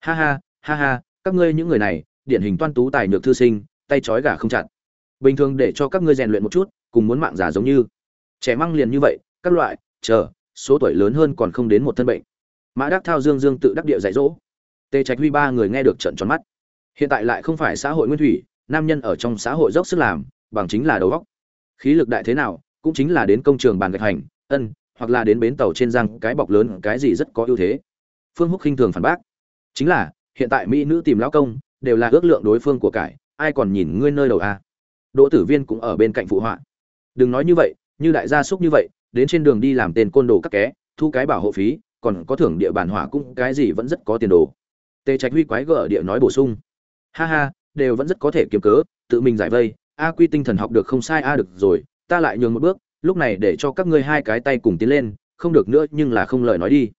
ha ha ha ha, các ngươi những người này, điển hình toan tú tài nhược thư sinh, tay trói gà không chặt. Bình thường để cho các ngươi rèn luyện một chút, cùng muốn mạng giả giống như. Trẻ măng liền như vậy, các loại, chờ, số tuổi lớn hơn còn không đến một thân bệnh. Mã đắc thao dương dương tự đắc địa dạy dỗ. Tề trạch huy ba người nghe được trận tròn mắt. Hiện tại lại không phải xã hội nguyên thủy, nam nhân ở trong xã hội dốc sức làm, bằng chính là đầu góc khí lực đại thế nào, cũng chính là đến công trường bàn gạch hành, ân, hoặc là đến bến tàu trên răng, cái bọc lớn, cái gì rất có ưu thế. Phương húc khinh thường phản bác chính là, hiện tại mỹ nữ tìm lão công, đều là ước lượng đối phương của cải, ai còn nhìn ngươi nơi đầu a đỗ tử viên cũng ở bên cạnh phụ họa. Đừng nói như vậy, như đại gia súc như vậy, đến trên đường đi làm tên côn đồ các ké, thu cái bảo hộ phí, còn có thưởng địa bản hỏa cũng, cái gì vẫn rất có tiền đồ. Tề trạch huy quái gở địa nói bổ sung. Ha ha, đều vẫn rất có thể kiếm cớ, tự mình giải vây, a quy tinh thần học được không sai, a được rồi, ta lại nhường một bước, lúc này để cho các ngươi hai cái tay cùng tiến lên, không được nữa nhưng là không lời nói đi.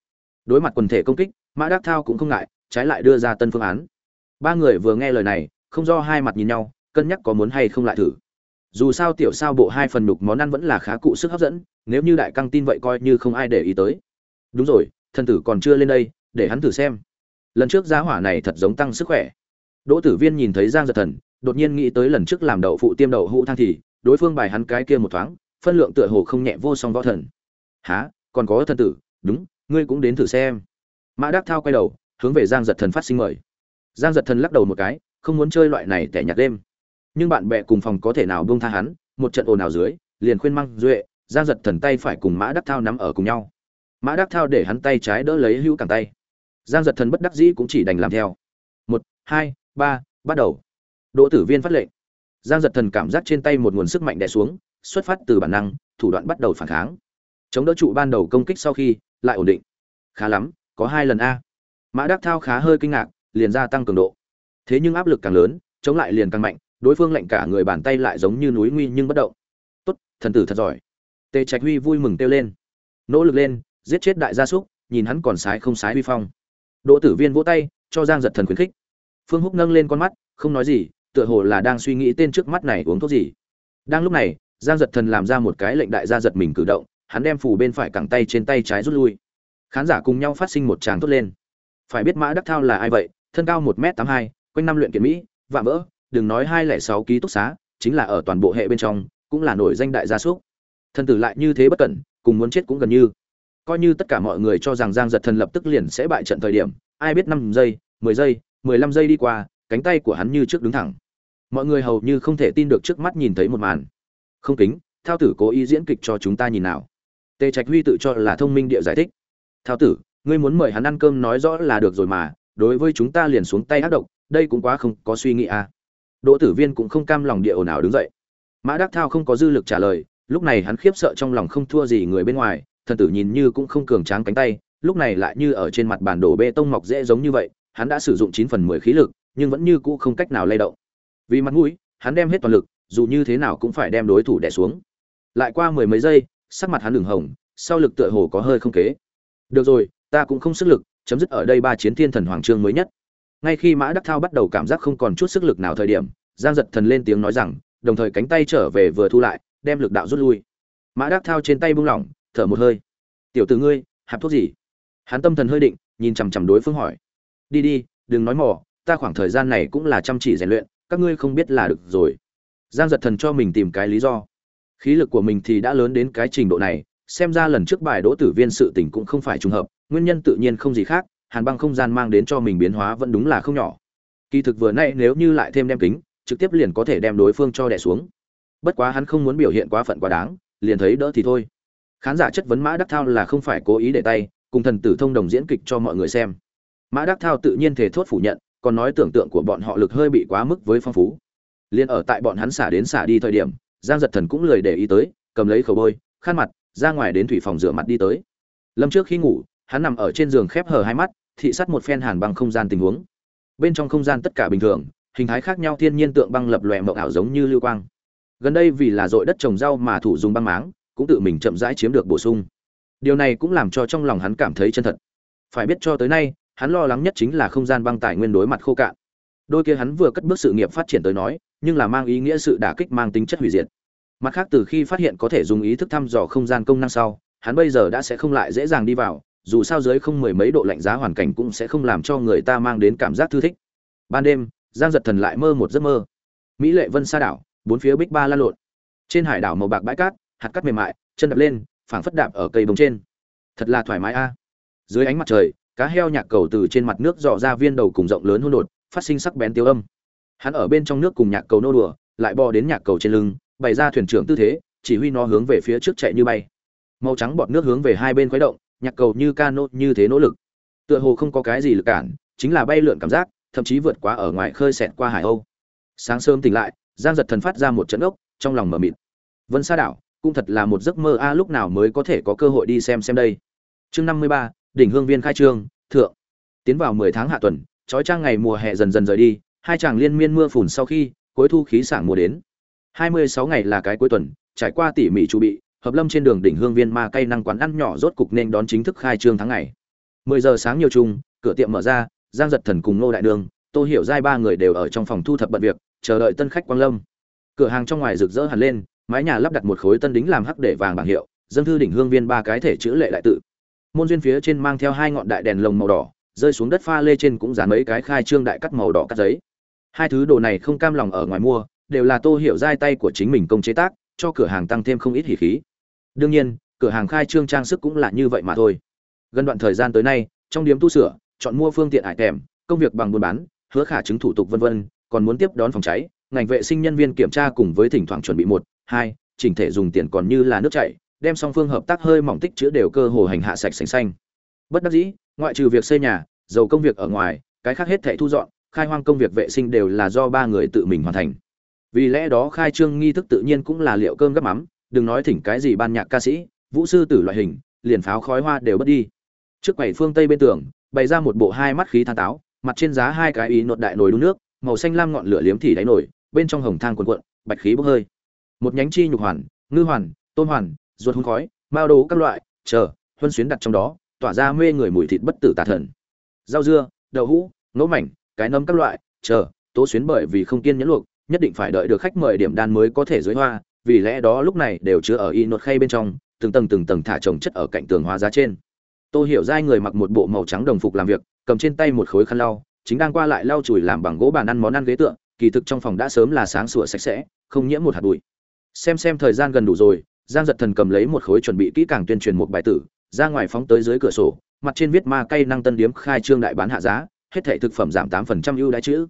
Đối mặt quần thể công kích, mã đắc thao cũng không ngại trái lại đưa ra tân phương án. Ba người vừa nghe lời này, không do hai mặt nhìn nhau, cân nhắc có muốn hay không lại thử. Dù sao tiểu sao bộ hai phần đục món ăn vẫn là khá cụ sức hấp dẫn, nếu như đại căng tin vậy coi như không ai để ý tới. Đúng rồi, thần tử còn chưa lên đây, để hắn thử xem. Lần trước giá hỏa này thật giống tăng sức khỏe. Đỗ tử viên nhìn thấy giang giật thần, đột nhiên nghĩ tới lần trước làm đậu phụ tiêm đậu hũ thang thì, đối phương bài hắn cái kia một thoáng, phân lượng tựa hồ không nhẹ vô song võ thần. Há còn có thần tử? Đúng, ngươi cũng đến thử xem. Mã đắc thao quay đầu hướng về giang giật thần phát sinh mời. Giang giật thần lắc đầu một cái, không muốn chơi loại này tẻ nhạt đêm. Nhưng bạn bè cùng phòng có thể nào buông tha hắn, một trận ồn ào dưới, liền khuyên măng duệ, giang giật thần tay phải cùng mã đắc thao nắm ở cùng nhau. Mã đắc thao để hắn tay trái đỡ lấy hữu cẳng tay. Giang giật thần bất đắc dĩ cũng chỉ đành làm theo. Một, hai, ba, bắt đầu. Đỗ tử viên phát lệnh. Giang giật thần cảm giác trên tay một nguồn sức mạnh đè xuống, xuất phát từ bản năng, thủ đoạn bắt đầu phản kháng. Chống đỡ trụ ban đầu công kích sau khi, lại ổn định. Khá lắm, có hai lần a mã đắc thao khá hơi kinh ngạc, liền gia tăng cường độ. Thế nhưng áp lực càng lớn, chống lại liền càng mạnh, đối phương lạnh cả người bàn tay lại giống như núi nguy nhưng bất động. Tốt, thần tử thật giỏi. Tề trạch huy vui mừng kêu lên. Nỗ lực lên, giết chết đại gia súc, nhìn hắn còn sái không sái huy phong. Đỗ tử viên vỗ tay, cho giang giật thần khuyến khích. Phương húc nâng lên con mắt, không nói gì, tựa hồ là đang suy nghĩ tên trước mắt này uống thuốc gì. Đang lúc này, giang giật thần làm ra một cái lệnh đại gia giật mình cử động, hắn đem phủ bên phải cẳng tay trên tay trái rút lui. Khán giả cùng nhau phát sinh một tràng tốt lên phải biết mã đắc thao là ai vậy, thân cao một m tám hai, quanh năm luyện kiện mỹ, vạm vỡ, đừng nói hai lẻ sáu ký túc xá, chính là ở toàn bộ hệ bên trong, cũng là nổi danh đại gia súc. Thân tử lại như thế bất cẩn, cùng muốn chết cũng gần như. Coi như tất cả mọi người cho rằng giang giật thần lập tức liền sẽ bại trận thời điểm, ai biết năm giây, mười giây, mười lăm giây đi qua, cánh tay của hắn như trước đứng thẳng. Mọi người hầu như không thể tin được trước mắt nhìn thấy một màn. Không kính, thao tử cố ý diễn kịch cho chúng ta nhìn nào. Tề trạch huy tự cho là thông minh địa giải thích. Thao tử ngươi muốn mời hắn ăn cơm nói rõ là được rồi mà, đối với chúng ta liền xuống tay ác độc, đây cũng quá không có suy nghĩ à. Đỗ tử viên cũng không cam lòng địa ồn ào đứng dậy. Mã đắc thao không có dư lực trả lời, lúc này hắn khiếp sợ trong lòng không thua gì người bên ngoài, thần tử nhìn như cũng không cường tráng cánh tay, lúc này lại như ở trên mặt bản đồ bê tông mọc dễ giống như vậy, hắn đã sử dụng chín phần mười khí lực, nhưng vẫn như cũ không cách nào lay động. Vì mặt mũi, hắn đem hết toàn lực, dù như thế nào cũng phải đem đối thủ đè xuống. Lại qua mười mấy giây, sắc mặt hắn đường hồng, sau lực tựa hồ có hơi không kế. Được rồi ta cũng không sức lực, chấm dứt ở đây ba chiến thiên thần hoàng trương mới nhất. Ngay khi mã đắc thao bắt đầu cảm giác không còn chút sức lực nào thời điểm, giang giật thần lên tiếng nói rằng, đồng thời cánh tay trở về vừa thu lại, đem lực đạo rút lui. Mã đắc thao trên tay buông lỏng, thở một hơi. Tiểu t ngươi, hạp thuốc gì? Hắn tâm thần hơi định, nhìn chằm chằm đối phương hỏi. Đi đi, đừng nói mỏ ta khoảng thời gian này cũng là chăm chỉ rèn luyện, các ngươi không biết là được rồi. Giang giật thần cho mình tìm cái lý do. Khí lực của mình thì đã lớn đến cái trình độ này xem ra lần trước bài đỗ tử viên sự tình cũng không phải trùng hợp, nguyên nhân tự nhiên không gì khác, hàn băng không gian mang đến cho mình biến hóa vẫn đúng là không nhỏ. Kỳ thực vừa nay nếu như lại thêm đem kính, trực tiếp liền có thể đem đối phương cho đẻ xuống. Bất quá hắn không muốn biểu hiện quá phận quá đáng, liền thấy đỡ thì thôi. Khán giả chất vấn mã đắc thao là không phải cố ý để tay, cùng thần tử thông đồng diễn kịch cho mọi người xem. Mã đắc thao tự nhiên thể thốt phủ nhận, còn nói tưởng tượng của bọn họ lực hơi bị quá mức với phong phú. Liền ở tại bọn hắn xả đến xả đi thời điểm, giang giật thần cũng lười để ý tới, cầm lấy khẩu bôi khăn mặt ra ngoài đến thủy phòng rửa mặt đi tới. Lâm trước khi ngủ, hắn nằm ở trên giường khép hờ hai mắt, thị sát một phen hàn băng không gian tình huống. Bên trong không gian tất cả bình thường, hình thái khác nhau thiên nhiên tượng băng lập lòe mộng ảo giống như lưu quang. Gần đây vì là dội đất trồng rau mà thủ dùng băng máng, cũng tự mình chậm rãi chiếm được bổ sung. Điều này cũng làm cho trong lòng hắn cảm thấy chân thật. Phải biết cho tới nay, hắn lo lắng nhất chính là không gian băng tài nguyên đối mặt khô cạn. Đôi kia hắn vừa cất bước sự nghiệp phát triển tới nói, nhưng là mang ý nghĩa sự đả kích mang tính chất hủy diệt mặt khác, từ khi phát hiện có thể dùng ý thức thăm dò không gian công năng sau, hắn bây giờ đã sẽ không lại dễ dàng đi vào, dù sao dưới không mười mấy độ lạnh giá hoàn cảnh cũng sẽ không làm cho người ta mang đến cảm giác thư thích. Ban đêm, giang giật thần lại mơ một giấc mơ. Mỹ lệ vân sa đảo, bốn phía bích ba la lộn. Trên hải đảo màu bạc bãi cát, hạt cát mềm mại, chân đập lên, phảng phất đạp ở cây bông trên. Thật là thoải mái a. Dưới ánh mặt trời, cá heo nhạc cầu từ trên mặt nước dò ra viên đầu cùng rộng lớn hôn đột phát sinh sắc bén tiêu âm. Hắn ở bên trong nước cùng nhạc cầu nô đùa, lại bò đến nhạc cầu trên lưng bày ra thuyền trưởng tư thế, chỉ huy nó hướng về phía trước chạy như bay. Màu trắng bọt nước hướng về hai bên khuấy động, nhạc cầu như cano như thế nỗ lực. Tựa hồ không có cái gì lực cản, chính là bay lượn cảm giác, thậm chí vượt quá ở ngoài khơi xẹt qua hải âu. Sáng sớm tỉnh lại, giang giật thần phát ra một trận ốc, trong lòng mờ mịt. Vân sa đảo, cũng thật là một giấc mơ a, lúc nào mới có thể có cơ hội đi xem xem đây. Chương năm mươi ba, đỉnh hương viên khai trương, thượng. Tiến vào mười tháng hạ tuần trói trang ngày mùa hè dần dần rời đi, hai chàng liên miên mưa phùn sau khi, cuối thu khí sảng mùa đến hai mươi sáu ngày là cái cuối tuần, trải qua tỉ mỉ chu bị, hợp lâm trên đường đỉnh hương viên ma cây năng quán ăn nhỏ rốt cục nên đón chính thức khai trương tháng ngày. Mười giờ sáng nhiều chung, cửa tiệm mở ra, giang giật thần cùng nô đại đường, tô hiểu giai ba người đều ở trong phòng thu thập bận việc, chờ đợi tân khách quang lâm. Cửa hàng trong ngoài rực rỡ hẳn lên, mái nhà lắp đặt một khối tân đính làm hắc để vàng bảng hiệu, dân thư đỉnh hương viên ba cái thể chữ lệ đại tự. Môn duyên phía trên mang theo hai ngọn đại đèn lồng màu đỏ, rơi xuống đất pha lê trên cũng dán mấy cái khai trương đại cắt màu đỏ cắt giấy. Hai thứ đồ này không cam lòng ở ngoài mua đều là tô hiểu giai tay của chính mình công chế tác, cho cửa hàng tăng thêm không ít hỉ khí. Đương nhiên, cửa hàng khai trương trang sức cũng là như vậy mà thôi. Gần đoạn thời gian tới nay, trong điếm tu sửa, chọn mua phương tiện hải kèm công việc bằng buôn bán, hứa khả chứng thủ tục vân vân, còn muốn tiếp đón phòng cháy, ngành vệ sinh nhân viên kiểm tra cùng với thỉnh thoảng chuẩn bị một, hai, chỉnh thể dùng tiền còn như là nước chảy, đem song phương hợp tác hơi mỏng tích chữa đều cơ hồ hành hạ sạch sành xanh. Bất đắc dĩ, ngoại trừ việc xây nhà, dầu công việc ở ngoài, cái khác hết thảy thu dọn, khai hoang công việc vệ sinh đều là do ba người tự mình hoàn thành vì lẽ đó khai trương nghi thức tự nhiên cũng là liệu cơm gấp mắm đừng nói thỉnh cái gì ban nhạc ca sĩ vũ sư tử loại hình liền pháo khói hoa đều bất đi. Trước quầy phương tây bên tường bày ra một bộ hai mắt khí than táo mặt trên giá hai cái ý nột đại nồi đun nước màu xanh lam ngọn lửa liếm thì đáy nổi, bên trong hồng thang cuộn cuộn bạch khí bốc hơi. Một nhánh chi nhục hoàn ngư hoàn tôn hoàn ruột hun khói mao đồ các loại chờ huân xuyến đặt trong đó tỏa ra mê người mùi thịt bất tử tà thần. Rau dưa đậu hũ ngỗ mảnh cái nấm các loại chờ tố xuyến bởi vì không kiên nhẫn luộc nhất định phải đợi được khách mời điểm đan mới có thể dưới hoa, vì lẽ đó lúc này đều chứa ở y nốt khay bên trong, từng tầng từng tầng thả trồng chất ở cạnh tường hóa giá trên. Tôi hiểu giai người mặc một bộ màu trắng đồng phục làm việc, cầm trên tay một khối khăn lau, chính đang qua lại lau chùi làm bằng gỗ bàn ăn món ăn ghế tựa, kỳ thực trong phòng đã sớm là sáng sủa sạch sẽ, không nhiễm một hạt bụi. Xem xem thời gian gần đủ rồi, giang giật thần cầm lấy một khối chuẩn bị kỹ càng tuyên truyền một bài tử, ra ngoài phóng tới dưới cửa sổ, mặt trên viết ma cây năng tân điếm khai trương đại bán hạ giá, hết thảy thực phẩm giảm tám phần trăm ưu đãi chữ.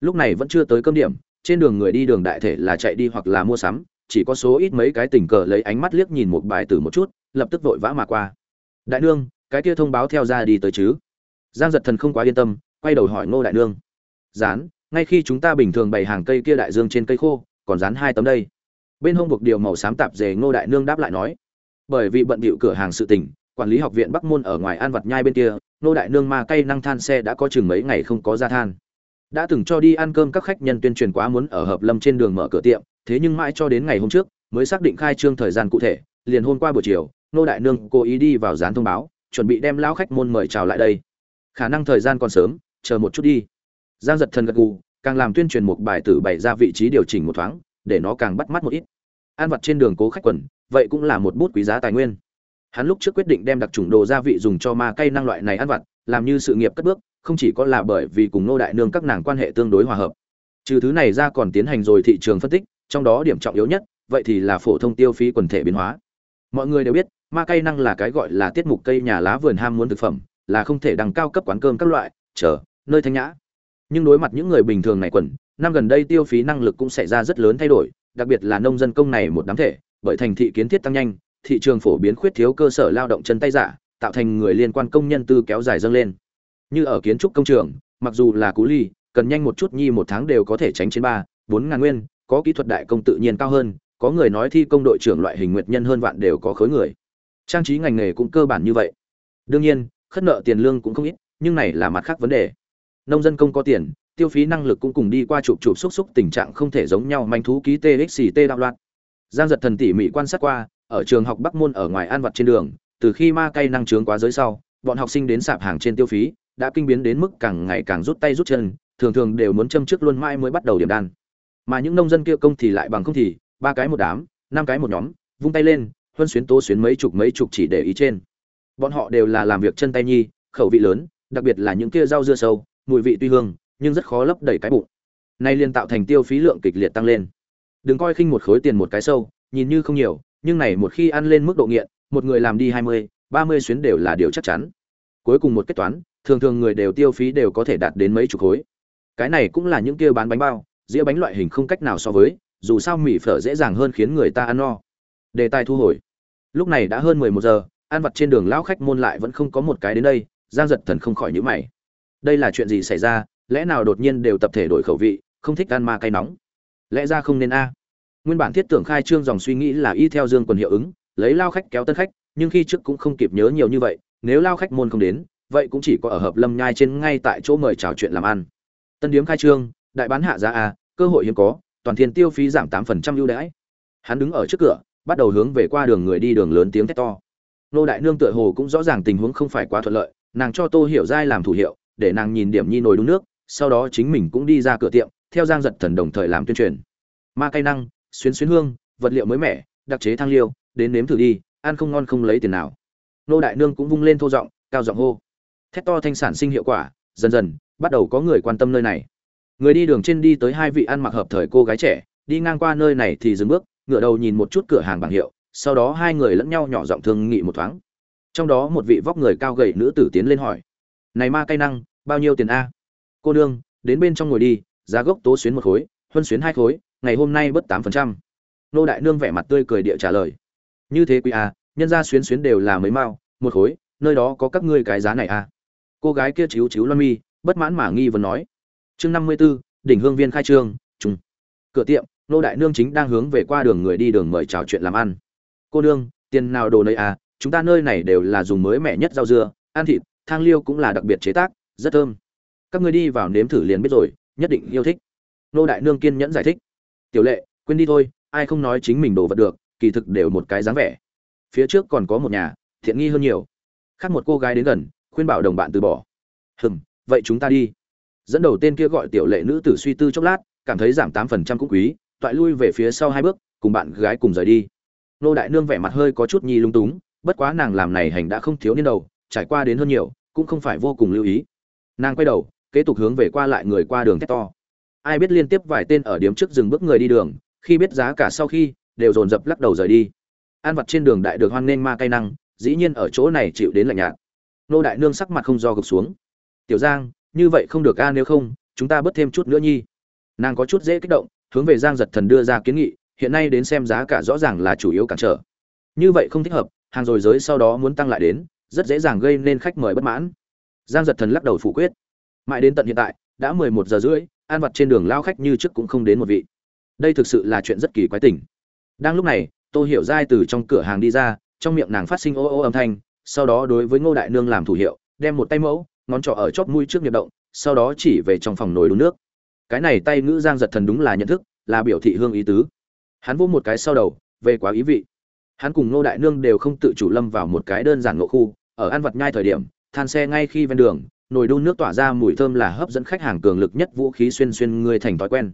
Lúc này vẫn chưa tới cơm điểm trên đường người đi đường đại thể là chạy đi hoặc là mua sắm, chỉ có số ít mấy cái tình cờ lấy ánh mắt liếc nhìn một bài tử một chút, lập tức vội vã mà qua. Đại nương, cái kia thông báo theo ra đi tới chứ? Giang giật thần không quá yên tâm, quay đầu hỏi ngô đại nương. Dán, ngay khi chúng ta bình thường bày hàng cây kia đại dương trên cây khô, còn dán hai tấm đây. Bên hông buộc điều màu xám tạp dề ngô đại nương đáp lại nói. Bởi vì bận bịu cửa hàng sự tình, quản lý học viện bắc môn ở ngoài an vật nhai bên kia, ngô đại nương ma cây năng than xe đã có chừng mấy ngày không có ra than đã từng cho đi ăn cơm các khách nhân tuyên truyền quá muốn ở hợp lâm trên đường mở cửa tiệm, thế nhưng mãi cho đến ngày hôm trước, mới xác định khai trương thời gian cụ thể, liền hôm qua buổi chiều, nô đại nương cố ý đi vào dán thông báo, chuẩn bị đem lão khách môn mời chào lại đây. Khả năng thời gian còn sớm, chờ một chút đi. Giang giật thần gật gù, càng làm tuyên truyền một bài tử bày ra vị trí điều chỉnh một thoáng, để nó càng bắt mắt một ít. Ăn vặt trên đường cố khách quần, vậy cũng là một bút quý giá tài nguyên. Hắn lúc trước quyết định đem đặc trùng đồ gia vị dùng cho ma cây năng loại này ăn vặt làm như sự nghiệp cất bước, không chỉ có là bởi vì cùng nô đại nương các nàng quan hệ tương đối hòa hợp. Trừ thứ này ra còn tiến hành rồi thị trường phân tích, trong đó điểm trọng yếu nhất, vậy thì là phổ thông tiêu phí quần thể biến hóa. Mọi người đều biết, ma cây năng là cái gọi là tiết mục cây nhà lá vườn ham muốn thực phẩm, là không thể đằng cao cấp quán cơm các loại, chờ, nơi thanh nhã. Nhưng đối mặt những người bình thường này quần, năm gần đây tiêu phí năng lực cũng xảy ra rất lớn thay đổi, đặc biệt là nông dân công này một đám thể, bởi thành thị kiến thiết tăng nhanh, thị trường phổ biến khuyết thiếu cơ sở lao động chân tay giả tạo thành người liên quan công nhân tư kéo dài dâng lên. Như ở kiến trúc công trường, mặc dù là cú ly, cần nhanh một chút nhi một tháng đều có thể tránh trên ba, bốn ngàn nguyên, có kỹ thuật đại công tự nhiên cao hơn, có người nói thi công đội trưởng loại hình nguyệt nhân hơn vạn đều có khối người. Trang trí ngành nghề cũng cơ bản như vậy. Đương nhiên, khất nợ tiền lương cũng không ít, nhưng này là mặt khác vấn đề. Nông dân công có tiền, tiêu phí năng lực cũng cùng đi qua chụp chụp xúc xúc tình trạng không thể giống nhau manh thú ký txct đạo loạn. Giang giật thần tỉ mỉ quan sát qua, ở trường học bắc môn ở ngoài an vật trên đường từ khi ma cây năng trướng quá giới sau, bọn học sinh đến sạp hàng trên tiêu phí, đã kinh biến đến mức càng ngày càng rút tay rút chân, thường thường đều muốn châm trước luôn mãi mới bắt đầu điểm đan. Mà những nông dân kia công thì lại bằng không thì, ba cái một đám, năm cái một nhóm, vung tay lên, huân xuyến tố xuyến mấy chục mấy chục chỉ để ý trên. Bọn họ đều là làm việc chân tay nhi, khẩu vị lớn, đặc biệt là những kia rau dưa sâu, mùi vị tuy hương, nhưng rất khó lấp đầy cái bụng. Nay liên tạo thành tiêu phí lượng kịch liệt tăng lên. Đừng coi khinh một khối tiền một cái sâu, nhìn như không nhiều, nhưng này một khi ăn lên mức độ nghiện một người làm đi hai mươi, ba mươi xuyến đều là điều chắc chắn. Cuối cùng một kết toán, thường thường người đều tiêu phí đều có thể đạt đến mấy chục khối. Cái này cũng là những kia bán bánh bao, dĩa bánh loại hình không cách nào so với, dù sao mì phở dễ dàng hơn khiến người ta ăn no. Đề tài thu hồi. Lúc này đã hơn mười một giờ, ăn vặt trên đường lão khách môn lại vẫn không có một cái đến đây, giang giật thần không khỏi nhíu mày. Đây là chuyện gì xảy ra? Lẽ nào đột nhiên đều tập thể đổi khẩu vị, không thích ăn ma cay nóng? Lẽ ra không nên a? Nguyên bản thiết tưởng khai trương dòng suy nghĩ là y theo dương quần hiệu ứng lấy lao khách kéo tân khách, nhưng khi trước cũng không kịp nhớ nhiều như vậy, nếu lao khách môn không đến, vậy cũng chỉ có ở hợp lâm nhai trên ngay tại chỗ mời chào chuyện làm ăn. Tân điếm khai trương, đại bán hạ giá a, cơ hội hiếm có, toàn thiên tiêu phí giảm tám phần trăm ưu đãi. Hắn đứng ở trước cửa, bắt đầu hướng về qua đường người đi đường lớn tiếng thét to. Nô đại nương tựa hồ cũng rõ ràng tình huống không phải quá thuận lợi, nàng cho tô hiểu giai làm thủ hiệu, để nàng nhìn điểm nhi nồi đun nước, sau đó chính mình cũng đi ra cửa tiệm, theo giang giật thần đồng thời làm tuyên truyền. Ma cay năng, xuyến xuyến hương, vật liệu mới mẻ, đặc chế thang liêu đến nếm thử đi, ăn không ngon không lấy tiền nào. Nô đại nương cũng vung lên thô giọng, cao giọng hô. Thét to thanh sản sinh hiệu quả, dần dần, bắt đầu có người quan tâm nơi này. Người đi đường trên đi tới hai vị ăn mặc hợp thời cô gái trẻ, đi ngang qua nơi này thì dừng bước ngựa đầu nhìn một chút cửa hàng bảng hiệu, sau đó hai người lẫn nhau nhỏ giọng thương nghị một thoáng. Trong đó một vị vóc người cao gầy nữ tử tiến lên hỏi, này ma cay năng, bao nhiêu tiền a? Cô nương, đến bên trong ngồi đi, giá gốc tố xuyến một khối, huân xuyến hai khối, ngày hôm nay bớt tám phần trăm. Nô đại nương vẻ mặt tươi cười địa trả lời như thế quý a nhân ra xuyến xuyến đều là mấy mao một khối nơi đó có các ngươi cái giá này a cô gái kia chiếu chiếu loan mi bất mãn mà nghi vấn nói. Chương năm mươi 54, đỉnh hương viên khai trương trung cửa tiệm nô đại nương chính đang hướng về qua đường người đi đường mời chào chuyện làm ăn. Cô nương tiền nào đồ nơi à chúng ta nơi này đều là dùng mới mẻ nhất rau dưa ăn thịt thang liêu cũng là đặc biệt chế tác rất thơm. Các ngươi đi vào nếm thử liền biết rồi nhất định yêu thích. Nô đại nương kiên nhẫn giải thích. Tiểu lệ quên đi thôi ai không nói chính mình đồ vật được kỳ thực đều một cái dáng vẻ. Phía trước còn có một nhà, thiện nghi hơn nhiều. Khác một cô gái đến gần, khuyên bảo đồng bạn từ bỏ. Hừm, vậy chúng ta đi. Dẫn đầu tên kia gọi tiểu lệ nữ tử suy tư chốc lát, cảm thấy giảm tám phần trăm cũng quý, toại lui về phía sau hai bước, cùng bạn gái cùng rời đi. Nô đại nương vẻ mặt hơi có chút nhi lung túng, bất quá nàng làm này hành đã không thiếu niên đầu, trải qua đến hơn nhiều, cũng không phải vô cùng lưu ý. Nàng quay đầu, kế tục hướng về qua lại người qua đường thét to. Ai biết liên tiếp vài tên ở điếm trước dừng bước người đi đường, khi biết giá cả sau khi đều dồn dập lắc đầu rời đi. Ăn vặt trên đường đại được hoan nghênh ma cay năng, dĩ nhiên ở chỗ này chịu đến lạnh nhạt. Nô đại nương sắc mặt không do gục xuống. Tiểu giang, như vậy không được a, nếu không, chúng ta bớt thêm chút nữa nhi. Nàng có chút dễ kích động, hướng về giang giật thần đưa ra kiến nghị, hiện nay đến xem giá cả rõ ràng là chủ yếu cản trở. Như vậy không thích hợp, hàng rồi giới sau đó muốn tăng lại đến, rất dễ dàng gây nên khách mời bất mãn. Giang giật thần lắc đầu phủ quyết. Mãi đến tận hiện tại, đã mười một giờ rưỡi ăn vặt trên đường lao khách như trước cũng không đến một vị. Đây thực sự là chuyện rất kỳ quái tình đang lúc này tôi hiểu dai từ trong cửa hàng đi ra, trong miệng nàng phát sinh ô ô âm thanh, sau đó đối với ngô đại nương làm thủ hiệu, đem một tay mẫu, ngón trỏ ở chóp mũi trước nhiệt động, sau đó chỉ về trong phòng nồi đun nước. Cái này tay ngữ giang giật thần đúng là nhận thức, là biểu thị hương ý tứ. Hắn vỗ một cái sau đầu, về quá ý vị. Hắn cùng ngô đại nương đều không tự chủ lâm vào một cái đơn giản ngộ khu, ở ăn vật nhai thời điểm, than xe ngay khi ven đường, nồi đun nước tỏa ra mùi thơm là hấp dẫn khách hàng cường lực nhất vũ khí xuyên xuyên người thành thói quen.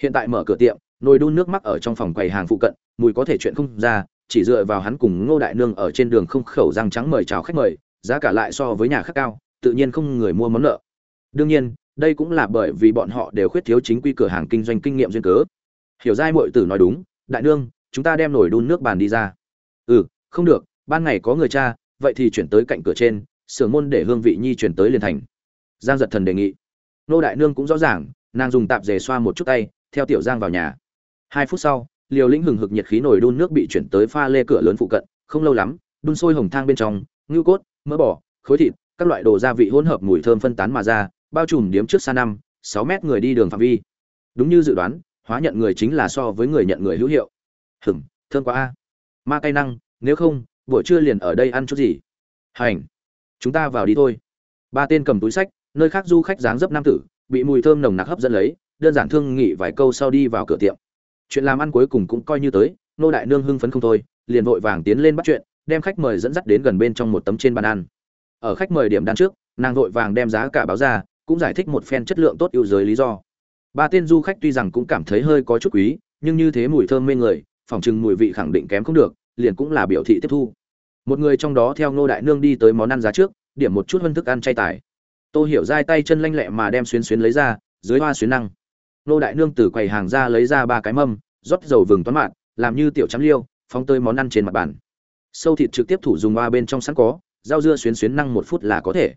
Hiện tại mở cửa tiệm nồi đun nước mắc ở trong phòng quầy hàng phụ cận, mùi có thể chuyện không ra, chỉ dựa vào hắn cùng ngô đại nương ở trên đường không khẩu răng trắng mời chào khách mời, giá cả lại so với nhà khác cao, tự nhiên không người mua món nợ. Đương nhiên, đây cũng là bởi vì bọn họ đều khuyết thiếu chính quy cửa hàng kinh doanh kinh nghiệm duyên cớ. Hiểu giai muội tử nói đúng, đại nương, chúng ta đem nồi đun nước bàn đi ra. Ừ không được, ban ngày có người cha, vậy thì chuyển tới cạnh cửa trên, sưởng môn để hương vị nhi chuyển tới liền thành. Giang giật thần đề nghị. Nô đại nương cũng rõ ràng, nàng dùng tạp dề xoa một chút tay, theo tiểu giang vào nhà hai phút sau liều lĩnh hừng hực nhiệt khí nổi đun nước bị chuyển tới pha lê cửa lớn phụ cận, không lâu lắm, đun sôi hồng thang bên trong, ngưu cốt, mỡ bò, khối thịt, các loại đồ gia vị hỗn hợp mùi thơm phân tán mà ra, bao trùm điếm trước xa năm, sáu mét người đi đường phạm vi. Đúng như dự đoán, hóa nhận người chính là so với người nhận người hữu hiệu. Hừng thơm quá a. Ma cay năng, nếu không, buổi trưa liền ở đây ăn chút gì? Hành, chúng ta vào đi thôi. Ba tên cầm túi sách, nơi khác du khách dáng dấp nam tử, bị mùi thơm nồng nặc hấp dẫn lấy, đơn giản thương nghị vài câu sau đi vào cửa tiệm chuyện làm ăn cuối cùng cũng coi như tới, nô đại nương hưng phấn không thôi, liền vội vàng tiến lên bắt chuyện, đem khách mời dẫn dắt đến gần bên trong một tấm trên bàn ăn. Ở khách mời điểm đan trước, nàng vội vàng đem giá cả báo ra, cũng giải thích một phen chất lượng tốt ưu giới lý do. Ba tên du khách tuy rằng cũng cảm thấy hơi có chút quý, nhưng như thế mùi thơm mê người, phòng chừng mùi vị khẳng định kém không được, liền cũng là biểu thị tiếp thu. Một người trong đó theo ngô đại nương đi tới món ăn giá trước, điểm một chút hơn thức ăn chay tài tôi hiểu dai tay chân lanh lẹ mà đem xuyến xuyến lấy ra, dưới hoa xuyến năng nô đại nương từ quầy hàng ra lấy ra ba cái mâm, rót dầu vừng toán mạn làm như tiểu chấm liêu, phóng tơi món ăn trên mặt bàn. Sâu thịt trực tiếp thủ dùng hoa bên trong sẵn có, rau dưa xuyến xuyến năng một phút là có thể.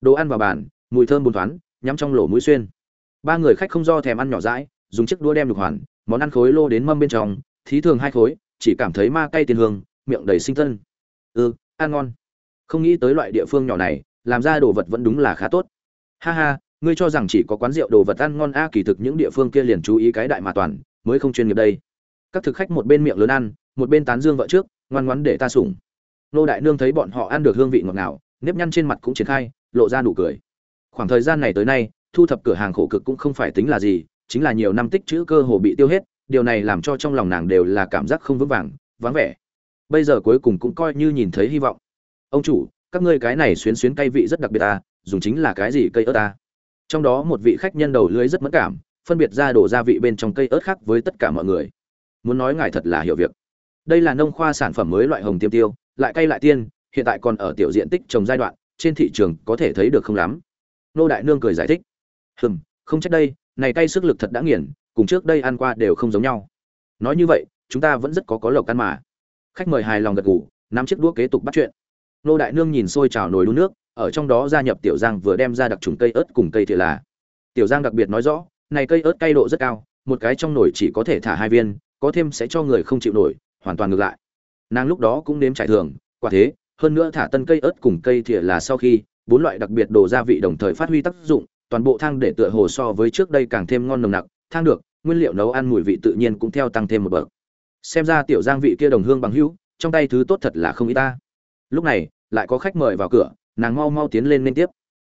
Đồ ăn vào bàn, mùi thơm bùn thoáng nhắm trong lỗ mũi xuyên. Ba người khách không do thèm ăn nhỏ dãi, dùng chiếc đũa đem được hoàn, món ăn khối lô đến mâm bên trong, thí thường hai khối, chỉ cảm thấy ma cay tiền hương, miệng đầy sinh tân ừ ăn ngon. Không nghĩ tới loại địa phương nhỏ này, làm ra đồ vật vẫn đúng là khá tốt. Ha ha ngươi cho rằng chỉ có quán rượu đồ vật ăn ngon a, kỳ thực những địa phương kia liền chú ý cái đại mà toàn, mới không chuyên nghiệp đây. Các thực khách một bên miệng lớn ăn, một bên tán dương vợ trước, ngoan ngoãn để ta sủng. Nô đại nương thấy bọn họ ăn được hương vị ngọt ngào, nếp nhăn trên mặt cũng triển khai, lộ ra nụ cười. Khoảng thời gian này tới nay, thu thập cửa hàng khổ cực cũng không phải tính là gì, chính là nhiều năm tích chữ cơ hồ bị tiêu hết, điều này làm cho trong lòng nàng đều là cảm giác không vững vàng, vắng vẻ. Bây giờ cuối cùng cũng coi như nhìn thấy hy vọng. Ông chủ, các ngươi cái này xuyến xuyến cay vị rất đặc biệt ta dùng chính là cái gì cây ớt ta trong đó một vị khách nhân đầu lưới rất mất cảm, phân biệt ra đổ gia vị bên trong cây ớt khác với tất cả mọi người. Muốn nói ngài thật là hiểu việc. Đây là nông khoa sản phẩm mới loại hồng tiêm tiêu, lại cay lại tiên, hiện tại còn ở tiểu diện tích trồng giai đoạn, trên thị trường có thể thấy được không lắm. Nô đại nương cười giải thích. Hừm, không trách đây, này cay sức lực thật đã nghiền, cùng trước đây ăn qua đều không giống nhau. Nói như vậy, chúng ta vẫn rất có có lộc ăn mà. Khách mời hài lòng gật gù, nắm chiếc đũa kế tục bắt chuyện nô đại nương nhìn xôi trào nồi đun nước, ở trong đó gia nhập tiểu giang vừa đem ra đặc trùng cây ớt cùng cây thì là. Tiểu giang đặc biệt nói rõ, này cây ớt cay độ rất cao, một cái trong nồi chỉ có thể thả hai viên, có thêm sẽ cho người không chịu nổi, hoàn toàn ngược lại. Nàng lúc đó cũng nếm trải thường, quả thế, hơn nữa thả tân cây ớt cùng cây thìa là sau khi, bốn loại đặc biệt đồ gia vị đồng thời phát huy tác dụng, toàn bộ thang để tựa hồ so với trước đây càng thêm ngon nồng nặc, thang được, nguyên liệu nấu ăn mùi vị tự nhiên cũng theo tăng thêm một bậc. Xem ra tiểu giang vị kia đồng hương bằng hữu, trong tay thứ tốt thật là không ý ta lúc này, lại có khách mời vào cửa, nàng mau mau tiến lên liên tiếp.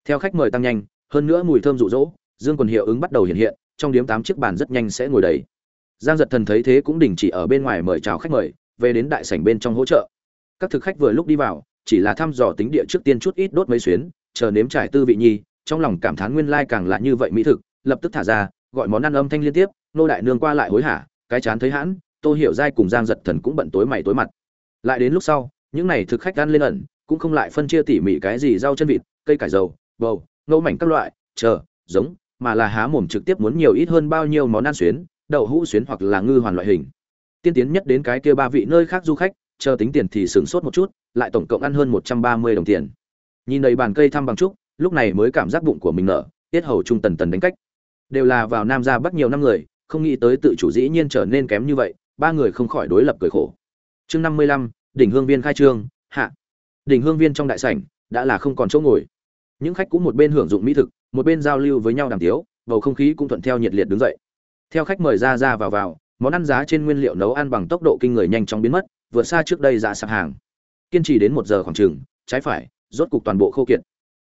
Theo khách mời tăng nhanh, hơn nữa mùi thơm rụ rỗ dương quần hiệu ứng bắt đầu hiện hiện, trong điếm tám chiếc bàn rất nhanh sẽ ngồi đầy. Giang giật thần thấy thế cũng đình chỉ ở bên ngoài mời chào khách mời, về đến đại sảnh bên trong hỗ trợ. Các thực khách vừa lúc đi vào, chỉ là thăm dò tính địa trước tiên chút ít đốt mấy xuyến, chờ nếm trải tư vị nhi, trong lòng cảm thán nguyên lai càng là như vậy mỹ thực, lập tức thả ra, gọi món ăn âm thanh liên tiếp, nô đại nương qua lại hối hả, cái chán thấy hãn, tô hiểu giai cùng giang giật thần cũng bận tối mày tối mặt. Lại đến lúc sau những này thực khách ăn lên ẩn, cũng không lại phân chia tỉ mỉ cái gì rau chân vịt, cây cải dầu, bầu ngẫu mảnh các loại, chờ, giống, mà là há mồm trực tiếp muốn nhiều ít hơn bao nhiêu món ăn xuyến, đậu hũ xuyến hoặc là ngư hoàn loại hình. Tiên tiến nhất đến cái kia ba vị nơi khác du khách, chờ tính tiền thì sửng sốt một chút, lại tổng cộng ăn hơn một trăm ba mươi đồng tiền. Nhìn đầy bàn cây thăm bằng trúc, lúc này mới cảm giác bụng của mình nở, tiết hầu trung tần tần đánh cách. Đều là vào nam ra bắt nhiều năm người, không nghĩ tới tự chủ dĩ nhiên trở nên kém như vậy, ba người không khỏi đối lập cười khổ. Chương năm mươi lăm đỉnh hương viên khai trương, hạ. Đỉnh hương viên trong đại sảnh đã là không còn chỗ ngồi. Những khách cũng một bên hưởng dụng mỹ thực, một bên giao lưu với nhau đàm tiếu, bầu không khí cũng thuận theo nhiệt liệt đứng dậy. Theo khách mời ra ra vào vào, món ăn giá trên nguyên liệu nấu ăn bằng tốc độ kinh người nhanh chóng biến mất, vượt xa trước đây giá sạp hàng. Kiên trì đến một giờ khoảng chừng, trái phải, rốt cục toàn bộ khô kiệt.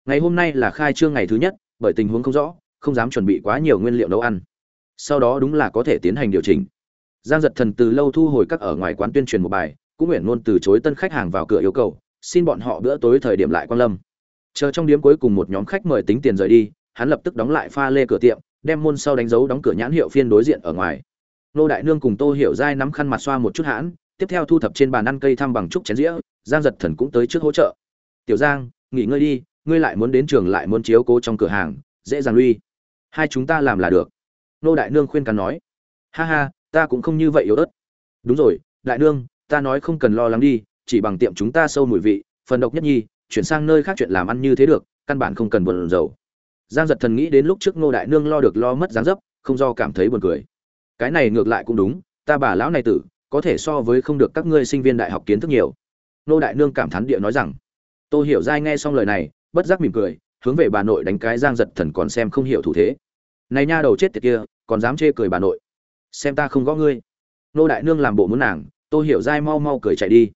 Ngày hôm nay là khai trương ngày thứ nhất, bởi tình huống không rõ, không dám chuẩn bị quá nhiều nguyên liệu nấu ăn. Sau đó đúng là có thể tiến hành điều chỉnh. Giang giật thần từ lâu thu hồi các ở ngoài quán tuyên truyền một bài cũng nguyện luôn từ chối tân khách hàng vào cửa yêu cầu, xin bọn họ bữa tối thời điểm lại quan lâm. Chờ trong điếm cuối cùng một nhóm khách mời tính tiền rời đi, hắn lập tức đóng lại pha lê cửa tiệm, đem môn sau đánh dấu đóng cửa nhãn hiệu phiên đối diện ở ngoài. Nô đại nương cùng tô hiểu giai nắm khăn mặt xoa một chút hãn, tiếp theo thu thập trên bàn ăn cây thăm bằng trúc chén dĩa, giang giật thần cũng tới trước hỗ trợ. Tiểu giang, nghỉ ngơi đi, ngươi lại muốn đến trường lại muốn chiếu cố trong cửa hàng, dễ dàng lui. Hai chúng ta làm là được. Nô đại nương khuyên cắn nói. Ha ha, ta cũng không như vậy yếu ớt. Đúng rồi, đại nương ta nói không cần lo lắng đi, chỉ bằng tiệm chúng ta sâu mùi vị, phần độc nhất nhi, chuyển sang nơi khác chuyện làm ăn như thế được, căn bản không cần buồn rầu. giang giật thần nghĩ đến lúc trước ngô đại nương lo được lo mất dáng dấp, không do cảm thấy buồn cười. Cái này ngược lại cũng đúng, ta bà lão này tử, có thể so với không được các ngươi sinh viên đại học kiến thức nhiều. Ngô đại nương cảm thán địa nói rằng tôi hiểu dai nghe xong lời này, bất giác mỉm cười, hướng về bà nội đánh cái giang giật thần còn xem không hiểu thủ thế. Này nha đầu chết tiệt kia, còn dám chê cười bà nội. Xem ta không gõ ngươi. Nô đại nương làm bộ muốn nàng tôi hiểu dai mau mau cười chạy đi.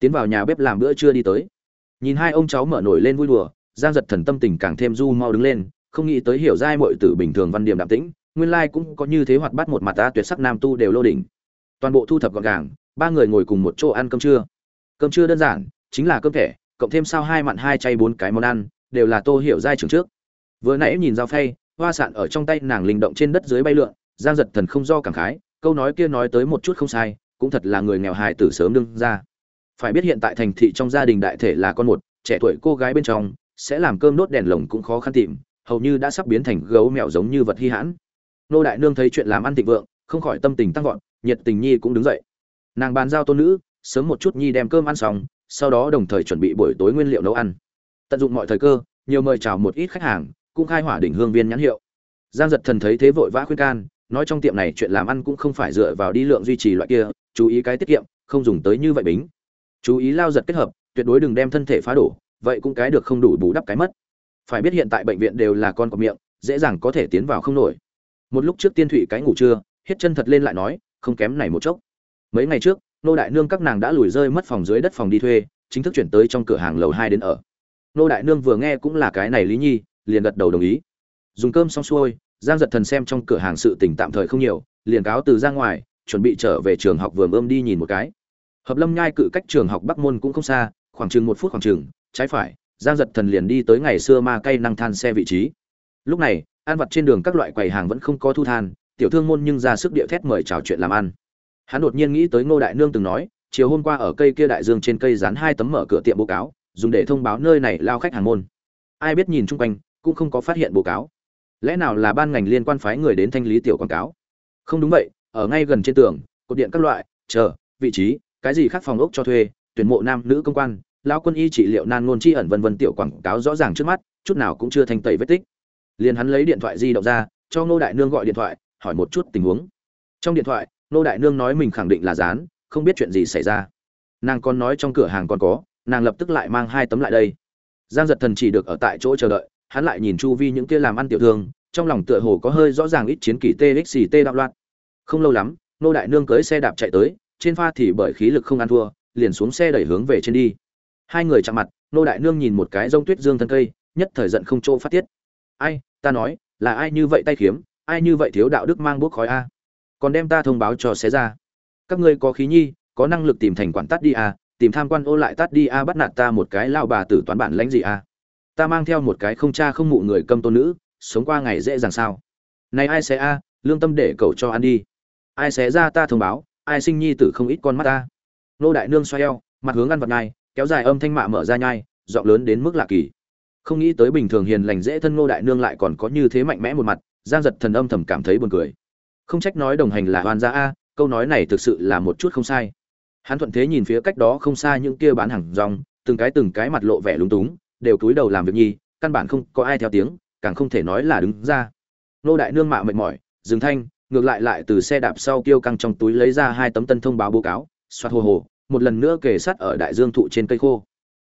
Tiến vào nhà bếp làm bữa trưa đi tới. Nhìn hai ông cháu mở nổi lên vui đùa, giang giật thần tâm tình càng thêm du mau đứng lên, không nghĩ tới hiểu giai mọi tử bình thường văn điểm đạm tĩnh, nguyên lai cũng có như thế hoạt bát một mặt ta tuyệt sắc nam tu đều lô đỉnh. Toàn bộ thu thập gọn gàng, ba người ngồi cùng một chỗ ăn cơm trưa. Cơm trưa đơn giản, chính là cơm thẻ, cộng thêm sao hai mặn hai chay bốn cái món ăn, đều là tô hiểu giai trường trước. Vừa nãy nhìn dao phay, hoa sạn ở trong tay nàng linh động trên đất dưới bay lượn, giang giật thần không do cảm khái, câu nói kia nói tới một chút không sai cũng thật là người nghèo hài tử sớm đương ra. Phải biết hiện tại thành thị trong gia đình đại thể là con một, trẻ tuổi cô gái bên trong, sẽ làm cơm đốt đèn lồng cũng khó khăn tìm, hầu như đã sắp biến thành gấu mèo giống như vật hy hãn. Nô đại nương thấy chuyện làm ăn thịnh vượng, không khỏi tâm tình tăng vọt, nhiệt tình nhi cũng đứng dậy. Nàng bàn giao tôn nữ, sớm một chút nhi đem cơm ăn xong, sau đó đồng thời chuẩn bị buổi tối nguyên liệu nấu ăn. Tận dụng mọi thời cơ, nhiều mời chào một ít khách hàng, cũng khai hỏa đỉnh hương viên nhãn hiệu. Giang giật thần thấy thế vội vã khuyên can, nói trong tiệm này chuyện làm ăn cũng không phải dựa vào đi lượng duy trì loại kia chú ý cái tiết kiệm, không dùng tới như vậy bính. Chú ý lao giật kết hợp, tuyệt đối đừng đem thân thể phá đổ, vậy cũng cái được không đủ bù đắp cái mất. Phải biết hiện tại bệnh viện đều là con có miệng, dễ dàng có thể tiến vào không nổi. Một lúc trước tiên thụy cái ngủ trưa, hết chân thật lên lại nói, không kém này một chốc. Mấy ngày trước, nô đại nương các nàng đã lùi rơi mất phòng dưới đất phòng đi thuê, chính thức chuyển tới trong cửa hàng lầu hai đến ở. Nô đại nương vừa nghe cũng là cái này lý nhi, liền gật đầu đồng ý. Dùng cơm xong xuôi, giang giật thần xem trong cửa hàng sự tỉnh tạm thời không nhiều, liền cáo từ ra ngoài chuẩn bị trở về trường học vừa ươm đi nhìn một cái. Hợp lâm nhai cự cách trường học bắc môn cũng không xa, khoảng chừng một phút khoảng chừng, trái phải, giang giật thần liền đi tới ngày xưa ma cây năng than xe vị trí. Lúc này, ăn vặt trên đường các loại quầy hàng vẫn không có thu than, tiểu thương môn nhưng ra sức địa thét mời chào chuyện làm ăn. Hắn đột nhiên nghĩ tới ngô đại nương từng nói, chiều hôm qua ở cây kia đại dương trên cây dán hai tấm mở cửa tiệm bố cáo, dùng để thông báo nơi này lao khách hàng môn. Ai biết nhìn chung quanh, cũng không có phát hiện bố cáo. Lẽ nào là ban ngành liên quan phái người đến thanh lý tiểu quảng cáo? Không đúng vậy ở ngay gần trên tường, cột điện các loại, chờ, vị trí, cái gì khác phòng ốc cho thuê, tuyển mộ nam nữ công quan, lão quân y trị liệu nan ngôn chi ẩn vân vân tiểu quảng cáo rõ ràng trước mắt, chút nào cũng chưa thành tẩy vết tích. Liền hắn lấy điện thoại di động ra, cho ngô đại nương gọi điện thoại, hỏi một chút tình huống. Trong điện thoại, ngô đại nương nói mình khẳng định là dán không biết chuyện gì xảy ra. Nàng còn nói trong cửa hàng còn có, nàng lập tức lại mang hai tấm lại đây. Giang giật thần chỉ được ở tại chỗ chờ đợi, hắn lại nhìn chu vi những kia làm ăn tiểu thương, trong lòng tựa hồ có hơi rõ ràng ít chiến kỳ txt đạo loạn không lâu lắm, nô đại nương cưới xe đạp chạy tới, trên pha thì bởi khí lực không ăn thua, liền xuống xe đẩy hướng về trên đi. Hai người chạm mặt, nô đại nương nhìn một cái rông tuyết dương thân cây, nhất thời giận không chỗ phát tiết. Ai, ta nói, là ai như vậy tay khiếm, ai như vậy thiếu đạo đức mang bốc khói a? Còn đem ta thông báo cho xé ra. Các ngươi có khí nhi, có năng lực tìm thành quản tắt đi a, tìm tham quan ô lại tắt đi a, bắt nạt ta một cái lao bà tử toán bản lãnh gì a? Ta mang theo một cái không cha không mụ người câm tôn nữ, sống qua ngày dễ dàng sao? Này ai sẽ a, lương tâm để cậu cho ăn đi ai sẽ ra ta thông báo, ai sinh nhi tử không ít con mắt ta. Nô đại nương xoay eo, mặt hướng ăn vật nhai, kéo dài âm thanh mạ mở ra nhai, giọng lớn đến mức lạ kỳ. Không nghĩ tới bình thường hiền lành dễ thân nô đại nương lại còn có như thế mạnh mẽ một mặt, giang giật thần âm thầm cảm thấy buồn cười. Không trách nói đồng hành là hoàn gia a, câu nói này thực sự là một chút không sai. Hắn thuận thế nhìn phía cách đó không xa những kia bán hàng rong, từng cái từng cái mặt lộ vẻ lúng túng, đều cúi đầu làm việc nhi, căn bản không có ai theo tiếng, càng không thể nói là đứng ra. Nô đại nương mạ mệt mỏi, dừng thanh ngược lại lại từ xe đạp sau kêu căng trong túi lấy ra hai tấm tân thông báo báo cáo xoát hồ hồ, một lần nữa kề sát ở đại dương thụ trên cây khô.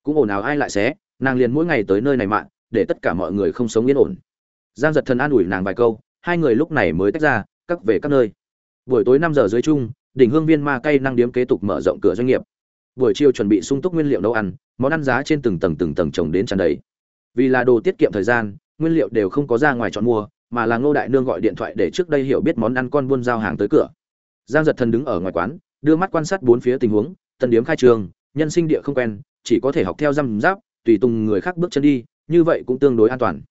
Cũng ồn ào ai lại xé, nàng liền mỗi ngày tới nơi này mạng để tất cả mọi người không sống yên ổn. Giang giật thần an ủi nàng vài câu, hai người lúc này mới tách ra cắt về các nơi. Buổi tối năm giờ dưới chung, đỉnh hương viên ma cây năng điếm kế tục mở rộng cửa doanh nghiệp. Buổi chiều chuẩn bị sung túc nguyên liệu nấu ăn, món ăn giá trên từng tầng từng tầng trồng đến tràn đầy. Vì là đồ tiết kiệm thời gian, nguyên liệu đều không có ra ngoài chọn mua mà là ngô đại nương gọi điện thoại để trước đây hiểu biết món ăn con buôn giao hàng tới cửa. Giang giật thần đứng ở ngoài quán, đưa mắt quan sát bốn phía tình huống, tân điếm khai trường, nhân sinh địa không quen, chỉ có thể học theo răm giáp tùy tùng người khác bước chân đi, như vậy cũng tương đối an toàn.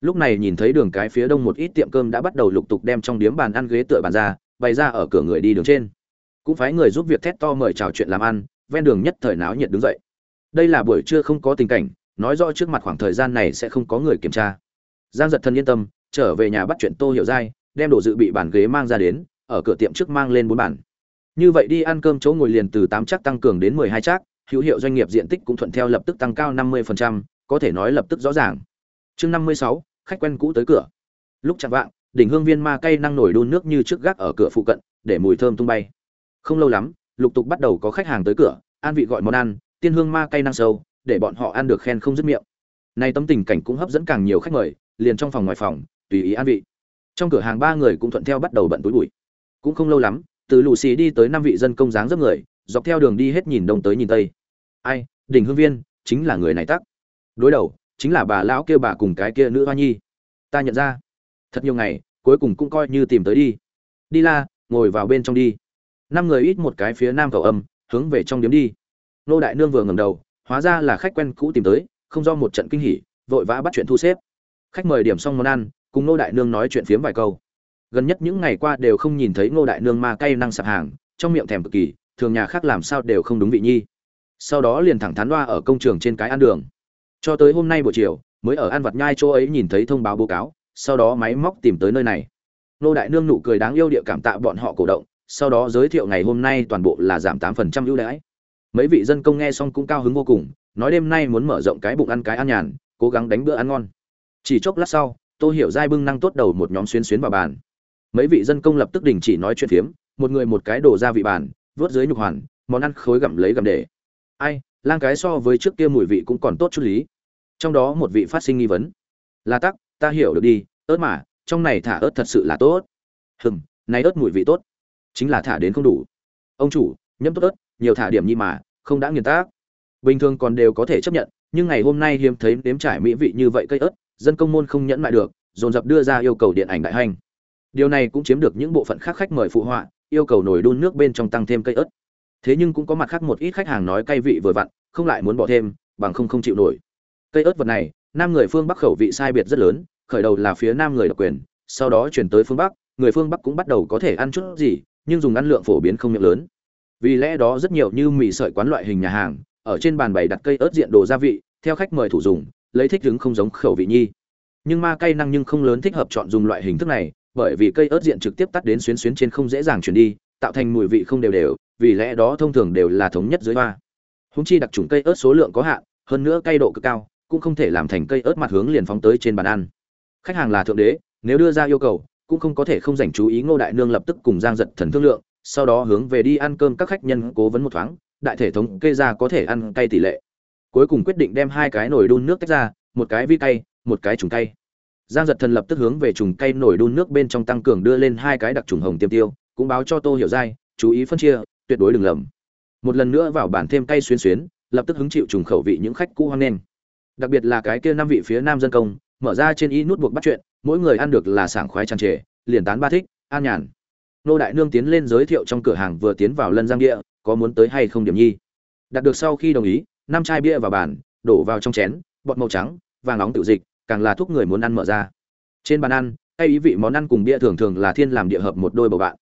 Lúc này nhìn thấy đường cái phía đông một ít tiệm cơm đã bắt đầu lục tục đem trong điếm bàn ăn ghế tựa bàn ra, bày ra ở cửa người đi đường trên. Cũng phái người giúp việc thét to mời chào chuyện làm ăn, ven đường nhất thời náo nhiệt đứng dậy. Đây là buổi trưa không có tình cảnh, nói rõ trước mặt khoảng thời gian này sẽ không có người kiểm tra. Giang giật Thần yên tâm trở về nhà bắt chuyện tô hiểu giai đem đồ dự bị bàn ghế mang ra đến ở cửa tiệm trước mang lên bốn bàn. Như vậy đi ăn cơm chỗ ngồi liền từ tám chắc tăng cường đến mười hai chắc hữu hiệu doanh nghiệp diện tích cũng thuận theo lập tức tăng cao năm mươi phần trăm, có thể nói lập tức rõ ràng. Chương năm mươi sáu khách quen cũ tới cửa. Lúc chạm vạng đỉnh hương viên ma cây năng nổi đun nước như trước gác ở cửa phụ cận để mùi thơm tung bay. Không lâu lắm lục tục bắt đầu có khách hàng tới cửa an vị gọi món ăn tiên hương ma cây năng sâu để bọn họ ăn được khen không dứt miệng. Nay tấm tình cảnh cũng hấp dẫn càng nhiều khách mời liền trong phòng ngoài phòng tùy ý an vị. Trong cửa hàng ba người cũng thuận theo bắt đầu bận túi bụi. Cũng không lâu lắm, từ lù xì đi tới năm vị dân công dáng dấp người, dọc theo đường đi hết nhìn đông tới nhìn tây. Ai đỉnh hương viên, chính là người này tắc. Đối đầu, chính là bà lão kia bà cùng cái kia nữ hoa nhi. Ta nhận ra. Thật nhiều ngày, cuối cùng cũng coi như tìm tới đi. Đi la, ngồi vào bên trong đi. Năm người ít một cái phía nam cầu âm, hướng về trong điếm đi. Nô đại nương vừa ngầm đầu, hóa ra là khách quen cũ tìm tới, không do một trận kinh hỉ, vội vã bắt chuyện thu xếp. Khách mời điểm xong món ăn cùng nô đại nương nói chuyện phiếm vài câu. Gần nhất những ngày qua đều không nhìn thấy ngô đại nương ma cay năng sạp hàng, trong miệng thèm cực kỳ, thường nhà khác làm sao đều không đúng vị nhi. Sau đó liền thẳng thắn loa ở công trường trên cái ăn đường. Cho tới hôm nay buổi chiều, mới ở ăn vặt nhai chỗ ấy nhìn thấy thông báo báo cáo, sau đó máy móc tìm tới nơi này. Nô đại nương nụ cười đáng yêu địa cảm tạ bọn họ cổ động, sau đó giới thiệu ngày hôm nay toàn bộ là giảm tám phần trăm ưu đãi. Mấy vị dân công nghe xong cũng cao hứng vô cùng, nói đêm nay muốn mở rộng cái bụng ăn cái ăn nhàn, cố gắng đánh bữa ăn ngon. Chỉ chốc lát sau tôi hiểu giai bưng năng tốt đầu một nhóm xuyến xuyến vào bàn. Mấy vị dân công lập tức đình chỉ nói chuyện phiếm, một người một cái đổ ra vị bàn, vớt dưới nhục hoàn, món ăn khối gặm lấy gặm để. Ai, lang cái so với trước kia mùi vị cũng còn tốt chút lý. Trong đó một vị phát sinh nghi vấn. Là tắc, ta hiểu được đi, ớt mà, trong này thả ớt thật sự là tốt. Hừm, này ớt mùi vị tốt. Chính là thả đến không đủ. Ông chủ, nhâm tốt ớt, nhiều thả điểm nhi mà, không đã nghiền tác. Bình thường còn đều có thể chấp nhận, nhưng ngày hôm nay hiếm thấy nếm trải mỹ vị như vậy cây ớt dân công môn không nhẫn lại được, dồn dập đưa ra yêu cầu điện ảnh đại hành. Điều này cũng chiếm được những bộ phận khác khách mời phụ họa, yêu cầu nồi đun nước bên trong tăng thêm cây ớt. Thế nhưng cũng có mặt khác một ít khách hàng nói cay vị vừa vặn, không lại muốn bỏ thêm, bằng không không chịu nổi. Cây ớt vật này, nam người phương bắc khẩu vị sai biệt rất lớn, khởi đầu là phía nam người độc quyền, sau đó chuyển tới phương bắc, người phương bắc cũng bắt đầu có thể ăn chút gì, nhưng dùng ăn lượng phổ biến không miệng lớn. Vì lẽ đó rất nhiều như mì sợi quán loại hình nhà hàng, ở trên bàn bày đặt cây ớt diện đồ gia vị, theo khách mời thủ dùng lấy thích hứng không giống khẩu vị nhi. Nhưng ma cây năng nhưng không lớn thích hợp chọn dùng loại hình thức này, bởi vì cây ớt diện trực tiếp tắt đến xuyến xuyến trên không dễ dàng chuyển đi, tạo thành mùi vị không đều đều, vì lẽ đó thông thường đều là thống nhất dưới hoa. Húng chi đặc trùng cây ớt số lượng có hạn, hơn nữa cây độ cực cao, cũng không thể làm thành cây ớt mặt hướng liền phóng tới trên bàn ăn. Khách hàng là thượng đế, nếu đưa ra yêu cầu, cũng không có thể không dành chú ý ngô đại nương lập tức cùng giang giật thần thương lượng, sau đó hướng về đi ăn cơm các khách nhân cố vấn một thoáng, đại thể thống kê ra có thể ăn cay tỷ lệ cuối cùng quyết định đem hai cái nồi đun nước tách ra, một cái vi cay, một cái trùng cay. Giang giật thần lập tức hướng về trùng cay nồi đun nước bên trong tăng cường đưa lên hai cái đặc trùng hồng tiêm tiêu, cũng báo cho tô hiểu giai, chú ý phân chia, tuyệt đối đừng lầm. Một lần nữa vào bản thêm cay xuyến xuyến, lập tức hứng chịu trùng khẩu vị những khách cũ hoang nên. Đặc biệt là cái kia năm vị phía nam dân công, mở ra trên y nút buộc bắt chuyện, mỗi người ăn được là sảng khoái tràn trề, liền tán ba thích, an nhàn. Nô đại nương tiến lên giới thiệu trong cửa hàng vừa tiến vào lân giang địa, có muốn tới hay không điểm nhi? Đạt được sau khi đồng ý năm chai bia vào bàn, đổ vào trong chén, bọt màu trắng, vàng nóng tự dịch, càng là thuốc người muốn ăn mở ra. Trên bàn ăn hay ý vị món ăn cùng bia thường thường là thiên làm địa hợp một đôi bầu bạn.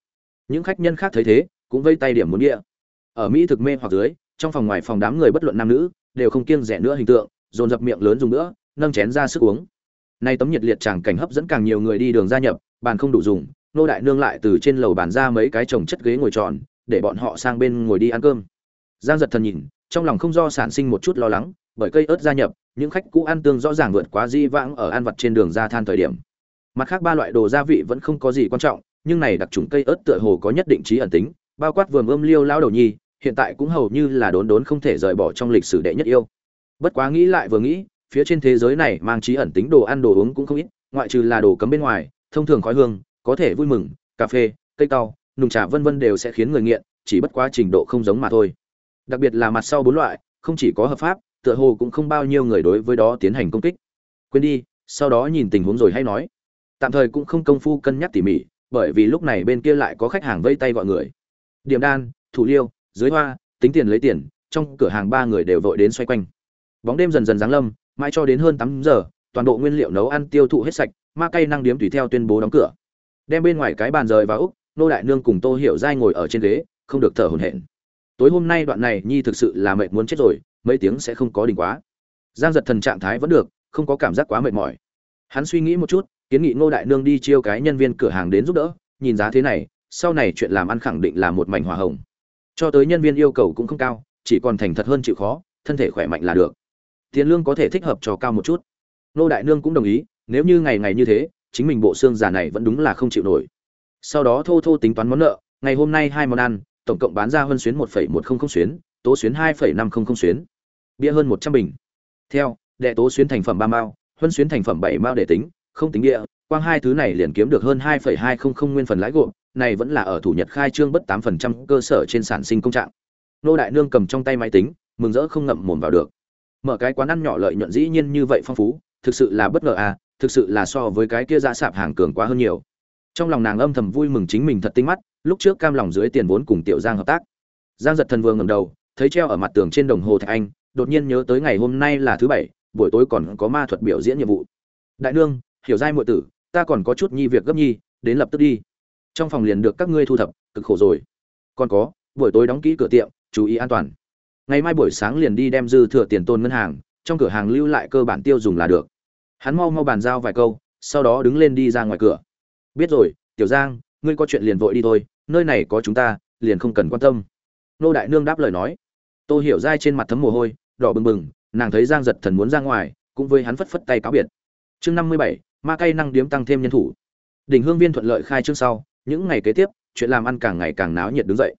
Những khách nhân khác thấy thế, cũng vây tay điểm muốn bia. Ở mỹ thực mê hoặc dưới, trong phòng ngoài phòng đám người bất luận nam nữ, đều không kiêng rẻ nữa hình tượng, dồn dập miệng lớn dùng nữa, nâng chén ra sức uống. Nay tấm nhiệt liệt chàng cảnh hấp dẫn càng nhiều người đi đường gia nhập, bàn không đủ dùng, nô đại nương lại từ trên lầu bàn ra mấy cái chồng chất ghế ngồi tròn, để bọn họ sang bên ngồi đi ăn cơm. Giang giật thần nhìn trong lòng không do sản sinh một chút lo lắng, bởi cây ớt gia nhập, những khách cũ ăn tương rõ ràng vượt quá di vãng ở ăn vặt trên đường ra than thời điểm. Mặt khác ba loại đồ gia vị vẫn không có gì quan trọng, nhưng này đặc trùng cây ớt tựa hồ có nhất định trí ẩn tính, bao quát vườn ươm liêu lao đầu nhi, hiện tại cũng hầu như là đốn đốn không thể rời bỏ trong lịch sử đệ nhất yêu. Bất quá nghĩ lại vừa nghĩ, phía trên thế giới này mang trí ẩn tính đồ ăn đồ uống cũng không ít, ngoại trừ là đồ cấm bên ngoài, thông thường khói hương, có thể vui mừng, cà phê, cây cao nùng trà vân vân đều sẽ khiến người nghiện, chỉ bất quá trình độ không giống mà thôi đặc biệt là mặt sau bốn loại, không chỉ có hợp pháp, tựa hồ cũng không bao nhiêu người đối với đó tiến hành công kích. Quên đi, sau đó nhìn tình huống rồi hay nói. Tạm thời cũng không công phu cân nhắc tỉ mỉ, bởi vì lúc này bên kia lại có khách hàng vây tay gọi người. Điểm đan, thủ liêu, dưới hoa, tính tiền lấy tiền, trong cửa hàng ba người đều vội đến xoay quanh. Bóng đêm dần dần giáng lâm, mãi cho đến hơn tám giờ, toàn bộ nguyên liệu nấu ăn tiêu thụ hết sạch, ma cây năng điếm tùy theo tuyên bố đóng cửa. Đem bên ngoài cái bàn rời vào úc, nô đại nương cùng tô hiểu dai ngồi ở trên ghế, không được thở hổn hển tối hôm nay đoạn này nhi thực sự là mệt muốn chết rồi, mấy tiếng sẽ không có đỉnh quá. Giang giật thần trạng thái vẫn được, không có cảm giác quá mệt mỏi. Hắn suy nghĩ một chút, kiến nghị ngô đại nương đi chiêu cái nhân viên cửa hàng đến giúp đỡ, nhìn giá thế này, sau này chuyện làm ăn khẳng định là một mảnh hòa hồng. Cho tới nhân viên yêu cầu cũng không cao, chỉ còn thành thật hơn chịu khó, thân thể khỏe mạnh là được. Tiền lương có thể thích hợp cho cao một chút. Ngô đại nương cũng đồng ý, nếu như ngày ngày như thế, chính mình bộ xương già này vẫn đúng là không chịu nổi. Sau đó thô thô tính toán món nợ, ngày hôm nay hai món ăn tổng cộng bán ra hơn xuyến một phẩy một không không xuyến, tố xuyến hai phẩy năm không không xuyến, bia hơn một trăm bình. Theo, đệ tố xuyến thành phẩm ba mao, huân xuyến thành phẩm bảy mao để tính, không tính địa, quang hai thứ này liền kiếm được hơn hai phẩy hai không không nguyên phần lãi gộp, này vẫn là ở thủ nhật khai trương bất tám phần trăm cơ sở trên sản sinh công trạng. Nô đại nương cầm trong tay máy tính, mừng rỡ không ngậm mồm vào được. Mở cái quán ăn nhỏ lợi nhuận dĩ nhiên như vậy phong phú, thực sự là bất ngờ à thực sự là so với cái kia ra sạp hàng cường quá hơn nhiều. Trong lòng nàng âm thầm vui mừng chính mình thật tinh mắt lúc trước cam lòng dưới tiền vốn cùng tiểu giang hợp tác. Giang giật thần vương ngầm đầu, thấy treo ở mặt tường trên đồng hồ thạch anh, đột nhiên nhớ tới ngày hôm nay là thứ bảy, buổi tối còn có ma thuật biểu diễn nhiệm vụ. Đại nương, hiểu giai muội tử, ta còn có chút nhi việc gấp nhi, đến lập tức đi. Trong phòng liền được các ngươi thu thập, cực khổ rồi. Còn có, buổi tối đóng kỹ cửa tiệm, chú ý an toàn. Ngày mai buổi sáng liền đi đem dư thừa tiền tôn ngân hàng, trong cửa hàng lưu lại cơ bản tiêu dùng là được. Hắn mau mau bàn giao vài câu, sau đó đứng lên đi ra ngoài cửa. Biết rồi, tiểu giang ngươi có chuyện liền vội đi thôi, nơi này có chúng ta, liền không cần quan tâm. Nô đại nương đáp lời nói. Tô hiểu dai trên mặt thấm mồ hôi, đỏ bừng bừng, nàng thấy giang giật thần muốn ra ngoài, cũng với hắn phất phất tay cáo biệt. Chương năm mươi bảy, ma cây năng điếm tăng thêm nhân thủ. Đỉnh hương viên thuận lợi khai trương sau, những ngày kế tiếp, chuyện làm ăn càng ngày càng náo nhiệt đứng dậy.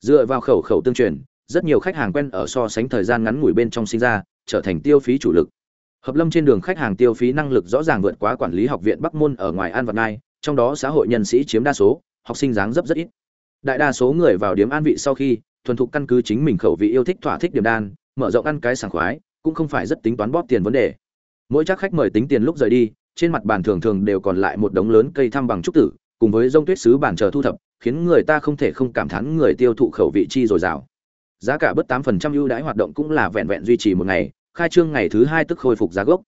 Dựa vào khẩu khẩu tương truyền, rất nhiều khách hàng quen ở so sánh thời gian ngắn ngủi bên trong sinh ra, trở thành tiêu phí chủ lực. Hợp lâm trên đường khách hàng tiêu phí năng lực rõ ràng vượt quá quản lý học viện bắc môn ở ngoài an vật nai trong đó xã hội nhân sĩ chiếm đa số, học sinh dáng dấp rất ít. Đại đa số người vào điểm an vị sau khi, thuần thục căn cứ chính mình khẩu vị yêu thích thỏa thích điểm đan, mở rộng ăn cái sảng khoái, cũng không phải rất tính toán bóp tiền vấn đề. Mỗi chắc khách mời tính tiền lúc rời đi, trên mặt bàn thường thường đều còn lại một đống lớn cây thăm bằng trúc tử, cùng với rông tuyết sứ bàn chờ thu thập, khiến người ta không thể không cảm thán người tiêu thụ khẩu vị chi dồi dào. Giá cả bớt tám phần trăm ưu đãi hoạt động cũng là vẹn vẹn duy trì một ngày, khai trương ngày thứ hai tức khôi phục giá gốc.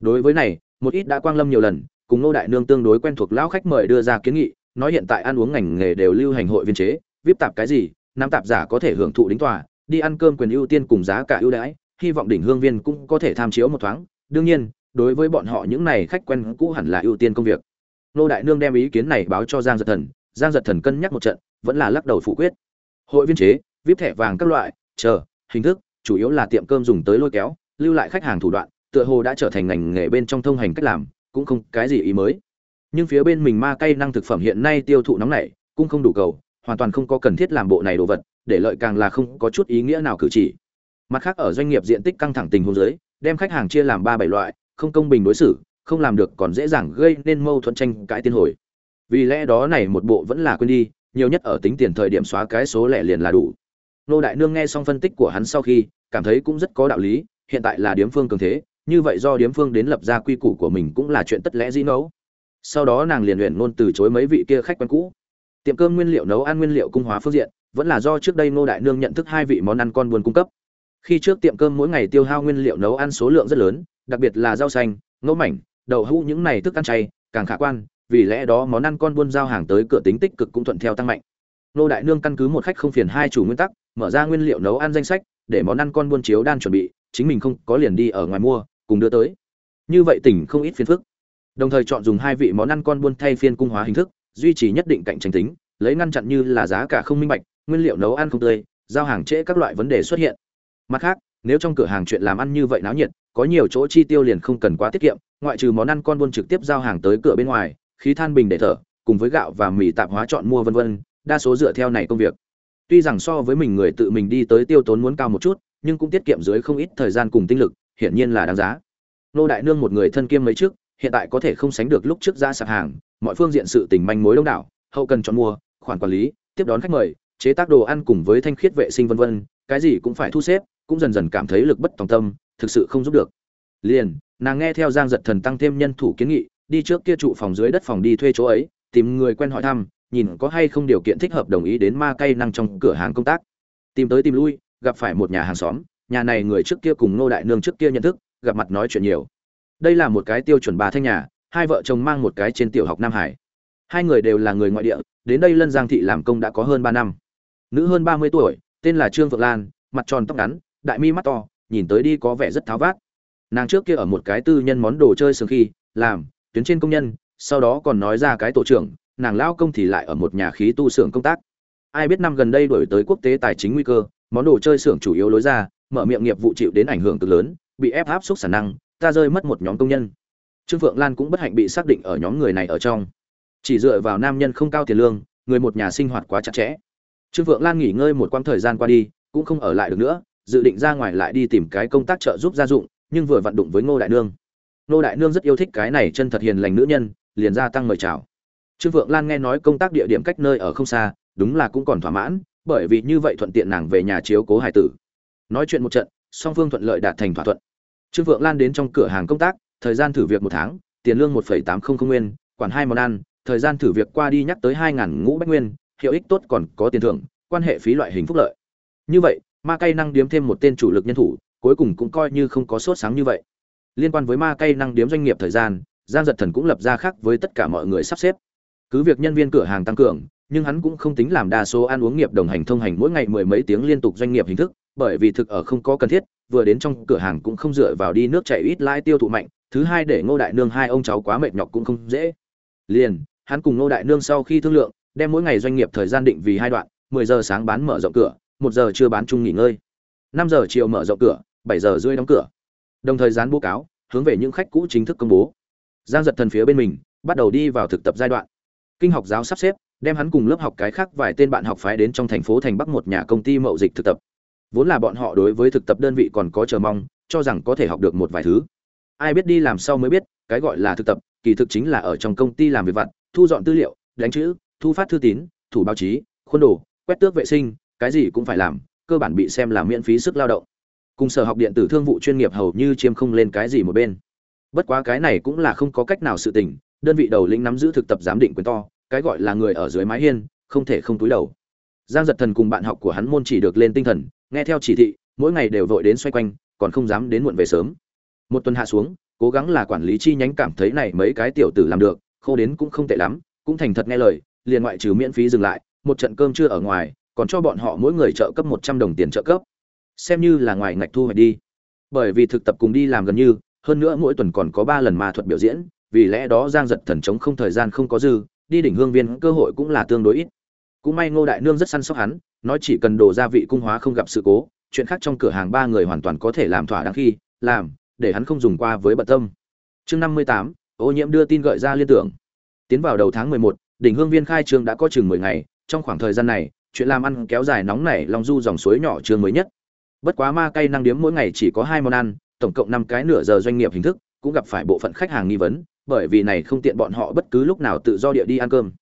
Đối với này, một ít đã quang lâm nhiều lần cùng nô đại nương tương đối quen thuộc lão khách mời đưa ra kiến nghị, nói hiện tại ăn uống ngành nghề đều lưu hành hội viên chế, vip tạp cái gì, nam tạp giả có thể hưởng thụ đính tòa, đi ăn cơm quyền ưu tiên cùng giá cả ưu đãi, hy vọng đỉnh hương viên cũng có thể tham chiếu một thoáng. Đương nhiên, đối với bọn họ những này khách quen cũ hẳn là ưu tiên công việc. Nô đại nương đem ý kiến này báo cho giang giật thần, giang giật thần cân nhắc một trận, vẫn là lắc đầu phủ quyết. Hội viên chế, vip thẻ vàng các loại, chờ, hình thức, chủ yếu là tiệm cơm dùng tới lôi kéo, lưu lại khách hàng thủ đoạn, tựa hồ đã trở thành ngành nghề bên trong thông hành cách làm cũng không cái gì ý mới. Nhưng phía bên mình ma cây năng thực phẩm hiện nay tiêu thụ nóng nảy, cũng không đủ cầu, hoàn toàn không có cần thiết làm bộ này đồ vật, để lợi càng là không có chút ý nghĩa nào cử chỉ. Mặt khác ở doanh nghiệp diện tích căng thẳng tình huống dưới, đem khách hàng chia làm ba bảy loại, không công bình đối xử, không làm được còn dễ dàng gây nên mâu thuẫn tranh cãi tiên hồi. Vì lẽ đó này một bộ vẫn là quên đi, nhiều nhất ở tính tiền thời điểm xóa cái số lẻ liền là đủ. Nô đại nương nghe xong phân tích của hắn sau khi, cảm thấy cũng rất có đạo lý, hiện tại là điếm phương cường thế như vậy do điếm phương đến lập ra quy củ của mình cũng là chuyện tất lẽ dĩ nấu sau đó nàng liền luyện nôn từ chối mấy vị kia khách quen cũ. Tiệm cơm nguyên liệu nấu ăn nguyên liệu cung hóa phương diện, vẫn là do trước đây Ngô đại nương nhận thức hai vị món ăn con buôn cung cấp. Khi trước tiệm cơm mỗi ngày tiêu hao nguyên liệu nấu ăn số lượng rất lớn, đặc biệt là rau xanh ngẫu mảnh, đậu hũ những này thức ăn chay, càng khả quan, vì lẽ đó món ăn con buôn giao hàng tới cửa tính tích cực cũng thuận theo tăng mạnh. Nô đại nương căn cứ một khách không phiền hai chủ nguyên tắc, mở ra nguyên liệu nấu ăn danh sách, để món ăn con buôn chiếu đan chuẩn bị, chính mình không có liền đi ở ngoài mua cùng đưa tới. Như vậy tỉnh không ít phiền phức. Đồng thời chọn dùng hai vị món ăn con buôn thay phiên cung hóa hình thức, duy trì nhất định cạnh tranh tính, lấy ngăn chặn như là giá cả không minh bạch, nguyên liệu nấu ăn không tươi, giao hàng trễ các loại vấn đề xuất hiện. Mặt khác, nếu trong cửa hàng chuyện làm ăn như vậy náo nhiệt, có nhiều chỗ chi tiêu liền không cần quá tiết kiệm, ngoại trừ món ăn con buôn trực tiếp giao hàng tới cửa bên ngoài, khí than bình để thở, cùng với gạo và mì tạp hóa chọn mua vân vân, đa số dựa theo này công việc. Tuy rằng so với mình người tự mình đi tới tiêu tốn muốn cao một chút, nhưng cũng tiết kiệm dưới không ít thời gian cùng tinh lực hiển nhiên là đáng giá. Nô đại nương một người thân kiêm mấy trước, hiện tại có thể không sánh được lúc trước ra sạp hàng, mọi phương diện sự tình manh mối đông đảo, hậu cần chọn mua, khoản quản lý, tiếp đón khách mời, chế tác đồ ăn cùng với thanh khiết vệ sinh vân vân, cái gì cũng phải thu xếp, cũng dần dần cảm thấy lực bất tòng tâm, thực sự không giúp được. Liền, nàng nghe theo giang giật thần tăng thêm nhân thủ kiến nghị, đi trước kia trụ phòng dưới đất phòng đi thuê chỗ ấy, tìm người quen hỏi thăm, nhìn có hay không điều kiện thích hợp đồng ý đến ma cây năng trong cửa hàng công tác. Tìm tới tìm lui, gặp phải một nhà hàng xóm nhà này người trước kia cùng nô đại nương trước kia nhận thức, gặp mặt nói chuyện nhiều. Đây là một cái tiêu chuẩn bà thanh nhà, hai vợ chồng mang một cái trên tiểu học nam hải. Hai người đều là người ngoại địa, đến đây lân giang thị làm công đã có hơn ba năm. Nữ hơn ba mươi tuổi, tên là trương phượng lan, mặt tròn tóc ngắn, đại mi mắt to, nhìn tới đi có vẻ rất tháo vát. Nàng trước kia ở một cái tư nhân món đồ chơi sừng khi, làm, tuyến trên công nhân, sau đó còn nói ra cái tổ trưởng, nàng lao công thì lại ở một nhà khí tu xưởng công tác. Ai biết năm gần đây đổi tới quốc tế tài chính nguy cơ, món đồ chơi xưởng chủ yếu lối ra mở miệng nghiệp vụ chịu đến ảnh hưởng cực lớn, bị ép áp suất sản năng, ta rơi mất một nhóm công nhân. Trương phượng lan cũng bất hạnh bị xác định ở nhóm người này ở trong. Chỉ dựa vào nam nhân không cao tiền lương, người một nhà sinh hoạt quá chặt chẽ. Trương phượng lan nghỉ ngơi một quãng thời gian qua đi, cũng không ở lại được nữa, dự định ra ngoài lại đi tìm cái công tác trợ giúp gia dụng, nhưng vừa vặn đụng với ngô đại nương. Ngô đại nương rất yêu thích cái này chân thật hiền lành nữ nhân, liền gia tăng mời chào. Trương phượng lan nghe nói công tác địa điểm cách nơi ở không xa, đúng là cũng còn thỏa mãn, bởi vì như vậy thuận tiện nàng về nhà chiếu cố hải tử nói chuyện một trận, song phương thuận lợi đạt thành thỏa thuận. Trương Vượng lan đến trong cửa hàng công tác, thời gian thử việc một tháng, tiền lương một tám không không nguyên, quản hai món ăn, thời gian thử việc qua đi nhắc tới hai ngàn ngũ bách nguyên, hiệu ích tốt còn có tiền thưởng, quan hệ phí loại hình phúc lợi. Như vậy, ma cây năng điếm thêm một tên chủ lực nhân thủ, cuối cùng cũng coi như không có sốt sáng như vậy. Liên quan với ma cây năng điếm doanh nghiệp thời gian, giang giật thần cũng lập ra khác với tất cả mọi người sắp xếp. Cứ việc nhân viên cửa hàng tăng cường nhưng hắn cũng không tính làm đa số ăn uống nghiệp đồng hành thông hành mỗi ngày mười mấy tiếng liên tục doanh nghiệp hình thức, bởi vì thực ở không có cần thiết, vừa đến trong cửa hàng cũng không dựa vào đi nước chảy ít lãi tiêu thụ mạnh, thứ hai để ngô đại nương hai ông cháu quá mệt nhọc cũng không dễ. Liền, hắn cùng ngô đại nương sau khi thương lượng, đem mỗi ngày doanh nghiệp thời gian định vì hai đoạn 10 giờ sáng bán mở rộng cửa, một giờ trưa bán chung nghỉ ngơi. 5 giờ chiều mở rộng cửa 7 giờ rưỡi đóng cửa. Đồng thời dán bố cáo, hướng về những khách cũ chính thức công bố. Giang giật thần phía bên mình, bắt đầu đi vào thực tập giai đoạn. Kinh học giáo sắp xếp đem hắn cùng lớp học cái khác vài tên bạn học phái đến trong thành phố thành bắc một nhà công ty mậu dịch thực tập. Vốn là bọn họ đối với thực tập đơn vị còn có chờ mong, cho rằng có thể học được một vài thứ. Ai biết đi làm sau mới biết, cái gọi là thực tập, kỳ thực chính là ở trong công ty làm việc vặt, thu dọn tư liệu, đánh chữ, thu phát thư tín, thủ báo chí, khuôn đồ, quét tước vệ sinh, cái gì cũng phải làm, cơ bản bị xem là miễn phí sức lao động. Cùng sở học điện tử thương vụ chuyên nghiệp hầu như chiêm không lên cái gì một bên. Bất quá cái này cũng là không có cách nào sự tình, đơn vị đầu lĩnh nắm giữ thực tập giám định quyền to cái gọi là người ở dưới mái hiên, không thể không túi đầu. Giang giật thần cùng bạn học của hắn môn chỉ được lên tinh thần, nghe theo chỉ thị, mỗi ngày đều vội đến xoay quanh, còn không dám đến muộn về sớm. Một tuần hạ xuống, cố gắng là quản lý chi nhánh cảm thấy này mấy cái tiểu tử làm được, khô đến cũng không tệ lắm, cũng thành thật nghe lời, liền ngoại trừ miễn phí dừng lại, một trận cơm trưa ở ngoài, còn cho bọn họ mỗi người trợ cấp một trăm đồng tiền trợ cấp. Xem như là ngoài ngạch thu hoạch đi. Bởi vì thực tập cùng đi làm gần như, hơn nữa mỗi tuần còn có ba lần ma thuật biểu diễn, vì lẽ đó giang giật thần chống không thời gian không có dư đi đỉnh hương viên cơ hội cũng là tương đối ít. Cũng may ngô đại nương rất săn sóc hắn, nói chỉ cần đồ gia vị cung hóa không gặp sự cố, chuyện khác trong cửa hàng ba người hoàn toàn có thể làm thỏa đáng khi, làm, để hắn không dùng qua với bận tâm. Chương năm mươi tám, ô nhiễm đưa tin gợi ra liên tưởng. Tiến vào đầu tháng mười một, đỉnh hương viên khai trương đã có chừng mười ngày, trong khoảng thời gian này, chuyện làm ăn kéo dài nóng nảy lòng du dòng suối nhỏ trường mới nhất. Bất quá ma cây năng điếm mỗi ngày chỉ có hai món ăn, tổng cộng năm cái nửa giờ doanh nghiệp hình thức, cũng gặp phải bộ phận khách hàng nghi vấn bởi vì này không tiện bọn họ bất cứ lúc nào tự do địa đi ăn cơm.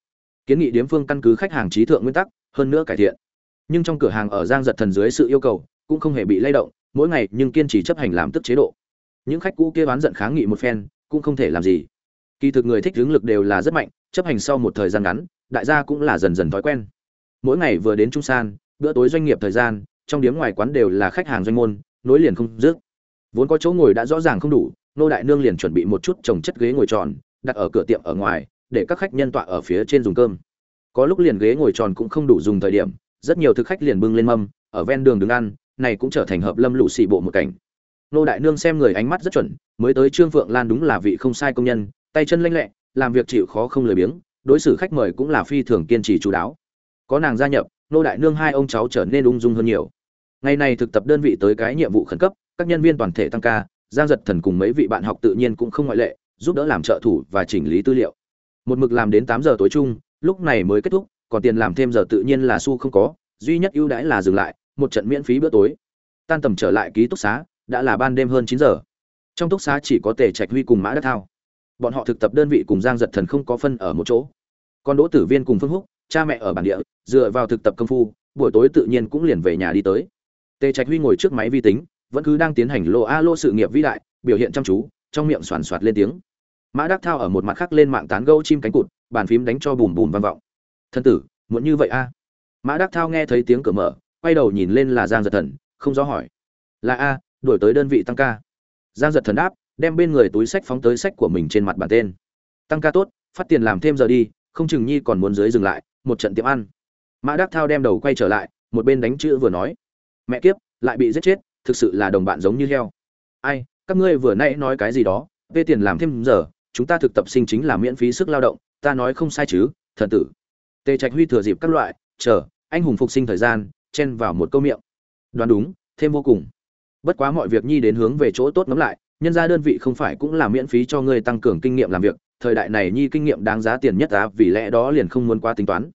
Kiến nghị điếm phương căn cứ khách hàng trí thượng nguyên tắc, hơn nữa cải thiện. Nhưng trong cửa hàng ở giang giật thần dưới sự yêu cầu, cũng không hề bị lay động, mỗi ngày nhưng kiên trì chấp hành làm tức chế độ. Những khách cũ kia bán giận kháng nghị một phen, cũng không thể làm gì. Kỳ thực người thích hướng lực đều là rất mạnh, chấp hành sau một thời gian ngắn, đại gia cũng là dần dần thói quen. Mỗi ngày vừa đến trung san, bữa tối doanh nghiệp thời gian, trong điếm ngoài quán đều là khách hàng doanh môn, nối liền không dứt. Vốn có chỗ ngồi đã rõ ràng không đủ nô đại nương liền chuẩn bị một chút trồng chất ghế ngồi tròn, đặt ở cửa tiệm ở ngoài, để các khách nhân tọa ở phía trên dùng cơm. Có lúc liền ghế ngồi tròn cũng không đủ dùng thời điểm, rất nhiều thực khách liền bưng lên mâm, ở ven đường đứng ăn, này cũng trở thành hợp lâm lũ xì bộ một cảnh. Nô đại nương xem người ánh mắt rất chuẩn, mới tới trương phượng lan đúng là vị không sai công nhân, tay chân lanh lẹ, làm việc chịu khó không lười biếng, đối xử khách mời cũng là phi thường kiên trì chú đáo. Có nàng gia nhập, nô đại nương hai ông cháu trở nên ung dung hơn nhiều. Ngày này thực tập đơn vị tới cái nhiệm vụ khẩn cấp, các nhân viên toàn thể tăng ca giang giật thần cùng mấy vị bạn học tự nhiên cũng không ngoại lệ, giúp đỡ làm trợ thủ và chỉnh lý tư liệu. Một mực làm đến tám giờ tối chung, lúc này mới kết thúc, còn tiền làm thêm giờ tự nhiên là xu không có, duy nhất ưu đãi là dừng lại, một trận miễn phí bữa tối. Tan tầm trở lại ký túc xá, đã là ban đêm hơn chín giờ. Trong túc xá chỉ có tề trạch huy cùng mã đắc thao. Bọn họ thực tập đơn vị cùng giang giật thần không có phân ở một chỗ. Còn đỗ tử viên cùng phương húc, cha mẹ ở bản địa, dựa vào thực tập công phu, buổi tối tự nhiên cũng liền về nhà đi tới. Tề trạch huy ngồi trước máy vi tính vẫn cứ đang tiến hành lô a lô sự nghiệp vĩ đại, biểu hiện chăm chú, trong miệng soàn soạt lên tiếng. Mã đắc thao ở một mặt khác lên mạng tán gâu chim cánh cụt, bàn phím đánh cho bùm bùm vang vọng. Thân tử muốn như vậy a? Mã đắc thao nghe thấy tiếng cửa mở, quay đầu nhìn lên là giang giật thần, không rõ hỏi. Là a, đổi tới đơn vị tăng ca. Giang giật thần đáp, đem bên người túi sách phóng tới sách của mình trên mặt bản tên. Tăng ca tốt, phát tiền làm thêm giờ đi, không chừng nhi còn muốn dưới dừng lại, một trận tiệm ăn. Mã đắc thao đem đầu quay trở lại, một bên đánh chữ vừa nói. Mẹ kiếp, lại bị giết chết thực sự là đồng bạn giống như heo. Ai, các ngươi vừa nãy nói cái gì đó về tiền làm thêm giờ, chúng ta thực tập sinh chính là miễn phí sức lao động, ta nói không sai chứ, thần tử. Tề trạch huy thừa dịp các loại, chờ, anh hùng phục sinh thời gian, chen vào một câu miệng. Đoán đúng, thêm vô cùng. Bất quá mọi việc nhi đến hướng về chỗ tốt ngắm lại, nhân ra đơn vị không phải cũng là miễn phí cho ngươi tăng cường kinh nghiệm làm việc, thời đại này nhi kinh nghiệm đáng giá tiền nhất á, vì lẽ đó liền không muốn quá tính toán.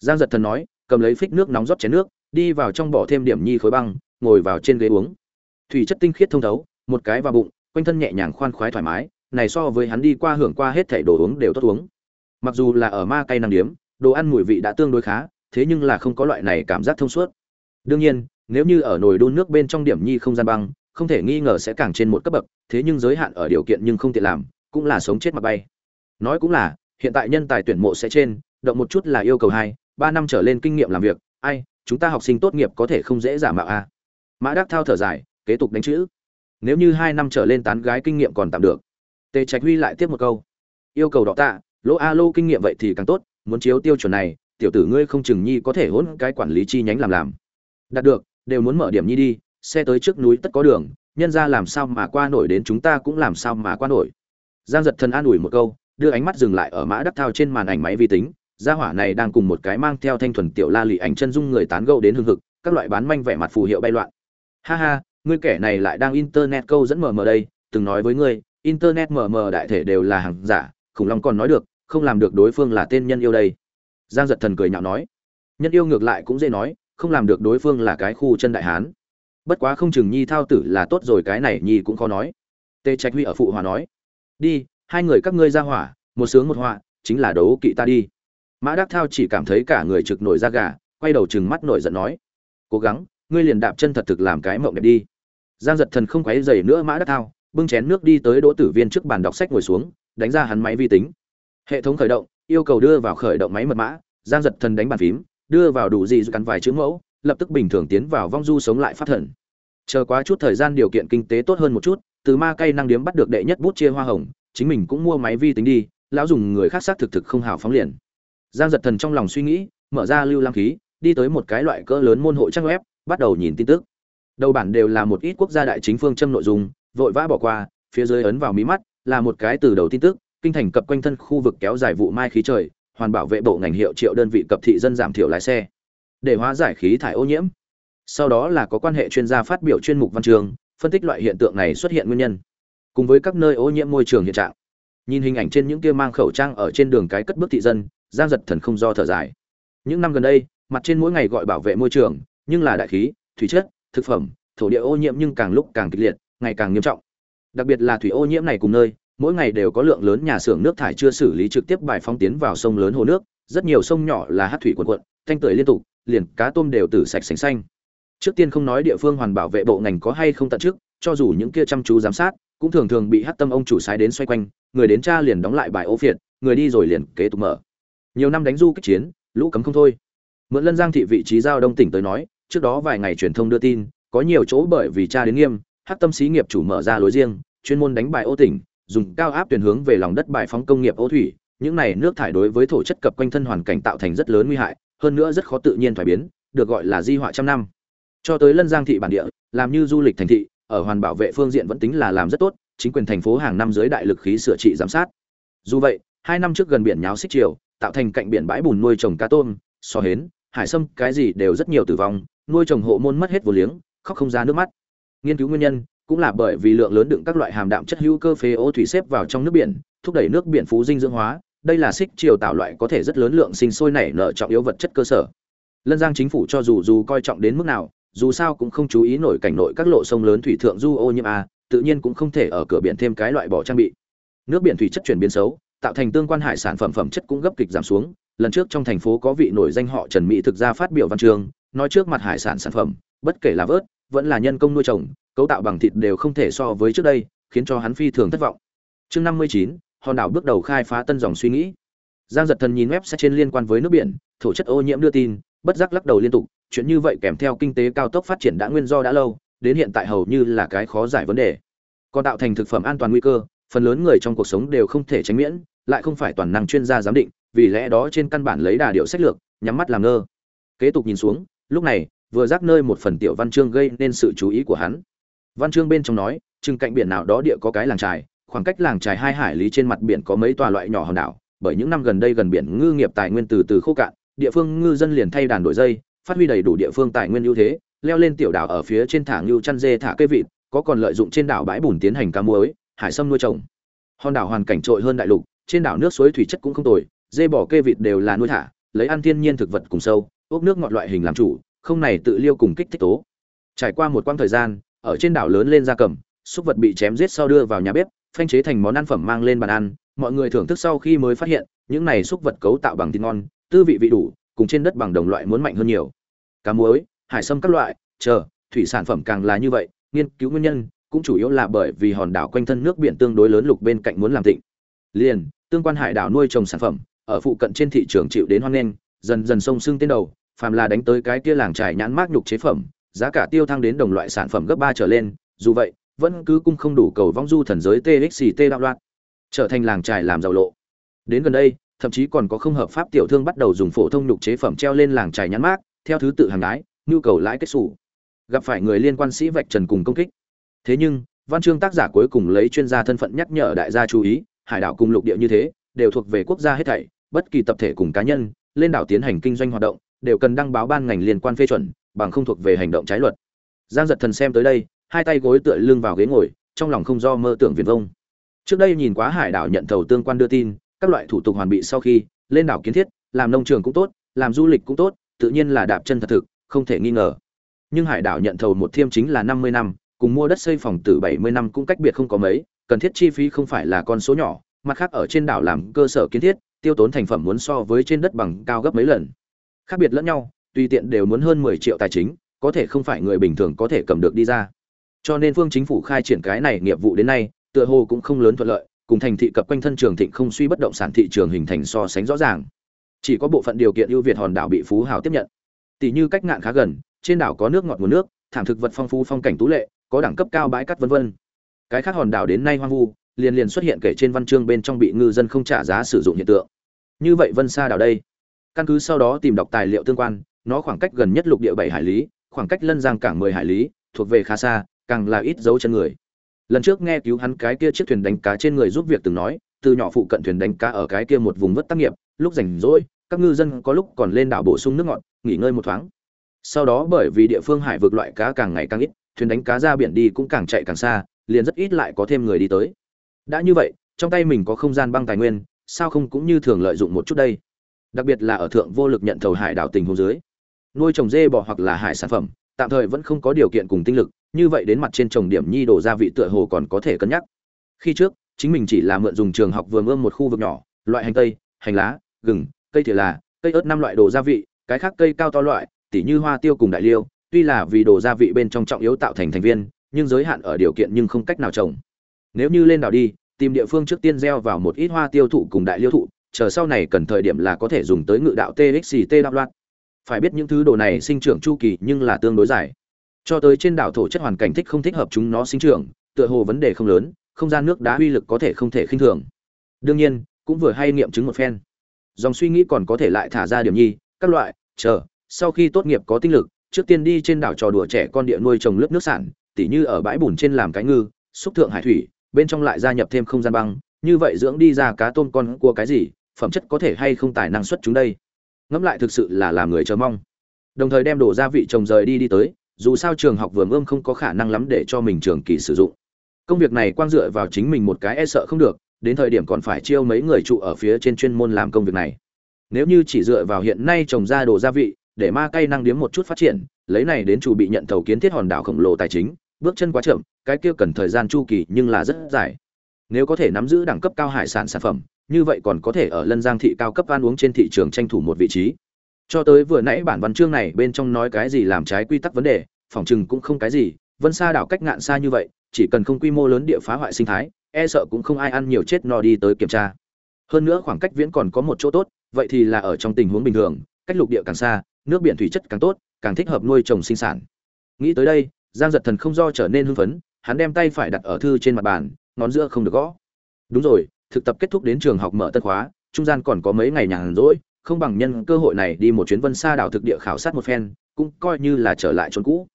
Giang giật thần nói, cầm lấy phích nước nóng rót chén nước, đi vào trong bỏ thêm điểm nhi khối băng ngồi vào trên ghế uống. Thủy chất tinh khiết thông thấu, một cái vào bụng, quanh thân nhẹ nhàng khoan khoái thoải mái, này so với hắn đi qua hưởng qua hết thảy đồ uống đều tốt uống. Mặc dù là ở ma cây năng điếm, đồ ăn mùi vị đã tương đối khá, thế nhưng là không có loại này cảm giác thông suốt. Đương nhiên, nếu như ở nồi đun nước bên trong điểm nhi không gian băng, không thể nghi ngờ sẽ càng trên một cấp bậc, thế nhưng giới hạn ở điều kiện nhưng không tiện làm, cũng là sống chết mà bay. Nói cũng là, hiện tại nhân tài tuyển mộ sẽ trên, động một chút là yêu cầu hai, ba năm trở lên kinh nghiệm làm việc, ai, chúng ta học sinh tốt nghiệp có thể không dễ giả mạo a mã đắc thao thở dài, kế tục đánh chữ. Nếu như hai năm trở lên tán gái kinh nghiệm còn tạm được, tề trạch huy lại tiếp một câu. Yêu cầu đọ tạ, lỗ a lô kinh nghiệm vậy thì càng tốt, muốn chiếu tiêu chuẩn này, tiểu tử ngươi không chừng nhi có thể hỗn cái quản lý chi nhánh làm làm. Đạt được, đều muốn mở điểm nhi đi, xe tới trước núi tất có đường, nhân ra làm sao mà qua nổi đến chúng ta cũng làm sao mà qua nổi. Giang giật thần an ủi một câu, đưa ánh mắt dừng lại ở mã đắc thao trên màn ảnh máy vi tính. Gia hỏa này đang cùng một cái mang theo thanh thuần tiểu la lị ảnh chân dung người tán gẫu đến hưng hực, các loại bán manh vẻ mặt phù hiệu bay loạn ha ha, ngươi kẻ này lại đang internet câu dẫn mờ mờ đây, từng nói với ngươi, internet mờ mờ đại thể đều là hàng giả, khủng long còn nói được, không làm được đối phương là tên nhân yêu đây. Giang giật thần cười nhạo nói. Nhân yêu ngược lại cũng dễ nói, không làm được đối phương là cái khu chân đại hán. Bất quá không chừng nhi thao tử là tốt rồi, cái này nhi cũng khó nói. Tê trạch huy ở phụ hòa nói. Đi, hai người các ngươi ra hỏa, một sướng một họa, chính là đấu kỵ ta đi. Mã đắc thao chỉ cảm thấy cả người trực nổi da gà, quay đầu chừng mắt nổi giận nói. Cố gắng ngươi liền đạp chân thật thực làm cái mộng đẹp đi. Giang giật thần không quấy dày nữa mã đắc thao, bưng chén nước đi tới đỗ tử viên trước bàn đọc sách ngồi xuống, đánh ra hắn máy vi tính. Hệ thống khởi động, yêu cầu đưa vào khởi động máy mật mã, giang giật thần đánh bàn phím, đưa vào đủ gì cắn vài chữ mẫu, lập tức bình thường tiến vào vong du sống lại phát thần. Chờ quá chút thời gian điều kiện kinh tế tốt hơn một chút, từ ma cây năng điếm bắt được đệ nhất bút chia hoa hồng, chính mình cũng mua máy vi tính đi, lão dùng người khác xác thực thực không hào phóng liền. Giang giật thần trong lòng suy nghĩ, mở ra lưu lam khí, đi tới một cái loại cỡ lớn môn hộ trang web bắt đầu nhìn tin tức. Đầu bản đều là một ít quốc gia đại chính phương châm nội dung, vội vã bỏ qua, phía dưới ấn vào mí mắt, là một cái từ đầu tin tức, kinh thành cập quanh thân khu vực kéo dài vụ mai khí trời, hoàn bảo vệ bộ ngành hiệu triệu đơn vị cập thị dân giảm thiểu lái xe. Để hóa giải khí thải ô nhiễm. Sau đó là có quan hệ chuyên gia phát biểu chuyên mục văn trường, phân tích loại hiện tượng này xuất hiện nguyên nhân. Cùng với các nơi ô nhiễm môi trường hiện trạng. Nhìn hình ảnh trên những kia mang khẩu trang ở trên đường cái cất bước thị dân, giang giật thần không do thở dài. Những năm gần đây, mặt trên mỗi ngày gọi bảo vệ môi trường nhưng là đại khí, thủy chất, thực phẩm, thổ địa ô nhiễm nhưng càng lúc càng kịch liệt, ngày càng nghiêm trọng. Đặc biệt là thủy ô nhiễm này cùng nơi, mỗi ngày đều có lượng lớn nhà xưởng nước thải chưa xử lý trực tiếp bài phóng tiến vào sông lớn hồ nước, rất nhiều sông nhỏ là hát thủy quần quận thanh tưởi liên tục, liền cá tôm đều tử sạch sành xanh. Trước tiên không nói địa phương hoàn bảo vệ bộ ngành có hay không tận trước cho dù những kia chăm chú giám sát, cũng thường thường bị hát tâm ông chủ sai đến xoay quanh, người đến cha liền đóng lại bài ô phiệt, người đi rồi liền kế tục mở. Nhiều năm đánh du kích chiến, lũ cấm không thôi. Mượn lân giang thị vị trí giao đông tỉnh tới nói trước đó vài ngày truyền thông đưa tin, có nhiều chỗ bởi vì cha đến nghiêm hát tâm xí nghiệp chủ mở ra lối riêng, chuyên môn đánh bài ô tỉnh, dùng cao áp tuyển hướng về lòng đất bài phóng công nghiệp ô thủy. Những này nước thải đối với thổ chất cập quanh thân hoàn cảnh tạo thành rất lớn nguy hại, hơn nữa rất khó tự nhiên thoái biến, được gọi là di họa trăm năm. Cho tới lân giang thị bản địa, làm như du lịch thành thị, ở hoàn bảo vệ phương diện vẫn tính là làm rất tốt, chính quyền thành phố hàng năm dưới đại lực khí sửa trị giám sát. Dù vậy, hai năm trước gần biển nháo xích chiều, tạo thành cạnh biển bãi bùn nuôi trồng cá tôm so hến, hải sâm, cái gì đều rất nhiều tử vong nuôi trồng hộ môn mất hết vô liếng, khóc không ra nước mắt. Nghiên cứu nguyên nhân cũng là bởi vì lượng lớn đựng các loại hàm đạm chất hữu cơ phế ô thủy xếp vào trong nước biển, thúc đẩy nước biển phú dinh dưỡng hóa. Đây là xích chiều tạo loại có thể rất lớn lượng sinh sôi nảy nở trọng yếu vật chất cơ sở. Lân giang chính phủ cho dù dù coi trọng đến mức nào, dù sao cũng không chú ý nổi cảnh nội các lộ sông lớn thủy thượng du ô nhiễm a, tự nhiên cũng không thể ở cửa biển thêm cái loại bỏ trang bị. Nước biển thủy chất chuyển biến xấu, tạo thành tương quan hải sản phẩm phẩm chất cũng gấp kịch giảm xuống. Lần trước trong thành phố có vị nổi danh họ trần mỹ thực ra phát biểu văn trường nói trước mặt hải sản sản phẩm, bất kể là vớt, vẫn là nhân công nuôi trồng, cấu tạo bằng thịt đều không thể so với trước đây, khiến cho hắn phi thường thất vọng. Chương năm mươi chín, hòn đảo bước đầu khai phá tân dòng suy nghĩ. Giang giật thần nhìn web sẽ trên liên quan với nước biển, thổ chất ô nhiễm đưa tin, bất giác lắc đầu liên tục, chuyện như vậy kèm theo kinh tế cao tốc phát triển đã nguyên do đã lâu, đến hiện tại hầu như là cái khó giải vấn đề. Còn tạo thành thực phẩm an toàn nguy cơ, phần lớn người trong cuộc sống đều không thể tránh miễn, lại không phải toàn năng chuyên gia giám định, vì lẽ đó trên căn bản lấy đà điệu sách lược, nhắm mắt làm ngơ. Kế tục nhìn xuống lúc này, vừa rác nơi một phần tiểu văn chương gây nên sự chú ý của hắn. Văn chương bên trong nói, chừng cạnh biển nào đó địa có cái làng trài, khoảng cách làng trài hai hải lý trên mặt biển có mấy tòa loại nhỏ hòn đảo, bởi những năm gần đây gần biển ngư nghiệp tài nguyên từ từ khô cạn, địa phương ngư dân liền thay đàn đổi dây, phát huy đầy đủ địa phương tài nguyên ưu thế, leo lên tiểu đảo ở phía trên thả ngưu chăn dê thả cây vịt, có còn lợi dụng trên đảo bãi bùn tiến hành cá muối, hải sâm nuôi trồng. Hòn đảo hoàn cảnh trội hơn đại lục, trên đảo nước suối thủy chất cũng không tồi, dê bỏ kê vịt đều là nuôi thả, lấy ăn thiên nhiên thực vật cùng sâu ốc nước ngọt loại hình làm chủ, không này tự liêu cùng kích thích tố. Trải qua một quãng thời gian, ở trên đảo lớn lên ra cầm, súc vật bị chém giết sau đưa vào nhà bếp, phanh chế thành món ăn phẩm mang lên bàn ăn, mọi người thưởng thức sau khi mới phát hiện, những này súc vật cấu tạo bằng thịt ngon, tư vị vị đủ, cùng trên đất bằng đồng loại muốn mạnh hơn nhiều. Cá muối, hải sâm các loại, chờ, thủy sản phẩm càng là như vậy, nghiên cứu nguyên nhân, cũng chủ yếu là bởi vì hòn đảo quanh thân nước biển tương đối lớn lục bên cạnh muốn làm tịnh liền, tương quan hải đảo nuôi trồng sản phẩm, ở phụ cận trên thị trường chịu đến hoan nghênh dần dần sông sưng tên đầu, phàm là đánh tới cái kia làng trải nhãn mác nhục chế phẩm, giá cả tiêu thăng đến đồng loại sản phẩm gấp ba trở lên, dù vậy, vẫn cứ cung không đủ cầu vong du thần giới txt đạo loạn, trở thành làng trải làm giàu lộ. Đến gần đây, thậm chí còn có không hợp pháp tiểu thương bắt đầu dùng phổ thông nhục chế phẩm treo lên làng trải nhãn mác theo thứ tự hàng đái, nhu cầu lãi kết xù. Gặp phải người liên quan sĩ vạch trần cùng công kích. Thế nhưng, văn chương tác giả cuối cùng lấy chuyên gia thân phận nhắc nhở đại gia chú ý, hải đảo cùng lục địa như thế, đều thuộc về quốc gia hết thảy, bất kỳ tập thể cùng cá nhân lên đảo tiến hành kinh doanh hoạt động, đều cần đăng báo ban ngành liên quan phê chuẩn, bằng không thuộc về hành động trái luật. Giang giật thần xem tới đây, hai tay gối tựa lưng vào ghế ngồi, trong lòng không do mơ tưởng viền vông. Trước đây nhìn quá hải đảo nhận thầu tương quan đưa tin, các loại thủ tục hoàn bị sau khi, lên đảo kiến thiết, làm nông trường cũng tốt, làm du lịch cũng tốt, tự nhiên là đạp chân thật thực, không thể nghi ngờ. Nhưng hải đảo nhận thầu một thiêm chính là năm mươi năm, cùng mua đất xây phòng từ bảy mươi năm cũng cách biệt không có mấy, cần thiết chi phí không phải là con số nhỏ, mặt khác ở trên đảo làm cơ sở kiến thiết tiêu tốn thành phẩm muốn so với trên đất bằng cao gấp mấy lần. Khác biệt lẫn nhau, tùy tiện đều muốn hơn mười triệu tài chính, có thể không phải người bình thường có thể cầm được đi ra. Cho nên phương chính phủ khai triển cái này nghiệp vụ đến nay, tựa hồ cũng không lớn thuận lợi, cùng thành thị cập quanh thân trường thịnh không suy bất động sản thị trường hình thành so sánh rõ ràng. Chỉ có bộ phận điều kiện ưu việt hòn đảo bị phú hào tiếp nhận. Tỷ như cách ngạn khá gần, trên đảo có nước ngọt nguồn nước, thảm thực vật phong phú phong cảnh tú lệ, có đẳng cấp cao bãi cát vân vân. Cái khác hòn đảo đến nay hoang vu, liền liền xuất hiện kể trên văn chương bên trong bị ngư dân không trả giá sử dụng hiện tượng như vậy vân xa đảo đây. Căn cứ sau đó tìm đọc tài liệu tương quan, nó khoảng cách gần nhất lục địa bảy hải lý, khoảng cách lân giang cảng mười hải lý, thuộc về khá xa, càng là ít dấu chân người. Lần trước nghe cứu hắn cái kia chiếc thuyền đánh cá trên người giúp việc từng nói, từ nhỏ phụ cận thuyền đánh cá ở cái kia một vùng vất tác nghiệp, lúc rảnh rỗi, các ngư dân có lúc còn lên đảo bổ sung nước ngọt, nghỉ ngơi một thoáng. Sau đó bởi vì địa phương hải vực loại cá càng ngày càng ít, thuyền đánh cá ra biển đi cũng càng chạy càng xa, liền rất ít lại có thêm người đi tới. Đã như vậy, trong tay mình có không gian băng tài nguyên sao không cũng như thường lợi dụng một chút đây? Đặc biệt là ở thượng vô lực nhận thầu hải đảo tình hồ dưới. Nuôi trồng dê bò hoặc là hải sản phẩm, tạm thời vẫn không có điều kiện cùng tinh lực, như vậy đến mặt trên trồng điểm nhi đổ gia vị tựa hồ còn có thể cân nhắc. Khi trước, chính mình chỉ là mượn dùng trường học vừa ươm một khu vực nhỏ, loại hành tây, hành lá, gừng, cây thìa là, cây ớt năm loại đồ gia vị, cái khác cây cao to loại, tỉ như hoa tiêu cùng đại liêu, tuy là vì đồ gia vị bên trong trọng yếu tạo thành thành viên, nhưng giới hạn ở điều kiện nhưng không cách nào trồng. Nếu như lên đảo đi tìm địa phương trước tiên gieo vào một ít hoa tiêu thụ cùng đại liêu thụ, chờ sau này cần thời điểm là có thể dùng tới ngự đạo txt đạo loạn. Phải biết những thứ đồ này sinh trưởng chu kỳ nhưng là tương đối dài. Cho tới trên đảo thổ chất hoàn cảnh thích không thích hợp chúng nó sinh trưởng, tựa hồ vấn đề không lớn, không gian nước đá uy lực có thể không thể khinh thường. Đương nhiên, cũng vừa hay nghiệm chứng một phen. Dòng suy nghĩ còn có thể lại thả ra điểm nhi, các loại, chờ, sau khi tốt nghiệp có tinh lực, trước tiên đi trên đảo trò đùa trẻ con địa nuôi trồng lớp nước sản, tỉ như ở bãi bùn trên làm cái ngư, xúc thượng hải thủy bên trong lại gia nhập thêm không gian băng, như vậy dưỡng đi ra cá tôm con cua cái gì, phẩm chất có thể hay không tài năng xuất chúng đây? Ngẫm lại thực sự là làm người chờ mong. Đồng thời đem đồ gia vị trồng rời đi đi tới, dù sao trường học vườn ươm không có khả năng lắm để cho mình trường kỳ sử dụng. Công việc này quang dựa vào chính mình một cái e sợ không được, đến thời điểm còn phải chiêu mấy người trụ ở phía trên chuyên môn làm công việc này. Nếu như chỉ dựa vào hiện nay trồng ra đồ gia vị, để ma cây năng điếm một chút phát triển, lấy này đến chủ bị nhận thầu kiến thiết hòn đảo khổng lồ tài chính bước chân quá chậm, cái kia cần thời gian chu kỳ nhưng là rất dài. Nếu có thể nắm giữ đẳng cấp cao hải sản sản phẩm, như vậy còn có thể ở lân giang thị cao cấp ăn uống trên thị trường tranh thủ một vị trí. Cho tới vừa nãy bản văn chương này bên trong nói cái gì làm trái quy tắc vấn đề phỏng chừng cũng không cái gì, vân xa đảo cách ngạn xa như vậy, chỉ cần không quy mô lớn địa phá hoại sinh thái e sợ cũng không ai ăn nhiều chết no đi tới kiểm tra. Hơn nữa khoảng cách viễn còn có một chỗ tốt, vậy thì là ở trong tình huống bình thường, cách lục địa càng xa, nước biển thủy chất càng tốt, càng thích hợp nuôi trồng sinh sản. Nghĩ tới đây giang giật thần không do trở nên hưng phấn, hắn đem tay phải đặt ở thư trên mặt bàn, ngón giữa không được gõ. Đúng rồi, thực tập kết thúc đến trường học mở tân khóa, trung gian còn có mấy ngày nhàn rỗi, không bằng nhân cơ hội này đi một chuyến vân xa đảo thực địa khảo sát một phen, cũng coi như là trở lại chốn cũ.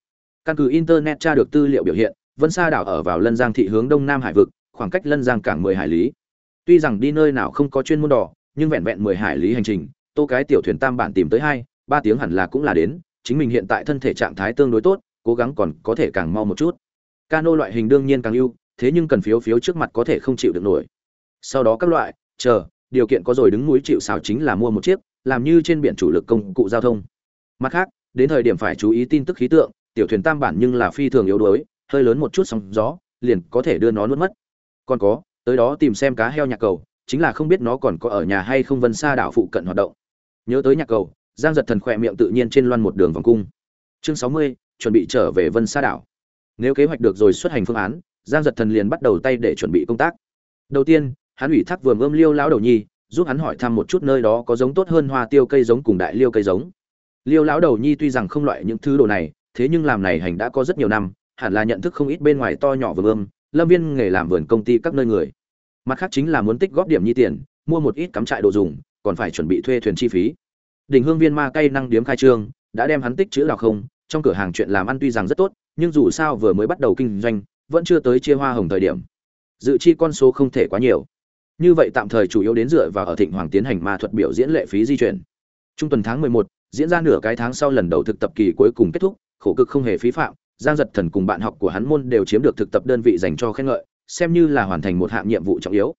Căn cứ internet tra được tư liệu biểu hiện, vân xa đảo ở vào lân giang thị hướng đông nam hải vực, khoảng cách lân giang cảng mười hải lý. Tuy rằng đi nơi nào không có chuyên môn đỏ, nhưng vẹn vẹn mười hải lý hành trình, tô cái tiểu thuyền tam bản tìm tới hai, ba tiếng hẳn là cũng là đến, chính mình hiện tại thân thể trạng thái tương đối tốt cố gắng còn có thể càng mau một chút. Cano loại hình đương nhiên càng ưu, thế nhưng cần phiếu phiếu trước mặt có thể không chịu được nổi. Sau đó các loại, chờ, điều kiện có rồi đứng núi chịu xào chính là mua một chiếc, làm như trên biển chủ lực công cụ giao thông. Mặt khác, đến thời điểm phải chú ý tin tức khí tượng, tiểu thuyền tam bản nhưng là phi thường yếu đuối, hơi lớn một chút sóng gió, liền có thể đưa nó nuốt mất. Còn có, tới đó tìm xem cá heo nhạc cầu, chính là không biết nó còn có ở nhà hay không vân xa đảo phụ cận hoạt động. Nhớ tới nhạc cầu, giang giật thần khỏe miệng tự nhiên trên loan một đường vòng cung. Chương sáu mươi chuẩn bị trở về vân Sa đảo. Nếu kế hoạch được rồi xuất hành phương án, giang giật thần liền bắt đầu tay để chuẩn bị công tác. Đầu tiên, hắn ủy thác vườn ươm liêu lão đầu nhi, giúp hắn hỏi thăm một chút nơi đó có giống tốt hơn hoa tiêu cây giống cùng đại liêu cây giống. Liêu lão đầu nhi tuy rằng không loại những thứ đồ này, thế nhưng làm này hành đã có rất nhiều năm, hẳn là nhận thức không ít bên ngoài to nhỏ vườn ươm lâm viên nghề làm vườn công ty các nơi người. Mặt khác chính là muốn tích góp điểm nhi tiền, mua một ít cắm trại đồ dùng, còn phải chuẩn bị thuê thuyền chi phí. Đỉnh hương viên ma cây năng điếm khai trương, đã đem hắn tích chữ đào không trong cửa hàng chuyện làm ăn tuy rằng rất tốt nhưng dù sao vừa mới bắt đầu kinh doanh vẫn chưa tới chia hoa hồng thời điểm. Dự chi con số không thể quá nhiều. Như vậy tạm thời chủ yếu đến dựa vào ở thịnh hoàng tiến hành ma thuật biểu diễn lệ phí di chuyển. Trung tuần tháng 11, diễn ra nửa cái tháng sau lần đầu thực tập kỳ cuối cùng kết thúc khổ cực không hề phí phạm giang giật thần cùng bạn học của hắn môn đều chiếm được thực tập đơn vị dành cho khen ngợi xem như là hoàn thành một hạng nhiệm vụ trọng yếu.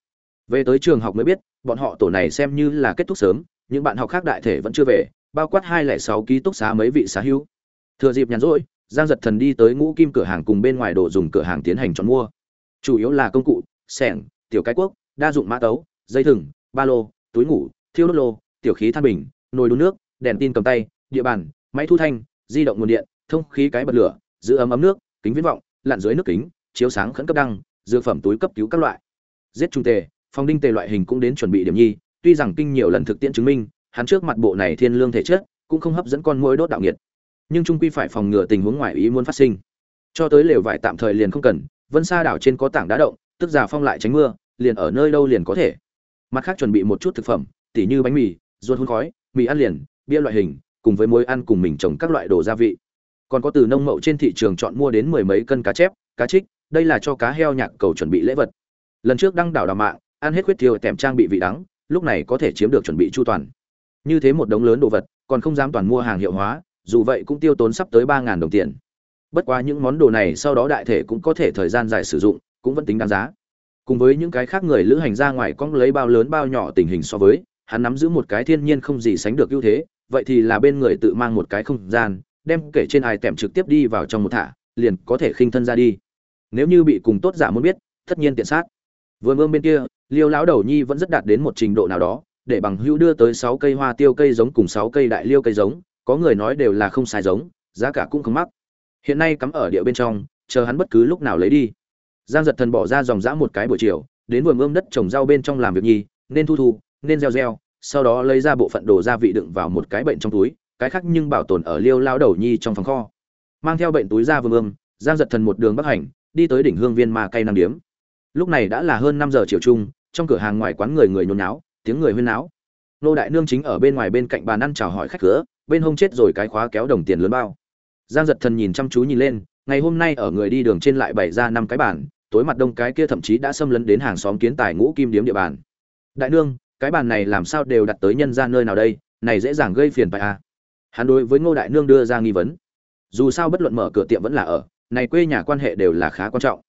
Về tới trường học mới biết bọn họ tổ này xem như là kết thúc sớm những bạn học khác đại thể vẫn chưa về bao quát hai lẻ sáu ký túc xá mấy vị xá hữu thừa dịp nhàn rỗi, giang giật thần đi tới ngũ kim cửa hàng cùng bên ngoài đồ dùng cửa hàng tiến hành chọn mua. Chủ yếu là công cụ, sẻng, tiểu cái quốc đa dụng mã tấu, dây thừng, ba lô, túi ngủ, thiêu đốt lô, tiểu khí than bình, nồi đun nước, đèn tin cầm tay, địa bàn, máy thu thanh, di động nguồn điện, thông khí cái bật lửa, giữ ấm ấm nước, kính viễn vọng, lặn dưới nước kính, chiếu sáng khẩn cấp đăng dược phẩm túi cấp cứu các loại. Giết trung tề, phòng đinh tề loại hình cũng đến chuẩn bị điểm nhi, tuy rằng kinh nhiều lần thực tiễn chứng minh, hắn trước mặt bộ này thiên lương thể chất cũng không hấp dẫn con mũi đốt đạo nghiệt nhưng trung quy phải phòng ngừa tình huống ngoài ý muốn phát sinh. Cho tới lều vải tạm thời liền không cần, vân xa đảo trên có tảng đá động, tức giả phong lại tránh mưa, liền ở nơi đâu liền có thể. Mặt khác chuẩn bị một chút thực phẩm, tỉ như bánh mì, ruột hun khói, mì ăn liền, bia loại hình, cùng với muối ăn cùng mình trồng các loại đồ gia vị. Còn có từ nông mậu trên thị trường chọn mua đến mười mấy cân cá chép, cá trích, đây là cho cá heo nhạc cầu chuẩn bị lễ vật. Lần trước đăng đảo đào mạng, ăn hết huyết thiêu tèm trang bị vị đắng, lúc này có thể chiếm được chuẩn bị chu toàn. Như thế một đống lớn đồ vật, còn không dám toàn mua hàng hiệu hóa dù vậy cũng tiêu tốn sắp tới ba đồng tiền. Bất quá những món đồ này sau đó đại thể cũng có thể thời gian dài sử dụng, cũng vẫn tính đáng giá. Cùng với những cái khác người lữ hành ra ngoài cong lấy bao lớn bao nhỏ tình hình so với, hắn nắm giữ một cái thiên nhiên không gì sánh được ưu thế, vậy thì là bên người tự mang một cái không gian, đem kể trên ai tèm trực tiếp đi vào trong một thả, liền có thể khinh thân ra đi. Nếu như bị cùng tốt giả muốn biết, tất nhiên tiện sát. Vừa ương bên kia, liêu lão đầu nhi vẫn rất đạt đến một trình độ nào đó, để bằng hữu đưa tới sáu cây hoa tiêu cây giống cùng sáu cây đại liêu cây giống có người nói đều là không sai giống, giá cả cũng không mắc. Hiện nay cắm ở địa bên trong, chờ hắn bất cứ lúc nào lấy đi. Giang giật thần bỏ ra dòng dã một cái buổi chiều, đến vườn ươm đất trồng rau bên trong làm việc nhi nên thu thu, nên gieo gieo, sau đó lấy ra bộ phận đồ gia vị đựng vào một cái bệnh trong túi, cái khác nhưng bảo tồn ở liêu lao đầu nhi trong phòng kho. Mang theo bệnh túi ra vườn ươm, giang giật thần một đường bắc hành, đi tới đỉnh hương viên ma cây năng điếm. Lúc này đã là hơn năm giờ chiều chung, trong cửa hàng ngoài quán người người nhốn náo tiếng người huyên náo. Nô đại nương chính ở bên ngoài bên cạnh bàn ăn chào hỏi khách cửa bên hông chết rồi cái khóa kéo đồng tiền lớn bao. Giang giật thần nhìn chăm chú nhìn lên, ngày hôm nay ở người đi đường trên lại bày ra năm cái bàn, tối mặt đông cái kia thậm chí đã xâm lấn đến hàng xóm kiến tài ngũ kim điếm địa bàn. Đại nương, cái bàn này làm sao đều đặt tới nhân ra nơi nào đây, này dễ dàng gây phiền phải à? Hắn đối với ngô đại nương đưa ra nghi vấn. Dù sao bất luận mở cửa tiệm vẫn là ở, này quê nhà quan hệ đều là khá quan trọng.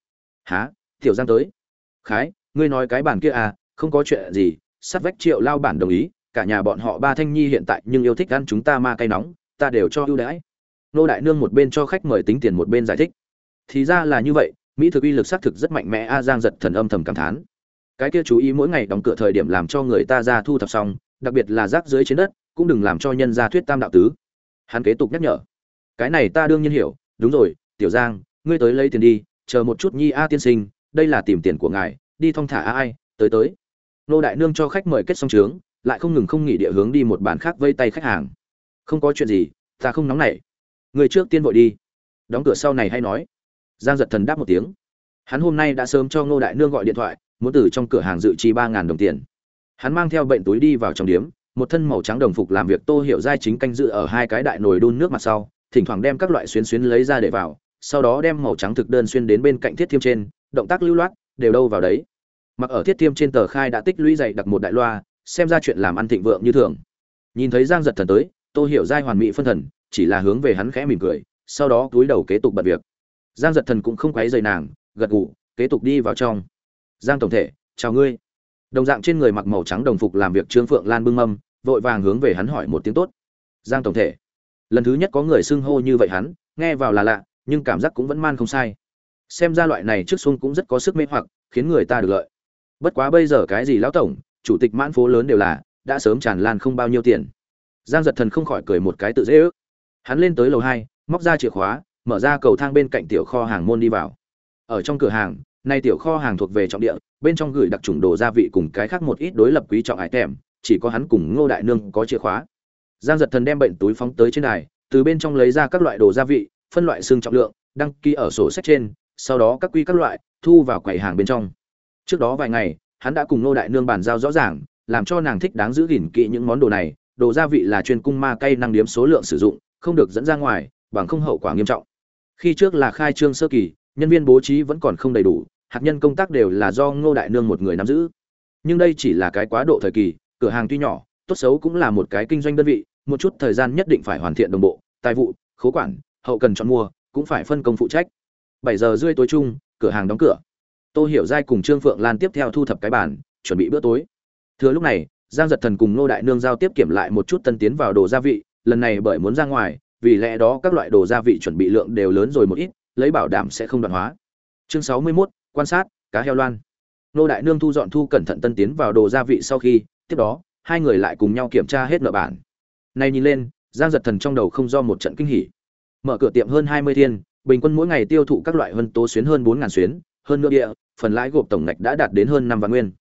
Há tiểu giang tới. Khái, ngươi nói cái bàn kia à không có chuyện gì sát vách triệu lao bản đồng ý cả nhà bọn họ ba thanh nhi hiện tại nhưng yêu thích ăn chúng ta ma cay nóng, ta đều cho ưu đãi. Nô đại nương một bên cho khách mời tính tiền một bên giải thích. Thì ra là như vậy, mỹ thực uy lực xác thực rất mạnh mẽ, a giang giật thần âm thầm cảm thán. Cái kia chú ý mỗi ngày đóng cửa thời điểm làm cho người ta ra thu thập xong, đặc biệt là rác dưới trên đất, cũng đừng làm cho nhân ra thuyết tam đạo tứ. Hắn kế tục nhắc nhở. Cái này ta đương nhiên hiểu, đúng rồi, tiểu giang, ngươi tới lấy tiền đi, chờ một chút nhi a tiên sinh, đây là tìm tiền của ngài, đi thong thả a ai, tới tới. Nô đại nương cho khách mời kết xong trướng lại không ngừng không nghỉ địa hướng đi một bàn khác vây tay khách hàng. Không có chuyện gì, ta không nóng nảy. Người trước tiên vội đi. Đóng cửa sau này hay nói. Giang giật thần đáp một tiếng. Hắn hôm nay đã sớm cho ngô đại nương gọi điện thoại, muốn từ trong cửa hàng dự chi ba ngàn đồng tiền. Hắn mang theo bệnh túi đi vào trong điếm, một thân màu trắng đồng phục làm việc tô hiểu giai chính canh dự ở hai cái đại nồi đun nước mặt sau, thỉnh thoảng đem các loại xuyến xuyến lấy ra để vào, sau đó đem màu trắng thực đơn xuyên đến bên cạnh thiết thiêm trên, động tác lưu loát, đều đâu vào đấy. Mặc ở thiết thiêm trên tờ khai đã tích lũy dày đặc một đại loa xem ra chuyện làm ăn thịnh vượng như thường. Nhìn thấy giang giật thần tới, tô hiểu giai hoàn mỹ phân thần, chỉ là hướng về hắn khẽ mỉm cười, sau đó túi đầu kế tục bật việc. Giang giật thần cũng không quấy dày nàng, gật gù, kế tục đi vào trong. Giang tổng thể, chào ngươi. Đồng dạng trên người mặc màu trắng đồng phục làm việc trương phượng lan bưng mâm, vội vàng hướng về hắn hỏi một tiếng tốt. Giang tổng thể. Lần thứ nhất có người xưng hô như vậy hắn, nghe vào là lạ, nhưng cảm giác cũng vẫn man không sai. Xem ra loại này trước xuân cũng rất có sức mê hoặc, khiến người ta được lợi. Bất quá bây giờ cái gì lão tổng chủ tịch mãn phố lớn đều là, đã sớm tràn lan không bao nhiêu tiền. Giang giật thần không khỏi cười một cái tự dễ ước. Hắn lên tới lầu hai, móc ra chìa khóa, mở ra cầu thang bên cạnh tiểu kho hàng môn đi vào. Ở trong cửa hàng, nay tiểu kho hàng thuộc về trọng địa, bên trong gửi đặc trùng đồ gia vị cùng cái khác một ít đối lập quý trọng ải tèm, chỉ có hắn cùng ngô đại nương có chìa khóa. Giang giật thần đem bệnh túi phóng tới trên đài, từ bên trong lấy ra các loại đồ gia vị, phân loại xương trọng lượng, đăng ký ở sổ sách trên, sau đó các quy các loại, thu vào quầy hàng bên trong. Trước đó vài ngày hắn đã cùng ngô đại nương bàn giao rõ ràng, làm cho nàng thích đáng giữ gìn kỹ những món đồ này, đồ gia vị là chuyên cung ma cây năng điếm số lượng sử dụng, không được dẫn ra ngoài, bằng không hậu quả nghiêm trọng. Khi trước là khai trương sơ kỳ, nhân viên bố trí vẫn còn không đầy đủ, hạt nhân công tác đều là do ngô đại nương một người nắm giữ. Nhưng đây chỉ là cái quá độ thời kỳ, cửa hàng tuy nhỏ, tốt xấu cũng là một cái kinh doanh đơn vị, một chút thời gian nhất định phải hoàn thiện đồng bộ, tài vụ, khố quản, hậu cần chọn mua, cũng phải phân công phụ trách. Bảy giờ rưỡi tối chung, cửa hàng đóng cửa tô hiểu giai cùng trương phượng lan tiếp theo thu thập cái bàn chuẩn bị bữa tối. Thừa lúc này giang giật thần cùng nô đại nương giao tiếp kiểm lại một chút tân tiến vào đồ gia vị lần này bởi muốn ra ngoài vì lẽ đó các loại đồ gia vị chuẩn bị lượng đều lớn rồi một ít lấy bảo đảm sẽ không đoạn hóa. Chương sáu mươi 61, quan sát cá heo loan. Nô đại nương thu dọn thu cẩn thận tân tiến vào đồ gia vị sau khi tiếp đó hai người lại cùng nhau kiểm tra hết nợ bản. Này nhìn lên giang giật thần trong đầu không do một trận kinh hỉ. Mở cửa tiệm hơn hai mươi thiên bình quân mỗi ngày tiêu thụ các loại vân tố xuyến hơn bốn ngàn xuyến hơn nữa địa, phần lãi gộp tổng ngạch đã đạt đến hơn năm vạn nguyên.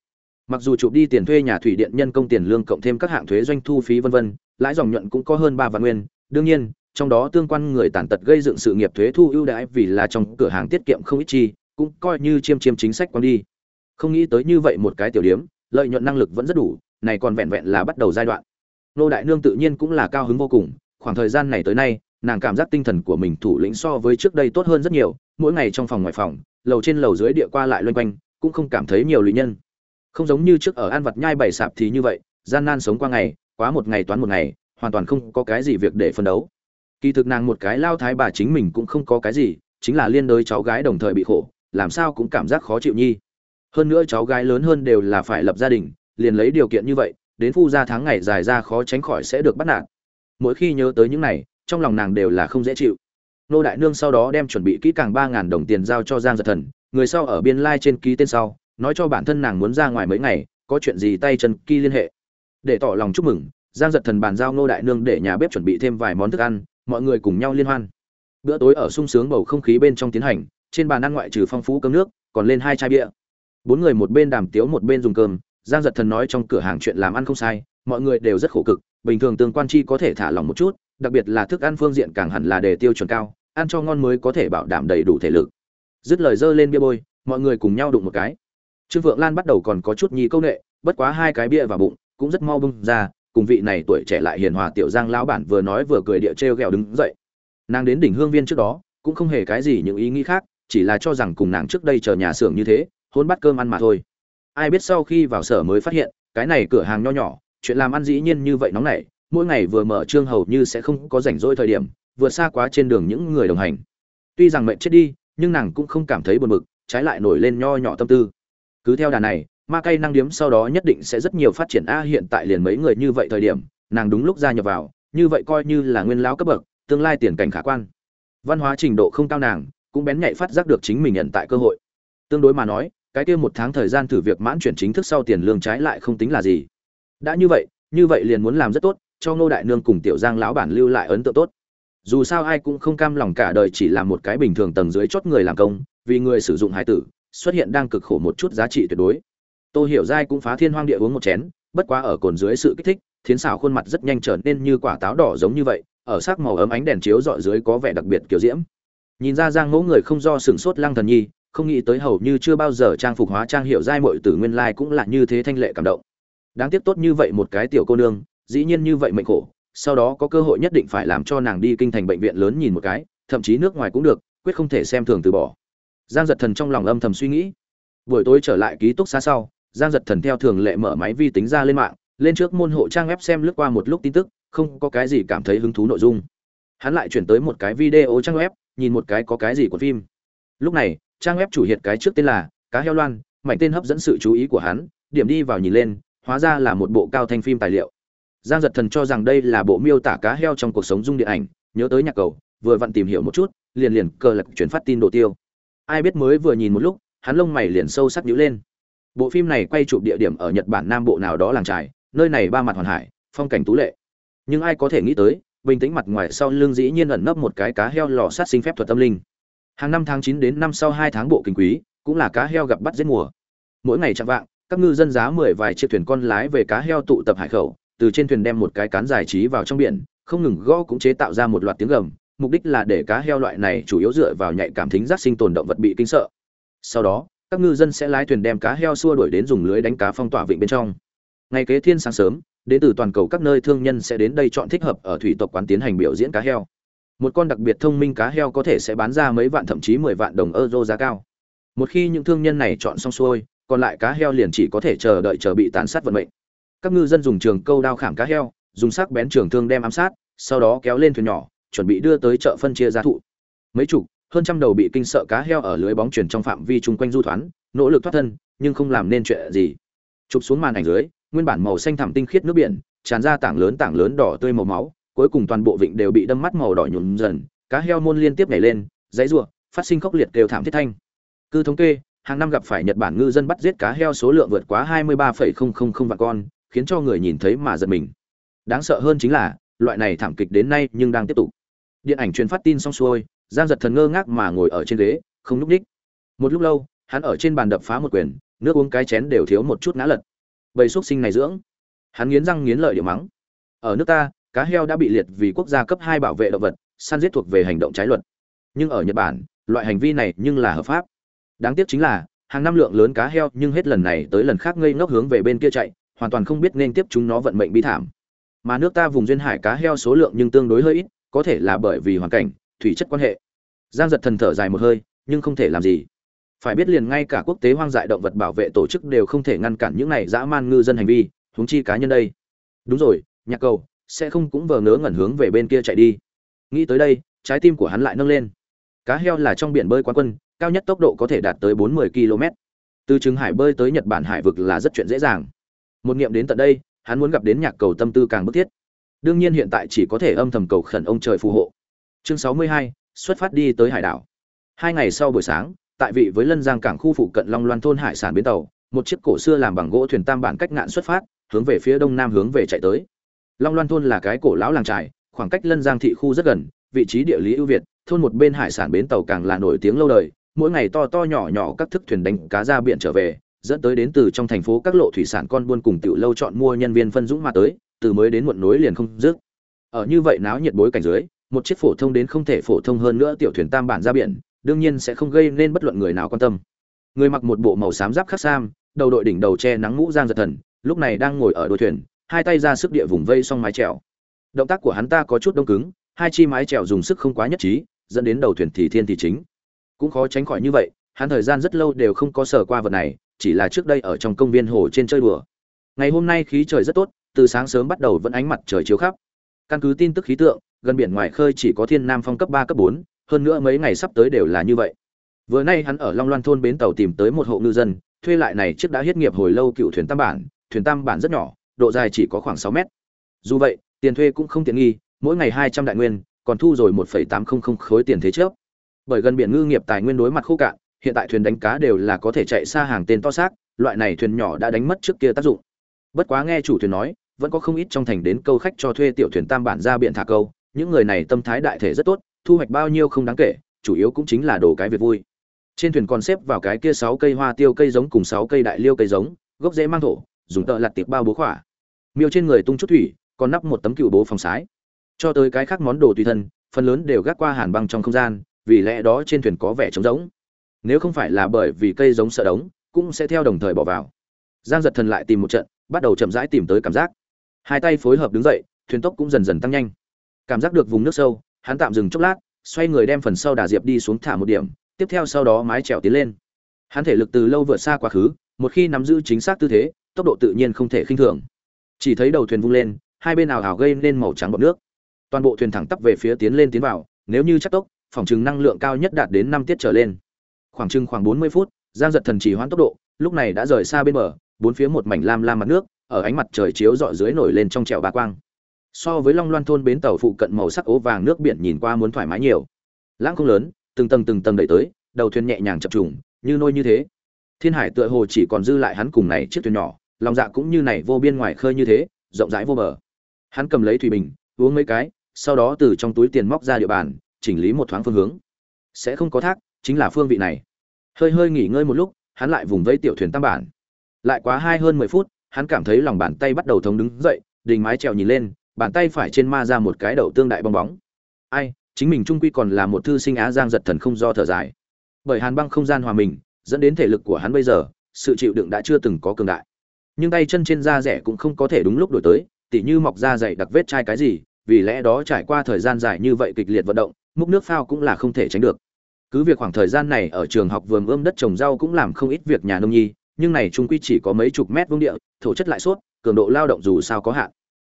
Mặc dù chụp đi tiền thuê nhà thủy điện nhân công tiền lương cộng thêm các hạng thuế doanh thu phí vân vân, lãi dòng nhuận cũng có hơn ba vạn nguyên. Đương nhiên, trong đó tương quan người tàn tật gây dựng sự nghiệp thuế thu ưu đãi vì là trong cửa hàng tiết kiệm không ít chi, cũng coi như chiêm chiêm chính sách quan đi. Không nghĩ tới như vậy một cái tiểu điểm, lợi nhuận năng lực vẫn rất đủ, này còn vẹn vẹn là bắt đầu giai đoạn. Nô đại nương tự nhiên cũng là cao hứng vô cùng, khoảng thời gian này tới nay, nàng cảm giác tinh thần của mình thủ lĩnh so với trước đây tốt hơn rất nhiều mỗi ngày trong phòng ngoài phòng, lầu trên lầu dưới địa qua lại loanh quanh, cũng không cảm thấy nhiều lụy nhân. Không giống như trước ở an vật nhai bảy sạp thì như vậy, gian nan sống qua ngày, quá một ngày toán một ngày, hoàn toàn không có cái gì việc để phân đấu. Kỳ thực nàng một cái lao thái bà chính mình cũng không có cái gì, chính là liên đới cháu gái đồng thời bị khổ, làm sao cũng cảm giác khó chịu nhi. Hơn nữa cháu gái lớn hơn đều là phải lập gia đình, liền lấy điều kiện như vậy, đến phu gia tháng ngày dài ra khó tránh khỏi sẽ được bắt nạt. Mỗi khi nhớ tới những này, trong lòng nàng đều là không dễ chịu nô đại nương sau đó đem chuẩn bị kỹ càng ba ngàn đồng tiền giao cho giang giật thần, người sau ở biên lai trên ký tên sau, nói cho bản thân nàng muốn ra ngoài mấy ngày, có chuyện gì tay chân ký liên hệ. Để tỏ lòng chúc mừng, giang giật thần bàn giao nô đại nương để nhà bếp chuẩn bị thêm vài món thức ăn, mọi người cùng nhau liên hoan. Bữa tối ở sung sướng bầu không khí bên trong tiến hành, trên bàn ăn ngoại trừ phong phú cơm nước, còn lên hai chai bia. Bốn người một bên đàm tiếu một bên dùng cơm, giang giật thần nói trong cửa hàng chuyện làm ăn không sai, mọi người đều rất khổ cực, bình thường tương quan chi có thể thả lỏng một chút, đặc biệt là thức ăn phương diện càng hẳn là đề tiêu chuẩn cao ăn cho ngon mới có thể bảo đảm đầy đủ thể lực. Dứt lời dơ lên bia bôi, mọi người cùng nhau đụng một cái. Trương vượng lan bắt đầu còn có chút nhi công nghệ bất quá hai cái bia vào bụng, cũng rất mau bung ra, cùng vị này tuổi trẻ lại hiền hòa tiểu giang lão bản vừa nói vừa cười địa trêu ghẹo đứng dậy. Nàng đến đỉnh hương viên trước đó, cũng không hề cái gì những ý nghĩ khác, chỉ là cho rằng cùng nàng trước đây chờ nhà xưởng như thế, hôn bắt cơm ăn mà thôi. Ai biết sau khi vào sở mới phát hiện, cái này cửa hàng nho nhỏ, chuyện làm ăn dĩ nhiên như vậy nóng nảy, mỗi ngày vừa mở trương hầu như sẽ không có rảnh rỗi thời điểm vượt xa quá trên đường những người đồng hành. Tuy rằng mệnh chết đi, nhưng nàng cũng không cảm thấy buồn bực, trái lại nổi lên nho nhỏ tâm tư. Cứ theo đà này, ma cây năng điếm sau đó nhất định sẽ rất nhiều phát triển a hiện tại liền mấy người như vậy thời điểm, nàng đúng lúc gia nhập vào, như vậy coi như là nguyên lão cấp bậc, tương lai tiền cảnh khả quan. Văn hóa trình độ không cao nàng, cũng bén nhạy phát giác được chính mình nhận tại cơ hội. Tương đối mà nói, cái kia một tháng thời gian thử việc mãn chuyển chính thức sau tiền lương trái lại không tính là gì. Đã như vậy như vậy liền muốn làm rất tốt, cho ngô đại nương cùng tiểu giang lão bản lưu lại ấn tượng tốt dù sao ai cũng không cam lòng cả đời chỉ làm một cái bình thường tầng dưới chót người làm công, vì người sử dụng hải tử, xuất hiện đang cực khổ một chút giá trị tuyệt đối. Tôi hiểu dai cũng phá thiên hoang địa uống một chén, bất quá ở cồn dưới sự kích thích, thiến xảo khuôn mặt rất nhanh trở nên như quả táo đỏ giống như vậy, ở sắc màu ấm ánh đèn chiếu dọi dưới có vẻ đặc biệt kiểu diễm. Nhìn ra giang ngỗ người không do sừng sốt lăng thần nhi, không nghĩ tới hầu như chưa bao giờ trang phục hóa trang hiệu giai mội tử nguyên lai cũng là như thế thanh lệ cảm động. Đáng tiếc tốt như vậy một cái tiểu cô nương, dĩ nhiên như vậy mệnh khổ sau đó có cơ hội nhất định phải làm cho nàng đi kinh thành bệnh viện lớn nhìn một cái, thậm chí nước ngoài cũng được, quyết không thể xem thường từ bỏ. Giang giật thần trong lòng âm thầm suy nghĩ. Buổi tối trở lại ký túc xá sau, giang giật thần theo thường lệ mở máy vi tính ra lên mạng, lên trước môn hộ trang web xem lướt qua một lúc tin tức, không có cái gì cảm thấy hứng thú nội dung. Hắn lại chuyển tới một cái video trang web, nhìn một cái có cái gì của phim. Lúc này, trang web chủ hiện cái trước tên là cá heo loan, mảnh tên hấp dẫn sự chú ý của hắn, điểm đi vào nhìn lên, hóa ra là một bộ cao thanh phim tài liệu giang giật thần cho rằng đây là bộ miêu tả cá heo trong cuộc sống dung điện ảnh nhớ tới nhạc cầu vừa vặn tìm hiểu một chút liền liền cờ lật chuyển phát tin đồ tiêu. Ai biết mới vừa nhìn một lúc hắn lông mày liền sâu sắc nhíu lên. Bộ phim này quay chụp địa điểm ở nhật bản nam bộ nào đó làng trải, nơi này ba mặt hoàn hải phong cảnh tú lệ. Nhưng ai có thể nghĩ tới bình tĩnh mặt ngoài sau lưng dĩ nhiên ẩn nấp một cái cá heo lò sát sinh phép thuật tâm linh. Hàng năm tháng chín đến năm sau hai tháng bộ kinh quý cũng là cá heo gặp bắt giết mùa. Mỗi ngày chạm vạng các ngư dân giá mười vài chiếc thuyền con lái về cá heo tụ tập hải khẩu từ trên thuyền đem một cái cán giải trí vào trong biển, không ngừng gõ cũng chế tạo ra một loạt tiếng gầm, mục đích là để cá heo loại này chủ yếu dựa vào nhạy cảm thính giác sinh tồn động vật bị kinh sợ. Sau đó, các ngư dân sẽ lái thuyền đem cá heo xua đuổi đến dùng lưới đánh cá phong tỏa vịnh bên trong. Ngày kế thiên sáng sớm, đến từ toàn cầu các nơi thương nhân sẽ đến đây chọn thích hợp ở thủy tộc quán tiến hành biểu diễn cá heo. Một con đặc biệt thông minh cá heo có thể sẽ bán ra mấy vạn thậm chí mười vạn đồng euro giá cao. Một khi những thương nhân này chọn xong xuôi, còn lại cá heo liền chỉ có thể chờ đợi chờ bị tàn sát vận mệnh các ngư dân dùng trường câu đao khảm cá heo dùng sắc bén trường thương đem ám sát sau đó kéo lên thuyền nhỏ chuẩn bị đưa tới chợ phân chia giá thụ. Mấy chục hơn trăm đầu bị kinh sợ cá heo ở lưới bóng chuyển trong phạm vi chung quanh du thoán nỗ lực thoát thân nhưng không làm nên chuyện gì. Chụp xuống màn ảnh dưới nguyên bản màu xanh thẳm tinh khiết nước biển tràn ra tảng lớn tảng lớn đỏ tươi màu máu cuối cùng toàn bộ vịnh đều bị đâm mắt màu đỏ nhuộm dần cá heo môn liên tiếp nhảy lên dãy rủa phát sinh khốc liệt đều thảm thiết thanh. Cứ thống kê hàng năm gặp phải nhật bản ngư dân bắt giết cá heo số lượng vượt quá 23,000 vạn con khiến cho người nhìn thấy mà giật mình. Đáng sợ hơn chính là, loại này thảm kịch đến nay nhưng đang tiếp tục. Điện ảnh truyền phát tin xong xuôi, giang giật thần ngơ ngác mà ngồi ở trên ghế, không lúc ních một lúc lâu, hắn ở trên bàn đập phá một quyền, nước uống cái chén đều thiếu một chút ngã lật. Bầy xúc sinh này dưỡng. Hắn nghiến răng nghiến lợi điểm mắng. Ở nước ta, cá heo đã bị liệt vì quốc gia cấp hai bảo vệ động vật, săn giết thuộc về hành động trái luật. Nhưng ở nhật bản, loại hành vi này nhưng là hợp pháp. Đáng tiếc chính là, hàng năm lượng lớn cá heo nhưng hết lần này tới lần khác ngây ngốc hướng về bên kia chạy hoàn toàn không biết nên tiếp chúng nó vận mệnh bi thảm. Mà nước ta vùng duyên hải cá heo số lượng nhưng tương đối hơi ít, có thể là bởi vì hoàn cảnh, thủy chất quan hệ. Giang giật thần thở dài một hơi, nhưng không thể làm gì. Phải biết liền ngay cả quốc tế hoang dại động vật bảo vệ tổ chức đều không thể ngăn cản những này dã man ngư dân hành vi, huống chi cá nhân đây. Đúng rồi, nhạc cầu, sẽ không cũng vờ ngớ ngẩn hướng về bên kia chạy đi. Nghĩ tới đây, trái tim của hắn lại nâng lên. Cá heo là trong biển bơi quán quân, cao nhất tốc độ có thể đạt tới 40 km từ trường hải bơi tới nhật bản hải vực là rất chuyện dễ dàng một niệm đến tận đây hắn muốn gặp đến nhạc cầu tâm tư càng bức thiết. Đương nhiên hiện tại chỉ có thể âm thầm cầu khẩn ông trời phù hộ. Chương 62, xuất phát đi tới hải đảo. Hai ngày sau buổi sáng tại vị với lân giang cảng khu phụ cận long loan thôn hải sản bến tàu một chiếc cổ xưa làm bằng gỗ thuyền tam bản cách ngạn xuất phát hướng về phía đông nam hướng về chạy tới. Long loan thôn là cái cổ lão làng trài khoảng cách lân giang thị khu rất gần vị trí địa lý ưu việt thôn một bên hải sản bến tàu càng là nổi tiếng lâu đời mỗi ngày to to nhỏ nhỏ các thức thuyền đánh cá ra biển trở về dẫn tới đến từ trong thành phố các lộ thủy sản con buôn cùng tiểu lâu chọn mua nhân viên phân dũng mà tới, từ mới đến muộn nối liền không dứt. Ở như vậy náo nhiệt bối cảnh dưới, một chiếc phổ thông đến không thể phổ thông hơn nữa tiểu thuyền tam bản ra biển, đương nhiên sẽ không gây nên bất luận người nào quan tâm. Người mặc một bộ màu xám giáp khắc sam, đầu đội đỉnh đầu che nắng mũ giang giật thần, lúc này đang ngồi ở đuôi thuyền, hai tay ra sức địa vùng vây song mái chèo. Động tác của hắn ta có chút đông cứng, hai chi mái chèo dùng sức không quá nhất trí, dẫn đến đầu thuyền thì thiên thì chính. Cũng khó tránh khỏi như vậy, hắn thời gian rất lâu đều không có sở qua vật này chỉ là trước đây ở trong công viên hồ trên chơi đùa. Ngày hôm nay khí trời rất tốt, từ sáng sớm bắt đầu vẫn ánh mặt trời chiếu khắp. Căn cứ tin tức khí tượng, gần biển ngoài khơi chỉ có thiên nam phong cấp ba, cấp bốn, hơn nữa mấy ngày sắp tới đều là như vậy. Vừa nay hắn ở long loan thôn bến tàu tìm tới một hộ ngư dân, thuê lại này chiếc đã hết nghiệp hồi lâu cựu thuyền tam bản, thuyền tam bản rất nhỏ, độ dài chỉ có khoảng sáu mét. Dù vậy, tiền thuê cũng không tiện nghi, mỗi ngày hai trăm đại nguyên, còn thu rồi một tám trăm linh khối tiền thế chấp. bởi gần biển ngư nghiệp tài nguyên đối mặt khô cạn hiện tại thuyền đánh cá đều là có thể chạy xa hàng tên to xác, loại này thuyền nhỏ đã đánh mất trước kia tác dụng. Bất quá nghe chủ thuyền nói, vẫn có không ít trong thành đến câu khách cho thuê tiểu thuyền tam bản ra biển thả câu, những người này tâm thái đại thể rất tốt, thu hoạch bao nhiêu không đáng kể, chủ yếu cũng chính là đồ cái việc vui. Trên thuyền còn xếp vào cái kia sáu cây hoa tiêu cây giống cùng sáu cây đại liêu cây giống, gốc dễ mang thổ, dùng tợ lặt tiệp bao bố khỏa. Miêu trên người tung chút thủy, còn nắp một tấm cựu bố phòng sái. Cho tới cái khác món đồ tùy thân, phần lớn đều gác qua hàn băng trong không gian, vì lẽ đó trên thuyền có vẻ trống rỗng nếu không phải là bởi vì cây giống sợ đống, cũng sẽ theo đồng thời bỏ vào. Giang giật thần lại tìm một trận, bắt đầu chậm rãi tìm tới cảm giác. Hai tay phối hợp đứng dậy, thuyền tốc cũng dần dần tăng nhanh. Cảm giác được vùng nước sâu, hắn tạm dừng chốc lát, xoay người đem phần sau đà diệp đi xuống thả một điểm, tiếp theo sau đó mái trèo tiến lên. Hắn thể lực từ lâu vượt xa quá khứ, một khi nắm giữ chính xác tư thế, tốc độ tự nhiên không thể khinh thường. Chỉ thấy đầu thuyền vung lên, hai bên ảo ảo gây nên màu trắng bọt nước. Toàn bộ thuyền thẳng tắp về phía tiến lên tiến vào, nếu như chắc tốc, phòng chừng năng lượng cao nhất đạt đến năm tiết trở lên khoảng chừng khoảng bốn mươi phút, giang giật thần chỉ hoãn tốc độ, lúc này đã rời xa bên bờ, bốn phía một mảnh lam lam mặt nước, ở ánh mặt trời chiếu rọi dưới nổi lên trong trèo ba quang. So với long loan thôn bến tàu phụ cận màu sắc ố vàng nước biển nhìn qua muốn thoải mái nhiều. Lãng không lớn, từng tầng từng tầng đẩy tới, đầu thuyền nhẹ nhàng chập trùng, như nôi như thế. Thiên hải tựa hồ chỉ còn dư lại hắn cùng này chiếc thuyền nhỏ, lòng dạ cũng như này vô biên ngoài khơi như thế, rộng rãi vô bờ. Hắn cầm lấy thủy bình, uống mấy cái, sau đó từ trong túi tiền móc ra địa bàn, chỉnh lý một thoáng phương hướng. Sẽ không có thác chính là phương vị này. Hơi hơi nghỉ ngơi một lúc, hắn lại vùng vẫy tiểu thuyền tam bản. Lại quá hai hơn mười phút, hắn cảm thấy lòng bàn tay bắt đầu thống đứng dậy, đình mái trèo nhìn lên, bàn tay phải trên ma ra một cái đầu tương đại bong bóng. Ai, chính mình trung quy còn là một thư sinh á giang giật thần không do thở dài. Bởi hàn băng không gian hòa mình, dẫn đến thể lực của hắn bây giờ, sự chịu đựng đã chưa từng có cường đại. Nhưng tay chân trên da rẻ cũng không có thể đúng lúc đổi tới, tỉ như mọc da dày đặc vết chai cái gì, vì lẽ đó trải qua thời gian dài như vậy kịch liệt vận động, múc nước phao cũng là không thể tránh được cứ việc khoảng thời gian này ở trường học vườn ươm đất trồng rau cũng làm không ít việc nhà nông nhi, nhưng này trung quy chỉ có mấy chục mét vuông địa, thổ chất lại suốt cường độ lao động dù sao có hạn.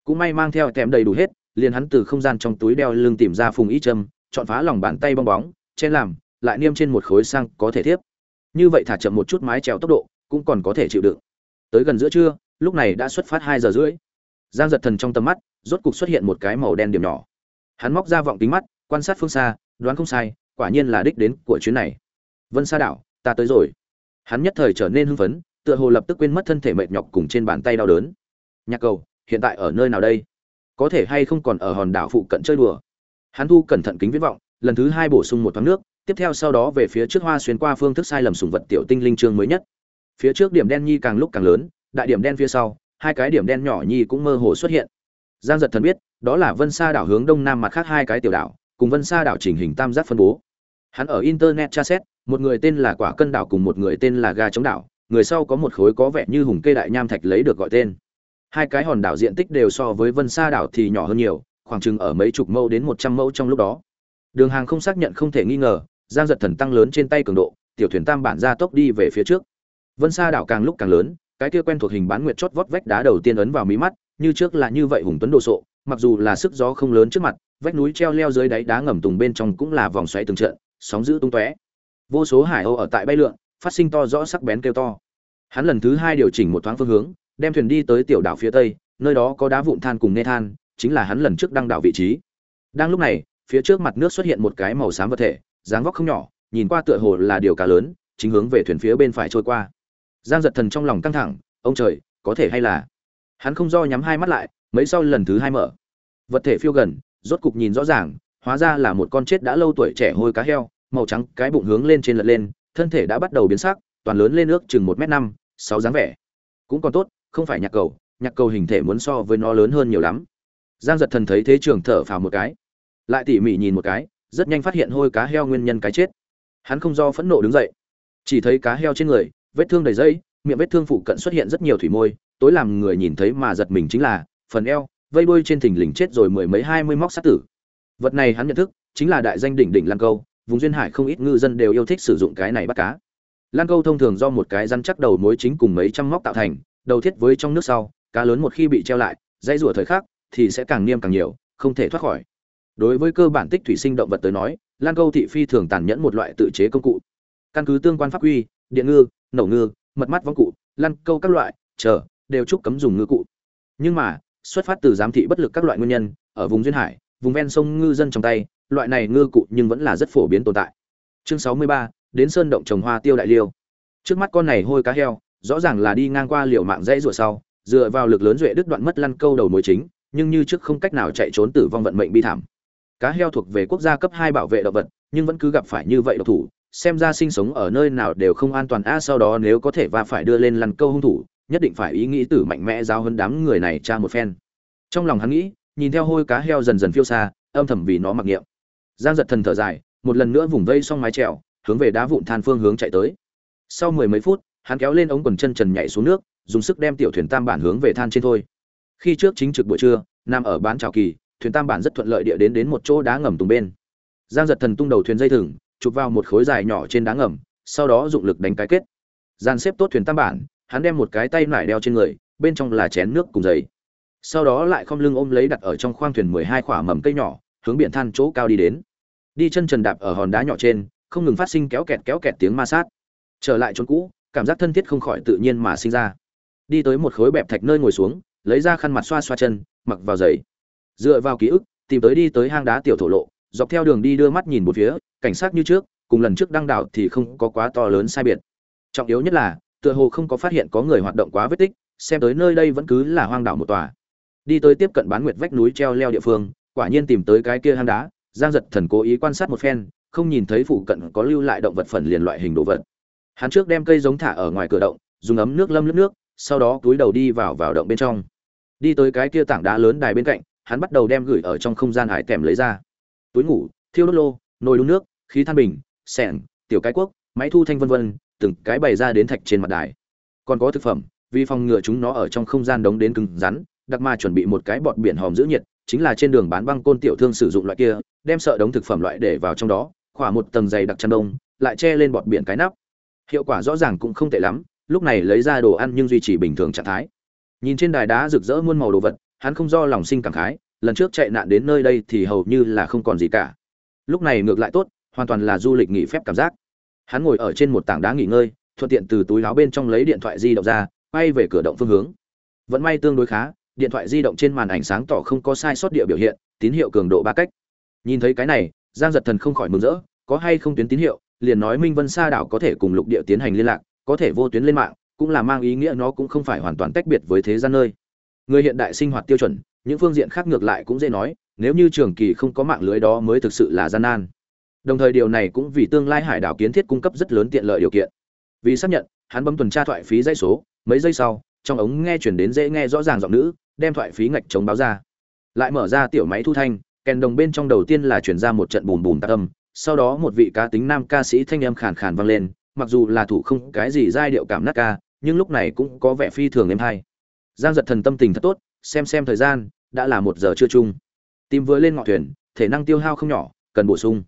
Cũng may mang theo tèm đầy đủ hết, liền hắn từ không gian trong túi đeo lưng tìm ra phùng ý châm, chọn phá lòng bàn tay bong bóng, chen làm, lại niêm trên một khối sang có thể thiếp. Như vậy thả chậm một chút mái trèo tốc độ, cũng còn có thể chịu đựng. Tới gần giữa trưa, lúc này đã xuất phát hai giờ rưỡi. Giang giật thần trong tầm mắt, rốt cục xuất hiện một cái màu đen điểm nhỏ. Hắn móc ra vọng kính mắt, quan sát phương xa, đoán không sai quả nhiên là đích đến của chuyến này. Vân sa đảo, ta tới rồi. Hắn nhất thời trở nên hưng phấn, tựa hồ lập tức quên mất thân thể mệt nhọc cùng trên bàn tay đau đớn. Nhạc cầu, hiện tại ở nơi nào đây? Có thể hay không còn ở hòn đảo phụ cận chơi đùa? Hắn thu cẩn thận kính viễn vọng, lần thứ hai bổ sung một thoáng nước, tiếp theo sau đó về phía trước hoa xuyên qua phương thức sai lầm sùng vật tiểu tinh linh chương mới nhất. Phía trước điểm đen nhi càng lúc càng lớn, đại điểm đen phía sau, hai cái điểm đen nhỏ nhi cũng mơ hồ xuất hiện. Giang giật thần biết, đó là vân sa đảo hướng đông nam mặt khác hai cái tiểu đảo cùng vân sa đảo chỉnh hình tam giác phân bố. Hắn ở internet tra xét, một người tên là quả cân đảo cùng một người tên là ga chống đảo, người sau có một khối có vẻ như hùng cây đại nham thạch lấy được gọi tên. Hai cái hòn đảo diện tích đều so với vân sa đảo thì nhỏ hơn nhiều, khoảng chừng ở mấy chục mẫu đến một trăm mẫu trong lúc đó. Đường hàng không xác nhận không thể nghi ngờ, giang giật thần tăng lớn trên tay cường độ, tiểu thuyền tam bản ra tốc đi về phía trước. Vân sa đảo càng lúc càng lớn, cái kia quen thuộc hình bán nguyệt chót vót vách đá đầu tiên ấn vào mí mắt, như trước là như vậy hùng tuấn đồ sộ mặc dù là sức gió không lớn trước mặt, vách núi treo leo dưới đáy đá ngầm tùng bên trong cũng là vòng xoáy từng trận, sóng giữ tung tóe. Vô số hải âu ở tại bay lượn, phát sinh to rõ sắc bén kêu to. Hắn lần thứ hai điều chỉnh một thoáng phương hướng, đem thuyền đi tới tiểu đảo phía tây, nơi đó có đá vụn than cùng nê than, chính là hắn lần trước đăng đảo vị trí. Đang lúc này, phía trước mặt nước xuất hiện một cái màu xám vật thể, dáng vóc không nhỏ, nhìn qua tựa hồ là điều cá lớn, chính hướng về thuyền phía bên phải trôi qua. Giang giật thần trong lòng căng thẳng, ông trời, có thể hay là? Hắn không do nhắm hai mắt lại mấy sau lần thứ hai mở. Vật thể phiêu gần, rốt cục nhìn rõ ràng, hóa ra là một con chết đã lâu tuổi trẻ hôi cá heo, màu trắng, cái bụng hướng lên trên lật lên, thân thể đã bắt đầu biến sắc, toàn lớn lên nước chừng một m năm, sáu dáng vẻ. Cũng còn tốt, không phải nhạc cầu nhạc cầu hình thể muốn so với nó lớn hơn nhiều lắm. Giang giật thần thấy thế trường thở phào một cái. Lại tỉ mỉ nhìn một cái, rất nhanh phát hiện hôi cá heo nguyên nhân cái chết. Hắn không do phẫn nộ đứng dậy. Chỉ thấy cá heo trên người, vết thương đầy dây miệng vết thương phụ cận xuất hiện rất nhiều thủy môi, tối làm người nhìn thấy mà giật mình chính là phần eo, vây đuôi trên thình lình chết rồi mười mấy hai mươi móc sát tử. Vật này hắn nhận thức, chính là đại danh đỉnh đỉnh lan câu, vùng duyên hải không ít ngư dân đều yêu thích sử dụng cái này bắt cá. Lan câu thông thường do một cái răn chắc đầu mối chính cùng mấy trăm móc tạo thành, đầu thiết với trong nước sau, cá lớn một khi bị treo lại, dãy rủa thời khắc, thì sẽ càng niêm càng nhiều, không thể thoát khỏi. Đối với cơ bản tích thủy sinh động vật tới nói, lan câu thị phi thường tàn nhẫn một loại tự chế công cụ. Căn cứ tương quan pháp quy, điện ngư, nổ ngư, mật mắt vong cụ, lan câu các loại, chờ, đều chúc cấm dùng ngư cụ. Nhưng mà xuất phát từ giám thị bất lực các loại nguyên nhân, ở vùng duyên hải, vùng ven sông ngư dân trong tay, loại này ngư cụ nhưng vẫn là rất phổ biến tồn tại. Chương sáu mươi ba, đến sơn động trồng hoa tiêu đại liêu. Trước mắt con này hôi cá heo, rõ ràng là đi ngang qua liều mạng dãy rủa sau, dựa vào lực lớn duệ đứt đoạn mất lăn câu đầu mối chính, nhưng như trước không cách nào chạy trốn tử vong vận mệnh bi thảm. Cá heo thuộc về quốc gia cấp hai bảo vệ động vật, nhưng vẫn cứ gặp phải như vậy độc thủ, xem ra sinh sống ở nơi nào đều không an toàn. A, sau đó nếu có thể và phải đưa lên lăn câu hung thủ nhất định phải ý nghĩ tử mạnh mẽ giao hơn đám người này tra một phen. Trong lòng hắn nghĩ, nhìn theo hôi cá heo dần dần phiêu xa, âm thầm vì nó mặc niệm. Giang giật thần thở dài, một lần nữa vùng vây xong mái trèo hướng về đá vụn than phương hướng chạy tới. Sau mười mấy phút, hắn kéo lên ống quần chân trần nhảy xuống nước, dùng sức đem tiểu thuyền tam bản hướng về than trên thôi. Khi trước chính trực buổi trưa, nằm ở bán trào kỳ, thuyền tam bản rất thuận lợi địa đến đến một chỗ đá ngầm tùng bên. Giang giật thần tung đầu thuyền dây thừng, chụp vào một khối dài nhỏ trên đá ngầm, sau đó dụng lực đánh cái kết. Gian xếp tốt thuyền tam bản hắn đem một cái tay nải đeo trên người, bên trong là chén nước cùng giấy. Sau đó lại không lưng ôm lấy đặt ở trong khoang thuyền mười hai khỏa mầm cây nhỏ, hướng biển than chỗ cao đi đến. Đi chân trần đạp ở hòn đá nhỏ trên, không ngừng phát sinh kéo kẹt kéo kẹt tiếng ma sát. Trở lại chỗ cũ, cảm giác thân thiết không khỏi tự nhiên mà sinh ra. Đi tới một khối bẹp thạch nơi ngồi xuống, lấy ra khăn mặt xoa xoa chân, mặc vào giày. Dựa vào ký ức, tìm tới đi tới hang đá tiểu thổ lộ, dọc theo đường đi đưa mắt nhìn một phía, cảnh sát như trước, cùng lần trước đăng đảo thì không có quá to lớn sai biệt. Trọng yếu nhất là tựa hồ không có phát hiện có người hoạt động quá vết tích, xem tới nơi đây vẫn cứ là hoang đảo một tòa. Đi tới tiếp cận bán nguyệt vách núi treo leo địa phương, quả nhiên tìm tới cái kia hang đá, giang giật thần cố ý quan sát một phen, không nhìn thấy phụ cận có lưu lại động vật phần liền loại hình đồ vật. Hắn trước đem cây giống thả ở ngoài cửa động, dùng ấm nước lâm lướt nước, sau đó túi đầu đi vào vào động bên trong. Đi tới cái kia tảng đá lớn đài bên cạnh, hắn bắt đầu đem gửi ở trong không gian hải kèm lấy ra. Túi ngủ, thiêu đốt lô, nồi đun nước, khí than bình, sẻng, tiểu cái quốc máy thu thanh vân vân từng cái bày ra đến thạch trên mặt đài. Còn có thực phẩm, vì phòng ngừa chúng nó ở trong không gian đóng đến cứng rắn, đặc mà chuẩn bị một cái bọt biển hòm giữ nhiệt, chính là trên đường bán băng côn tiểu thương sử dụng loại kia, đem sợ đống thực phẩm loại để vào trong đó, khỏa một tầng dày đặc chăn đông, lại che lên bọt biển cái nắp. Hiệu quả rõ ràng cũng không tệ lắm, lúc này lấy ra đồ ăn nhưng duy trì bình thường trạng thái. Nhìn trên đài đá rực rỡ muôn màu đồ vật, hắn không do lòng sinh cảm khái, lần trước chạy nạn đến nơi đây thì hầu như là không còn gì cả. Lúc này ngược lại tốt, hoàn toàn là du lịch nghỉ phép cảm giác hắn ngồi ở trên một tảng đá nghỉ ngơi, thuận tiện từ túi áo bên trong lấy điện thoại di động ra, quay về cửa động phương hướng. Vẫn may tương đối khá, điện thoại di động trên màn ảnh sáng tỏ không có sai sót địa biểu hiện, tín hiệu cường độ ba cách. Nhìn thấy cái này, giang giật thần không khỏi mừng rỡ, có hay không tuyến tín hiệu, liền nói minh vân sa đảo có thể cùng lục địa tiến hành liên lạc, có thể vô tuyến lên mạng, cũng là mang ý nghĩa nó cũng không phải hoàn toàn tách biệt với thế gian nơi. Người hiện đại sinh hoạt tiêu chuẩn, những phương diện khác ngược lại cũng dễ nói, nếu như trường kỳ không có mạng lưới đó mới thực sự là gian nan đồng thời điều này cũng vì tương lai hải đảo kiến thiết cung cấp rất lớn tiện lợi điều kiện. Vì xác nhận, hắn bấm tuần tra thoại phí dây số, mấy giây sau, trong ống nghe chuyển đến dễ nghe rõ ràng giọng nữ, đem thoại phí ngạch chống báo ra. Lại mở ra tiểu máy thu thanh, kèn đồng bên trong đầu tiên là chuyển ra một trận bùn bùn tạc âm, sau đó một vị cá tính nam ca sĩ thanh âm khàn khàn vang lên, mặc dù là thủ không cái gì giai điệu cảm nát ca, nhưng lúc này cũng có vẻ phi thường êm hay. Giang giật thần tâm tình thật tốt, xem xem thời gian, đã là một giờ trưa chung. Tìm vừa lên ngọn thuyền, thể năng tiêu hao không nhỏ, cần bổ sung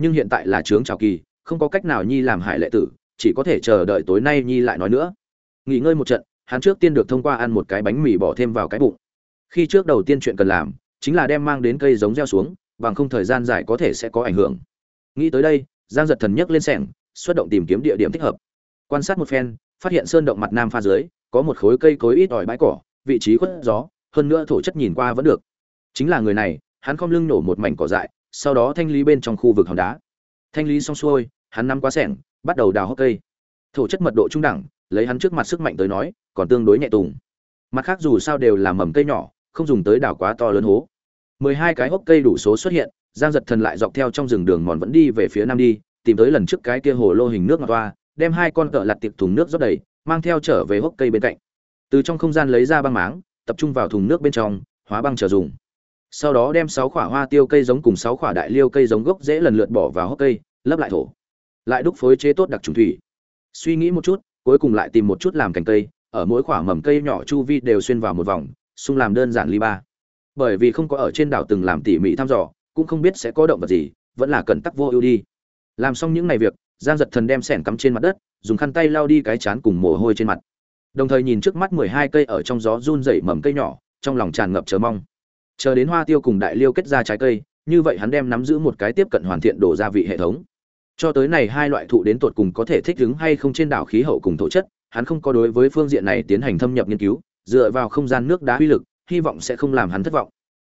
nhưng hiện tại là trướng trào kỳ, không có cách nào nhi làm hại lệ tử, chỉ có thể chờ đợi tối nay nhi lại nói nữa. Nghỉ ngơi một trận, hắn trước tiên được thông qua ăn một cái bánh mì bỏ thêm vào cái bụng. Khi trước đầu tiên chuyện cần làm, chính là đem mang đến cây giống gieo xuống, bằng không thời gian dài có thể sẽ có ảnh hưởng. Nghĩ tới đây, giang giật thần nhấc lên sẻng, xuất động tìm kiếm địa điểm thích hợp. Quan sát một phen, phát hiện sơn động mặt nam pha dưới, có một khối cây cối ít ỏi bãi cỏ, vị trí khuất gió, hơn nữa thổ chất nhìn qua vẫn được. Chính là người này, hắn khom lưng nổ một mảnh cỏ dại sau đó thanh lý bên trong khu vực hòn đá. Thanh lý xong xuôi, hắn nắm quá sẻng, bắt đầu đào hốc cây. Thổ chất mật độ trung đẳng, lấy hắn trước mặt sức mạnh tới nói, còn tương đối nhẹ tùng. Mặt khác dù sao đều là mầm cây nhỏ, không dùng tới đào quá to lớn hố. Mười hai cái hốc cây đủ số xuất hiện, giang giật thần lại dọc theo trong rừng đường mòn vẫn đi về phía nam đi, tìm tới lần trước cái kia hồ lô hình nước ngọt toa đem hai con cỡ lặt tiệp thùng nước rót đầy, mang theo trở về hốc cây bên cạnh. Từ trong không gian lấy ra băng máng, tập trung vào thùng nước bên trong, hóa băng chờ dùng sau đó đem sáu quả hoa tiêu cây giống cùng sáu quả đại liêu cây giống gốc dễ lần lượt bỏ vào hốc cây, lấp lại thổ. Lại đúc phối chế tốt đặc trùng thủy. Suy nghĩ một chút, cuối cùng lại tìm một chút làm cành cây, ở mỗi quả mầm cây nhỏ chu vi đều xuyên vào một vòng, xung làm đơn giản ly ba. Bởi vì không có ở trên đảo từng làm tỉ mỉ thăm dò, cũng không biết sẽ có động vật gì, vẫn là cần tắc vô ưu đi. Làm xong những ngày việc, giang giật thần đem sẻn cắm trên mặt đất, dùng khăn tay lau đi cái chán cùng mồ hôi trên mặt. Đồng thời nhìn trước mắt mười hai cây ở trong gió run rẩy mầm cây nhỏ, trong lòng tràn ngập chờ mong chờ đến hoa tiêu cùng đại liêu kết ra trái cây, như vậy hắn đem nắm giữ một cái tiếp cận hoàn thiện đổ gia vị hệ thống. Cho tới này hai loại thụ đến tột cùng có thể thích ứng hay không trên đảo khí hậu cùng thổ chất, hắn không có đối với phương diện này tiến hành thâm nhập nghiên cứu, dựa vào không gian nước đá uy lực, hy vọng sẽ không làm hắn thất vọng.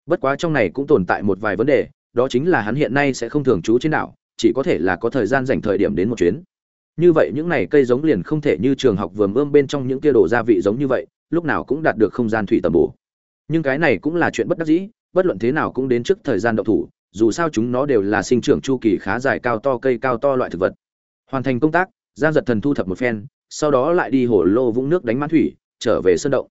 Bất quá trong này cũng tồn tại một vài vấn đề, đó chính là hắn hiện nay sẽ không thường trú trên đảo, chỉ có thể là có thời gian dành thời điểm đến một chuyến. Như vậy những này cây giống liền không thể như trường học vườn ươm bên trong những kia đồ gia vị giống như vậy, lúc nào cũng đạt được không gian thủy tầm bổ nhưng cái này cũng là chuyện bất đắc dĩ, bất luận thế nào cũng đến trước thời gian đậu thủ, dù sao chúng nó đều là sinh trưởng chu kỳ khá dài cao to cây cao to loại thực vật. Hoàn thành công tác, giang giật thần thu thập một phen, sau đó lại đi hồ lô vũng nước đánh mãn thủy, trở về sân động.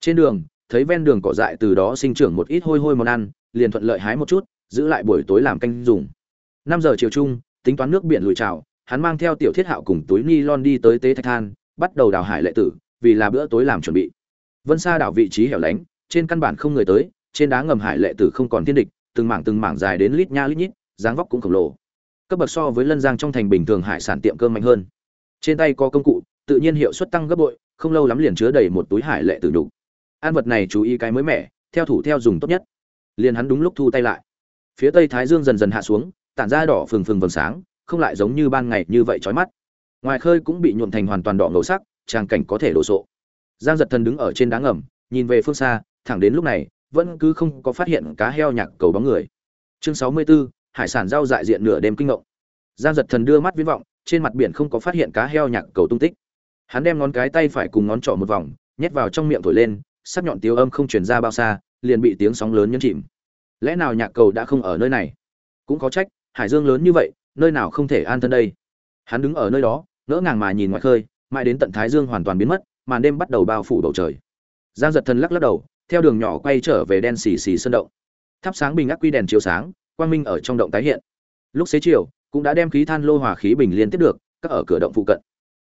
Trên đường, thấy ven đường cỏ dại từ đó sinh trưởng một ít hôi hôi món ăn, liền thuận lợi hái một chút, giữ lại buổi tối làm canh dùng. Năm giờ chiều chung, tính toán nước biển lùi trào, hắn mang theo tiểu thiết hạo cùng túi ni lon đi tới tế thạch than, bắt đầu đào hải lệ tử, vì là bữa tối làm chuẩn bị. Vân xa đảo vị trí hẻo lánh trên căn bản không người tới, trên đá ngầm hải lệ tử không còn thiên địch, từng mảng từng mảng dài đến lít nha lít nhít, dáng vóc cũng khổng lồ. Cấp bậc so với lân giang trong thành bình thường hải sản tiệm cơm mạnh hơn. Trên tay có công cụ, tự nhiên hiệu suất tăng gấp bội, không lâu lắm liền chứa đầy một túi hải lệ tử đủ. an vật này chú ý cái mới mẻ, theo thủ theo dùng tốt nhất. Liền hắn đúng lúc thu tay lại. Phía tây thái dương dần dần hạ xuống, tản ra đỏ phừng phừng vầng sáng, không lại giống như ban ngày như vậy chói mắt. Ngoài khơi cũng bị nhuộm thành hoàn toàn đỏ ngầu sắc trang cảnh có thể đổ sộ. Giang giật thần đứng ở trên đá ngầm, nhìn về phương xa thẳng đến lúc này vẫn cứ không có phát hiện cá heo nhạc cầu bóng người. Chương sáu mươi 64, hải sản giao dại diện nửa đêm kinh ngộng. Giang giật thần đưa mắt viễn vọng trên mặt biển không có phát hiện cá heo nhạc cầu tung tích. Hắn đem ngón cái tay phải cùng ngón trỏ một vòng nhét vào trong miệng thổi lên sắc nhọn tiêu âm không truyền ra bao xa liền bị tiếng sóng lớn nhấn chìm. Lẽ nào nhạc cầu đã không ở nơi này? Cũng có trách hải dương lớn như vậy nơi nào không thể an thân đây? Hắn đứng ở nơi đó ngỡ ngàng mà nhìn ngoài khơi mãi đến tận thái dương hoàn toàn biến mất màn đêm bắt đầu bao phủ bầu trời. Giang giật thần lắc lắc đầu theo đường nhỏ quay trở về đen xì xì sân động. Thắp sáng bình ác quy đèn chiếu sáng, quang minh ở trong động tái hiện. Lúc xế chiều, cũng đã đem khí than lô hòa khí bình liên tiếp được, các ở cửa động phụ cận.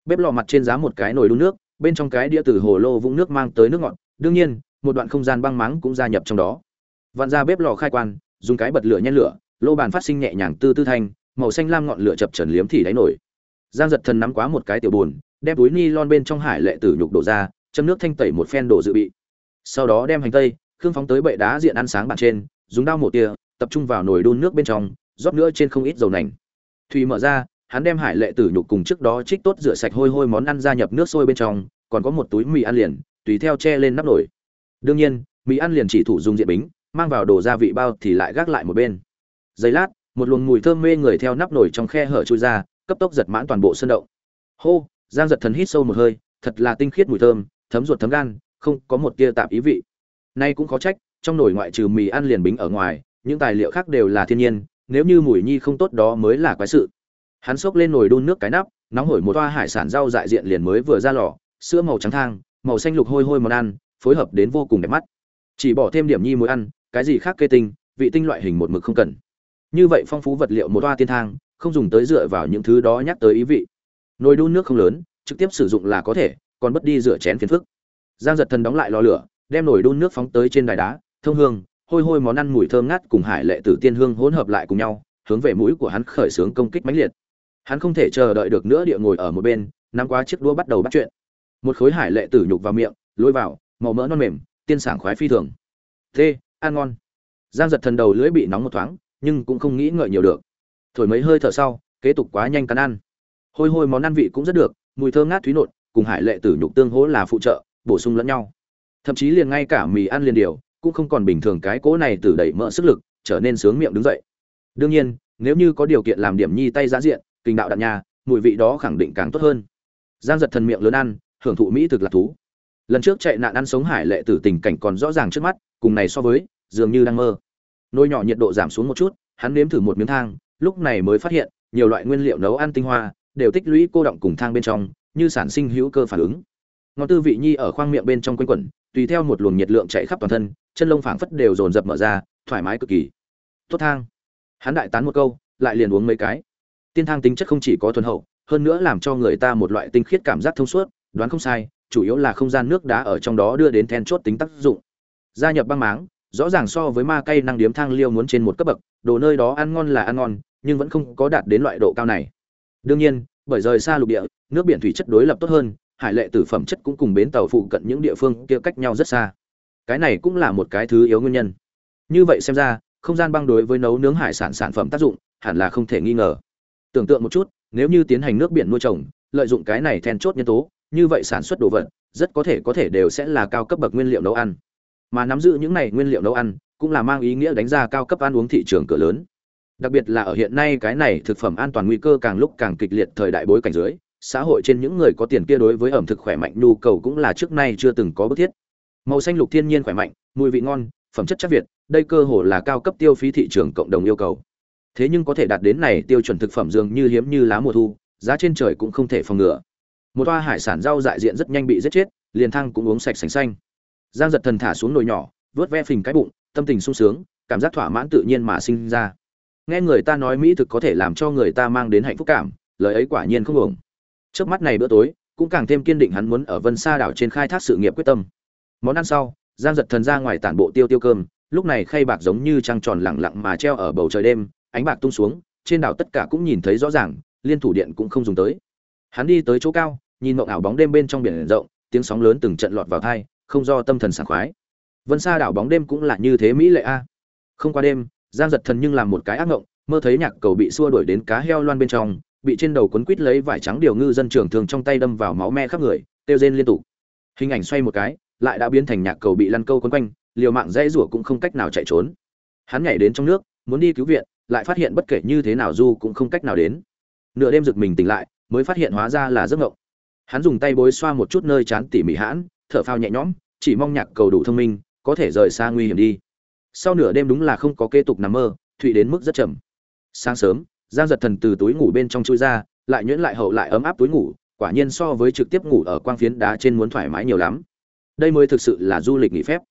Bếp lò mặt trên giá một cái nồi đun nước, bên trong cái đĩa từ hồ lô vũng nước mang tới nước ngọt. Đương nhiên, một đoạn không gian băng mắng cũng gia nhập trong đó. Vặn ra bếp lò khai quan, dùng cái bật lửa nhen lửa, lô bàn phát sinh nhẹ nhàng tư tư thanh, màu xanh lam ngọn lửa chập trần liếm thì đáy nổi. Giang giật thần nắm quá một cái tiểu buồn đem túi ni lon bên trong hải lệ tử nhục đổ ra, châm nước thanh tẩy một phen đồ dự bị sau đó đem hành tây, khương phóng tới bệ đá diện ăn sáng bàn trên, dùng dao một tia tập trung vào nồi đun nước bên trong, rót nữa trên không ít dầu nành. Thủy mở ra, hắn đem hải lệ tử nhục cùng trước đó trích tốt rửa sạch hôi hôi món ăn gia nhập nước sôi bên trong, còn có một túi mì ăn liền, tùy theo che lên nắp nồi. Đương nhiên, mì ăn liền chỉ thủ dùng diện bính, mang vào đồ gia vị bao thì lại gác lại một bên. Giây lát, một luồng mùi thơm mê người theo nắp nồi trong khe hở trôi ra, cấp tốc giật mãn toàn bộ sân động. Hô, giang giật thần hít sâu một hơi, thật là tinh khiết mùi thơm, thấm ruột thấm gan không có một tia tạp ý vị. Nay cũng khó trách, trong nồi ngoại trừ mì ăn liền bính ở ngoài, những tài liệu khác đều là thiên nhiên, nếu như mùi nhi không tốt đó mới là quái sự. Hắn xốc lên nồi đun nước cái nắp, nóng hổi một toa hải sản rau dại diện liền mới vừa ra lò, sữa màu trắng thang, màu xanh lục hôi hôi món ăn, phối hợp đến vô cùng đẹp mắt. Chỉ bỏ thêm điểm nhi muối ăn, cái gì khác kê tinh, vị tinh loại hình một mực không cần. Như vậy phong phú vật liệu một toa tiên thang, không dùng tới dựa vào những thứ đó nhắc tới ý vị. Nồi đun nước không lớn, trực tiếp sử dụng là có thể, còn bất đi rửa chén phiền phức giang giật thần đóng lại lò lửa, đem nồi đun nước phóng tới trên đài đá, thông hương, hôi hôi món ăn mùi thơm ngát cùng hải lệ tử tiên hương hỗn hợp lại cùng nhau, hướng về mũi của hắn khởi xướng công kích mãnh liệt. Hắn không thể chờ đợi được nữa địa ngồi ở một bên, nắm quá chiếc đũa bắt đầu bắt chuyện. Một khối hải lệ tử nhục vào miệng, lôi vào, màu mỡ non mềm, tiên sảng khoái phi thường. Thế ăn ngon. Giang giật thần đầu lưỡi bị nóng một thoáng, nhưng cũng không nghĩ ngợi nhiều được. Thổi mấy hơi thở sau, kế tục quá nhanh cắn ăn. Hôi hôi món ăn vị cũng rất được, mùi thơm ngát thúy nộn, cùng hải lệ tử nhục tương hỗ là phụ trợ bổ sung lẫn nhau. Thậm chí liền ngay cả mì ăn liền điều, cũng không còn bình thường cái cỗ này từ đẩy mỡ sức lực, trở nên sướng miệng đứng dậy. Đương nhiên, nếu như có điều kiện làm điểm nhi tay giá diện, kinh đạo đạn nhà, mùi vị đó khẳng định càng tốt hơn. Giang giật thần miệng lớn ăn, hưởng thụ mỹ thực là thú. Lần trước chạy nạn ăn sống hải lệ tử tình cảnh còn rõ ràng trước mắt, cùng này so với, dường như đang mơ. Nồi nhỏ nhiệt độ giảm xuống một chút, hắn nếm thử một miếng thang, lúc này mới phát hiện, nhiều loại nguyên liệu nấu ăn tinh hoa, đều tích lũy cô động cùng thang bên trong, như sản sinh hữu cơ phản ứng ngón tư vị nhi ở khoang miệng bên trong quanh quẩn, tùy theo một luồng nhiệt lượng chạy khắp toàn thân, chân lông phảng phất đều dồn dập mở ra, thoải mái cực kỳ. Tốt thang. Hắn đại tán một câu, lại liền uống mấy cái. Tiên thang tính chất không chỉ có thuần hậu, hơn nữa làm cho người ta một loại tinh khiết cảm giác thông suốt, đoán không sai, chủ yếu là không gian nước đá ở trong đó đưa đến then chốt tính tác dụng. Gia nhập băng máng, rõ ràng so với ma cây năng điếm thang liêu muốn trên một cấp bậc, đồ nơi đó ăn ngon là ăn ngon, nhưng vẫn không có đạt đến loại độ cao này. Đương nhiên, bởi rời xa lục địa, nước biển thủy chất đối lập tốt hơn hải lệ tử phẩm chất cũng cùng bến tàu phụ cận những địa phương kia cách nhau rất xa. Cái này cũng là một cái thứ yếu nguyên nhân. Như vậy xem ra, không gian băng đối với nấu nướng hải sản sản phẩm tác dụng, hẳn là không thể nghi ngờ. Tưởng tượng một chút, nếu như tiến hành nước biển nuôi trồng, lợi dụng cái này then chốt nhân tố, như vậy sản xuất đồ vật, rất có thể có thể đều sẽ là cao cấp bậc nguyên liệu nấu ăn. Mà nắm giữ những này nguyên liệu nấu ăn, cũng là mang ý nghĩa đánh ra cao cấp ăn uống thị trường cửa lớn. Đặc biệt là ở hiện nay cái này thực phẩm an toàn nguy cơ càng lúc càng kịch liệt thời đại bối cảnh dưới xã hội trên những người có tiền kia đối với ẩm thực khỏe mạnh, nhu cầu cũng là trước nay chưa từng có bức thiết. Màu xanh lục thiên nhiên khỏe mạnh, mùi vị ngon, phẩm chất chắc việt, đây cơ hồ là cao cấp tiêu phí thị trường cộng đồng yêu cầu. Thế nhưng có thể đạt đến này tiêu chuẩn thực phẩm dường như hiếm như lá mùa thu, giá trên trời cũng không thể phòng ngừa. Một toa hải sản rau dại diện rất nhanh bị giết chết, liền thăng cũng uống sạch sành xanh. Giang giật thần thả xuống nồi nhỏ, vớt ve phình cái bụng, tâm tình sung sướng, cảm giác thỏa mãn tự nhiên mà sinh ra. Nghe người ta nói mỹ thực có thể làm cho người ta mang đến hạnh phúc cảm, lời ấy quả nhiên không ổng trước mắt này bữa tối, cũng càng thêm kiên định hắn muốn ở vân sa đảo trên khai thác sự nghiệp quyết tâm. Món ăn sau, giang giật thần ra ngoài tản bộ tiêu tiêu cơm, lúc này khay bạc giống như trăng tròn lẳng lặng mà treo ở bầu trời đêm, ánh bạc tung xuống, trên đảo tất cả cũng nhìn thấy rõ ràng, liên thủ điện cũng không dùng tới. Hắn đi tới chỗ cao, nhìn mộng ảo bóng đêm bên trong biển rộng, tiếng sóng lớn từng trận lọt vào thai không do tâm thần sảng khoái. Vân xa đảo bóng đêm cũng là như thế mỹ lệ a. Không qua đêm, giang giật thần nhưng làm một cái ác ngộng mơ thấy nhạc cầu bị xua đuổi đến cá heo loan bên trong bị trên đầu quấn quít lấy vải trắng điều ngư dân trưởng thường trong tay đâm vào máu me khắp người tiêu rên liên tục. Hình ảnh xoay một cái, lại đã biến thành nhạc cầu bị lăn câu quấn quanh, liều mạng dây rủa cũng không cách nào chạy trốn. Hắn nhảy đến trong nước, muốn đi cứu viện, lại phát hiện bất kể như thế nào du cũng không cách nào đến. Nửa đêm giật mình tỉnh lại, mới phát hiện hóa ra là giấc ngộng. Hắn dùng tay bối xoa một chút nơi chán tỉ mỉ hãn, thở phao nhẹ nhõm, chỉ mong nhạc cầu đủ thông minh, có thể rời xa nguy hiểm đi. Sau nửa đêm đúng là không có kế tục nằm mơ, thụy đến mức rất chậm. Sáng sớm giang giật thần từ túi ngủ bên trong chui ra, lại nhuyễn lại hậu lại ấm áp túi ngủ, quả nhiên so với trực tiếp ngủ ở quang phiến đá trên muốn thoải mái nhiều lắm. Đây mới thực sự là du lịch nghỉ phép.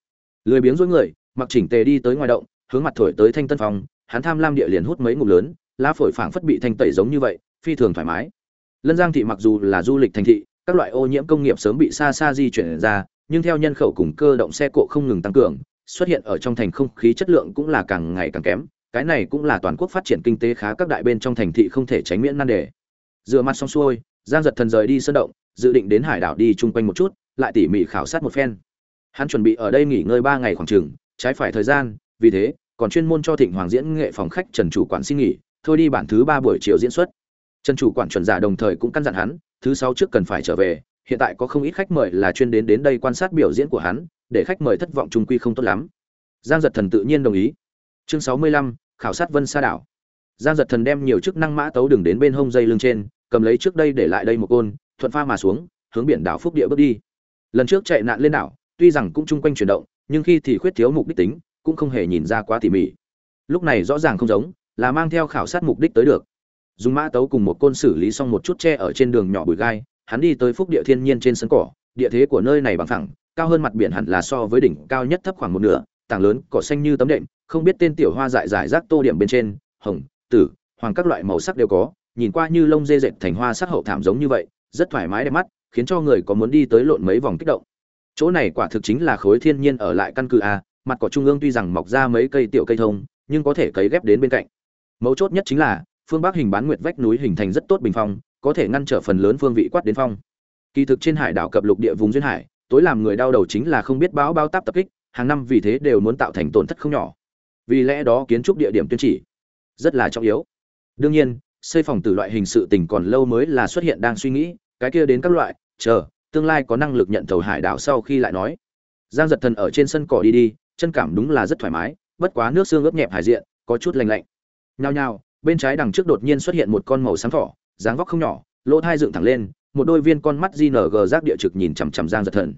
Lười biếng dối người, mặc chỉnh tề đi tới ngoài động, hướng mặt thổi tới thanh tân phòng, hắn tham lam địa liền hút mấy ngụm lớn, lá phổi phảng phất bị thanh tẩy giống như vậy, phi thường thoải mái. Lân giang thị mặc dù là du lịch thành thị, các loại ô nhiễm công nghiệp sớm bị xa xa di chuyển ra, nhưng theo nhân khẩu cùng cơ động xe cộ không ngừng tăng cường, xuất hiện ở trong thành không khí chất lượng cũng là càng ngày càng kém cái này cũng là toàn quốc phát triển kinh tế khá các đại bên trong thành thị không thể tránh miễn nan đề. Dựa mặt xong xuôi, giang giật thần rời đi sơn động, dự định đến hải đảo đi chung quanh một chút, lại tỉ mỉ khảo sát một phen. Hắn chuẩn bị ở đây nghỉ ngơi ba ngày khoảng chừng, trái phải thời gian, vì thế, còn chuyên môn cho thịnh hoàng diễn nghệ phòng khách trần chủ quản xin nghỉ, thôi đi bản thứ ba buổi chiều diễn xuất. Trần chủ quản chuẩn giả đồng thời cũng căn dặn hắn, thứ sáu trước cần phải trở về, hiện tại có không ít khách mời là chuyên đến đến đây quan sát biểu diễn của hắn, để khách mời thất vọng trung quy không tốt lắm. Giang giật thần tự nhiên đồng ý. Chương sáu mươi lăm khảo sát vân sa đảo. Giang giật thần đem nhiều chức năng mã tấu đường đến bên hông dây lưng trên, cầm lấy trước đây để lại đây một côn, thuận pha mà xuống, hướng biển đảo phúc địa bước đi. Lần trước chạy nạn lên đảo, tuy rằng cũng chung quanh chuyển động, nhưng khi thì khuyết thiếu mục đích tính, cũng không hề nhìn ra quá tỉ mỉ. Lúc này rõ ràng không giống, là mang theo khảo sát mục đích tới được. Dùng mã tấu cùng một côn xử lý xong một chút tre ở trên đường nhỏ bụi gai, hắn đi tới phúc địa thiên nhiên trên sân cỏ, địa thế của nơi này bằng phẳng, cao hơn mặt biển hẳn là so với đỉnh cao nhất thấp khoảng một nửa, tảng lớn, cỏ xanh như tấm đệm không biết tên tiểu hoa dại dại rác tô điểm bên trên, hồng, tử, hoàng các loại màu sắc đều có, nhìn qua như lông dê dệt thành hoa sắc hậu thảm giống như vậy, rất thoải mái đẹp mắt, khiến cho người có muốn đi tới lộn mấy vòng kích động. Chỗ này quả thực chính là khối thiên nhiên ở lại căn cứ a, mặt cỏ trung ương tuy rằng mọc ra mấy cây tiểu cây thông, nhưng có thể cấy ghép đến bên cạnh. Mấu chốt nhất chính là, phương bắc hình bán nguyệt vách núi hình thành rất tốt bình phong, có thể ngăn trở phần lớn phương vị quát đến phong. Kỳ thực trên hải đảo cập lục địa vùng duyên hải, tối làm người đau đầu chính là không biết báo bao táp tập kích, hàng năm vì thế đều muốn tạo thành tổn thất không nhỏ vì lẽ đó kiến trúc địa điểm tuyên chỉ rất là trọng yếu. Đương nhiên, xây phòng từ loại hình sự tình còn lâu mới là xuất hiện đang suy nghĩ, cái kia đến các loại, chờ, tương lai có năng lực nhận thầu hải đảo sau khi lại nói. Giang giật thần ở trên sân cỏ đi đi, chân cảm đúng là rất thoải mái, bất quá nước xương ướp nhẹp hải diện, có chút lành lạnh. Nhao nhao, bên trái đằng trước đột nhiên xuất hiện một con màu sáng thỏ, dáng vóc không nhỏ, lỗ thai dựng thẳng lên, một đôi viên con mắt gng rác địa trực nhìn chằm chằm giang giật thần.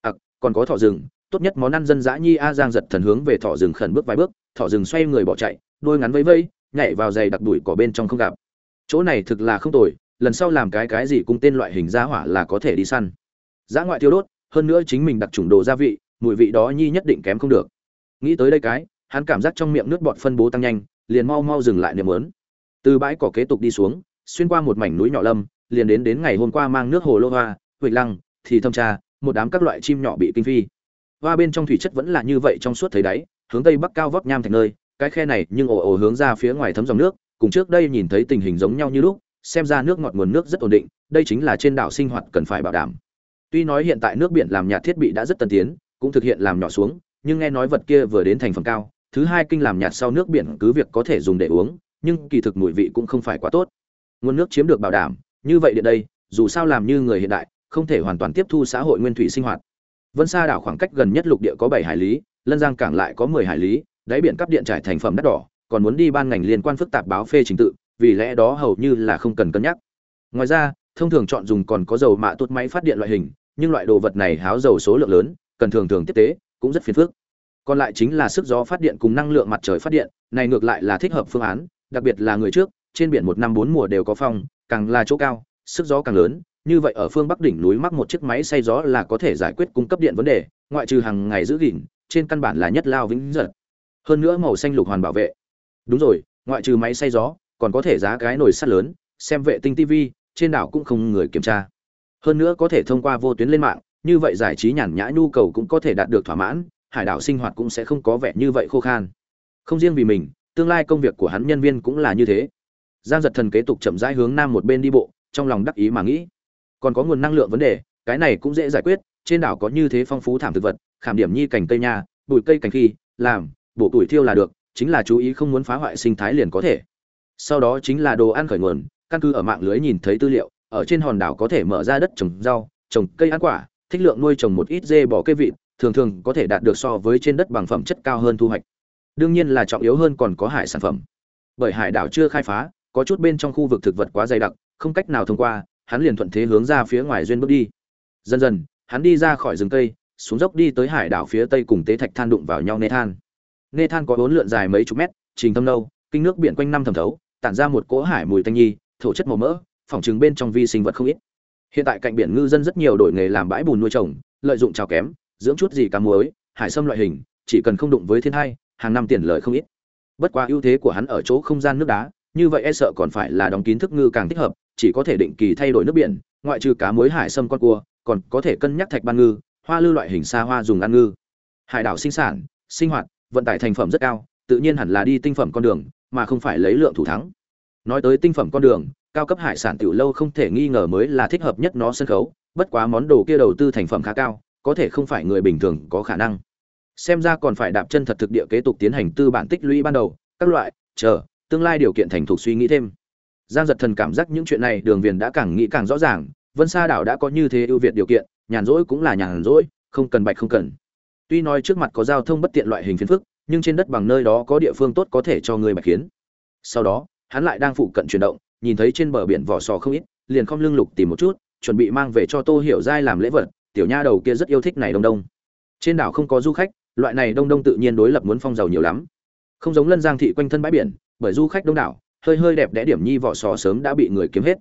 Ặc, còn có thỏ rừng, tốt nhất món ăn dân dã nhi a. Giang giật thần hướng về thỏ rừng khẩn bước vài bước thỏ rừng xoay người bỏ chạy, đôi ngắn vẫy vẫy, nhảy vào giày đặc đùi cỏ bên trong không gặp. Chỗ này thực là không tồi, lần sau làm cái cái gì cũng tên loại hình giá hỏa là có thể đi săn. Giá ngoại thiêu đốt, hơn nữa chính mình đặc trùng đồ gia vị, mùi vị đó nhi nhất định kém không được. Nghĩ tới đây cái, hắn cảm giác trong miệng nước bọt phân bố tăng nhanh, liền mau mau dừng lại niềm lớn từ bãi cỏ kế tục đi xuống, xuyên qua một mảnh núi nhỏ lâm, liền đến đến ngày hôm qua mang nước hồ lô hoa, huệ lăng, thì thâm tra một đám các loại chim nhỏ bị kinh phi. Hoa bên trong thủy chất vẫn là như vậy trong suốt thấy đáy hướng tây bắc cao vóc nham thành nơi, cái khe này nhưng ồ ồ hướng ra phía ngoài thấm dòng nước, cùng trước đây nhìn thấy tình hình giống nhau như lúc, xem ra nước ngọt nguồn nước rất ổn định, đây chính là trên đảo sinh hoạt cần phải bảo đảm. Tuy nói hiện tại nước biển làm nhạt thiết bị đã rất tân tiến, cũng thực hiện làm nhỏ xuống, nhưng nghe nói vật kia vừa đến thành phần cao, thứ hai kinh làm nhạt sau nước biển cứ việc có thể dùng để uống, nhưng kỳ thực mùi vị cũng không phải quá tốt. Nguồn nước chiếm được bảo đảm, như vậy điện đây, dù sao làm như người hiện đại, không thể hoàn toàn tiếp thu xã hội nguyên thủy sinh hoạt. Vân sa đảo khoảng cách gần nhất lục địa có bảy hải lý lân giang cảng lại có mười hải lý, đáy biển cắp điện trải thành phẩm đắt đỏ, còn muốn đi ban ngành liên quan phức tạp báo phê trình tự, vì lẽ đó hầu như là không cần cân nhắc. Ngoài ra, thông thường chọn dùng còn có dầu mạ tốt máy phát điện loại hình, nhưng loại đồ vật này háo dầu số lượng lớn, cần thường thường tiếp tế, cũng rất phiền phức. Còn lại chính là sức gió phát điện cùng năng lượng mặt trời phát điện, này ngược lại là thích hợp phương án, đặc biệt là người trước, trên biển một năm bốn mùa đều có phong, càng là chỗ cao, sức gió càng lớn, như vậy ở phương bắc đỉnh núi mắc một chiếc máy xay gió là có thể giải quyết cung cấp điện vấn đề, ngoại trừ hàng ngày giữ gìn trên căn bản là nhất lao vĩnh giật hơn nữa màu xanh lục hoàn bảo vệ. Đúng rồi, ngoại trừ máy xay gió, còn có thể giá cái nồi sắt lớn, xem vệ tinh tv trên đảo cũng không người kiểm tra. Hơn nữa có thể thông qua vô tuyến lên mạng, như vậy giải trí nhàn nhã nhu cầu cũng có thể đạt được thỏa mãn, hải đảo sinh hoạt cũng sẽ không có vẻ như vậy khô khan. Không riêng vì mình, tương lai công việc của hắn nhân viên cũng là như thế. Giang giật thần kế tục chậm rãi hướng nam một bên đi bộ, trong lòng đắc ý mà nghĩ. Còn có nguồn năng lượng vấn đề, cái này cũng dễ giải quyết trên đảo có như thế phong phú thảm thực vật, khảm điểm nhi cành cây nha, bụi cây cành khi, làm, bổ tuổi thiêu là được, chính là chú ý không muốn phá hoại sinh thái liền có thể. Sau đó chính là đồ ăn khởi nguồn, căn cứ ở mạng lưới nhìn thấy tư liệu, ở trên hòn đảo có thể mở ra đất trồng rau, trồng cây ăn quả, thích lượng nuôi trồng một ít dê bỏ cây vịt, thường thường có thể đạt được so với trên đất bằng phẩm chất cao hơn thu hoạch. Đương nhiên là trọng yếu hơn còn có hải sản phẩm. Bởi hải đảo chưa khai phá, có chút bên trong khu vực thực vật quá dày đặc, không cách nào thông qua, hắn liền thuận thế hướng ra phía ngoài duyên bước đi. Dần dần hắn đi ra khỏi rừng cây, xuống dốc đi tới hải đảo phía tây cùng tế thạch than đụng vào nhau nê than. Nê than có bốn lượn dài mấy chục mét, trình thâm nâu, kinh nước biển quanh năm thẩm thấu, tản ra một cỗ hải mùi tanh nhi, thổ chất màu mỡ phòng trừng bên trong vi sinh vật không ít. Hiện tại cạnh biển ngư dân rất nhiều đổi nghề làm bãi bùn nuôi trồng, lợi dụng trào kém, dưỡng chút gì cá muối, hải sâm loại hình, chỉ cần không đụng với thiên hai hàng năm tiền lợi không ít. Bất quá ưu thế của hắn ở chỗ không gian nước đá, như vậy e sợ còn phải là đóng kín thức ngư càng thích hợp, chỉ có thể định kỳ thay đổi nước biển, ngoại trừ cá muối hải sâm con cua còn có thể cân nhắc thạch ban ngư, hoa lư loại hình xa hoa dùng ăn ngư. Hải đảo sinh sản, sinh hoạt, vận tải thành phẩm rất cao, tự nhiên hẳn là đi tinh phẩm con đường, mà không phải lấy lượng thủ thắng. Nói tới tinh phẩm con đường, cao cấp hải sản tiểu lâu không thể nghi ngờ mới là thích hợp nhất nó sân khấu, bất quá món đồ kia đầu tư thành phẩm khá cao, có thể không phải người bình thường có khả năng. Xem ra còn phải đạp chân thật thực địa kế tục tiến hành tư bản tích lũy ban đầu, các loại, chờ, tương lai điều kiện thành thục suy nghĩ thêm. Giang giật thần cảm giác những chuyện này đường viền đã càng nghĩ càng rõ ràng vân sa đảo đã có như thế ưu việt điều kiện, nhàn rỗi cũng là nhàn rỗi, không cần bạch không cần. Tuy nói trước mặt có giao thông bất tiện loại hình phiền phức, nhưng trên đất bằng nơi đó có địa phương tốt có thể cho người bạch kiến. Sau đó, hắn lại đang phụ cận chuyển động, nhìn thấy trên bờ biển vỏ sò không ít, liền không lưng lục tìm một chút, chuẩn bị mang về cho tô hiểu giai làm lễ vật, tiểu nha đầu kia rất yêu thích này đông đông. Trên đảo không có du khách, loại này đông đông tự nhiên đối lập muốn phong giàu nhiều lắm. Không giống lân giang thị quanh thân bãi biển, bởi du khách đông đảo, hơi hơi đẹp đẽ điểm nhi vỏ sò sớm đã bị người kiếm hết.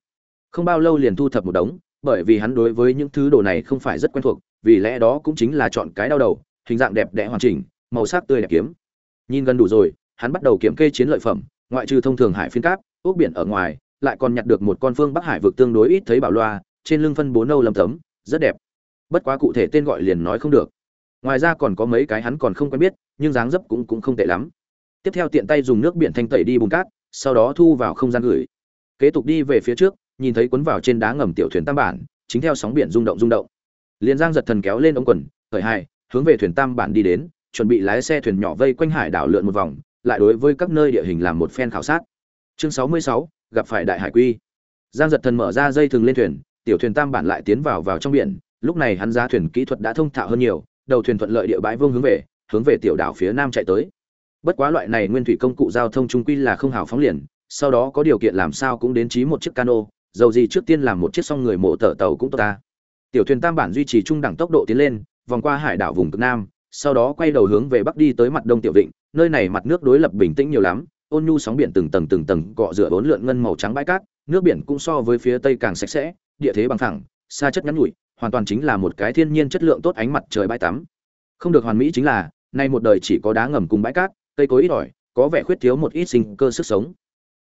Không bao lâu liền thu thập một đống bởi vì hắn đối với những thứ đồ này không phải rất quen thuộc, vì lẽ đó cũng chính là chọn cái đau đầu, hình dạng đẹp đẽ hoàn chỉnh, màu sắc tươi đẹp kiếm. Nhìn gần đủ rồi, hắn bắt đầu kiểm kê chiến lợi phẩm, ngoại trừ thông thường hải phiên cáp, ốc biển ở ngoài, lại còn nhặt được một con phương bắc hải vực tương đối ít thấy bảo loa, trên lưng phân bố nâu lấm tấm, rất đẹp. Bất quá cụ thể tên gọi liền nói không được. Ngoài ra còn có mấy cái hắn còn không quen biết, nhưng dáng dấp cũng cũng không tệ lắm. Tiếp theo tiện tay dùng nước biển thanh tẩy đi bùn cát, sau đó thu vào không gian gửi. Kế tục đi về phía trước nhìn thấy cuốn vào trên đá ngầm tiểu thuyền tam bản, chính theo sóng biển rung động rung động. Liền giang giật thần kéo lên ống quần, khởi hai, hướng về thuyền tam bản đi đến, chuẩn bị lái xe thuyền nhỏ vây quanh hải đảo lượn một vòng, lại đối với các nơi địa hình làm một phen khảo sát. Chương sáu mươi sáu, gặp phải đại hải quy. Giang giật thần mở ra dây thừng lên thuyền, tiểu thuyền tam bản lại tiến vào vào trong biển, lúc này hắn ra thuyền kỹ thuật đã thông thạo hơn nhiều, đầu thuyền thuận lợi địa bãi vương hướng về hướng về tiểu đảo phía nam chạy tới. Bất quá loại này nguyên thủy công cụ giao thông trung quy là không hào phóng liền, sau đó có điều kiện làm sao cũng đến trí một chiếc cano dầu gì trước tiên làm một chiếc xong người mộ tờ tàu cũng tốt ta. Tiểu thuyền tam bản duy trì trung đẳng tốc độ tiến lên, vòng qua hải đảo vùng cực nam, sau đó quay đầu hướng về bắc đi tới mặt đông tiểu vịnh, nơi này mặt nước đối lập bình tĩnh nhiều lắm, ôn nhu sóng biển từng tầng từng tầng cọ rửa bốn lượn ngân màu trắng bãi cát, nước biển cũng so với phía tây càng sạch sẽ, địa thế bằng thẳng xa chất ngắn ngủi hoàn toàn chính là một cái thiên nhiên chất lượng tốt ánh mặt trời bãi tắm. Không được hoàn mỹ chính là, nay một đời chỉ có đá ngầm cùng bãi cát, cây cối ít ỏi, có vẻ khuyết thiếu một ít sinh cơ sức sống.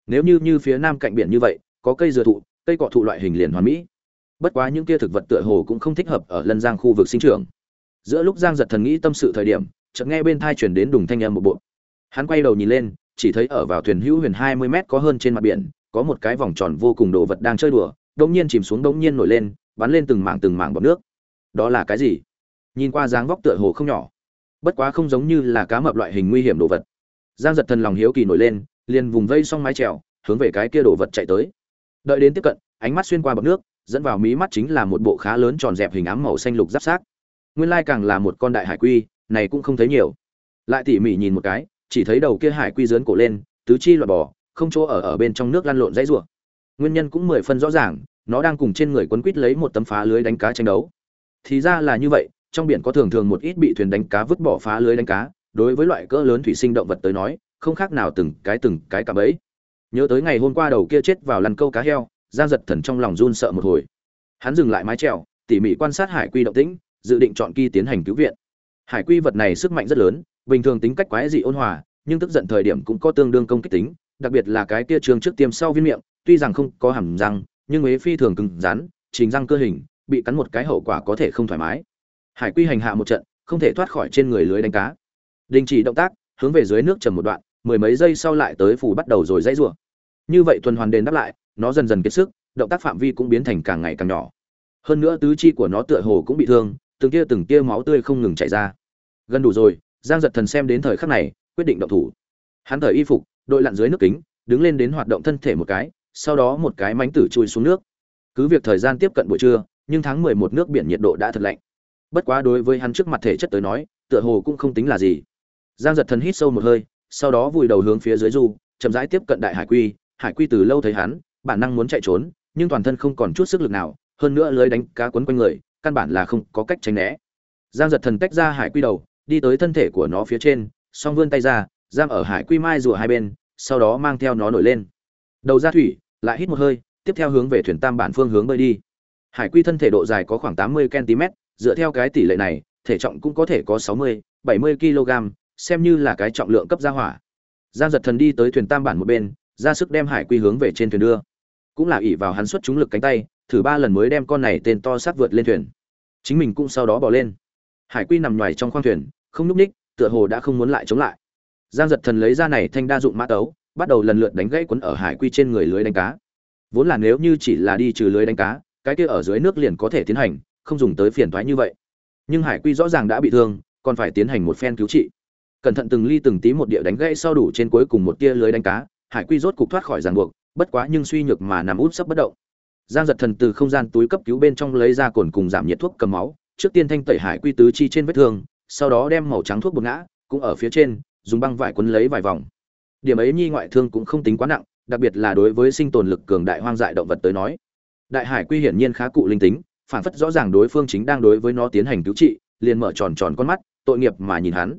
Nếu như như phía nam cạnh biển như vậy, có cây dừa thụ cây cọ thụ loại hình liền hoàn mỹ. Bất quá những kia thực vật tựa hồ cũng không thích hợp ở lân giang khu vực sinh trưởng. Giữa lúc giang giật thần nghĩ tâm sự thời điểm, chợt nghe bên thai chuyển đến đùng thanh âm một bộ. Hắn quay đầu nhìn lên, chỉ thấy ở vào thuyền hữu huyền hai mươi mét có hơn trên mặt biển, có một cái vòng tròn vô cùng đồ vật đang chơi đùa đống nhiên chìm xuống đống nhiên nổi lên, bắn lên từng mảng từng mảng bọt nước. Đó là cái gì? Nhìn qua dáng vóc tựa hồ không nhỏ. Bất quá không giống như là cá mập loại hình nguy hiểm đồ vật. Giang giật thần lòng hiếu kỳ nổi lên, liền vùng vây xong mái trèo hướng về cái kia đồ vật chạy tới đợi đến tiếp cận, ánh mắt xuyên qua bọt nước, dẫn vào mí mắt chính là một bộ khá lớn tròn dẹp hình ám màu xanh lục giáp sát nguyên lai càng là một con đại hải quy, này cũng không thấy nhiều. Lại tỉ mỉ nhìn một cái, chỉ thấy đầu kia hải quy dớn cổ lên, tứ chi loại bò, không chỗ ở ở bên trong nước lăn lộn dãy rủa. Nguyên nhân cũng mười phân rõ ràng, nó đang cùng trên người quấn quít lấy một tấm phá lưới đánh cá tranh đấu. Thì ra là như vậy, trong biển có thường thường một ít bị thuyền đánh cá vứt bỏ phá lưới đánh cá, đối với loại cỡ lớn thủy sinh động vật tới nói, không khác nào từng cái từng cái cạm ấy nhớ tới ngày hôm qua đầu kia chết vào lăn câu cá heo, giang giật thần trong lòng run sợ một hồi. Hắn dừng lại mái trèo tỉ mỉ quan sát hải quy động tĩnh, dự định chọn kỳ tiến hành cứu viện. Hải quy vật này sức mạnh rất lớn, bình thường tính cách quái dị ôn hòa, nhưng tức giận thời điểm cũng có tương đương công kích tính, đặc biệt là cái kia trường trước tiêm sau viên miệng, tuy rằng không có hàm răng, nhưng ế phi thường cứng rắn chính răng cơ hình, bị cắn một cái hậu quả có thể không thoải mái. Hải quy hành hạ một trận, không thể thoát khỏi trên người lưới đánh cá. Đình chỉ động tác, hướng về dưới nước trầm một đoạn mười mấy giây sau lại tới phủ bắt đầu rồi dãy rủa. Như vậy tuần hoàn đền đáp lại, nó dần dần kiệt sức, động tác phạm vi cũng biến thành càng ngày càng nhỏ. Hơn nữa tứ chi của nó tựa hồ cũng bị thương, từng tia từng tia máu tươi không ngừng chảy ra. Gần đủ rồi, giang giật thần xem đến thời khắc này, quyết định động thủ. Hắn thời y phục, đội lặn dưới nước kính, đứng lên đến hoạt động thân thể một cái, sau đó một cái mánh tử chui xuống nước. Cứ việc thời gian tiếp cận buổi trưa, nhưng tháng mười một nước biển nhiệt độ đã thật lạnh. Bất quá đối với hắn trước mặt thể chất tới nói, tựa hồ cũng không tính là gì. Giang giật thần hít sâu một hơi sau đó vùi đầu hướng phía dưới du, chậm rãi tiếp cận đại hải quy. Hải quy từ lâu thấy hắn, bản năng muốn chạy trốn, nhưng toàn thân không còn chút sức lực nào, hơn nữa lưới đánh cá quấn quanh người, căn bản là không có cách tránh né. Giang giật thần tách ra hải quy đầu, đi tới thân thể của nó phía trên, song vươn tay ra, giam ở hải quy mai rùa hai bên, sau đó mang theo nó nổi lên. Đầu ra thủy, lại hít một hơi, tiếp theo hướng về thuyền tam bản phương hướng bơi đi. Hải quy thân thể độ dài có khoảng tám mươi cm dựa theo cái tỷ lệ này, thể trọng cũng có thể có sáu mươi, bảy mươi kg xem như là cái trọng lượng cấp gia hỏa. Giang giật thần đi tới thuyền tam bản một bên, ra sức đem hải quy hướng về trên thuyền đưa. Cũng là ỷ vào hắn xuất chúng lực cánh tay, thử ba lần mới đem con này tên to sát vượt lên thuyền. Chính mình cũng sau đó bỏ lên. Hải quy nằm ngoài trong khoang thuyền, không nhúc ních, tựa hồ đã không muốn lại chống lại. Giang giật thần lấy ra này thanh đa dụng mã tấu, bắt đầu lần lượt đánh gãy quấn ở hải quy trên người lưới đánh cá. Vốn là nếu như chỉ là đi trừ lưới đánh cá, cái kia ở dưới nước liền có thể tiến hành, không dùng tới phiền toái như vậy. Nhưng hải quy rõ ràng đã bị thương, còn phải tiến hành một phen cứu trị cẩn thận từng ly từng tí một địa đánh gãy sau đủ trên cuối cùng một tia lưới đánh cá, hải quy rốt cục thoát khỏi ràng buộc, bất quá nhưng suy nhược mà nằm út sấp bất động. Giang giật thần từ không gian túi cấp cứu bên trong lấy ra cồn cùng giảm nhiệt thuốc cầm máu, trước tiên thanh tẩy hải quy tứ chi trên vết thương, sau đó đem màu trắng thuốc bột ngã, cũng ở phía trên, dùng băng vải quấn lấy vài vòng. Điểm ấy nhi ngoại thương cũng không tính quá nặng, đặc biệt là đối với sinh tồn lực cường đại hoang dại động vật tới nói. Đại hải quy hiển nhiên khá cụ linh tính, phản phất rõ ràng đối phương chính đang đối với nó tiến hành cứu trị, liền mở tròn tròn con mắt, tội nghiệp mà nhìn hắn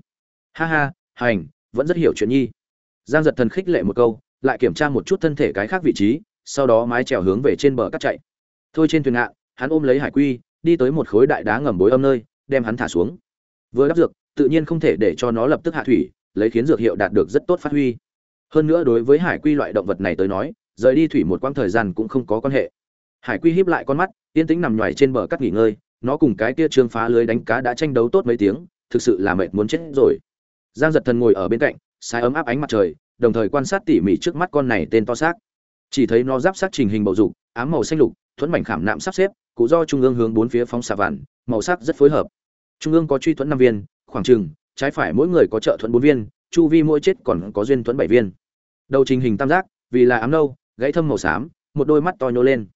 ha ha, hành, vẫn rất hiểu chuyện nhi. Giang giật thần khích lệ một câu, lại kiểm tra một chút thân thể cái khác vị trí, sau đó mái trèo hướng về trên bờ cắt chạy. Thôi trên thuyền ngạn hắn ôm lấy hải quy, đi tới một khối đại đá ngầm bối âm nơi, đem hắn thả xuống. Vừa đắp dược, tự nhiên không thể để cho nó lập tức hạ thủy, lấy khiến dược hiệu đạt được rất tốt phát huy. Hơn nữa đối với hải quy loại động vật này tới nói, rời đi thủy một quãng thời gian cũng không có quan hệ. Hải quy híp lại con mắt, yên tĩnh nằm nhoài trên bờ cắt nghỉ ngơi, nó cùng cái kia trương phá lưới đánh cá đã tranh đấu tốt mấy tiếng, thực sự là mệt muốn chết rồi giang giật thần ngồi ở bên cạnh sai ấm áp ánh mặt trời, đồng thời quan sát tỉ mỉ trước mắt con này tên to xác. Chỉ thấy nó giáp sát trình hình bầu dục, ám màu xanh lục, thuẫn mảnh khảm nạm sắp xếp, cụ do trung ương hướng bốn phía phóng xạ vằn, màu sắc rất phối hợp. Trung ương có truy thuẫn năm viên, khoảng trừng trái phải mỗi người có trợ thuẫn bốn viên, chu vi mỗi chết còn có duyên thuẫn bảy viên. Đầu trình hình tam giác, vì là ám nâu, gãy thâm màu xám, một đôi mắt to nhô lên.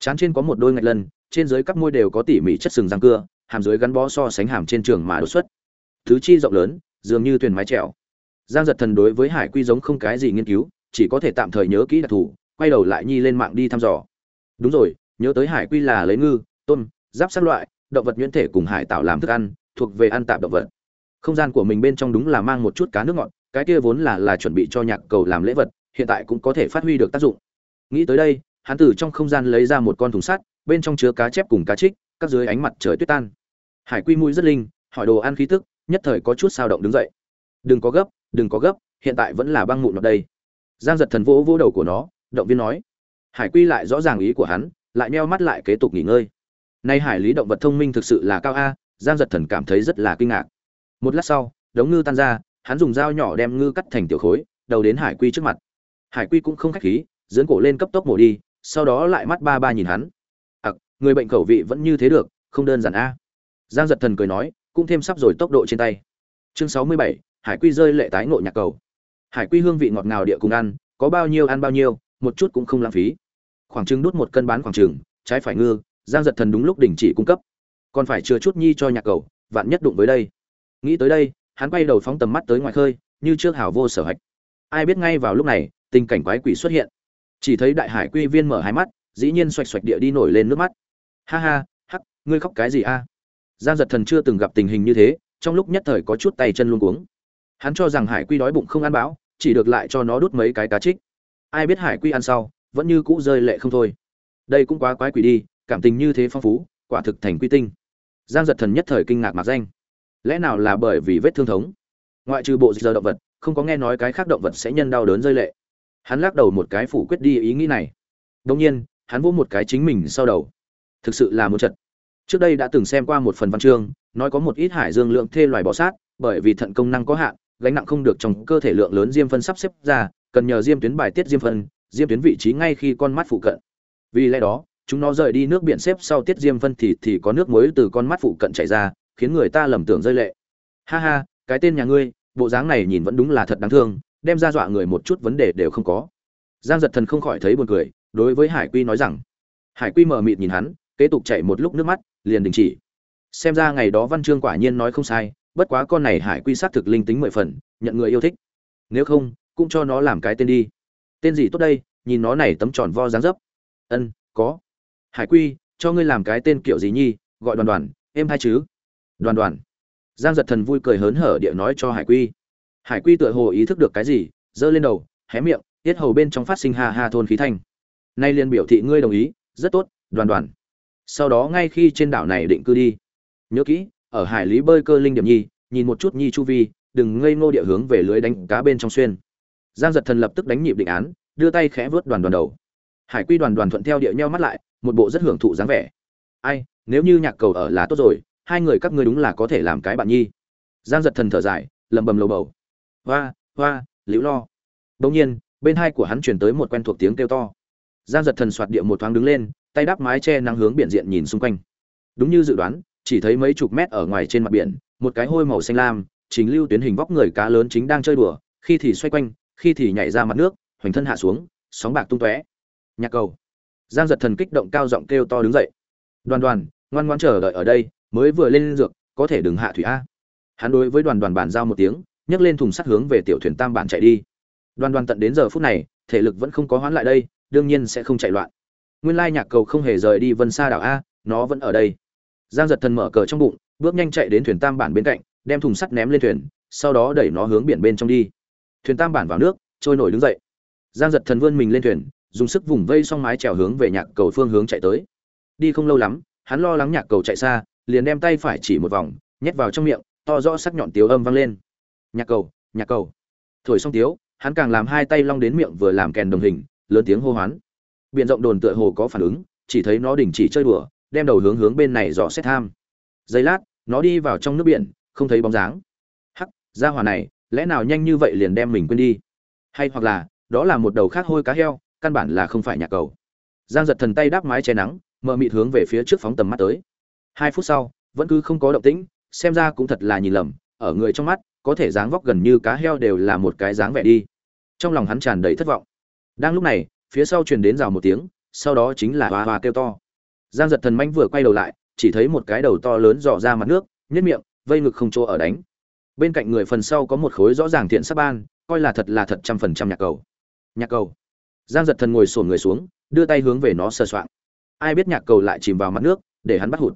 Trán trên có một đôi ngạch lần trên dưới các môi đều có tỉ mỉ chất sừng răng cưa, hàm dưới gắn bó so sánh hàm trên trường mà đột xuất. Thứ chi rộng lớn dường như thuyền mái trèo giang giật thần đối với hải quy giống không cái gì nghiên cứu, chỉ có thể tạm thời nhớ kỹ đặc thù, quay đầu lại nhi lên mạng đi thăm dò. Đúng rồi, nhớ tới hải quy là lấy ngư, tôm, giáp sát loại, động vật nhuyễn thể cùng hải tạo làm thức ăn, thuộc về ăn tạp động vật. Không gian của mình bên trong đúng là mang một chút cá nước ngọt, cái kia vốn là là chuẩn bị cho nhạc cầu làm lễ vật, hiện tại cũng có thể phát huy được tác dụng. Nghĩ tới đây, hắn từ trong không gian lấy ra một con thùng sắt, bên trong chứa cá chép cùng cá trích, các dưới ánh mặt trời tuyết tan. Hải quy mũi rất linh, hỏi đồ ăn khí tức nhất thời có chút sao động đứng dậy. Đừng có gấp, đừng có gấp, hiện tại vẫn là băng mụn ở đây. Giang giật thần vỗ vỗ đầu của nó, động viên nói. Hải quy lại rõ ràng ý của hắn, lại meo mắt lại kế tục nghỉ ngơi. Nay hải lý động vật thông minh thực sự là cao a, giang giật thần cảm thấy rất là kinh ngạc. Một lát sau, đống ngư tan ra, hắn dùng dao nhỏ đem ngư cắt thành tiểu khối, đầu đến hải quy trước mặt. Hải quy cũng không khách khí, dưỡng cổ lên cấp tốc mổ đi, sau đó lại mắt ba ba nhìn hắn. Ặc, người bệnh khẩu vị vẫn như thế được, không đơn giản a. Giang giật thần cười nói cũng thêm sắp rồi tốc độ trên tay. Chương sáu mươi bảy, hải quy rơi lệ tái ngộ nhạc cầu. Hải quy hương vị ngọt ngào địa cùng ăn, có bao nhiêu ăn bao nhiêu, một chút cũng không lãng phí. Khoảng trừng đút một cân bán khoảng trừng trái phải ngư, giang giật thần đúng lúc đình chỉ cung cấp. Còn phải chừa chút nhi cho nhạc cầu, vạn nhất đụng với đây. Nghĩ tới đây, hắn quay đầu phóng tầm mắt tới ngoài khơi, như trước hảo vô sở hạch. Ai biết ngay vào lúc này, tình cảnh quái quỷ xuất hiện. Chỉ thấy đại hải quy viên mở hai mắt, dĩ nhiên xoạch xoạch địa đi nổi lên nước mắt. Ha ha, hắc, ngươi khóc cái gì a? Giang giật thần chưa từng gặp tình hình như thế, trong lúc nhất thời có chút tay chân luôn cuống. Hắn cho rằng hải quy đói bụng không ăn bão, chỉ được lại cho nó đút mấy cái cá trích. Ai biết hải quy ăn sau, vẫn như cũ rơi lệ không thôi. Đây cũng quá quái quỷ đi, cảm tình như thế phong phú, quả thực thành quy tinh. Giang giật thần nhất thời kinh ngạc mặc danh. Lẽ nào là bởi vì vết thương thống? Ngoại trừ bộ giờ động vật, không có nghe nói cái khác động vật sẽ nhân đau đớn rơi lệ. Hắn lắc đầu một cái phủ quyết đi ý nghĩ này. Đông nhiên, hắn vỗ một cái chính mình sau đầu. Thực sự là một trận trước đây đã từng xem qua một phần văn chương, nói có một ít hải dương lượng thê loài bọ sát, bởi vì thận công năng có hạn, gánh nặng không được trong cơ thể lượng lớn diêm phân sắp xếp ra, cần nhờ diêm tuyến bài tiết diêm phân, diêm tuyến vị trí ngay khi con mắt phụ cận. Vì lẽ đó, chúng nó rời đi nước biển xếp sau tiết diêm phân thì thì có nước muối từ con mắt phụ cận chảy ra, khiến người ta lầm tưởng rơi lệ. Ha ha, cái tên nhà ngươi, bộ dáng này nhìn vẫn đúng là thật đáng thương, đem ra dọa người một chút vấn đề đều không có. Giang giật thần không khỏi thấy buồn cười, đối với hải quy nói rằng, hải quy mờ mịt nhìn hắn, kế tục chảy một lúc nước mắt liền đình chỉ. Xem ra ngày đó văn chương quả nhiên nói không sai, bất quá con này hải quy sát thực linh tính mười phần, nhận người yêu thích. Nếu không, cũng cho nó làm cái tên đi. Tên gì tốt đây, nhìn nó này tấm tròn vo dáng dấp. Ân, có. Hải quy, cho ngươi làm cái tên kiểu gì nhi, gọi đoàn đoàn, em hai chứ? Đoàn đoàn. Giang giật thần vui cười hớn hở địa nói cho hải quy. Hải quy tựa hồ ý thức được cái gì, giơ lên đầu, hé miệng, tiết hầu bên trong phát sinh ha ha thôn khí thanh. Nay liền biểu thị ngươi đồng ý, rất tốt, đoàn đoàn sau đó ngay khi trên đảo này định cư đi. Nhớ kỹ, ở hải lý bơi cơ linh điểm nhi, nhìn một chút nhi chu vi, đừng ngây ngô địa hướng về lưới đánh cá bên trong xuyên. Giang giật thần lập tức đánh nhịp định án, đưa tay khẽ vớt đoàn đoàn đầu. Hải quy đoàn đoàn thuận theo địa nheo mắt lại, một bộ rất hưởng thụ dáng vẻ. Ai, nếu như nhạc cầu ở là tốt rồi, hai người các ngươi đúng là có thể làm cái bạn nhi. Giang giật thần thở dài lầm bầm lầu bầu. Hoa hoa, liễu lo. Bỗng nhiên, bên hai của hắn chuyển tới một quen thuộc tiếng kêu to. Giang giật thần soạt địa một thoáng đứng lên tay đắp mái che nắng hướng biển diện nhìn xung quanh. Đúng như dự đoán, chỉ thấy mấy chục mét ở ngoài trên mặt biển, một cái hôi màu xanh lam chính lưu tuyến hình vóc người cá lớn chính đang chơi đùa, khi thì xoay quanh, khi thì nhảy ra mặt nước, hoành thân hạ xuống, sóng bạc tung tóe. Nhạc cầu. Giang giật thần kích động cao giọng kêu to đứng dậy. Đoàn đoàn, ngoan ngoan chờ đợi ở đây, mới vừa lên dược, có thể đừng hạ thủy a. Hắn đối với đoàn đoàn bàn giao một tiếng, nhấc lên thùng sắt hướng về tiểu thuyền tam bản chạy đi. Đoàn đoàn tận đến giờ phút này, thể lực vẫn không có hoãn lại đây, đương nhiên sẽ không chạy loạn nguyên lai nhạc cầu không hề rời đi vân xa đảo a, nó vẫn ở đây. Giang giật thần mở cờ trong bụng, bước nhanh chạy đến thuyền tam bản bên cạnh, đem thùng sắt ném lên thuyền, sau đó đẩy nó hướng biển bên trong đi. Thuyền tam bản vào nước, trôi nổi đứng dậy. Giang giật thần vươn mình lên thuyền, dùng sức vùng vây xong mái trèo hướng về nhạc cầu phương hướng chạy tới. Đi không lâu lắm, hắn lo lắng nhạc cầu chạy xa, liền đem tay phải chỉ một vòng, nhét vào trong miệng, to rõ sắc nhọn tiếu âm vang lên. Nhạc cầu nhạc cầu. Thổi xong tiếu, hắn càng làm hai tay long đến miệng vừa làm kèn đồng hình, lớn tiếng hô hoán biển rộng đồn tựa hồ có phản ứng, chỉ thấy nó đình chỉ chơi đùa, đem đầu hướng hướng bên này dò xét tham. Giây lát, nó đi vào trong nước biển, không thấy bóng dáng. Hắc, ra hỏa này, lẽ nào nhanh như vậy liền đem mình quên đi? Hay hoặc là, đó là một đầu khác hôi cá heo, căn bản là không phải nhà cầu. Giang giật thần tay đáp mái che nắng, mở mịt hướng về phía trước phóng tầm mắt tới. Hai phút sau, vẫn cứ không có động tĩnh, xem ra cũng thật là nhìn lầm, ở người trong mắt, có thể dáng vóc gần như cá heo đều là một cái dáng vẻ đi. Trong lòng hắn tràn đầy thất vọng. Đang lúc này phía sau truyền đến rào một tiếng, sau đó chính là hoa hoa kêu to. Giang giật thần manh vừa quay đầu lại, chỉ thấy một cái đầu to lớn dò ra mặt nước nhất miệng, vây ngực không chỗ ở đánh. Bên cạnh người phần sau có một khối rõ ràng thiện sắp ban, coi là thật là thật trăm phần trăm nhạc cầu. Nhạc cầu. Giang giật thần ngồi sổn người xuống, đưa tay hướng về nó sờ soạng. Ai biết nhạc cầu lại chìm vào mặt nước, để hắn bắt hụt.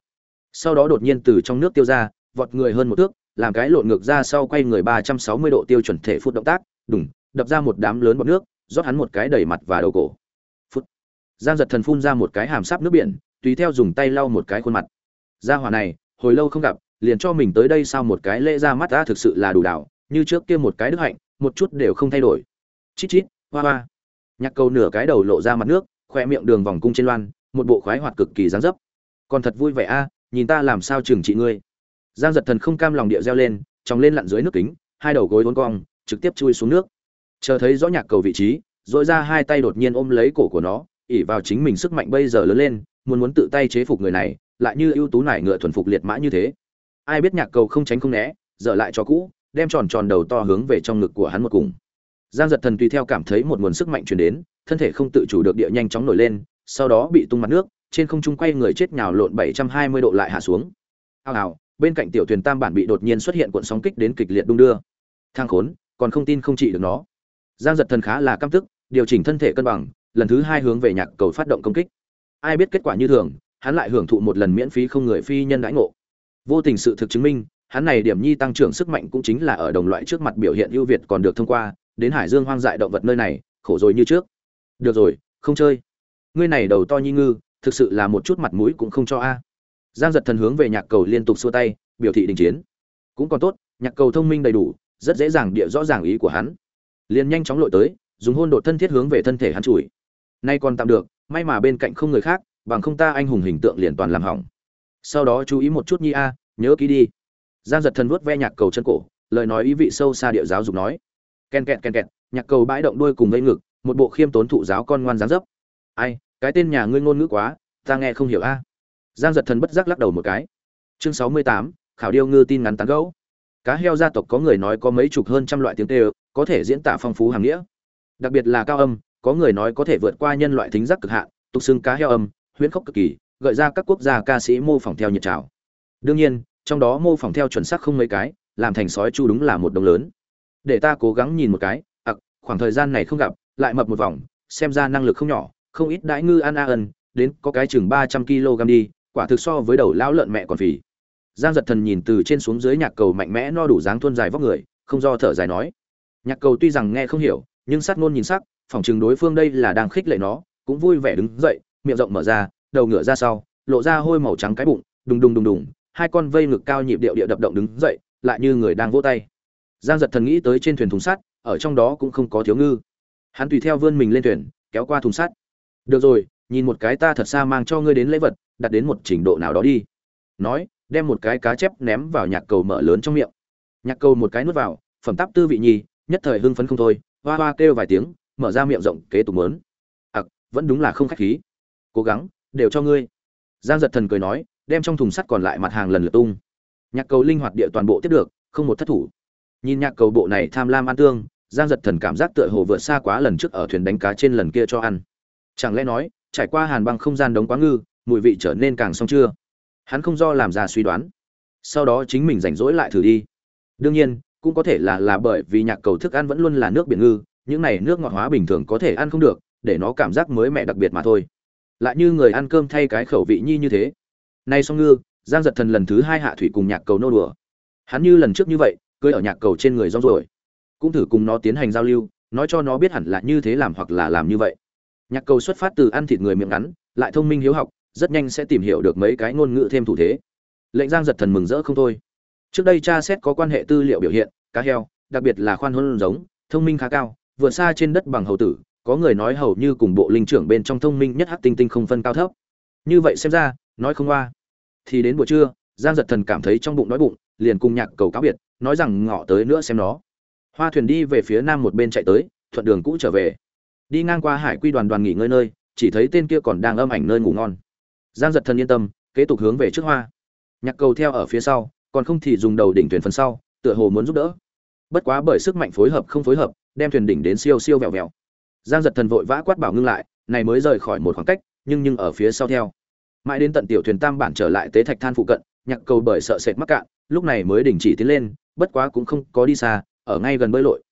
Sau đó đột nhiên từ trong nước tiêu ra, vọt người hơn một thước, làm cái lộn ngược ra sau quay người ba trăm sáu mươi độ tiêu chuẩn thể phút động tác, đùng, đập ra một đám lớn bọt nước rót hắn một cái đẩy mặt và đầu cổ. Phút. Giang giật thần phun ra một cái hàm sáp nước biển, tùy theo dùng tay lau một cái khuôn mặt. Ra hỏa này, hồi lâu không gặp, liền cho mình tới đây sao một cái lễ ra mắt ta thực sự là đủ đảo, như trước kia một cái đức hạnh, một chút đều không thay đổi. Chít chít, hoa hoa. Nhạc cầu nửa cái đầu lộ ra mặt nước khoe miệng đường vòng cung trên loan, một bộ khoái hoạt cực kỳ dáng dấp. Còn thật vui vẻ a nhìn ta làm sao trừng trị ngươi. Giang giật thần không cam lòng địa reo lên chòng lên lặn dưới nước kính, hai đầu gối vốn cong, trực tiếp chui xuống nước chờ thấy rõ nhạc cầu vị trí dội ra hai tay đột nhiên ôm lấy cổ của nó, ỉ vào chính mình sức mạnh bây giờ lớn lên, muốn muốn tự tay chế phục người này, lại như ưu tú nải ngựa thuần phục liệt mã như thế. Ai biết nhạc cầu không tránh không né, dở lại cho cũ, đem tròn tròn đầu to hướng về trong ngực của hắn một cùng. Giang giật thần tùy theo cảm thấy một nguồn sức mạnh truyền đến, thân thể không tự chủ được địa nhanh chóng nổi lên, sau đó bị tung mặt nước, trên không trung quay người chết nhào lộn 720 độ lại hạ xuống. Ao ào, bên cạnh tiểu thuyền tam bản bị đột nhiên xuất hiện cuộn sóng kích đến kịch liệt đung đưa. Thang khốn, còn không tin không trị được nó giang giật thần khá là căm tức, điều chỉnh thân thể cân bằng, lần thứ hai hướng về nhạc cầu phát động công kích. Ai biết kết quả như thường, hắn lại hưởng thụ một lần miễn phí không người phi nhân đãi ngộ. Vô tình sự thực chứng minh, hắn này điểm nhi tăng trưởng sức mạnh cũng chính là ở đồng loại trước mặt biểu hiện ưu việt còn được thông qua, đến hải dương hoang dại động vật nơi này, khổ rồi như trước. Được rồi, không chơi. Ngươi này đầu to nhi ngư, thực sự là một chút mặt mũi cũng không cho a. Giang giật thần hướng về nhạc cầu liên tục xua tay, biểu thị đình chiến. Cũng còn tốt, nhạc cầu thông minh đầy đủ, rất dễ dàng địa rõ ràng ý của hắn liền nhanh chóng lội tới, dùng hôn đột thân thiết hướng về thân thể hắn chùi. Nay còn tạm được, may mà bên cạnh không người khác, bằng không ta anh hùng hình tượng liền toàn làm hỏng. Sau đó chú ý một chút nhi a, nhớ kỹ đi. Giang giật thần vuốt ve nhạc cầu chân cổ, lời nói ý vị sâu xa địa giáo dục nói. Ken kẹt ken kẹt, nhạc cầu bãi động đuôi cùng gây ngực, một bộ khiêm tốn thụ giáo con ngoan dáng dấp. Ai, cái tên nhà ngươi ngôn ngữ quá, ta nghe không hiểu a. Giang giật thần bất giác lắc đầu một cái. Chương sáu mươi tám, khảo điêu ngư tin ngắn tán gấu cá heo gia tộc có người nói có mấy chục hơn trăm loại tiếng tê có thể diễn tả phong phú hàng nghĩa. Đặc biệt là cao âm, có người nói có thể vượt qua nhân loại thính giác cực hạn, tục xưng cá heo âm, huyễn khốc cực kỳ, gợi ra các quốc gia ca sĩ mô phỏng theo nhiệt trào. Đương nhiên, trong đó mô phỏng theo chuẩn xác không mấy cái, làm thành sói chu đúng là một đồng lớn. Để ta cố gắng nhìn một cái, ặc, khoảng thời gian này không gặp, lại mập một vòng, xem ra năng lực không nhỏ, không ít đãi ngư ăn a ân, đến có cái chừng ba trăm kg đi, quả thực so với đầu lão lợn mẹ còn phì giang giật thần nhìn từ trên xuống dưới nhạc cầu mạnh mẽ no đủ dáng thuôn dài vóc người, không do thở dài nói. Nhạc cầu tuy rằng nghe không hiểu, nhưng sát ngôn nhìn sắc, phỏng chừng đối phương đây là đang khích lệ nó, cũng vui vẻ đứng dậy, miệng rộng mở ra, đầu ngửa ra sau, lộ ra hôi màu trắng cái bụng, đùng đùng đùng đùng, hai con vây ngực cao nhịp điệu địa đập động đứng dậy, lại như người đang vỗ tay. Giang giật thần nghĩ tới trên thuyền thùng sắt, ở trong đó cũng không có thiếu ngư. Hắn tùy theo vươn mình lên thuyền, kéo qua thùng sắt. Được rồi, nhìn một cái ta thật xa mang cho ngươi đến lễ vật, đặt đến một trình độ nào đó đi. Nói đem một cái cá chép ném vào nhạc cầu mở lớn trong miệng. Nhạc cầu một cái nuốt vào, phẩm táp tư vị nhi nhất thời hưng phấn không thôi, hoa hoa kêu vài tiếng, mở ra miệng rộng kế tục mớn. Ặc, vẫn đúng là không khách khí. Cố gắng, đều cho ngươi. Giang giật thần cười nói, đem trong thùng sắt còn lại mặt hàng lần lượt tung. Nhạc cầu linh hoạt địa toàn bộ tiếp được, không một thất thủ. Nhìn nhạc cầu bộ này tham lam ăn tương, giang giật thần cảm giác tựa hồ vượt xa quá lần trước ở thuyền đánh cá trên lần kia cho ăn. Chẳng lẽ nói, trải qua hàn băng không gian đống quá ngư, mùi vị trở nên càng xong chưa? Hắn không do làm ra suy đoán. Sau đó chính mình rảnh rỗi lại thử đi. Đương nhiên, cũng có thể là là bởi vì nhạc cầu thức ăn vẫn luôn là nước biển ngư, những này nước ngọt hóa bình thường có thể ăn không được, để nó cảm giác mới mẹ đặc biệt mà thôi. Lại như người ăn cơm thay cái khẩu vị nhi như thế. Nay song ngư, giang giật thần lần thứ hai hạ thủy cùng nhạc cầu nô đùa. Hắn như lần trước như vậy, cưới ở nhạc cầu trên người rong rồi cũng thử cùng nó tiến hành giao lưu, nói cho nó biết hẳn là như thế làm hoặc là làm như vậy. Nhạc cầu xuất phát từ ăn thịt người miệng ngắn, lại thông minh hiếu học rất nhanh sẽ tìm hiểu được mấy cái ngôn ngữ thêm thủ thế. Lệnh giang giật thần mừng rỡ không thôi. Trước đây cha xét có quan hệ tư liệu biểu hiện, cá heo, đặc biệt là khoan hôn giống, thông minh khá cao, vượt xa trên đất bằng hầu tử, có người nói hầu như cùng bộ linh trưởng bên trong thông minh nhất hắc tinh tinh không phân cao thấp. Như vậy xem ra, nói không qua. Thì đến buổi trưa, giang giật thần cảm thấy trong bụng đói bụng, liền cùng nhạc cầu cáo biệt, nói rằng ngọ tới nữa xem nó. Hoa thuyền đi về phía nam một bên chạy tới, thuận đường cũ trở về. Đi ngang qua hải quy đoàn đoàn nghỉ ngơi nơi, chỉ thấy tên kia còn đang âm ảnh nơi ngủ ngon giang giật thần yên tâm, kế tục hướng về trước hoa. Nhạc cầu theo ở phía sau, còn không thì dùng đầu đỉnh thuyền phần sau, tựa hồ muốn giúp đỡ. Bất quá bởi sức mạnh phối hợp không phối hợp, đem thuyền đỉnh đến siêu siêu vẹo vẹo. Giang giật thần vội vã quát bảo ngưng lại, này mới rời khỏi một khoảng cách, nhưng nhưng ở phía sau theo. Mãi đến tận tiểu thuyền tam bản trở lại tế thạch than phụ cận, nhạc cầu bởi sợ sệt mắc cạn, lúc này mới đình chỉ tiến lên, bất quá cũng không có đi xa, ở ngay gần bơi lội.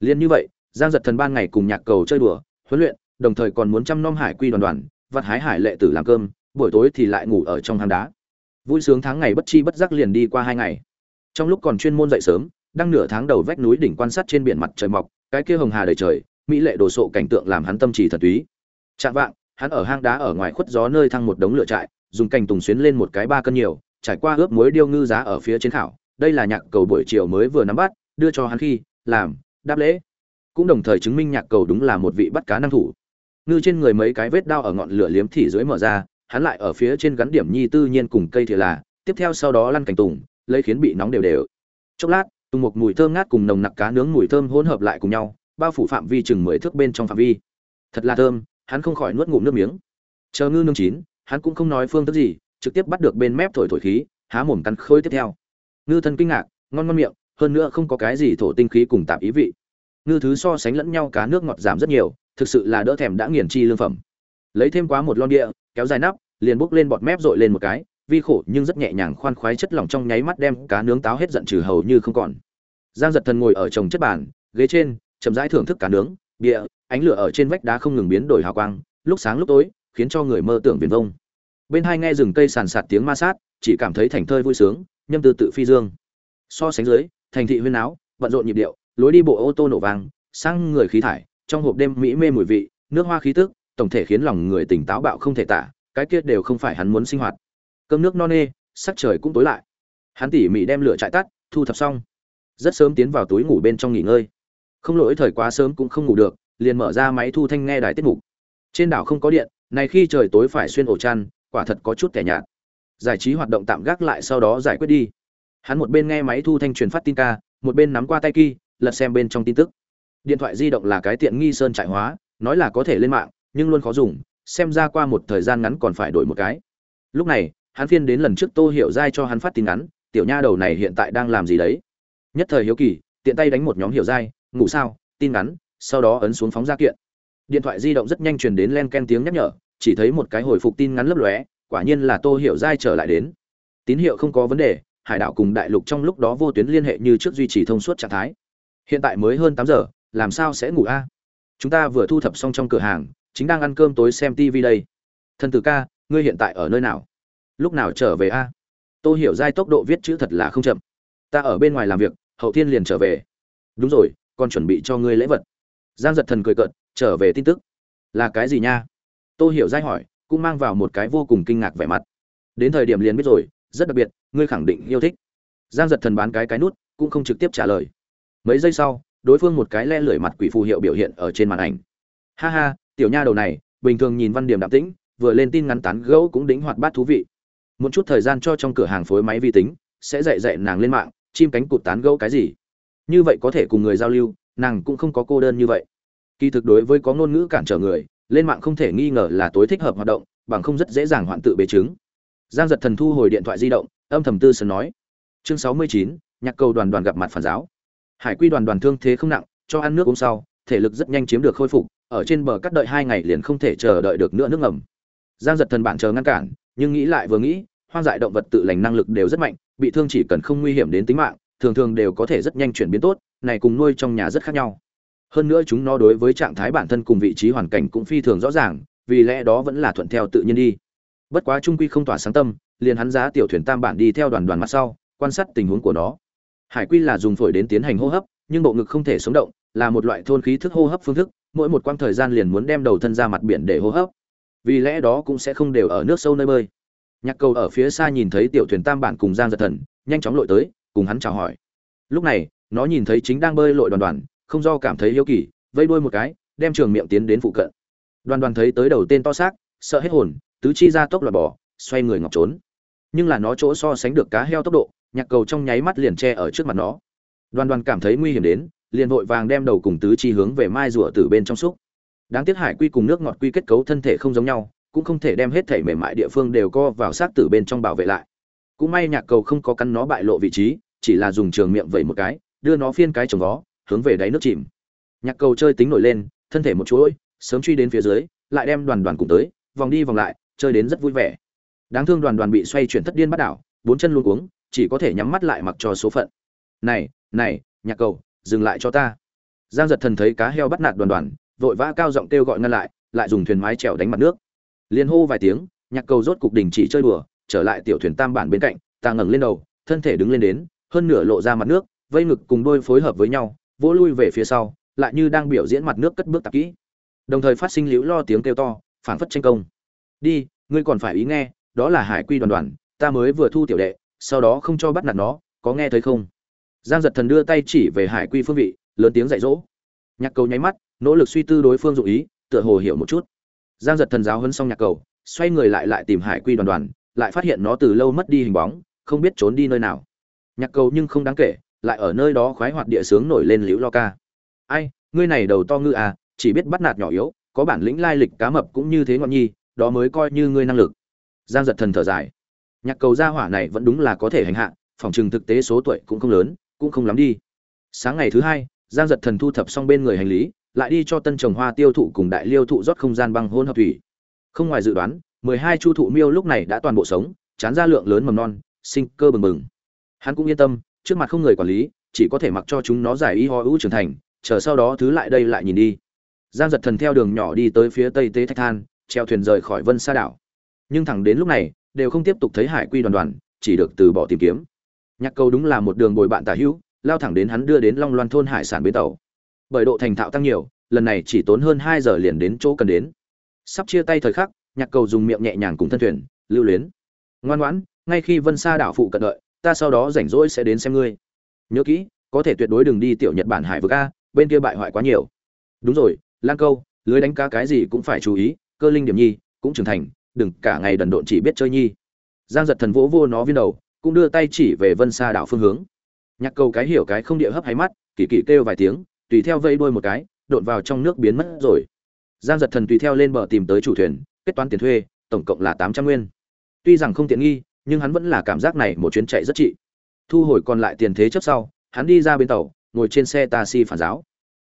Liên như vậy, giang giật thần ban ngày cùng nhạc cầu chơi đùa, huấn luyện, đồng thời còn muốn chăm nom hải quy đoàn đoàn, vặt hái hải lệ tử làm cơm buổi tối thì lại ngủ ở trong hang đá. Vui sướng tháng ngày bất chi bất giác liền đi qua hai ngày. Trong lúc còn chuyên môn dậy sớm, đang nửa tháng đầu vách núi đỉnh quan sát trên biển mặt trời mọc, cái kia hồng hà đầy trời, mỹ lệ đồ sộ cảnh tượng làm hắn tâm trì thần túy. Chạm vạng, hắn ở hang đá ở ngoài khuất gió nơi thăng một đống lửa trại, dùng cành tùng xuyến lên một cái ba cân nhiều, trải qua ướp muối điêu ngư giá ở phía trên khảo, đây là nhạc cầu buổi chiều mới vừa nắm bắt, đưa cho hắn khi, làm, đáp lễ. Cũng đồng thời chứng minh nhạc cầu đúng là một vị bắt cá năng thủ. Ngư trên người mấy cái vết đao ở ngọn lửa liếm thì dưới mở ra hắn lại ở phía trên gắn điểm nhi tư nhiên cùng cây thì là, tiếp theo sau đó lăn cành tùng, lấy khiến bị nóng đều đều. Chốc lát, tùng một mùi thơm ngát cùng nồng nặc cá nướng mùi thơm hỗn hợp lại cùng nhau, bao phủ phạm vi chừng mười thước bên trong phạm vi. Thật là thơm, hắn không khỏi nuốt ngụm nước miếng. Chờ ngư nương chín, hắn cũng không nói phương thức gì, trực tiếp bắt được bên mép thổi thổi khí, há mồm cắn khôi tiếp theo. Ngư thân kinh ngạc, ngon ngon miệng, hơn nữa không có cái gì thổ tinh khí cùng tạp ý vị. Ngư thứ so sánh lẫn nhau cá nước ngọt giảm rất nhiều, thực sự là đỡ thèm đã nghiền chi lương phẩm. Lấy thêm quá một lon địa, kéo dài nắp liền bốc lên bọt mép dội lên một cái, vi khổ nhưng rất nhẹ nhàng khoan khoái chất lỏng trong nháy mắt đem cá nướng táo hết giận trừ hầu như không còn. Giang giật thần ngồi ở chồng chất bàn, ghế trên, chậm rãi thưởng thức cá nướng bịa ánh lửa ở trên vách đá không ngừng biến đổi hào quang, lúc sáng lúc tối, khiến cho người mơ tưởng viền vông. Bên hai nghe rừng cây sàn sạt tiếng ma sát, chỉ cảm thấy thành thơi vui sướng, nhâm tư tự phi dương. So sánh dưới, thành thị huyên áo bận rộn nhịp điệu, lối đi bộ ô tô nổ vàng sang người khí thải, trong hộp đêm mỹ mê mùi vị, nước hoa khí tức, tổng thể khiến lòng người tỉnh táo bạo không thể tả cái kia đều không phải hắn muốn sinh hoạt. Cơm nước no nê, sắc trời cũng tối lại. Hắn tỉ mỉ đem lửa chạy tắt, thu thập xong. Rất sớm tiến vào túi ngủ bên trong nghỉ ngơi. Không lỗi, thời quá sớm cũng không ngủ được, liền mở ra máy thu thanh nghe đài tiết mục. Trên đảo không có điện, này khi trời tối phải xuyên ổ chăn, quả thật có chút kẻ nhạt. Giải trí hoạt động tạm gác lại sau đó giải quyết đi. Hắn một bên nghe máy thu thanh truyền phát tin ca, một bên nắm qua tay ky lật xem bên trong tin tức. Điện thoại di động là cái tiện nghi sơn trại hóa, nói là có thể lên mạng, nhưng luôn khó dùng xem ra qua một thời gian ngắn còn phải đổi một cái. Lúc này, hắn phiên đến lần trước tô hiểu giai cho hắn phát tin ngắn, tiểu nha đầu này hiện tại đang làm gì đấy? Nhất thời hiếu kỳ, tiện tay đánh một nhóm hiểu giai, ngủ sao? Tin ngắn. Sau đó ấn xuống phóng ra kiện. Điện thoại di động rất nhanh truyền đến len ken tiếng nhắc nhở, chỉ thấy một cái hồi phục tin ngắn lấp lóe, quả nhiên là tô hiểu giai trở lại đến. Tín hiệu không có vấn đề, hải đảo cùng đại lục trong lúc đó vô tuyến liên hệ như trước duy trì thông suốt trạng thái. Hiện tại mới hơn tám giờ, làm sao sẽ ngủ a? Chúng ta vừa thu thập xong trong cửa hàng chính đang ăn cơm tối xem tv đây. Thần tử ca, ngươi hiện tại ở nơi nào? Lúc nào trở về a? Tôi hiểu giai tốc độ viết chữ thật là không chậm. Ta ở bên ngoài làm việc, hậu thiên liền trở về. Đúng rồi còn chuẩn bị cho ngươi lễ vật. Giang giật thần cười cợt, trở về tin tức. Là cái gì nha? Tôi hiểu giai hỏi, cũng mang vào một cái vô cùng kinh ngạc vẻ mặt. Đến thời điểm liền biết rồi, rất đặc biệt, ngươi khẳng định yêu thích. Giang giật thần bán cái cái nút, cũng không trực tiếp trả lời. Mấy giây sau, đối phương một cái le lưỡi mặt quỷ phù hiệu biểu hiện ở trên màn ảnh. Ha ha tiểu nha đầu này, bình thường nhìn văn điểm đạm tĩnh, vừa lên tin ngắn tán gẫu cũng đính hoạt bát thú vị. Một chút thời gian cho trong cửa hàng phối máy vi tính, sẽ dạy dạy nàng lên mạng, chim cánh cụt tán gẫu cái gì. Như vậy có thể cùng người giao lưu, nàng cũng không có cô đơn như vậy. Kỳ thực đối với có ngôn ngữ cản trở người, lên mạng không thể nghi ngờ là tối thích hợp hoạt động, bằng không rất dễ dàng hoạn tự bế chứng giang giật thần thu hồi điện thoại di động, âm thầm tư sơn nói. Chương sáu mươi chín, nhạc cầu đoàn đoàn gặp mặt phản giáo. Hải quy đoàn đoàn thương thế không nặng, cho ăn nước uống sau thể lực rất nhanh chiếm được khôi phục, ở trên bờ cắt đợi hai ngày liền không thể chờ đợi được nữa nước ngầm. Giang giật thần bản chờ ngăn cản, nhưng nghĩ lại vừa nghĩ, hoang dại động vật tự lành năng lực đều rất mạnh, bị thương chỉ cần không nguy hiểm đến tính mạng, thường thường đều có thể rất nhanh chuyển biến tốt, này cùng nuôi trong nhà rất khác nhau. Hơn nữa chúng nó đối với trạng thái bản thân cùng vị trí hoàn cảnh cũng phi thường rõ ràng, vì lẽ đó vẫn là thuận theo tự nhiên đi. Bất quá trung quy không tỏa sáng tâm, liền hắn giá tiểu thuyền tam bản đi theo đoàn đoàn mặt sau, quan sát tình huống của nó. Hải quy là dùng phổi đến tiến hành hô hấp, nhưng bộ ngực không thể sống động là một loại thôn khí thức hô hấp phương thức, mỗi một quãng thời gian liền muốn đem đầu thân ra mặt biển để hô hấp. Vì lẽ đó cũng sẽ không đều ở nước sâu nơi bơi. Nhạc cầu ở phía xa nhìn thấy tiểu thuyền tam bản cùng giang giật thần, nhanh chóng lội tới, cùng hắn chào hỏi. Lúc này, nó nhìn thấy chính đang bơi lội đoàn đoàn, không do cảm thấy hiếu kỳ vây đuôi một cái, đem trường miệng tiến đến phụ cận. Đoàn đoàn thấy tới đầu tên to xác, sợ hết hồn, tứ chi ra tốc loại bỏ xoay người ngọc trốn. Nhưng là nó chỗ so sánh được cá heo tốc độ, nhạc cầu trong nháy mắt liền che ở trước mặt nó. Đoàn đoàn cảm thấy nguy hiểm đến liền vội vàng đem đầu cùng tứ chi hướng về mai rùa từ bên trong xúc. Đáng tiếc hải quy cùng nước ngọt quy kết cấu thân thể không giống nhau, cũng không thể đem hết thể mềm mại địa phương đều co vào xác tử bên trong bảo vệ lại. Cũng may nhạc cầu không có cắn nó bại lộ vị trí, chỉ là dùng trường miệng vẩy một cái, đưa nó phiên cái trồng vó, hướng về đáy nước chìm. Nhạc cầu chơi tính nổi lên, thân thể một chuỗi, sớm truy đến phía dưới, lại đem đoàn đoàn cùng tới, vòng đi vòng lại, chơi đến rất vui vẻ. Đáng thương đoàn đoàn bị xoay chuyển thất điên bắt đảo, bốn chân luôn uống chỉ có thể nhắm mắt lại mặc cho số phận. Này này, nhạc cầu dừng lại cho ta. Giang giật thần thấy cá heo bắt nạt đoàn đoàn, vội vã cao giọng kêu gọi ngăn lại lại dùng thuyền mái trèo đánh mặt nước. Liên hô vài tiếng, nhạc cầu rốt cục đình chỉ chơi đùa, trở lại tiểu thuyền tam bản bên cạnh, ta ngẩng lên đầu, thân thể đứng lên đến, hơn nửa lộ ra mặt nước, vây ngực cùng đôi phối hợp với nhau, vỗ lui về phía sau, lại như đang biểu diễn mặt nước cất bước tạp kỹ. Đồng thời phát sinh liễu lo tiếng kêu to phản phất tranh công. Đi, ngươi còn phải ý nghe, đó là hải quy đoàn đoàn, ta mới vừa thu tiểu đệ, sau đó không cho bắt nạt nó, có nghe thấy không? Giang giật thần đưa tay chỉ về hải quy phương vị, lớn tiếng dạy dỗ. Nhạc cầu nháy mắt, nỗ lực suy tư đối phương dụng ý, tựa hồ hiểu một chút. Giang giật thần giáo hấn xong nhạc cầu, xoay người lại lại tìm hải quy đoàn đoàn, lại phát hiện nó từ lâu mất đi hình bóng, không biết trốn đi nơi nào. Nhạc cầu nhưng không đáng kể, lại ở nơi đó khoái hoạt địa sướng nổi lên liễu lo ca. Ai, ngươi này đầu to ngư à chỉ biết bắt nạt nhỏ yếu, có bản lĩnh lai lịch cá mập cũng như thế ngọn nhi, đó mới coi như ngươi năng lực. Giang giật thần thở dài. Nhạc cầu gia hỏa này vẫn đúng là có thể hành hạ, phòng trừng thực tế số tuổi cũng không lớn cũng không lắm đi. Sáng ngày thứ hai, giang giật thần thu thập xong bên người hành lý, lại đi cho tân trồng hoa tiêu thụ cùng đại liêu thụ rót không gian băng hôn hợp thủy. Không ngoài dự đoán, mười hai chu thụ miêu lúc này đã toàn bộ sống, chán ra lượng lớn mầm non, sinh cơ bừng bừng. Hắn cũng yên tâm, trước mặt không người quản lý, chỉ có thể mặc cho chúng nó giải y ho ưu trưởng thành, chờ sau đó thứ lại đây lại nhìn đi. Giang giật thần theo đường nhỏ đi tới phía tây tế thạch than, treo thuyền rời khỏi vân sa đảo. Nhưng thẳng đến lúc này, đều không tiếp tục thấy hải quy đoàn đoàn, chỉ được từ bỏ tìm kiếm nhạc cầu đúng là một đường bồi bạn tả hữu, lao thẳng đến hắn đưa đến long loan thôn hải sản bến tàu. Bởi độ thành thạo tăng nhiều, lần này chỉ tốn hơn hai giờ liền đến chỗ cần đến. Sắp chia tay thời khắc, nhạc cầu dùng miệng nhẹ nhàng cùng thân thuyền, lưu luyến. Ngoan ngoãn, ngay khi vân sa đảo phụ cận đợi, ta sau đó rảnh rỗi sẽ đến xem ngươi. Nhớ kỹ, có thể tuyệt đối đừng đi tiểu nhật bản hải vực a, bên kia bại hoại quá nhiều. Đúng rồi lan câu, lưới đánh cá cái gì cũng phải chú ý, cơ linh điểm nhi cũng trưởng thành, đừng cả ngày đần độn chỉ biết chơi nhi. Giang giật thần vỗ vô nó viên đầu cũng đưa tay chỉ về vân xa đảo phương hướng. Nhạc cầu cái hiểu cái không địa hấp hay mắt, kỳ kỳ kêu vài tiếng, tùy theo vây đuôi một cái, đột vào trong nước biến mất rồi. Giang giật thần tùy theo lên bờ tìm tới chủ thuyền, kết toán tiền thuê, tổng cộng là tám trăm nguyên. Tuy rằng không tiện nghi, nhưng hắn vẫn là cảm giác này một chuyến chạy rất trị. Thu hồi còn lại tiền thế chấp sau, hắn đi ra bên tàu, ngồi trên xe taxi phản giáo.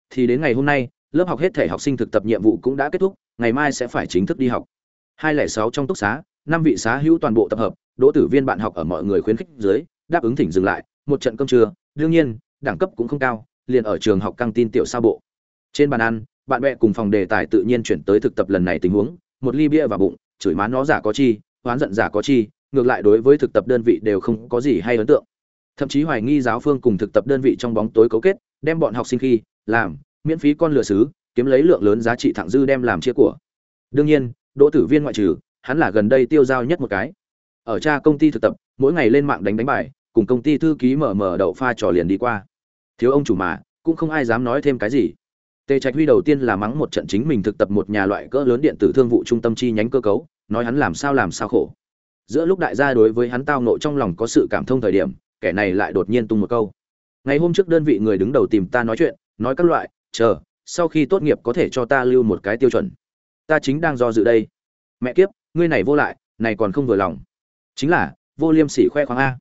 Thì đến ngày hôm nay, lớp học hết thể học sinh thực tập nhiệm vụ cũng đã kết thúc, ngày mai sẽ phải chính thức đi học. Hai lẻ sáu trong túc xá năm vị xá hữu toàn bộ tập hợp, đỗ tử viên bạn học ở mọi người khuyến khích dưới, đáp ứng thỉnh dừng lại, một trận cơm trưa, đương nhiên, đẳng cấp cũng không cao, liền ở trường học căng tin tiểu sa bộ. Trên bàn ăn, bạn bè cùng phòng đề tài tự nhiên chuyển tới thực tập lần này tình huống, một ly bia và bụng, chửi má nó giả có chi, oán giận giả có chi, ngược lại đối với thực tập đơn vị đều không có gì hay ấn tượng. Thậm chí hoài nghi giáo phương cùng thực tập đơn vị trong bóng tối cấu kết, đem bọn học sinh khi, làm, miễn phí con lừa xứ, kiếm lấy lượng lớn giá trị thẳng dư đem làm chia của. Đương nhiên, đỗ tử viên ngoại trừ hắn là gần đây tiêu giao nhất một cái. Ở cha công ty thực tập, mỗi ngày lên mạng đánh đánh bài, cùng công ty thư ký mở mở đậu pha trò liền đi qua. Thiếu ông chủ mà, cũng không ai dám nói thêm cái gì. Tề trạch huy đầu tiên là mắng một trận chính mình thực tập một nhà loại cỡ lớn điện tử thương vụ trung tâm chi nhánh cơ cấu, nói hắn làm sao làm sao khổ. Giữa lúc đại gia đối với hắn tao nộ trong lòng có sự cảm thông thời điểm, kẻ này lại đột nhiên tung một câu. Ngày hôm trước đơn vị người đứng đầu tìm ta nói chuyện, nói các loại, chờ, sau khi tốt nghiệp có thể cho ta lưu một cái tiêu chuẩn. Ta chính đang do dự đây. Mẹ kiếp ngươi này vô lại, này còn không vừa lòng. Chính là, vô liêm sỉ khoe khoang a.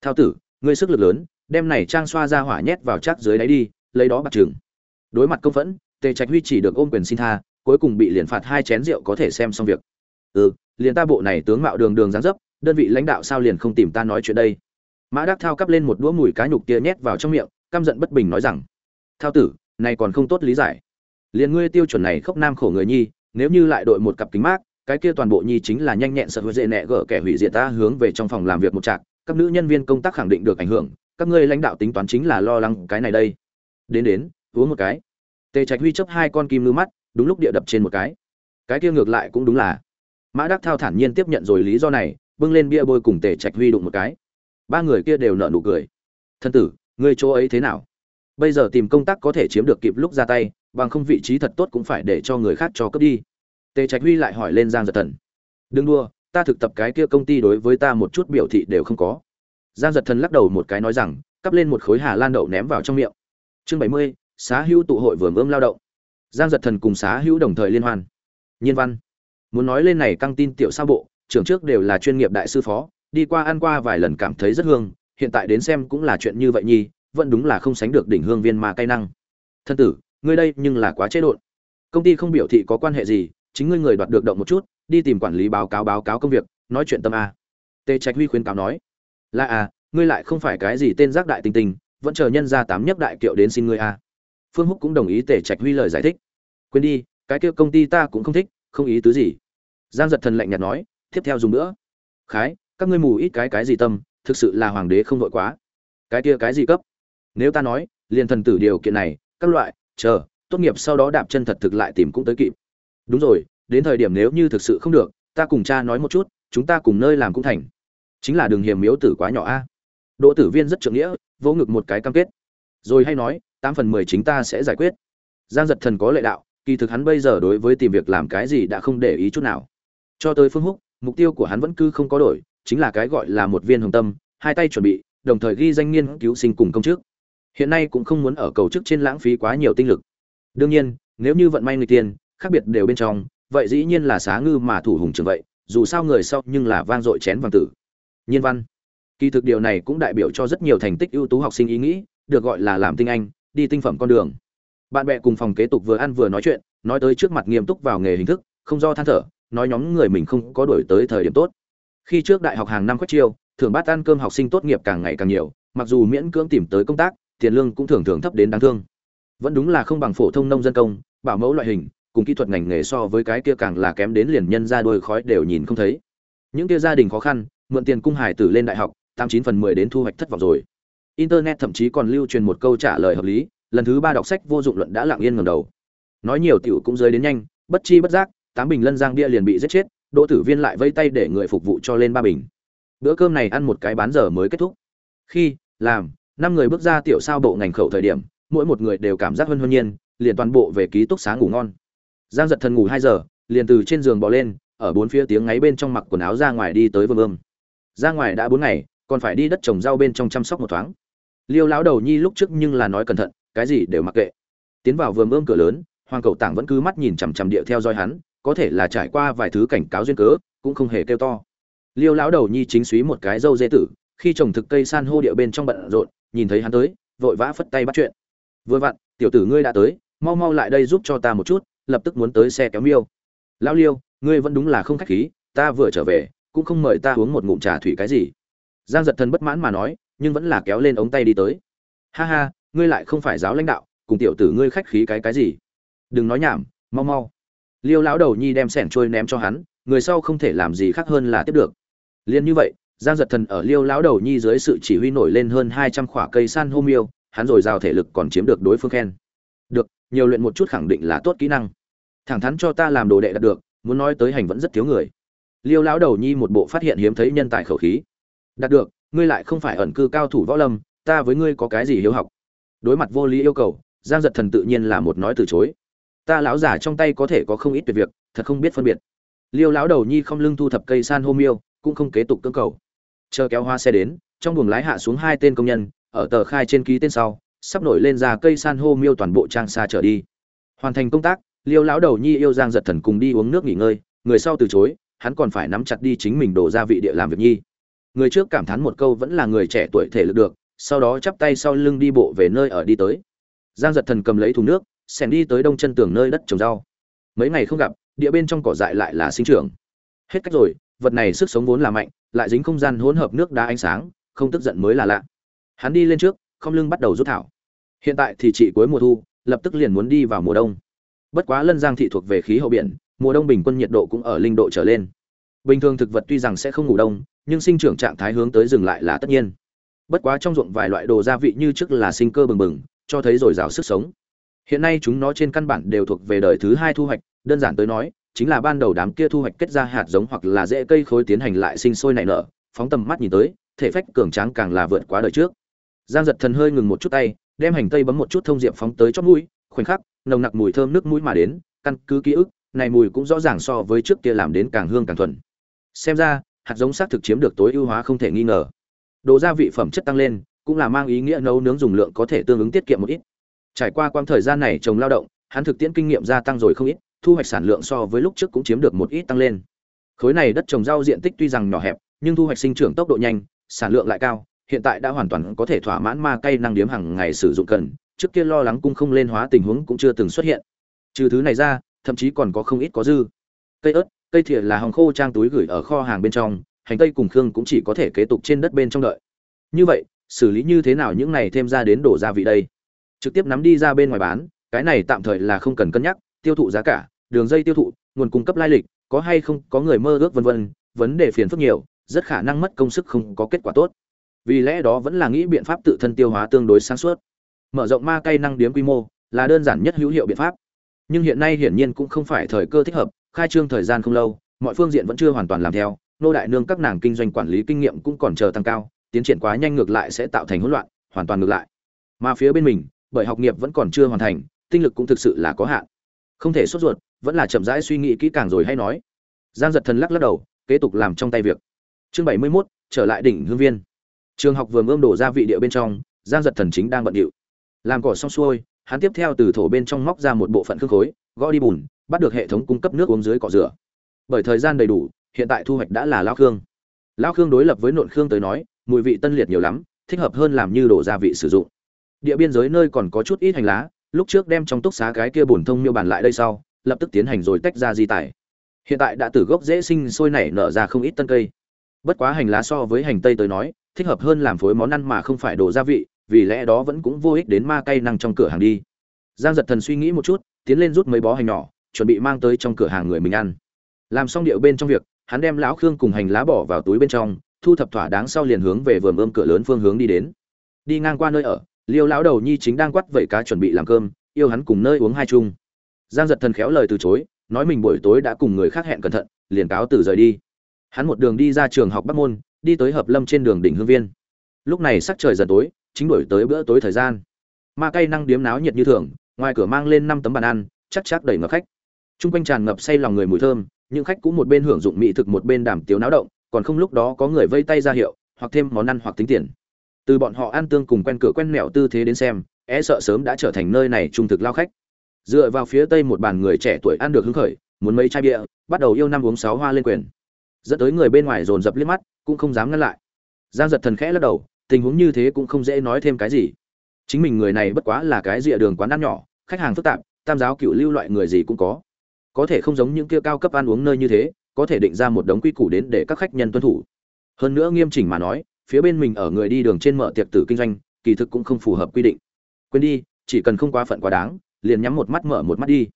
Thao tử, ngươi sức lực lớn, đem này trang xoa ra hỏa nhét vào chắc dưới đáy đi, lấy đó bạc trường đối mặt công phẫn, tề trạch huy chỉ được ôm quyền xin tha, cuối cùng bị liền phạt hai chén rượu có thể xem xong việc. Ừ liền ta bộ này tướng mạo đường đường dáng dấp, đơn vị lãnh đạo sao liền không tìm ta nói chuyện đây? Mã đắc thao cắp lên một đũa mùi cá nhục kia nhét vào trong miệng, căm giận bất bình nói rằng, thao tử, này còn không tốt lý giải. Liền ngươi tiêu chuẩn này khốc nam khổ người nhi, nếu như lại đội một cặp kính mát cái kia toàn bộ nhi chính là nhanh nhẹn sợ hứa dễ nẹ gỡ kẻ hủy diệt ta hướng về trong phòng làm việc một trạc, các nữ nhân viên công tác khẳng định được ảnh hưởng, các ngươi lãnh đạo tính toán chính là lo lắng cái này đây. Đến đến, uống một cái. Tề trạch huy chấp hai con kim ngư mắt, đúng lúc địa đập trên một cái. Cái kia ngược lại cũng đúng là. Mã đắc thao thản nhiên tiếp nhận rồi lý do này, bưng lên bia bôi cùng tề trạch huy đụng một cái. Ba người kia đều nợ nụ cười. Thân tử, ngươi chỗ ấy thế nào? Bây giờ tìm công tác có thể chiếm được kịp lúc ra tay, bằng không vị trí thật tốt cũng phải để cho người khác cho cướp đi tề trạch huy lại hỏi lên giang giật thần. Đừng đua ta thực tập cái kia công ty đối với ta một chút biểu thị đều không có. Giang giật thần lắc đầu một cái nói rằng, cắp lên một khối hà lan đậu ném vào trong miệng. Chương bảy mươi, xá hữu tụ hội vừa ươm lao động. Giang giật thần cùng xá hữu đồng thời liên hoan. Nhiên văn. Muốn nói lên này căng tin tiểu sao bộ, trưởng trước đều là chuyên nghiệp đại sư phó, đi qua ăn qua vài lần cảm thấy rất hương, hiện tại đến xem cũng là chuyện như vậy nhi vẫn đúng là không sánh được đỉnh hương viên mà cay năng. Thân tử, ngươi đây nhưng là quá chế độ. Công ty không biểu thị có quan hệ gì chính ngươi người đoạt được động một chút, đi tìm quản lý báo cáo báo cáo công việc, nói chuyện tâm a. Tề trạch huy khuyên cáo nói. Là à ngươi lại không phải cái gì tên giác đại tinh tinh, vẫn chờ nhân ra tám nhất đại kiệu đến xin ngươi a. Phương húc cũng đồng ý tề trạch huy lời giải thích. Quên đi, cái kia công ty ta cũng không thích, không ý tứ gì. Giang giật thần lạnh nhạt nói, tiếp theo dùng nữa. Khái, các ngươi mù ít cái cái gì tâm, thực sự là hoàng đế không vội quá. Cái kia cái gì cấp? Nếu ta nói, liền thần tử điều kiện này, các loại, chờ, tốt nghiệp sau đó đạp chân thật thực lại tìm cũng tới kịp đúng rồi, đến thời điểm nếu như thực sự không được, ta cùng cha nói một chút, chúng ta cùng nơi làm cũng thành. Chính là đường hiểm miếu tử quá nhỏ a. Đỗ tử viên rất trượng nghĩa, vỗ ngực một cái cam kết. Rồi hay nói, tám phần mười chính ta sẽ giải quyết. Giang giật thần có lệ đạo, kỳ thực hắn bây giờ đối với tìm việc làm cái gì đã không để ý chút nào. Cho tới phương húc, mục tiêu của hắn vẫn cứ không có đổi, chính là cái gọi là một viên hồng tâm, hai tay chuẩn bị, đồng thời ghi danh nghiên cứu sinh cùng công chức. Hiện nay cũng không muốn ở cầu chức trên lãng phí quá nhiều tinh lực. Đương nhiên, nếu như vận may người tiền khác biệt đều bên trong, vậy dĩ nhiên là xá ngư mà thủ hùng trường vậy, dù sao người sau nhưng là vang dội chén vàng tử. Nhiên văn. Kỳ thực điều này cũng đại biểu cho rất nhiều thành tích ưu tú học sinh ý nghĩ, được gọi là làm tinh anh, đi tinh phẩm con đường. Bạn bè cùng phòng kế tục vừa ăn vừa nói chuyện, nói tới trước mặt nghiêm túc vào nghề hình thức, không do than thở, nói nhóm người mình không có đổi tới thời điểm tốt. Khi trước đại học hàng năm quét chiêu thường bát ăn cơm học sinh tốt nghiệp càng ngày càng nhiều, mặc dù miễn cưỡng tìm tới công tác, tiền lương cũng thường thường thấp đến đáng thương. Vẫn đúng là không bằng phổ thông nông dân công, bảo mẫu loại hình cùng kỹ thuật ngành nghề so với cái kia càng là kém đến liền nhân ra đôi khói đều nhìn không thấy. Những kia gia đình khó khăn, mượn tiền cung hải tử lên đại học, tám chín phần mười đến thu hoạch thất vọng rồi. Internet thậm chí còn lưu truyền một câu trả lời hợp lý, lần thứ ba đọc sách vô dụng luận đã lặng yên ngầm đầu. Nói nhiều tiểu cũng rơi đến nhanh, bất chi bất giác, tám bình lân giang bia liền bị giết chết, đỗ tử viên lại vây tay để người phục vụ cho lên ba bình. Bữa cơm này ăn một cái bán giờ mới kết thúc. Khi, làm, năm người bước ra tiểu sao bộ ngành khẩu thời điểm, mỗi một người đều cảm giác hân hân nhiên, liền toàn bộ về ký túc xá ngủ ngon giang giật thần ngủ hai giờ, liền từ trên giường bỏ lên, ở bốn phía tiếng ngáy bên trong mặc quần áo ra ngoài đi tới vương ươm. Ra ngoài đã bốn ngày, còn phải đi đất trồng rau bên trong chăm sóc một thoáng. Liêu lão đầu nhi lúc trước nhưng là nói cẩn thận, cái gì đều mặc kệ. Tiến vào vườn ươm cửa lớn, hoàng cậu tảng vẫn cứ mắt nhìn chằm chằm địa theo dõi hắn, có thể là trải qua vài thứ cảnh cáo duyên cớ, cũng không hề kêu to. Liêu lão đầu nhi chính suý một cái dâu dê tử, khi trồng thực cây san hô địa bên trong bận rộn, nhìn thấy hắn tới, vội vã phất tay bắt chuyện. Vừa vặn, tiểu tử ngươi đã tới, mau mau lại đây giúp cho ta một chút lập tức muốn tới xe kéo miêu. Lão liêu, ngươi vẫn đúng là không khách khí, ta vừa trở về, cũng không mời ta uống một ngụm trà thủy cái gì. Giang giật thần bất mãn mà nói, nhưng vẫn là kéo lên ống tay đi tới. Ha ha, ngươi lại không phải giáo lãnh đạo, cùng tiểu tử ngươi khách khí cái cái gì? Đừng nói nhảm, mau mau. Liêu lão đầu nhi đem sẻn trôi ném cho hắn, người sau không thể làm gì khác hơn là tiếp được. Liền như vậy, giang giật thần ở liêu lão đầu nhi dưới sự chỉ huy nổi lên hơn hai trăm khoả cây san hô miêu, hắn rồi giao thể lực còn chiếm được đối phương khen. Được, nhiều luyện một chút khẳng định là tốt kỹ năng thẳng thắn cho ta làm đồ đệ đạt được, muốn nói tới hành vẫn rất thiếu người. Liêu lão đầu nhi một bộ phát hiện hiếm thấy nhân tài khẩu khí. Đạt được, ngươi lại không phải ẩn cư cao thủ võ lâm, ta với ngươi có cái gì hiếu học? Đối mặt vô lý yêu cầu, giang giật thần tự nhiên là một nói từ chối. Ta lão giả trong tay có thể có không ít tuyệt việc, thật không biết phân biệt. Liêu lão đầu nhi không lưng thu thập cây san hô miêu, cũng không kế tục cưỡng cầu. Chờ kéo hoa xe đến, trong buồng lái hạ xuống hai tên công nhân, ở tờ khai trên ký tên sau, sắp nổi lên ra cây san hô miêu toàn bộ trang xa trở đi. Hoàn thành công tác liêu lão đầu nhi yêu giang giật thần cùng đi uống nước nghỉ ngơi, người sau từ chối, hắn còn phải nắm chặt đi chính mình đổ ra vị địa làm việc nhi. Người trước cảm thán một câu vẫn là người trẻ tuổi thể lực được, sau đó chắp tay sau lưng đi bộ về nơi ở đi tới. Giang giật thần cầm lấy thùng nước xẻn đi tới đông chân tường nơi đất trồng rau. Mấy ngày không gặp, địa bên trong cỏ dại lại là sinh trưởng. Hết cách rồi, vật này sức sống vốn là mạnh, lại dính không gian hỗn hợp nước đá ánh sáng, không tức giận mới là lạ. Hắn đi lên trước, không lưng bắt đầu rút thảo. Hiện tại thì chỉ cuối mùa thu, lập tức liền muốn đi vào mùa đông bất quá lân giang thị thuộc về khí hậu biển, mùa đông bình quân nhiệt độ cũng ở linh độ trở lên. Bình thường thực vật tuy rằng sẽ không ngủ đông, nhưng sinh trưởng trạng thái hướng tới dừng lại là tất nhiên. Bất quá trong ruộng vài loại đồ gia vị như trước là sinh cơ bừng bừng, cho thấy dồi dào sức sống. Hiện nay chúng nó trên căn bản đều thuộc về đời thứ hai thu hoạch, đơn giản tới nói, chính là ban đầu đám kia thu hoạch kết ra hạt giống hoặc là rễ cây khối tiến hành lại sinh sôi nảy nở, phóng tầm mắt nhìn tới, thể phách cường tráng càng là vượt quá đời trước. Giang giật thần hơi ngừng một chút tay, đem hành tây bấm một chút thông diệp phóng tới chót mũi khoảnh khắc, nồng nặc mùi thơm nước mũi mà đến, căn cứ ký ức, này mùi cũng rõ ràng so với trước kia làm đến càng hương càng thuần. Xem ra, hạt giống xác thực chiếm được tối ưu hóa không thể nghi ngờ. Đồ gia vị phẩm chất tăng lên, cũng là mang ý nghĩa nấu nướng dùng lượng có thể tương ứng tiết kiệm một ít. Trải qua quãng thời gian này trồng lao động, hắn thực tiễn kinh nghiệm gia tăng rồi không ít, thu hoạch sản lượng so với lúc trước cũng chiếm được một ít tăng lên. Khối này đất trồng rau diện tích tuy rằng nhỏ hẹp, nhưng thu hoạch sinh trưởng tốc độ nhanh, sản lượng lại cao, hiện tại đã hoàn toàn có thể thỏa mãn ma cây năng điếm hàng ngày sử dụng cần trước kia lo lắng cung không lên hóa tình huống cũng chưa từng xuất hiện. Trừ thứ này ra, thậm chí còn có không ít có dư. Cây ớt, cây thìa là hồng khô trang túi gửi ở kho hàng bên trong, hành tây cùng khương cũng chỉ có thể kế tục trên đất bên trong đợi. Như vậy, xử lý như thế nào những này thêm ra đến đổ gia vị đây? Trực tiếp nắm đi ra bên ngoài bán, cái này tạm thời là không cần cân nhắc, tiêu thụ giá cả, đường dây tiêu thụ, nguồn cung cấp lai lịch, có hay không, có người mơ ước vân vân, vấn đề phiền phức nhiều, rất khả năng mất công sức không có kết quả tốt. Vì lẽ đó vẫn là nghĩ biện pháp tự thân tiêu hóa tương đối sáng suốt mở rộng ma cây năng điếm quy mô là đơn giản nhất hữu hiệu biện pháp. Nhưng hiện nay hiển nhiên cũng không phải thời cơ thích hợp khai trương thời gian không lâu mọi phương diện vẫn chưa hoàn toàn làm theo nô đại nương các nàng kinh doanh quản lý kinh nghiệm cũng còn chờ tăng cao tiến triển quá nhanh ngược lại sẽ tạo thành hỗn loạn hoàn toàn ngược lại. Mà phía bên mình bởi học nghiệp vẫn còn chưa hoàn thành tinh lực cũng thực sự là có hạn. Không thể sốt ruột vẫn là chậm rãi suy nghĩ kỹ càng rồi hay nói. Giang giật thần lắc lắc đầu kế tục làm trong tay việc. Chương bảy mươi 71, trở lại đỉnh hương viên. Trường học vừa ươm đổ ra vị địa bên trong giang giật thần chính đang bận điệu làm cỏ xong xuôi, hắn tiếp theo từ thổ bên trong móc ra một bộ phận khương khối, gõ đi bùn, bắt được hệ thống cung cấp nước uống dưới cỏ rửa. Bởi thời gian đầy đủ, hiện tại thu hoạch đã là lao khương. Lao khương đối lập với nộn khương tới nói, mùi vị tân liệt nhiều lắm, thích hợp hơn làm như đổ gia vị sử dụng. Địa biên giới nơi còn có chút ít hành lá, lúc trước đem trong túc xá cái kia bổn thông miêu bàn lại đây sau, lập tức tiến hành rồi tách ra di tải. Hiện tại đã từ gốc dễ sinh sôi nảy nở ra không ít tân cây. Bất quá hành lá so với hành tây tới nói, thích hợp hơn làm phối món ăn mà không phải đổ gia vị vì lẽ đó vẫn cũng vô ích đến ma cây năng trong cửa hàng đi. Giang giật thần suy nghĩ một chút, tiến lên rút mấy bó hành nhỏ, chuẩn bị mang tới trong cửa hàng người mình ăn. Làm xong điệu bên trong việc, hắn đem lão khương cùng hành lá bỏ vào túi bên trong, thu thập thỏa đáng sau liền hướng về vườn ươm cửa lớn phương hướng đi đến. Đi ngang qua nơi ở, liêu lão đầu nhi chính đang quắt vẩy cá chuẩn bị làm cơm, yêu hắn cùng nơi uống hai chung. Giang giật thần khéo lời từ chối, nói mình buổi tối đã cùng người khác hẹn cẩn thận, liền cáo từ rời đi. Hắn một đường đi ra trường học bắc môn, đi tới hợp lâm trên đường đỉnh hương viên. Lúc này sắc trời dần tối chính đổi tới bữa tối thời gian ma cây năng điếm náo nhiệt như thường ngoài cửa mang lên năm tấm bàn ăn chắc chắc đầy ngập khách Trung quanh tràn ngập say lòng người mùi thơm, những khách cũng một bên hưởng dụng mỹ thực một bên đàm tiếu náo động, còn không lúc đó có người vây tay ra hiệu, hoặc thêm món ăn hoặc tính tiền. Từ bọn họ ăn tương cùng quen cửa quen mẹo tư thế đến xem, e sợ sớm đã trở thành nơi này trung thực lao khách. Dựa vào phía tây một bàn người trẻ tuổi ăn được hứng khởi, muốn mấy chai bia, bắt đầu yêu năm uống sáu hoa lên quyền. Dẫn tới người bên ngoài dồn dập liếc mắt, cũng không dám ngăn lại. Giang giật thần khẽ lắc đầu, tình huống như thế cũng không dễ nói thêm cái gì. Chính mình người này bất quá là cái rìa đường quán ăn nhỏ, khách hàng phức tạp, tam giáo cựu lưu loại người gì cũng có. Có thể không giống những kia cao cấp ăn uống nơi như thế có thể định ra một đống quy củ đến để các khách nhân tuân thủ. Hơn nữa nghiêm chỉnh mà nói phía bên mình ở người đi đường trên mở tiệc tử kinh doanh kỳ thực cũng không phù hợp quy định. Quên đi chỉ cần không quá phận quá đáng liền nhắm một mắt mở một mắt đi.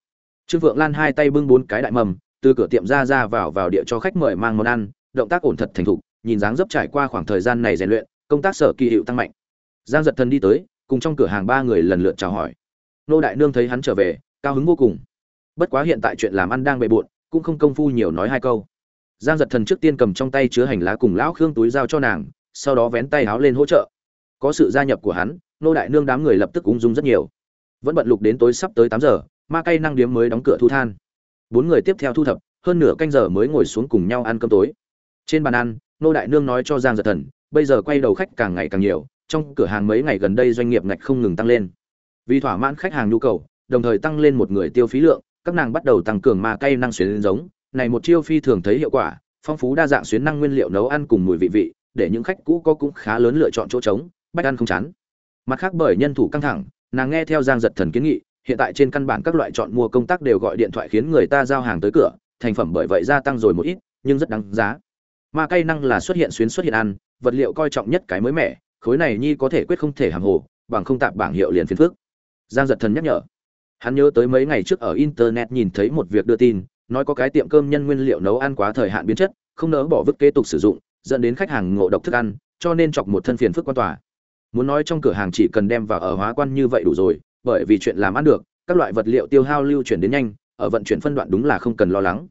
Trương vượng lan hai tay bưng bốn cái đại mầm từ cửa tiệm ra ra vào vào địa cho khách mời mang món ăn động tác ổn thật thành thục nhìn dáng dấp trải qua khoảng thời gian này rèn luyện công tác sở kỳ hiệu tăng mạnh. Giang giật thần đi tới, cùng trong cửa hàng ba người lần lượt chào hỏi. Nô đại nương thấy hắn trở về, cao hứng vô cùng. Bất quá hiện tại chuyện làm ăn đang bề bộn, cũng không công phu nhiều nói hai câu. Giang giật thần trước tiên cầm trong tay chứa hành lá cùng lão khương túi giao cho nàng, sau đó vén tay háo lên hỗ trợ. Có sự gia nhập của hắn, nô đại nương đám người lập tức ung dung rất nhiều. Vẫn bận lục đến tối sắp tới tám giờ, ma cây năng điếm mới đóng cửa thu than. Bốn người tiếp theo thu thập, hơn nửa canh giờ mới ngồi xuống cùng nhau ăn cơm tối. Trên bàn ăn, nô đại nương nói cho giang giật thần bây giờ quay đầu khách càng ngày càng nhiều, trong cửa hàng mấy ngày gần đây doanh nghiệp ngạch không ngừng tăng lên. Vì thỏa mãn khách hàng nhu cầu, đồng thời tăng lên một người tiêu phí lượng, các nàng bắt đầu tăng cường ma cây năng xuyến giống. Này một chiêu phi thường thấy hiệu quả, phong phú đa dạng xuyến năng nguyên liệu nấu ăn cùng mùi vị vị, để những khách cũ có cũng khá lớn lựa chọn chỗ trống, bách ăn không chán. Mặt khác bởi nhân thủ căng thẳng, nàng nghe theo giang giật thần kiến nghị, hiện tại trên căn bản các loại chọn mua công tác đều gọi điện thoại khiến người ta giao hàng tới cửa, thành phẩm bởi vậy gia tăng rồi một ít, nhưng rất đáng giá ma cây năng là xuất hiện xuyến xuất hiện ăn, vật liệu coi trọng nhất cái mới mẻ, khối này nhi có thể quyết không thể hàng hồ, bằng không tạp bảng hiệu liền phiền phước giang giật thần nhắc nhở. Hắn nhớ tới mấy ngày trước ở internet nhìn thấy một việc đưa tin, nói có cái tiệm cơm nhân nguyên liệu nấu ăn quá thời hạn biến chất, không nỡ bỏ vứt kế tục sử dụng, dẫn đến khách hàng ngộ độc thức ăn, cho nên chọc một thân phiền phức quan tòa. Muốn nói trong cửa hàng chỉ cần đem vào ở hóa quan như vậy đủ rồi, bởi vì chuyện làm ăn được, các loại vật liệu tiêu hao lưu chuyển đến nhanh, ở vận chuyển phân đoạn đúng là không cần lo lắng.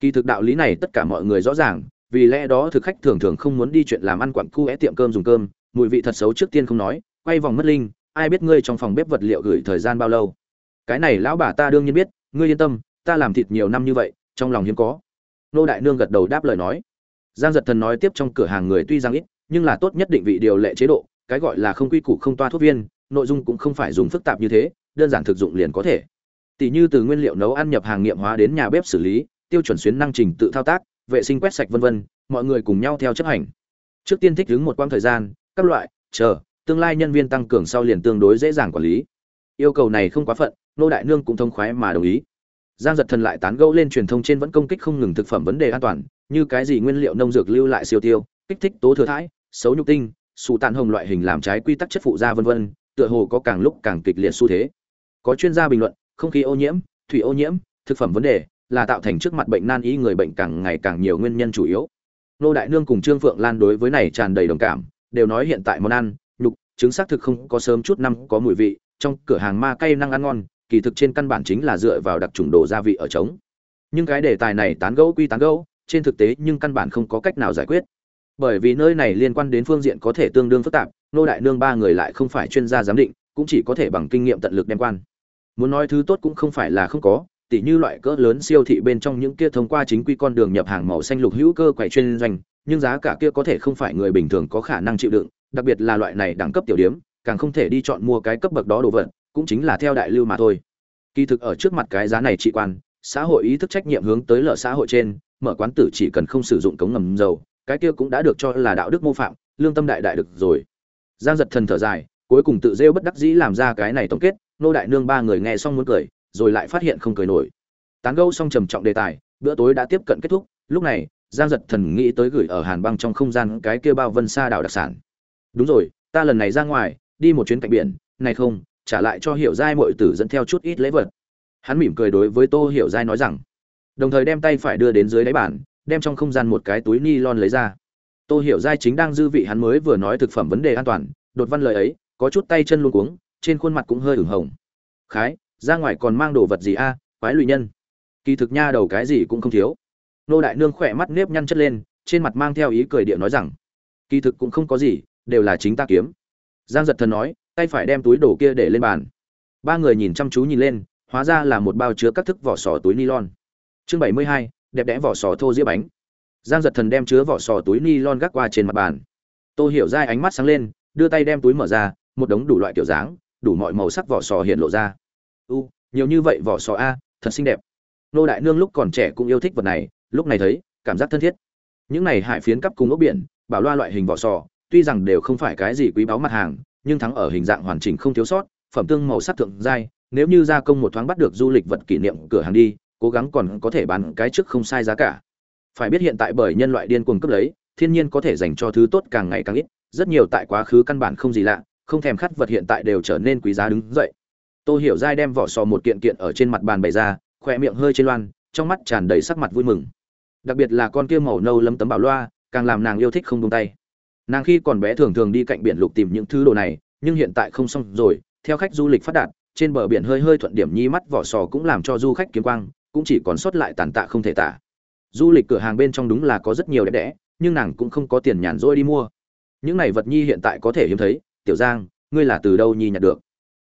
Kỳ thực đạo lý này tất cả mọi người rõ ràng vì lẽ đó thực khách thường thường không muốn đi chuyện làm ăn quặn cu é tiệm cơm dùng cơm, mùi vị thật xấu trước tiên không nói, quay vòng mất linh, ai biết ngươi trong phòng bếp vật liệu gửi thời gian bao lâu. Cái này lão bà ta đương nhiên biết, ngươi yên tâm, ta làm thịt nhiều năm như vậy, trong lòng hiếm có. Nô đại nương gật đầu đáp lời nói. Giang giật thần nói tiếp trong cửa hàng người tuy rằng ít, nhưng là tốt nhất định vị điều lệ chế độ, cái gọi là không quy củ không toa thuốc viên, nội dung cũng không phải dùng phức tạp như thế, đơn giản thực dụng liền có thể. Tỷ như từ nguyên liệu nấu ăn nhập hàng nghiệm hóa đến nhà bếp xử lý, tiêu chuẩn xuyến năng trình tự thao tác vệ sinh quét sạch vân vân, mọi người cùng nhau theo chấp hành. Trước tiên thích ứng một quãng thời gian, các loại, chờ, tương lai nhân viên tăng cường sau liền tương đối dễ dàng quản lý. Yêu cầu này không quá phận, nô đại nương cũng thông khoái mà đồng ý. Giang giật thần lại tán gẫu lên truyền thông trên vẫn công kích không ngừng thực phẩm vấn đề an toàn, như cái gì nguyên liệu nông dược lưu lại siêu tiêu, kích thích tố thừa thãi xấu nhục tinh sụ tàn hồng loại hình làm trái quy tắc chất phụ da vân vân, tựa hồ có càng lúc càng kịch liệt xu thế. Có chuyên gia bình luận, không khí ô nhiễm, thủy ô nhiễm, thực phẩm vấn đề là tạo thành trước mặt bệnh nan y người bệnh càng ngày càng nhiều nguyên nhân chủ yếu. Nô đại nương cùng trương phượng lan đối với này tràn đầy đồng cảm, đều nói hiện tại món ăn, nhục, trứng xác thực không có sớm chút năm có mùi vị, trong cửa hàng ma cay năng ăn ngon, kỳ thực trên căn bản chính là dựa vào đặc trùng đồ gia vị ở trống. Nhưng cái đề tài này tán gẫu quy tán gẫu, trên thực tế nhưng căn bản không có cách nào giải quyết. Bởi vì nơi này liên quan đến phương diện có thể tương đương phức tạp, nô đại nương ba người lại không phải chuyên gia giám định, cũng chỉ có thể bằng kinh nghiệm tận lực đem quan. Muốn nói thứ tốt cũng không phải là không có tỉ như loại cỡ lớn siêu thị bên trong những kia thông qua chính quy con đường nhập hàng màu xanh lục hữu cơ quầy chuyên doanh nhưng giá cả kia có thể không phải người bình thường có khả năng chịu đựng đặc biệt là loại này đẳng cấp tiểu điểm, càng không thể đi chọn mua cái cấp bậc đó đồ vật cũng chính là theo đại lưu mà thôi. Kỳ thực ở trước mặt cái giá này trị quan xã hội ý thức trách nhiệm hướng tới lợ xã hội trên mở quán tử chỉ cần không sử dụng cống ngầm dầu cái kia cũng đã được cho là đạo đức mô phạm lương tâm đại đại được rồi. Giang giật thần thở dài cuối cùng tự rêu bất đắc dĩ làm ra cái này tổng kết nô đại nương ba người nghe xong muốn cười rồi lại phát hiện không cười nổi. Tán gẫu xong trầm trọng đề tài, bữa tối đã tiếp cận kết thúc, lúc này, giang giật thần nghĩ tới gửi ở hàn băng trong không gian cái kia bao vân xa đảo đặc sản. Đúng rồi, ta lần này ra ngoài, đi một chuyến cạnh biển, này không, trả lại cho hiểu giai mọi tử dẫn theo chút ít lễ vật. Hắn mỉm cười đối với tô hiểu giai nói rằng, đồng thời đem tay phải đưa đến dưới đáy bàn, đem trong không gian một cái túi ni lon lấy ra. Tô hiểu giai chính đang dư vị hắn mới vừa nói thực phẩm vấn đề an toàn, đột văn lời ấy, có chút tay chân luôn cuống, trên khuôn mặt cũng hơi ửng hồng. Khái ra ngoài còn mang đồ vật gì a, quái lụy nhân. Kỳ thực nha đầu cái gì cũng không thiếu. Nô đại nương khỏe mắt nếp nhăn chất lên, trên mặt mang theo ý cười địa nói rằng, kỳ thực cũng không có gì, đều là chính ta kiếm. Giang giật thần nói, tay phải đem túi đồ kia để lên bàn. Ba người nhìn chăm chú nhìn lên, hóa ra là một bao chứa các thức vỏ sò túi nylon. Chương bảy mươi hai, đẹp đẽ vỏ sò thô dĩa bánh. Giang giật thần đem chứa vỏ sò túi nylon gác qua trên mặt bàn. Tô hiểu ra ánh mắt sáng lên, đưa tay đem túi mở ra, một đống đủ loại kiểu dáng, đủ mọi màu sắc vỏ sò hiện lộ ra u, nhiều như vậy vỏ sò a, thật xinh đẹp. Nô đại nương lúc còn trẻ cũng yêu thích vật này, lúc này thấy, cảm giác thân thiết. Những này hải phiến cắp cùng ốc biển, bảo loa loại hình vỏ sò, tuy rằng đều không phải cái gì quý báu mặt hàng, nhưng thắng ở hình dạng hoàn chỉnh không thiếu sót, phẩm tương màu sắc thượng giai, nếu như gia công một thoáng bắt được du lịch vật kỷ niệm cửa hàng đi, cố gắng còn có thể bán cái trước không sai giá cả. Phải biết hiện tại bởi nhân loại điên cuồng cấp lấy, thiên nhiên có thể dành cho thứ tốt càng ngày càng ít, rất nhiều tại quá khứ căn bản không gì lạ, không thèm khát vật hiện tại đều trở nên quý giá đứng dậy tô hiểu giai đem vỏ sò một kiện kiện ở trên mặt bàn bày ra khoe miệng hơi trên loan, trong mắt tràn đầy sắc mặt vui mừng. Đặc biệt là con kia màu nâu lấm tấm bảo loa, càng làm nàng yêu thích không buông tay. Nàng khi còn bé thường thường đi cạnh biển lục tìm những thứ đồ này, nhưng hiện tại không xong rồi, theo khách du lịch phát đạt, trên bờ biển hơi hơi thuận điểm nhi mắt vỏ sò cũng làm cho du khách kiếm quang, cũng chỉ còn sót lại tàn tạ không thể tả. Du lịch cửa hàng bên trong đúng là có rất nhiều đẹp đẽ, nhưng nàng cũng không có tiền nhàn rỗi đi mua. Những này vật nhi hiện tại có thể hiếm thấy, tiểu giang, ngươi là từ đâu nhi nhặt được?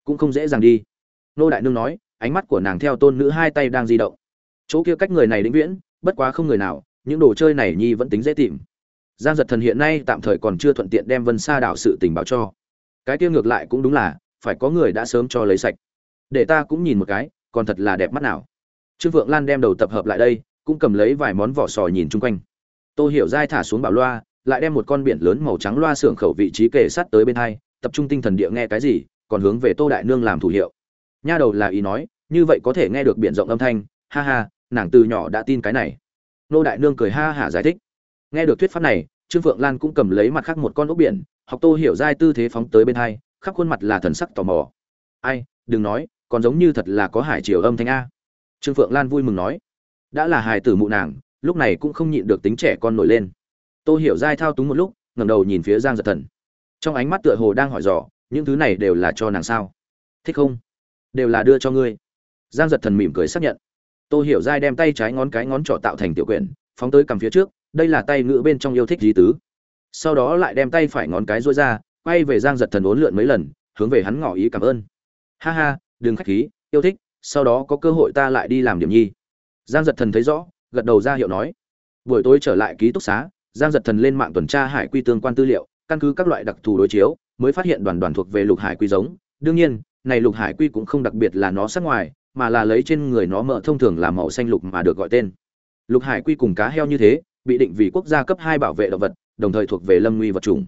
Cũng không dễ dàng đi nô đại nương nói, ánh mắt của nàng theo tôn nữ hai tay đang di động. Chỗ kia cách người này đĩnh viễn, bất quá không người nào, những đồ chơi này nhi vẫn tính dễ tìm. Giang giật thần hiện nay tạm thời còn chưa thuận tiện đem vân sa đảo sự tình báo cho. Cái kia ngược lại cũng đúng là, phải có người đã sớm cho lấy sạch. Để ta cũng nhìn một cái, còn thật là đẹp mắt nào. Trương vượng lan đem đầu tập hợp lại đây, cũng cầm lấy vài món vỏ sò nhìn chung quanh. Tô hiểu dai thả xuống bảo loa, lại đem một con biển lớn màu trắng loa xưởng khẩu vị trí kề sát tới bên hai, tập trung tinh thần địa nghe cái gì, còn hướng về tô đại nương làm thủ hiệu nha đầu là ý nói, như vậy có thể nghe được biển rộng âm thanh, ha ha, nàng từ nhỏ đã tin cái này. Nô đại nương cười ha hả giải thích. Nghe được thuyết pháp này, trương phượng lan cũng cầm lấy mặt khác một con ốc biển, học tô hiểu giai tư thế phóng tới bên hai, khắp khuôn mặt là thần sắc tò mò. Ai, đừng nói, còn giống như thật là có hải triều âm thanh a. Trương phượng lan vui mừng nói. Đã là hài tử mụ nàng, lúc này cũng không nhịn được tính trẻ con nổi lên. Tô hiểu giai thao túng một lúc, ngẩng đầu nhìn phía giang giật thần. Trong ánh mắt tựa hồ đang hỏi dò, những thứ này đều là cho nàng sao? Thích không? Đều là đưa cho ngươi. Giang giật thần mỉm cười xác nhận. Tô hiểu dai đem tay trái ngón cái ngón trỏ tạo thành tiểu quyển, phóng tới cầm phía trước, đây là tay ngữ bên trong yêu thích di tứ. Sau đó lại đem tay phải ngón cái rối ra, quay về giang giật thần uốn lượn mấy lần, hướng về hắn ngỏ ý cảm ơn. Ha ha, đừng khách khí, yêu thích, sau đó có cơ hội ta lại đi làm điểm nhi. Giang giật thần thấy rõ, gật đầu ra hiệu nói. Buổi tối trở lại ký túc xá, giang giật thần lên mạng tuần tra hải quy tương quan tư liệu, căn cứ các loại đặc thù đối chiếu, mới phát hiện đoàn đoàn thuộc về lục hải quy giống. Đương nhiên này lục hải quy cũng không đặc biệt là nó sắc ngoài mà là lấy trên người nó mỡ thông thường là màu xanh lục mà được gọi tên. Lục hải quy cùng cá heo như thế bị định vì quốc gia cấp hai bảo vệ động vật đồng thời thuộc về lâm nguy vật chủng.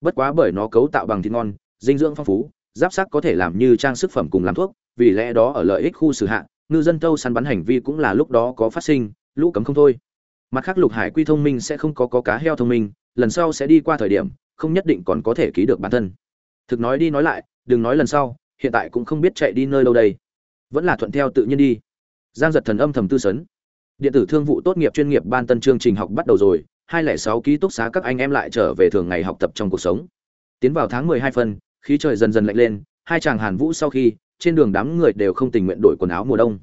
Bất quá bởi nó cấu tạo bằng thịt ngon dinh dưỡng phong phú giáp sắc có thể làm như trang sức phẩm cùng làm thuốc vì lẽ đó ở lợi ích khu xử hạ ngư dân tâu săn bắn hành vi cũng là lúc đó có phát sinh lũ cấm không thôi. Mặt khác lục hải quy thông minh sẽ không có, có cá heo thông minh lần sau sẽ đi qua thời điểm không nhất định còn có thể ký được bản thân. Thực nói đi nói lại đừng nói lần sau hiện tại cũng không biết chạy đi nơi đâu đây. Vẫn là thuận theo tự nhiên đi. Giang giật thần âm thầm tư sấn. Điện tử thương vụ tốt nghiệp chuyên nghiệp ban tân chương trình học bắt đầu rồi, hai lẻ sáu ký túc xá các anh em lại trở về thường ngày học tập trong cuộc sống. Tiến vào tháng mười hai phân, khí trời dần dần lạnh lên, hai chàng hàn vũ sau khi, trên đường đám người đều không tình nguyện đổi quần áo mùa đông.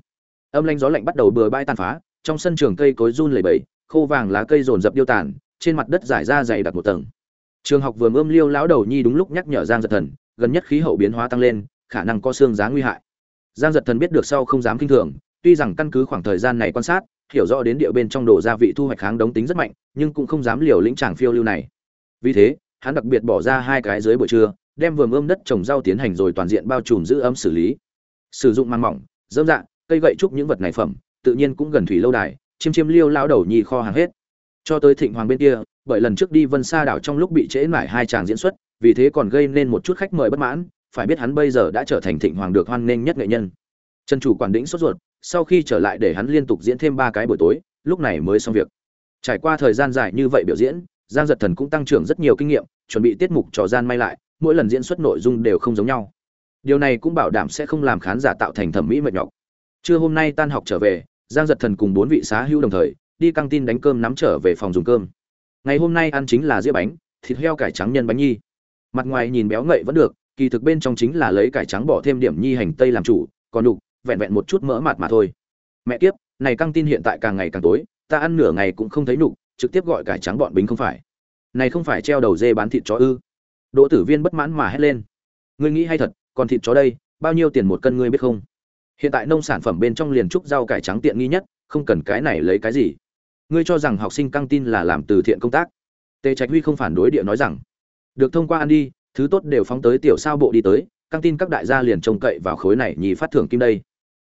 Âm lanh gió lạnh bắt đầu bừa bãi tàn phá, trong sân trường cây cối run lẩy bẩy, khô vàng lá cây rồn rập điêu tàn, trên mặt đất giải ra dày đặc một tầng. Trường học vừa ươm liêu lão đầu nhi đúng lúc nhắc nhở giang giật thần, gần nhất khí hậu biến hóa tăng lên khả năng có xương giá nguy hại. Giang giật thần biết được sau không dám kinh thường, tuy rằng căn cứ khoảng thời gian này quan sát, hiểu rõ đến địa bên trong đồ gia vị thu hoạch kháng đống tính rất mạnh, nhưng cũng không dám liều lĩnh tràng phiêu lưu này. Vì thế, hắn đặc biệt bỏ ra hai cái dưới buổi trưa, đem vườn ươm đất trồng rau tiến hành rồi toàn diện bao trùm giữ ấm xử lý. Sử dụng màng mỏng dơm dạ cây gậy trúc những vật này phẩm, tự nhiên cũng gần thủy lâu đài, chiêm chiêm liêu lao đầu nhì kho hàng hết. Cho tới thịnh hoàng bên kia, bởi lần trước đi vân sa đảo trong lúc bị trễ mải hai chàng diễn xuất, vì thế còn gây nên một chút khách mời bất mãn phải biết hắn bây giờ đã trở thành thịnh hoàng được hoan nghênh nhất nghệ nhân. Trần chủ quản đĩnh sốt ruột, sau khi trở lại để hắn liên tục diễn thêm ba cái buổi tối, lúc này mới xong việc. Trải qua thời gian dài như vậy biểu diễn, giang giật thần cũng tăng trưởng rất nhiều kinh nghiệm, chuẩn bị tiết mục trò gian may lại, mỗi lần diễn xuất nội dung đều không giống nhau. Điều này cũng bảo đảm sẽ không làm khán giả tạo thành thẩm mỹ mệt nhọc. Trưa hôm nay tan học trở về, giang giật thần cùng bốn vị xá hữu đồng thời, đi căng tin đánh cơm nắm trở về phòng dùng cơm. Ngày hôm nay ăn chính là dĩa bánh, thịt heo cải trắng nhân bánh nhi. Mặt ngoài nhìn béo ngậy vẫn được kỳ thực bên trong chính là lấy cải trắng bỏ thêm điểm nhi hành tây làm chủ còn đục vẹn vẹn một chút mỡ mạt mà thôi. Mẹ kiếp này căng tin hiện tại càng ngày càng tối ta ăn nửa ngày cũng không thấy nụ, trực tiếp gọi cải trắng bọn bính không phải. Này không phải treo đầu dê bán thịt chó ư? Đỗ tử viên bất mãn mà hét lên. Ngươi nghĩ hay thật còn thịt chó đây bao nhiêu tiền một cân ngươi biết không? Hiện tại nông sản phẩm bên trong liền trúc rau cải trắng tiện nghi nhất không cần cái này lấy cái gì. Ngươi cho rằng học sinh căng tin là làm từ thiện công tác. Tề trạch huy không phản đối địa nói rằng được thông qua ăn đi thứ tốt đều phóng tới tiểu sao bộ đi tới, căng tin các đại gia liền trông cậy vào khối này nhì phát thưởng kim đây.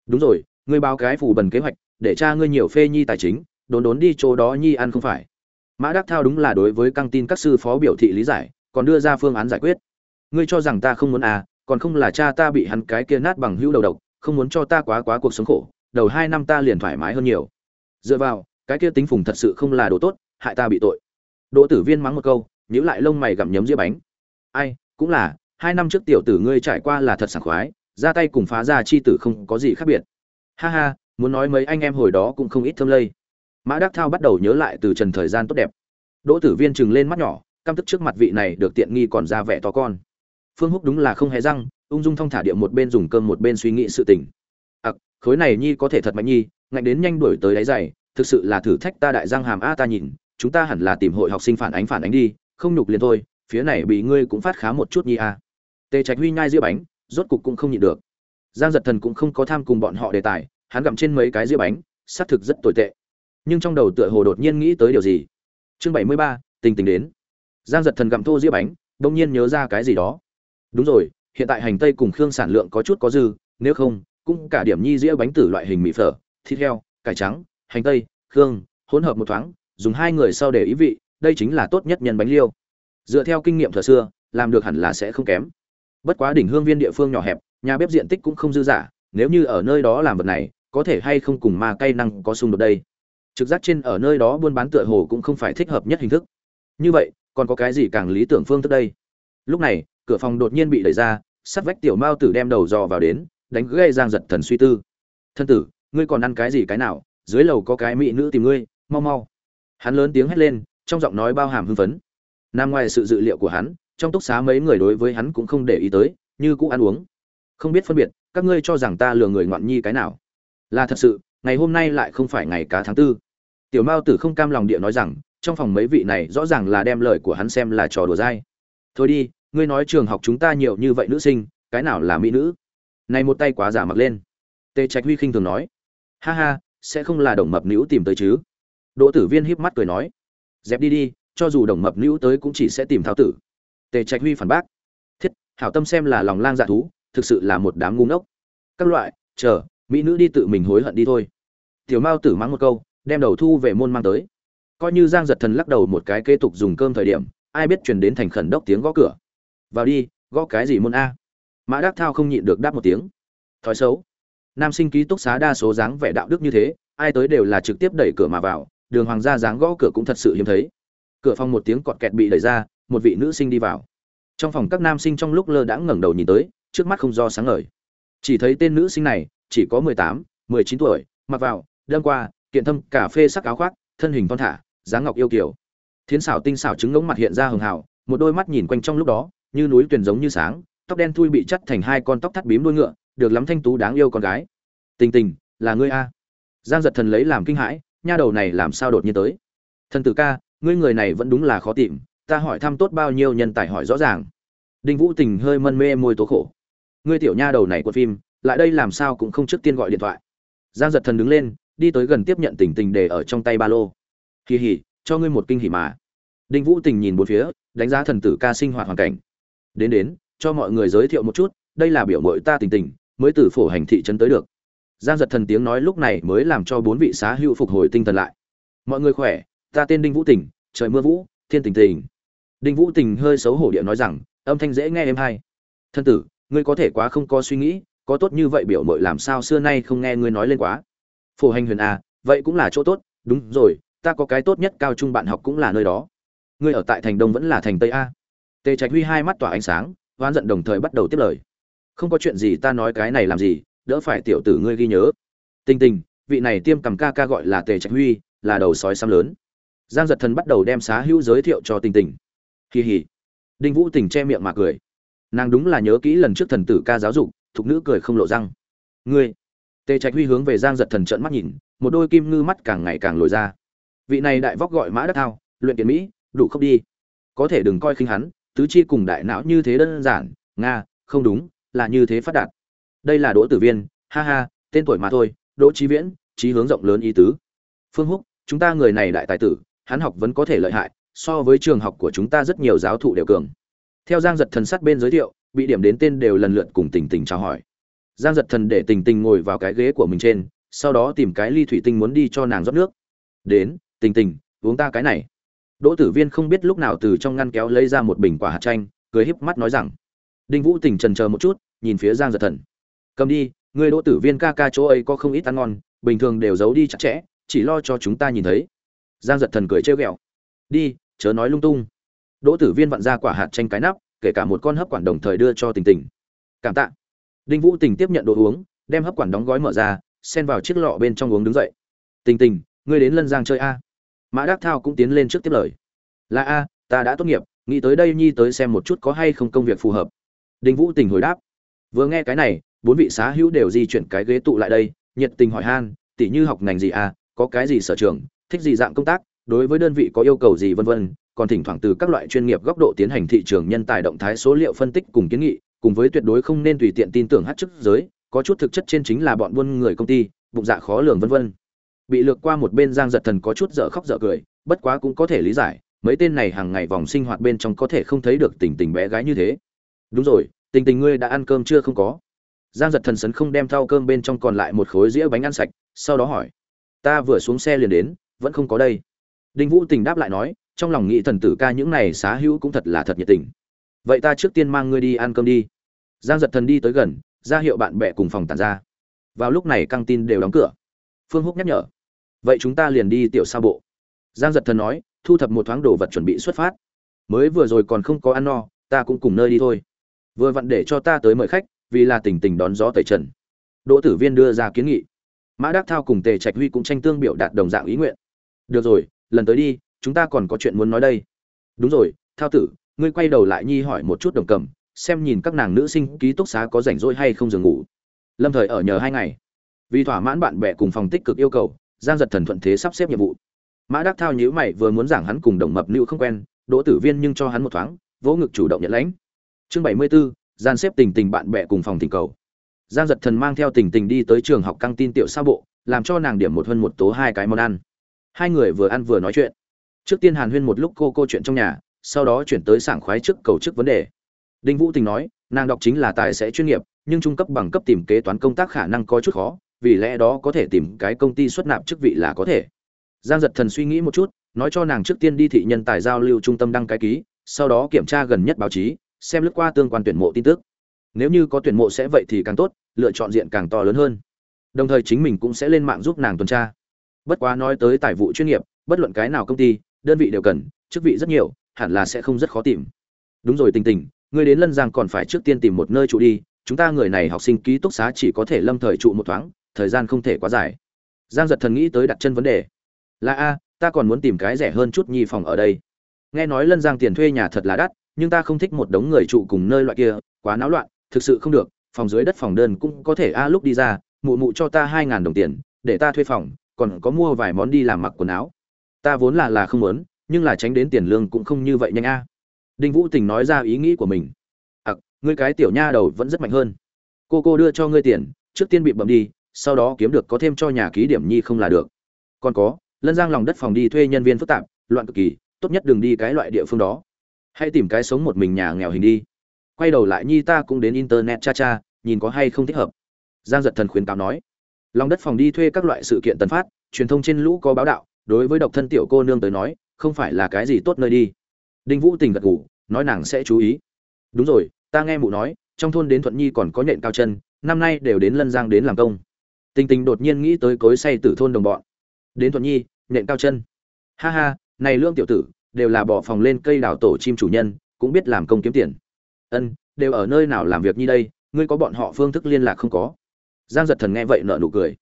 Đúng rồi, ngươi báo cái phù bần kế hoạch, để cha ngươi nhiều phê nhi tài chính, đốn đốn đi chỗ đó nhi ăn không phải. Mã đắc thao đúng là đối với căng tin các sư phó biểu thị lý giải, còn đưa ra phương án giải quyết. Ngươi cho rằng ta không muốn à còn không là cha ta bị hắn cái kia nát bằng hữu đầu độc, không muốn cho ta quá quá cuộc sống khổ, đầu hai năm ta liền thoải mái hơn nhiều. Dựa vào, cái kia tính phùng thật sự không là đồ tốt, hại ta bị tội. Đỗ tử viên mắng một câu, nhíu lại lông mày gặm nhấm dĩa bánh ai, cũng là, hai năm trước tiểu tử ngươi trải qua là thật sảng khoái, ra tay cùng phá ra chi tử không có gì khác biệt. Ha ha, muốn nói mấy anh em hồi đó cũng không ít thơm lây. Mã đắc thao bắt đầu nhớ lại từ trần thời gian tốt đẹp. Đỗ tử viên chừng lên mắt nhỏ, căm tức trước mặt vị này được tiện nghi còn ra vẻ to con. Phương húc đúng là không hề răng, ung dung thong thả địa một bên dùng cơm một bên suy nghĩ sự tình. Ặc, khối này nhi có thể thật mạnh nhi, ngạnh đến nhanh đuổi tới đáy dày thực sự là thử thách ta đại giang hàm a ta nhìn, chúng ta hẳn là tìm hội học sinh phản ánh phản ánh đi, không nhục liền thôi phía này bị ngươi cũng phát khá một chút nhi a tề trạch huy nhai dĩa bánh, rốt cục cũng không nhịn được. Giang giật thần cũng không có tham cùng bọn họ đề tài, hắn gặm trên mấy cái dĩa bánh, xác thực rất tồi tệ. Nhưng trong đầu tựa hồ đột nhiên nghĩ tới điều gì? Chương bảy mươi ba, tình tình đến. Giang giật thần gặm thô dĩa bánh đông nhiên nhớ ra cái gì đó. Đúng rồi, hiện tại hành tây cùng khương sản lượng có chút có dư, nếu không, cũng cả điểm nhi dĩa bánh tử loại hình mì phở, thịt heo, cải trắng, hành tây, khương, hỗn hợp một thoáng, dùng hai người sau để ý vị, đây chính là tốt nhất nhân bánh liêu dựa theo kinh nghiệm thời xưa, làm được hẳn là sẽ không kém. Bất quá đỉnh hương viên địa phương nhỏ hẹp, nhà bếp diện tích cũng không dư dả, nếu như ở nơi đó làm vật này, có thể hay không cùng ma cây năng có xung đột đây? Trực giác trên ở nơi đó buôn bán tựa hồ cũng không phải thích hợp nhất hình thức. Như vậy, còn có cái gì càng lý tưởng phương thức đây? Lúc này, cửa phòng đột nhiên bị đẩy ra, sắt vách tiểu mao tử đem đầu dò vào đến, đánh gây giang giật thần suy tư. Thân tử, ngươi còn ăn cái gì cái nào? Dưới lầu có cái mỹ nữ tìm ngươi, mau mau. Hắn lớn tiếng hét lên, trong giọng nói bao hàm hưng phấn nằm ngoài sự dự liệu của hắn, trong túc xá mấy người đối với hắn cũng không để ý tới, như cũ ăn uống. Không biết phân biệt, các ngươi cho rằng ta lừa người ngoạn nhi cái nào? Là thật sự, ngày hôm nay lại không phải ngày cá tháng tư. Tiểu mao tử không cam lòng địa nói rằng, trong phòng mấy vị này rõ ràng là đem lời của hắn xem là trò đùa dai. Thôi đi, ngươi nói trường học chúng ta nhiều như vậy nữ sinh, cái nào là mỹ nữ? Này một tay quá giả mặc lên. Tề trạch huy khinh thường nói. Ha ha, sẽ không là đồng mập nữ tìm tới chứ? Đỗ tử viên híp mắt cười nói. Dẹp đi đi cho dù đồng mập nữ tới cũng chỉ sẽ tìm tháo tử. Tề trạch huy phản bác, thiết, hảo tâm xem là lòng lang dạ thú, thực sự là một đám ngu ngốc. Các loại, chờ, mỹ nữ đi tự mình hối hận đi thôi. Tiểu mao tử mắng một câu, đem đầu thu về môn mang tới. Coi như giang giật thần lắc đầu một cái kế tục dùng cơm thời điểm, ai biết truyền đến thành khẩn đốc tiếng gõ cửa. Vào đi, gõ cái gì môn a? Mã đắc thao không nhịn được đáp một tiếng. Thói xấu. Nam sinh ký túc xá đa số dáng vẻ đạo đức như thế, ai tới đều là trực tiếp đẩy cửa mà vào, đường hoàng gia dáng gõ cửa cũng thật sự hiếm thấy cửa phòng một tiếng cọt kẹt bị đẩy ra, một vị nữ sinh đi vào. Trong phòng các nam sinh trong lúc lơ đãng ngẩng đầu nhìn tới, trước mắt không do sáng ngời. Chỉ thấy tên nữ sinh này, chỉ có mười tám, mười chín tuổi, mặc vào, đâm qua, kiện thâm, cà phê sắc áo khoác, thân hình thon thả, dáng ngọc yêu kiều. Thiến xảo tinh xảo trứng ngống mặt hiện ra hường hào, một đôi mắt nhìn quanh trong lúc đó, như núi tuyền giống như sáng, tóc đen thui bị chắt thành hai con tóc thắt bím đuôi ngựa, được lắm thanh tú đáng yêu con gái. Tình tình, là ngươi a? Giang giật thần lấy làm kinh hãi, nha đầu này làm sao đột nhiên tới? Thần tử ca ngươi người này vẫn đúng là khó tìm, ta hỏi thăm tốt bao nhiêu nhân tài hỏi rõ ràng. Đinh vũ tình hơi mân mê môi tố khổ. Ngươi tiểu nha đầu này của phim, lại đây làm sao cũng không trước tiên gọi điện thoại. Giang giật thần đứng lên, đi tới gần tiếp nhận tình tình để ở trong tay ba lô. Kỳ hỉ cho ngươi một kinh hỉ mà. Đinh vũ tình nhìn bốn phía, đánh giá thần tử ca sinh hoạt hoàn cảnh. Đến đến, cho mọi người giới thiệu một chút, đây là biểu mội ta tình tình, mới từ phổ hành thị trấn tới được. Giang giật thần tiếng nói lúc này mới làm cho bốn vị xá hữu phục hồi tinh thần lại. Mọi người khỏe, ta tên đinh vũ tình trời mưa vũ, thiên tình tình. Đinh vũ tình hơi xấu hổ địa nói rằng, âm thanh dễ nghe em hay. Thân tử, ngươi có thể quá không có suy nghĩ, có tốt như vậy biểu mội làm sao xưa nay không nghe ngươi nói lên quá. Phổ hành huyền à vậy cũng là chỗ tốt, đúng rồi, ta có cái tốt nhất cao trung bạn học cũng là nơi đó. Ngươi ở tại thành đông vẫn là thành tây a. Tề trạch huy hai mắt tỏa ánh sáng, oán giận đồng thời bắt đầu tiếp lời. Không có chuyện gì ta nói cái này làm gì, đỡ phải tiểu tử ngươi ghi nhớ. Tình tình, vị này tiêm cầm ca ca gọi là tề trạch huy, là đầu sói xăm lớn giang giật thần bắt đầu đem xá hữu giới thiệu cho tình tình. Kỳ hỉ đinh vũ tình che miệng mà cười. Nàng đúng là nhớ kỹ lần trước thần tử ca giáo dục, thục nữ cười không lộ răng. Ngươi. Tề trạch huy hướng về giang giật thần trợn mắt nhìn, một đôi kim ngư mắt càng ngày càng lồi ra. Vị này đại vóc gọi mã đất thao, luyện kiện mỹ, đủ không đi. Có thể đừng coi khinh hắn, tứ chi cùng đại não như thế đơn giản, nga, không đúng, là như thế phát đạt. Đây là đỗ tử viên, ha ha, tên tuổi mà thôi, đỗ trí viễn trí hướng rộng lớn ý tứ. Phương húc, chúng ta người này đại tài tử hắn học vẫn có thể lợi hại, so với trường học của chúng ta rất nhiều giáo thụ đều cường. Theo giang giật thần sát bên giới thiệu, bị điểm đến tên đều lần lượt cùng tình tình chào hỏi. Giang giật thần để tình tình ngồi vào cái ghế của mình trên, sau đó tìm cái ly thủy tinh muốn đi cho nàng rót nước. Đến, tình tình, uống ta cái này. Đỗ tử viên không biết lúc nào từ trong ngăn kéo lấy ra một bình quả hạt chanh, cười híp mắt nói rằng, đinh vũ tình trần chờ một chút, nhìn phía giang giật thần. Cầm đi người đỗ tử viên ca ca chỗ ấy có không ít ăn ngon, bình thường đều giấu đi chặt chẽ, chỉ lo cho chúng ta nhìn thấy giang giật thần cười trêu ghẹo. Đi, chớ nói lung tung. Đỗ tử viên vặn ra quả hạt tranh cái nắp, kể cả một con hấp quản đồng thời đưa cho tình tình. Cảm tạ. Đinh vũ tình tiếp nhận đồ uống, đem hấp quản đóng gói mở ra, xen vào chiếc lọ bên trong uống đứng dậy. Tình tình, ngươi đến lân giang chơi a. Mã đắc thao cũng tiến lên trước tiếp lời. Là a, ta đã tốt nghiệp, nghĩ tới đây nhi tới xem một chút có hay không công việc phù hợp. Đinh vũ tình hồi đáp. Vừa nghe cái này, bốn vị xá hữu đều di chuyển cái ghế tụ lại đây, nhiệt tình hỏi han, tỉ như học ngành gì a, có cái gì sở trường thích gì dạng công tác, đối với đơn vị có yêu cầu gì vân vân, còn thỉnh thoảng từ các loại chuyên nghiệp góc độ tiến hành thị trường nhân tài động thái số liệu phân tích cùng kiến nghị, cùng với tuyệt đối không nên tùy tiện tin tưởng hát chức giới, có chút thực chất trên chính là bọn buôn người công ty, bụng dạ khó lường vân vân. Bị lược qua một bên giang giật thần có chút dở khóc dở cười, bất quá cũng có thể lý giải, mấy tên này hàng ngày vòng sinh hoạt bên trong có thể không thấy được tình tình bé gái như thế. Đúng rồi, tình tình ngươi đã ăn cơm chưa không có? Giang giật thần sấn không đem thau cơm bên trong còn lại một khối dĩa bánh ăn sạch, sau đó hỏi. Ta vừa xuống xe liền đến vẫn không có đây. Đinh vũ tình đáp lại nói, trong lòng nghĩ thần tử ca những này xá hữu cũng thật là thật nhiệt tình. Vậy ta trước tiên mang ngươi đi ăn cơm đi. Giang giật thần đi tới gần, ra hiệu bạn bè cùng phòng tàn ra. Vào lúc này căng tin đều đóng cửa. Phương húc nhắc nhở, vậy chúng ta liền đi tiểu sa bộ. Giang giật thần nói, thu thập một thoáng đồ vật chuẩn bị xuất phát. Mới vừa rồi còn không có ăn no, ta cũng cùng nơi đi thôi. Vừa vặn để cho ta tới mời khách, vì là tình tình đón gió tẩy trần. Đỗ tử viên đưa ra kiến nghị. Mã đắc thao cùng tề trạch huy cũng tranh tương biểu đạt đồng dạng ý nguyện được rồi lần tới đi chúng ta còn có chuyện muốn nói đây. Đúng rồi thao tử ngươi quay đầu lại nhi hỏi một chút đồng cầm xem nhìn các nàng nữ sinh ký túc xá có rảnh rỗi hay không giường ngủ. Lâm thời ở nhờ hai ngày. Vì thỏa mãn bạn bè cùng phòng tích cực yêu cầu giang giật thần thuận thế sắp xếp nhiệm vụ. Mã đắc thao nhữ mày vừa muốn giảng hắn cùng đồng mập nữ không quen đỗ tử viên nhưng cho hắn một thoáng vỗ ngực chủ động nhận lãnh. Chương bảy mươi 74, gian xếp tình tình bạn bè cùng phòng tình cầu. Giang giật thần mang theo tình tình đi tới trường học căng tin tiểu sa bộ làm cho nàng điểm một hơn một tố hai cái món ăn hai người vừa ăn vừa nói chuyện. Trước tiên hàn huyên một lúc cô cô chuyện trong nhà, sau đó chuyển tới sảng khoái trước cầu chức vấn đề. Đinh vũ tình nói, nàng đọc chính là tài sẽ chuyên nghiệp, nhưng trung cấp bằng cấp tìm kế toán công tác khả năng có chút khó, vì lẽ đó có thể tìm cái công ty xuất nạp chức vị là có thể. Giang giật thần suy nghĩ một chút, nói cho nàng trước tiên đi thị nhân tài giao lưu trung tâm đăng cái ký, sau đó kiểm tra gần nhất báo chí, xem lướt qua tương quan tuyển mộ tin tức. Nếu như có tuyển mộ sẽ vậy thì càng tốt, lựa chọn diện càng to lớn hơn. Đồng thời chính mình cũng sẽ lên mạng giúp nàng tuần tra bất quá nói tới tài vụ chuyên nghiệp, bất luận cái nào công ty, đơn vị đều cần, chức vị rất nhiều, hẳn là sẽ không rất khó tìm. Đúng rồi tình tình, ngươi đến lân giang còn phải trước tiên tìm một nơi trụ đi, chúng ta người này học sinh ký túc xá chỉ có thể lâm thời trụ một thoáng, thời gian không thể quá dài. Giang giật thần nghĩ tới đặt chân vấn đề. Là a, ta còn muốn tìm cái rẻ hơn chút nhi phòng ở đây. Nghe nói lân giang tiền thuê nhà thật là đắt, nhưng ta không thích một đống người trụ cùng nơi loại kia, quá náo loạn, thực sự không được, phòng dưới đất phòng đơn cũng có thể a, lúc đi ra, mụ mụ cho ta hai ngàn đồng tiền, để ta thuê phòng còn có mua vài món đi làm mặc quần áo. Ta vốn là là không muốn nhưng là tránh đến tiền lương cũng không như vậy nhanh a. Đinh vũ tình nói ra ý nghĩ của mình. Ặc à, ngươi cái tiểu nha đầu vẫn rất mạnh hơn. Cô cô đưa cho ngươi tiền trước tiên bị bầm đi sau đó kiếm được có thêm cho nhà ký điểm nhi không là được. Còn có lân giang lòng đất phòng đi thuê nhân viên phức tạp loạn cực kỳ tốt nhất đừng đi cái loại địa phương đó. Hãy tìm cái sống một mình nhà nghèo hình đi. Quay đầu lại nhi ta cũng đến internet cha cha nhìn có hay không thích hợp. Giang giật thần khuyến cáo nói lòng đất phòng đi thuê các loại sự kiện tần phát, truyền thông trên lũ có báo đạo, đối với độc thân tiểu cô nương tới nói, không phải là cái gì tốt nơi đi. Đinh vũ tình gật ngủ nói nàng sẽ chú ý. Đúng rồi, ta nghe mụ nói, trong thôn đến thuận nhi còn có nhện cao chân, năm nay đều đến lân giang đến làm công. Tình tình đột nhiên nghĩ tới cối say tử thôn đồng bọn. Đến thuận nhi, nhện cao chân. Ha ha, này lương tiểu tử, đều là bỏ phòng lên cây đào tổ chim chủ nhân, cũng biết làm công kiếm tiền. Ân, đều ở nơi nào làm việc như đây, ngươi có bọn họ phương thức liên lạc không có? Giang giật thần nghe vậy nợ nụ cười.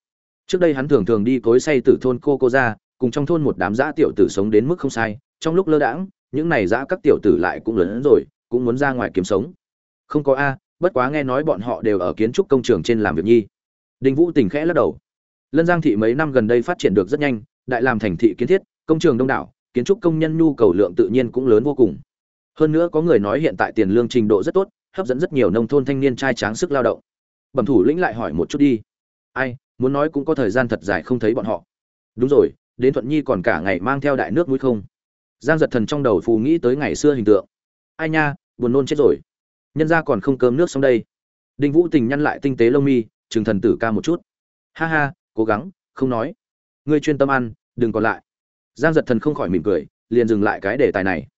Trước đây hắn thường thường đi cối say từ thôn cô cô ra cùng trong thôn một đám dã tiểu tử sống đến mức không sai, trong lúc lơ đãng, những này dã các tiểu tử lại cũng lớn hơn rồi, cũng muốn ra ngoài kiếm sống. Không có a, bất quá nghe nói bọn họ đều ở kiến trúc công trường trên làm việc nhi. Đinh vũ tình khẽ lắc đầu. Lân giang thị mấy năm gần đây phát triển được rất nhanh, đại làm thành thị kiến thiết, công trường đông đảo, kiến trúc công nhân nhu cầu lượng tự nhiên cũng lớn vô cùng. Hơn nữa có người nói hiện tại tiền lương trình độ rất tốt, hấp dẫn rất nhiều nông thôn thanh niên trai tráng sức lao động bẩm thủ lĩnh lại hỏi một chút đi. Ai, muốn nói cũng có thời gian thật dài không thấy bọn họ. Đúng rồi, đến thuận nhi còn cả ngày mang theo đại nước mũi không? Giang giật thần trong đầu phù nghĩ tới ngày xưa hình tượng. Ai nha, buồn nôn chết rồi. Nhân ra còn không cơm nước xong đây. Đinh vũ tình nhăn lại tinh tế lông mi chừng thần tử ca một chút. Ha ha, cố gắng, không nói. Ngươi chuyên tâm ăn, đừng còn lại. Giang giật thần không khỏi mỉm cười, liền dừng lại cái đề tài này.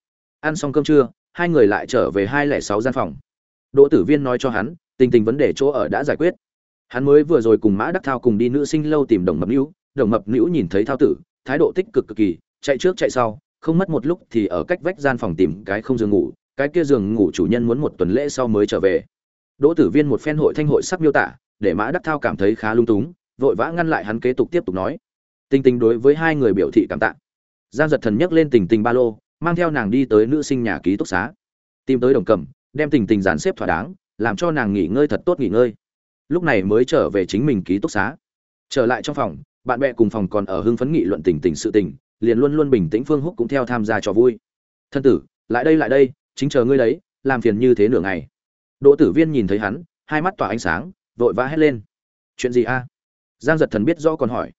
Ăn xong cơm trưa, hai người lại trở về hai lẻ sáu gian phòng. Đỗ tử viên nói cho hắn tình tình vấn đề chỗ ở đã giải quyết. Hắn mới vừa rồi cùng mã đắc thao cùng đi nữ sinh lâu tìm đồng mập nữ đồng mập nữ nhìn thấy thao tử, thái độ tích cực cực kỳ, chạy trước chạy sau, không mất một lúc thì ở cách vách gian phòng tìm cái không giường ngủ, cái kia giường ngủ chủ nhân muốn một tuần lễ sau mới trở về. Đỗ tử viên một phen hội thanh hội sắp miêu tả, để mã đắc thao cảm thấy khá lung túng, vội vã ngăn lại hắn kế tục tiếp tục nói. Tình tình đối với hai người biểu thị cảm tạ. Giang giật thần nhấc lên tình tình ba lô, mang theo nàng đi tới nữ sinh nhà ký túc xá. Tìm tới đồng cầm, đem tình tình dàn xếp thỏa đáng làm cho nàng nghỉ ngơi thật tốt nghỉ ngơi. Lúc này mới trở về chính mình ký túc xá. Trở lại trong phòng, bạn bè cùng phòng còn ở hưng phấn nghị luận tình tình sự tình, liền luôn luôn bình tĩnh phương húc cũng theo tham gia trò vui. Thân tử, lại đây lại đây, chính chờ ngươi đấy, làm phiền như thế nửa ngày. Đỗ tử viên nhìn thấy hắn, hai mắt tỏa ánh sáng, vội vã hét lên. Chuyện gì a? Giang giật thần biết rõ còn hỏi.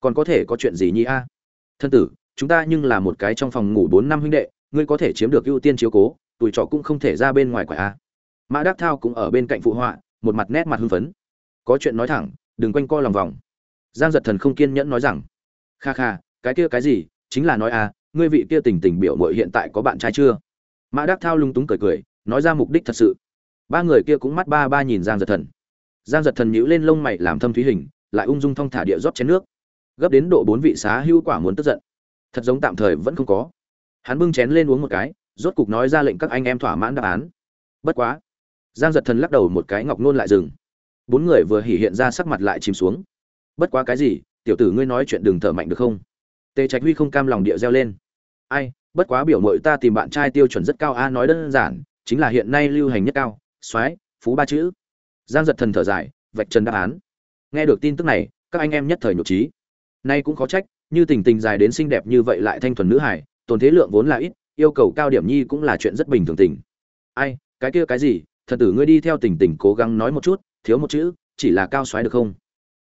Còn có thể có chuyện gì nhi a? Thân tử, chúng ta nhưng là một cái trong phòng ngủ bốn năm huynh đệ, ngươi có thể chiếm được ưu tiên chiếu cố, tuổi trọ cũng không thể ra bên ngoài quả a mã đắc thao cũng ở bên cạnh phụ họa, một mặt nét mặt hưng phấn. Có chuyện nói thẳng, đừng quanh co lòng vòng. Giang giật thần không kiên nhẫn nói rằng, kha kha, cái kia cái gì? Chính là nói à ngươi vị kia tình tình biểu mội hiện tại có bạn trai chưa? Mã đắc thao lung túng cười cười, nói ra mục đích thật sự. Ba người kia cũng mắt ba ba nhìn giang giật thần. Giang giật thần nhíu lên lông mày làm thâm thúy hình, lại ung dung thong thả địa rót chén nước. Gấp đến độ bốn vị xá hữu quả muốn tức giận. Thật giống tạm thời vẫn không có. Hắn bưng chén lên uống một cái, rốt cục nói ra lệnh các anh em thỏa mãn đáp án. Bất quá giang giật thần lắc đầu một cái ngọc nôn lại dừng. Bốn người vừa hỉ hiện ra sắc mặt lại chìm xuống. Bất quá cái gì, tiểu tử ngươi nói chuyện đừng thở mạnh được không? Tề trạch huy không cam lòng địa reo lên. Ai, bất quá biểu mội ta tìm bạn trai tiêu chuẩn rất cao a, nói đơn giản, chính là hiện nay lưu hành nhất cao, soái, phú ba chữ. Giang giật thần thở dài, vạch trần đáp án. Nghe được tin tức này, các anh em nhất thời nhục trí. Nay cũng khó trách, như tình tình dài đến xinh đẹp như vậy lại thanh thuần nữ hải tồn thế lượng vốn là ít, yêu cầu cao điểm nhi cũng là chuyện rất bình thường tình. Ai, cái kia cái gì thật tử ngươi đi theo tình tình cố gắng nói một chút, thiếu một chữ, chỉ là cao xoáy được không?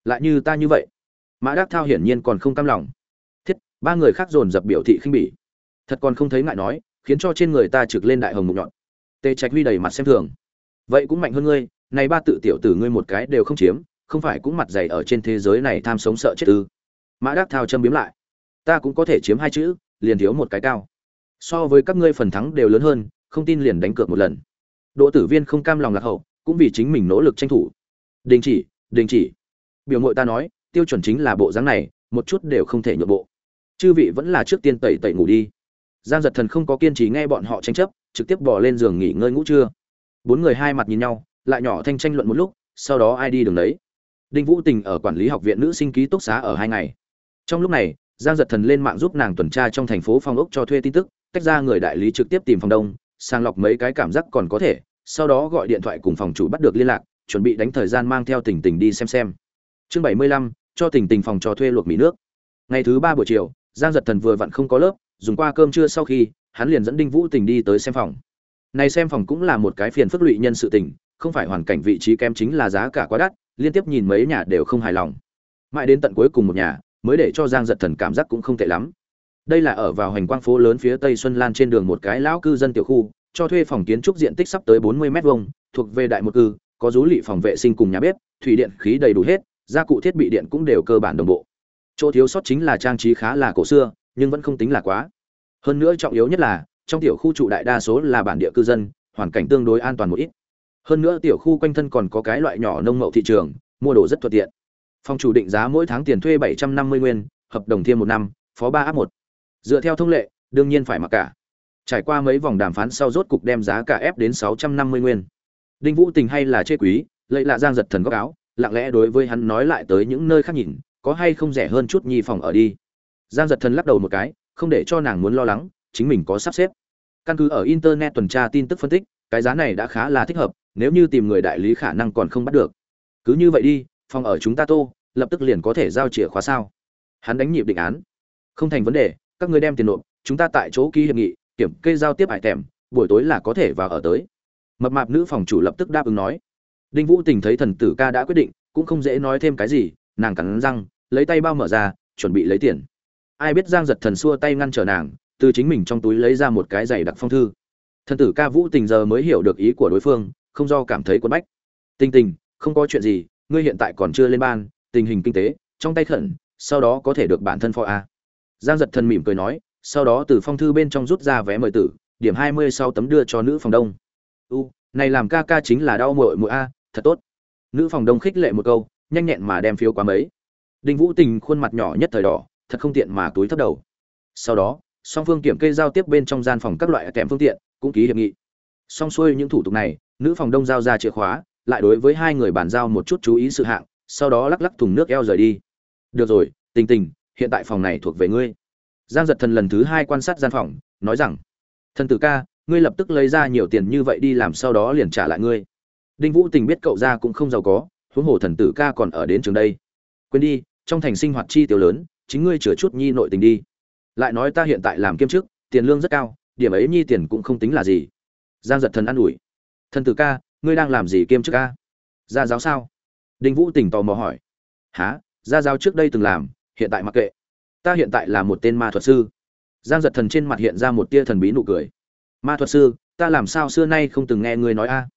Lại như ta như vậy. Mã đắc thao hiển nhiên còn không cam lòng. Thiết, ba người khác dồn dập biểu thị khinh bỉ. Thật còn không thấy ngại nói, khiến cho trên người ta trực lên đại hồng mục nhọn. Tề trạch huy đầy mặt xem thường. Vậy cũng mạnh hơn ngươi, này ba tự tiểu tử ngươi một cái đều không chiếm, không phải cũng mặt dày ở trên thế giới này tham sống sợ chết ư? Mã đắc thao châm biếm lại. Ta cũng có thể chiếm hai chữ, liền thiếu một cái cao. So với các ngươi phần thắng đều lớn hơn, không tin liền đánh cược một lần đỗ tử viên không cam lòng lạc hậu, cũng vì chính mình nỗ lực tranh thủ. Đình chỉ đình chỉ. Biểu mội ta nói, tiêu chuẩn chính là bộ dáng này, một chút đều không thể nhượng bộ. Chư vị vẫn là trước tiên tẩy tẩy ngủ đi. Giang giật thần không có kiên trì nghe bọn họ tranh chấp, trực tiếp bỏ lên giường nghỉ ngơi ngủ trưa. Bốn người hai mặt nhìn nhau, lại nhỏ thanh tranh luận một lúc, sau đó ai đi đường đấy đinh vũ tình ở quản lý học viện nữ sinh ký túc xá ở hai ngày. Trong lúc này, giang giật thần lên mạng giúp nàng tuần tra trong thành phố phong ốc cho thuê tin tức, tách ra người đại lý trực tiếp tìm phòng đông sàng lọc mấy cái cảm giác còn có thể, sau đó gọi điện thoại cùng phòng chủ bắt được liên lạc, chuẩn bị đánh thời gian mang theo tình tình đi xem xem. Chương bảy mươi lăm, cho tình tình phòng trò thuê luộc mỹ nước. Ngày thứ ba buổi chiều, giang giật thần vừa vặn không có lớp, dùng qua cơm trưa sau khi, hắn liền dẫn đinh vũ tình đi tới xem phòng. Này xem phòng cũng là một cái phiền phức lụy nhân sự tình, không phải hoàn cảnh vị trí kém chính là giá cả quá đắt, liên tiếp nhìn mấy nhà đều không hài lòng. Mãi đến tận cuối cùng một nhà, mới để cho giang giật thần cảm giác cũng không tệ lắm đây là ở vào hành quang phố lớn phía tây xuân lan trên đường một cái lão cư dân tiểu khu, cho thuê phòng kiến trúc diện tích sắp tới 40 mét vuông, thuộc về đại một cư, có rú lị phòng vệ sinh cùng nhà bếp, thủy điện khí đầy đủ hết, gia cụ thiết bị điện cũng đều cơ bản đồng bộ. Chỗ thiếu sót chính là trang trí khá là cổ xưa, nhưng vẫn không tính là quá. Hơn nữa trọng yếu nhất là, trong tiểu khu trụ đại đa số là bản địa cư dân, hoàn cảnh tương đối an toàn một ít. Hơn nữa tiểu khu quanh thân còn có cái loại nhỏ nông mậu thị trường, mua đồ rất thuận tiện. Phòng chủ định giá mỗi tháng tiền thuê 750 nguyên, hợp đồng thêm một năm, phó ba áp một dựa theo thông lệ, đương nhiên phải mặc cả. Trải qua mấy vòng đàm phán sau rốt cục đem giá cả ép đến 650 nguyên. Đinh vũ tình hay là chê quý, lấy lạ giang giật thần góc áo, lặng lẽ đối với hắn nói lại tới những nơi khác nhìn, có hay không rẻ hơn chút nhi phòng ở đi. Giang giật thần lắc đầu một cái, không để cho nàng muốn lo lắng, chính mình có sắp xếp. Căn cứ ở internet tuần tra tin tức phân tích, cái giá này đã khá là thích hợp, nếu như tìm người đại lý khả năng còn không bắt được. Cứ như vậy đi, phòng ở chúng ta tô, lập tức liền có thể giao chìa khóa sao? Hắn đánh nhịp định án. Không thành vấn đề các người đem tiền nộp, chúng ta tại chỗ ký hiệp nghị, kiểm kê giao tiếp hải tèm buổi tối là có thể vào ở tới. Mập mạp nữ phòng chủ lập tức đáp ứng nói. Đinh vũ tình thấy thần tử ca đã quyết định, cũng không dễ nói thêm cái gì, nàng cắn răng, lấy tay bao mở ra, chuẩn bị lấy tiền. Ai biết giang giật thần xua tay ngăn trở nàng, từ chính mình trong túi lấy ra một cái giày đặc phong thư. Thần tử ca vũ tình giờ mới hiểu được ý của đối phương, không do cảm thấy quấn bách. Tình tình, không có chuyện gì, ngươi hiện tại còn chưa lên ban, tình hình kinh tế, trong tay khẩn, sau đó có thể được bản thân phó a giang giật thần mỉm cười nói, sau đó từ phong thư bên trong rút ra vé mời tử, điểm hai mươi sau tấm đưa cho nữ phòng đông. U, này làm ca ca chính là đau muội muội a, thật tốt. Nữ phòng đông khích lệ một câu, nhanh nhẹn mà đem phiếu quá mấy. Đinh vũ tình khuôn mặt nhỏ nhất thời đỏ, thật không tiện mà túi thấp đầu. Sau đó, song phương kiểm kê giao tiếp bên trong gian phòng các loại kèm phương tiện, cũng ký hiệp nghị. Xong xuôi những thủ tục này, nữ phòng đông giao ra chìa khóa, lại đối với hai người bàn giao một chút chú ý sự hạng, sau đó lắc lắc thùng nước eo rời đi. Được rồi, tình tình hiện tại phòng này thuộc về ngươi. Giang giật thần lần thứ hai quan sát gian phòng, nói rằng, thần tử ca, ngươi lập tức lấy ra nhiều tiền như vậy đi làm sau đó liền trả lại ngươi. Đinh vũ tình biết cậu ra cũng không giàu có, huống hồ thần tử ca còn ở đến trường đây. Quên đi, trong thành sinh hoạt chi tiêu lớn, chính ngươi chừa chút nhi nội tình đi. Lại nói ta hiện tại làm kiêm chức, tiền lương rất cao, điểm ấy nhi tiền cũng không tính là gì. Giang giật thần an ủi, thần tử ca, ngươi đang làm gì kiêm chức ca? Gia giáo sao? Đinh vũ tình tò mò hỏi há gia giáo trước đây từng làm hiện tại mặc kệ. Ta hiện tại là một tên ma thuật sư. Giang giật thần trên mặt hiện ra một tia thần bí nụ cười. Ma thuật sư, ta làm sao xưa nay không từng nghe ngươi nói a?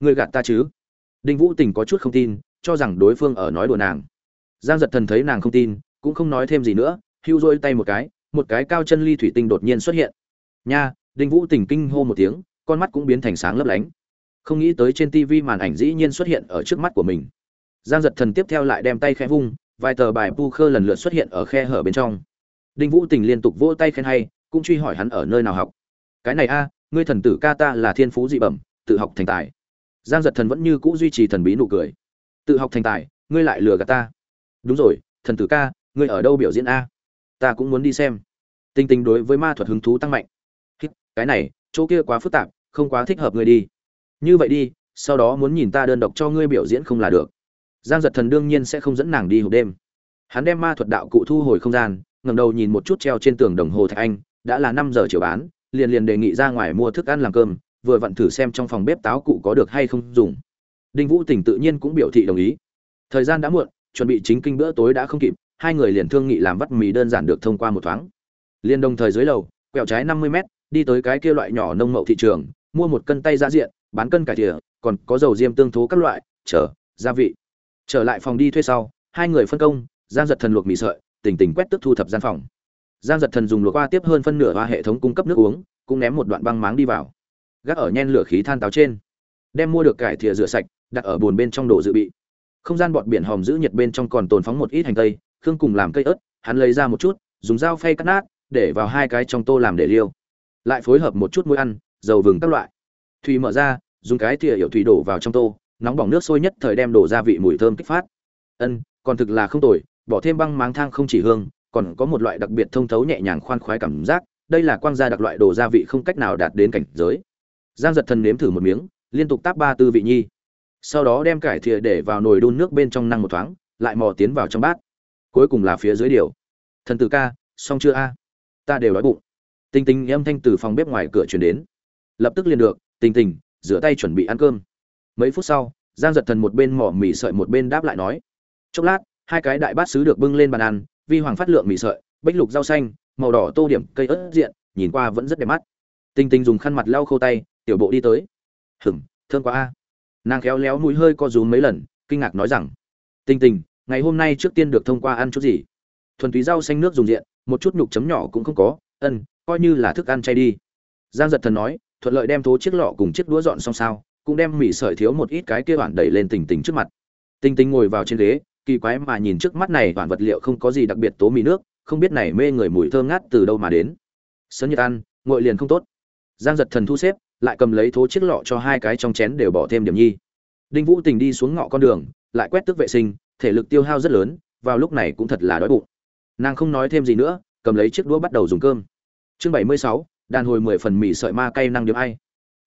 Người gạt ta chứ? Đinh vũ tình có chút không tin, cho rằng đối phương ở nói đùa nàng. Giang giật thần thấy nàng không tin, cũng không nói thêm gì nữa, hưu rôi tay một cái một cái cao chân ly thủy tinh đột nhiên xuất hiện. Nha, đinh vũ tình kinh hô một tiếng, con mắt cũng biến thành sáng lấp lánh. Không nghĩ tới trên tv màn ảnh dĩ nhiên xuất hiện ở trước mắt của mình. Giang giật thần tiếp theo lại đem tay khẽ vung vài tờ bài pu khơ lần lượt xuất hiện ở khe hở bên trong. Đinh vũ tình liên tục vỗ tay khen hay, cũng truy hỏi hắn ở nơi nào học. Cái này a, ngươi thần tử ca ta là thiên phú dị bẩm, tự học thành tài. Giang giật thần vẫn như cũ duy trì thần bí nụ cười. Tự học thành tài, ngươi lại lừa gạt ta. Đúng rồi, thần tử ca, ngươi ở đâu biểu diễn a? Ta cũng muốn đi xem. Tinh tinh đối với ma thuật hứng thú tăng mạnh. Cái này, chỗ kia quá phức tạp, không quá thích hợp ngươi đi. Như vậy đi, sau đó muốn nhìn ta đơn độc cho ngươi biểu diễn không là được giang giật thần đương nhiên sẽ không dẫn nàng đi hộp đêm. Hắn đem ma thuật đạo cụ thu hồi không gian, ngẩng đầu nhìn một chút treo trên tường đồng hồ thạch anh, đã là năm giờ chiều bán, liền liền đề nghị ra ngoài mua thức ăn làm cơm, vừa vặn thử xem trong phòng bếp táo cụ có được hay không dùng. Đinh vũ tỉnh tự nhiên cũng biểu thị đồng ý. Thời gian đã muộn, chuẩn bị chính kinh bữa tối đã không kịp, hai người liền thương nghị làm vắt mì đơn giản được thông qua một thoáng. Liền đồng thời dưới lầu, quẹo trái năm mươi mét, đi tới cái kia loại nhỏ nông mậu thị trường, mua một cân tay giá diện, bán cân cải thìa, còn có dầu diêm tương thố các loại chở gia vị trở lại phòng đi thuê sau, hai người phân công, giang giật thần luộc mì sợi tỉnh tỉnh quét tức thu thập gian phòng. Giang giật thần dùng luộc qua tiếp hơn phân nửa hoa hệ thống cung cấp nước uống, cũng ném một đoạn băng máng đi vào. Gác ở nhen lửa khí than táo trên. Đem mua được cải thìa rửa sạch, đặt ở bồn bên trong đồ dự bị. Không gian bọt biển hòm giữ nhiệt bên trong còn tồn phóng một ít hành tây, khương cùng làm cây ớt, hắn lấy ra một chút, dùng dao phay cắt nát, để vào hai cái trong tô làm để liêu. Lại phối hợp một chút muối ăn, dầu vừng các loại. Thủy mở ra, dùng cái thìa hiệu thủy đổ vào trong tô nóng bỏng nước sôi nhất thời đem đổ gia vị mùi thơm kích phát. Ân, còn thực là không tồi, bỏ thêm băng máng thang không chỉ hương, còn có một loại đặc biệt thông thấu nhẹ nhàng khoan khoái cảm giác, đây là quang gia đặc loại đồ gia vị không cách nào đạt đến cảnh giới. Giang giật thần nếm thử một miếng, liên tục táp ba tư vị nhi. Sau đó đem cải thìa để vào nồi đun nước bên trong năng một thoáng, lại mò tiến vào trong bát. Cuối cùng là phía dưới điều. Thần tử ca, xong chưa a? Ta đều đói bụng. Tinh tinh âm thanh từ phòng bếp ngoài cửa chuyển đến. Lập tức liền được, tinh tình rửa tay chuẩn bị ăn cơm mấy phút sau, giang giật thần một bên mỏ mì sợi một bên đáp lại nói, chốc lát, hai cái đại bát sứ được bưng lên bàn ăn, vi hoàng phát lượng mì sợi, bách lục rau xanh, màu đỏ tô điểm, cây ớt diện, nhìn qua vẫn rất đẹp mắt. Tinh tinh dùng khăn mặt lau khâu tay, tiểu bộ đi tới. Hừng thơm quá a. Nàng khéo léo mũi hơi co rúm mấy lần, kinh ngạc nói rằng, tinh tinh, ngày hôm nay trước tiên được thông qua ăn chút gì? Thuần túy rau xanh nước dùng diện, một chút nhục chấm nhỏ cũng không có, ân, coi như là thức ăn chay đi. Giang giật thần nói, thuận lợi đem thố chiếc lọ cùng chiếc đũa dọn xong sao cũng đem mì sợi thiếu một ít cái kia bản đẩy lên tình tình trước mặt. Tinh tinh ngồi vào trên ghế, kỳ quái mà nhìn trước mắt này bản vật liệu không có gì đặc biệt tố mì nước, không biết này mê người mùi thơm ngát từ đâu mà đến. Sớm nhật ăn, ngội liền không tốt. Giang giật thần thu xếp, lại cầm lấy thố chiếc lọ cho hai cái trong chén đều bỏ thêm điểm nhi. Đinh vũ tình đi xuống ngõ con đường, lại quét tước vệ sinh, thể lực tiêu hao rất lớn, vào lúc này cũng thật là đói bụng. Nàng không nói thêm gì nữa, cầm lấy chiếc đũa bắt đầu dùng cơm. Chương bảy mươi sáu, đàn hồi mười phần mì sợi ma cay năng điểm ai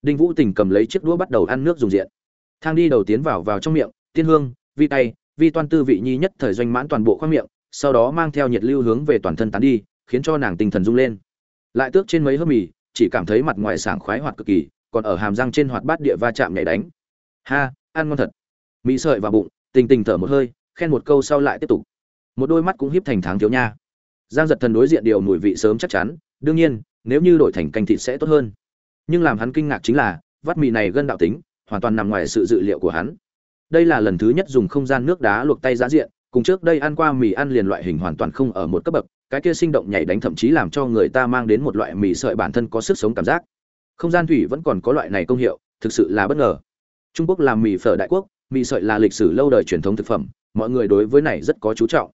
đinh vũ tình cầm lấy chiếc đũa bắt đầu ăn nước dùng diện. Thang đi đầu tiến vào vào trong miệng, tiên hương, vi tay, vi toan tư vị nhi nhất thời doanh mãn toàn bộ khoang miệng, sau đó mang theo nhiệt lưu hướng về toàn thân tán đi, khiến cho nàng tinh thần rung lên. Lại tước trên mấy hớp mì, chỉ cảm thấy mặt ngoài sảng khoái hoạt cực kỳ, còn ở hàm răng trên hoạt bát địa va chạm nhảy đánh. Ha, ăn ngon thật. Mỹ sợi vào bụng, tình tình thở một hơi, khen một câu sau lại tiếp tục. Một đôi mắt cũng hiếp thành tháng thiếu nha. Giang giật thần đối diện điều mùi vị sớm chắc chắn, đương nhiên, nếu như đổi thành canh thịt sẽ tốt hơn nhưng làm hắn kinh ngạc chính là, vắt mì này gân đạo tính, hoàn toàn nằm ngoài sự dự liệu của hắn. Đây là lần thứ nhất dùng không gian nước đá luộc tay giá diện, cùng trước đây ăn qua mì ăn liền loại hình hoàn toàn không ở một cấp bậc, cái kia sinh động nhảy đánh thậm chí làm cho người ta mang đến một loại mì sợi bản thân có sức sống cảm giác. Không gian thủy vẫn còn có loại này công hiệu, thực sự là bất ngờ. Trung quốc làm mì phở đại quốc, mì sợi là lịch sử lâu đời truyền thống thực phẩm, mọi người đối với này rất có chú trọng.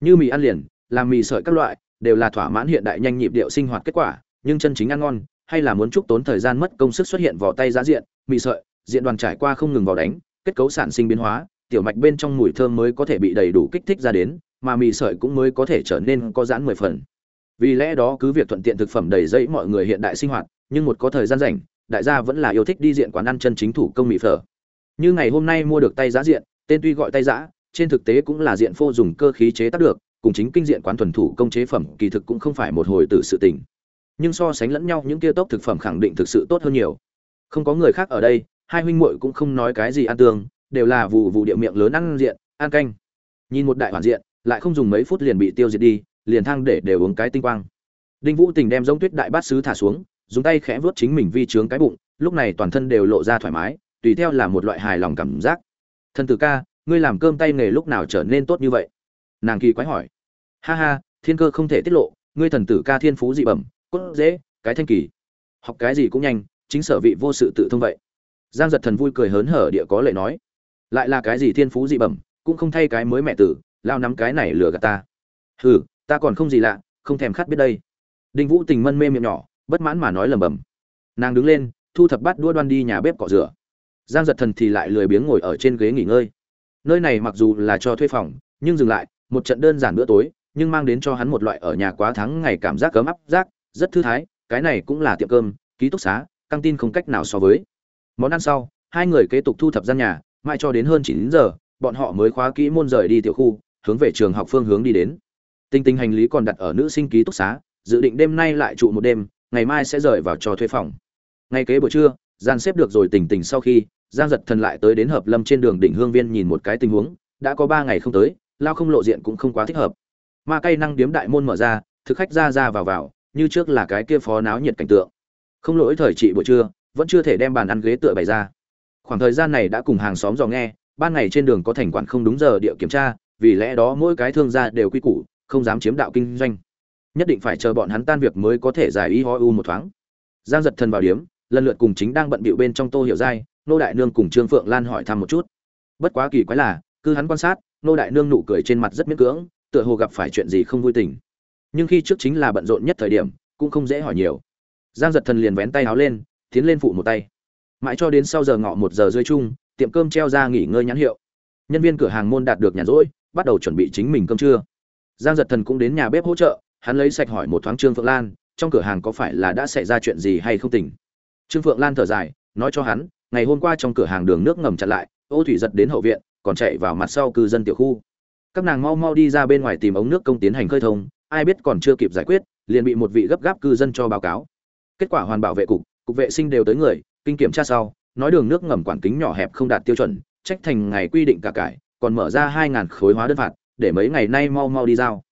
Như mì ăn liền làm mì sợi các loại, đều là thỏa mãn hiện đại nhanh nhịp điệu sinh hoạt kết quả, nhưng chân chính ăn ngon hay là muốn chúc tốn thời gian mất công sức xuất hiện vỏ tay giá diện mì sợi diện đoàn trải qua không ngừng vào đánh kết cấu sản sinh biến hóa tiểu mạch bên trong mùi thơm mới có thể bị đầy đủ kích thích ra đến mà mì sợi cũng mới có thể trở nên có giãn mười phần. Vì lẽ đó cứ việc thuận tiện thực phẩm đầy dẫy mọi người hiện đại sinh hoạt nhưng một có thời gian rảnh đại gia vẫn là yêu thích đi diện quán ăn chân chính thủ công mì phở. Như ngày hôm nay mua được tay giá diện tên tuy gọi tay giá, trên thực tế cũng là diện phô dùng cơ khí chế tác được cùng chính kinh diện quán thuần thủ công chế phẩm kỳ thực cũng không phải một hồi tử sự tình nhưng so sánh lẫn nhau những kia tốt thực phẩm khẳng định thực sự tốt hơn nhiều. Không có người khác ở đây, hai huynh muội cũng không nói cái gì ăn tương, đều là vụ vụ địa miệng lớn ăn diện, ăn canh. Nhìn một đại hoàn diện, lại không dùng mấy phút liền bị tiêu diệt đi, liền thang để đều uống cái tinh quang. Đinh vũ tình đem giống tuyết đại bát sứ thả xuống, dùng tay khẽ vuốt chính mình vi trướng cái bụng, lúc này toàn thân đều lộ ra thoải mái, tùy theo là một loại hài lòng cảm giác. Thần tử ca, ngươi làm cơm tay nghề lúc nào trở nên tốt như vậy? Nàng kỳ quái hỏi. Ha ha, thiên cơ không thể tiết lộ, ngươi thần tử ca thiên phú dị bẩm cốt dễ, cái thanh kỳ. Học cái gì cũng nhanh, chính sở vị vô sự tự thông vậy. Giang giật thần vui cười hớn hở địa có lệ nói. Lại là cái gì thiên phú dị bẩm, cũng không thay cái mới mẹ tử, lao nắm cái này lừa gạt ta. Hừ, ta còn không gì lạ, không thèm khát biết đây. Đinh vũ tình mân mê miệng nhỏ, bất mãn mà nói lầm bầm nàng đứng lên, thu thập bát đua đoan đi nhà bếp cọ rửa. Giang giật thần thì lại lười biếng ngồi ở trên ghế nghỉ ngơi. Nơi này mặc dù là cho thuê phòng, nhưng dừng lại, một trận đơn giản bữa tối, nhưng mang đến cho hắn một loại ở nhà quá tháng ngày cảm giác cấm áp giác rất thư thái, cái này cũng là tiệm cơm, ký túc xá, căng tin không cách nào so với. Món ăn sau, hai người kế tục thu thập gian nhà, mãi cho đến hơn chín giờ, bọn họ mới khóa kỹ môn rời đi tiểu khu, hướng về trường học phương hướng đi đến. Tinh tinh hành lý còn đặt ở nữ sinh ký túc xá, dự định đêm nay lại trụ một đêm, ngày mai sẽ rời vào cho thuê phòng. Ngay kế buổi trưa, gian xếp được rồi tỉnh tỉnh sau khi, giang giật thần lại tới đến hợp lâm trên đường đỉnh hương viên nhìn một cái tình huống, đã có ba ngày không tới, lao không lộ diện cũng không quá thích hợp. Ma cây năng điếm đại môn mở ra, thực khách ra ra vào vào như trước là cái kia phó náo nhiệt cảnh tượng. Không lỗi thời trị buổi trưa, vẫn chưa thể đem bàn ăn ghế tựa bày ra. Khoảng thời gian này đã cùng hàng xóm dò nghe, ban ngày trên đường có thành quản không đúng giờ địa kiểm tra, vì lẽ đó mỗi cái thương gia đều quy củ, không dám chiếm đạo kinh doanh. Nhất định phải chờ bọn hắn tan việc mới có thể giải y ho u một thoáng. Giang giật thần vào điếm, lần lượt cùng chính đang bận bịu bên trong tô hiểu giai, nô đại nương cùng trương phượng lan hỏi thăm một chút. Bất quá kỳ quái là, cứ hắn quan sát, nô đại nương nụ cười trên mặt rất miễn cưỡng, tựa hồ gặp phải chuyện gì không vui tình nhưng khi trước chính là bận rộn nhất thời điểm, cũng không dễ hỏi nhiều. Giang giật thần liền vén tay áo lên, tiến lên phụ một tay. Mãi cho đến sau giờ ngọ một giờ rơi chung, tiệm cơm treo ra nghỉ ngơi nhãn hiệu. Nhân viên cửa hàng môn đạt được nhàn rỗi, bắt đầu chuẩn bị chính mình cơm trưa. Giang giật thần cũng đến nhà bếp hỗ trợ, hắn lấy sạch hỏi một thoáng trương phượng lan, trong cửa hàng có phải là đã xảy ra chuyện gì hay không tỉnh. Trương phượng lan thở dài, nói cho hắn, ngày hôm qua trong cửa hàng đường nước ngầm chặn lại, ô thủy giật đến hậu viện, còn chạy vào mặt sau cư dân tiểu khu. Các nàng mau mau đi ra bên ngoài tìm ống nước công tiến hành khơi thông ai biết còn chưa kịp giải quyết, liền bị một vị gấp gáp cư dân cho báo cáo. Kết quả hoàn bảo vệ cục cục vệ sinh đều tới người, kinh kiểm tra sau, nói đường nước ngầm quản kính nhỏ hẹp không đạt tiêu chuẩn, trách thành ngày quy định cả cải, còn mở ra hai ngàn khối hóa đơn phạt, để mấy ngày nay mau mau đi giao.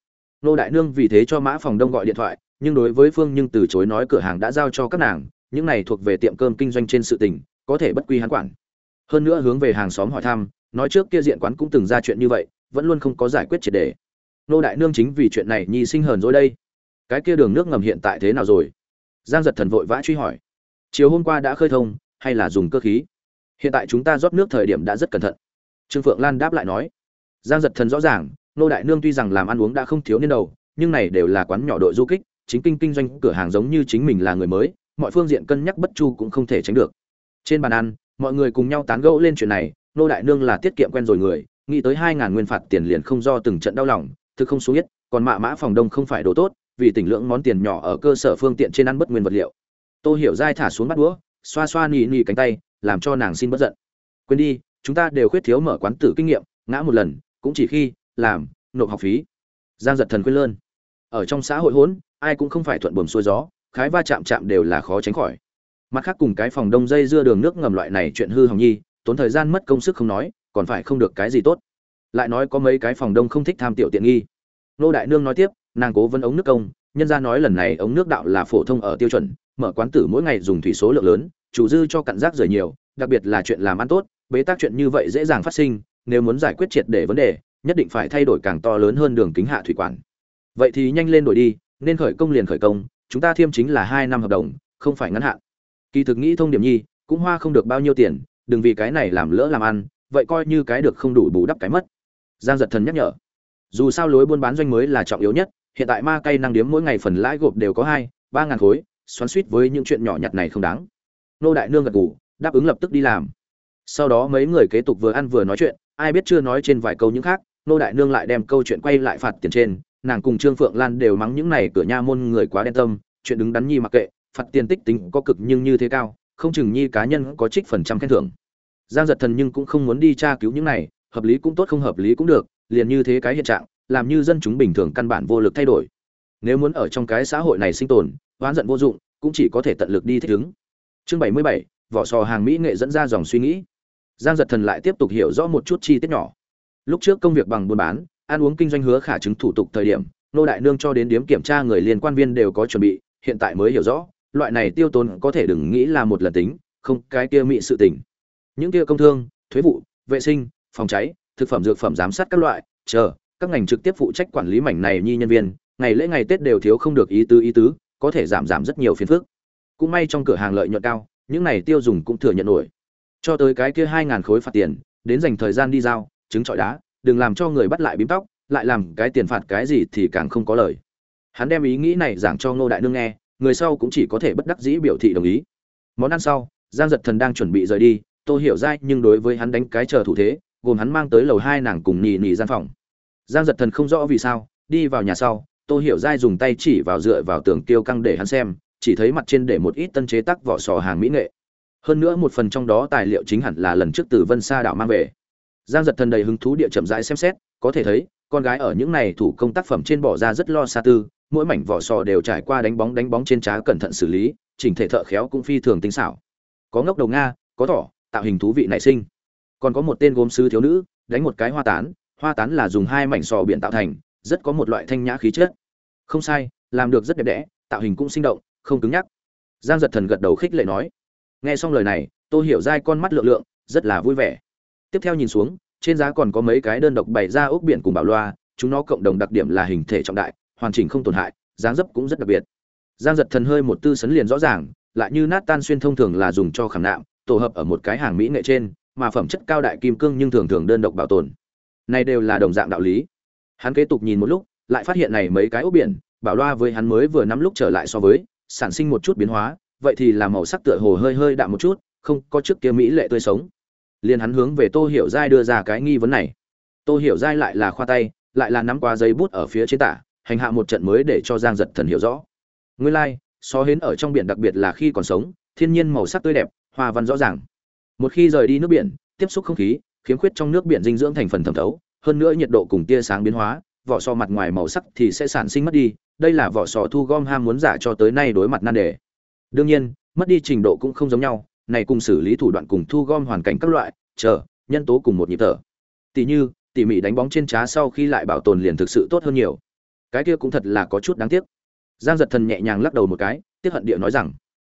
Nô đại nương vì thế cho mã phòng đông gọi điện thoại, nhưng đối với phương nhưng từ chối nói cửa hàng đã giao cho các nàng, những này thuộc về tiệm cơm kinh doanh trên sự tình, có thể bất quy hắn quản. Hơn nữa hướng về hàng xóm hỏi thăm, nói trước kia diện quán cũng từng ra chuyện như vậy, vẫn luôn không có giải quyết triệt đề nô đại nương chính vì chuyện này nhi sinh hờn rồi đây. Cái kia đường nước ngầm hiện tại thế nào rồi? Giang giật thần vội vã truy hỏi. Chiều hôm qua đã khơi thông, hay là dùng cơ khí? Hiện tại chúng ta rót nước thời điểm đã rất cẩn thận. Trương phượng lan đáp lại nói. Giang giật thần rõ ràng, nô đại nương tuy rằng làm ăn uống đã không thiếu niên đầu, nhưng này đều là quán nhỏ đội du kích, chính kinh kinh doanh cửa hàng giống như chính mình là người mới, mọi phương diện cân nhắc bất chu cũng không thể tránh được. Trên bàn ăn, mọi người cùng nhau tán gẫu lên chuyện này, nô đại nương là tiết kiệm quen rồi người, nghĩ tới hai ngàn nguyên phạt tiền liền không do từng trận đau lòng thực không xuống biết, còn mạ mã phòng đông không phải đồ tốt, vì tỉnh lượng món tiền nhỏ ở cơ sở phương tiện trên ăn bất nguyên vật liệu. Tô hiểu dai thả xuống bắt đũa, xoa xoa nỉ nỉ cánh tay, làm cho nàng xin bất giận. Quên đi, chúng ta đều khuyết thiếu mở quán tử kinh nghiệm, ngã một lần, cũng chỉ khi làm nộp học phí. Giang giật thần quên lơn. Ở trong xã hội hỗn, ai cũng không phải thuận buồm xuôi gió, khái va chạm chạm đều là khó tránh khỏi. Mặt khác cùng cái phòng đông dây dưa đường nước ngầm loại này chuyện hư hỏng nhi, tốn thời gian mất công sức không nói, còn phải không được cái gì tốt lại nói có mấy cái phòng đông không thích tham tiểu tiện nghi. Nô đại nương nói tiếp, nàng cố vấn ống nước công, nhân ra nói lần này ống nước đạo là phổ thông ở tiêu chuẩn, mở quán tử mỗi ngày dùng thủy số lượng lớn, chủ dư cho cặn rác rời nhiều, đặc biệt là chuyện làm ăn tốt, bế tắc chuyện như vậy dễ dàng phát sinh, nếu muốn giải quyết triệt để vấn đề, nhất định phải thay đổi càng to lớn hơn đường kính hạ thủy quản. Vậy thì nhanh lên đổi đi, nên khởi công liền khởi công, chúng ta thiêm chính là hai năm hợp đồng, không phải ngắn hạn. Kỳ thực nghĩ thông điểm nhi, cũng hoa không được bao nhiêu tiền, đừng vì cái này làm lỡ làm ăn, vậy coi như cái được không đủ bù đắp cái mất giang giật thần nhắc nhở. Dù sao lối buôn bán doanh mới là trọng yếu nhất, hiện tại ma cây năng điếm mỗi ngày phần lãi gộp đều có hai, ba ngàn khối, xoắn suýt với những chuyện nhỏ nhặt này không đáng. Nô đại nương gật ngủ đáp ứng lập tức đi làm. Sau đó mấy người kế tục vừa ăn vừa nói chuyện, ai biết chưa nói trên vài câu những khác, nô đại nương lại đem câu chuyện quay lại phạt tiền trên, nàng cùng trương phượng lan đều mắng những này cửa nha môn người quá đen tâm, chuyện đứng đắn nhi mặc kệ, phạt tiền tích tính có cực nhưng như thế cao, không chừng nhi cá nhân có trích phần trăm khen thưởng. Giang giật thần nhưng cũng không muốn đi tra cứu những này hợp lý cũng tốt, không hợp lý cũng được, liền như thế cái hiện trạng, làm như dân chúng bình thường căn bản vô lực thay đổi. Nếu muốn ở trong cái xã hội này sinh tồn, oán giận vô dụng, cũng chỉ có thể tận lực đi thích ứng. Chương bảy mươi bảy, vỏ sò hàng mỹ nghệ dẫn ra dòng suy nghĩ. Giang giật thần lại tiếp tục hiểu rõ một chút chi tiết nhỏ. Lúc trước công việc bằng buôn bán, ăn uống kinh doanh hứa khả chứng thủ tục thời điểm, nô đại nương cho đến điếm kiểm tra người liên quan viên đều có chuẩn bị, hiện tại mới hiểu rõ, loại này tiêu tốn có thể đừng nghĩ là một lần tính, không, cái kia mị sự tình. Những kia công thương, thuế vụ, vệ sinh phòng cháy, thực phẩm dược phẩm giám sát các loại, chờ, các ngành trực tiếp phụ trách quản lý mảnh này nhi nhân viên, ngày lễ ngày tết đều thiếu không được ý tứ ý tứ, có thể giảm giảm rất nhiều phiền phức. Cũng may trong cửa hàng lợi nhuận cao, những này tiêu dùng cũng thừa nhận nổi. Cho tới cái kia hai ngàn khối phạt tiền, đến dành thời gian đi giao, trứng trọi đá, đừng làm cho người bắt lại bím tóc, lại làm cái tiền phạt cái gì thì càng không có lời. Hắn đem ý nghĩ này giảng cho ngô đại nương nghe, người sau cũng chỉ có thể bất đắc dĩ biểu thị đồng ý. Món ăn sau, giang giật thần đang chuẩn bị rời đi tôi hiểu ra nhưng đối với hắn đánh cái chờ thủ thế gồm hắn mang tới lầu hai nàng cùng nì nì gian phòng. Giang giật thần không rõ vì sao, đi vào nhà sau tôi hiểu dai dùng tay chỉ vào dựa vào tường tiêu căng để hắn xem, chỉ thấy mặt trên để một ít tân chế tác vỏ sò hàng mỹ nghệ. Hơn nữa một phần trong đó tài liệu chính hẳn là lần trước từ vân sa đảo mang về. Giang giật thần đầy hứng thú địa chậm rãi xem xét, có thể thấy, con gái ở những này thủ công tác phẩm trên bỏ ra rất lo xa tư, mỗi mảnh vỏ sò đều trải qua đánh bóng đánh bóng trên trá cẩn thận xử lý, chỉnh thể thợ khéo cũng phi thường tinh xảo. Có ngốc đầu nga, có thỏ, tạo hình thú vị nảy sinh còn có một tên gốm sứ thiếu nữ, đánh một cái hoa tán hoa tán là dùng hai mảnh sò biển tạo thành, rất có một loại thanh nhã khí chất. Không sai, làm được rất đẹp đẽ, tạo hình cũng sinh động, không cứng nhắc. Giang giật thần gật đầu khích lệ nói, nghe xong lời này, tôi hiểu dai con mắt lượng lượng, rất là vui vẻ. Tiếp theo nhìn xuống, trên giá còn có mấy cái đơn độc bày ra ốc biển cùng bảo loa, chúng nó cộng đồng đặc điểm là hình thể trọng đại, hoàn chỉnh không tổn hại, dáng dấp cũng rất đặc biệt. Giang giật thần hơi một tư sấn liền rõ ràng, lại như nát tan xuyên thông thường là dùng cho khảm nạm, tổ hợp ở một cái hàng mỹ nghệ trên mà phẩm chất cao đại kim cương nhưng thường thường đơn độc bảo tồn. Này đều là đồng dạng đạo lý. Hắn kế tục nhìn một lúc lại phát hiện này mấy cái ốc biển bảo loa với hắn mới vừa nắm lúc trở lại so với sản sinh một chút biến hóa vậy thì là màu sắc tựa hồ hơi hơi đạm một chút không có trước kia mỹ lệ tươi sống. Liền hắn hướng về tô hiểu giai đưa ra cái nghi vấn này. Tô hiểu giai lại là khoa tay lại là nắm qua giấy bút ở phía trên tả hành hạ một trận mới để cho giang giật thần hiểu rõ. Nguyên lai like, so hến ở trong biển đặc biệt là khi còn sống thiên nhiên màu sắc tươi đẹp hoa văn rõ ràng một khi rời đi nước biển, tiếp xúc không khí, khiếm khuyết trong nước biển dinh dưỡng thành phần thẩm thấu, hơn nữa nhiệt độ cùng tia sáng biến hóa, vỏ sò mặt ngoài màu sắc thì sẽ sản sinh mất đi, đây là vỏ sò thu gom ham muốn giả cho tới nay đối mặt nan đề. Đương nhiên, mất đi trình độ cũng không giống nhau, này cùng xử lý thủ đoạn cùng thu gom hoàn cảnh các loại, chờ, nhân tố cùng một nhịp thở. Tỉ như, tỉ mỉ đánh bóng trên trá sau khi lại bảo tồn liền thực sự tốt hơn nhiều. Cái kia cũng thật là có chút đáng tiếc. Giang giật thần nhẹ nhàng lắc đầu một cái, tiếc hận địa nói rằng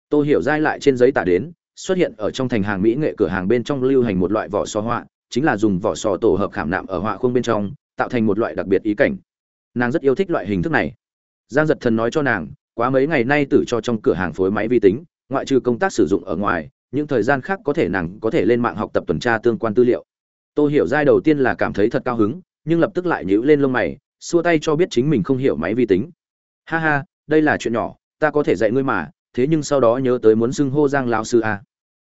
tôi hiểu dai lại trên giấy tả đến xuất hiện ở trong thành hàng mỹ nghệ cửa hàng bên trong lưu hành một loại vỏ sò họa, chính là dùng vỏ sò tổ hợp khảm nạm ở họa khuôn bên trong, tạo thành một loại đặc biệt ý cảnh. Nàng rất yêu thích loại hình thức này. Giang giật thần nói cho nàng, quá mấy ngày nay tử cho trong cửa hàng phối máy vi tính, ngoại trừ công tác sử dụng ở ngoài, những thời gian khác có thể nàng có thể lên mạng học tập tuần tra tương quan tư liệu. Tôi hiểu giai đầu tiên là cảm thấy thật cao hứng, nhưng lập tức lại nhíu lên lông mày, xua tay cho biết chính mình không hiểu máy vi tính. Ha ha, đây là chuyện nhỏ, ta có thể dạy ngươi mà thế nhưng sau đó nhớ tới muốn xưng hô giang Lão sư a.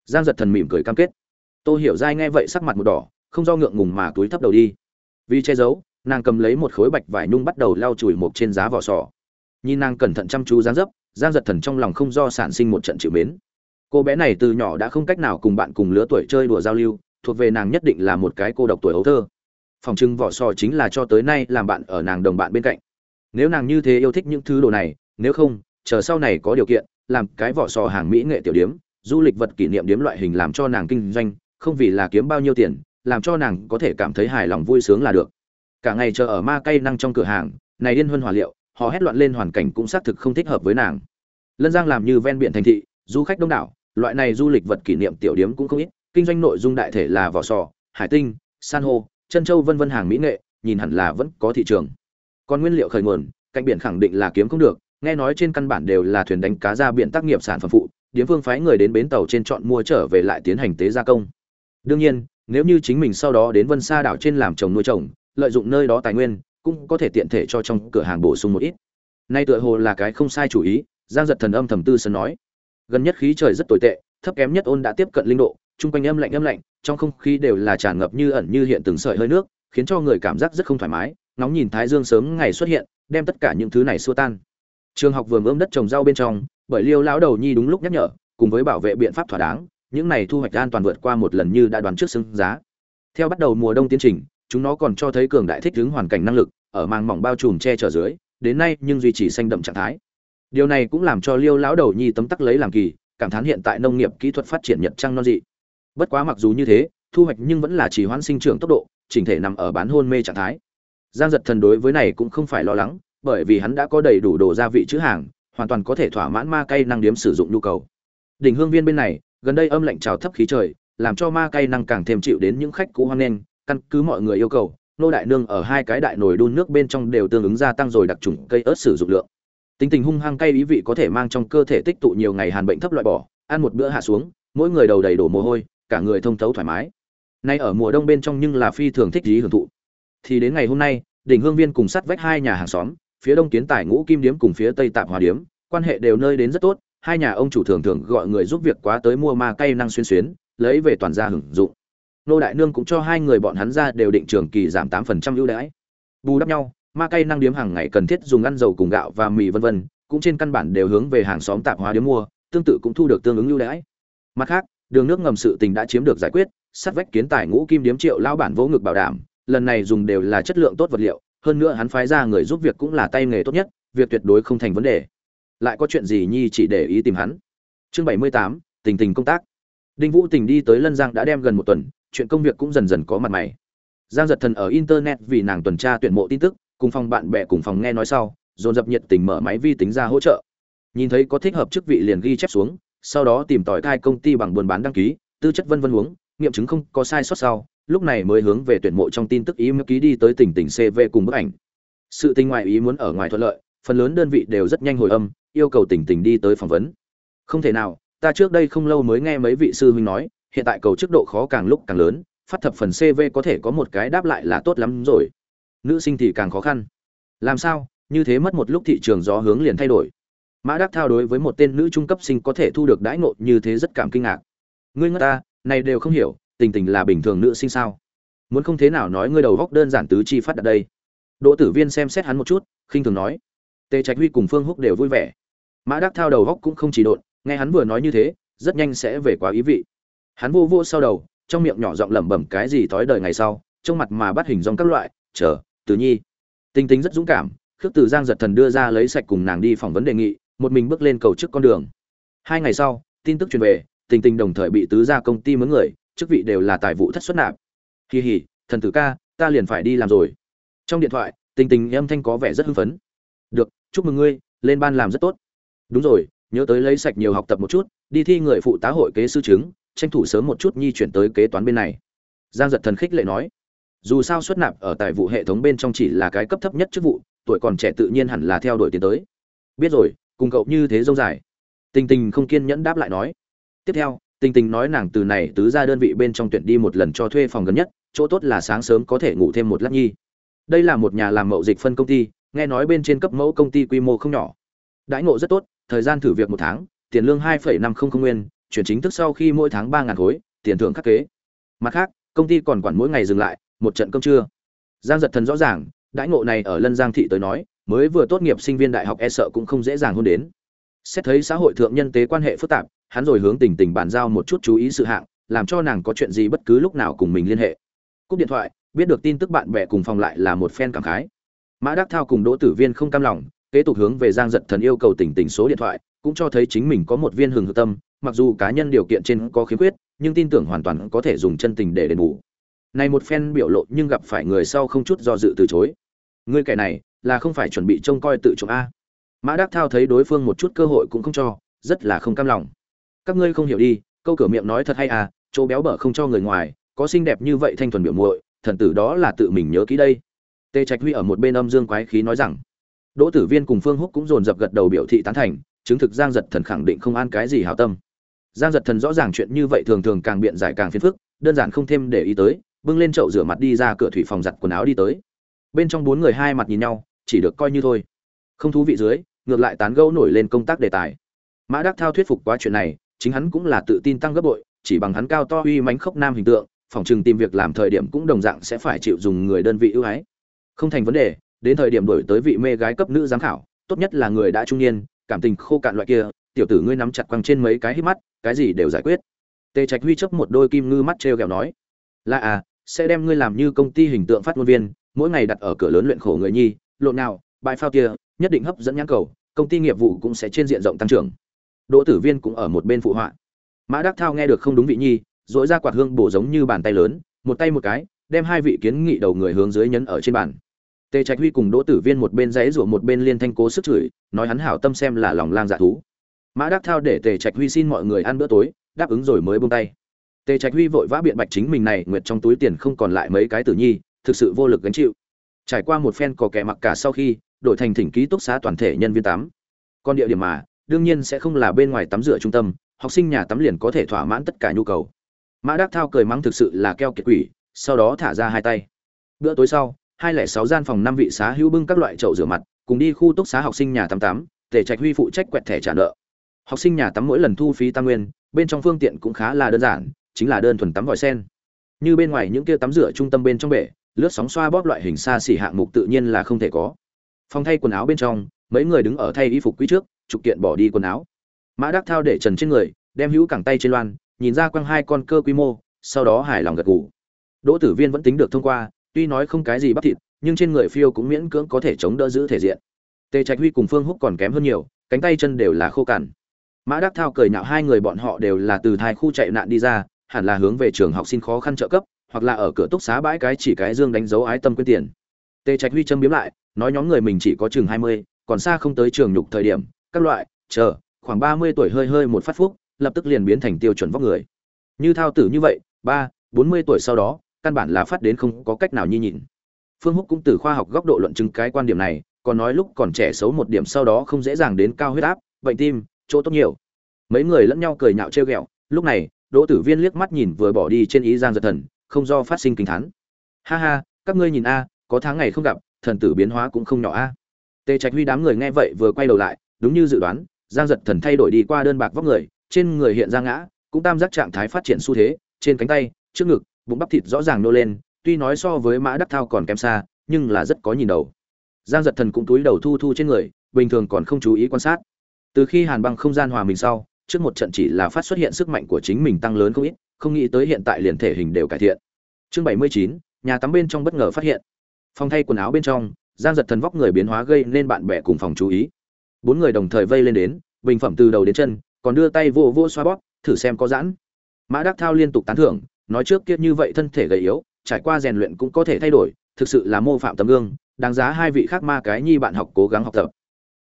Giang giật thần mỉm cười cam kết. Tô hiểu dai nghe vậy sắc mặt một đỏ, không do ngượng ngùng mà túi thấp đầu đi. Vì che giấu, nàng cầm lấy một khối bạch vải nhung bắt đầu lau chùi mộc trên giá vỏ sò. Nhìn nàng cẩn thận chăm chú dáng dấp, giang giật thần trong lòng không do sản sinh một trận chịu mến. Cô bé này từ nhỏ đã không cách nào cùng bạn cùng lứa tuổi chơi đùa giao lưu, thuộc về nàng nhất định là một cái cô độc tuổi ấu thơ. Phòng trưng vỏ sò chính là cho tới nay làm bạn ở nàng đồng bạn bên cạnh. Nếu nàng như thế yêu thích những thứ đồ này, nếu không, chờ sau này có điều kiện làm cái vỏ sò hàng mỹ nghệ tiểu điếm, du lịch vật kỷ niệm điếm loại hình làm cho nàng kinh doanh, không vì là kiếm bao nhiêu tiền, làm cho nàng có thể cảm thấy hài lòng vui sướng là được. Cả ngày chờ ở ma cây năng trong cửa hàng, này điên huân hòa liệu, họ hét loạn lên hoàn cảnh cũng xác thực không thích hợp với nàng. Lân giang làm như ven biển thành thị, du khách đông đảo, loại này du lịch vật kỷ niệm tiểu điếm cũng không ít, kinh doanh nội dung đại thể là vỏ sò, hải tinh, san hô, chân châu vân vân hàng mỹ nghệ, nhìn hẳn là vẫn có thị trường. Còn nguyên liệu khởi nguồn, cạnh biển khẳng định là kiếm không được nghe nói trên căn bản đều là thuyền đánh cá ra biển tác nghiệp sản phẩm phụ, điếm phương phái người đến bến tàu trên chọn mua trở về lại tiến hành tế gia công. Đương nhiên, nếu như chính mình sau đó đến vân sa đảo trên làm trồng nuôi trồng, lợi dụng nơi đó tài nguyên, cũng có thể tiện thể cho trong cửa hàng bổ sung một ít. Nay tựa hồ là cái không sai chủ ý, giang giật thần âm thầm tư sân nói. Gần nhất khí trời rất tồi tệ, thấp kém nhất ôn đã tiếp cận linh độ, chung quanh âm lạnh âm lạnh, trong không khí đều là tràn ngập như ẩn như hiện từng sợi hơi nước, khiến cho người cảm giác rất không thoải mái. Nóng nhìn thái dương sớm ngày xuất hiện, đem tất cả những thứ này xua tan trường học vườn ươm đất trồng rau bên trong, bởi liêu lão đầu nhi đúng lúc nhắc nhở, cùng với bảo vệ biện pháp thỏa đáng, những này thu hoạch an toàn vượt qua một lần như đã đoán trước xứng giá. Theo bắt đầu mùa đông tiến trình, chúng nó còn cho thấy cường đại thích ứng hoàn cảnh năng lực, ở màng mỏng bao trùm che chở dưới, đến nay nhưng duy trì xanh đậm trạng thái. Điều này cũng làm cho liêu lão đầu nhi tấm tắc lấy làm kỳ, cảm thán hiện tại nông nghiệp kỹ thuật phát triển nhật trăng non dị. Bất quá mặc dù như thế, thu hoạch nhưng vẫn là chỉ hoãn sinh trưởng tốc độ, chỉnh thể nằm ở bán hôn mê trạng thái. Giang giật thần đối với này cũng không phải lo lắng bởi vì hắn đã có đầy đủ đồ gia vị chữ hàng, hoàn toàn có thể thỏa mãn ma cây năng điếm sử dụng nhu cầu. Đỉnh hương viên bên này, gần đây âm lạnh trào thấp khí trời, làm cho ma cây năng càng thêm chịu đến những khách cũ hoan nghênh, căn cứ mọi người yêu cầu, nô đại nương ở hai cái đại nồi đun nước bên trong đều tương ứng gia tăng rồi đặc trùng cây ớt sử dụng lượng. Tính tình hung hăng cay ý vị có thể mang trong cơ thể tích tụ nhiều ngày hàn bệnh thấp loại bỏ, ăn một bữa hạ xuống, mỗi người đầu đầy đổ mồ hôi, cả người thông thấu thoải mái. Nay ở mùa đông bên trong nhưng là phi thường thích trí hưởng thụ. Thì đến ngày hôm nay, đỉnh hương viên cùng sát vách hai nhà hàng xóm phía đông kiến tài ngũ kim điếm cùng phía tây tạm hòa điếm, quan hệ đều nơi đến rất tốt, hai nhà ông chủ thường thường gọi người giúp việc quá tới mua ma cây năng xuyên xuyến, lấy về toàn gia hưởng dụng. Nô đại nương cũng cho hai người bọn hắn ra đều định trường kỳ giảm tám phần trăm ưu đãi. Bù đắp nhau, ma cây năng điếm hàng ngày cần thiết dùng ăn dầu cùng gạo và mì vân vân, cũng trên căn bản đều hướng về hàng xóm tạp hóa điếm mua, tương tự cũng thu được tương ứng ưu đãi. Mặt khác, đường nước ngầm sự tình đã chiếm được giải quyết, sắt vách kiến tài ngũ kim điếm triệu lao bản vỗ ngực bảo đảm, lần này dùng đều là chất lượng tốt vật liệu hơn nữa hắn phái ra người giúp việc cũng là tay nghề tốt nhất, việc tuyệt đối không thành vấn đề. Lại có chuyện gì nhi chỉ để ý tìm hắn? Chương bảy mươi tám, tình tình công tác. Đinh vũ tình đi tới lân giang đã đem gần một tuần, chuyện công việc cũng dần dần có mặt mày. Giang giật thần ở internet vì nàng tuần tra tuyển mộ tin tức, cùng phòng bạn bè cùng phòng nghe nói sau, dồn dập nhiệt tình mở máy vi tính ra hỗ trợ. Nhìn thấy có thích hợp chức vị liền ghi chép xuống, sau đó tìm tỏi thai công ty bằng buôn bán đăng ký, tư chất vân vân huống, nghiệm chứng không có sai sót sau lúc này mới hướng về tuyển mộ trong tin tức ý ký đi tới tỉnh tỉnh cv cùng bức ảnh. Sự tình ngoại ý muốn ở ngoài thuận lợi, phần lớn đơn vị đều rất nhanh hồi âm, yêu cầu tỉnh tỉnh đi tới phỏng vấn. Không thể nào, ta trước đây không lâu mới nghe mấy vị sư huynh nói, hiện tại cầu chức độ khó càng lúc càng lớn, phát thập phần cv có thể có một cái đáp lại là tốt lắm rồi. Nữ sinh thì càng khó khăn. Làm sao, như thế mất một lúc thị trường gió hướng liền thay đổi. Mã đắc thao đối với một tên nữ trung cấp sinh có thể thu được đãi ngộ như thế rất cảm kinh ngạc. Ngươi ngất ta, này đều không hiểu tình tình là bình thường nữ sinh sao? Muốn không thế nào nói ngươi đầu góc đơn giản tứ chi phát đặt đây. Đỗ tử viên xem xét hắn một chút, khinh thường nói. Tề trạch huy cùng phương húc đều vui vẻ. Mã đắc thao đầu góc cũng không chỉ độn, nghe hắn vừa nói như thế, rất nhanh sẽ về quá ý vị. Hắn vô vô sau đầu, trong miệng nhỏ giọng lẩm bẩm cái gì thói đời ngày sau, trong mặt mà bắt hình dòng các loại, chờ từ nhi. Tinh tính rất dũng cảm, khước từ giang giật thần đưa ra lấy sạch cùng nàng đi phỏng vấn đề nghị, một mình bước lên cầu trước con đường. Hai ngày sau, tin tức truyền về, tình tình đồng thời bị tứ ra công ty mướn người chức vị đều là tài vụ thất xuất nạp. Kỳ hỉ thần tử ca, ta liền phải đi làm rồi. Trong điện thoại, tình tình âm thanh có vẻ rất hưng phấn. Được, chúc mừng ngươi, lên ban làm rất tốt. Đúng rồi, nhớ tới lấy sạch nhiều học tập một chút, đi thi người phụ tá hội kế sư chứng, tranh thủ sớm một chút nhi chuyển tới kế toán bên này. Giang giật thần khích lệ nói. Dù sao xuất nạp ở tài vụ hệ thống bên trong chỉ là cái cấp thấp nhất chức vụ, tuổi còn trẻ tự nhiên hẳn là theo đuổi tiến tới. Biết rồi, cùng cậu như thế dông dài. Tình tình không kiên nhẫn đáp lại nói. Tiếp theo tình tình nói nàng từ này tứ ra đơn vị bên trong tuyển đi một lần cho thuê phòng gần nhất, chỗ tốt là sáng sớm có thể ngủ thêm một lát nhi. Đây là một nhà làm mậu dịch phân công ty, nghe nói bên trên cấp mẫu công ty quy mô không nhỏ. Đãi ngộ rất tốt, thời gian thử việc một tháng, tiền lương hai năm không không nguyên, chuyển chính thức sau khi mỗi tháng ba ngàn khối, tiền thưởng khắc kế. Mặt khác, công ty còn quản mỗi ngày dừng lại, một trận cơm trưa. Giang giật thần rõ ràng, đãi ngộ này ở lân giang thị tới nói, mới vừa tốt nghiệp sinh viên đại học e sợ cũng không dễ dàng hơn đến xét thấy xã hội thượng nhân tế quan hệ phức tạp, hắn rồi hướng tình tình bàn giao một chút chú ý sự hạng, làm cho nàng có chuyện gì bất cứ lúc nào cùng mình liên hệ. Cúp điện thoại, biết được tin tức bạn bè cùng phòng lại là một phen cảm khái. Mã đắc thao cùng đỗ tử viên không cam lòng, kế tục hướng về giang giật thần yêu cầu tình tình số điện thoại, cũng cho thấy chính mình có một viên hừng hực tâm, mặc dù cá nhân điều kiện trên có khiếm khuyết, nhưng tin tưởng hoàn toàn có thể dùng chân tình để đền bù. Này một phen biểu lộ nhưng gặp phải người sau không chút do dự từ chối. Ngươi kẻ này, là không phải chuẩn bị trông coi tự trọng a mã đắc thao thấy đối phương một chút cơ hội cũng không cho, rất là không cam lòng. Các ngươi không hiểu đi, câu cửa miệng nói thật hay à chỗ béo bở không cho người ngoài, có xinh đẹp như vậy thanh thuần biểu muội, thần tử đó là tự mình nhớ kỹ đây. Tề trạch huy ở một bên âm dương quái khí nói rằng, đỗ tử viên cùng phương húc cũng dồn dập gật đầu biểu thị tán thành, chứng thực giang giật thần khẳng định không an cái gì hảo tâm. Giang giật thần rõ ràng chuyện như vậy thường thường càng biện giải càng phiền phức, đơn giản không thêm để ý tới, bưng lên chậu rửa mặt đi ra cửa thủy phòng giặt quần áo đi tới. Bên trong bốn người hai mặt nhìn nhau, chỉ được coi như thôi. Không thú vị dưới ngược lại tán gẫu nổi lên công tác đề tài. Mã đắc thao thuyết phục quá chuyện này, chính hắn cũng là tự tin tăng gấp bội, chỉ bằng hắn cao to uy mánh khốc nam hình tượng, phòng chừng tìm việc làm thời điểm cũng đồng dạng sẽ phải chịu dùng người đơn vị ưu ái. Không thành vấn đề, đến thời điểm đổi tới vị mê gái cấp nữ giám khảo, tốt nhất là người đã trung niên, cảm tình khô cạn loại kia, tiểu tử ngươi nắm chặt quăng trên mấy cái hít mắt, cái gì đều giải quyết. Tề trạch huy chấp một đôi kim ngư mắt trêu ghẹo nói, là à sẽ đem ngươi làm như công ty hình tượng phát ngôn viên, mỗi ngày đặt ở cửa lớn luyện khổ người nhi, lộn nào bài phao kia, nhất định hấp dẫn nhãn cầu, công ty nghiệp vụ cũng sẽ trên diện rộng tăng trưởng. Đỗ tử viên cũng ở một bên phụ họa. Mã đắc thao nghe được không đúng vị nhi dỗi ra quạt hương bổ giống như bàn tay lớn, một tay một cái, đem hai vị kiến nghị đầu người hướng dưới nhấn ở trên bàn. Tề trạch huy cùng đỗ tử viên một bên dãy rủa một bên liên thanh cố sức chửi, nói hắn hảo tâm xem là lòng lang dạ thú. Mã đắc thao để tề trạch huy xin mọi người ăn bữa tối, đáp ứng rồi mới buông tay. Tề trạch huy vội vã biện bạch chính mình này, nguyệt trong túi tiền không còn lại mấy cái tử nhi, thực sự vô lực gánh chịu. Trải qua một phen có kẻ mặc cả sau khi đổi thành thỉnh ký túc xá toàn thể nhân viên tắm. Còn địa điểm mà, đương nhiên sẽ không là bên ngoài tắm rửa trung tâm, học sinh nhà tắm liền có thể thỏa mãn tất cả nhu cầu. Mã đắc thao cười mắng thực sự là keo kiệt quỷ, sau đó thả ra hai tay. Bữa tối sau, hai lẻ sáu gian phòng năm vị xá hữu bưng các loại chậu rửa mặt, cùng đi khu túc xá học sinh nhà tắm tắm, tề trạch huy phụ trách quẹt thẻ trả nợ. Học sinh nhà tắm mỗi lần thu phí tam nguyên, bên trong phương tiện cũng khá là đơn giản, chính là đơn thuần tắm vòi sen. Như bên ngoài những kia tắm rửa trung tâm bên trong bể, lướt sóng xoa bóp loại hình xa xỉ hạng mục tự nhiên là không thể có phòng thay quần áo bên trong, mấy người đứng ở thay y phục quý trước, trục kiện bỏ đi quần áo. Mã đắc thao để trần trên người, đem hữu cẳng tay trên loan, nhìn ra quăng hai con cơ quy mô, sau đó hài lòng gật gù. Đỗ tử viên vẫn tính được thông qua, tuy nói không cái gì bắp thịt, nhưng trên người phiêu cũng miễn cưỡng có thể chống đỡ giữ thể diện. Tề trạch huy cùng phương húc còn kém hơn nhiều, cánh tay chân đều là khô cằn. Mã đắc thao cười nhạo hai người bọn họ đều là từ thai khu chạy nạn đi ra, hẳn là hướng về trường học xin khó khăn trợ cấp, hoặc là ở cửa túc xá bãi cái chỉ cái dương đánh dấu ái tâm quyết tiền. Tề trạch huy châm biếm lại nói nhóm người mình chỉ có chừng hai mươi, còn xa không tới trường nhục thời điểm, các loại, chờ, khoảng ba mươi tuổi hơi hơi một phát phúc, lập tức liền biến thành tiêu chuẩn vóc người. Như thao tử như vậy, ba, bốn mươi tuổi sau đó, căn bản là phát đến không có cách nào nhi nhịn phương húc cũng từ khoa học góc độ luận chứng cái quan điểm này, còn nói lúc còn trẻ xấu một điểm sau đó không dễ dàng đến cao huyết áp, bệnh tim, chỗ tốt nhiều. Mấy người lẫn nhau cười nhạo trêu ghẹo, lúc này, đỗ tử viên liếc mắt nhìn vừa bỏ đi trên ý giang giật thần, không do phát sinh kinh thán. Ha ha, các ngươi nhìn a, có tháng ngày không gặp thần tử biến hóa cũng không nhỏ a. Tề trạch huy đám người nghe vậy vừa quay đầu lại, đúng như dự đoán, giang giật thần thay đổi đi qua đơn bạc vóc người, trên người hiện ra ngã, cũng tam giác trạng thái phát triển xu thế, trên cánh tay, trước ngực, bụng bắp thịt rõ ràng nô lên, tuy nói so với mã đắc thao còn kém xa, nhưng là rất có nhìn đầu. Giang giật thần cũng túi đầu thu thu trên người, bình thường còn không chú ý quan sát. Từ khi hàn băng không gian hòa mình sau, trước một trận chỉ là phát xuất hiện sức mạnh của chính mình tăng lớn không ít, không nghĩ tới hiện tại liền thể hình đều cải thiện. Chương bảy mươi chín, nhà tắm bên trong bất ngờ phát hiện phòng thay quần áo bên trong, giang giật thần vóc người biến hóa gây nên bạn bè cùng phòng chú ý. Bốn người đồng thời vây lên đến, bình phẩm từ đầu đến chân, còn đưa tay vô vô xoa bóp, thử xem có giãn. Mã đắc thao liên tục tán thưởng, nói trước kia như vậy thân thể gầy yếu, trải qua rèn luyện cũng có thể thay đổi, thực sự là mô phạm tấm gương, đáng giá hai vị khác ma cái nhi bạn học cố gắng học tập.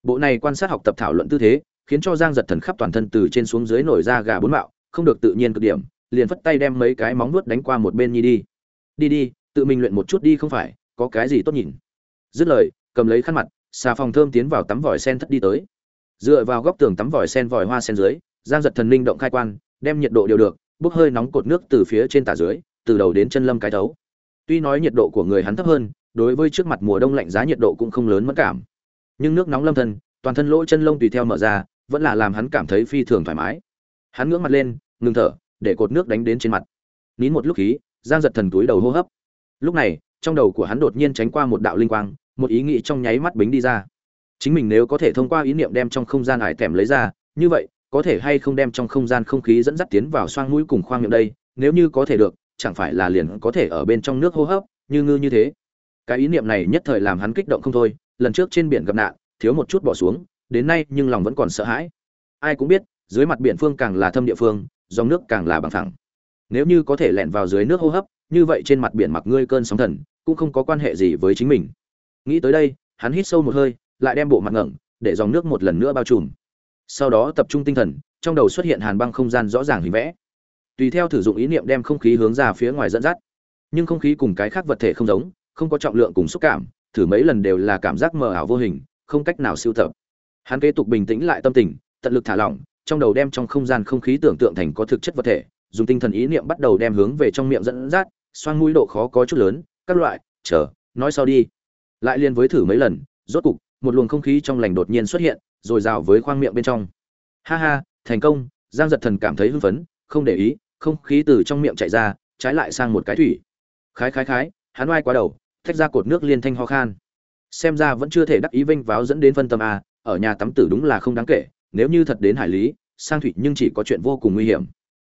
Bộ này quan sát học tập thảo luận tư thế, khiến cho giang giật thần khắp toàn thân từ trên xuống dưới nổi ra gà bốn mạo, không được tự nhiên cực điểm, liền phất tay đem mấy cái móng nuốt đánh qua một bên nhi đi. Đi đi, tự mình luyện một chút đi không phải có cái gì tốt nhìn. Dứt lời, cầm lấy khăn mặt, xà phòng thơm tiến vào tắm vòi sen thất đi tới. Dựa vào góc tường tắm vòi sen vòi hoa sen dưới, giang giật thần linh động khai quan, đem nhiệt độ điều được, bốc hơi nóng cột nước từ phía trên tả dưới, từ đầu đến chân lâm cái thấu. Tuy nói nhiệt độ của người hắn thấp hơn, đối với trước mặt mùa đông lạnh giá nhiệt độ cũng không lớn mất cảm. Nhưng nước nóng lâm thân, toàn thân lỗ chân lông tùy theo mở ra, vẫn là làm hắn cảm thấy phi thường thoải mái. Hắn ngưỡng mặt lên, ngừng thở, để cột nước đánh đến trên mặt. Nín một lúc khí, giang giật thần túi đầu hô hấp. Lúc này trong đầu của hắn đột nhiên tránh qua một đạo linh quang, một ý nghĩ trong nháy mắt bính đi ra. Chính mình nếu có thể thông qua ý niệm đem trong không gian ải tèm lấy ra, như vậy, có thể hay không đem trong không gian không khí dẫn dắt tiến vào xoang mũi cùng khoang miệng đây, nếu như có thể được, chẳng phải là liền có thể ở bên trong nước hô hấp, như ngư như thế. Cái ý niệm này nhất thời làm hắn kích động không thôi, lần trước trên biển gặp nạn, thiếu một chút bỏ xuống, đến nay nhưng lòng vẫn còn sợ hãi. Ai cũng biết, dưới mặt biển phương càng là thâm địa phương, dòng nước càng là bằng thẳng nếu như có thể lẻn vào dưới nước hô hấp như vậy trên mặt biển mặc ngươi cơn sóng thần, cũng không có quan hệ gì với chính mình. Nghĩ tới đây, hắn hít sâu một hơi, lại đem bộ mặt ngẩng, để dòng nước một lần nữa bao trùm. Sau đó tập trung tinh thần, trong đầu xuất hiện hàn băng không gian rõ ràng hình vẽ. Tùy theo thử dụng ý niệm đem không khí hướng ra phía ngoài dẫn dắt. Nhưng không khí cùng cái khác vật thể không giống, không có trọng lượng cùng xúc cảm, thử mấy lần đều là cảm giác mờ ảo vô hình, không cách nào siêu tập. Hắn kế tục bình tĩnh lại tâm tình, tận lực thả lỏng, trong đầu đem trong không gian không khí tưởng tượng thành có thực chất vật thể dùng tinh thần ý niệm bắt đầu đem hướng về trong miệng dẫn dắt, xoang mũi độ khó có chút lớn, các loại, chờ, nói sau đi. Lại liên với thử mấy lần, rốt cục, một luồng không khí trong lành đột nhiên xuất hiện, rồi rào với khoang miệng bên trong. Ha ha, thành công, giang giật thần cảm thấy hưng phấn, không để ý, không khí từ trong miệng chạy ra, trái lại sang một cái thủy. Khái khái khái, hắn oai quá đầu, thách ra cột nước liên thanh ho khan. Xem ra vẫn chưa thể đắc ý vinh váo dẫn đến phân tâm a, ở nhà tắm tử đúng là không đáng kể, nếu như thật đến hải lý, sang thủy nhưng chỉ có chuyện vô cùng nguy hiểm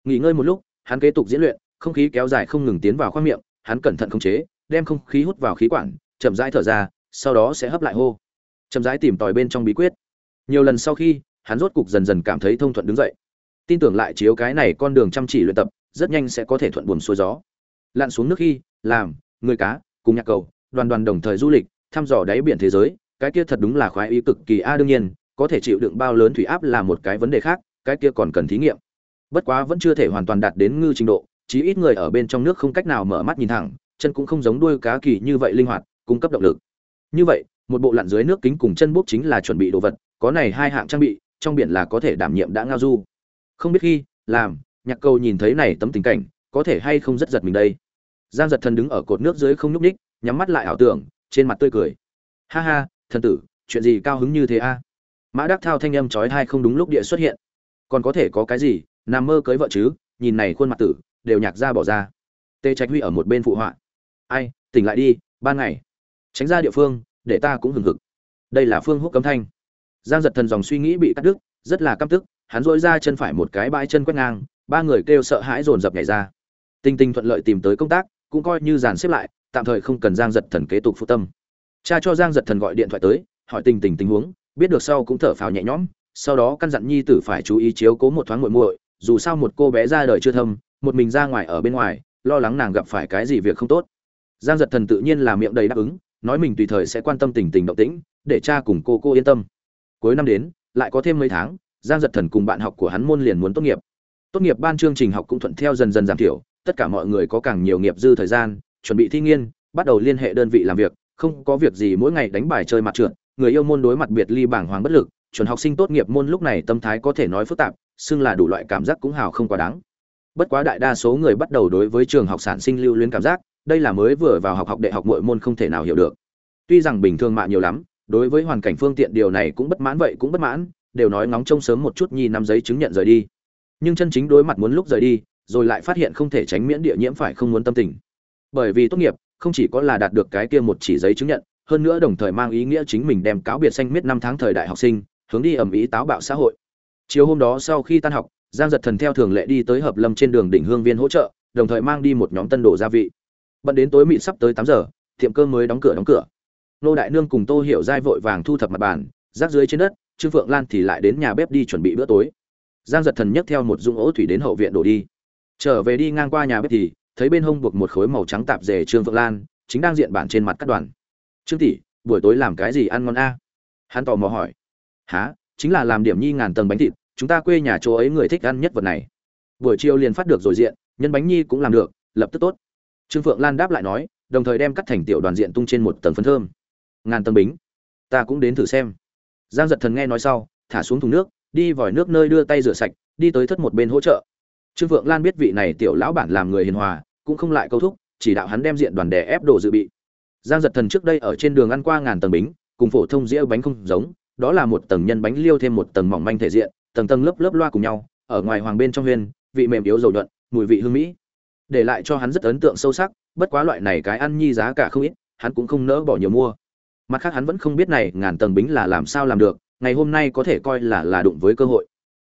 nghỉ ngơi một lúc, hắn kế tục diễn luyện, không khí kéo dài không ngừng tiến vào khoang miệng, hắn cẩn thận khống chế, đem không khí hút vào khí quản, chậm rãi thở ra, sau đó sẽ hấp lại hô. Chậm rãi tìm tòi bên trong bí quyết. Nhiều lần sau khi, hắn rốt cục dần dần cảm thấy thông thuận đứng dậy. Tin tưởng lại chiếu cái này con đường chăm chỉ luyện tập, rất nhanh sẽ có thể thuận buồm xuôi gió. Lặn xuống nước khi, làm, người cá, cùng nhạc cầu, đoàn đoàn đồng thời du lịch, thăm dò đáy biển thế giới, cái kia thật đúng là khoái ý cực kỳ a, đương nhiên, có thể chịu đựng bao lớn thủy áp là một cái vấn đề khác, cái kia còn cần thí nghiệm bất quá vẫn chưa thể hoàn toàn đạt đến ngư trình độ, chí ít người ở bên trong nước không cách nào mở mắt nhìn thẳng, chân cũng không giống đuôi cá kỳ như vậy linh hoạt, cung cấp động lực. Như vậy, một bộ lặn dưới nước kính cùng chân bốc chính là chuẩn bị đồ vật, có này hai hạng trang bị, trong biển là có thể đảm nhiệm đã ngao du. Không biết khi, làm, nhạc cầu nhìn thấy này tấm tình cảnh, có thể hay không rất giật mình đây. Giang giật thần đứng ở cột nước dưới không nhúc ních nhắm mắt lại ảo tưởng, trên mặt tươi cười. Ha ha, thần tử, chuyện gì cao hứng như thế a? Mã đắc thao thanh âm trói thai không đúng lúc địa xuất hiện. Còn có thể có cái gì nằm mơ cưới vợ chứ, nhìn này khuôn mặt tử, đều nhạc ra bỏ ra. Tê trạch huy ở một bên phụ họa. Ai, tỉnh lại đi, ban ngày. Tránh ra địa phương, để ta cũng hừng hực. Đây là phương húc cấm thanh. Giang giật thần dòng suy nghĩ bị cắt đứt, rất là căm tức, hắn dỗi ra chân phải một cái bãi chân quét ngang, ba người kêu sợ hãi dồn dập nhảy ra. Tinh tinh thuận lợi tìm tới công tác, cũng coi như dàn xếp lại, tạm thời không cần giang giật thần kế tục phụ tâm. Cha cho giang giật thần gọi điện thoại tới, hỏi tình tình tình huống, biết được sau cũng thở phào nhẹ nhõm, sau đó căn dặn nhi tử phải chú ý chiếu cố một thoáng muội muội dù sao một cô bé ra đời chưa thâm, một mình ra ngoài ở bên ngoài, lo lắng nàng gặp phải cái gì việc không tốt. Giang giật thần tự nhiên là miệng đầy đáp ứng, nói mình tùy thời sẽ quan tâm tình tình động tĩnh, để cha cùng cô cô yên tâm. Cuối năm đến, lại có thêm mấy tháng, giang giật thần cùng bạn học của hắn môn liền muốn tốt nghiệp. Tốt nghiệp ban chương trình học cũng thuận theo dần dần giảm thiểu, tất cả mọi người có càng nhiều nghiệp dư thời gian, chuẩn bị thi nghiên, bắt đầu liên hệ đơn vị làm việc, không có việc gì mỗi ngày đánh bài chơi mặt trượt, người yêu môn đối mặt biệt ly bảng hoàng bất lực, chuẩn học sinh tốt nghiệp môn lúc này tâm thái có thể nói phức tạp xưng là đủ loại cảm giác cũng hào không quá đáng. Bất quá đại đa số người bắt đầu đối với trường học sản sinh lưu luyến cảm giác, đây là mới vừa vào học học đại học mọi môn không thể nào hiểu được. Tuy rằng bình thường mạ nhiều lắm, đối với hoàn cảnh phương tiện điều này cũng bất mãn vậy cũng bất mãn, đều nói ngóng trông sớm một chút nhi năm giấy chứng nhận rời đi. Nhưng chân chính đối mặt muốn lúc rời đi, rồi lại phát hiện không thể tránh miễn địa nhiễm phải không muốn tâm tình. Bởi vì tốt nghiệp, không chỉ có là đạt được cái kia một chỉ giấy chứng nhận, hơn nữa đồng thời mang ý nghĩa chính mình đem cáo biệt xanh miết năm tháng thời đại học sinh, hướng đi ẩm ý táo bạo xã hội chiều hôm đó sau khi tan học, giang giật thần theo thường lệ đi tới hợp lâm trên đường đỉnh hương viên hỗ trợ, đồng thời mang đi một nhóm tân đồ gia vị. Bận đến tối mị sắp tới tám giờ, tiệm cơm mới đóng cửa đóng cửa. Nô đại nương cùng tô hiểu giai vội vàng thu thập mặt bàn, rác dưới trên đất, trương phượng lan thì lại đến nhà bếp đi chuẩn bị bữa tối. Giang giật thần nhấc theo một dung ố thủy đến hậu viện đổ đi. Trở về đi ngang qua nhà bếp thì, thấy bên hông buộc một khối màu trắng tạp dề trương phượng lan, chính đang diện bản trên mặt các đoàn. Trương tỷ, buổi tối làm cái gì ăn ngon a? Hắn tò mò hỏi. Há chính là làm điểm nhi ngàn tầng bánh thịt, chúng ta quê nhà chỗ ấy người thích ăn nhất vật này. Buổi chiều liền phát được rồi diện, nhân bánh nhi cũng làm được, lập tức tốt. Trương phượng lan đáp lại nói, đồng thời đem cắt thành tiểu đoàn diện tung trên một tầng phấn thơm. Ngàn tầng bính. Ta cũng đến thử xem. Giang giật thần nghe nói sau, thả xuống thùng nước, đi vòi nước nơi đưa tay rửa sạch, đi tới thất một bên hỗ trợ. Trương phượng lan biết vị này tiểu lão bản làm người hiền hòa, cũng không lại câu thúc, chỉ đạo hắn đem diện đoàn đè ép đồ dự bị. Giang giật thần trước đây ở trên đường ăn qua ngàn tầng bính, cùng phổ thông dĩa bánh không giống đó là một tầng nhân bánh liêu thêm một tầng mỏng manh thể diện, tầng tầng lớp lớp loa cùng nhau, ở ngoài hoàng bên trong huyên vị mềm yếu dầu nhuận, mùi vị hương mỹ. Để lại cho hắn rất ấn tượng sâu sắc, bất quá loại này cái ăn nhi giá cả không ít, hắn cũng không nỡ bỏ nhiều mua. Mặt khác hắn vẫn không biết này, ngàn tầng bính là làm sao làm được, ngày hôm nay có thể coi là là đụng với cơ hội.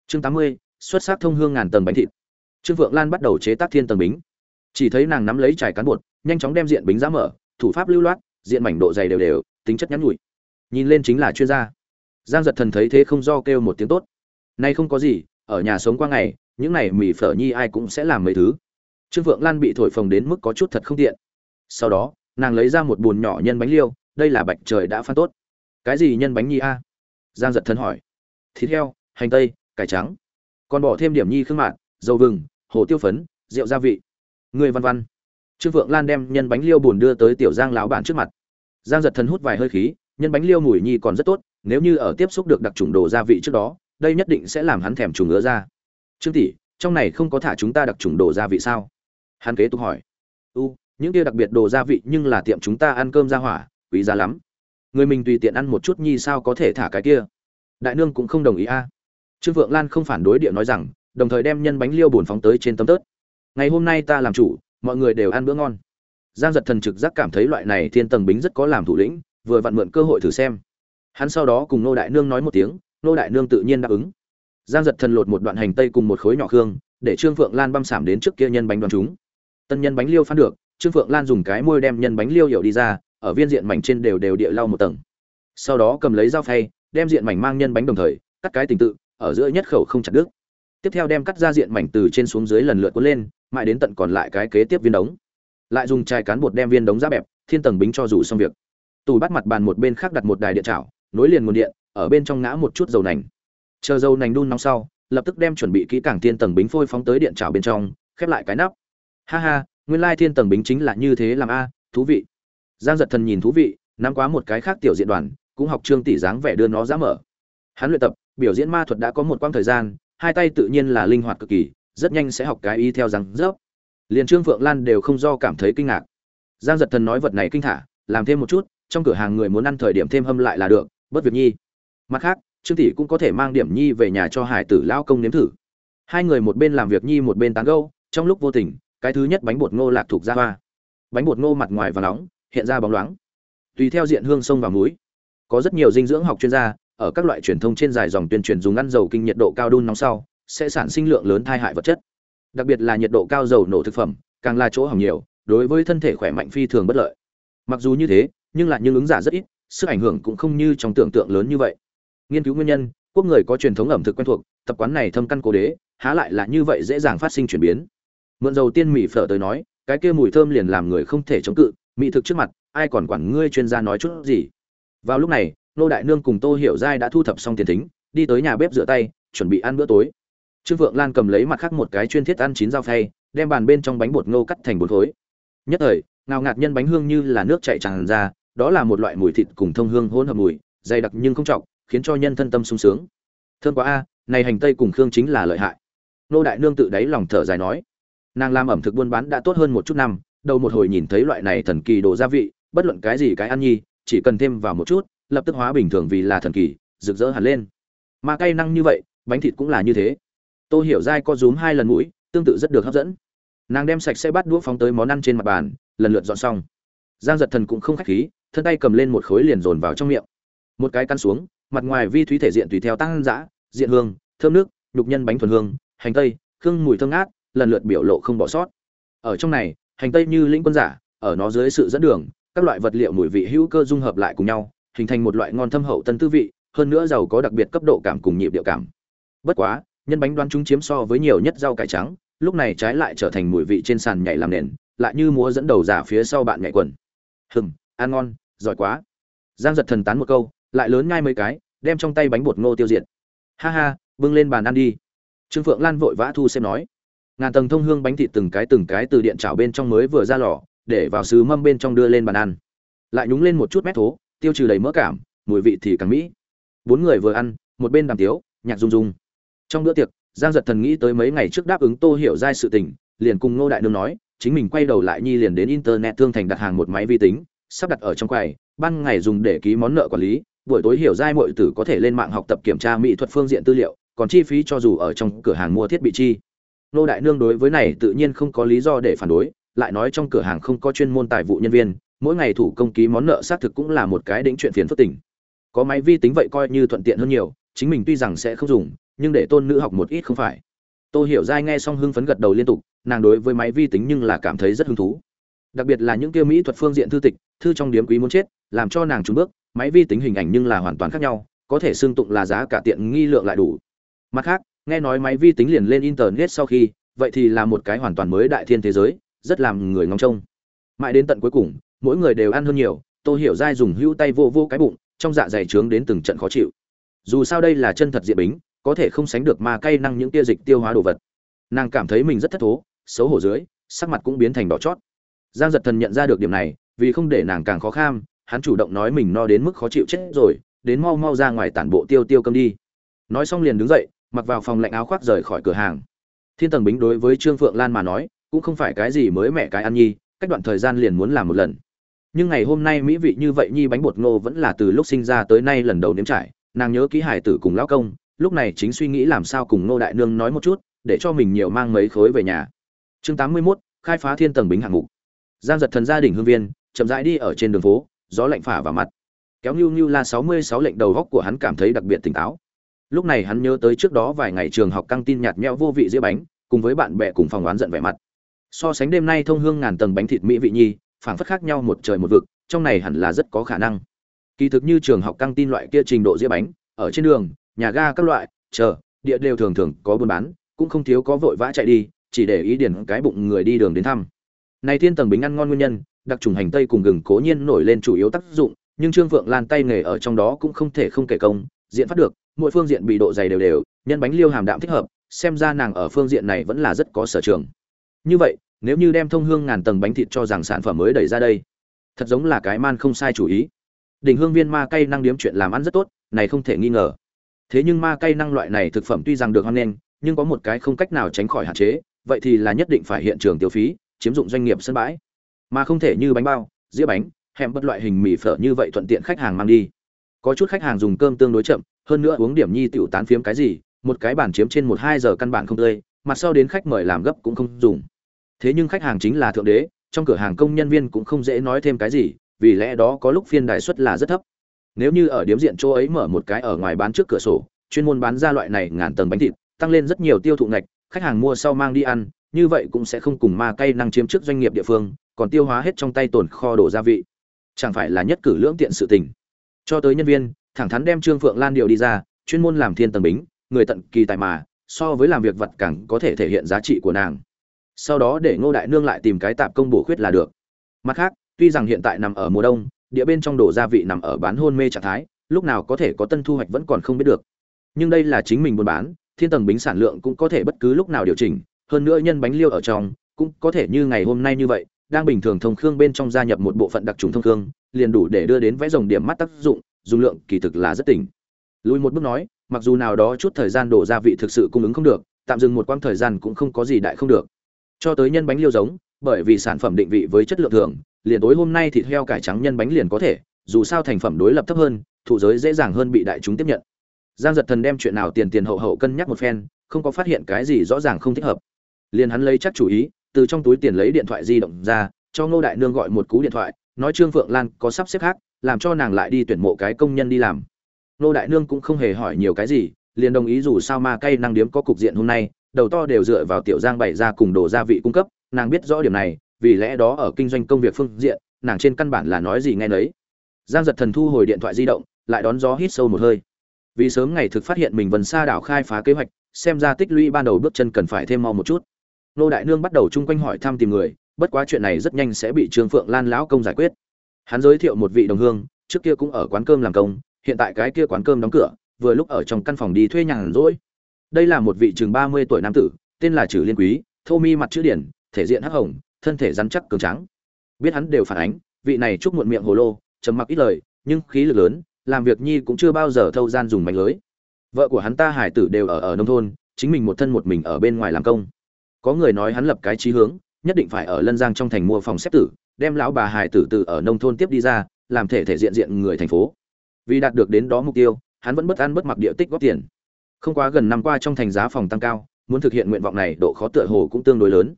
Chương tám mươi, xuất sắc thông hương ngàn tầng bánh thịt. Trương vượng lan bắt đầu chế tác thiên tầng bính. Chỉ thấy nàng nắm lấy trải cán bột, nhanh chóng đem diện bính giá mở, thủ pháp lưu loát, diện mảnh độ dày đều đều, tính chất nhắn nhủi. Nhìn lên chính là chuyên gia giang giật thần thấy thế không do kêu một tiếng tốt. Nay không có gì, ở nhà sống qua ngày, những này mì phở nhi ai cũng sẽ làm mấy thứ. Trương vượng lan bị thổi phồng đến mức có chút thật không tiện. Sau đó, nàng lấy ra một bùn nhỏ nhân bánh liêu, đây là bạch trời đã phan tốt. Cái gì nhân bánh nhi a? Giang giật Thần hỏi. Thịt heo, hành tây, cải trắng. Còn bỏ thêm điểm nhi khương mạn dầu vừng, hồ tiêu phấn, rượu gia vị. Người văn văn. Trương vượng lan đem nhân bánh liêu bùn đưa tới tiểu giang lão bản trước mặt. Giang giật Thần hút vài hơi khí, nhân bánh liêu mùi nhi còn rất tốt nếu như ở tiếp xúc được đặc trùng đồ gia vị trước đó, đây nhất định sẽ làm hắn thèm trùng ngứa ra trương tỷ, trong này không có thả chúng ta đặc trùng đồ gia vị sao? Hắn kế tục hỏi. U, những kia đặc biệt đồ gia vị nhưng là tiệm chúng ta ăn cơm ra hỏa, quý giá lắm. Người mình tùy tiện ăn một chút nhi sao có thể thả cái kia? Đại nương cũng không đồng ý a. Trương vượng lan không phản đối địa nói rằng, đồng thời đem nhân bánh liêu bùn phóng tới trên tấm tớt. Ngày hôm nay ta làm chủ, mọi người đều ăn bữa ngon. Giang giật thần trực giác cảm thấy loại này thiên tầng bính rất có làm thủ lĩnh, vừa vặn mượn cơ hội thử xem hắn sau đó cùng nô đại nương nói một tiếng nô đại nương tự nhiên đáp ứng. Giang giật thần lột một đoạn hành tây cùng một khối nhỏ khương, để trương phượng lan băm sảm đến trước kia nhân bánh đoàn chúng. Tân nhân bánh liêu phát được, trương phượng lan dùng cái môi đem nhân bánh liêu hiểu đi ra, ở viên diện mảnh trên đều đều địa lau một tầng. Sau đó cầm lấy dao phay, đem diện mảnh mang nhân bánh đồng thời, cắt cái tình tự, ở giữa nhất khẩu không chặt đứt. Tiếp theo đem cắt ra diện mảnh từ trên xuống dưới lần lượt cuốn lên, mãi đến tận còn lại cái kế tiếp viên đống. Lại dùng chai cán bột đem viên đống ra bẹp, thiên tầng bính cho dù xong việc. Tủ bắt mặt bàn một bên khác đặt một đài điện chảo nối liền nguồn điện, ở bên trong ngã một chút dầu nành. Chờ dầu nành đun nóng sau, lập tức đem chuẩn bị kỹ càng thiên tầng bính phôi phóng tới điện chảo bên trong, khép lại cái nắp. Ha ha, nguyên lai thiên tầng bính chính là như thế làm a, thú vị. Giang giật thần nhìn thú vị, nắm quá một cái khác tiểu diện đoàn, cũng học trương tỷ dáng vẻ đưa nó ra mở. Hắn luyện tập, biểu diễn ma thuật đã có một quãng thời gian, hai tay tự nhiên là linh hoạt cực kỳ, rất nhanh sẽ học cái y theo rằng dốc liền trương phượng lan đều không do cảm thấy kinh ngạc. Giang giật thần nói vật này kinh thả, làm thêm một chút, trong cửa hàng người muốn ăn thời điểm thêm hâm lại là được bất việc nhi. Mặt khác, trương tỷ cũng có thể mang điểm nhi về nhà cho hải tử lao công nếm thử. Hai người một bên làm việc nhi một bên tán gâu trong lúc vô tình, cái thứ nhất bánh bột ngô lạc thuộc ra hoa. Bánh bột ngô mặt ngoài và nóng, hiện ra bóng loáng. Tùy theo diện hương sông và muối có rất nhiều dinh dưỡng học chuyên gia, ở các loại truyền thông trên dài dòng tuyên truyền dùng ăn dầu kinh nhiệt độ cao đun nóng sau, sẽ sản sinh lượng lớn thai hại vật chất. Đặc biệt là nhiệt độ cao dầu nổ thực phẩm, càng là chỗ hỏng nhiều, đối với thân thể khỏe mạnh phi thường bất lợi. Mặc dù như thế, nhưng lại những ứng giả rất ít sức ảnh hưởng cũng không như trong tưởng tượng lớn như vậy. Nghiên cứu nguyên nhân, quốc người có truyền thống ẩm thực quen thuộc, tập quán này thâm căn cố đế, há lại là như vậy dễ dàng phát sinh chuyển biến. Mượn dầu tiên mỹ phở tới nói, cái kia mùi thơm liền làm người không thể chống cự, mỹ thực trước mặt, ai còn quản ngươi chuyên gia nói chút gì? Vào lúc này, nô đại nương cùng tô hiểu giai đã thu thập xong tiền thính, đi tới nhà bếp rửa tay, chuẩn bị ăn bữa tối. Trương vượng lan cầm lấy mặt khác một cái chuyên thiết ăn chín dao phay, đem bàn bên trong bánh bột ngô cắt thành bốn khối. Nhất thời, ngào ngạt nhân bánh hương như là nước chảy tràn ra đó là một loại mùi thịt cùng thông hương hỗn hợp mùi, dày đặc nhưng không trọng, khiến cho nhân thân tâm sung sướng. Thơm quá a, này hành tây cùng khương chính là lợi hại. Nô đại nương tự đáy lòng thở dài nói. Nàng làm ẩm thực buôn bán đã tốt hơn một chút năm, đầu một hồi nhìn thấy loại này thần kỳ đồ gia vị, bất luận cái gì cái ăn nhi, chỉ cần thêm vào một chút, lập tức hóa bình thường vì là thần kỳ, rực rỡ hẳn lên. Mà cay năng như vậy, bánh thịt cũng là như thế. Tôi hiểu dai co rúm hai lần mũi, tương tự rất được hấp dẫn. Nàng đem sạch sẽ bắt đũa phóng tới món ăn trên mặt bàn, lần lượt dọn xong. Giang giật thần cũng không khách khí thân tay cầm lên một khối liền dồn vào trong miệng. Một cái căn xuống, mặt ngoài vi thúy thể diện tùy theo tăng dã, diện hương, thơm nước, nhục nhân bánh thuần hương, hành tây, khương mùi thơm ngát, lần lượt biểu lộ không bỏ sót. Ở trong này, hành tây như lĩnh quân giả, ở nó dưới sự dẫn đường, các loại vật liệu mùi vị hữu cơ dung hợp lại cùng nhau, hình thành một loại ngon thâm hậu tân tư vị, hơn nữa giàu có đặc biệt cấp độ cảm cùng nhịp điệu cảm. Bất quá, nhân bánh đoán chúng chiếm so với nhiều nhất rau cải trắng, lúc này trái lại trở thành mùi vị trên sàn nhảy làm nền, lại như múa dẫn đầu giả phía sau bạn nhảy quần. Hừng ăn ngon giỏi quá. Giang giật thần tán một câu, lại lớn ngay mấy cái, đem trong tay bánh bột ngô tiêu diệt. Ha ha, bưng lên bàn ăn đi. Trương phượng lan vội vã thu xem nói. Ngàn tầng thông hương bánh thịt từng cái từng cái từ điện chảo bên trong mới vừa ra lò, để vào sứ mâm bên trong đưa lên bàn ăn. Lại nhúng lên một chút mét thố, tiêu trừ đầy mỡ cảm, mùi vị thì càng mỹ. Bốn người vừa ăn, một bên đàm tiếu, nhạc rung rung. Trong bữa tiệc, giang giật thần nghĩ tới mấy ngày trước đáp ứng tô hiểu giai sự tình, liền cùng ngô đại nương nói, chính mình quay đầu lại nhi liền đến internet thương thành đặt hàng một máy vi tính sắp đặt ở trong quầy, ban ngày dùng để ký món nợ quản lý, buổi tối hiểu giai mọi tử có thể lên mạng học tập kiểm tra mỹ thuật phương diện tư liệu, còn chi phí cho dù ở trong cửa hàng mua thiết bị chi. Nô đại nương đối với này tự nhiên không có lý do để phản đối, lại nói trong cửa hàng không có chuyên môn tài vụ nhân viên, mỗi ngày thủ công ký món nợ xác thực cũng là một cái đỉnh chuyện phiền phức tỉnh có máy vi tính vậy coi như thuận tiện hơn nhiều, chính mình tuy rằng sẽ không dùng, nhưng để tôn nữ học một ít không phải. Tô hiểu giai nghe xong hưng phấn gật đầu liên tục, nàng đối với máy vi tính nhưng là cảm thấy rất hứng thú đặc biệt là những kia mỹ thuật phương diện thư tịch, thư trong điếm quý muốn chết, làm cho nàng trúng bước, máy vi tính hình ảnh nhưng là hoàn toàn khác nhau, có thể xương tụng là giá cả tiện nghi lượng lại đủ. Mặt khác, nghe nói máy vi tính liền lên internet sau khi, vậy thì là một cái hoàn toàn mới đại thiên thế giới, rất làm người ngóng trông. Mãi đến tận cuối cùng, mỗi người đều ăn hơn nhiều, tô hiểu dai dùng hữu tay vô vô cái bụng, trong dạ dày trướng đến từng trận khó chịu. Dù sao đây là chân thật diện bính, có thể không sánh được ma cay năng những tia dịch tiêu hóa đồ vật. Nàng cảm thấy mình rất thất thố, xấu hổ dưới, sắc mặt cũng biến thành đỏ chót giang giật thần nhận ra được điểm này vì không để nàng càng khó kham hắn chủ động nói mình no đến mức khó chịu chết rồi đến mau mau ra ngoài tản bộ tiêu tiêu cơm đi. Nói xong liền đứng dậy mặc vào phòng lạnh áo khoác rời khỏi cửa hàng. Thiên tầng bính đối với trương phượng lan mà nói cũng không phải cái gì mới mẹ cái ăn nhi cách đoạn thời gian liền muốn làm một lần. Nhưng ngày hôm nay mỹ vị như vậy nhi bánh bột ngô vẫn là từ lúc sinh ra tới nay lần đầu nếm trải nàng nhớ ký hải tử cùng lão công lúc này chính suy nghĩ làm sao cùng ngô đại nương nói một chút để cho mình nhiều mang mấy khối về nhà. Chương tám mươi 81, khai phá thiên tầng bính hạng mục giang giật thần gia đình hương viên, chậm rãi đi ở trên đường phố, gió lạnh phả vào mặt. Kéo nhu nhu la sáu mươi sáu lệnh đầu góc của hắn cảm thấy đặc biệt tỉnh táo. Lúc này hắn nhớ tới trước đó vài ngày trường học căng tin nhạt nhẽo vô vị dĩa bánh, cùng với bạn bè cùng phòng oán giận vẻ mặt. So sánh đêm nay thông hương ngàn tầng bánh thịt mỹ vị nhi, phảng phất khác nhau một trời một vực, trong này hẳn là rất có khả năng. Kỳ thực như trường học căng tin loại kia trình độ dĩa bánh, ở trên đường, nhà ga các loại chờ địa đều thường thường có buôn bán, cũng không thiếu có vội vã chạy đi, chỉ để ý điển cái bụng người đi đường đến thăm này thiên tầng bánh ăn ngon nguyên nhân, đặc trùng hành tây cùng gừng cố nhiên nổi lên chủ yếu tác dụng, nhưng trương phượng lan tay nghề ở trong đó cũng không thể không kể công, diện phát được, mỗi phương diện bị độ dày đều đều, nhân bánh liêu hàm đạm thích hợp, xem ra nàng ở phương diện này vẫn là rất có sở trường. Như vậy, nếu như đem thông hương ngàn tầng bánh thịt cho rằng sản phẩm mới đẩy ra đây, thật giống là cái man không sai chủ ý. Đỉnh hương viên ma cây năng điếm chuyện làm ăn rất tốt, này không thể nghi ngờ. Thế nhưng ma cây năng loại này thực phẩm tuy rằng được hoan nghênh, nhưng có một cái không cách nào tránh khỏi hạn chế, vậy thì là nhất định phải hiện trường tiêu phí chiếm dụng doanh nghiệp sân bãi, mà không thể như bánh bao, dĩa bánh hẹm bất loại hình mì phở như vậy thuận tiện khách hàng mang đi. Có chút khách hàng dùng cơm tương đối chậm, hơn nữa uống điểm nhi tiểu tán phiếm cái gì, một cái bàn chiếm trên một hai giờ căn bản không tươi mặt sau đến khách mời làm gấp cũng không dùng. Thế nhưng khách hàng chính là thượng đế, trong cửa hàng công nhân viên cũng không dễ nói thêm cái gì, vì lẽ đó có lúc phiên đại suất là rất thấp. Nếu như ở điếm diện chỗ ấy mở một cái ở ngoài bán trước cửa sổ, chuyên môn bán ra loại này ngàn tầng bánh thịt, tăng lên rất nhiều tiêu thụ ngạch, khách hàng mua sau mang đi ăn như vậy cũng sẽ không cùng ma cây năng chiếm trước doanh nghiệp địa phương, còn tiêu hóa hết trong tay tồn kho đổ gia vị. Chẳng phải là nhất cử lưỡng tiện sự tình. Cho tới nhân viên, thẳng thắn đem trương phượng lan điều đi ra, chuyên môn làm thiên tầng bính, người tận kỳ tài mà, so với làm việc vật càng có thể thể hiện giá trị của nàng. Sau đó để ngô đại nương lại tìm cái tạp công bổ khuyết là được. Mặt khác, tuy rằng hiện tại nằm ở mùa đông, địa bên trong đổ gia vị nằm ở bán hôn mê trạng thái, lúc nào có thể có tân thu hoạch vẫn còn không biết được. Nhưng đây là chính mình buôn bán, thiên tầng bính sản lượng cũng có thể bất cứ lúc nào điều chỉnh hơn nữa nhân bánh liêu ở trong cũng có thể như ngày hôm nay như vậy, đang bình thường thông khương bên trong gia nhập một bộ phận đặc trùng thông khương, liền đủ để đưa đến vẽ rồng điểm mắt tác dụng dung lượng kỳ thực là rất tỉnh. Lùi một bước nói, mặc dù nào đó chút thời gian đổ gia vị thực sự cung ứng không được, tạm dừng một quãng thời gian cũng không có gì đại không được. Cho tới nhân bánh liêu giống, bởi vì sản phẩm định vị với chất lượng thường, liền tối hôm nay thịt heo cải trắng nhân bánh liền có thể, dù sao thành phẩm đối lập thấp hơn, thủ giới dễ dàng hơn bị đại chúng tiếp nhận. Giang giật thần đem chuyện nào tiền tiền hậu hậu cân nhắc một phen, không có phát hiện cái gì rõ ràng không thích hợp liền hắn lấy chắc chủ ý, từ trong túi tiền lấy điện thoại di động ra, cho ngô đại nương gọi một cú điện thoại, nói trương phượng lan có sắp xếp khác, làm cho nàng lại đi tuyển mộ cái công nhân đi làm. Ngô đại nương cũng không hề hỏi nhiều cái gì, liền đồng ý dù sao ma cây năng điếm có cục diện hôm nay, đầu to đều dựa vào tiểu giang bày ra cùng đồ gia vị cung cấp, nàng biết rõ điểm này, vì lẽ đó ở kinh doanh công việc phương diện, nàng trên căn bản là nói gì nghe nấy. Giang giật thần thu hồi điện thoại di động, lại đón gió hít sâu một hơi. Vì sớm ngày thực phát hiện mình vần xa đảo khai phá kế hoạch, xem ra tích lũy ban đầu bước chân cần phải thêm mau một chút nô đại nương bắt đầu chung quanh hỏi thăm tìm người, bất quá chuyện này rất nhanh sẽ bị trương phượng lan lão công giải quyết. Hắn giới thiệu một vị đồng hương, trước kia cũng ở quán cơm làm công, hiện tại cái kia quán cơm đóng cửa, vừa lúc ở trong căn phòng đi thuê nhàn rỗi. Đây là một vị chừng ba mươi tuổi nam tử, tên là trừ liên quý, thô mi mặt chữ điển, thể diện hắc hồng, thân thể rắn chắc cường trắng biết hắn đều phản ánh, vị này chúc muộn miệng hồ lô, trầm mặc ít lời, nhưng khí lực lớn, làm việc nhi cũng chưa bao giờ thâu gian dùng mạnh lưới. Vợ của hắn ta hải tử đều ở ở nông thôn, chính mình một thân một mình ở bên ngoài làm công có người nói hắn lập cái chí hướng, nhất định phải ở lân giang trong thành mua phòng xếp tử, đem lão bà hài tử từ ở nông thôn tiếp đi ra, làm thể thể diện diện người thành phố. Vì đạt được đến đó mục tiêu, hắn vẫn bất ăn bất mặc địa tích góp tiền. Không quá gần năm qua trong thành giá phòng tăng cao, muốn thực hiện nguyện vọng này độ khó tựa hồ cũng tương đối lớn.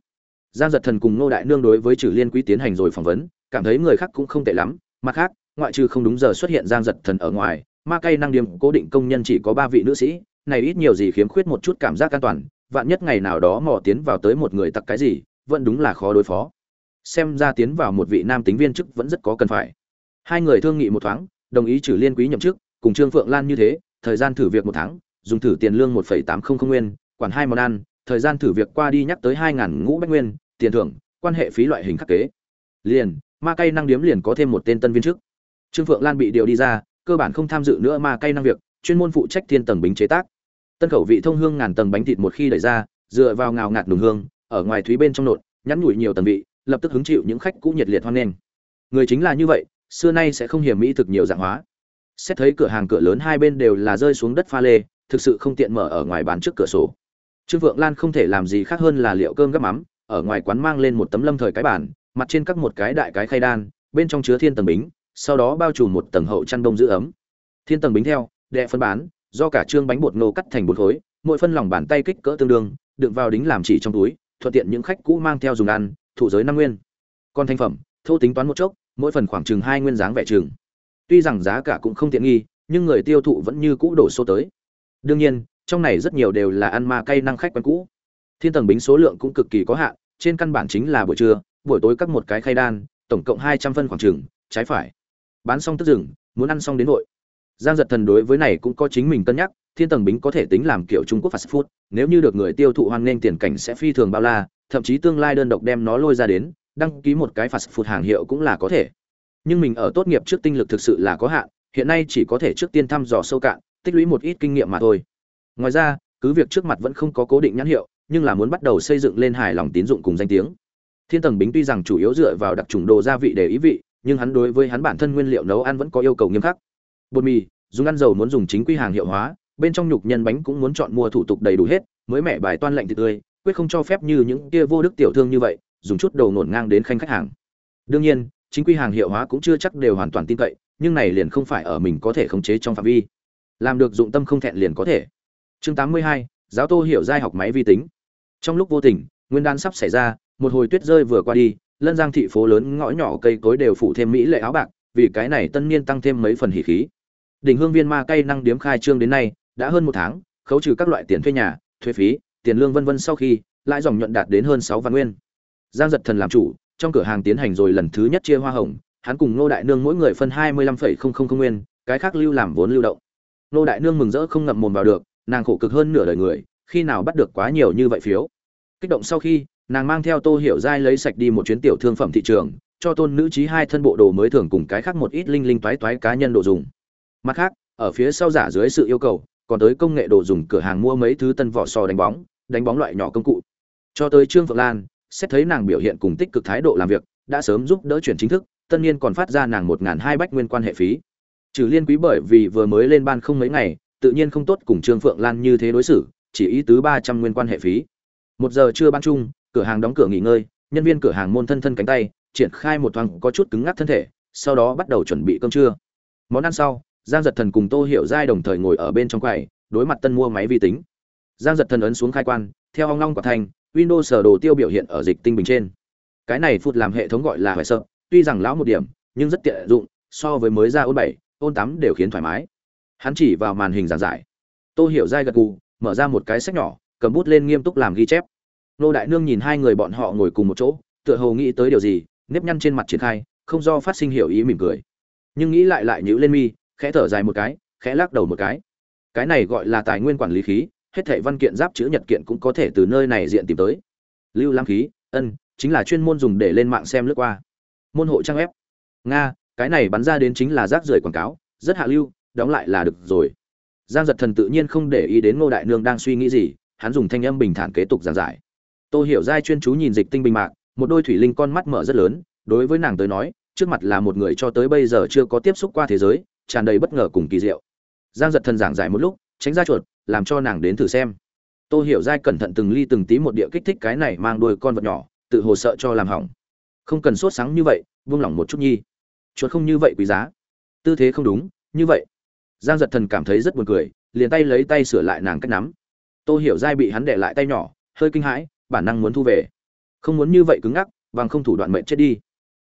Giang giật thần cùng nô đại nương đối với Trử liên quý tiến hành rồi phỏng vấn, cảm thấy người khác cũng không tệ lắm, mặt khác, ngoại trừ không đúng giờ xuất hiện giang giật thần ở ngoài, ma cây năng điểm cố định công nhân chỉ có ba vị nữ sĩ, này ít nhiều gì khiếm khuyết một chút cảm giác an toàn vạn nhất ngày nào đó mò tiến vào tới một người tặc cái gì, vẫn đúng là khó đối phó. Xem ra tiến vào một vị nam tính viên chức vẫn rất có cần phải. Hai người thương nghị một thoáng, đồng ý trừ liên quý nhậm chức, cùng trương phượng lan như thế, thời gian thử việc một tháng, dùng thử tiền lương một tám không không nguyên, quản hai món ăn, thời gian thử việc qua đi nhắc tới hai ngàn ngũ bách nguyên, tiền thưởng, quan hệ phí loại hình khắc kế. Liền, ma cây năng điếm liền có thêm một tên tân viên chức. Trương phượng lan bị điều đi ra, cơ bản không tham dự nữa ma cây năng việc, chuyên môn phụ trách thiên tầng bính chế tác tân khẩu vị thông hương ngàn tầng bánh thịt một khi đẩy ra, dựa vào ngào ngạt nùng hương, ở ngoài thúy bên trong nột nhắn nhủi nhiều tầng vị, lập tức hứng chịu những khách cũ nhiệt liệt hoan nghênh. Người chính là như vậy, xưa nay sẽ không hiểm mỹ thực nhiều dạng hóa. Xét thấy cửa hàng cửa lớn hai bên đều là rơi xuống đất pha lê, thực sự không tiện mở ở ngoài bán trước cửa sổ. Trương vượng lan không thể làm gì khác hơn là liệu cơm gấp mắm, ở ngoài quán mang lên một tấm lâm thời cái bản mặt trên các một cái đại cái khay đan, bên trong chứa thiên tầng bính, sau đó bao trùm một tầng hậu chăn đông giữ ấm. Thiên tầng bính theo, đệ phân bán do cả trương bánh bột nô cắt thành bột khối, mỗi phân lòng bàn tay kích cỡ tương đương, đựng vào đính làm chỉ trong túi, thuận tiện những khách cũ mang theo dùng ăn thụ giới năm nguyên. Còn thành phẩm, thô tính toán một chốc, mỗi phần khoảng chừng hai nguyên dáng vẻ chừng. Tuy rằng giá cả cũng không tiện nghi, nhưng người tiêu thụ vẫn như cũ đổ số tới. Đương nhiên, trong này rất nhiều đều là ăn ma cay năng khách quen cũ. Thiên tầng bính số lượng cũng cực kỳ có hạn, trên căn bản chính là buổi trưa, buổi tối cắt một cái khay đan, tổng cộng hai trăm phân khoảng chừng, trái phải. Bán xong tức dừng, muốn ăn xong đến vội giang giật thần đối với này cũng có chính mình cân nhắc, thiên tầng bính có thể tính làm kiểu trung quốc fast food, nếu như được người tiêu thụ hoan nghênh tiền cảnh sẽ phi thường bao la, thậm chí tương lai đơn độc đem nó lôi ra đến, đăng ký một cái fast food hàng hiệu cũng là có thể. Nhưng mình ở tốt nghiệp trước tinh lực thực sự là có hạn, hiện nay chỉ có thể trước tiên thăm dò sâu cạn, tích lũy một ít kinh nghiệm mà thôi. Ngoài ra, cứ việc trước mặt vẫn không có cố định nhãn hiệu, nhưng là muốn bắt đầu xây dựng lên hài lòng tín dụng cùng danh tiếng. Thiên tầng bính tuy rằng chủ yếu dựa vào đặc trùng đồ gia vị để ý vị, nhưng hắn đối với hắn bản thân nguyên liệu nấu ăn vẫn có yêu cầu nghiêm khắc bột mì dùng ăn dầu muốn dùng chính quy hàng hiệu hóa bên trong nhục nhân bánh cũng muốn chọn mua thủ tục đầy đủ hết mới mẻ bài toan lạnh thịt tươi quyết không cho phép như những kia vô đức tiểu thương như vậy dùng chút đầu nổn ngang đến khanh khách hàng. Đương nhiên chính quy hàng hiệu hóa cũng chưa chắc đều hoàn toàn tin cậy nhưng này liền không phải ở mình có thể khống chế trong phạm vi. Làm được dụng tâm không thẹn liền có thể. Chương 82, giáo tô hiểu giai học máy vi tính. Trong lúc vô tình nguyên đan sắp xảy ra một hồi tuyết rơi vừa qua đi lân giang thị phố lớn ngõ nhỏ cây cối đều phủ thêm mỹ lệ áo bạc vì cái này tân niên tăng thêm mấy phần hỉ khí đỉnh hương viên ma cây năng điếm khai trương đến nay, đã hơn một tháng, khấu trừ các loại tiền thuê nhà, thuế phí, tiền lương vân vân sau khi, lãi dòng nhuận đạt đến hơn sáu vạn nguyên. Giang giật thần làm chủ, trong cửa hàng tiến hành rồi lần thứ nhất chia hoa hồng, hắn cùng ngô đại nương mỗi người phân hai mươi lăm phẩy không không không nguyên, cái khác lưu làm vốn lưu động. Ngô đại nương mừng rỡ không ngậm mồm vào được, nàng khổ cực hơn nửa đời người, khi nào bắt được quá nhiều như vậy phiếu. Kích động sau khi, nàng mang theo tô hiểu giai lấy sạch đi một chuyến tiểu thương phẩm thị trường, cho tôn nữ trí hai thân bộ đồ mới thường cùng cái khác một ít linh linh toái toái cá nhân đồ dùng mặt khác, ở phía sau giả dưới sự yêu cầu, còn tới công nghệ đồ dùng cửa hàng mua mấy thứ tân vỏ sò đánh bóng đánh bóng loại nhỏ công cụ. Cho tới trương phượng lan, xét thấy nàng biểu hiện cùng tích cực thái độ làm việc, đã sớm giúp đỡ chuyển chính thức tân niên còn phát ra nàng một ngàn hai bách nguyên quan hệ phí. Trừ liên quý bởi vì vừa mới lên ban không mấy ngày, tự nhiên không tốt cùng trương phượng lan như thế đối xử, chỉ ý tứ ba trăm nguyên quan hệ phí. Một giờ chưa ban chung, cửa hàng đóng cửa nghỉ ngơi, nhân viên cửa hàng môn thân thân cánh tay, triển khai một thoáng có chút cứng ngắc thân thể, sau đó bắt đầu chuẩn bị cơm trưa. Món ăn sau giang giật thần cùng tô hiểu giai đồng thời ngồi ở bên trong quầy, đối mặt tân mua máy vi tính. Giang giật thần ấn xuống khai quan, theo hong long quả thành, windows sở đồ tiêu biểu hiện ở dịch tinh bình trên. Cái này phụt làm hệ thống gọi là hoài sợ, tuy rằng lão một điểm, nhưng rất tiện dụng, so với mới ra ôn bảy ôn tám đều khiến thoải mái. Hắn chỉ vào màn hình giảng giải. Tô hiểu giai gật gù, mở ra một cái sách nhỏ, cầm bút lên nghiêm túc làm ghi chép. Nô đại nương nhìn hai người bọn họ ngồi cùng một chỗ, tựa hồ nghĩ tới điều gì, nếp nhăn trên mặt triển khai, không do phát sinh hiểu ý mỉm cười. Nhưng nghĩ lại lại nhữ lên mi khẽ thở dài một cái, khẽ lắc đầu một cái. Cái này gọi là tài nguyên quản lý khí, hết thảy văn kiện giáp chữ nhật kiện cũng có thể từ nơi này diện tìm tới. Lưu lam khí, ân, chính là chuyên môn dùng để lên mạng xem lướt qua. Môn hộ trang web. Nga, cái này bắn ra đến chính là rác rưởi quảng cáo, rất hạ lưu, đóng lại là được rồi. Giang giật thần tự nhiên không để ý đến ngô đại nương đang suy nghĩ gì, hắn dùng thanh âm bình thản kế tục giảng giải. Tôi hiểu giai chuyên chú nhìn dịch tinh bình mạc, một đôi thủy linh con mắt mở rất lớn, đối với nàng tới nói, trước mặt là một người cho tới bây giờ chưa có tiếp xúc qua thế giới tràn đầy bất ngờ cùng kỳ diệu. Giang giật thần giảng giải một lúc, tránh ra chuột, làm cho nàng đến thử xem. Tôi hiểu dai cẩn thận từng ly từng tí một địa kích thích cái này mang đôi con vật nhỏ, tự hồ sợ cho làm hỏng. Không cần sốt sáng như vậy, buông lỏng một chút nhi. Chuột không như vậy quý giá. Tư thế không đúng, như vậy. Giang giật thần cảm thấy rất buồn cười, liền tay lấy tay sửa lại nàng cách nắm. Tôi hiểu dai bị hắn để lại tay nhỏ, hơi kinh hãi, bản năng muốn thu về. Không muốn như vậy cứng ngắc, bằng không thủ đoạn mệnh chết đi.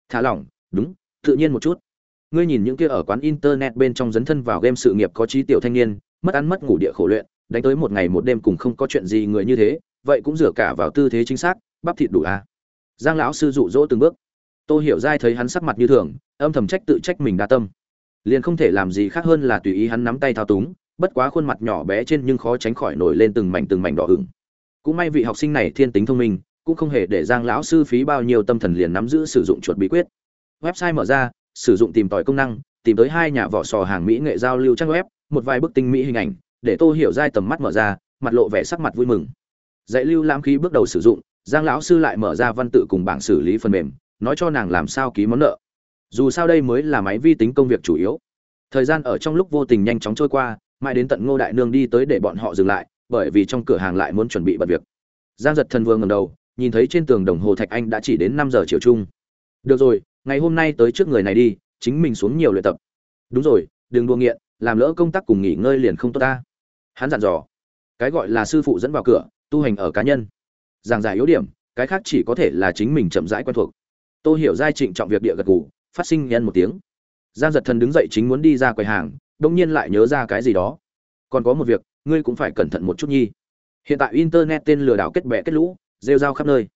Thả lỏng, đúng, tự nhiên một chút ngươi nhìn những kia ở quán internet bên trong dấn thân vào game sự nghiệp có trí tiểu thanh niên, mất ăn mất ngủ địa khổ luyện, đánh tới một ngày một đêm cùng không có chuyện gì người như thế, vậy cũng dựa cả vào tư thế chính xác, bắp thịt đủ à. giang lão sư dụ dỗ từng bước. Tôi hiểu dai thấy hắn sắc mặt như thường, âm thầm trách tự trách mình đa tâm. Liền không thể làm gì khác hơn là tùy ý hắn nắm tay thao túng, bất quá khuôn mặt nhỏ bé trên nhưng khó tránh khỏi nổi lên từng mảnh từng mảnh đỏ ửng. Cũng may vị học sinh này thiên tính thông minh, cũng không hề để giang lão sư phí bao nhiêu tâm thần liền nắm giữ sử dụng chuột bí quyết. Website mở ra sử dụng tìm tòi công năng, tìm tới hai nhà vỏ sò hàng mỹ nghệ giao lưu trang web, một vài bức tinh mỹ hình ảnh, để tô hiểu giai tầm mắt mở ra, mặt lộ vẻ sắc mặt vui mừng. Dạy lưu lãm khí bước đầu sử dụng, giang lão sư lại mở ra văn tự cùng bảng xử lý phần mềm, nói cho nàng làm sao ký món nợ. Dù sao đây mới là máy vi tính công việc chủ yếu. Thời gian ở trong lúc vô tình nhanh chóng trôi qua, mãi đến tận ngô đại nương đi tới để bọn họ dừng lại, bởi vì trong cửa hàng lại muốn chuẩn bị bật việc. Giang giật thần vương ngầm đầu, nhìn thấy trên tường đồng hồ thạch anh đã chỉ đến năm giờ chiều chung. Được rồi ngày hôm nay tới trước người này đi chính mình xuống nhiều luyện tập. Đúng rồi đừng đua nghiện làm lỡ công tác cùng nghỉ ngơi liền không tốt ta. Hắn dặn dò. Cái gọi là sư phụ dẫn vào cửa tu hành ở cá nhân. Giảng giải yếu điểm cái khác chỉ có thể là chính mình chậm rãi quen thuộc. Tôi hiểu giai trịnh trọng việc địa gật gù, phát sinh nhân một tiếng. Giang giật thần đứng dậy chính muốn đi ra quầy hàng đông nhiên lại nhớ ra cái gì đó. Còn có một việc ngươi cũng phải cẩn thận một chút nhi. Hiện tại internet tên lừa đảo kết bè kết lũ rêu rao khắp nơi.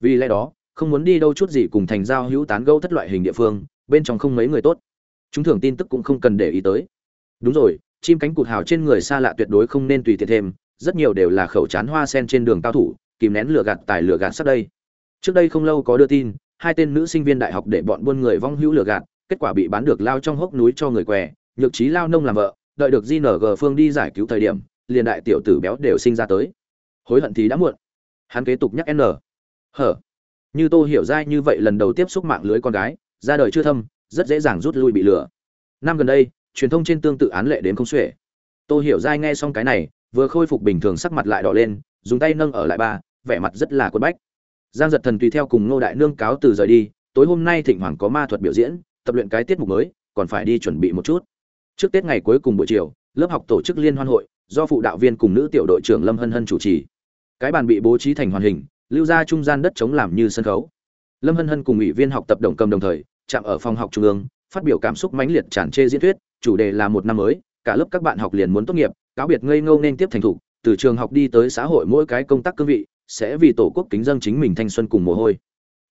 Vì lẽ đó không muốn đi đâu chút gì cùng thành giao hữu tán gẫu thất loại hình địa phương, bên trong không mấy người tốt. Chúng thường tin tức cũng không cần để ý tới. Đúng rồi, chim cánh cụt hào trên người xa lạ tuyệt đối không nên tùy tiện thêm, rất nhiều đều là khẩu chán hoa sen trên đường cao thủ, kìm nén lửa gạt tài lửa gạt sắp đây. Trước đây không lâu có đưa tin, hai tên nữ sinh viên đại học để bọn buôn người vong hữu lửa gạt, kết quả bị bán được lao trong hốc núi cho người què, nhược trí lao nông làm vợ, đợi được JNG phương đi giải cứu thời điểm, liền đại tiểu tử béo đều sinh ra tới. Hối hận thì đã muộn. Hắn kế tục nhắc n. Hở như tô hiểu dai như vậy lần đầu tiếp xúc mạng lưới con gái, ra đời chưa thâm, rất dễ dàng rút lui bị lừa. Năm gần đây, truyền thông trên tương tự án lệ đến không xuể. Tô hiểu dai nghe xong cái này, vừa khôi phục bình thường sắc mặt lại đỏ lên, dùng tay nâng ở lại ba, vẻ mặt rất là quân bách. Giang giật thần tùy theo cùng ngô đại nương cáo từ rời đi, tối hôm nay thỉnh hoàng có ma thuật biểu diễn, tập luyện cái tiết mục mới, còn phải đi chuẩn bị một chút. Trước tết ngày cuối cùng buổi chiều, lớp học tổ chức liên hoan hội, do phụ đạo viên cùng nữ tiểu đội trưởng lâm hân hân chủ trì. Cái bàn bị bố trí thành hoàn hình lưu ra trung gian đất chống làm như sân khấu. Lâm hân hân cùng ủy viên học tập đồng cầm đồng thời, chạm ở phòng học trung ương, phát biểu cảm xúc mãnh liệt tràn trê diễn thuyết, chủ đề là một năm mới, cả lớp các bạn học liền muốn tốt nghiệp, cáo biệt ngây ngâu nên tiếp thành thục, từ trường học đi tới xã hội mỗi cái công tác cương vị, sẽ vì tổ quốc kính dân chính mình thanh xuân cùng mồ hôi.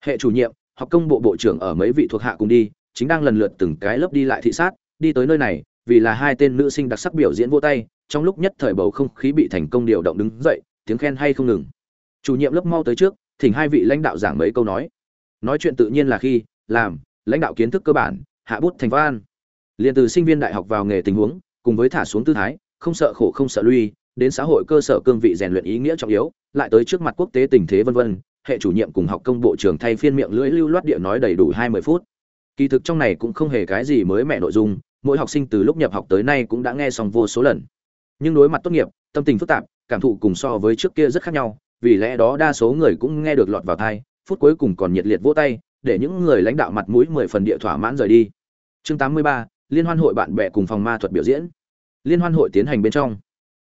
Hệ chủ nhiệm, học công bộ bộ trưởng ở mấy vị thuộc hạ cùng đi, chính đang lần lượt từng cái lớp đi lại thị sát, đi tới nơi này, vì là hai tên nữ sinh đặc sắc biểu diễn vô tay, trong lúc nhất thời bầu không khí bị thành công điều động đứng dậy, tiếng khen hay không ngừng chủ nhiệm lớp mau tới trước, thỉnh hai vị lãnh đạo giảng mấy câu nói. Nói chuyện tự nhiên là khi, làm, lãnh đạo kiến thức cơ bản, hạ bút thành văn. Liền từ sinh viên đại học vào nghề tình huống, cùng với thả xuống tư thái, không sợ khổ không sợ lui, đến xã hội cơ sở cương vị rèn luyện ý nghĩa trọng yếu, lại tới trước mặt quốc tế tình thế vân vân, hệ chủ nhiệm cùng học công bộ trưởng thay phiên miệng lưỡi lưu loát địa nói đầy đủ hai mươi phút. Kỳ thực trong này cũng không hề cái gì mới mẻ nội dung, mỗi học sinh từ lúc nhập học tới nay cũng đã nghe xong vô số lần. Nhưng đối mặt tốt nghiệp, tâm tình phức tạp, cảm thụ cùng so với trước kia rất khác nhau vì lẽ đó đa số người cũng nghe được lọt vào thai phút cuối cùng còn nhiệt liệt vỗ tay, để những người lãnh đạo mặt mũi mười phần địa thỏa mãn rời đi. Chương tám mươi ba, liên hoan hội bạn bè cùng phòng ma thuật biểu diễn. Liên hoan hội tiến hành bên trong.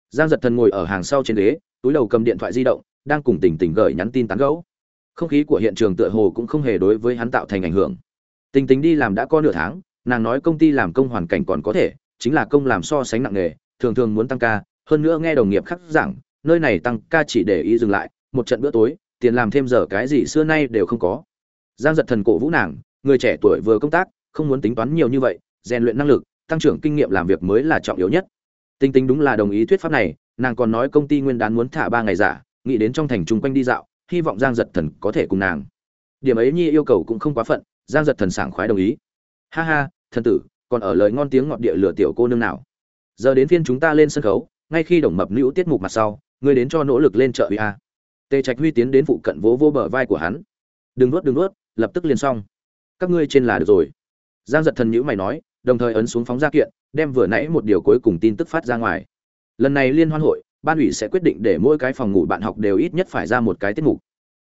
Giang giật thần ngồi ở hàng sau trên ghế, túi đầu cầm điện thoại di động, đang cùng tỉnh tỉnh gửi nhắn tin tán gẫu. Không khí của hiện trường tựa hồ cũng không hề đối với hắn tạo thành ảnh hưởng. Tình tính đi làm đã có nửa tháng, nàng nói công ty làm công hoàn cảnh còn có thể, chính là công làm so sánh nặng nghề thường thường muốn tăng ca, hơn nữa nghe đồng nghiệp khắc giảng nơi này tăng ca chỉ để ý dừng lại, một trận bữa tối, tiền làm thêm giờ cái gì xưa nay đều không có. Giang giật thần cổ vũ nàng, người trẻ tuổi vừa công tác, không muốn tính toán nhiều như vậy, rèn luyện năng lực, tăng trưởng kinh nghiệm làm việc mới là trọng yếu nhất. Tinh tinh đúng là đồng ý thuyết pháp này, nàng còn nói công ty nguyên đán muốn thả ba ngày giả, nghĩ đến trong thành chung quanh đi dạo, hy vọng giang giật thần có thể cùng nàng. Điểm ấy nhi yêu cầu cũng không quá phận, giang giật thần sảng khoái đồng ý. Ha ha, thần tử, còn ở lời ngon tiếng ngọt địa lửa tiểu cô nương nào? Giờ đến phiên chúng ta lên sân khấu, ngay khi đồng mập nữ tiết mục mặt sau ngươi đến cho nỗ lực lên trợ uy a. Tề trạch huy tiến đến phụ cận vỗ vô bờ vai của hắn. Đừng nuốt đừng nuốt, lập tức liền xong. Các ngươi trên là được rồi. Giang giật thần nhữ mày nói, đồng thời ấn xuống phóng ra kiện, đem vừa nãy một điều cuối cùng tin tức phát ra ngoài. Lần này liên hoan hội, ban ủy sẽ quyết định để mỗi cái phòng ngủ bạn học đều ít nhất phải ra một cái tiết mục.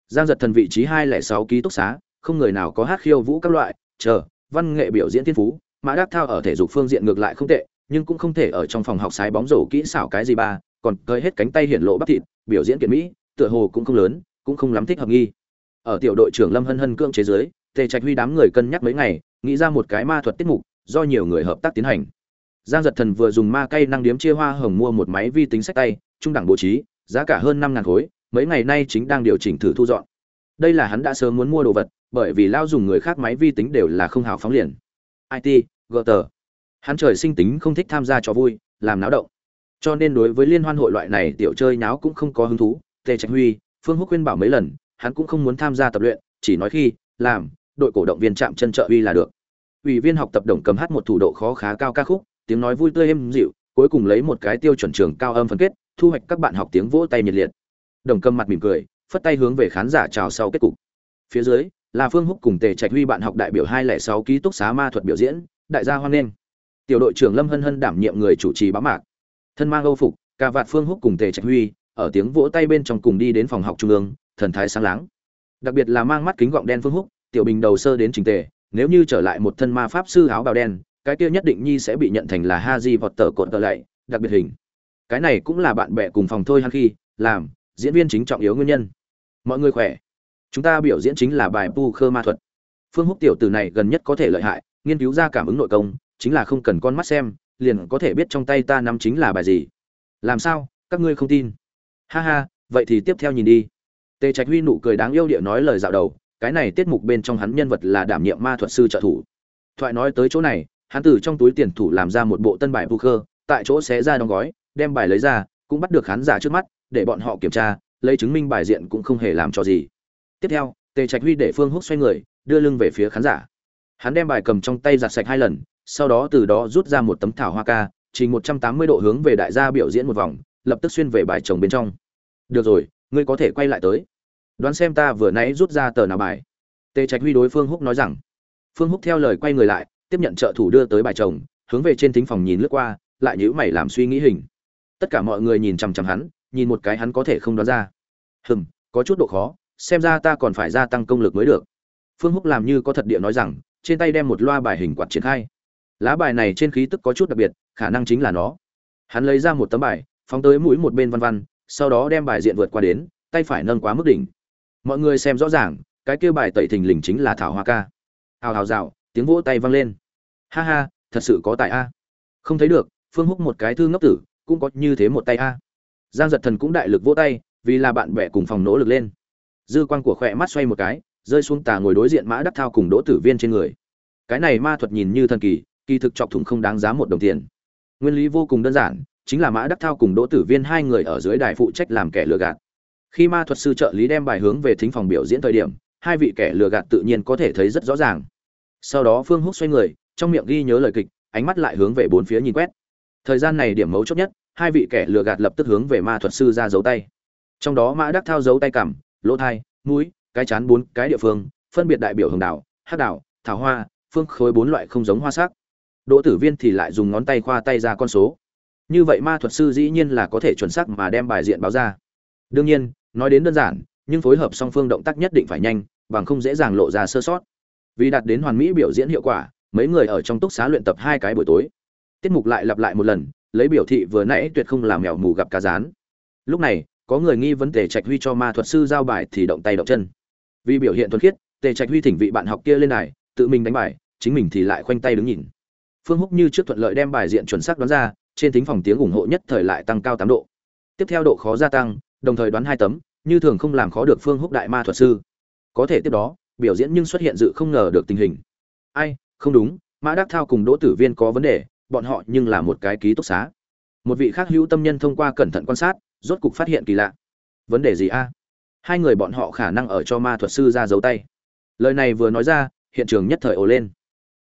Giang giật thần vị trí hai lẻ sáu ký túc xá, không người nào có hát khiêu vũ các loại, chờ, văn nghệ biểu diễn tiên phú, mã đắc thao ở thể dục phương diện ngược lại không tệ, nhưng cũng không thể ở trong phòng học sái bóng rổ kỹ xảo cái gì ba còn cơi hết cánh tay hiển lộ bắp thịt, biểu diễn kiện mỹ, tựa hồ cũng không lớn, cũng không lắm thích hợp nghi. Ở tiểu đội trưởng lâm hân hân cương chế giới tề trạch huy đám người cân nhắc mấy ngày, nghĩ ra một cái ma thuật tiết mục, do nhiều người hợp tác tiến hành. Giang giật thần vừa dùng ma cây năng điếm chia hoa hồng mua một máy vi tính sách tay, trung đẳng bố trí, giá cả hơn năm ngàn khối, mấy ngày nay chính đang điều chỉnh thử thu dọn. Đây là hắn đã sớm muốn mua đồ vật, bởi vì lao dùng người khác máy vi tính đều là không hào phóng liền. It gờ tờ hắn trời sinh tính không thích tham gia cho vui, làm náo động cho nên đối với liên hoan hội loại này tiểu chơi nháo cũng không có hứng thú. Tề trạch huy, phương húc khuyên bảo mấy lần, hắn cũng không muốn tham gia tập luyện, chỉ nói khi, làm, đội cổ động viên chạm chân trợ uy là được. Ủy viên học tập đồng cầm hát một thủ độ khó khá cao ca khúc, tiếng nói vui tươi êm dịu, cuối cùng lấy một cái tiêu chuẩn trường cao âm phân kết, thu hoạch các bạn học tiếng vỗ tay nhiệt liệt. Đồng cầm mặt mỉm cười, phất tay hướng về khán giả chào sau kết cục. Phía dưới, là phương húc cùng tề trạch huy bạn học đại biểu hai lẻ sáu ký túc xá ma thuật biểu diễn, đại gia hoan nghênh. Tiểu đội trưởng lâm hân hân đảm nhiệm người chủ trì báo mạc thân mang âu phục cả vạt phương húc cùng tề trạch huy, ở tiếng vỗ tay bên trong cùng đi đến phòng học trung ương, thần thái sáng láng. Đặc biệt là mang mắt kính gọng đen phương húc, tiểu bình đầu sơ đến trình tề, nếu như trở lại một thân ma pháp sư áo bào đen, cái kia nhất định nhi sẽ bị nhận thành là ha di vọt tờ cột tờ lại đặc biệt hình. Cái này cũng là bạn bè cùng phòng thôi hăng khi, làm, diễn viên chính trọng yếu nguyên nhân. Mọi người khỏe. Chúng ta biểu diễn chính là bài pu khơ ma thuật. Phương húc tiểu từ này gần nhất có thể lợi hại, nghiên cứu ra cảm ứng nội công, chính là không cần con mắt xem liền có thể biết trong tay ta nắm chính là bài gì. Làm sao? Các ngươi không tin. Ha ha, vậy thì tiếp theo nhìn đi. Tề trạch huy nụ cười đáng yêu địa nói lời dạo đầu, cái này tiết mục bên trong hắn nhân vật là đảm nhiệm ma thuật sư trợ thủ. Thoại nói tới chỗ này, hắn từ trong túi tiền thủ làm ra một bộ tân bài poker, tại chỗ xé ra đóng gói, đem bài lấy ra, cũng bắt được khán giả trước mắt, để bọn họ kiểm tra, lấy chứng minh bài diện cũng không hề làm cho gì. Tiếp theo, tề trạch huy để phương húc xoay người, đưa lưng về phía khán giả. Hắn đem bài cầm trong tay giặt sạch hai lần sau đó từ đó rút ra một tấm thảo hoa ca, trình một trăm tám mươi độ hướng về đại gia biểu diễn một vòng, lập tức xuyên về bài chồng bên trong. Được rồi, ngươi có thể quay lại tới. Đoán xem ta vừa nãy rút ra tờ nào bài. Tề trạch huy đối phương húc nói rằng. Phương húc theo lời quay người lại, tiếp nhận trợ thủ đưa tới bài chồng, hướng về trên thính phòng nhìn lướt qua, lại nhíu mày làm suy nghĩ hình. Tất cả mọi người nhìn chằm chằm hắn, nhìn một cái hắn có thể không đoán ra. Hừm, có chút độ khó, xem ra ta còn phải gia tăng công lực mới được. Phương húc làm như có thật địa nói rằng, trên tay đem một loa bài hình quạt triển khai lá bài này trên khí tức có chút đặc biệt, khả năng chính là nó. Hắn lấy ra một tấm bài, phóng tới mũi một bên văn văn, sau đó đem bài diện vượt qua đến, tay phải nâng quá mức đỉnh. Mọi người xem rõ ràng, cái kêu bài tẩy thình lình chính là thảo hoa ca. Hào hào rào, tiếng vỗ tay vang lên. Ha ha, thật sự có tài a. Không thấy được, phương húc một cái thư ngốc tử, cũng có như thế một tay a. Giang giật thần cũng đại lực vỗ tay, vì là bạn bè cùng phòng nỗ lực lên. Dư quan của khỏe mắt xoay một cái, rơi xuống tà ngồi đối diện mã đắc thao cùng đỗ tử viên trên người. Cái này ma thuật nhìn như thần kỳ kỳ thực chọc thủng không đáng giá một đồng tiền. Nguyên lý vô cùng đơn giản, chính là mã đắc thao cùng đỗ tử viên hai người ở dưới đài phụ trách làm kẻ lừa gạt. Khi ma thuật sư trợ lý đem bài hướng về thính phòng biểu diễn thời điểm, hai vị kẻ lừa gạt tự nhiên có thể thấy rất rõ ràng. Sau đó phương húc xoay người, trong miệng ghi nhớ lời kịch, ánh mắt lại hướng về bốn phía nhìn quét. Thời gian này điểm mấu chốt nhất, hai vị kẻ lừa gạt lập tức hướng về ma thuật sư ra dấu tay. Trong đó mã đắc thao giấu tay cằm, lỗ thai, mũi, cái chán bốn cái địa phương, phân biệt đại biểu hồng đảo hát đảo, thảo hoa, phương khối bốn loại không giống hoa sắc đỗ tử viên thì lại dùng ngón tay khoa tay ra con số. Như vậy ma thuật sư dĩ nhiên là có thể chuẩn xác mà đem bài diện báo ra. Đương nhiên, nói đến đơn giản, nhưng phối hợp song phương động tác nhất định phải nhanh, bằng không dễ dàng lộ ra sơ sót. Vì đạt đến hoàn mỹ biểu diễn hiệu quả, mấy người ở trong túc xá luyện tập hai cái buổi tối. Tiết mục lại lặp lại một lần, lấy biểu thị vừa nãy tuyệt không làm mèo mù gặp cá rán. Lúc này, có người nghi vấn tề trạch huy cho ma thuật sư giao bài thì động tay động chân. Vì biểu hiện thuần khiết, tề trạch huy thỉnh vị bạn học kia lên này tự mình đánh bài, chính mình thì lại khoanh tay đứng nhìn phương húc như trước thuận lợi đem bài diện chuẩn xác đoán ra, trên tính phòng tiếng ủng hộ nhất thời lại tăng cao tám độ. Tiếp theo độ khó gia tăng, đồng thời đoán hai tấm, như thường không làm khó được phương húc đại ma thuật sư. Có thể tiếp đó, biểu diễn nhưng xuất hiện dự không ngờ được tình hình. Ai, không đúng, mã đắc thao cùng đỗ tử viên có vấn đề, bọn họ nhưng là một cái ký túc xá. Một vị khác hữu tâm nhân thông qua cẩn thận quan sát, rốt cục phát hiện kỳ lạ. Vấn đề gì a? Hai người bọn họ khả năng ở cho ma thuật sư ra giấu tay. Lời này vừa nói ra, hiện trường nhất thời ồ lên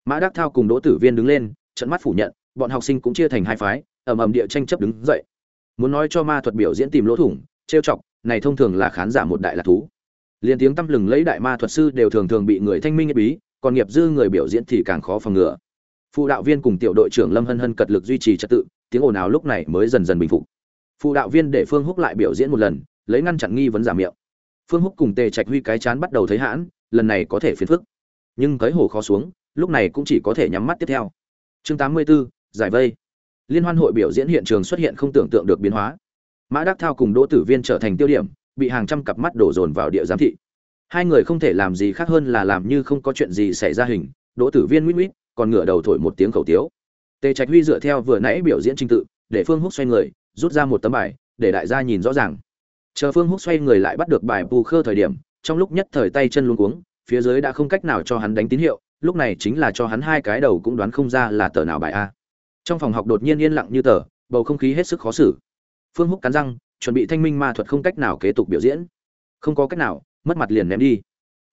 mã đắc thao cùng đỗ tử viên đứng lên, trận mắt phủ nhận, bọn học sinh cũng chia thành hai phái, ầm ầm địa tranh chấp đứng dậy. Muốn nói cho ma thuật biểu diễn tìm lỗ thủng, trêu chọc, này thông thường là khán giả một đại lạc thú. Liền tiếng tăm lừng lấy đại ma thuật sư đều thường thường bị người thanh minh bí, còn nghiệp dư người biểu diễn thì càng khó phòng ngừa. Phụ đạo viên cùng tiểu đội trưởng lâm hân hân cật lực duy trì trật tự, tiếng ồn ào lúc này mới dần dần bình phục. Phụ đạo viên để phương húc lại biểu diễn một lần, lấy ngăn chặn nghi vấn giả miệng. Phương húc cùng tề trạch huy cái chán bắt đầu thấy hãn, lần này có thể phiền phức. Nhưng thấy hồ khó xuống lúc này cũng chỉ có thể nhắm mắt tiếp theo. Chương 84, giải vây. Liên hoan hội biểu diễn hiện trường xuất hiện không tưởng tượng được biến hóa. Mã đắc thao cùng đỗ tử viên trở thành tiêu điểm bị hàng trăm cặp mắt đổ dồn vào địa giám thị. Hai người không thể làm gì khác hơn là làm như không có chuyện gì xảy ra hình đỗ tử viên mít mít còn ngửa đầu thổi một tiếng khẩu tiếu. Tề trạch huy dựa theo vừa nãy biểu diễn trình tự để phương húc xoay người rút ra một tấm bài để đại gia nhìn rõ ràng. Chờ phương húc xoay người lại bắt được bài bù khơ thời điểm trong lúc nhất thời tay chân luống cuống phía dưới đã không cách nào cho hắn đánh tín hiệu lúc này chính là cho hắn hai cái đầu cũng đoán không ra là tờ nào bài a. Trong phòng học đột nhiên yên lặng như tờ, bầu không khí hết sức khó xử. Phương húc cắn răng, chuẩn bị thanh minh ma thuật không cách nào kế tục biểu diễn. Không có cách nào, mất mặt liền ném đi.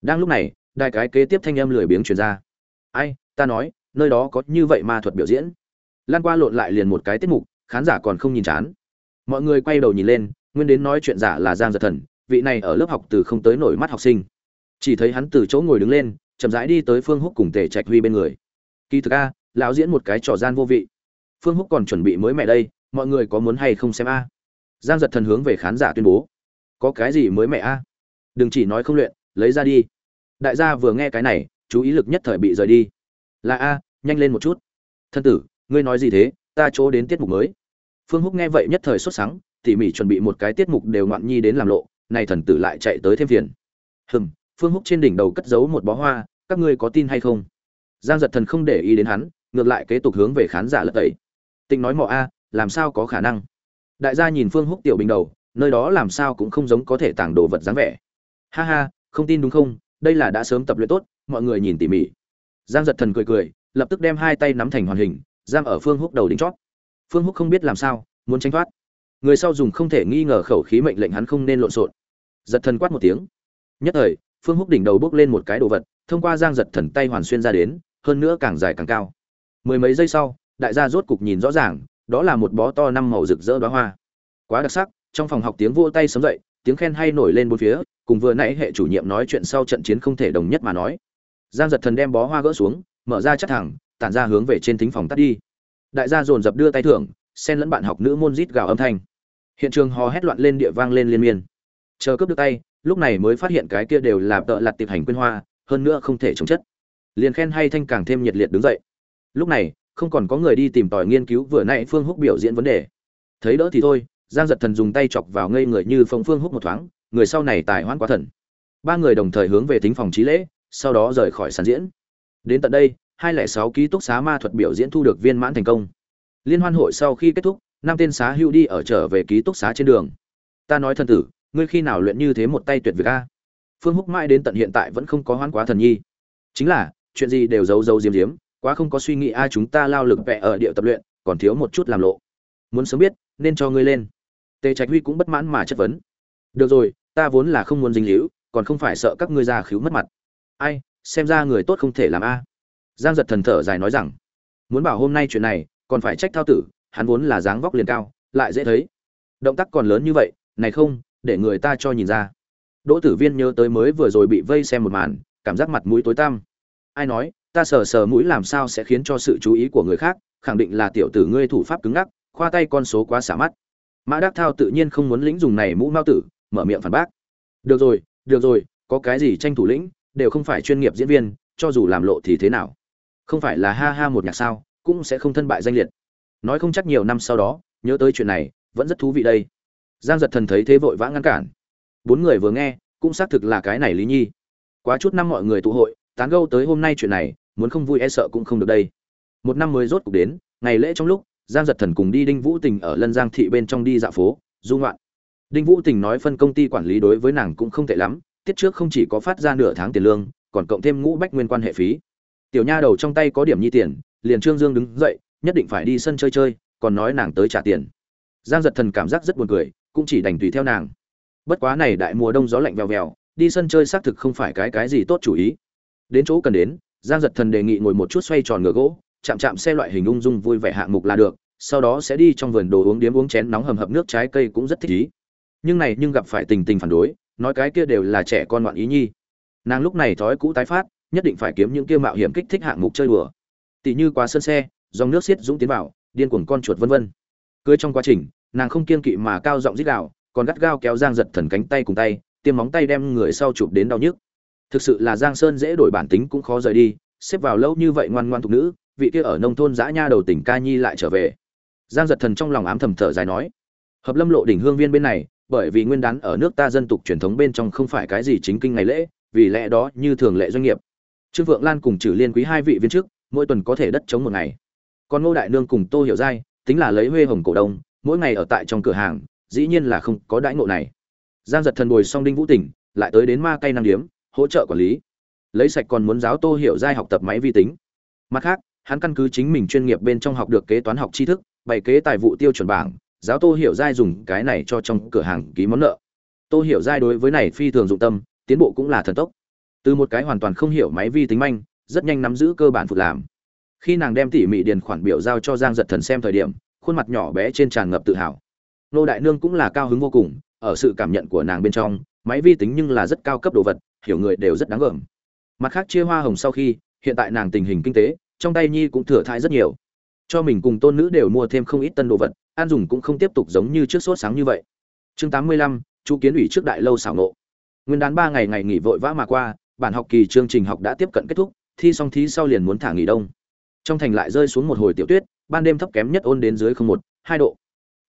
Đang lúc này, đài cái kế tiếp thanh âm lười biếng truyền ra. Ai, ta nói, nơi đó có như vậy ma thuật biểu diễn. Lan qua lộn lại liền một cái tiết mục, khán giả còn không nhìn chán. Mọi người quay đầu nhìn lên, nguyên đến nói chuyện giả là giang giật thần, vị này ở lớp học từ không tới nổi mắt học sinh. Chỉ thấy hắn từ chỗ ngồi đứng lên chậm rãi đi tới phương húc cùng tề trạch huy bên người. Kỳ thực a, lão diễn một cái trò gian vô vị. Phương húc còn chuẩn bị mới mẹ đây, mọi người có muốn hay không xem a? Giang giật thần hướng về khán giả tuyên bố. Có cái gì mới mẹ a? Đừng chỉ nói không luyện, lấy ra đi. Đại gia vừa nghe cái này, chú ý lực nhất thời bị rời đi. Là a, nhanh lên một chút. Thân tử, ngươi nói gì thế? Ta chỗ đến tiết mục mới. Phương húc nghe vậy nhất thời xuất sáng tỉ mỉ chuẩn bị một cái tiết mục đều ngoạn nhi đến làm lộ, này thần tử lại chạy tới thêm phiền. Hừm phương húc trên đỉnh đầu cất giấu một bó hoa, các ngươi có tin hay không? Giang giật thần không để ý đến hắn, ngược lại kế tục hướng về khán giả lật tẩy. Tịnh nói mọ a, làm sao có khả năng? Đại gia nhìn phương húc tiểu bình đầu, nơi đó làm sao cũng không giống có thể tàng đồ vật dáng vẻ. Ha ha, không tin đúng không? Đây là đã sớm tập luyện tốt, mọi người nhìn tỉ mỉ. Giang giật thần cười cười, lập tức đem hai tay nắm thành hoàn hình, giam ở phương húc đầu đính chót phương húc không biết làm sao, muốn tránh thoát. Người sau dùng không thể nghi ngờ khẩu khí mệnh lệnh hắn không nên lộn xộn. Giật thần quát một tiếng. Nhất thời phương húc đỉnh đầu bước lên một cái đồ vật, thông qua giang giật thần tay hoàn xuyên ra đến, hơn nữa càng dài càng cao. Mười mấy giây sau, đại gia rốt cục nhìn rõ ràng, đó là một bó to năm màu rực rỡ đoá hoa. Quá đặc sắc, trong phòng học tiếng vỗ tay sấm dậy, tiếng khen hay nổi lên bốn phía, cùng vừa nãy hệ chủ nhiệm nói chuyện sau trận chiến không thể đồng nhất mà nói. Giang giật thần đem bó hoa gỡ xuống, mở ra chắc thẳng, tản ra hướng về trên thính phòng tắt đi. Đại gia dồn dập đưa tay thưởng, xen lẫn bạn học nữ môn rít gào âm thanh. Hiện trường hò hét loạn lên địa vang lên liên miên. Chờ cướp được tay lúc này mới phát hiện cái kia đều là tợ lặt tiệp hành quyên hoa, hơn nữa không thể chống chất. Liền khen hay thanh càng thêm nhiệt liệt đứng dậy. Lúc này, không còn có người đi tìm tòi nghiên cứu vừa nãy phương húc biểu diễn vấn đề. Thấy đỡ thì thôi, giang giật thần dùng tay chọc vào ngây người như phong phương húc một thoáng, người sau này tài hoãn quá thần. Ba người đồng thời hướng về thính phòng trí lễ, sau đó rời khỏi sàn diễn. Đến tận đây, hai lẻ sáu ký túc xá ma thuật biểu diễn thu được viên mãn thành công. Liên hoan hội sau khi kết thúc, năm tên xá hưu đi ở trở về ký túc xá trên đường. Ta nói thần tử ngươi khi nào luyện như thế một tay tuyệt việc a? Phương húc mãi đến tận hiện tại vẫn không có hoãn quá thần nhi. Chính là, chuyện gì đều giấu giấu diếm diếm quá không có suy nghĩ a, chúng ta lao lực vẽ ở địa tập luyện, còn thiếu một chút làm lộ. Muốn sớm biết, nên cho ngươi lên. Tề trạch huy cũng bất mãn mà chất vấn. Được rồi, ta vốn là không muốn dính hữu còn không phải sợ các ngươi già khíu mất mặt. Ai, xem ra người tốt không thể làm a. Giang giật thần thở dài nói rằng, muốn bảo hôm nay chuyện này, còn phải trách thao tử, hắn vốn là dáng vóc liền cao, lại dễ thấy. Động tác còn lớn như vậy, này không để người ta cho nhìn ra. Đỗ tử viên nhớ tới mới vừa rồi bị vây xem một màn, cảm giác mặt mũi tối tăm. Ai nói, ta sờ sờ mũi làm sao sẽ khiến cho sự chú ý của người khác, khẳng định là tiểu tử ngươi thủ pháp cứng ngắc, khoa tay con số quá xả mắt. Mã đắc thao tự nhiên không muốn lĩnh dùng này mũ mao tử, mở miệng phản bác. Được rồi được rồi, có cái gì tranh thủ lĩnh, đều không phải chuyên nghiệp diễn viên, cho dù làm lộ thì thế nào? Không phải là ha ha một nhạc sao, cũng sẽ không thân bại danh liệt. Nói không chắc nhiều năm sau đó, nhớ tới chuyện này, vẫn rất thú vị đây giang giật thần thấy thế vội vã ngăn cản. Bốn người vừa nghe, cũng xác thực là cái này lý nhi. Quá chút năm mọi người tụ hội, tán gâu tới hôm nay chuyện này, muốn không vui e sợ cũng không được đây. Một năm mới rốt cuộc đến, ngày lễ trong lúc, giang giật thần cùng đi đinh vũ tình ở lân giang thị bên trong đi dạo phố, du ngoạn. Đinh vũ tình nói phân công ty quản lý đối với nàng cũng không tệ lắm, tiết trước không chỉ có phát ra nửa tháng tiền lương, còn cộng thêm ngũ bách nguyên quan hệ phí. Tiểu nha đầu trong tay có điểm nhi tiền, liền trương dương đứng dậy, nhất định phải đi sân chơi chơi, còn nói nàng tới trả tiền. Giang giật thần cảm giác rất buồn cười cũng chỉ đành tùy theo nàng. Bất quá này đại mùa đông gió lạnh vèo vèo, đi sân chơi xác thực không phải cái cái gì tốt chủ ý. Đến chỗ cần đến, giang giật thần đề nghị ngồi một chút xoay tròn ngựa gỗ, chạm chạm xe loại hình ung dung vui vẻ hạng mục là được, sau đó sẽ đi trong vườn đồ uống điếm uống chén nóng hầm hập nước trái cây cũng rất thích ý. Nhưng này nhưng gặp phải tình tình phản đối, nói cái kia đều là trẻ con loạn ý nhi. Nàng lúc này thói cũ tái phát, nhất định phải kiếm những kia mạo hiểm kích thích hạng mục chơi đùa. Tỷ như quá sân xe, dòng nước xiết dũng tiến vào, điên cuồng con chuột vân vân. Cưới trong quá trình nàng không kiên kỵ mà cao giọng rít gào, còn gắt gao kéo giang giật thần cánh tay cùng tay, tiêm móng tay đem người sau chụp đến đau nhức. Thực sự là giang sơn dễ đổi bản tính cũng khó rời đi, xếp vào lâu như vậy ngoan ngoan thuộc nữ, vị kia ở nông thôn dã nha đầu tỉnh ca nhi lại trở về. Giang giật thần trong lòng ám thầm thở dài nói, hợp lâm lộ đỉnh hương viên bên này, bởi vì nguyên đán ở nước ta dân tục truyền thống bên trong không phải cái gì chính kinh ngày lễ, vì lẽ đó như thường lệ doanh nghiệp. Trương vượng lan cùng Trử liên quý hai vị viên chức, mỗi tuần có thể đất chống một ngày. Còn ngô đại nương cùng tô hiểu giai, tính là lấy huê hồng cổ đông mỗi ngày ở tại trong cửa hàng, dĩ nhiên là không có đãi ngộ này. Giang giật thần bồi song đinh vũ tỉnh, lại tới đến ma cây năng điếm, hỗ trợ quản lý. Lấy sạch còn muốn giáo tô hiểu giai học tập máy vi tính. Mặt khác, hắn căn cứ chính mình chuyên nghiệp bên trong học được kế toán học tri thức, bày kế tài vụ tiêu chuẩn bảng, giáo tô hiểu giai dùng cái này cho trong cửa hàng ký món nợ. Tô hiểu giai đối với này phi thường dụng tâm, tiến bộ cũng là thần tốc. Từ một cái hoàn toàn không hiểu máy vi tính manh, rất nhanh nắm giữ cơ bản phục làm. Khi nàng đem tỉ mỉ điền khoản biểu giao cho giang giật thần xem thời điểm khuôn mặt nhỏ bé trên tràn ngập tự hào. Nô đại nương cũng là cao hứng vô cùng, ở sự cảm nhận của nàng bên trong, máy vi tính nhưng là rất cao cấp đồ vật, hiểu người đều rất đáng gờm. Mặt khác chia hoa hồng sau khi, hiện tại nàng tình hình kinh tế, trong tay nhi cũng thừa thãi rất nhiều. Cho mình cùng tôn nữ đều mua thêm không ít tân đồ vật, an dùng cũng không tiếp tục giống như trước sốt sáng như vậy. Chương tám mươi lăm chú kiến ủy trước đại lâu xảo nộ. Nguyên đán ba ngày ngày nghỉ vội vã mà qua, bản học kỳ chương trình học đã tiếp cận kết thúc, thi xong thí sau liền muốn thả nghỉ đông. Trong thành lại rơi xuống một hồi tiểu tuyết ban đêm thấp kém nhất ôn đến dưới không một, hai độ.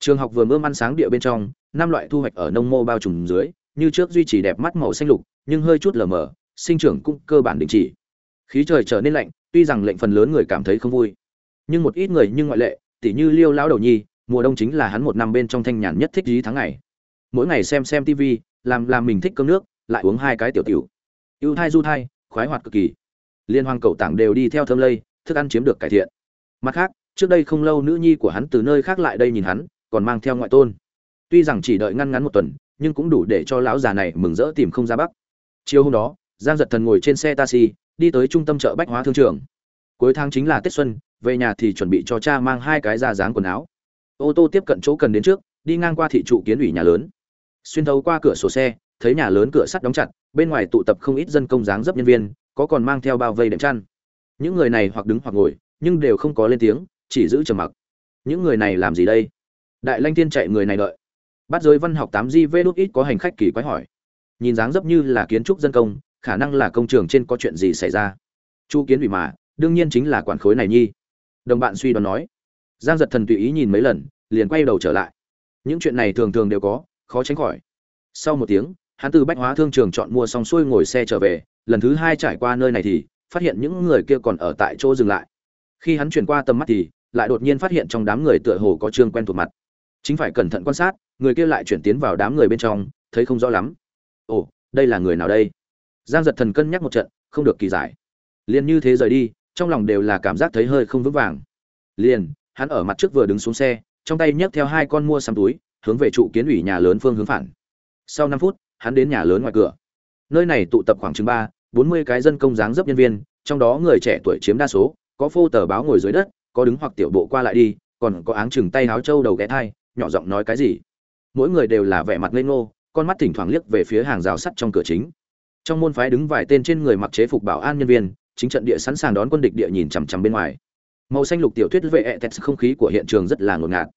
Trường học vừa mưa ăn sáng địa bên trong, năm loại thu hoạch ở nông mô bao trùm dưới, như trước duy trì đẹp mắt màu xanh lục, nhưng hơi chút lờ mờ, sinh trưởng cũng cơ bản đình chỉ. Khí trời trở nên lạnh, tuy rằng lệnh phần lớn người cảm thấy không vui. Nhưng một ít người nhưng ngoại lệ, tỉ như liêu lão đầu nhi, mùa đông chính là hắn một năm bên trong thanh nhàn nhất thích ý tháng ngày. Mỗi ngày xem xem tv làm làm mình thích cơm nước, lại uống hai cái tiểu tiểu. Ưu thai, du thai, khoái hoạt cực kỳ. Liên hoang cầu tảng đều đi theo thơm lây, thức ăn chiếm được cải thiện. Mặt khác trước đây không lâu nữ nhi của hắn từ nơi khác lại đây nhìn hắn, còn mang theo ngoại tôn. Tuy rằng chỉ đợi ngăn ngắn một tuần, nhưng cũng đủ để cho lão già này mừng rỡ tìm không ra bắc. Chiều hôm đó, giang giật thần ngồi trên xe taxi, đi tới trung tâm chợ bách hóa thương trường. Cuối tháng chính là tết xuân, về nhà thì chuẩn bị cho cha mang hai cái ra dáng quần áo. Ô tô tiếp cận chỗ cần đến trước, đi ngang qua thị trụ kiến ủy nhà lớn. Xuyên thấu qua cửa sổ xe, thấy nhà lớn cửa sắt đóng chặt, bên ngoài tụ tập không ít dân công dáng dấp nhân viên, có còn mang theo bao vây đệm chăn. Những người này hoặc đứng hoặc ngồi, nhưng đều không có lên tiếng chỉ giữ trầm mặc. Những người này làm gì đây? Đại lanh thiên chạy người này đợi. Bắt giới văn học tám gv đúc ít có hành khách kỳ quái hỏi. Nhìn dáng dấp như là kiến trúc dân công, khả năng là công trường trên có chuyện gì xảy ra? Chu kiến ủy mà, đương nhiên chính là quản khối này nhi. Đồng bạn suy đoán nói. Giang giật thần tùy ý nhìn mấy lần, liền quay đầu trở lại. Những chuyện này thường thường đều có, khó tránh khỏi. Sau một tiếng, hắn từ bách hóa thương trường chọn mua xong xuôi ngồi xe trở về, lần thứ hai trải qua nơi này thì, phát hiện những người kia còn ở tại chỗ dừng lại. Khi hắn chuyển qua tầm mắt thì lại đột nhiên phát hiện trong đám người tựa hồ có trương quen thuộc mặt. Chính phải cẩn thận quan sát, người kia lại chuyển tiến vào đám người bên trong, thấy không rõ lắm. Ồ, đây là người nào đây? Giang giật thần cân nhắc một trận, không được kỳ giải. Liền như thế rời đi, trong lòng đều là cảm giác thấy hơi không vững vàng. Liền, hắn ở mặt trước vừa đứng xuống xe, trong tay nhấc theo hai con mua xăm túi, hướng về trụ kiến ủy nhà lớn phương hướng phản. Sau năm phút, hắn đến nhà lớn ngoài cửa. Nơi này tụ tập khoảng chừng ba, bốn mươi cái dân công dáng dấp nhân viên, trong đó người trẻ tuổi chiếm đa số, có phô tờ báo ngồi dưới đất có đứng hoặc tiểu bộ qua lại đi, còn có áng chừng tay háo trâu đầu ghé thai, nhỏ giọng nói cái gì? Mỗi người đều là vẻ mặt ngây ngô, con mắt thỉnh thoảng liếc về phía hàng rào sắt trong cửa chính. Trong môn phái đứng vài tên trên người mặc chế phục bảo an nhân viên, chính trận địa sẵn sàng đón quân địch địa nhìn chằm chằm bên ngoài. Màu xanh lục tiểu thuyết vệ ẹ tẹt không khí của hiện trường rất là ngột ngạt.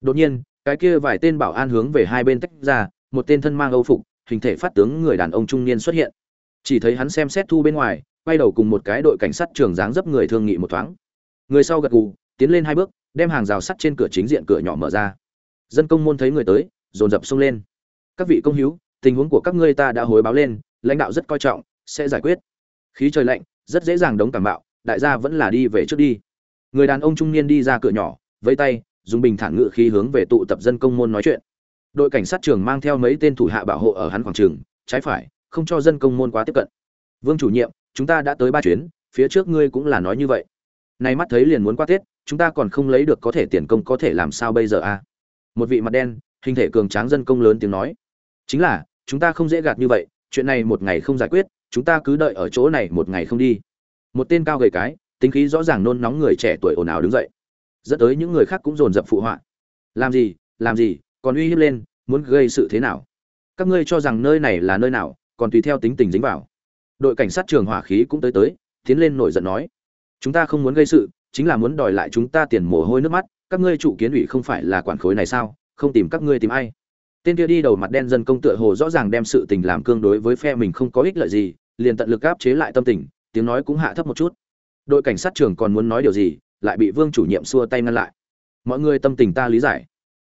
Đột nhiên, cái kia vài tên bảo an hướng về hai bên tách ra, một tên thân mang âu phục, hình thể phát tướng người đàn ông trung niên xuất hiện. Chỉ thấy hắn xem xét thu bên ngoài, quay đầu cùng một cái đội cảnh sát trường dáng dấp người thương nghị một thoáng người sau gật gù, tiến lên hai bước, đem hàng rào sắt trên cửa chính diện cửa nhỏ mở ra. Dân công môn thấy người tới, dồn dập xông lên. Các vị công hiếu tình huống của các ngươi ta đã hối báo lên, lãnh đạo rất coi trọng, sẽ giải quyết. Khí trời lạnh, rất dễ dàng đống cảm bạo, đại gia vẫn là đi về trước đi. Người đàn ông trung niên đi ra cửa nhỏ, vẫy tay, dùng bình thản ngự khí hướng về tụ tập dân công môn nói chuyện. Đội cảnh sát trường mang theo mấy tên thủ hạ bảo hộ ở hắn quảng trường, trái phải, không cho dân công môn quá tiếp cận. Vương chủ nhiệm, chúng ta đã tới ba chuyến, phía trước ngươi cũng là nói như vậy nay mắt thấy liền muốn qua tết, chúng ta còn không lấy được có thể tiền công có thể làm sao bây giờ a à? một vị mặt đen, hình thể cường tráng dân công lớn tiếng nói. Chính là, chúng ta không dễ gạt như vậy, chuyện này một ngày không giải quyết, chúng ta cứ đợi ở chỗ này một ngày không đi. Một tên cao gầy cái, tính khí rõ ràng nôn nóng người trẻ tuổi ồn ào đứng dậy. Dẫn tới những người khác cũng dồn dập phụ họa. Làm gì làm gì, còn uy hiếp lên, muốn gây sự thế nào? Các ngươi cho rằng nơi này là nơi nào, còn tùy theo tính tình dính vào. Đội cảnh sát trường hỏa khí cũng tới tới, tiến lên nổi giận nói chúng ta không muốn gây sự, chính là muốn đòi lại chúng ta tiền mồ hôi nước mắt, các ngươi chủ kiến ủy không phải là quản khối này sao? Không tìm các ngươi tìm ai? Tên kia đi đầu mặt đen dân công tựa hồ rõ ràng đem sự tình làm cương đối với phe mình không có ích lợi gì, liền tận lực áp chế lại tâm tình, tiếng nói cũng hạ thấp một chút. Đội cảnh sát trưởng còn muốn nói điều gì, lại bị vương chủ nhiệm xua tay ngăn lại. Mọi người tâm tình ta lý giải.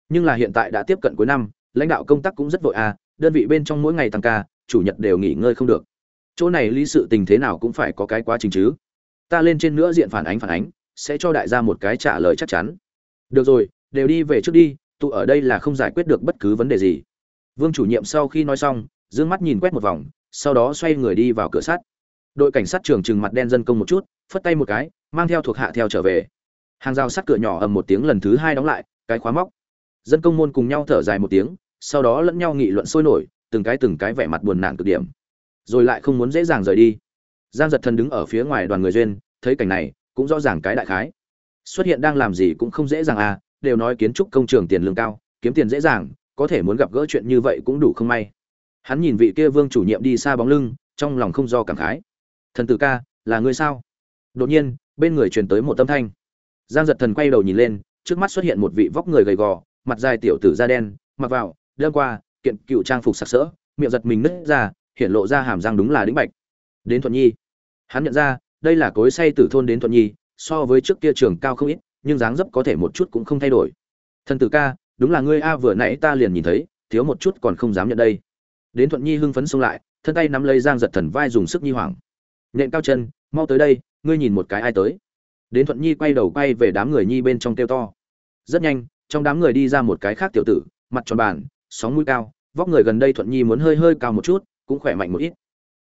Nhưng là hiện tại đã tiếp cận cuối năm, lãnh đạo công tác cũng rất vội à đơn vị bên trong mỗi ngày tăng ca, chủ nhật đều nghỉ ngơi không được. Chỗ này lý sự tình thế nào cũng phải có cái quá trình chứ ta lên trên nữa diện phản ánh phản ánh, sẽ cho đại gia một cái trả lời chắc chắn. Được rồi, đều đi về trước đi, tụ ở đây là không giải quyết được bất cứ vấn đề gì. Vương chủ nhiệm sau khi nói xong d ư ơ n g mắt nhìn quét một vòng, sau đó xoay người đi vào cửa sắt. Đội cảnh sát trường trừng mặt đen dân công một chút, phất tay một cái, mang theo thuộc hạ theo trở về. Hàng rào sắt cửa nhỏ ầm một tiếng lần thứ hai đóng lại, cái khóa móc. Dân công môn cùng nhau thở dài một tiếng, sau đó lẫn nhau nghị luận sôi nổi, từng cái từng cái vẻ mặt buồn nản cực điểm. Rồi lại không muốn dễ dàng rời đi giang giật thần đứng ở phía ngoài đoàn người duyên, thấy cảnh này, cũng rõ ràng cái đại khái. Xuất hiện đang làm gì cũng không dễ dàng à đều nói kiến trúc công trường tiền lương cao, kiếm tiền dễ dàng, có thể muốn gặp gỡ chuyện như vậy cũng đủ không may. Hắn nhìn vị kia vương chủ nhiệm đi xa bóng lưng, trong lòng không do cảm khái. Thần tử ca, là người sao? Đột nhiên, bên người truyền tới một tâm thanh. Giang giật thần quay đầu nhìn lên, trước mắt xuất hiện một vị vóc người gầy gò, mặt dài tiểu tử da đen, mặc vào đơn qua, kiện cựu trang phục sặc sỡ, miệng giật mình nứt ra, hiện lộ ra hàm răng đúng là đĩnh bạch đến thuận nhi. Hắn nhận ra, đây là cối say từ thôn đến thuận nhi, so với trước kia trường cao không ít, nhưng dáng dấp có thể một chút cũng không thay đổi. Thần tử ca, đúng là ngươi a, vừa nãy ta liền nhìn thấy, thiếu một chút còn không dám nhận đây. Đến thuận nhi hưng phấn xông lại, thân tay nắm lấy giang giật thần vai dùng sức nhi hoảng. Nện cao chân, mau tới đây, ngươi nhìn một cái ai tới. Đến thuận nhi quay đầu quay về đám người nhi bên trong kêu to. Rất nhanh, trong đám người đi ra một cái khác tiểu tử, mặt tròn bàn sóng mũi cao, vóc người gần đây thuận nhi muốn hơi hơi cao một chút, cũng khỏe mạnh một ít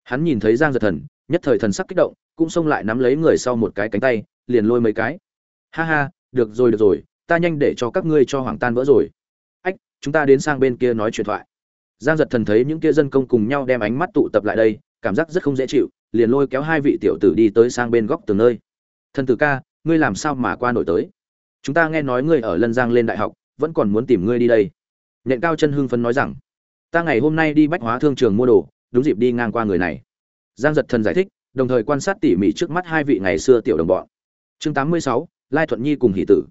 hắn nhìn thấy giang giật thần, nhất thời thần sắc kích động, cũng xông lại nắm lấy người sau một cái cánh tay, liền lôi mấy cái. Ha ha, được rồi được rồi, ta nhanh để cho các ngươi cho hoàng tan vỡ rồi. Ách, chúng ta đến sang bên kia nói chuyện thoại. Giang giật thần thấy những kia dân công cùng nhau đem ánh mắt tụ tập lại đây, cảm giác rất không dễ chịu, liền lôi kéo hai vị tiểu tử đi tới sang bên góc từng nơi. Thần tử ca, ngươi làm sao mà qua nổi tới? Chúng ta nghe nói ngươi ở lân giang lên đại học, vẫn còn muốn tìm ngươi đi đây. Nện cao chân hưng phấn nói rằng, ta ngày hôm nay đi bách hóa thương trường mua đồ đúng dịp đi ngang qua người này. Giang giật thần giải thích đồng thời quan sát tỉ mỉ trước mắt hai vị ngày xưa tiểu đồng bọn. Chương 86, lai thuận nhi cùng hỷ tử.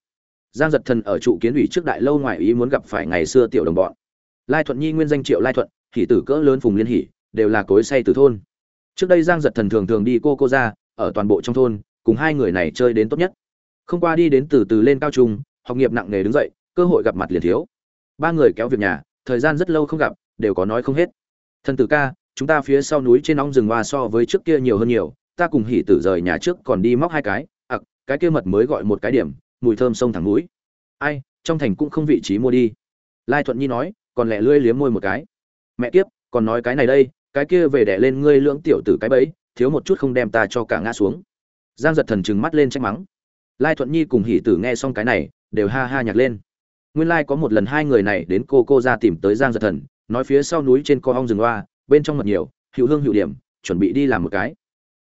Giang giật thần ở trụ kiến ủy trước đại lâu ngoài ý muốn gặp phải ngày xưa tiểu đồng bọn. Lai thuận nhi nguyên danh triệu lai thuận hỷ tử cỡ lớn phùng liên hỷ đều là cối say từ thôn. Trước đây giang giật thần thường thường đi cô cô ra ở toàn bộ trong thôn cùng hai người này chơi đến tốt nhất. Không qua đi đến từ từ lên cao trung học nghiệp nặng nề đứng dậy cơ hội gặp mặt liền thiếu. Ba người kéo việc nhà thời gian rất lâu không gặp đều có nói không hết. Thần tử ca chúng ta phía sau núi trên ong rừng hoa so với trước kia nhiều hơn nhiều, ta cùng hỉ tử rời nhà trước còn đi móc hai cái, ặc, cái kia mật mới gọi một cái điểm, mùi thơm sông thẳng núi. Ai, trong thành cũng không vị trí mua đi. Lai thuận nhi nói, còn lẹ lưỡi liếm môi một cái. Mẹ kiếp, còn nói cái này đây, cái kia về đẻ lên ngươi lưỡng tiểu tử cái bẫy, thiếu một chút không đem ta cho cả ngã xuống. Giang giật thần trừng mắt lên trách mắng. Lai thuận nhi cùng hỉ tử nghe xong cái này, đều ha ha nhạc lên. Nguyên lai có một lần hai người này đến cô cô ra tìm tới giang giật thần, nói phía sau núi trên co hong rừng hoa bên trong mật nhiều, hữu hương hữu điểm, chuẩn bị đi làm một cái.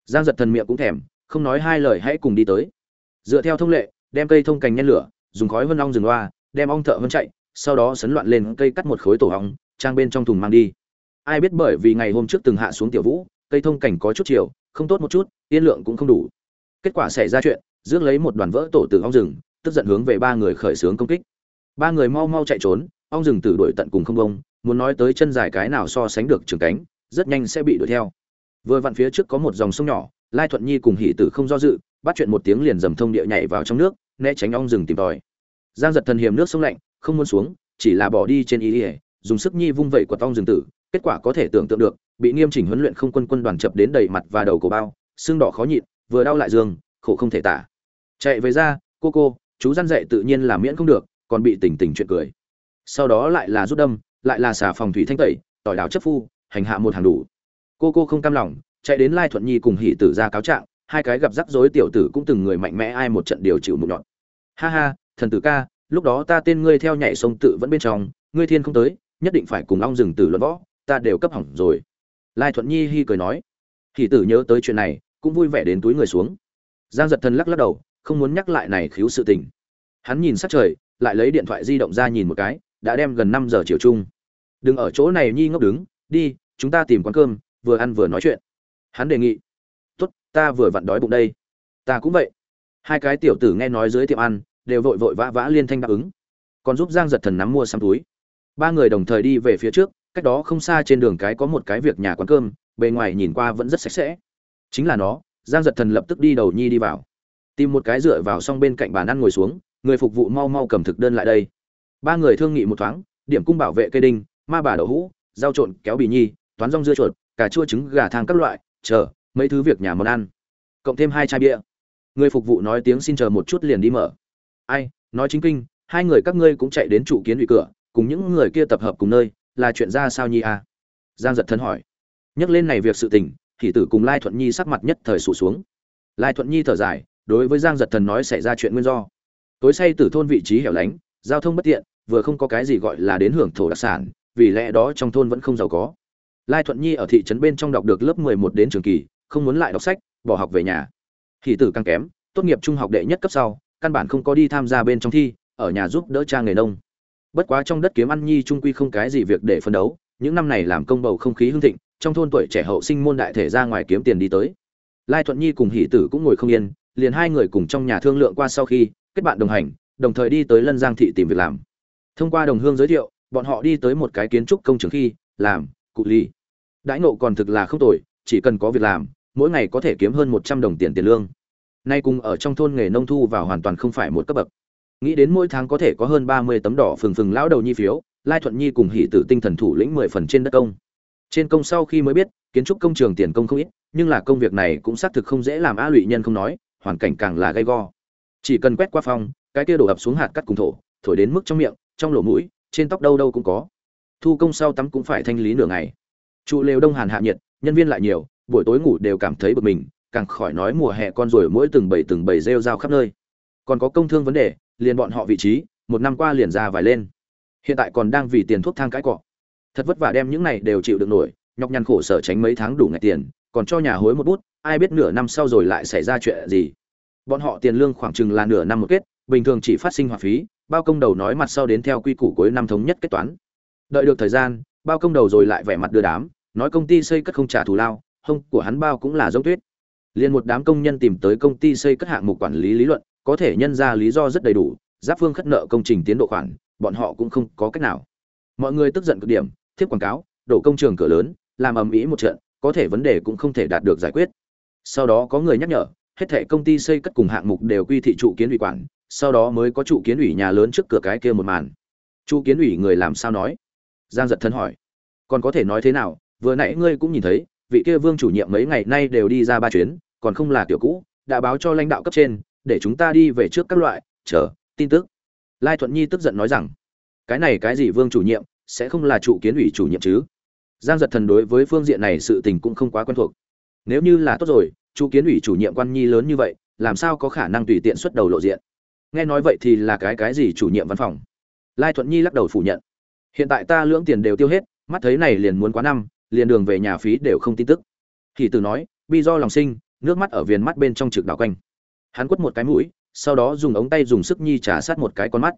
Giang giật thần miệng cũng thèm, không nói hai lời hãy cùng đi tới. Dựa theo thông lệ, đem cây thông cành nhen lửa, dùng khói vân ong rừng hoa, đem ong thợ vân chạy, sau đó sấn loạn lên cây cắt một khối tổ ong, trang bên trong thùng mang đi. Ai biết bởi vì ngày hôm trước từng hạ xuống tiểu vũ, cây thông cảnh có chút chiều, không tốt một chút, tiên lượng cũng không đủ. Kết quả xảy ra chuyện, rước lấy một đoàn vỡ tổ từ ong rừng, tức giận hướng về ba người khởi xướng công kích. Ba người mau mau chạy trốn, ong rừng tử đuổi tận cùng không bông muốn nói tới chân dài cái nào so sánh được trường cánh, rất nhanh sẽ bị đuổi theo. Vừa vặn phía trước có một dòng sông nhỏ, lai thuận nhi cùng hỷ tử không do dự, bắt chuyện một tiếng liền dầm thông địa nhảy vào trong nước, né tránh ong rừng tìm tòi. Giang giật thần hiểm nước sông lạnh, không muốn xuống, chỉ là bỏ đi trên ý ỉa dùng sức nhi vung vẩy của ong rừng tử, kết quả có thể tưởng tượng được, bị nghiêm chỉnh huấn luyện không quân quân đoàn chập đến đầy mặt và đầu cổ bao, xương đỏ khó nhịn, vừa đau lại dương, khổ không thể tả. Chạy về ra, cô cô, chú răn dậy tự nhiên là miễn không được, còn bị tỉnh tỉnh chuyện cười. Sau đó lại là rút đâm lại là xả phòng thủy thanh tẩy, tỏi đào chấp phu, hành hạ một hàng đủ. Cô cô không cam lòng, chạy đến lai thuận nhi cùng hỷ tử ra cáo trạng, hai cái gặp rắc rối tiểu tử cũng từng người mạnh mẽ ai một trận điều chịu một nhọn. Ha ha, thần tử ca, lúc đó ta tên ngươi theo nhảy sông tự vẫn bên trong, ngươi thiên không tới, nhất định phải cùng Long rừng tử luận võ, ta đều cấp hỏng rồi. Lai thuận nhi hi cười nói. Hỷ tử nhớ tới chuyện này, cũng vui vẻ đến túi người xuống. Giang giật thần lắc lắc đầu, không muốn nhắc lại này khiếu sự tình. Hắn nhìn sát trời, lại lấy điện thoại di động ra nhìn một cái, đã đem gần năm giờ chiều chung đừng ở chỗ này nhi ngốc đứng, đi, chúng ta tìm quán cơm, vừa ăn vừa nói chuyện. Hắn đề nghị. Tốt, ta vừa vặn đói bụng đây. Ta cũng vậy. Hai cái tiểu tử nghe nói dưới tiệm ăn, đều vội vội vã vã liên thanh đáp ứng. Còn giúp giang giật thần nắm mua xăm túi. Ba người đồng thời đi về phía trước, cách đó không xa trên đường cái có một cái việc nhà quán cơm, bề ngoài nhìn qua vẫn rất sạch sẽ. Chính là nó, giang giật thần lập tức đi đầu nhi đi vào. Tìm một cái dựa vào xong bên cạnh bàn ăn ngồi xuống, người phục vụ mau mau cầm thực đơn lại đây. Ba người thương nghị một thoáng, điểm cung bảo vệ cây đinh ma bà đậu hũ, rau trộn, kéo bì nhi, toán rong dưa chuột, cà chua trứng, gà thang các loại, chờ, mấy thứ việc nhà món ăn. Cộng thêm hai chai bia. Người phục vụ nói tiếng xin chờ một chút liền đi mở. Ai, nói chính kinh, hai người các ngươi cũng chạy đến trụ kiến ủy cửa, cùng những người kia tập hợp cùng nơi, là chuyện ra sao nhi à? giang giật thân hỏi. Nhắc lên này việc sự tình, thì tử cùng lai thuận nhi sắc mặt nhất thời sụt xuống. Lai thuận nhi thở dài, đối với giang giật thần nói xảy ra chuyện nguyên do. Tối say từ thôn vị trí hẻo lánh, giao thông bất tiện, vừa không có cái gì gọi là đến hưởng thổ đặc sản vì lẽ đó trong thôn vẫn không giàu có. Lai thuận nhi ở thị trấn bên trong đọc được lớp mười một đến trường kỳ, không muốn lại đọc sách, bỏ học về nhà. Thì tử càng kém, tốt nghiệp trung học đệ nhất cấp sau, căn bản không có đi tham gia bên trong thi, ở nhà giúp đỡ cha nghề nông. Bất quá trong đất kiếm ăn nhi trung quy không cái gì việc để phân đấu, những năm này làm công bầu không khí hưng thịnh, trong thôn tuổi trẻ hậu sinh môn đại thể ra ngoài kiếm tiền đi tới. Lai thuận nhi cùng hỷ tử cũng ngồi không yên, liền hai người cùng trong nhà thương lượng qua sau khi, kết bạn đồng hành, đồng thời đi tới lân giang thị tìm việc làm. Thông qua đồng hương giới thiệu bọn họ đi tới một cái kiến trúc công trường khi, làm, cụ ly đãi nộ còn thực là không tồi, chỉ cần có việc làm, mỗi ngày có thể kiếm hơn một trăm đồng tiền tiền lương. Nay cùng ở trong thôn nghề nông thu vào hoàn toàn không phải một cấp bậc. Nghĩ đến mỗi tháng có thể có hơn ba mươi tấm đỏ phừng phừng lão đầu nhi phiếu, lai thuận nhi cùng hỷ tử tinh thần thủ lĩnh mười phần trên đất công. Trên công sau khi mới biết, kiến trúc công trường tiền công không ít, nhưng là công việc này cũng xác thực không dễ làm a lụy nhân không nói, hoàn cảnh càng là gay go. Chỉ cần quét qua phong cái kia đổ ập xuống hạt cắt cùng thổ, thổi đến mức trong miệng, trong lỗ mũi trên tóc đâu đâu cũng có. Thu công sau tắm cũng phải thanh lý nửa ngày. Trụ lều đông hàn hạ nhiệt, nhân viên lại nhiều, buổi tối ngủ đều cảm thấy bực mình, càng khỏi nói mùa hè con rồi mỗi từng bầy từng bầy rêu rao khắp nơi. Còn có công thương vấn đề, liền bọn họ vị trí, một năm qua liền ra vài lên. Hiện tại còn đang vì tiền thuốc thang cãi cọ. Thật vất vả đem những này đều chịu được nổi, nhọc nhằn khổ sở tránh mấy tháng đủ ngày tiền, còn cho nhà hối một bút, ai biết nửa năm sau rồi lại xảy ra chuyện gì. Bọn họ tiền lương khoảng chừng là nửa năm một kết, bình thường chỉ phát sinh hoạt phí bao công đầu nói mặt sau đến theo quy củ cuối năm thống nhất kết toán. Đợi được thời gian, bao công đầu rồi lại vẻ mặt đưa đám, nói công ty xây cất không trả thù lao, hông của hắn bao cũng là giống tuyết. Liền một đám công nhân tìm tới công ty xây cất hạng mục quản lý lý luận, có thể nhân ra lý do rất đầy đủ, giáp phương khất nợ công trình tiến độ khoản, bọn họ cũng không có cách nào. Mọi người tức giận cực điểm, thiếp quảng cáo, đổ công trường cửa lớn, làm ầm ĩ một trận, có thể vấn đề cũng không thể đạt được giải quyết. Sau đó có người nhắc nhở, hết thể công ty xây cất cùng hạng mục đều quy thị trụ kiến ủy quản sau đó mới có trụ kiến ủy nhà lớn trước cửa cái kia một màn. Chu kiến ủy người làm sao nói? Giang giật thân hỏi. Còn có thể nói thế nào? Vừa nãy ngươi cũng nhìn thấy, vị kia vương chủ nhiệm mấy ngày nay đều đi ra ba chuyến, còn không là tiểu cũ, đã báo cho lãnh đạo cấp trên, để chúng ta đi về trước các loại, chờ, tin tức. Lai thuận nhi tức giận nói rằng, cái này cái gì vương chủ nhiệm, sẽ không là trụ kiến ủy chủ nhiệm chứ? Giang giật thần đối với phương diện này sự tình cũng không quá quen thuộc. Nếu như là tốt rồi, trụ kiến ủy chủ nhiệm quan nhi lớn như vậy, làm sao có khả năng tùy tiện xuất đầu lộ diện? Nghe nói vậy thì là cái cái gì chủ nhiệm văn phòng? Lai thuận nhi lắc đầu phủ nhận. Hiện tại ta lưỡng tiền đều tiêu hết, mắt thấy này liền muốn quá năm, liền đường về nhà phí đều không tin tức. Thì từ nói, bi do lòng sinh, nước mắt ở viền mắt bên trong trực đảo quanh. Hắn quất một cái mũi, sau đó dùng ống tay dùng sức nhi trả sát một cái con mắt.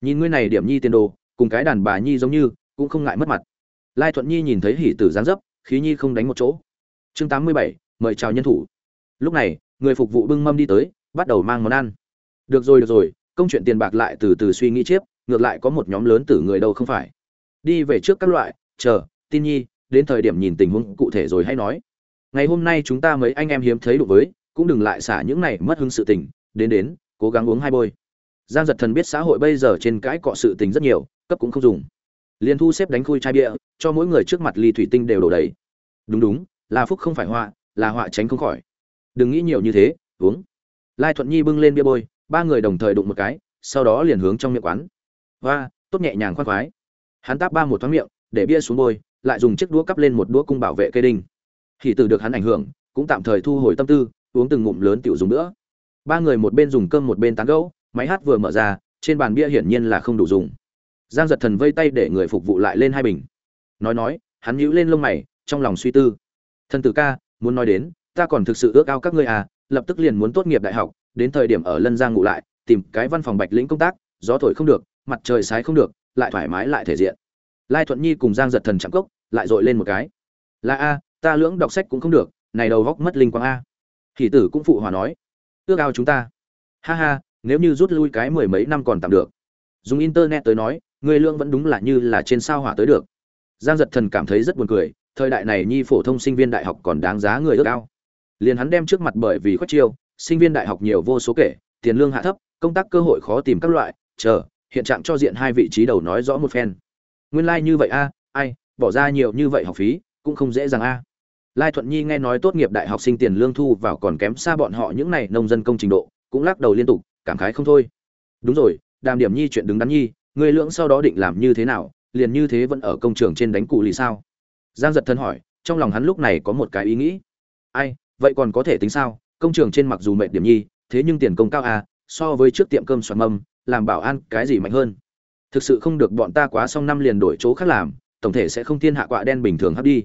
Nhìn ngươi này điểm nhi tiền đồ, cùng cái đàn bà nhi giống như, cũng không ngại mất mặt. Lai thuận nhi nhìn thấy hỉ tử gián dấp, khí nhi không đánh một chỗ. Chương tám mươi bảy, mời chào nhân thủ. Lúc này, người phục vụ bưng mâm đi tới, bắt đầu mang món ăn được rồi được rồi, công chuyện tiền bạc lại từ từ suy nghĩ chiếp ngược lại có một nhóm lớn tử người đâu không phải. Đi về trước các loại, chờ, tin nhi, đến thời điểm nhìn tình huống cụ thể rồi hay nói. Ngày hôm nay chúng ta mấy anh em hiếm thấy đủ với, cũng đừng lại xả những này mất hứng sự tình, đến đến, cố gắng uống hai bôi. Giang giật thần biết xã hội bây giờ trên cãi cọ sự tình rất nhiều, cấp cũng không dùng. Liền thu xếp đánh khui chai bia, cho mỗi người trước mặt ly thủy tinh đều đổ đầy. Đúng đúng, là phúc không phải họa, là họa tránh không khỏi. Đừng nghĩ nhiều như thế, uống. Lai thuận nhi bưng lên bia bôi ba người đồng thời đụng một cái, sau đó liền hướng trong miệng quán. Và tốt nhẹ nhàng khoan khoái. Hắn táp ba một thoáng miệng, để bia xuống bôi, lại dùng chiếc đũa cắp lên một đũa cung bảo vệ cây đinh. Thì từ được hắn ảnh hưởng, cũng tạm thời thu hồi tâm tư, uống từng ngụm lớn tiểu dùng nữa. Ba người một bên dùng cơm một bên tán gẫu, máy hát vừa mở ra, trên bàn bia hiển nhiên là không đủ dùng. Giang giật thần vây tay để người phục vụ lại lên hai bình. Nói nói, hắn nhíu lên lông mày, trong lòng suy tư. Thần tử ca, muốn nói đến, ta còn thực sự ước ao các ngươi à lập tức liền muốn tốt nghiệp đại học đến thời điểm ở lân giang ngủ lại, tìm cái văn phòng bạch lĩnh công tác, gió thổi không được, mặt trời sái không được, lại thoải mái lại thể diện. Lai thuận nhi cùng giang giật thần chạm cốc, lại dội lên một cái. Là a, ta lưỡng đọc sách cũng không được, này đầu góc mất linh quang a. Thì tử cũng phụ hòa nói. Ước ao chúng ta. Ha ha, nếu như rút lui cái mười mấy năm còn tạm được. Dùng internet tới nói người lương vẫn đúng là như là trên sao hỏa tới được. Giang giật thần cảm thấy rất buồn cười, thời đại này nhi phổ thông sinh viên đại học còn đáng giá người ước ao. Liền hắn đem trước mặt bởi vì khuất chiêu sinh viên đại học nhiều vô số kể, tiền lương hạ thấp, công tác cơ hội khó tìm các loại, chờ, hiện trạng cho diện hai vị trí đầu nói rõ một phen. Nguyên lai like như vậy a, ai, bỏ ra nhiều như vậy học phí, cũng không dễ dàng a. Lai thuận nhi nghe nói tốt nghiệp đại học sinh tiền lương thu vào còn kém xa bọn họ những này nông dân công trình độ, cũng lắc đầu liên tục, cảm khái không thôi. Đúng rồi, đàm điểm nhi chuyện đứng đắn nhi, người lưỡng sau đó định làm như thế nào, liền như thế vẫn ở công trường trên đánh cụ lì sao? Giang giật thân hỏi, trong lòng hắn lúc này có một cái ý nghĩ. Ai, vậy còn có thể tính sao? Công trường trên mặc dù mệt điểm nhi, thế nhưng tiền công cao à so với trước tiệm cơm soạt mâm, làm bảo an cái gì mạnh hơn. Thực sự không được bọn ta quá xong năm liền đổi chỗ khác làm, tổng thể sẽ không thiên hạ quạ đen bình thường hấp đi.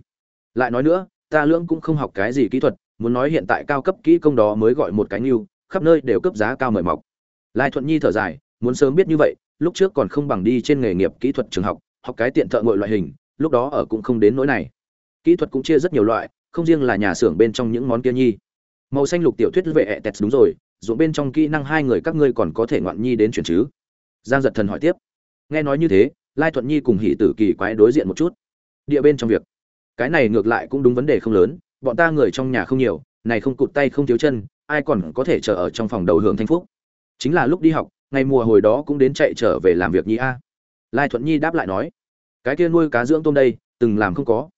Lại nói nữa, ta lưỡng cũng không học cái gì kỹ thuật, muốn nói hiện tại cao cấp kỹ công đó mới gọi một cái nhu khắp nơi đều cấp giá cao mời mọc. Lai thuận nhi thở dài, muốn sớm biết như vậy, lúc trước còn không bằng đi trên nghề nghiệp kỹ thuật trường học học cái tiện thợ ngội loại hình, lúc đó ở cũng không đến nỗi này. Kỹ thuật cũng chia rất nhiều loại, không riêng là nhà xưởng bên trong những món kia nhi màu xanh lục tiểu thuyết vệ ẹ tẹt, đúng rồi, ruộng bên trong kỹ năng hai người các ngươi còn có thể ngoạn nhi đến chuyển chứ? Giang giật thần hỏi tiếp. Nghe nói như thế, lai thuận nhi cùng hỷ tử kỳ quái đối diện một chút. Địa bên trong việc. Cái này ngược lại cũng đúng vấn đề không lớn, bọn ta người trong nhà không nhiều, này không cụt tay không thiếu chân, ai còn có thể chờ ở trong phòng đầu hưởng thanh phúc? Chính là lúc đi học, ngày mùa hồi đó cũng đến chạy trở về làm việc nhi a. Lai thuận nhi đáp lại nói. Cái kia nuôi cá dưỡng tôm đây, từng làm không có.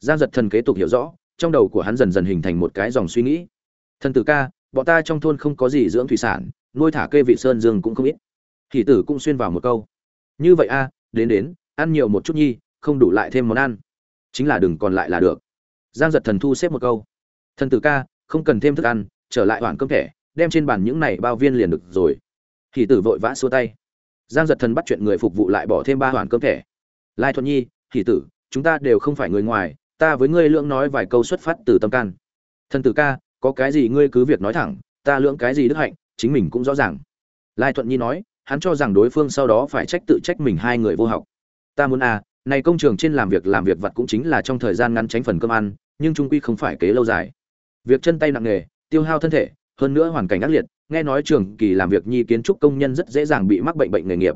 Giang giật thần kế tục hiểu rõ, trong đầu của hắn dần dần hình thành một cái dòng suy nghĩ thần tử ca, bọn ta trong thôn không có gì dưỡng thủy sản, nuôi thả cây vị sơn dương cũng không ít. Thì tử cũng xuyên vào một câu. Như vậy a à, đến đến, ăn nhiều một chút nhi, không đủ lại thêm món ăn. Chính là đừng còn lại là được. Giang giật thần thu xếp một câu. Thần tử ca, không cần thêm thức ăn, trở lại hoàn cơm thẻ, đem trên bàn những này bao viên liền được rồi. Thì tử vội vã xua tay. Giang giật thần bắt chuyện người phục vụ lại bỏ thêm ba hoàn cơm thẻ. Lai thuận nhi, thì tử, chúng ta đều không phải người ngoài, ta với ngươi lưỡng nói vài câu xuất phát từ tâm can. Thần tử ca có cái gì ngươi cứ việc nói thẳng, ta lưỡng cái gì đức hạnh, chính mình cũng rõ ràng. Lai thuận nhi nói, hắn cho rằng đối phương sau đó phải trách tự trách mình hai người vô học. Ta muốn à này công trường trên làm việc làm việc vặt cũng chính là trong thời gian ngắn tránh phần cơm ăn, nhưng trung quy không phải kế lâu dài. Việc chân tay nặng nghề tiêu hao thân thể, hơn nữa hoàn cảnh ác liệt, nghe nói trường kỳ làm việc nhi kiến trúc công nhân rất dễ dàng bị mắc bệnh bệnh nghề nghiệp.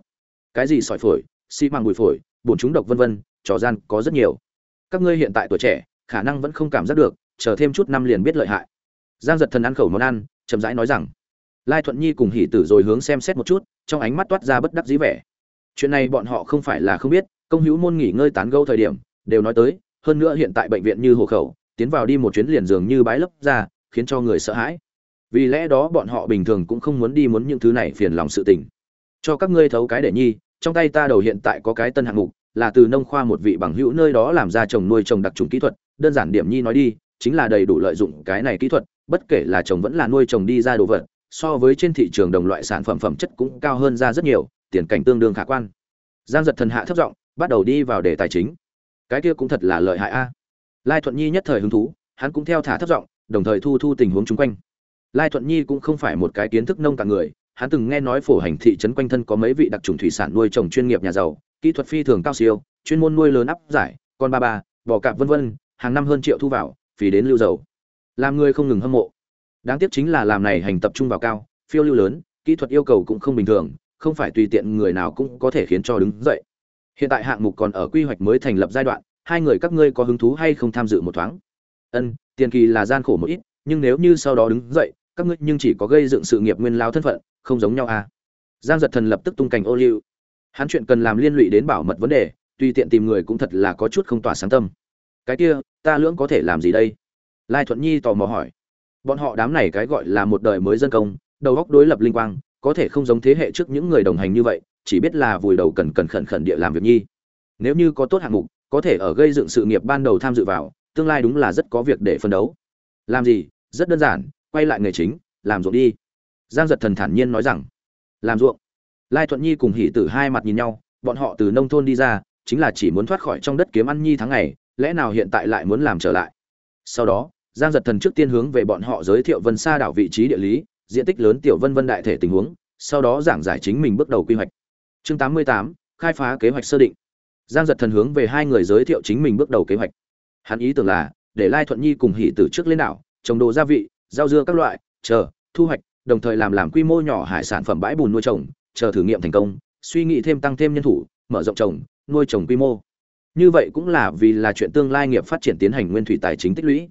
Cái gì sỏi phổi, xi măng bụi phổi bổn trúng độc vân vân, trò gian có rất nhiều. Các ngươi hiện tại tuổi trẻ, khả năng vẫn không cảm giác được, chờ thêm chút năm liền biết lợi hại giang giật thần ăn khẩu món ăn, chậm rãi nói rằng, lai thuận nhi cùng hỉ tử rồi hướng xem xét một chút, trong ánh mắt toát ra bất đắc dĩ vẻ. Chuyện này bọn họ không phải là không biết, công hữu môn nghỉ ngơi tán gẫu thời điểm, đều nói tới, hơn nữa hiện tại bệnh viện như hồ khẩu, tiến vào đi một chuyến liền dường như bãi lấp ra, khiến cho người sợ hãi. Vì lẽ đó bọn họ bình thường cũng không muốn đi muốn những thứ này phiền lòng sự tình. Cho các ngươi thấu cái để nhi, trong tay ta đầu hiện tại có cái tân hạng mục, là từ nông khoa một vị bằng hữu nơi đó làm ra trồng nuôi trồng đặc trùng kỹ thuật. Đơn giản điểm nhi nói đi, chính là đầy đủ lợi dụng cái này kỹ thuật bất kể là trồng vẫn là nuôi trồng đi ra đồ vật, so với trên thị trường đồng loại sản phẩm phẩm chất cũng cao hơn ra rất nhiều, tiền cảnh tương đương khả quan. Giang giật thần hạ thấp giọng, bắt đầu đi vào đề tài chính. Cái kia cũng thật là lợi hại a. Lai thuận nhi nhất thời hứng thú, hắn cũng theo thả thấp giọng, đồng thời thu thu tình huống chung quanh. Lai thuận nhi cũng không phải một cái kiến thức nông cạn người, hắn từng nghe nói phổ hành thị trấn quanh thân có mấy vị đặc trùng thủy sản nuôi trồng chuyên nghiệp nhà giàu, kỹ thuật phi thường cao siêu, chuyên môn nuôi lớn áp giải, con ba ba, bò cạp vân vân, hàng năm hơn triệu thu vào, phí đến lưu dầu làm người không ngừng hâm mộ. Đáng tiếc chính là làm này hành tập trung vào cao, phiêu lưu lớn, kỹ thuật yêu cầu cũng không bình thường, không phải tùy tiện người nào cũng có thể khiến cho đứng dậy. Hiện tại hạng mục còn ở quy hoạch mới thành lập giai đoạn, hai người các ngươi có hứng thú hay không tham dự một thoáng? Ân, tiền kỳ là gian khổ một ít, nhưng nếu như sau đó đứng dậy, các ngươi nhưng chỉ có gây dựng sự nghiệp nguyên lao thân phận, không giống nhau à? Giang giật thần lập tức tung cảnh ô liu. Hắn chuyện cần làm liên lụy đến bảo mật vấn đề, tùy tiện tìm người cũng thật là có chút không tỏa sáng tâm. Cái kia, ta lưỡng có thể làm gì đây? Lai thuận nhi tò mò hỏi. Bọn họ đám này cái gọi là một đời mới dân công, đầu góc đối lập linh quang, có thể không giống thế hệ trước những người đồng hành như vậy, chỉ biết là vùi đầu cần cần khẩn khẩn địa làm việc nhi. Nếu như có tốt hạng mục, có thể ở gây dựng sự nghiệp ban đầu tham dự vào, tương lai đúng là rất có việc để phân đấu. Làm gì? Rất đơn giản, quay lại nghề chính, làm ruộng đi. Giang giật thần thản nhiên nói rằng. Làm ruộng. Lai thuận nhi cùng hỷ tử hai mặt nhìn nhau, bọn họ từ nông thôn đi ra, chính là chỉ muốn thoát khỏi trong đất kiếm ăn nhi tháng ngày, lẽ nào hiện tại lại muốn làm trở lại? Sau đó giang giật thần trước tiên hướng về bọn họ giới thiệu vân xa đảo vị trí địa lý diện tích lớn tiểu vân vân đại thể tình huống sau đó giảng giải chính mình bước đầu quy hoạch. Chương 88, khai phá kế hoạch sơ định. Giang giật thần hướng về hai người giới thiệu chính mình bước đầu kế hoạch. Hắn ý tưởng là để lai thuận nhi cùng hỷ tử trước lên đảo trồng đồ gia vị rau dưa các loại chờ thu hoạch đồng thời làm làm quy mô nhỏ hải sản phẩm bãi bùn nuôi trồng chờ thử nghiệm thành công suy nghĩ thêm tăng thêm nhân thủ mở rộng trồng nuôi trồng quy mô. Như vậy cũng là vì là chuyện tương lai nghiệp phát triển tiến hành nguyên thủy tài chính tích lũy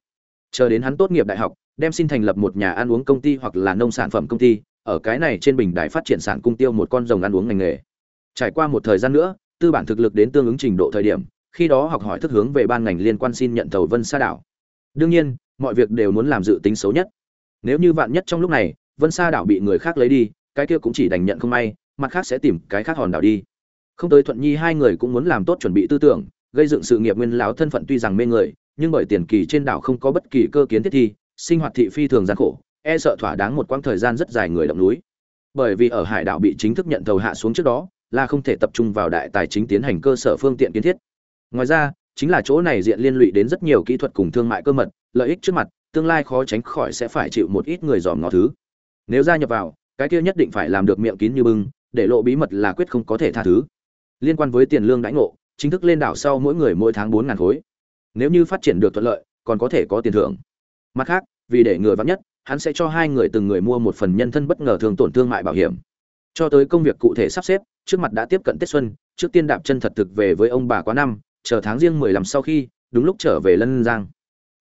chờ đến hắn tốt nghiệp đại học, đem xin thành lập một nhà ăn uống công ty hoặc là nông sản phẩm công ty, ở cái này trên bình đài phát triển sản cung tiêu một con rồng ăn uống ngành nghề. Trải qua một thời gian nữa, tư bản thực lực đến tương ứng trình độ thời điểm, khi đó học hỏi thức hướng về ban ngành liên quan xin nhận thầu vân sa đảo. Đương nhiên, mọi việc đều muốn làm dự tính xấu nhất. Nếu như vạn nhất trong lúc này, vân sa đảo bị người khác lấy đi, cái kia cũng chỉ đành nhận không may, mặt khác sẽ tìm cái khác hòn đảo đi. Không tới thuận nhi hai người cũng muốn làm tốt chuẩn bị tư tưởng, gây dựng sự nghiệp nguyên lão thân phận tuy rằng mê người nhưng bởi tiền kỳ trên đảo không có bất kỳ cơ kiến thiết thi, sinh hoạt thị phi thường gian khổ e sợ thỏa đáng một quãng thời gian rất dài người động núi. Bởi vì ở hải đảo bị chính thức nhận thầu hạ xuống trước đó, là không thể tập trung vào đại tài chính tiến hành cơ sở phương tiện kiến thiết. Ngoài ra, chính là chỗ này diện liên lụy đến rất nhiều kỹ thuật cùng thương mại cơ mật, lợi ích trước mặt, tương lai khó tránh khỏi sẽ phải chịu một ít người dòm ngó thứ. Nếu gia nhập vào, cái kia nhất định phải làm được miệng kín như bưng, để lộ bí mật là quyết không có thể tha thứ. Liên quan với tiền lương đãi ngộ, chính thức lên đảo sau mỗi người mỗi tháng bốn ngàn khối nếu như phát triển được thuận lợi, còn có thể có tiền thưởng. Mặt khác, vì để người vắng nhất, hắn sẽ cho hai người từng người mua một phần nhân thân bất ngờ thường tổn thương mại bảo hiểm. Cho tới công việc cụ thể sắp xếp, trước mặt đã tiếp cận tết xuân, trước tiên đạp chân thật thực về với ông bà quá năm, chờ tháng riêng mười lăm sau khi, đúng lúc trở về lân giang.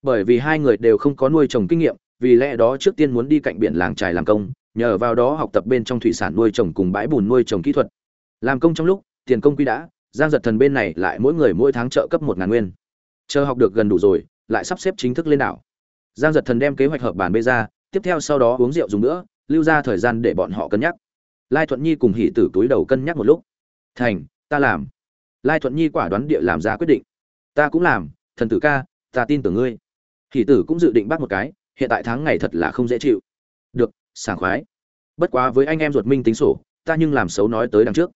Bởi vì hai người đều không có nuôi trồng kinh nghiệm, vì lẽ đó trước tiên muốn đi cạnh biển làng trài làm công, nhờ vào đó học tập bên trong thủy sản nuôi trồng cùng bãi bùn nuôi trồng kỹ thuật. Làm công trong lúc, tiền công quy đã, giang giật thần bên này lại mỗi người mỗi tháng trợ cấp một ngàn nguyên chờ học được gần đủ rồi, lại sắp xếp chính thức lên đảo. Giang giật thần đem kế hoạch hợp bàn bê ra, tiếp theo sau đó uống rượu dùng nữa, lưu ra thời gian để bọn họ cân nhắc. Lai thuận nhi cùng hỷ tử túi đầu cân nhắc một lúc. Thành, ta làm. Lai thuận nhi quả đoán địa làm ra quyết định. Ta cũng làm, thần tử ca, ta tin tưởng ngươi. Hỷ tử cũng dự định bắt một cái, hiện tại tháng ngày thật là không dễ chịu. Được, sảng khoái. Bất quá với anh em ruột minh tính sổ, ta nhưng làm xấu nói tới đằng trước.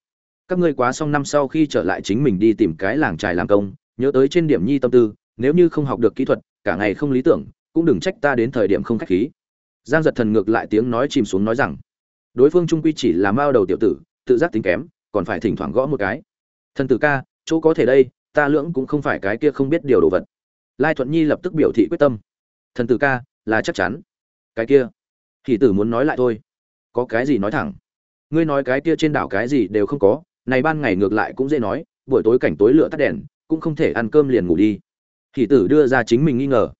Các ngươi quá xong năm sau khi trở lại chính mình đi tìm cái làng trài làm công nhớ tới trên điểm nhi tâm tư, nếu như không học được kỹ thuật, cả ngày không lý tưởng, cũng đừng trách ta đến thời điểm không khách khí. Giang giật thần ngược lại tiếng nói chìm xuống nói rằng, đối phương trung quy chỉ là mao đầu tiểu tử, tự giác tính kém, còn phải thỉnh thoảng gõ một cái. Thần tử ca, chỗ có thể đây, ta lưỡng cũng không phải cái kia không biết điều đồ vật. Lai thuận nhi lập tức biểu thị quyết tâm. Thần tử ca, là chắc chắn. Cái kia, thì tử muốn nói lại thôi. Có cái gì nói thẳng? Ngươi nói cái kia trên đảo cái gì đều không có, này ban ngày ngược lại cũng dễ nói, buổi tối cảnh tối lửa tắt đèn cũng không thể ăn cơm liền ngủ đi. Hỷ tử đưa ra chính mình nghi ngờ.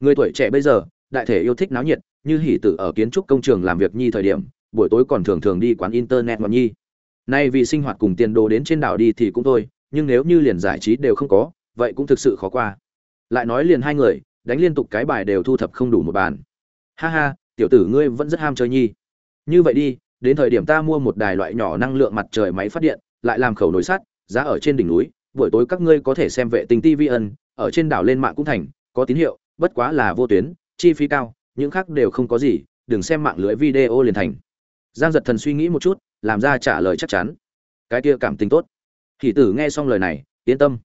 Người tuổi trẻ bây giờ, đại thể yêu thích náo nhiệt, như hỷ tử ở kiến trúc công trường làm việc nhi thời điểm, buổi tối còn thường thường đi quán internet ngọn nhi. Nay vì sinh hoạt cùng tiền đồ đến trên đảo đi thì cũng thôi, nhưng nếu như liền giải trí đều không có, vậy cũng thực sự khó qua. Lại nói liền hai người, đánh liên tục cái bài đều thu thập không đủ một bàn. Ha ha, tiểu tử ngươi vẫn rất ham chơi nhi. Như vậy đi, đến thời điểm ta mua một đài loại nhỏ năng lượng mặt trời máy phát điện, lại làm khẩu nồi sắt, giá ở trên đỉnh núi buổi tối các ngươi có thể xem vệ tinh TV ân, ở trên đảo lên mạng cũng thành, có tín hiệu, bất quá là vô tuyến, chi phí cao, những khác đều không có gì, đừng xem mạng lưới video liền thành. Giang Dật thần suy nghĩ một chút, làm ra trả lời chắc chắn. Cái kia cảm tình tốt. Hỷ tử nghe xong lời này, yên tâm.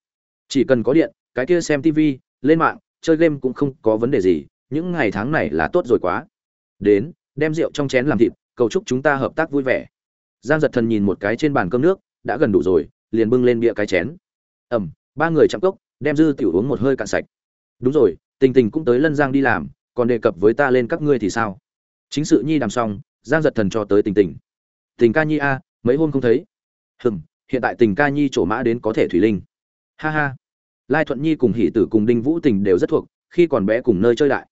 Chỉ cần có điện, cái kia xem tv lên mạng, chơi game cũng không có vấn đề gì, những ngày tháng này là tốt rồi quá. Đến, đem rượu trong chén làm thịt, cầu chúc chúng ta hợp tác vui vẻ. Giang Dật thần nhìn một cái trên bàn cơm nước, đã gần đủ rồi, liền bưng lên bia cái chén ẩm, ba người chạm cốc, đem dư tiểu uống một hơi cạn sạch. Đúng rồi, tình tình cũng tới lân giang đi làm, còn đề cập với ta lên các ngươi thì sao? Chính sự nhi đàm xong, giang giật thần cho tới tình tình. Tình ca nhi a, mấy hôm không thấy. Hừm, hiện tại tình ca nhi trổ mã đến có thể thủy linh. Ha ha. Lai thuận nhi cùng hỷ tử cùng đinh vũ tình đều rất thuộc, khi còn bé cùng nơi chơi lại.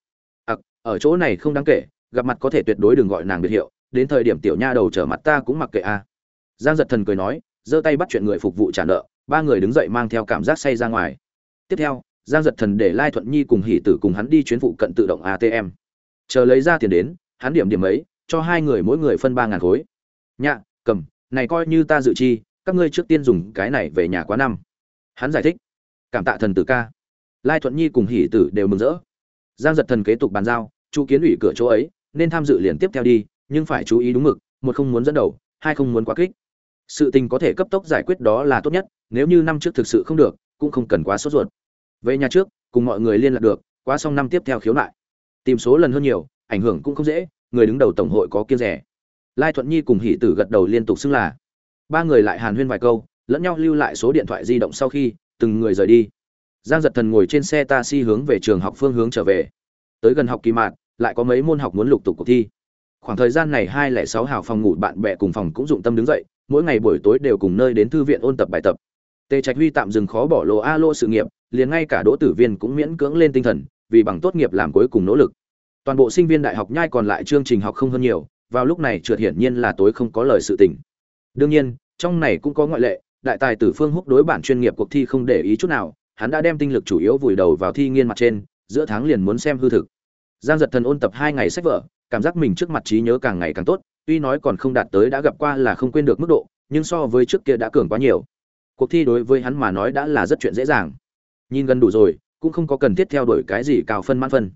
Ặc ở chỗ này không đáng kể, gặp mặt có thể tuyệt đối đừng gọi nàng biệt hiệu, đến thời điểm tiểu nha đầu trở mặt ta cũng mặc kệ a. Giang giật thần cười nói, giơ tay bắt chuyện người phục vụ trả nợ ba người đứng dậy mang theo cảm giác say ra ngoài. Tiếp theo, giang giật thần để lai thuận nhi cùng hỷ tử cùng hắn đi chuyến phụ cận tự động atm chờ lấy ra tiền đến, hắn điểm điểm ấy, cho hai người mỗi người phân ba ngàn khối. Nhạ, cầm, này coi như ta dự chi, các ngươi trước tiên dùng cái này về nhà quá năm. Hắn giải thích. Cảm tạ thần tử ca. Lai thuận nhi cùng hỷ tử đều mừng rỡ. Giang giật thần kế tục bàn giao chú kiến ủy cửa chỗ ấy, nên tham dự liền tiếp theo đi, nhưng phải chú ý đúng mực, một không muốn dẫn đầu, hai không muốn quá kích sự tình có thể cấp tốc giải quyết đó là tốt nhất, nếu như năm trước thực sự không được, cũng không cần quá sốt ruột. Về nhà trước, cùng mọi người liên lạc được, qua xong năm tiếp theo khiếu nại. Tìm số lần hơn nhiều, ảnh hưởng cũng không dễ, người đứng đầu tổng hội có kiêng rẻ. Lai thuận nhi cùng hỷ tử gật đầu liên tục xưng là. Ba người lại hàn huyên vài câu, lẫn nhau lưu lại số điện thoại di động sau khi, từng người rời đi. Giang giật thần ngồi trên xe taxi hướng về trường học phương hướng trở về. Tới gần học kỳ mạn lại có mấy môn học muốn lục tục cuộc thi. Khoảng thời gian này hai lẻ sáu hào phòng ngủ bạn bè cùng phòng cũng dụng tâm đứng dậy mỗi ngày buổi tối đều cùng nơi đến thư viện ôn tập bài tập. Tề trạch huy tạm dừng khó bỏ lô a lô sự nghiệp, liền ngay cả đỗ tử viên cũng miễn cưỡng lên tinh thần, vì bằng tốt nghiệp làm cuối cùng nỗ lực. Toàn bộ sinh viên đại học nhai còn lại chương trình học không hơn nhiều, vào lúc này trượt hiển nhiên là tối không có lời sự tình. Đương nhiên, trong này cũng có ngoại lệ, đại tài tử phương húc đối bản chuyên nghiệp cuộc thi không để ý chút nào, hắn đã đem tinh lực chủ yếu vùi đầu vào thi nghiên mặt trên, giữa tháng liền muốn xem hư thực. Giang giật thần ôn tập hai ngày sách vở, cảm giác mình trước mặt trí nhớ càng ngày càng tốt tuy nói còn không đạt tới đã gặp qua là không quên được mức độ, nhưng so với trước kia đã cường quá nhiều. Cuộc thi đối với hắn mà nói đã là rất chuyện dễ dàng. Nhìn gần đủ rồi, cũng không có cần thiết theo đuổi cái gì cao phân mãn phân.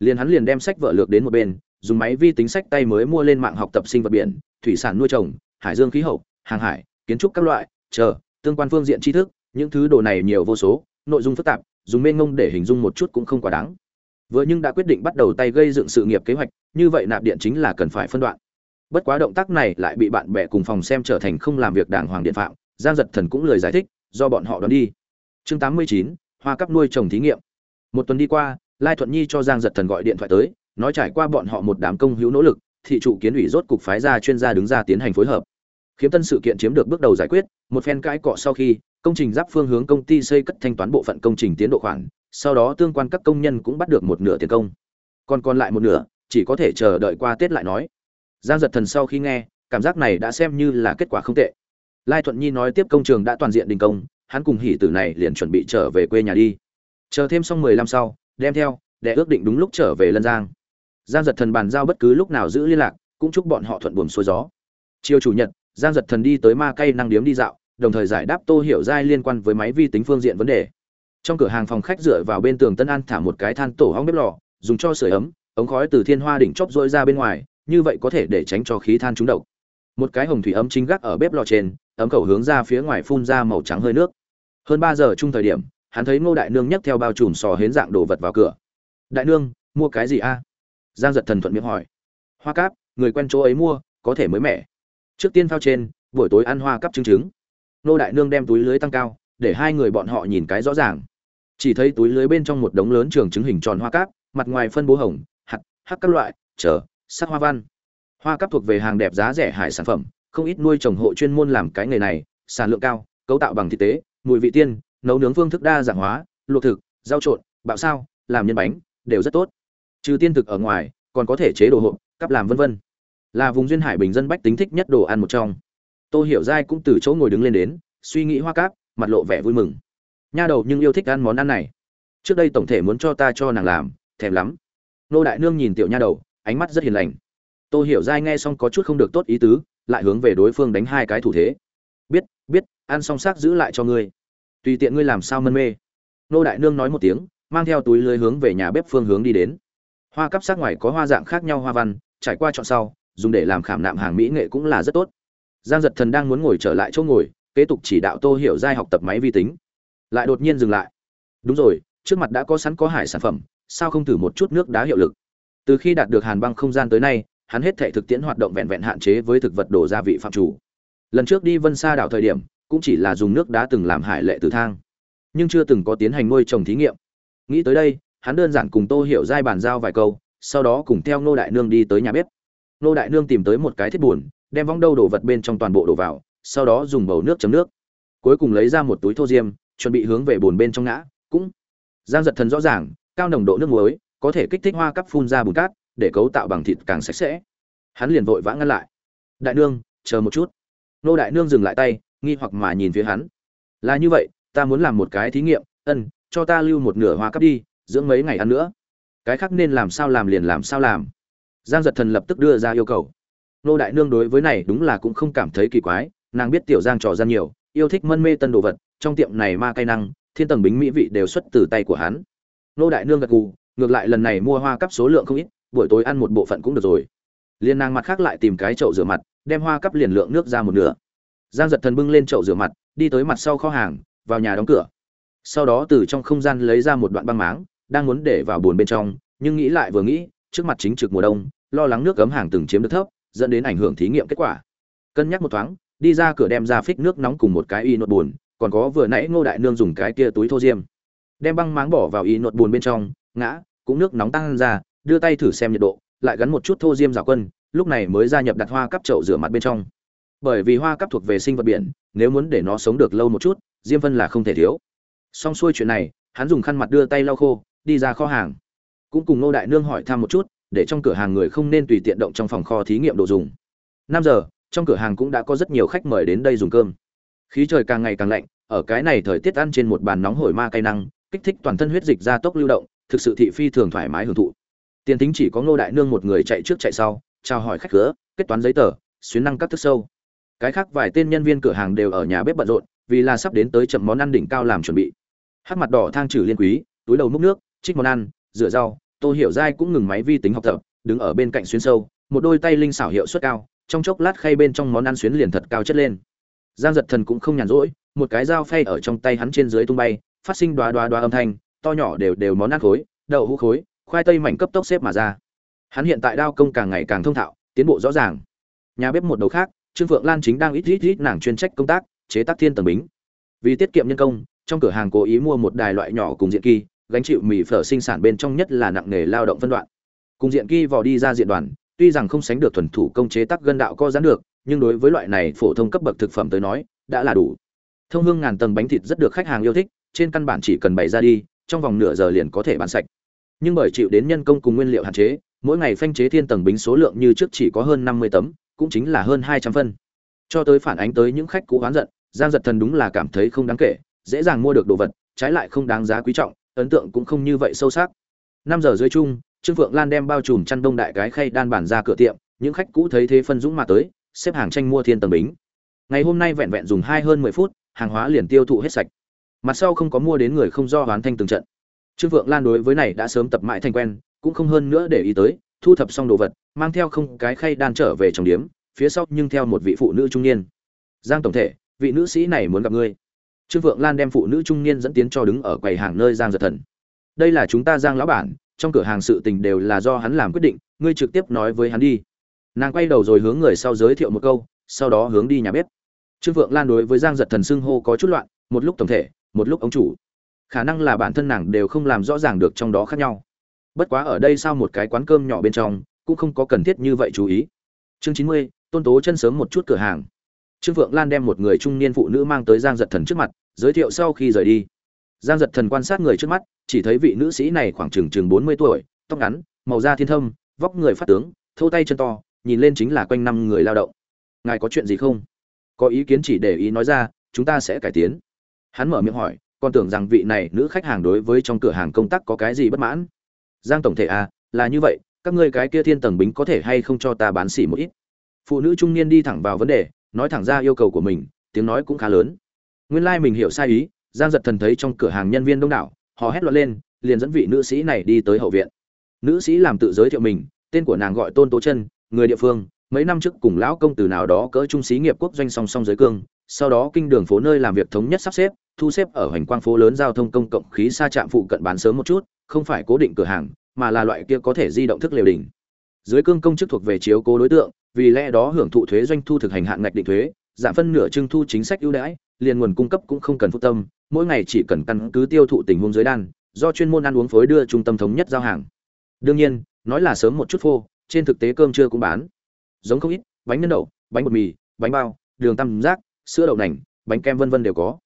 Liền hắn liền đem sách vở lược đến một bên, dùng máy vi tính sách tay mới mua lên mạng học tập sinh vật biển, thủy sản nuôi trồng, hải dương khí hậu, hàng hải, kiến trúc các loại, chờ, tương quan phương diện tri thức, những thứ đồ này nhiều vô số, nội dung phức tạp, dùng mênh ngông để hình dung một chút cũng không quá đáng. Vừa nhưng đã quyết định bắt đầu tay gây dựng sự nghiệp kế hoạch, như vậy nạp điện chính là cần phải phân đoạn bất quá động tác này lại bị bạn bè cùng phòng xem trở thành không làm việc đàng hoàng điện phạm, giang giật thần cũng lời giải thích, do bọn họ đón đi. Chương tám mươi chín, hoa cắp nuôi trồng thí nghiệm. Một tuần đi qua, lai thuận nhi cho giang giật thần gọi điện thoại tới, nói trải qua bọn họ một đám công hữu nỗ lực, thị trụ kiến ủy rốt cục phái ra chuyên gia đứng ra tiến hành phối hợp. Khiếm tân sự kiện chiếm được bước đầu giải quyết, một phen cãi cọ sau khi, công trình giáp phương hướng công ty xây cất thanh toán bộ phận công trình tiến độ khoản, sau đó tương quan các công nhân cũng bắt được một nửa tiền công. Còn còn lại một nửa, chỉ có thể chờ đợi qua tết lại nói giang giật thần sau khi nghe, cảm giác này đã xem như là kết quả không tệ. Lai thuận nhi nói tiếp công trường đã toàn diện đình công, hắn cùng hỷ tử này liền chuẩn bị trở về quê nhà đi. Chờ thêm xong mười năm sau, đem theo, để ước định đúng lúc trở về lân giang. Giang giật thần bàn giao bất cứ lúc nào giữ liên lạc, cũng chúc bọn họ thuận buồm xuôi gió. Chiều chủ nhật, giang giật thần đi tới ma cây năng điếm đi dạo, đồng thời giải đáp tô hiểu giai liên quan với máy vi tính phương diện vấn đề. Trong cửa hàng phòng khách dựa vào bên tường tân an thả một cái than tổ hong bếp lò, dùng cho sưởi ấm, ống khói từ thiên hoa đỉnh chóp rỗi ra bên ngoài như vậy có thể để tránh cho khí than trúng độc. Một cái hồng thủy ấm chính gác ở bếp lò trên, ấm khẩu hướng ra phía ngoài phun ra màu trắng hơi nước. Hơn ba giờ chung thời điểm, hắn thấy ngô đại nương nhấc theo bao trùm sò hến dạng đồ vật vào cửa. Đại nương, mua cái gì a? Giang giật thần thuận miệng hỏi. Hoa cáp, người quen chỗ ấy mua, có thể mới mẻ. Trước tiên phao trên, buổi tối ăn hoa cắp trứng trứng. Nô đại nương đem túi lưới tăng cao, để hai người bọn họ nhìn cái rõ ràng. Chỉ thấy túi lưới bên trong một đống lớn trường trứng hình tròn hoa cáp, mặt ngoài phân bố hồng, hạt, hắc các loại, chờ sắc hoa văn. Hoa cắp thuộc về hàng đẹp giá rẻ hải sản phẩm, không ít nuôi trồng hộ chuyên môn làm cái nghề này, sản lượng cao, cấu tạo bằng thịt tế, mùi vị tiên, nấu nướng phương thức đa dạng hóa, luộc thực, rau trộn, bạo sao, làm nhân bánh, đều rất tốt. Trừ tiên thực ở ngoài, còn có thể chế đồ hộp, cắp làm vân vân. Là vùng duyên hải bình dân bách tính thích nhất đồ ăn một trong. Tô hiểu giai cũng từ chỗ ngồi đứng lên đến, suy nghĩ hoa cáp, mặt lộ vẻ vui mừng. Nha đầu nhưng yêu thích ăn món ăn này. Trước đây tổng thể muốn cho ta cho nàng làm, thèm lắm. Nô đại nương nhìn tiểu nha đầu ánh mắt rất hiền lành. Tô hiểu giai nghe xong có chút không được tốt ý tứ, lại hướng về đối phương đánh hai cái thủ thế. Biết biết, ăn xong xác giữ lại cho ngươi. Tùy tiện ngươi làm sao mân mê. Nô đại nương nói một tiếng, mang theo túi lưới hướng về nhà bếp phương hướng đi đến. Hoa cắp sắc ngoài có hoa dạng khác nhau hoa văn, trải qua chọn sau, dùng để làm khảm nạm hàng mỹ nghệ cũng là rất tốt. Giang giật thần đang muốn ngồi trở lại chỗ ngồi, kế tục chỉ đạo tô hiểu giai học tập máy vi tính. Lại đột nhiên dừng lại. Đúng rồi, trước mặt đã có sẵn có hải sản phẩm, sao không thử một chút nước đá hiệu lực? Từ khi đạt được hàn băng không gian tới nay, hắn hết thể thực tiễn hoạt động vẹn vẹn hạn chế với thực vật đổ gia vị phạm chủ. Lần trước đi vân xa đảo thời điểm, cũng chỉ là dùng nước đá từng làm hải lệ từ thang, nhưng chưa từng có tiến hành nuôi trồng thí nghiệm. Nghĩ tới đây, hắn đơn giản cùng tô hiểu giai bàn giao vài câu, sau đó cùng theo nô đại nương đi tới nhà bếp. Nô đại nương tìm tới một cái thiết buồn, đem vong đâu đổ vật bên trong toàn bộ đổ vào, sau đó dùng bầu nước chấm nước. Cuối cùng lấy ra một túi thô diêm, chuẩn bị hướng về bồn bên trong ngã, cũng. Giang giật thần rõ ràng, cao nồng độ nước muối có thể kích thích hoa cắp phun ra bùn cát, để cấu tạo bằng thịt càng sạch sẽ. Hắn liền vội vã ngăn lại. Đại nương, chờ một chút. Nô đại nương dừng lại tay, nghi hoặc mà nhìn phía hắn. Là như vậy, ta muốn làm một cái thí nghiệm, ân, cho ta lưu một nửa hoa cắp đi, dưỡng mấy ngày ăn nữa. Cái khác nên làm sao làm liền làm sao làm. Giang giật thần lập tức đưa ra yêu cầu. Nô đại nương đối với này đúng là cũng không cảm thấy kỳ quái, nàng biết tiểu giang trò gian nhiều, yêu thích mân mê tân đồ vật, trong tiệm này ma cay năng, thiên tầng bính mỹ vị đều xuất từ tay của hắn. Nô đại nương gật gù ngược lại lần này mua hoa cắp số lượng không ít, buổi tối ăn một bộ phận cũng được rồi. Liên nàng mặt khác lại tìm cái chậu rửa mặt, đem hoa cắp liền lượng nước ra một nửa. Giang giật thần bưng lên chậu rửa mặt, đi tới mặt sau kho hàng, vào nhà đóng cửa. Sau đó từ trong không gian lấy ra một đoạn băng máng, đang muốn để vào bồn bên trong, nhưng nghĩ lại vừa nghĩ, trước mặt chính trực mùa đông, lo lắng nước cấm hàng từng chiếm được thấp, dẫn đến ảnh hưởng thí nghiệm kết quả. Cân nhắc một thoáng, đi ra cửa đem ra phích nước nóng cùng một cái y nốt buồn, còn có vừa nãy ngô đại nương dùng cái kia túi thô diêm. Đem băng máng bỏ vào y nốt buồn bên trong ngã, cũng nước nóng tăng ra, đưa tay thử xem nhiệt độ, lại gắn một chút thô diêm rào quân, lúc này mới gia nhập đặt hoa cắp chậu rửa mặt bên trong. Bởi vì hoa cắp thuộc về sinh vật biển, nếu muốn để nó sống được lâu một chút, diêm phân là không thể thiếu. Xong xuôi chuyện này, hắn dùng khăn mặt đưa tay lau khô, đi ra kho hàng. Cũng cùng nô đại nương hỏi thăm một chút, để trong cửa hàng người không nên tùy tiện động trong phòng kho thí nghiệm đồ dùng. Năm giờ, trong cửa hàng cũng đã có rất nhiều khách mời đến đây dùng cơm. Khí trời càng ngày càng lạnh, ở cái này thời tiết ăn trên một bàn nóng hổi ma cay năng kích thích toàn thân huyết dịch ra tốc lưu động thực sự thị phi thường thoải mái hưởng thụ. Tiền tính chỉ có ngô đại nương một người chạy trước chạy sau, chào hỏi khách cửa, kết toán giấy tờ, xuyến năng các thức sâu. Cái khác vài tên nhân viên cửa hàng đều ở nhà bếp bận rộn, vì là sắp đến tới chậm món ăn đỉnh cao làm chuẩn bị. Hát mặt đỏ thang trừ liên quý, túi đầu múc nước trích món ăn, rửa rau, tô hiểu giai cũng ngừng máy vi tính học tập, đứng ở bên cạnh xuyến sâu, một đôi tay linh xảo hiệu suất cao, trong chốc lát khay bên trong món ăn xuyến liền thật cao chất lên. Giang giật thần cũng không nhàn rỗi, một cái dao phay ở trong tay hắn trên dưới tung bay, phát sinh đoá đoá đoá âm thanh to nhỏ đều đều món ăn khối, đậu hũ khối, khoai tây mảnh cấp tốc xếp mà ra. Hắn hiện tại đao công càng ngày càng thông thạo, tiến bộ rõ ràng. Nhà bếp một đầu khác, trương phượng lan chính đang ít ít ít nàng chuyên trách công tác, chế tác thiên tầng bính. Vì tiết kiệm nhân công, trong cửa hàng cố ý mua một đài loại nhỏ cùng diện kỳ, gánh chịu mì phở sinh sản bên trong nhất là nặng nghề lao động phân đoạn. Cùng diện kỳ vò đi ra diện đoàn, tuy rằng không sánh được thuần thủ công chế tác gân đạo co giãn được, nhưng đối với loại này phổ thông cấp bậc thực phẩm tới nói, đã là đủ. Thông hương ngàn tầng bánh thịt rất được khách hàng yêu thích, trên căn bản chỉ cần bày ra đi trong vòng nửa giờ liền có thể bán sạch. Nhưng bởi chịu đến nhân công cùng nguyên liệu hạn chế, mỗi ngày phanh chế thiên tầng bính số lượng như trước chỉ có hơn năm mươi tấm, cũng chính là hơn hai trăm phân. Cho tới phản ánh tới những khách cũ oán giận, giang giật thần đúng là cảm thấy không đáng kể, dễ dàng mua được đồ vật, trái lại không đáng giá quý trọng, ấn tượng cũng không như vậy sâu sắc. Năm giờ dưới chung, trương phượng lan đem bao trùm chăn đông đại cái khay đan bản ra cửa tiệm, những khách cũ thấy thế phân dũng mà tới, xếp hàng tranh mua thiên tầng bính. Ngày hôm nay vẹn vẹn dùng hai hơn mười phút, hàng hóa liền tiêu thụ hết sạch mặt sau không có mua đến người không do hoán thanh từng trận. Trương phượng lan đối với này đã sớm tập mãi thành quen, cũng không hơn nữa để ý tới, thu thập xong đồ vật, mang theo không cái khay đan trở về trong điếm, phía sau nhưng theo một vị phụ nữ trung niên. Giang tổng thể, vị nữ sĩ này muốn gặp ngươi. Trương phượng lan đem phụ nữ trung niên dẫn tiến cho đứng ở quầy hàng nơi giang giật thần. Đây là chúng ta giang lão bản, trong cửa hàng sự tình đều là do hắn làm quyết định, ngươi trực tiếp nói với hắn đi. Nàng quay đầu rồi hướng người sau giới thiệu một câu, sau đó hướng đi nhà bếp. Trương phượng lan đối với giang giật thần xưng hô có chút loạn, một lúc tổng thể một lúc ông chủ. Khả năng là bản thân nàng đều không làm rõ ràng được trong đó khác nhau. Bất quá ở đây sao một cái quán cơm nhỏ bên trong, cũng không có cần thiết như vậy chú ý. Chương chín mươi, tôn tố chân sớm một chút cửa hàng. Trương phượng lan đem một người trung niên phụ nữ mang tới giang giật thần trước mặt, giới thiệu sau khi rời đi. Giang giật thần quan sát người trước mắt, chỉ thấy vị nữ sĩ này khoảng chừng chừng bốn mươi tuổi, tóc ngắn, màu da thiên thâm, vóc người phát tướng thâu tay chân to, nhìn lên chính là quanh năm người lao động. Ngài có chuyện gì không? Có ý kiến chỉ để ý nói ra, chúng ta sẽ cải tiến hắn mở miệng hỏi còn tưởng rằng vị này nữ khách hàng đối với trong cửa hàng công tác có cái gì bất mãn? Giang tổng thể à là như vậy, các ngươi cái kia thiên tầng bính có thể hay không cho ta bán xỉ một ít? Phụ nữ trung niên đi thẳng vào vấn đề, nói thẳng ra yêu cầu của mình, tiếng nói cũng khá lớn. Nguyên lai、like、mình hiểu sai ý, giang giật thần thấy trong cửa hàng nhân viên đông đảo, họ hét loạn lên, liền dẫn vị nữ sĩ này đi tới hậu viện. Nữ sĩ làm tự giới thiệu mình, tên của nàng gọi tôn tố chân, người địa phương, mấy năm trước cùng lão công từ nào đó cỡ trung sĩ nghiệp quốc doanh song song giới cương, sau đó kinh đường phố nơi làm việc thống nhất sắp xếp thu xếp ở hành quang phố lớn giao thông công cộng khí xa trạm phụ cận bán sớm một chút, không phải cố định cửa hàng, mà là loại kia có thể di động thức liều đỉnh. Dưới cương công chức thuộc về chiếu cố đối tượng, vì lẽ đó hưởng thụ thuế doanh thu thực hành hạn ngạch định thuế, giảm phân nửa trưng thu chính sách ưu đãi, liền nguồn cung cấp cũng không cần phụ tâm, mỗi ngày chỉ cần căn cứ tiêu thụ tình huống dưới đan, do chuyên môn ăn uống phối đưa trung tâm thống nhất giao hàng. Đương nhiên, nói là sớm một chút phô, trên thực tế cơm trưa cũng bán. Giống không ít, bánh nhân đậu, bánh bột mì, bánh bao, đường tam giác, sữa đậu nành, bánh kem vân vân đều có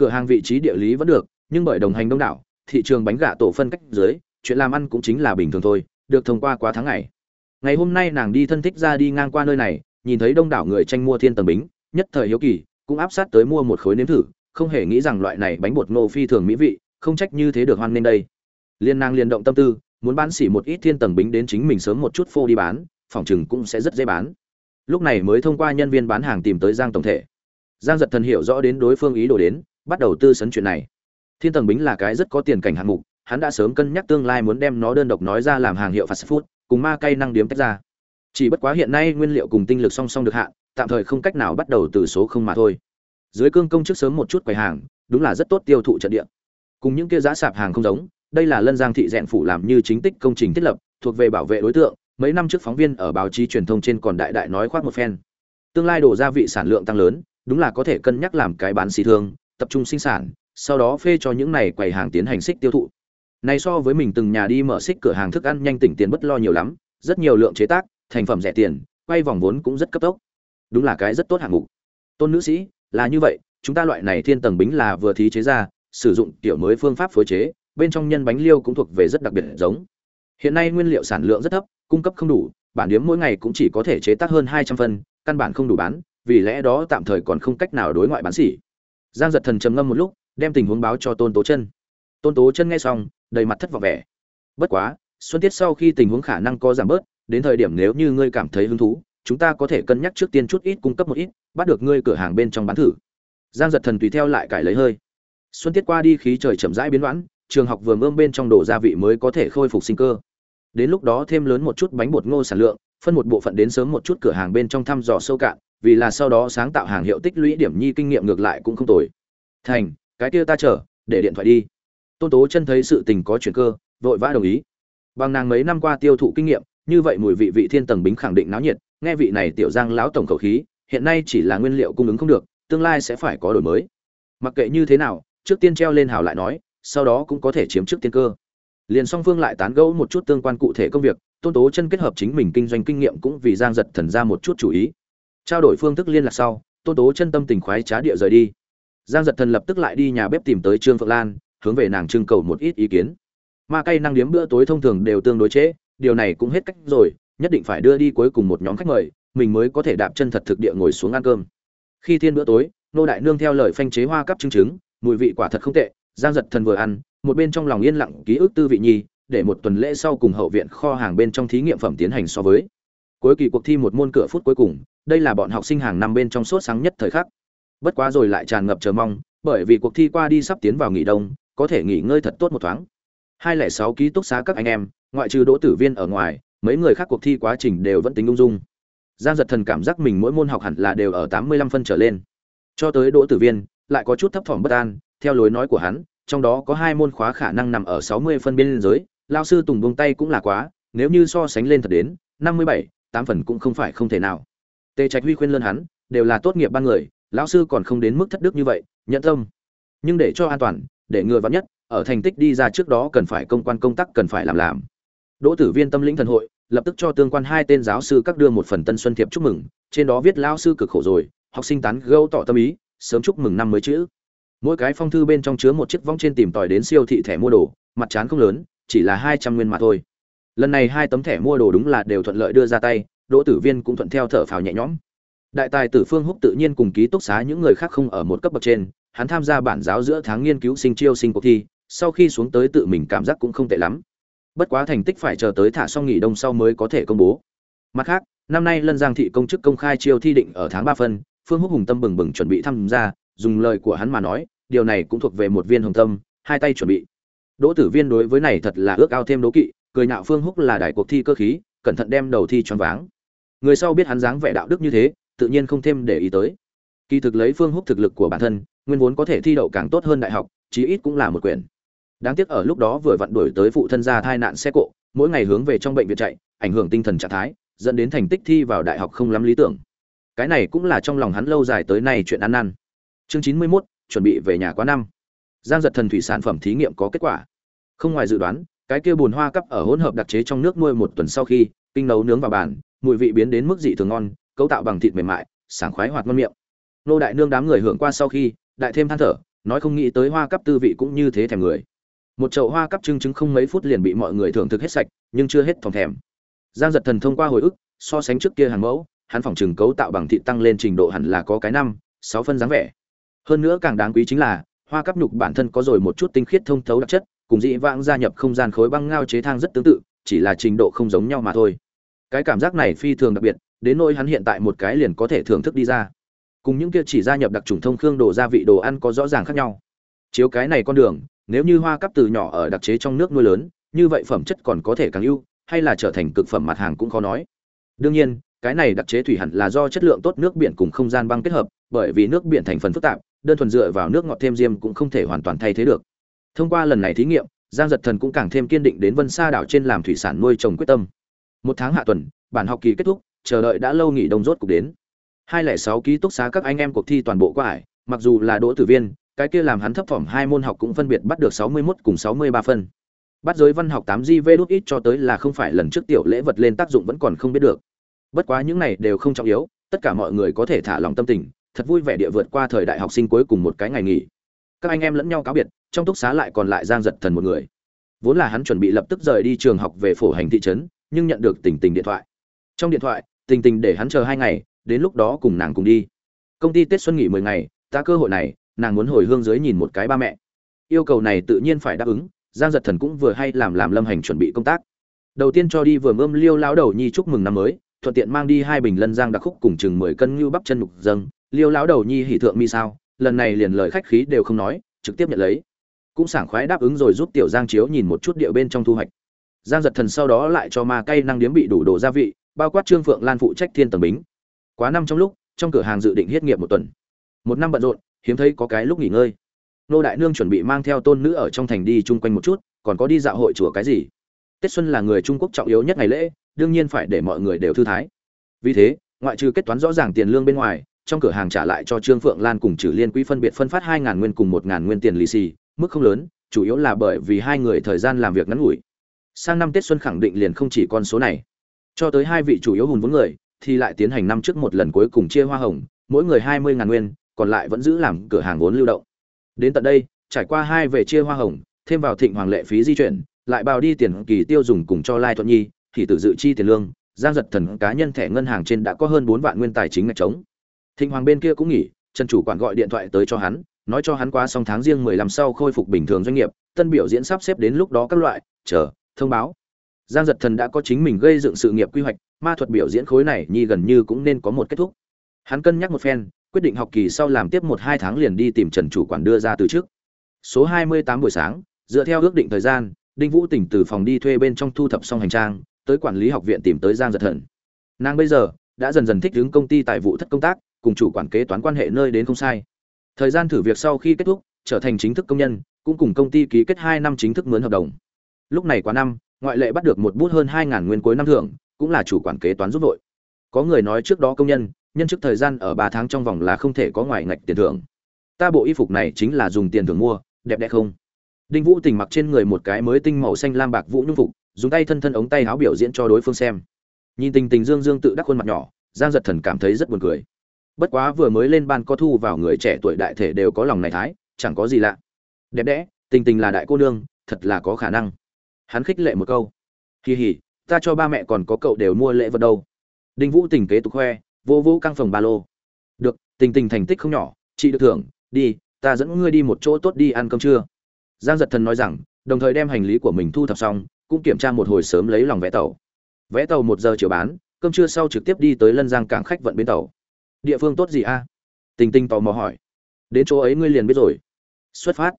cửa hàng vị trí địa lý vẫn được, nhưng bởi đồng hành đông đảo, thị trường bánh gà tổ phân cách dưới, chuyện làm ăn cũng chính là bình thường thôi, được thông qua quá tháng ngày. Ngày hôm nay nàng đi thân thích ra đi ngang qua nơi này, nhìn thấy đông đảo người tranh mua thiên tầng bính, nhất thời hiếu kỳ, cũng áp sát tới mua một khối nếm thử, không hề nghĩ rằng loại này bánh bột ngô phi thường mỹ vị, không trách như thế được hoan nên đây. Liên nàng liền động tâm tư, muốn bán xỉ một ít thiên tầng bính đến chính mình sớm một chút phô đi bán, phòng chừng cũng sẽ rất dễ bán. Lúc này mới thông qua nhân viên bán hàng tìm tới giang tổng thể. Giang giật thần hiểu rõ đến đối phương ý đồ đến bắt đầu tư sấn chuyện này. Thiên tầng bính là cái rất có tiền cảnh hạng mục, hắn đã sớm cân nhắc tương lai muốn đem nó đơn độc nói ra làm hàng hiệu fast food, cùng ma cây năng điếm tách ra. Chỉ bất quá hiện nay nguyên liệu cùng tinh lực song song được hạn, tạm thời không cách nào bắt đầu từ số không mà thôi. Dưới cương công trước sớm một chút quầy hàng, đúng là rất tốt tiêu thụ trận địa. Cùng những kia giá sạp hàng không giống, đây là lân giang thị dẹn phủ làm như chính tích công trình thiết lập, thuộc về bảo vệ đối tượng, mấy năm trước phóng viên ở báo chí truyền thông trên còn đại đại nói khoác một phen. Tương lai đổ gia vị sản lượng tăng lớn, đúng là có thể cân nhắc làm cái bán xì thương tập trung sinh sản, sau đó phê cho những này quầy hàng tiến hành xích tiêu thụ. Này so với mình từng nhà đi mở xích cửa hàng thức ăn nhanh tỉnh tiền bất lo nhiều lắm, rất nhiều lượng chế tác, thành phẩm rẻ tiền, quay vòng vốn cũng rất cấp tốc. Đúng là cái rất tốt hạng mục. Tôn nữ sĩ, là như vậy, chúng ta loại này thiên tầng bính là vừa thí chế ra, sử dụng tiểu mới phương pháp phối chế, bên trong nhân bánh liêu cũng thuộc về rất đặc biệt giống. Hiện nay nguyên liệu sản lượng rất thấp, cung cấp không đủ, bản điểm mỗi ngày cũng chỉ có thể chế tác hơn hai trăm căn bản không đủ bán, vì lẽ đó tạm thời còn không cách nào đối ngoại bán sỉ giang giật thần trầm ngâm một lúc, đem tình huống báo cho tôn tố chân. Tôn tố chân nghe xong, đầy mặt thất vọng vẻ. Bất quá, xuân tiết sau khi tình huống khả năng có giảm bớt, đến thời điểm nếu như ngươi cảm thấy hứng thú, chúng ta có thể cân nhắc trước tiên chút ít cung cấp một ít, bắt được ngươi cửa hàng bên trong bán thử. Giang giật thần tùy theo lại cải lấy hơi. Xuân tiết qua đi khí trời chậm rãi biến đoán trường học vừa mơm bên trong đổ gia vị mới có thể khôi phục sinh cơ. Đến lúc đó thêm lớn một chút bánh bột ngô sản lượng, phân một bộ phận đến sớm một chút cửa hàng bên trong thăm dò sâu cạn vì là sau đó sáng tạo hàng hiệu tích lũy điểm nhi kinh nghiệm ngược lại cũng không tồi. Thành, cái kia ta chờ, để điện thoại đi. Tôn tố chân thấy sự tình có chuyện cơ, vội vã đồng ý. Bằng nàng mấy năm qua tiêu thụ kinh nghiệm, như vậy mùi vị vị thiên tầng bính khẳng định náo nhiệt, nghe vị này tiểu giang lão tổng khẩu khí, hiện nay chỉ là nguyên liệu cung ứng không được, tương lai sẽ phải có đổi mới. Mặc kệ như thế nào, trước tiên treo lên hào lại nói, sau đó cũng có thể chiếm trước tiên cơ. Liền song phương lại tán gẫu một chút tương quan cụ thể công việc, tôn tố chân kết hợp chính mình kinh doanh kinh nghiệm cũng vì giang giật thần ra một chút chủ ý trao đổi phương thức liên lạc sau, tôn tố chân tâm tình khoái trá địa rời đi. Giang giật thần lập tức lại đi nhà bếp tìm tới trương phượng lan, hướng về nàng trưng cầu một ít ý kiến. Ma cây năng điếm bữa tối thông thường đều tương đối trễ, điều này cũng hết cách rồi, nhất định phải đưa đi cuối cùng một nhóm khách mời, mình mới có thể đạp chân thật thực địa ngồi xuống ăn cơm. Khi thiên bữa tối, nô đại nương theo lời phanh chế hoa cắp trứng trứng, mùi vị quả thật không tệ, giang giật thần vừa ăn, một bên trong lòng yên lặng ký ức tư vị nhi, để một tuần lễ sau cùng hậu viện kho hàng bên trong thí nghiệm phẩm tiến hành so với. Cuối kỳ cuộc thi một môn cửa phút cuối cùng đây là bọn học sinh hàng năm bên trong sốt sáng nhất thời khắc. Bất quá rồi lại tràn ngập chờ mong, bởi vì cuộc thi qua đi sắp tiến vào nghỉ đông, có thể nghỉ ngơi thật tốt một thoáng. Hai lẻ sáu ký túc xá các anh em, ngoại trừ đỗ tử viên ở ngoài, mấy người khác cuộc thi quá trình đều vẫn tính ung dung. Giang giật thần cảm giác mình mỗi môn học hẳn là đều ở tám mươi lăm phân trở lên. Cho tới đỗ tử viên, lại có chút thấp thỏm bất an, theo lối nói của hắn, trong đó có hai môn khóa khả năng nằm ở sáu mươi phân biên giới lao sư tùng buông tay cũng là quá, nếu như so sánh lên thật đến, năm mươi bảy, tám phần cũng không phải không thể nào tề trạch huy khuyên lơn hắn, đều là tốt nghiệp ban người, lão sư còn không đến mức thất đức như vậy nhận tâm. Nhưng để cho an toàn, để ngừa vắn nhất, ở thành tích đi ra trước đó cần phải công quan công tác cần phải làm làm. Đỗ tử viên tâm lĩnh thần hội, lập tức cho tương quan hai tên giáo sư các đưa một phần tân xuân thiệp chúc mừng, trên đó viết lão sư cực khổ rồi, học sinh tán gâu tỏ tâm ý, sớm chúc mừng năm mới chữ. Mỗi cái phong thư bên trong chứa một chiếc vong trên tìm tòi đến siêu thị thẻ mua đồ, mặt trán không lớn, chỉ là hai trăm nguyên mà thôi. Lần này hai tấm thẻ mua đồ đúng là đều thuận lợi đưa ra tay đỗ tử viên cũng thuận theo thở phào nhẹ nhõm. Đại tài tử phương húc tự nhiên cùng ký túc xá những người khác không ở một cấp bậc trên, hắn tham gia bản giáo giữa tháng nghiên cứu sinh chiêu sinh cuộc thi, sau khi xuống tới tự mình cảm giác cũng không tệ lắm. Bất quá thành tích phải chờ tới thả xong nghỉ đông sau mới có thể công bố. Mặt khác, năm nay lân giang thị công chức công khai chiêu thi định ở tháng ba phân, phương húc hùng tâm bừng bừng chuẩn bị tham gia, dùng lời của hắn mà nói, điều này cũng thuộc về một viên hồng tâm, hai tay chuẩn bị. Đỗ tử viên đối với này thật là ước ao thêm đố kỵ, cười nhạo phương húc là đại cuộc thi cơ khí, cẩn thận đem đầu thi choáng váng người sau biết hắn dáng vẻ đạo đức như thế tự nhiên không thêm để ý tới. Kỳ thực lấy phương húc thực lực của bản thân nguyên vốn có thể thi đậu càng tốt hơn đại học chí ít cũng là một quyển. Đáng tiếc ở lúc đó vừa vặn đuổi tới phụ thân gia thai nạn xe cộ mỗi ngày hướng về trong bệnh viện chạy ảnh hưởng tinh thần trạng thái dẫn đến thành tích thi vào đại học không lắm lý tưởng. Cái này cũng là trong lòng hắn lâu dài tới nay chuyện ăn năn. Chương chín mươi 91, chuẩn bị về nhà quá năm. Giang giật thần thủy sản phẩm thí nghiệm có kết quả. Không ngoài dự đoán cái kia bùn hoa cắp ở hỗn hợp đặc chế trong nước nuôi một tuần sau khi kinh nấu nướng vào bàn mùi vị biến đến mức dị thường ngon, cấu tạo bằng thịt mềm mại, sảng khoái hoạt ngon miệng. Nô đại nương đám người hưởng qua sau khi, đại thêm than thở, nói không nghĩ tới hoa cắp tư vị cũng như thế thèm người. Một chậu hoa cắp trưng trứng không mấy phút liền bị mọi người thưởng thức hết sạch, nhưng chưa hết thòng thèm. Giang giật thần thông qua hồi ức, so sánh trước kia hàng mẫu, hắn phòng trừng cấu tạo bằng thịt tăng lên trình độ hẳn là có cái năm, sáu phân dáng vẻ. Hơn nữa càng đáng quý chính là, hoa cắp nhục bản thân có rồi một chút tinh khiết thông thấu đặc chất, cùng dị vãng gia nhập không gian khối băng ngao chế thang rất tương tự, chỉ là trình độ không giống nhau mà thôi cái cảm giác này phi thường đặc biệt, đến nỗi hắn hiện tại một cái liền có thể thưởng thức đi ra. Cùng những kia chỉ gia nhập đặc trùng thông khương đồ gia vị đồ ăn có rõ ràng khác nhau. Chiếu cái này con đường, nếu như hoa cắp từ nhỏ ở đặc chế trong nước nuôi lớn, như vậy phẩm chất còn có thể càng ưu, hay là trở thành cực phẩm mặt hàng cũng khó nói. Đương nhiên, cái này đặc chế thủy hẳn là do chất lượng tốt nước biển cùng không gian băng kết hợp, bởi vì nước biển thành phần phức tạp, đơn thuần dựa vào nước ngọt thêm diêm cũng không thể hoàn toàn thay thế được. Thông qua lần này thí nghiệm, giang giật thần cũng càng thêm kiên định đến vân sa đảo trên làm thủy sản nuôi trồng quyết tâm một tháng hạ tuần, bản học kỳ kết thúc, chờ đợi đã lâu nghỉ đông rốt cục đến. Hai lẻ sáu ký túc xá các anh em cuộc thi toàn bộ qua ải, mặc dù là đỗ tử viên, cái kia làm hắn thấp thỏm hai môn học cũng phân biệt bắt được sáu mươi 61 cùng sáu mươi ba phân. Bắt giới văn học tám di vê đút ít cho tới là không phải lần trước tiểu lễ vật lên tác dụng vẫn còn không biết được. Bất quá những này đều không trọng yếu, tất cả mọi người có thể thả lòng tâm tình, thật vui vẻ địa vượt qua thời đại học sinh cuối cùng một cái ngày nghỉ. Các anh em lẫn nhau cáo biệt, trong túc xá lại còn lại giang giật thần một người. Vốn là hắn chuẩn bị lập tức rời đi trường học về phổ hành thị trấn nhưng nhận được tình tình điện thoại. Trong điện thoại, tình tình để hắn chờ hai ngày, đến lúc đó cùng nàng cùng đi. Công ty tết xuân nghỉ mười ngày, ta cơ hội này, nàng muốn hồi hương dưới nhìn một cái ba mẹ. Yêu cầu này tự nhiên phải đáp ứng, giang giật thần cũng vừa hay làm làm lâm hành chuẩn bị công tác. Đầu tiên cho đi vừa mơm liêu lão đầu nhi chúc mừng năm mới, thuận tiện mang đi hai bình lân giang đặc khúc cùng chừng mười cân như bắp chân nhục dâng. Liêu lão đầu nhi hỉ thượng mi sao, lần này liền lời khách khí đều không nói, trực tiếp nhận lấy. Cũng sảng khoái đáp ứng rồi giúp tiểu giang chiếu nhìn một chút điệu bên trong thu hoạch giang giật thần sau đó lại cho ma cây năng điếm bị đủ đồ gia vị, bao quát trương phượng lan phụ trách thiên tầng bính. Quá năm trong lúc, trong cửa hàng dự định hết nghiệp một tuần. Một năm bận rộn, hiếm thấy có cái lúc nghỉ ngơi. Nô đại nương chuẩn bị mang theo tôn nữ ở trong thành đi chung quanh một chút, còn có đi dạo hội chùa cái gì. Tết xuân là người trung quốc trọng yếu nhất ngày lễ, đương nhiên phải để mọi người đều thư thái. Vì thế, ngoại trừ kết toán rõ ràng tiền lương bên ngoài, trong cửa hàng trả lại cho trương phượng lan cùng trừ liên quỹ phân biệt phân phát hai ngàn nguyên cùng một ngàn nguyên tiền lì xì, mức không lớn, chủ yếu là bởi vì hai người thời gian làm việc ngắn ngủi sang năm tết xuân khẳng định liền không chỉ con số này. Cho tới hai vị chủ yếu hùn vốn người, thì lại tiến hành năm trước một lần cuối cùng chia hoa hồng, mỗi người hai mươi ngàn nguyên, còn lại vẫn giữ làm cửa hàng vốn lưu động. Đến tận đây, trải qua hai về chia hoa hồng, thêm vào thịnh hoàng lệ phí di chuyển, lại bao đi tiền kỳ tiêu dùng cùng cho lai thuận nhi, thì tự dự chi tiền lương, giang giật thần cá nhân thẻ ngân hàng trên đã có hơn bốn vạn nguyên tài chính ngạch trống. Thịnh hoàng bên kia cũng nghỉ, trần chủ quản gọi điện thoại tới cho hắn, nói cho hắn qua xong tháng riêng mười lăm sau khôi phục bình thường doanh nghiệp, tân biểu diễn sắp xếp đến lúc đó các loại, chờ thông báo. Giang giật thần đã có chính mình gây dựng sự nghiệp quy hoạch, ma thuật biểu diễn khối này nhi gần như cũng nên có một kết thúc. Hắn cân nhắc một phen, quyết định học kỳ sau làm tiếp một hai tháng liền đi tìm trần chủ quản đưa ra từ trước. Số hai mươi tám buổi sáng, dựa theo ước định thời gian, đinh vũ tỉnh từ phòng đi thuê bên trong thu thập xong hành trang, tới quản lý học viện tìm tới giang giật thần. Nàng bây giờ đã dần dần thích đứng công ty tại vụ thất công tác, cùng chủ quản kế toán quan hệ nơi đến không sai. Thời gian thử việc sau khi kết thúc, trở thành chính thức công nhân, cũng cùng công ty ký kết hai năm chính thức mướn hợp đồng lúc này quá năm, ngoại lệ bắt được một bút hơn hai ngàn nguyên cuối năm thưởng, cũng là chủ quản kế toán giúp vội. Có người nói trước đó công nhân nhân chức thời gian ở ba tháng trong vòng là không thể có ngoài ngạch tiền thưởng. Ta bộ y phục này chính là dùng tiền thưởng mua, đẹp đẽ không? Đinh vũ tình mặc trên người một cái mới tinh màu xanh lam bạc vũ nhung phục, dùng tay thân thân ống tay áo biểu diễn cho đối phương xem. Nhìn tình tình dương dương tự đắc khuôn mặt nhỏ, giang giật thần cảm thấy rất buồn cười. Bất quá vừa mới lên ban có thu vào người trẻ tuổi đại thể đều có lòng này thái, chẳng có gì lạ. Đẹp đẽ, tình tình là đại cô nương, thật là có khả năng hắn khích lệ một câu. Kỳ hỉ, ta cho ba mẹ còn có cậu đều mua lễ vật đâu. Đinh vũ tình kế tục khoe, vô vũ căng phòng ba lô. Được, tình tình thành tích không nhỏ, chị được thưởng, đi, ta dẫn ngươi đi một chỗ tốt đi ăn cơm trưa. Giang giật thần nói rằng, đồng thời đem hành lý của mình thu thập xong, cũng kiểm tra một hồi sớm lấy lòng vé tàu. Vé tàu một giờ chiều bán, cơm trưa sau trực tiếp đi tới lân giang cảng khách vận bến tàu. Địa phương tốt gì a? Tình tình tò mò hỏi. Đến chỗ ấy ngươi liền biết rồi. Xuất phát.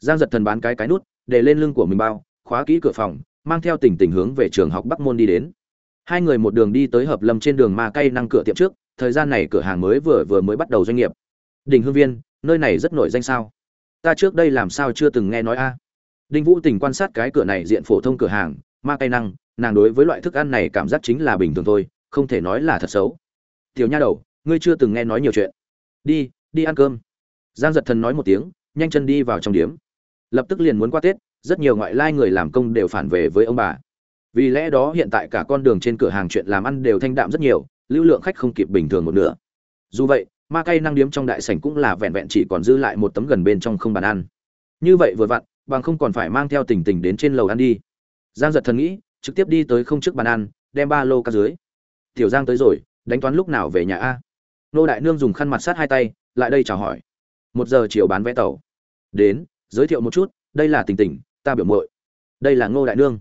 Giang giật thần bán cái cái nút, để lên lưng của mình bao khóa kỹ cửa phòng, mang theo tình tình hướng về trường học bắc môn đi đến. Hai người một đường đi tới hợp lâm trên đường ma cây năng cửa tiệm trước, thời gian này cửa hàng mới vừa vừa mới bắt đầu doanh nghiệp. Đình hương viên, nơi này rất nổi danh sao? Ta trước đây làm sao chưa từng nghe nói a? Đinh vũ tình quan sát cái cửa này diện phổ thông cửa hàng, ma cây năng, nàng đối với loại thức ăn này cảm giác chính là bình thường thôi, không thể nói là thật xấu. Tiểu nha đầu, ngươi chưa từng nghe nói nhiều chuyện. Đi đi ăn cơm. Giang giật thần nói một tiếng, nhanh chân đi vào trong điếm. Lập tức liền muốn qua tết rất nhiều ngoại lai người làm công đều phản về với ông bà. Vì lẽ đó hiện tại cả con đường trên cửa hàng chuyện làm ăn đều thanh đạm rất nhiều, lưu lượng khách không kịp bình thường một nửa. Dù vậy, ma cây năng điếm trong đại sảnh cũng là vẹn vẹn chỉ còn dư lại một tấm gần bên trong không bàn ăn. Như vậy vừa vặn, bằng không còn phải mang theo tình tình đến trên lầu ăn đi. Giang giật thần nghĩ, trực tiếp đi tới không trước bàn ăn, đem ba lô ca dưới. Tiểu giang tới rồi, đánh toán lúc nào về nhà a? Nô đại nương dùng khăn mặt sát hai tay, lại đây chào hỏi. Một giờ chiều bán vé tàu. Đến, giới thiệu một chút, đây là tình tình ta biểu muội. Đây là ngô đại nương.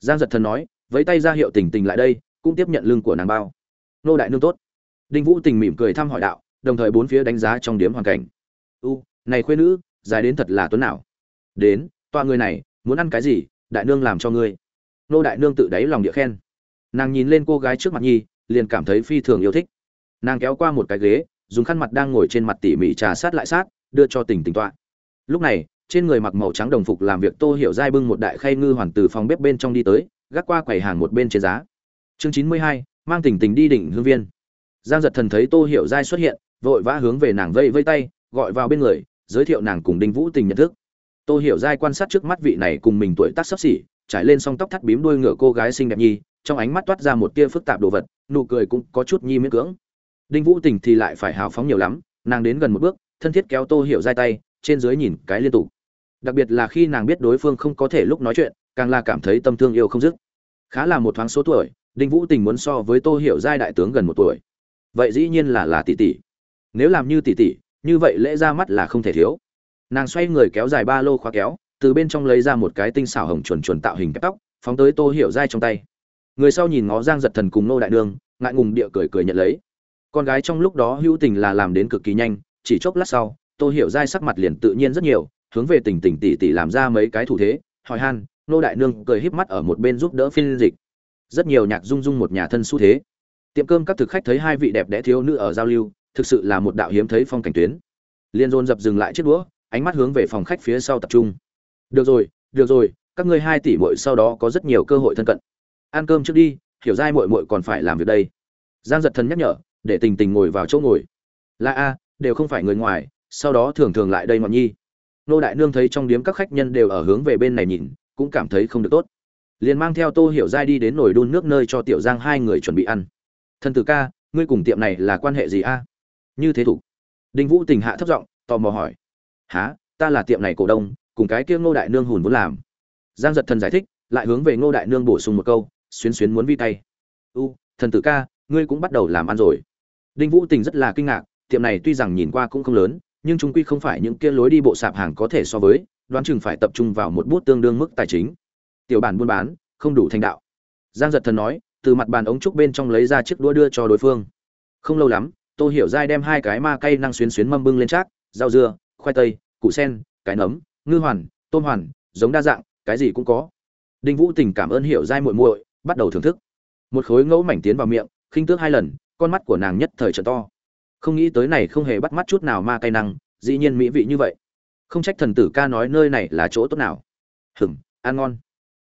Giang giật thần nói với tay ra hiệu tình tình lại đây, cũng tiếp nhận lưng của nàng bao. Ngô đại nương tốt. Đinh vũ tình mỉm cười thăm hỏi đạo, đồng thời bốn phía đánh giá trong điếm hoàn cảnh. U, này khuê nữ, dài đến thật là tuấn nào. Đến toa người này, muốn ăn cái gì, đại nương làm cho ngươi. Nô đại nương tự đáy lòng địa khen. Nàng nhìn lên cô gái trước mặt nhi, liền cảm thấy phi thường yêu thích. Nàng kéo qua một cái ghế, dùng khăn mặt đang ngồi trên mặt tỉ mỉ trà sát lại sát, đưa cho tình tình tọa. Lúc này trên người mặc màu trắng đồng phục làm việc tô hiểu giai bưng một đại khay ngư hoàn từ phòng bếp bên trong đi tới, gác qua quầy hàng một bên trên giá. Chương chín mươi hai, mang tình tình đi đỉnh hương viên. Giang giật thần thấy tô hiểu giai xuất hiện, vội vã hướng về nàng vây vây tay, gọi vào bên người, giới thiệu nàng cùng đinh vũ tình nhận thức. Tô hiểu giai quan sát trước mắt vị này cùng mình tuổi tác sắp xỉ, trải lên song tóc thắt bím đuôi ngựa cô gái xinh đẹp nhi, trong ánh mắt toát ra một tia phức tạp đồ vật, nụ cười cũng có chút nhi miễn cưỡng. Đinh vũ tình thì lại phải hào phóng nhiều lắm, nàng đến gần một bước, thân thiết kéo tô hiểu giai tay, trên dưới nhìn cái liên tục đặc biệt là khi nàng biết đối phương không có thể lúc nói chuyện, càng là cảm thấy tâm thương yêu không dứt. Khá là một thoáng số tuổi, đinh vũ tình muốn so với tô hiểu giai đại tướng gần một tuổi. Vậy dĩ nhiên là là tỷ tỷ. Nếu làm như tỷ tỷ, như vậy lễ ra mắt là không thể thiếu. Nàng xoay người kéo dài ba lô khóa kéo, từ bên trong lấy ra một cái tinh xảo hồng chuẩn chuẩn tạo hình kép tóc, phóng tới tô hiểu giai trong tay. Người sau nhìn ngó giang giật thần cùng nô đại nương ngại ngùng địa cười cười nhận lấy. Con gái trong lúc đó hữu tình là làm đến cực kỳ nhanh, chỉ chốc lát sau, tô hiểu giai sắc mặt liền tự nhiên rất nhiều hướng về tình tình tỷ tỷ làm ra mấy cái thủ thế, hỏi han, nô đại nương cười híp mắt ở một bên giúp đỡ phiên dịch. Rất nhiều nhạc rung rung một nhà thân xu thế. Tiệm cơm các thực khách thấy hai vị đẹp đẽ thiếu nữ ở giao lưu, thực sự là một đạo hiếm thấy phong cảnh tuyến. Liên dồn dập dừng lại chiếc đũa, ánh mắt hướng về phòng khách phía sau tập trung. Được rồi được rồi, các ngươi hai tỷ muội sau đó có rất nhiều cơ hội thân cận. Ăn cơm trước đi, hiểu dai muội muội còn phải làm việc đây. Giang giật thần nhắc nhở, để tình tình ngồi vào chỗ ngồi. Là a, đều không phải người ngoài, sau đó thường thường lại đây ngọn nhi nô đại nương thấy trong điếm các khách nhân đều ở hướng về bên này nhìn, cũng cảm thấy không được tốt. Liền mang theo tô hiểu giai đi đến nồi đun nước nơi cho tiểu giang hai người chuẩn bị ăn. Thân tử ca, ngươi cùng tiệm này là quan hệ gì a? Như thế thủ. Đinh vũ tình hạ thấp giọng, tò mò hỏi. Há ta là tiệm này cổ đông, cùng cái kia ngô đại nương hùn vốn làm. Giang giật thần giải thích, lại hướng về ngô đại nương bổ sung một câu, xuyến xuyến muốn vi tay. U thần tử ca, ngươi cũng bắt đầu làm ăn rồi. Đinh vũ tình rất là kinh ngạc, tiệm này tuy rằng nhìn qua cũng không lớn nhưng chúng quy không phải những kia lối đi bộ sạp hàng có thể so với, đoán chừng phải tập trung vào một bút tương đương mức tài chính. Tiểu bản buôn bán, không đủ thành đạo. Giang giật thần nói, từ mặt bàn ống trúc bên trong lấy ra chiếc đũa đưa cho đối phương. Không lâu lắm, Tô hiểu Giai đem hai cái ma cây năng xuyến xuyến mâm bưng lên chác, rau dưa, khoai tây, củ sen, cái nấm, ngư hoàn, tôm hoàn, giống đa dạng, cái gì cũng có. Đinh vũ tình cảm ơn hiểu Giai muội muội, bắt đầu thưởng thức. Một khối ngẫu mảnh tiến vào miệng, khinh tước hai lần, con mắt của nàng nhất thời trở to không nghĩ tới này không hề bắt mắt chút nào ma cay năng, dĩ nhiên mỹ vị như vậy. Không trách thần tử ca nói nơi này là chỗ tốt nào. Hừm ăn ngon.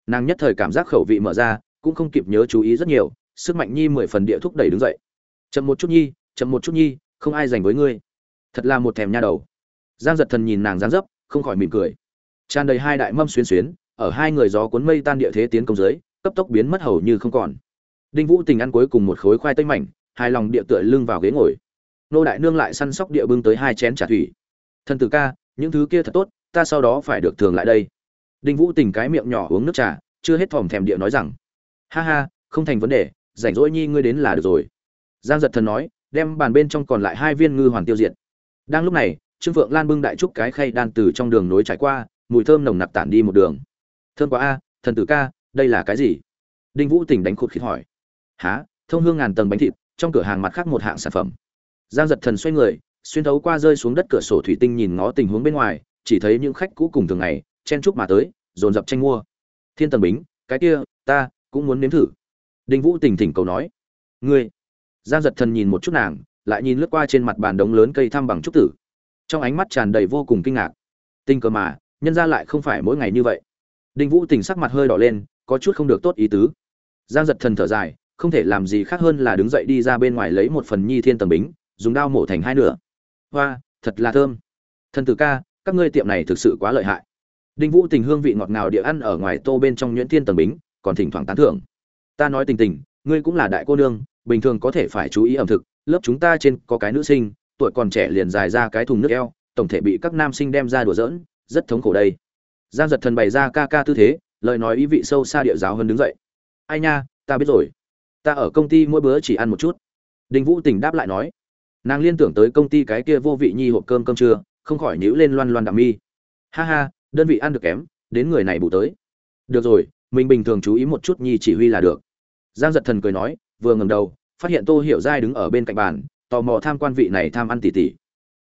Nàng nhất thời cảm giác khẩu vị mở ra, cũng không kịp nhớ chú ý rất nhiều, sức mạnh nhi mười phần địa thúc đẩy đứng dậy. Chậm một chút nhi, chậm một chút nhi, không ai dành với ngươi. Thật là một thèm nha đầu. Giang giật thần nhìn nàng dán dấp, không khỏi mỉm cười. Tràn đầy hai đại mâm xuyên xuyến, ở hai người gió cuốn mây tan địa thế tiến công dưới, cấp tốc biến mất hầu như không còn. Đinh vũ tình ăn cuối cùng một khối khoai tây mảnh, hài lòng địa tựa lưng vào ghế ngồi nô đại nương lại săn sóc địa bưng tới hai chén trà thủy. Thân tử ca, những thứ kia thật tốt, ta sau đó phải được thường lại đây. Đinh vũ tình cái miệng nhỏ uống nước trà, chưa hết thòm thèm địa nói rằng, ha ha, không thành vấn đề, rảnh rỗi nhi ngươi đến là được rồi. Giang giật thần nói, đem bàn bên trong còn lại hai viên ngư hoàn tiêu diệt. Đang lúc này, trương phượng lan bưng đại trúc cái khay đan từ trong đường nối trải qua, mùi thơm nồng nặc tản đi một đường. Thơm quá a, thần tử ca, đây là cái gì? Đinh vũ tỉnh đánh khụt khít hỏi. Há thông hương ngàn tầng bánh thịt, trong cửa hàng mặt khác một hạng sản phẩm giang giật thần xoay người, xuyên thấu qua rơi xuống đất cửa sổ thủy tinh nhìn ngó tình huống bên ngoài, chỉ thấy những khách cũ cùng thường ngày, chen chúc mà tới, dồn dập tranh mua. Thiên tầng bính, cái kia, ta, cũng muốn nếm thử. Đinh vũ tỉnh thỉnh cầu nói. Ngươi. Giang giật thần nhìn một chút nàng, lại nhìn lướt qua trên mặt bàn đống lớn cây thăm bằng trúc tử. Trong ánh mắt tràn đầy vô cùng kinh ngạc. Tình cờ mà, nhân ra lại không phải mỗi ngày như vậy. Đinh vũ tình sắc mặt hơi đỏ lên, có chút không được tốt ý tứ. Giang giật thần thở dài, không thể làm gì khác hơn là đứng dậy đi ra bên ngoài lấy một phần nhi thiên tầng bính dùng dao mổ thành hai nửa. Hoa, thật là thơm. Thần tử ca, các ngươi tiệm này thực sự quá lợi hại. Đinh vũ tình hương vị ngọt ngào địa ăn ở ngoài tô bên trong nhuyễn thiên tầng bính, còn thỉnh thoảng tán thưởng. Ta nói tình tình, ngươi cũng là đại cô nương, bình thường có thể phải chú ý ẩm thực, lớp chúng ta trên có cái nữ sinh, tuổi còn trẻ liền dài ra cái thùng nước eo, tổng thể bị các nam sinh đem ra đùa giỡn, rất thống khổ đây. Giang giật thần bày ra ca ca tư thế, lời nói ý vị sâu xa địa giáo hơn đứng dậy. Ai nha, ta biết rồi. Ta ở công ty mỗi bữa chỉ ăn một chút. Đinh vũ tình đáp lại nói nàng liên tưởng tới công ty cái kia vô vị nhi hộp cơm cơm trưa, không khỏi nhíu lên loan loan đạm mi. Ha ha, đơn vị ăn được kém, đến người này bù tới. Được rồi, mình bình thường chú ý một chút nhi chỉ huy là được. Giang giật thần cười nói, vừa ngẩng đầu, phát hiện tô hiểu giai đứng ở bên cạnh bàn, tò mò tham quan vị này tham ăn tỉ tỉ.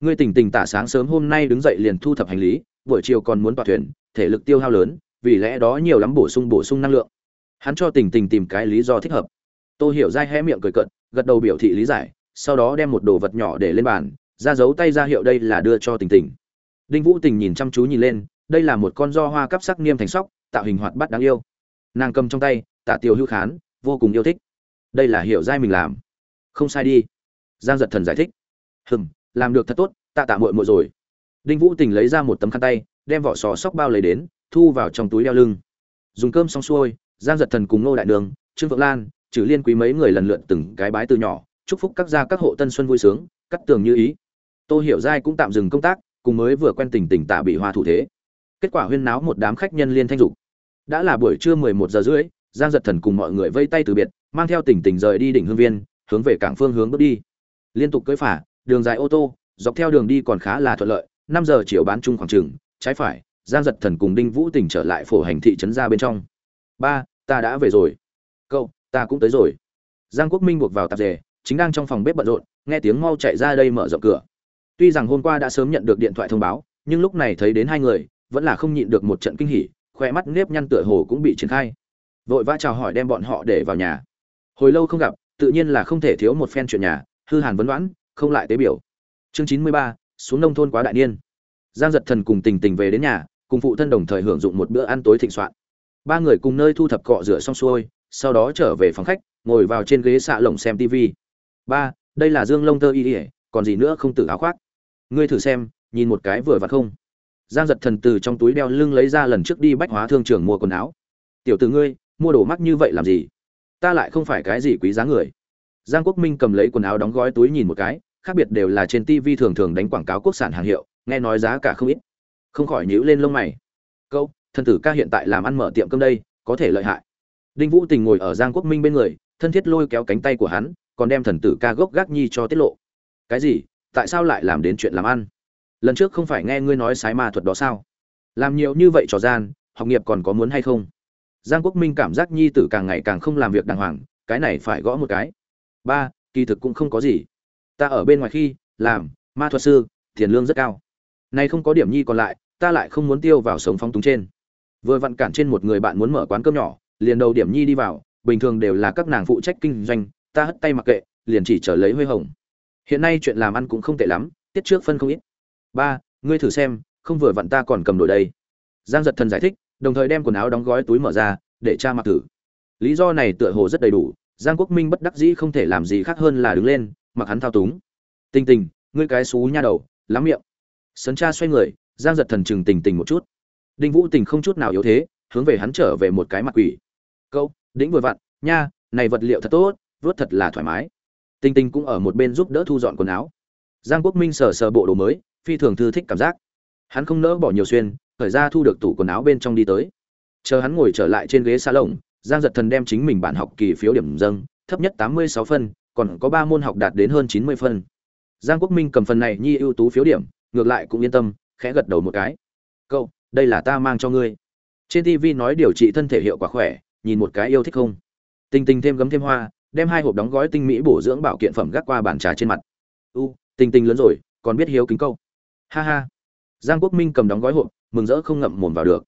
Ngươi tỉnh tỉnh tả sáng sớm hôm nay đứng dậy liền thu thập hành lý, buổi chiều còn muốn tọa thuyền, thể lực tiêu hao lớn, vì lẽ đó nhiều lắm bổ sung bổ sung năng lượng. Hắn cho tình tình tìm cái lý do thích hợp. Tô hiểu dai hé miệng cười cận gật đầu biểu thị lý giải sau đó đem một đồ vật nhỏ để lên bàn, ra dấu tay ra hiệu đây là đưa cho tình tình. Đinh vũ tình nhìn chăm chú nhìn lên, đây là một con do hoa cắp sắc niêm thành sóc, tạo hình hoạt bát đáng yêu. Nàng cầm trong tay, tạ tiêu hữu khán, vô cùng yêu thích. Đây là hiểu giai mình làm. Không sai đi. Giang giật thần giải thích. Hừm, làm được thật tốt, tạ tạ muội muội rồi. Đinh vũ tình lấy ra một tấm khăn tay, đem vỏ sò sóc bao lấy đến, thu vào trong túi đeo lưng. Dùng cơm xong xuôi, giang giật thần cùng nô đại đường, trương vượng lan, trừ liên quý mấy người lần lượt từng cái bái từ nhỏ chúc phúc các gia các hộ tân xuân vui sướng, cắt tường như ý. Tô hiểu giai cũng tạm dừng công tác, cùng mới vừa quen tình tình tạ bị hoa thủ thế. Kết quả huyên náo một đám khách nhân liên thanh dục. Đã là buổi trưa mười một giờ rưỡi, giang giật thần cùng mọi người vây tay từ biệt, mang theo tình tình rời đi đỉnh hương viên, hướng về cảng phương hướng bước đi. Liên tục cưỡi phả, đường dài ô tô, dọc theo đường đi còn khá là thuận lợi, năm giờ chiều bán chung khoảng trường trái phải, giang giật thần cùng đinh vũ tình trở lại phổ hành thị trấn ra bên trong. Ba, ta đã về rồi. Cậu, ta cũng tới rồi. Giang quốc minh buộc vào tạp dề chính đang trong phòng bếp bận rộn, nghe tiếng mau chạy ra đây mở rộng cửa. Tuy rằng hôm qua đã sớm nhận được điện thoại thông báo, nhưng lúc này thấy đến hai người, vẫn là không nhịn được một trận kinh hỉ khoe mắt nếp nhăn tựa hồ cũng bị triển khai. Vội vã chào hỏi đem bọn họ để vào nhà. Hồi lâu không gặp, tự nhiên là không thể thiếu một phen chuyện nhà, hư hàn vấn đoán, không lại tế biểu. Chương chín mươi ba, xuống nông thôn quá đại niên. Giang giật thần cùng tình tình về đến nhà, cùng phụ thân đồng thời hưởng dụng một bữa ăn tối thịnh soạn. Ba người cùng nơi thu thập cọ rửa xong xuôi, sau đó trở về phòng khách, ngồi vào trên ghế xạ lồng xem tv ba, đây là dương lông tơ y ỉa còn gì nữa không tự áo khoác. Ngươi thử xem, nhìn một cái vừa vặt không? Giang giật thần từ trong túi đeo lưng lấy ra lần trước đi bách hóa thương trường mua quần áo. Tiểu t ử ngươi, mua đồ mắc như vậy làm gì? Ta lại không phải cái gì quý giá người. Giang quốc minh cầm lấy quần áo đóng gói túi nhìn một cái, khác biệt đều là trên tv thường thường đánh quảng cáo quốc sản hàng hiệu, nghe nói giá cả không ít. Không khỏi nhíu lên lông mày. Câu thân tử ca hiện tại làm ăn mở tiệm cơm đây, có thể lợi hại. Đinh vũ tình ngồi ở giang quốc minh bên người, thân thiết lôi kéo cánh tay của hắn còn đem thần tử ca gốc gác nhi cho tiết lộ. Cái gì? Tại sao lại làm đến chuyện làm ăn? Lần trước không phải nghe ngươi nói sái ma thuật đó sao? Làm nhiều như vậy trò gian, học nghiệp còn có muốn hay không? Giang quốc minh cảm giác nhi tử càng ngày càng không làm việc đàng hoàng, cái này phải gõ một cái. Ba, kỳ thực cũng không có gì. Ta ở bên ngoài khi, làm, ma thuật sư, tiền lương rất cao. Nay không có điểm nhi còn lại, ta lại không muốn tiêu vào sống phong túng trên. Vừa vặn cản trên một người bạn muốn mở quán cơm nhỏ, liền đầu điểm nhi đi vào, bình thường đều là các nàng phụ trách kinh doanh ta hất tay mặc kệ, liền chỉ trở lấy huê hồng. Hiện nay chuyện làm ăn cũng không tệ lắm, tiết trước phân không ít. Ba, ngươi thử xem, không vừa vặn ta còn cầm đổi đây. Giang giật thần giải thích, đồng thời đem quần áo đóng gói túi mở ra, để cha mặc thử. Lý do này tựa hồ rất đầy đủ, giang quốc minh bất đắc dĩ không thể làm gì khác hơn là đứng lên, mặc hắn thao túng. Tình tình, ngươi cái xú nha đầu, lắm miệng. Sấn cha xoay người, giang giật thần chừng tình tình một chút. Đinh vũ tình không chút nào yếu thế, hướng về hắn trở về một cái mặt quỷ. Câu đĩnh vừa vặn, nha, này vật liệu thật tốt vớt thật là thoải mái. Tinh Tinh cũng ở một bên giúp đỡ thu dọn quần áo. Giang quốc minh sờ sờ bộ đồ mới, phi thường thư thích cảm giác. Hắn không nỡ bỏ nhiều xuyên, khởi ra thu được tủ quần áo bên trong đi tới. Chờ hắn ngồi trở lại trên ghế xa lồng giang giật thần đem chính mình bản học kỳ phiếu điểm dâng, thấp nhất tám mươi sáu phân, còn có ba môn học đạt đến hơn chín mươi phân. Giang quốc minh cầm phần này nhi ưu tú phiếu điểm, ngược lại cũng yên tâm, khẽ gật đầu một cái. Cậu, đây là ta mang cho ngươi. Trên tv nói điều trị thân thể hiệu quả khỏe, nhìn một cái yêu thích không? Tình tình thêm gấm thêm hoa đem hai hộp đóng gói tinh mỹ bổ dưỡng bảo kiện phẩm gác qua bàn trà trên mặt. U, tình tình lớn rồi, còn biết hiếu kính câu. Ha ha. Giang quốc minh cầm đóng gói hộp, mừng rỡ không ngậm mồm vào được.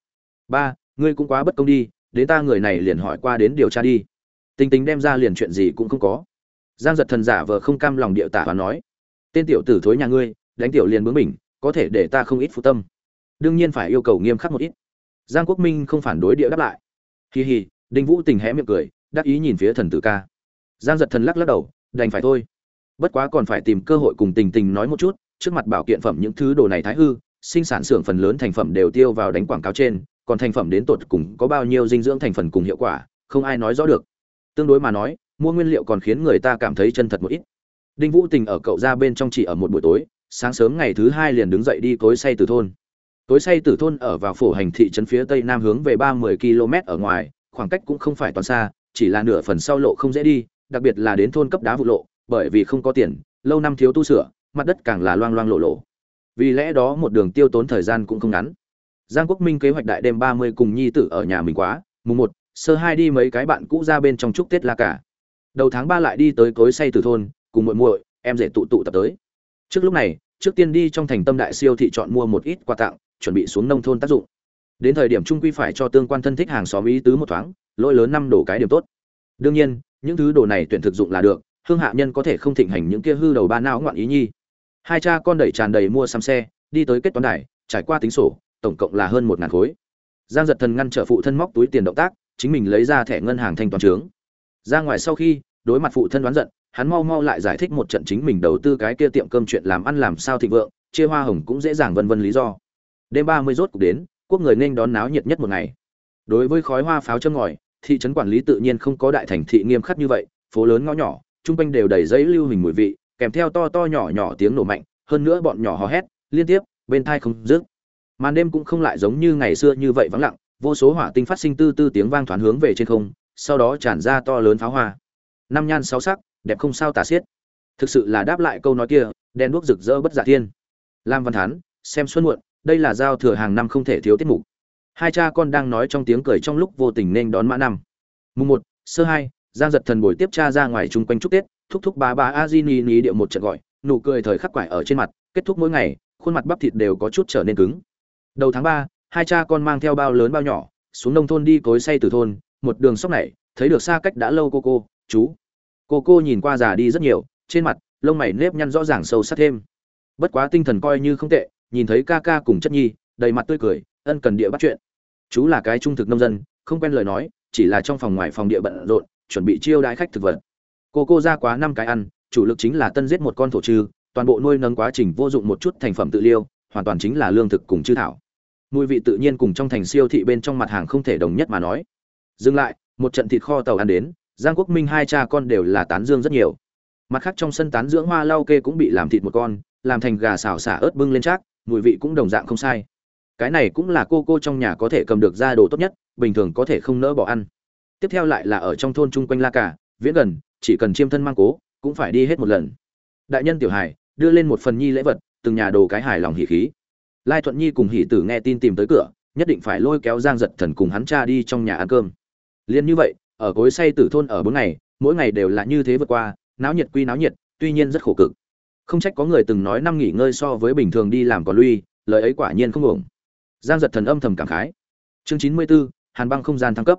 Ba, ngươi cũng quá bất công đi, đến ta người này liền hỏi qua đến điều tra đi. Tình tình đem ra liền chuyện gì cũng không có. Giang giật thần giả vờ không cam lòng điệu tả và nói. Tên tiểu tử thối nhà ngươi, đánh tiểu liền bướng mình có thể để ta không ít phụ tâm. Đương nhiên phải yêu cầu nghiêm khắc một ít. Giang quốc minh không phản đối địa đáp lại. Hì hì đinh vũ tình hé miệng cười, đắc ý nhìn phía thần tử ca giang giật thần lắc lắc đầu, đành phải thôi. Bất quá còn phải tìm cơ hội cùng tình tình nói một chút, trước mặt bảo kiện phẩm những thứ đồ này thái hư, sinh sản xưởng phần lớn thành phẩm đều tiêu vào đánh quảng cáo trên, còn thành phẩm đến tột cùng có bao nhiêu dinh dưỡng thành phần cùng hiệu quả, không ai nói rõ được. Tương đối mà nói, mua nguyên liệu còn khiến người ta cảm thấy chân thật một ít. Đinh vũ tình ở cậu ra bên trong chỉ ở một buổi tối, sáng sớm ngày thứ hai liền đứng dậy đi cối say từ thôn. Cối say từ thôn ở vào phổ hành thị trấn phía tây nam hướng về ba mươi km ở ngoài, khoảng cách cũng không phải toàn xa, chỉ là nửa phần sau lộ không dễ đi đặc biệt là đến thôn cấp đá vụ lộ, bởi vì không có tiền, lâu năm thiếu tu sửa, mặt đất càng là loang loang lộ lộ. Vì lẽ đó một đường tiêu tốn thời gian cũng không ngắn. Giang quốc minh kế hoạch đại đêm ba mươi cùng nhi tử ở nhà mình quá, mùng một, sơ hai đi mấy cái bạn cũ ra bên trong chúc tết la cả. Đầu tháng ba lại đi tới cối say từ thôn, cùng muội muội, em rể tụ tụ tập tới. Trước lúc này, trước tiên đi trong thành tâm đại siêu thị chọn mua một ít quà tặng, chuẩn bị xuống nông thôn tác dụng. Đến thời điểm trung quy phải cho tương quan thân thích hàng xóm ý tứ một thoáng, lỗi lớn năm đổ cái điểm tốt. Đương nhiên những thứ đồ này tuyển thực dụng là được, hương hạ nhân có thể không thịnh hành những kia hư đầu ba não ngoạn ý nhi. Hai cha con đẩy tràn đầy mua xăm xe, đi tới kết toán đài, trải qua tính sổ, tổng cộng là hơn một ngàn khối. Giang giật thần ngăn trở phụ thân móc túi tiền động tác, chính mình lấy ra thẻ ngân hàng thanh toán trướng. Ra ngoài sau khi, đối mặt phụ thân đoán giận, hắn mau mau lại giải thích một trận chính mình đầu tư cái kia tiệm cơm chuyện làm ăn làm sao thịnh vượng, chia hoa hồng cũng dễ dàng vân vân lý do. Đêm ba mươi rốt cục đến, quốc người nên đón náo nhiệt nhất một ngày. Đối với khói hoa pháo châm ngòi thị trấn quản lý tự nhiên không có đại thành thị nghiêm khắc như vậy, phố lớn ngõ nhỏ, chung quanh đều đầy giấy lưu hình mùi vị, kèm theo to to nhỏ nhỏ tiếng nổ mạnh, hơn nữa bọn nhỏ hò hét, liên tiếp, bên thai không dứt. Màn đêm cũng không lại giống như ngày xưa như vậy vắng lặng, vô số hỏa tinh phát sinh tư tư tiếng vang thoáng hướng về trên không, sau đó tràn ra to lớn pháo hoa. Năm nhan sáu sắc, đẹp không sao tả xiết. Thực sự là đáp lại câu nói kia, đen đuốc rực rỡ bất giả thiên. Lam văn thán, xem xuân muộn, đây là giao thừa hàng năm không thể thiếu tiết mục hai cha con đang nói trong tiếng cười trong lúc vô tình nên đón mã năm mùng một, sơ hai, giang giật thần bồi tiếp cha ra ngoài chung quanh chúc tết, thúc thúc bà bà a di ni ni điệu một trận gọi, nụ cười thời khắc quải ở trên mặt, kết thúc mỗi ngày, khuôn mặt bắp thịt đều có chút trở nên cứng. Đầu tháng ba, hai cha con mang theo bao lớn bao nhỏ, xuống nông thôn đi cối say từ thôn, một đường sóc này, thấy được xa cách đã lâu cô cô, chú. Cô cô nhìn qua già đi rất nhiều, trên mặt, lông mày nếp nhăn rõ ràng sâu sắc thêm. Bất quá tinh thần coi như không tệ, nhìn thấy ca ca cùng chất nhi, đầy mặt tươi cười ân cần địa bắt chuyện. Chú là cái trung thực nông dân, không quen lời nói, chỉ là trong phòng ngoài phòng địa bận rộn, chuẩn bị chiêu đãi khách thực vật. Cô cô ra quá năm cái ăn, chủ lực chính là tân giết một con thổ trư, toàn bộ nuôi nấng quá trình vô dụng một chút thành phẩm tự liêu, hoàn toàn chính là lương thực cùng chư thảo. Mùi vị tự nhiên cùng trong thành siêu thị bên trong mặt hàng không thể đồng nhất mà nói. Dừng lại, một trận thịt kho tàu ăn đến, giang quốc minh hai cha con đều là tán dương rất nhiều. Mặt khác trong sân tán dưỡng hoa lau kê cũng bị làm thịt một con, làm thành gà xào xả ớt bưng lên chắc, mùi vị cũng đồng dạng không sai cái này cũng là cô cô trong nhà có thể cầm được ra đồ tốt nhất, bình thường có thể không nỡ bỏ ăn. Tiếp theo lại là ở trong thôn chung quanh la cả viễn gần, chỉ cần chiêm thân mang cố, cũng phải đi hết một lần. Đại nhân tiểu hải đưa lên một phần nhi lễ vật, từng nhà đồ cái hài lòng hỉ khí. Lai thuận nhi cùng hỉ tử nghe tin tìm tới cửa, nhất định phải lôi kéo giang giật thần cùng hắn cha đi trong nhà ăn cơm. Liền như vậy, ở cối say tử thôn ở bốn ngày, mỗi ngày đều là như thế vượt qua, náo nhiệt quy náo nhiệt, tuy nhiên rất khổ cực. Không trách có người từng nói năm nghỉ ngơi so với bình thường đi làm còn lui, lời ấy quả nhiên không ổng giang giật thần âm thầm cảm khái. Chương chín mươi 94, hàn băng không gian thăng cấp.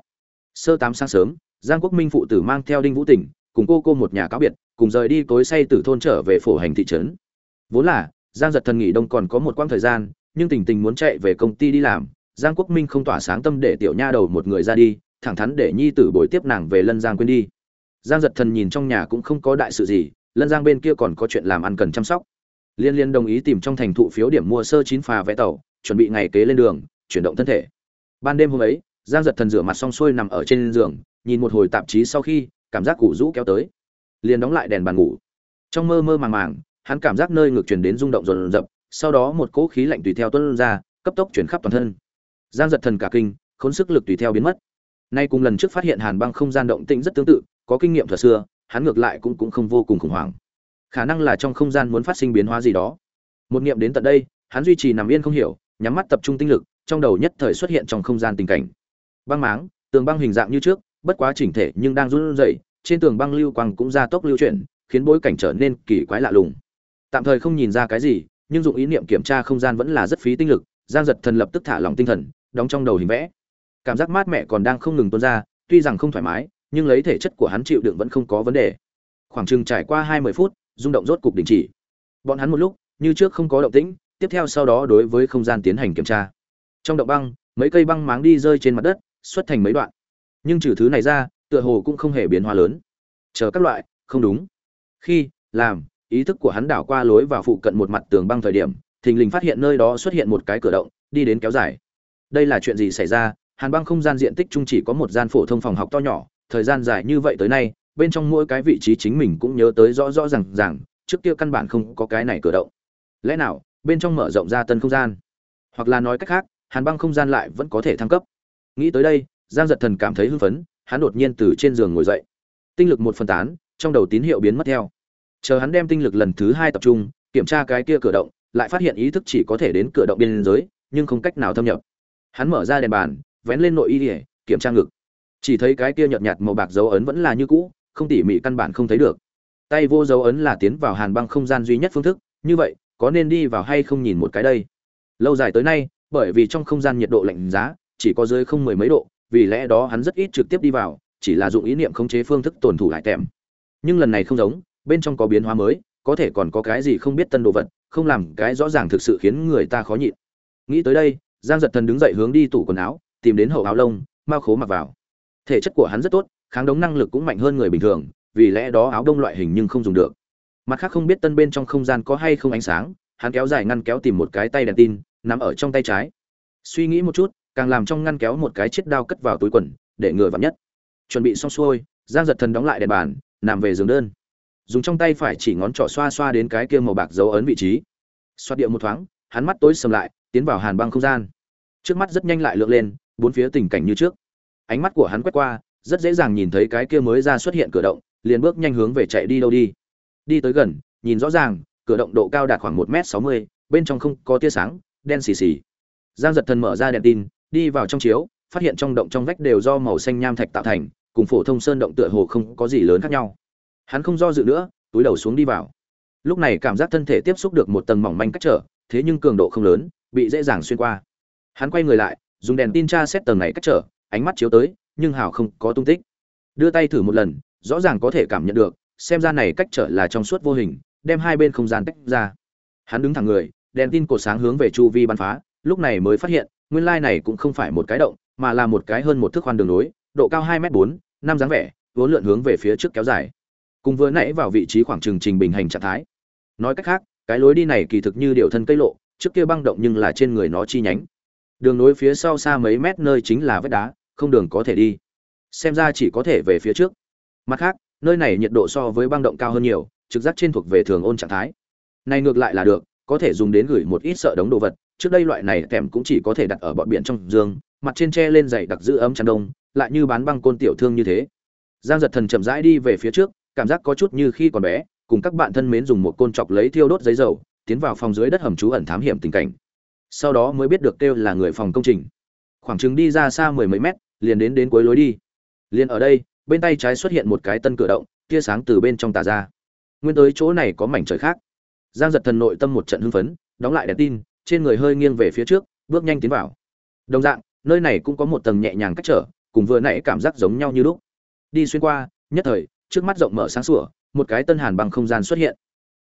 Sơ tám sáng sớm giang quốc minh phụ tử mang theo đinh vũ tỉnh cùng cô cô một nhà cáo biệt cùng rời đi cối say tử thôn trở về phổ hành thị trấn. Vốn là giang giật thần nghỉ đông còn có một quãng thời gian nhưng tình tình muốn chạy về công ty đi làm giang quốc minh không tỏa sáng tâm để tiểu nha đầu một người ra đi thẳng thắn để nhi tử bồi tiếp nàng về lân giang quên đi. Giang giật thần nhìn trong nhà cũng không có đại sự gì lân giang bên kia còn có chuyện làm ăn cần chăm sóc. Liên liên đồng ý tìm trong thành thụ phiếu điểm mua sơ chín phà vé tàu chuẩn bị ngày kế lên đường, chuyển động thân thể. Ban đêm hôm ấy, giang giật thần rửa mặt xong xuôi nằm ở trên giường, nhìn một hồi tạp chí sau khi, cảm giác củ rũ kéo tới. Liền đóng lại đèn bàn ngủ. Trong mơ mơ màng màng, hắn cảm giác nơi ngược truyền đến rung động rồn rập, sau đó một cỗ khí lạnh tùy theo tuân ra, cấp tốc chuyển khắp toàn thân. Giang giật thần cả kinh, khốn sức lực tùy theo biến mất. Nay cùng lần trước phát hiện hàn băng không gian động tĩnh rất tương tự, có kinh nghiệm thời xưa, hắn ngược lại cũng cũng không vô cùng khủng hoảng. Khả năng là trong không gian muốn phát sinh biến hóa gì đó. Một niệm đến tận đây, hắn duy trì nằm yên không hiểu nhắm mắt tập trung tinh lực, trong đầu nhất thời xuất hiện trong không gian tình cảnh. Băng máng, tường băng hình dạng như trước, bất quá chỉnh thể nhưng đang run rẩy, trên tường băng lưu quang cũng ra tốc lưu chuyển, khiến bối cảnh trở nên kỳ quái lạ lùng. Tạm thời không nhìn ra cái gì, nhưng dụng ý niệm kiểm tra không gian vẫn là rất phí tinh lực, giang giật thần lập tức thả lòng tinh thần, đóng trong đầu hình vẽ. Cảm giác mát mẻ còn đang không ngừng tuôn ra, tuy rằng không thoải mái, nhưng lấy thể chất của hắn chịu đựng vẫn không có vấn đề. Khoảng chừng trải qua hai mươi phút, rung động rốt cục đình chỉ. Bọn hắn một lúc, như trước không có động tĩnh tiếp theo sau đó đối với không gian tiến hành kiểm tra. Trong động băng, mấy cây băng máng đi rơi trên mặt đất, xuất thành mấy đoạn. Nhưng trừ thứ này ra, tựa hồ cũng không hề biến hóa lớn. Chờ các loại, không đúng. Khi, làm, ý thức của hắn đảo qua lối vào phụ cận một mặt tường băng thời điểm, thình lình phát hiện nơi đó xuất hiện một cái cửa động, đi đến kéo dài. Đây là chuyện gì xảy ra? Hàn băng không gian diện tích chung chỉ có một gian phổ thông phòng học to nhỏ, thời gian dài như vậy tới nay, bên trong mỗi cái vị trí chính mình cũng nhớ tới rõ rõ rằng rằng trước kia căn bản không có cái này cửa động. Lẽ nào bên trong mở rộng ra tân không gian. Hoặc là nói cách khác, hàn băng không gian lại vẫn có thể thăng cấp. Nghĩ tới đây, giang giật thần cảm thấy hưng phấn, hắn đột nhiên từ trên giường ngồi dậy. Tinh lực một phần tán, trong đầu tín hiệu biến mất theo. Chờ hắn đem tinh lực lần thứ hai tập trung, kiểm tra cái kia cửa động, lại phát hiện ý thức chỉ có thể đến cửa động biên giới, nhưng không cách nào thâm nhập. Hắn mở ra đèn bàn, vén lên nội y ỉa kiểm tra ngực. Chỉ thấy cái kia nhợt nhạt màu bạc dấu ấn vẫn là như cũ, không tỉ mỉ căn bản không thấy được. Tay vô dấu ấn là tiến vào hàn băng không gian duy nhất phương thức, như vậy có nên đi vào hay không nhìn một cái đây? Lâu dài tới nay, bởi vì trong không gian nhiệt độ lạnh giá, chỉ có dưới không mười mấy độ, vì lẽ đó hắn rất ít trực tiếp đi vào, chỉ là dụng ý niệm khống chế phương thức tổn thủ lại tèm. Nhưng lần này không giống, bên trong có biến hóa mới, có thể còn có cái gì không biết tân đồ vật, không làm cái rõ ràng thực sự khiến người ta khó nhịn. Nghĩ tới đây, giang giật thần đứng dậy hướng đi tủ quần áo, tìm đến hậu áo lông, mao khố mặc vào. Thể chất của hắn rất tốt, kháng đống năng lực cũng mạnh hơn người bình thường, vì lẽ đó áo đông loại hình nhưng không dùng được mặt khác không biết tân bên trong không gian có hay không ánh sáng, hắn kéo dài ngăn kéo tìm một cái tay đèn tin nằm ở trong tay trái. Suy nghĩ một chút, càng làm trong ngăn kéo một cái chiếc đao cất vào túi quần, để ngừa vặn nhất. Chuẩn bị xong xuôi, giang giật thần đóng lại đèn bàn, nằm về giường đơn. Dùng trong tay phải chỉ ngón trỏ xoa xoa đến cái kia màu bạc dấu ấn vị trí. Xoa điệu một thoáng, hắn mắt tối sầm lại, tiến vào hàn băng không gian. Trước mắt rất nhanh lại lượn lên, bốn phía tình cảnh như trước. Ánh mắt của hắn quét qua, rất dễ dàng nhìn thấy cái kia mới ra xuất hiện cửa động, liền bước nhanh hướng về chạy đi đâu đi đi tới gần, nhìn rõ ràng, cửa động độ cao đạt khoảng một m sáu mươi, bên trong không có tia sáng, đen xì xì. Giang giật thần mở ra đèn tin, đi vào trong chiếu, phát hiện trong động trong vách đều do màu xanh nham thạch tạo thành, cùng phổ thông sơn động tựa hồ không có gì lớn khác nhau. Hắn không do dự nữa, túi đầu xuống đi vào. Lúc này cảm giác thân thể tiếp xúc được một tầng mỏng manh cách trở, thế nhưng cường độ không lớn, bị dễ dàng xuyên qua. Hắn quay người lại, dùng đèn tin tra xét tầng này cách trở, ánh mắt chiếu tới, nhưng hào không có tung tích. Đưa tay thử một lần, rõ ràng có thể cảm nhận được xem ra này cách trở là trong suốt vô hình, đem hai bên không gian tách ra. Hắn đứng thẳng người, đèn tin cột sáng hướng về chu vi bắn phá, lúc này mới phát hiện, nguyên lai này cũng không phải một cái động, mà là một cái hơn một thước khoan đường nối, độ cao hai m bốn, năm dáng vẻ, vốn lượn hướng về phía trước kéo dài. Cùng vừa nãy vào vị trí khoảng trừng trình bình hành trạng thái. Nói cách khác, cái lối đi này kỳ thực như điều thân cây lộ, trước kia băng động nhưng là trên người nó chi nhánh. Đường nối phía sau xa mấy mét nơi chính là vách đá, không đường có thể đi. Xem ra chỉ có thể về phía trước. Mặt khác nơi này nhiệt độ so với băng động cao hơn nhiều trực giác trên thuộc về thường ôn trạng thái. Này ngược lại là được có thể dùng đến gửi một ít sợ đống đồ vật trước đây loại này thèm cũng chỉ có thể đặt ở bọn biển trong giường, mặt trên tre lên dày đặc giữ ấm chăn đông lại như bán băng côn tiểu thương như thế. Giang giật thần chậm rãi đi về phía trước cảm giác có chút như khi còn bé cùng các bạn thân mến dùng một côn chọc lấy thiêu đốt giấy dầu tiến vào phòng dưới đất hầm trú ẩn thám hiểm tình cảnh. Sau đó mới biết được kêu là người phòng công trình. Khoảng chừng đi ra xa mười mấy mét liền đến đến cuối lối đi. Liền ở đây bên tay trái xuất hiện một cái tân cửa động, tia sáng từ bên trong tà ra. Nguyên tới chỗ này có mảnh trời khác. Giang giật thần nội tâm một trận hưng phấn, đóng lại đèn tin, trên người hơi nghiêng về phía trước, bước nhanh tiến vào. Đồng dạng, nơi này cũng có một tầng nhẹ nhàng cách trở, cùng vừa nãy cảm giác giống nhau như lúc. Đi xuyên qua, nhất thời, trước mắt rộng mở sáng sủa, một cái tân hàn băng không gian xuất hiện.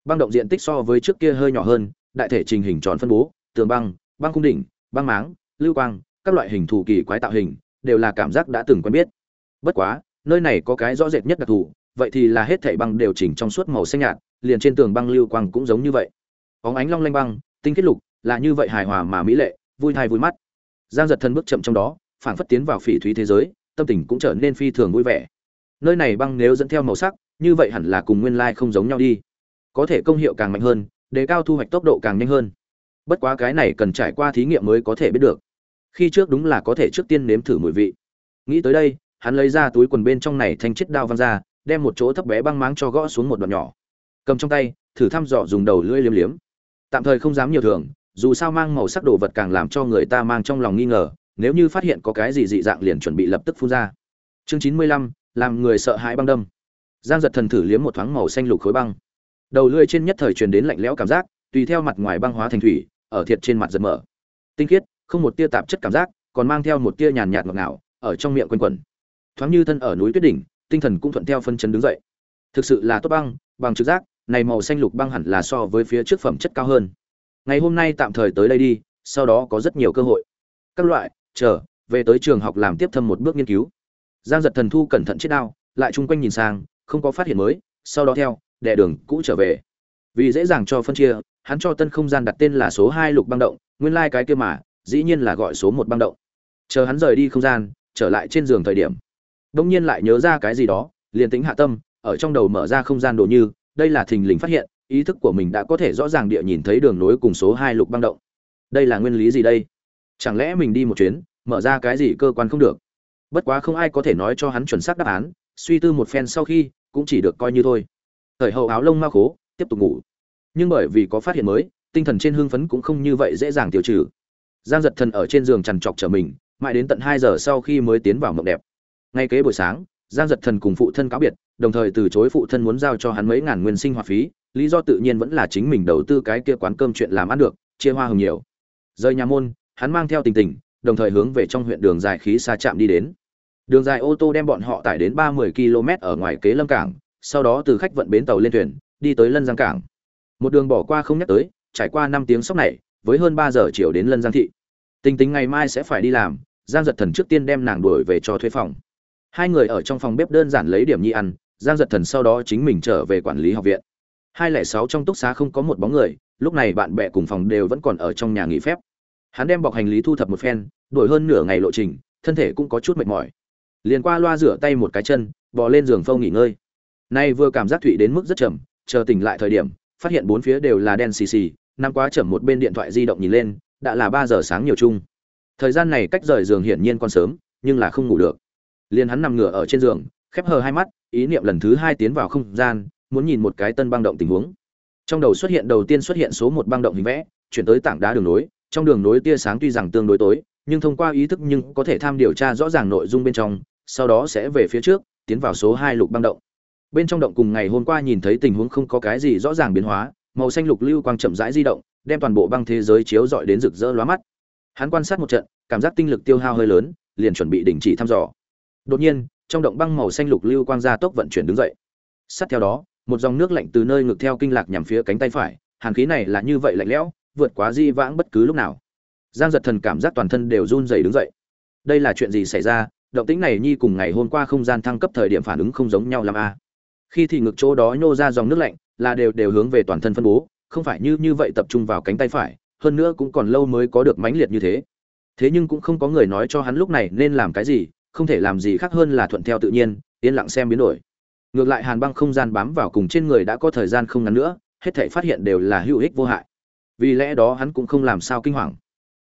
Băng động diện tích so với trước kia hơi nhỏ hơn, đại thể trình hình tròn phân bố, tường băng băng cung đỉnh, băng máng, lưu quang, các loại hình thù kỳ quái tạo hình, đều là cảm giác đã từng quen biết. Bất quá nơi này có cái rõ rệt nhất đặc thù, vậy thì là hết thảy băng đều chỉnh trong suốt màu xanh nhạt, liền trên tường băng lưu quang cũng giống như vậy. Óng ánh long lanh băng, tinh kết lục, là như vậy hài hòa mà mỹ lệ, vui thai vui mắt. Giang giật thần bước chậm trong đó, phảng phất tiến vào phỉ thúy thế giới, tâm tình cũng trở nên phi thường vui vẻ. Nơi này băng nếu dẫn theo màu sắc, như vậy hẳn là cùng nguyên lai không giống nhau đi. Có thể công hiệu càng mạnh hơn, đề cao thu hoạch tốc độ càng nhanh hơn. Bất quá cái này cần trải qua thí nghiệm mới có thể biết được. Khi trước đúng là có thể trước tiên nếm thử mùi vị. Nghĩ tới đây hắn lấy ra túi quần bên trong này thanh chiết đao văng ra, đem một chỗ thấp bé băng máng cho gõ xuống một đoạn nhỏ. Cầm trong tay, thử thăm dò dùng đầu lưỡi liếm liếm. Tạm thời không dám nhiều thường, dù sao mang màu sắc đồ vật càng làm cho người ta mang trong lòng nghi ngờ, nếu như phát hiện có cái gì dị dạng liền chuẩn bị lập tức phun ra. Chương chín mươi lăm, làm người sợ hãi băng đâm. Giang giật thần thử liếm một thoáng màu xanh lục khối băng. Đầu lưỡi trên nhất thời truyền đến lạnh lẽo cảm giác, tùy theo mặt ngoài băng hóa thành thủy, ở thiệt trên mặt giật mở. Tinh khiết, không một tia tạp chất cảm giác, còn mang theo một tia nhàn nhạt ngọt ngào, ở trong miệng quanh quẩn thoáng như thân ở núi tuyết đỉnh, tinh thần cũng thuận theo phân chấn đứng dậy. Thực sự là tốt băng, bằng trực giác, này màu xanh lục băng hẳn là so với phía trước phẩm chất cao hơn. Ngày hôm nay tạm thời tới đây đi, sau đó có rất nhiều cơ hội. Các loại, chờ, về tới trường học làm tiếp thâm một bước nghiên cứu. Giang giật thần thu cẩn thận chiếc đao lại chung quanh nhìn sang, không có phát hiện mới, sau đó theo đệ đường, cũ trở về. Vì dễ dàng cho phân chia, hắn cho tân không gian đặt tên là số hai lục băng động, nguyên lai cái kia mà, dĩ nhiên là gọi số một băng động. Chờ hắn rời đi không gian, trở lại trên giường thời điểm đông nhiên lại nhớ ra cái gì đó, liền tính hạ tâm, ở trong đầu mở ra không gian đồ như, đây là thình lình phát hiện, ý thức của mình đã có thể rõ ràng địa nhìn thấy đường nối cùng số hai lục băng động. Đây là nguyên lý gì đây? Chẳng lẽ mình đi một chuyến, mở ra cái gì cơ quan không được? Bất quá không ai có thể nói cho hắn chuẩn xác đáp án, suy tư một phen sau khi, cũng chỉ được coi như thôi. Thời hậu áo lông ma khố, tiếp tục ngủ. Nhưng bởi vì có phát hiện mới, tinh thần trên hương phấn cũng không như vậy dễ dàng tiêu trừ. Giang giật thần ở trên giường chằn trọc trở mình, mãi đến tận hai giờ sau khi mới tiến vào mộng đẹp ngay kế buổi sáng, giang giật thần cùng phụ thân cáo biệt, đồng thời từ chối phụ thân muốn giao cho hắn mấy ngàn nguyên sinh hoạt phí, lý do tự nhiên vẫn là chính mình đầu tư cái kia quán cơm chuyện làm ăn được, chia hoa hồng nhiều. Rời nhà môn, hắn mang theo tình tình, đồng thời hướng về trong huyện đường dài khí xa chạm đi đến. Đường dài ô tô đem bọn họ tải đến ba mươi km ở ngoài kế lâm cảng, sau đó từ khách vận bến tàu lên thuyền, đi tới lân giang cảng. Một đường bỏ qua không nhắc tới, trải qua năm tiếng sóc này, với hơn ba giờ chiều đến lân giang thị. Tình tính ngày mai sẽ phải đi làm, giang giật thần trước tiên đem nàng đuổi về cho thuê phòng hai người ở trong phòng bếp đơn giản lấy điểm nhi ăn, giang giật thần sau đó chính mình trở về quản lý học viện. Hai lẻ sáu trong túc xá không có một bóng người, lúc này bạn bè cùng phòng đều vẫn còn ở trong nhà nghỉ phép. Hắn đem bọc hành lý thu thập một phen, đổi hơn nửa ngày lộ trình, thân thể cũng có chút mệt mỏi. Liền qua loa rửa tay một cái chân, bò lên giường phâu nghỉ ngơi. Nay vừa cảm giác thụy đến mức rất chậm, chờ tỉnh lại thời điểm, phát hiện bốn phía đều là đen xì xì, năm quá chậm một bên điện thoại di động nhìn lên, đã là ba giờ sáng nhiều chung. Thời gian này cách rời giường hiển nhiên còn sớm, nhưng là không ngủ được liền hắn nằm ngửa ở trên giường, khép hờ hai mắt, ý niệm lần thứ hai tiến vào không gian, muốn nhìn một cái tân băng động tình huống. Trong đầu xuất hiện đầu tiên xuất hiện số một băng động hình vẽ, chuyển tới tảng đá đường nối, trong đường nối tia sáng tuy rằng tương đối tối, nhưng thông qua ý thức nhưng có thể tham điều tra rõ ràng nội dung bên trong, sau đó sẽ về phía trước, tiến vào số hai lục băng động. Bên trong động cùng ngày hôm qua nhìn thấy tình huống không có cái gì rõ ràng biến hóa, màu xanh lục lưu quang chậm rãi di động, đem toàn bộ băng thế giới chiếu rọi đến rực rỡ lóa mắt. Hắn quan sát một trận, cảm giác tinh lực tiêu hao hơi lớn, liền chuẩn bị đình chỉ thăm dò đột nhiên, trong động băng màu xanh lục lưu quang gia tốc vận chuyển đứng dậy. Sát theo đó, một dòng nước lạnh từ nơi ngực theo kinh lạc nhằm phía cánh tay phải, hàn khí này là như vậy lạnh lẽo, vượt quá di vãng bất cứ lúc nào. Giang giật thần cảm giác toàn thân đều run rẩy đứng dậy. Đây là chuyện gì xảy ra? Động tĩnh này nhi cùng ngày hôm qua không gian thăng cấp thời điểm phản ứng không giống nhau làm a. Khi thì ngực chỗ đó nhô ra dòng nước lạnh, là đều đều hướng về toàn thân phân bố, không phải như như vậy tập trung vào cánh tay phải, hơn nữa cũng còn lâu mới có được mãnh liệt như thế. Thế nhưng cũng không có người nói cho hắn lúc này nên làm cái gì không thể làm gì khác hơn là thuận theo tự nhiên, yên lặng xem biến đổi. Ngược lại hàn băng không gian bám vào cùng trên người đã có thời gian không ngắn nữa, hết thể phát hiện đều là hữu ích vô hại. Vì lẽ đó hắn cũng không làm sao kinh hoàng.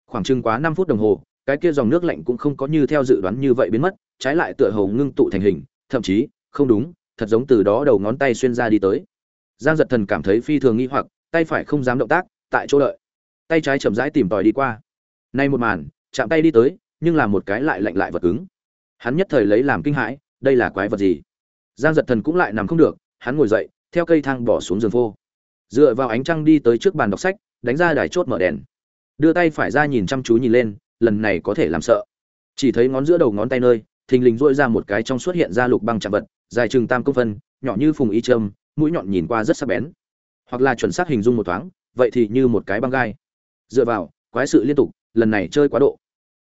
Khoảng chừng quá năm phút đồng hồ, cái kia dòng nước lạnh cũng không có như theo dự đoán như vậy biến mất, trái lại tựa hồ ngưng tụ thành hình, thậm chí, không đúng, thật giống từ đó đầu ngón tay xuyên ra đi tới. Giang giật thần cảm thấy phi thường nghi hoặc, tay phải không dám động tác, tại chỗ đợi. Tay trái chậm rãi tìm tòi đi qua. Nay một màn, chạm tay đi tới, nhưng là một cái lại lạnh lại vật cứng hắn nhất thời lấy làm kinh hãi, đây là quái vật gì? Giang giật thần cũng lại nằm không được, hắn ngồi dậy, theo cây thang bỏ xuống giường phô. Dựa vào ánh trăng đi tới trước bàn đọc sách, đánh ra đài chốt mở đèn. Đưa tay phải ra nhìn chăm chú nhìn lên, lần này có thể làm sợ. Chỉ thấy ngón giữa đầu ngón tay nơi, thình lình dội ra một cái trong xuất hiện ra lục băng chạm vật, dài chừng tam công phân, nhỏ như phùng y trâm mũi nhọn nhìn qua rất sắc bén. Hoặc là chuẩn xác hình dung một thoáng, vậy thì như một cái băng gai. Dựa vào, quái sự liên tục, lần này chơi quá độ.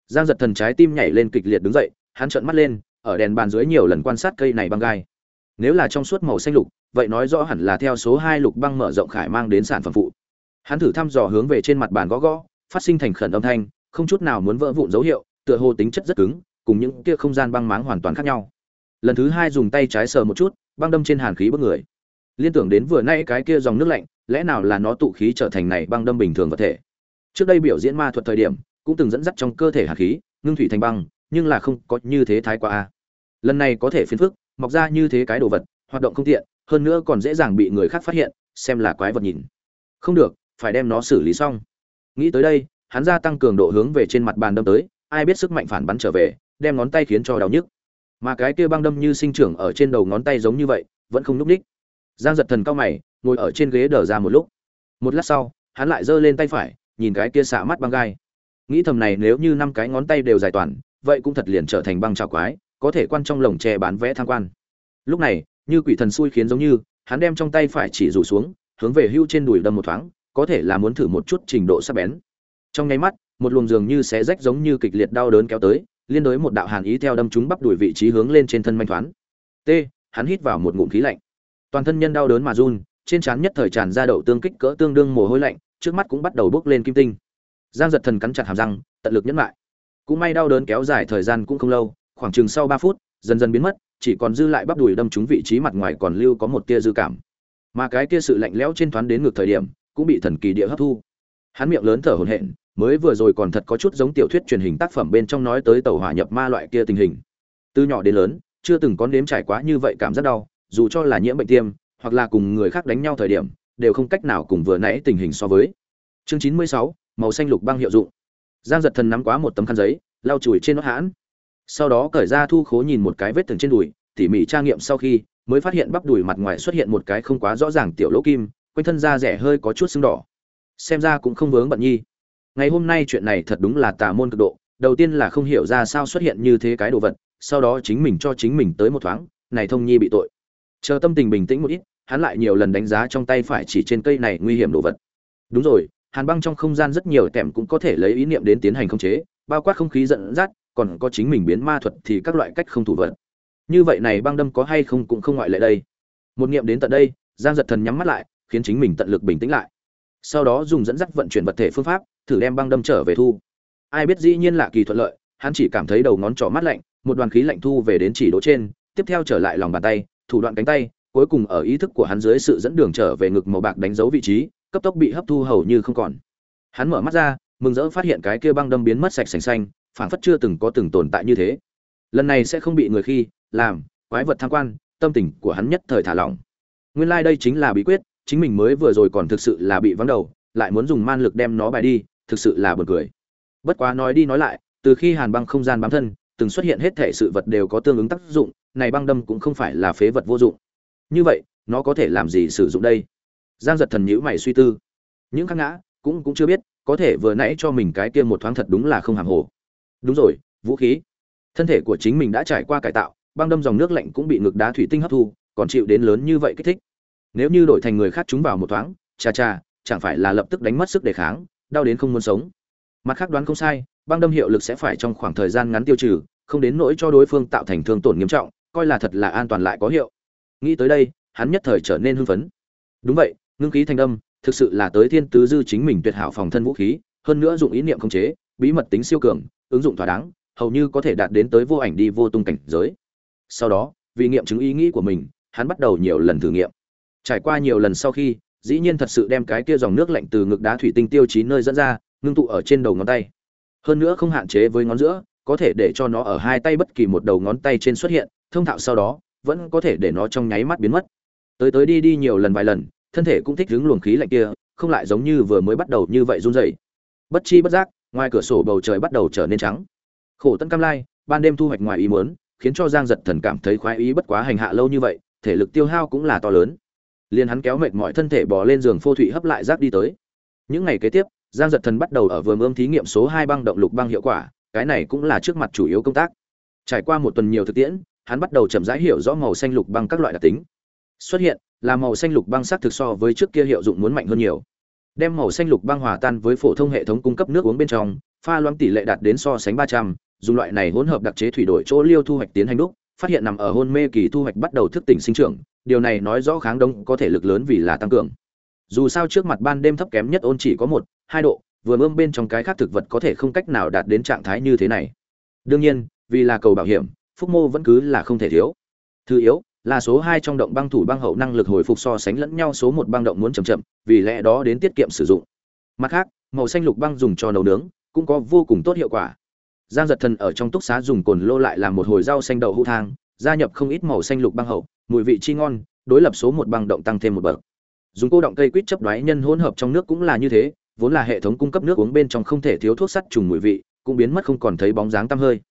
Giang giật thần trái tim nhảy lên kịch liệt đứng dậy hắn trợn mắt lên, ở đèn bàn dưới nhiều lần quan sát cây này băng gai. Nếu là trong suốt màu xanh lục, vậy nói rõ hẳn là theo số hai lục băng mở rộng khải mang đến sản phẩm phụ. Hắn thử thăm dò hướng về trên mặt bàn gõ gõ, phát sinh thành khẩn âm thanh, không chút nào muốn vỡ vụn dấu hiệu, tựa hồ tính chất rất cứng, cùng những kia không gian băng máng hoàn toàn khác nhau. Lần thứ hai dùng tay trái sờ một chút, băng đâm trên hàn khí bức người. Liên tưởng đến vừa nay cái kia dòng nước lạnh, lẽ nào là nó tụ khí trở thành này băng đâm bình thường vật thể? Trước đây biểu diễn ma thuật thời điểm, cũng từng dẫn dắt trong cơ thể hàn khí, ngưng thủy thành băng nhưng là không có như thế thái quá a lần này có thể phiền phức, mọc ra như thế cái đồ vật, hoạt động không tiện, hơn nữa còn dễ dàng bị người khác phát hiện, xem là quái vật nhìn. Không được, phải đem nó xử lý xong. Nghĩ tới đây, hắn gia tăng cường độ hướng về trên mặt bàn đâm tới, ai biết sức mạnh phản bắn trở về, đem ngón tay khiến cho đau nhức. Mà cái kia băng đâm như sinh trưởng ở trên đầu ngón tay giống như vậy, vẫn không núp ních. Giang giật thần cao mày, ngồi ở trên ghế đờ ra một lúc. Một lát sau, hắn lại giơ lên tay phải, nhìn cái kia xả mắt băng gai. Nghĩ thầm này, nếu như năm cái ngón tay đều dài toàn vậy cũng thật liền trở thành băng trào quái, có thể quan trong lồng tre bán vẽ tham quan. Lúc này, như quỷ thần xui khiến giống như, hắn đem trong tay phải chỉ rủ xuống, hướng về hưu trên đùi đâm một thoáng, có thể là muốn thử một chút trình độ sắc bén. Trong nháy mắt, một luồng dường như xé rách giống như kịch liệt đau đớn kéo tới, liên đối một đạo hàn ý theo đâm chúng bắp đuổi vị trí hướng lên trên thân manh thoáng. T, hắn hít vào một ngụm khí lạnh. Toàn thân nhân đau đớn mà run, trên trán nhất thời tràn ra đậu tương kích cỡ tương đương mồ hôi lạnh, trước mắt cũng bắt đầu bốc lên kim tinh. Giang giật thần cắn chặt hàm răng, tận lực nhẫn lại cũng may đau đớn kéo dài thời gian cũng không lâu, khoảng chừng sau ba phút, dần dần biến mất, chỉ còn dư lại bắp đùi đâm trúng vị trí mặt ngoài còn lưu có một tia dư cảm. Mà cái tia sự lạnh lẽo trên thoáng đến ngược thời điểm, cũng bị thần kỳ địa hấp thu. Hắn miệng lớn thở hổn hển, mới vừa rồi còn thật có chút giống tiểu thuyết truyền hình tác phẩm bên trong nói tới tàu hỏa nhập ma loại kia tình hình. Từ nhỏ đến lớn, chưa từng có nếm trải quá như vậy cảm giác đau, dù cho là nhiễm bệnh tiêm, hoặc là cùng người khác đánh nhau thời điểm, đều không cách nào cùng vừa nãy tình hình so với. Chương chín mươi sáu, màu xanh lục băng hiệu dụng giang giật thần nắm quá một tấm khăn giấy, lau chùi trên nó hãn. Sau đó cởi ra thu khố nhìn một cái vết thương trên đùi, tỉ mỉ tra nghiệm sau khi, mới phát hiện bắp đùi mặt ngoài xuất hiện một cái không quá rõ ràng tiểu lỗ kim, quanh thân da rẻ hơi có chút sưng đỏ. Xem ra cũng không vướng bận nhi. Ngày hôm nay chuyện này thật đúng là tà môn cực độ, đầu tiên là không hiểu ra sao xuất hiện như thế cái đồ vật, sau đó chính mình cho chính mình tới một thoáng, này thông nhi bị tội. Chờ tâm tình bình tĩnh một ít, hắn lại nhiều lần đánh giá trong tay phải chỉ trên cây này nguy hiểm đồ vật. Đúng rồi hàn băng trong không gian rất nhiều tẻm cũng có thể lấy ý niệm đến tiến hành khống chế, bao quát không khí dẫn dắt, còn có chính mình biến ma thuật thì các loại cách không thủ vật. Như vậy này băng đâm có hay không cũng không ngoại lệ đây. Một niệm đến tận đây, giang giật thần nhắm mắt lại, khiến chính mình tận lực bình tĩnh lại. Sau đó dùng dẫn dắt vận chuyển vật thể phương pháp, thử đem băng đâm trở về thu. Ai biết dĩ nhiên lạ kỳ thuận lợi, hắn chỉ cảm thấy đầu ngón trỏ mát lạnh, một đoàn khí lạnh thu về đến chỉ đỗ trên, tiếp theo trở lại lòng bàn tay, thủ đoạn cánh tay, cuối cùng ở ý thức của hắn dưới sự dẫn đường trở về ngực màu bạc đánh dấu vị trí cấp tốc bị hấp thu hầu như không còn. Hắn mở mắt ra, mừng rỡ phát hiện cái kia băng đâm biến mất sạch sành xanh, phảng phất chưa từng có từng tồn tại như thế. Lần này sẽ không bị người khi, làm, quái vật tham quan, tâm tình của hắn nhất thời thả lỏng. Nguyên lai đây chính là bí quyết, chính mình mới vừa rồi còn thực sự là bị vắng đầu, lại muốn dùng man lực đem nó bài đi, thực sự là buồn cười. Bất quá nói đi nói lại, từ khi hàn băng không gian bám thân, từng xuất hiện hết thể sự vật đều có tương ứng tác dụng, này băng đâm cũng không phải là phế vật vô dụng. Như vậy, nó có thể làm gì sử dụng đây? Giang giật thần nhữ mày suy tư. Những khắc ngã, cũng cũng chưa biết, có thể vừa nãy cho mình cái kia một thoáng thật đúng là không hàng hồ. Đúng rồi, vũ khí. Thân thể của chính mình đã trải qua cải tạo, băng đâm dòng nước lạnh cũng bị ngực đá thủy tinh hấp thu, còn chịu đến lớn như vậy kích thích. Nếu như đổi thành người khác chúng vào một thoáng, chà chà, chẳng phải là lập tức đánh mất sức đề kháng, đau đến không muốn sống. Mặt khác đoán không sai, băng đâm hiệu lực sẽ phải trong khoảng thời gian ngắn tiêu trừ, không đến nỗi cho đối phương tạo thành thương tổn nghiêm trọng, coi là thật là an toàn lại có hiệu. Nghĩ tới đây, hắn nhất thời trở nên hưng phấn. Đúng vậy ngưng khí thành đâm, thực sự là tới thiên tứ dư chính mình tuyệt hảo phòng thân vũ khí, hơn nữa dụng ý niệm khống chế, bí mật tính siêu cường, ứng dụng thỏa đáng, hầu như có thể đạt đến tới vô ảnh đi vô tung cảnh giới. Sau đó, vì nghiệm chứng ý nghĩ của mình, hắn bắt đầu nhiều lần thử nghiệm. Trải qua nhiều lần sau khi, dĩ nhiên thật sự đem cái kia dòng nước lạnh từ ngực đá thủy tinh tiêu chí nơi dẫn ra, ngưng tụ ở trên đầu ngón tay. Hơn nữa không hạn chế với ngón giữa, có thể để cho nó ở hai tay bất kỳ một đầu ngón tay trên xuất hiện, thông thạo sau đó, vẫn có thể để nó trong nháy mắt biến mất. Tới tới đi đi nhiều lần vài lần thân thể cũng thích đứng luồng khí lạnh kia, không lại giống như vừa mới bắt đầu như vậy run rẩy. Bất chi bất giác, ngoài cửa sổ bầu trời bắt đầu trở nên trắng. Khổ tân cam lai, ban đêm thu hoạch ngoài ý muốn, khiến cho giang giật thần cảm thấy khoái ý bất quá hành hạ lâu như vậy, thể lực tiêu hao cũng là to lớn. Liền hắn kéo mệt mọi thân thể bò lên giường phô thụy hấp lại rác đi tới. Những ngày kế tiếp, giang giật thần bắt đầu ở vườn ươm thí nghiệm số hai băng động lục băng hiệu quả, cái này cũng là trước mặt chủ yếu công tác. Trải qua một tuần nhiều thực tiễn, hắn bắt đầu chậm rãi hiểu rõ màu xanh lục băng các loại đặc tính. Xuất hiện là màu xanh lục băng sắc thực so với trước kia hiệu dụng muốn mạnh hơn nhiều. Đem màu xanh lục băng hòa tan với phổ thông hệ thống cung cấp nước uống bên trong, pha loãng tỷ lệ đạt đến so sánh ba trăm, dùng loại này hỗn hợp đặc chế thủy đổi chỗ liêu thu hoạch tiến hành đúc, phát hiện nằm ở hôn mê kỳ thu hoạch bắt đầu thức tỉnh sinh trưởng, điều này nói rõ kháng đông có thể lực lớn vì là tăng cường. Dù sao trước mặt ban đêm thấp kém nhất ôn chỉ có một, hai độ, vừa ươm bên trong cái khác thực vật có thể không cách nào đạt đến trạng thái như thế này. Đương nhiên, vì là cầu bảo hiểm, phúc mô vẫn cứ là không thể thiếu. Thứ yếu là số hai trong động băng thủ băng hậu năng lực hồi phục so sánh lẫn nhau số một băng động muốn chậm chậm, vì lẽ đó đến tiết kiệm sử dụng. Mặt khác, màu xanh lục băng dùng cho nấu nướng, cũng có vô cùng tốt hiệu quả. Giang giật thần ở trong túc xá dùng cồn lô lại làm một hồi rau xanh đậu hũ thang, gia nhập không ít màu xanh lục băng hậu, mùi vị chi ngon, đối lập số một băng động tăng thêm một bậc. Dùng cô động cây quýt chấp đoái nhân hỗn hợp trong nước cũng là như thế, vốn là hệ thống cung cấp nước uống bên trong không thể thiếu thuốc sắt trùng mùi vị, cũng biến mất không còn thấy bóng dáng tăm hơi.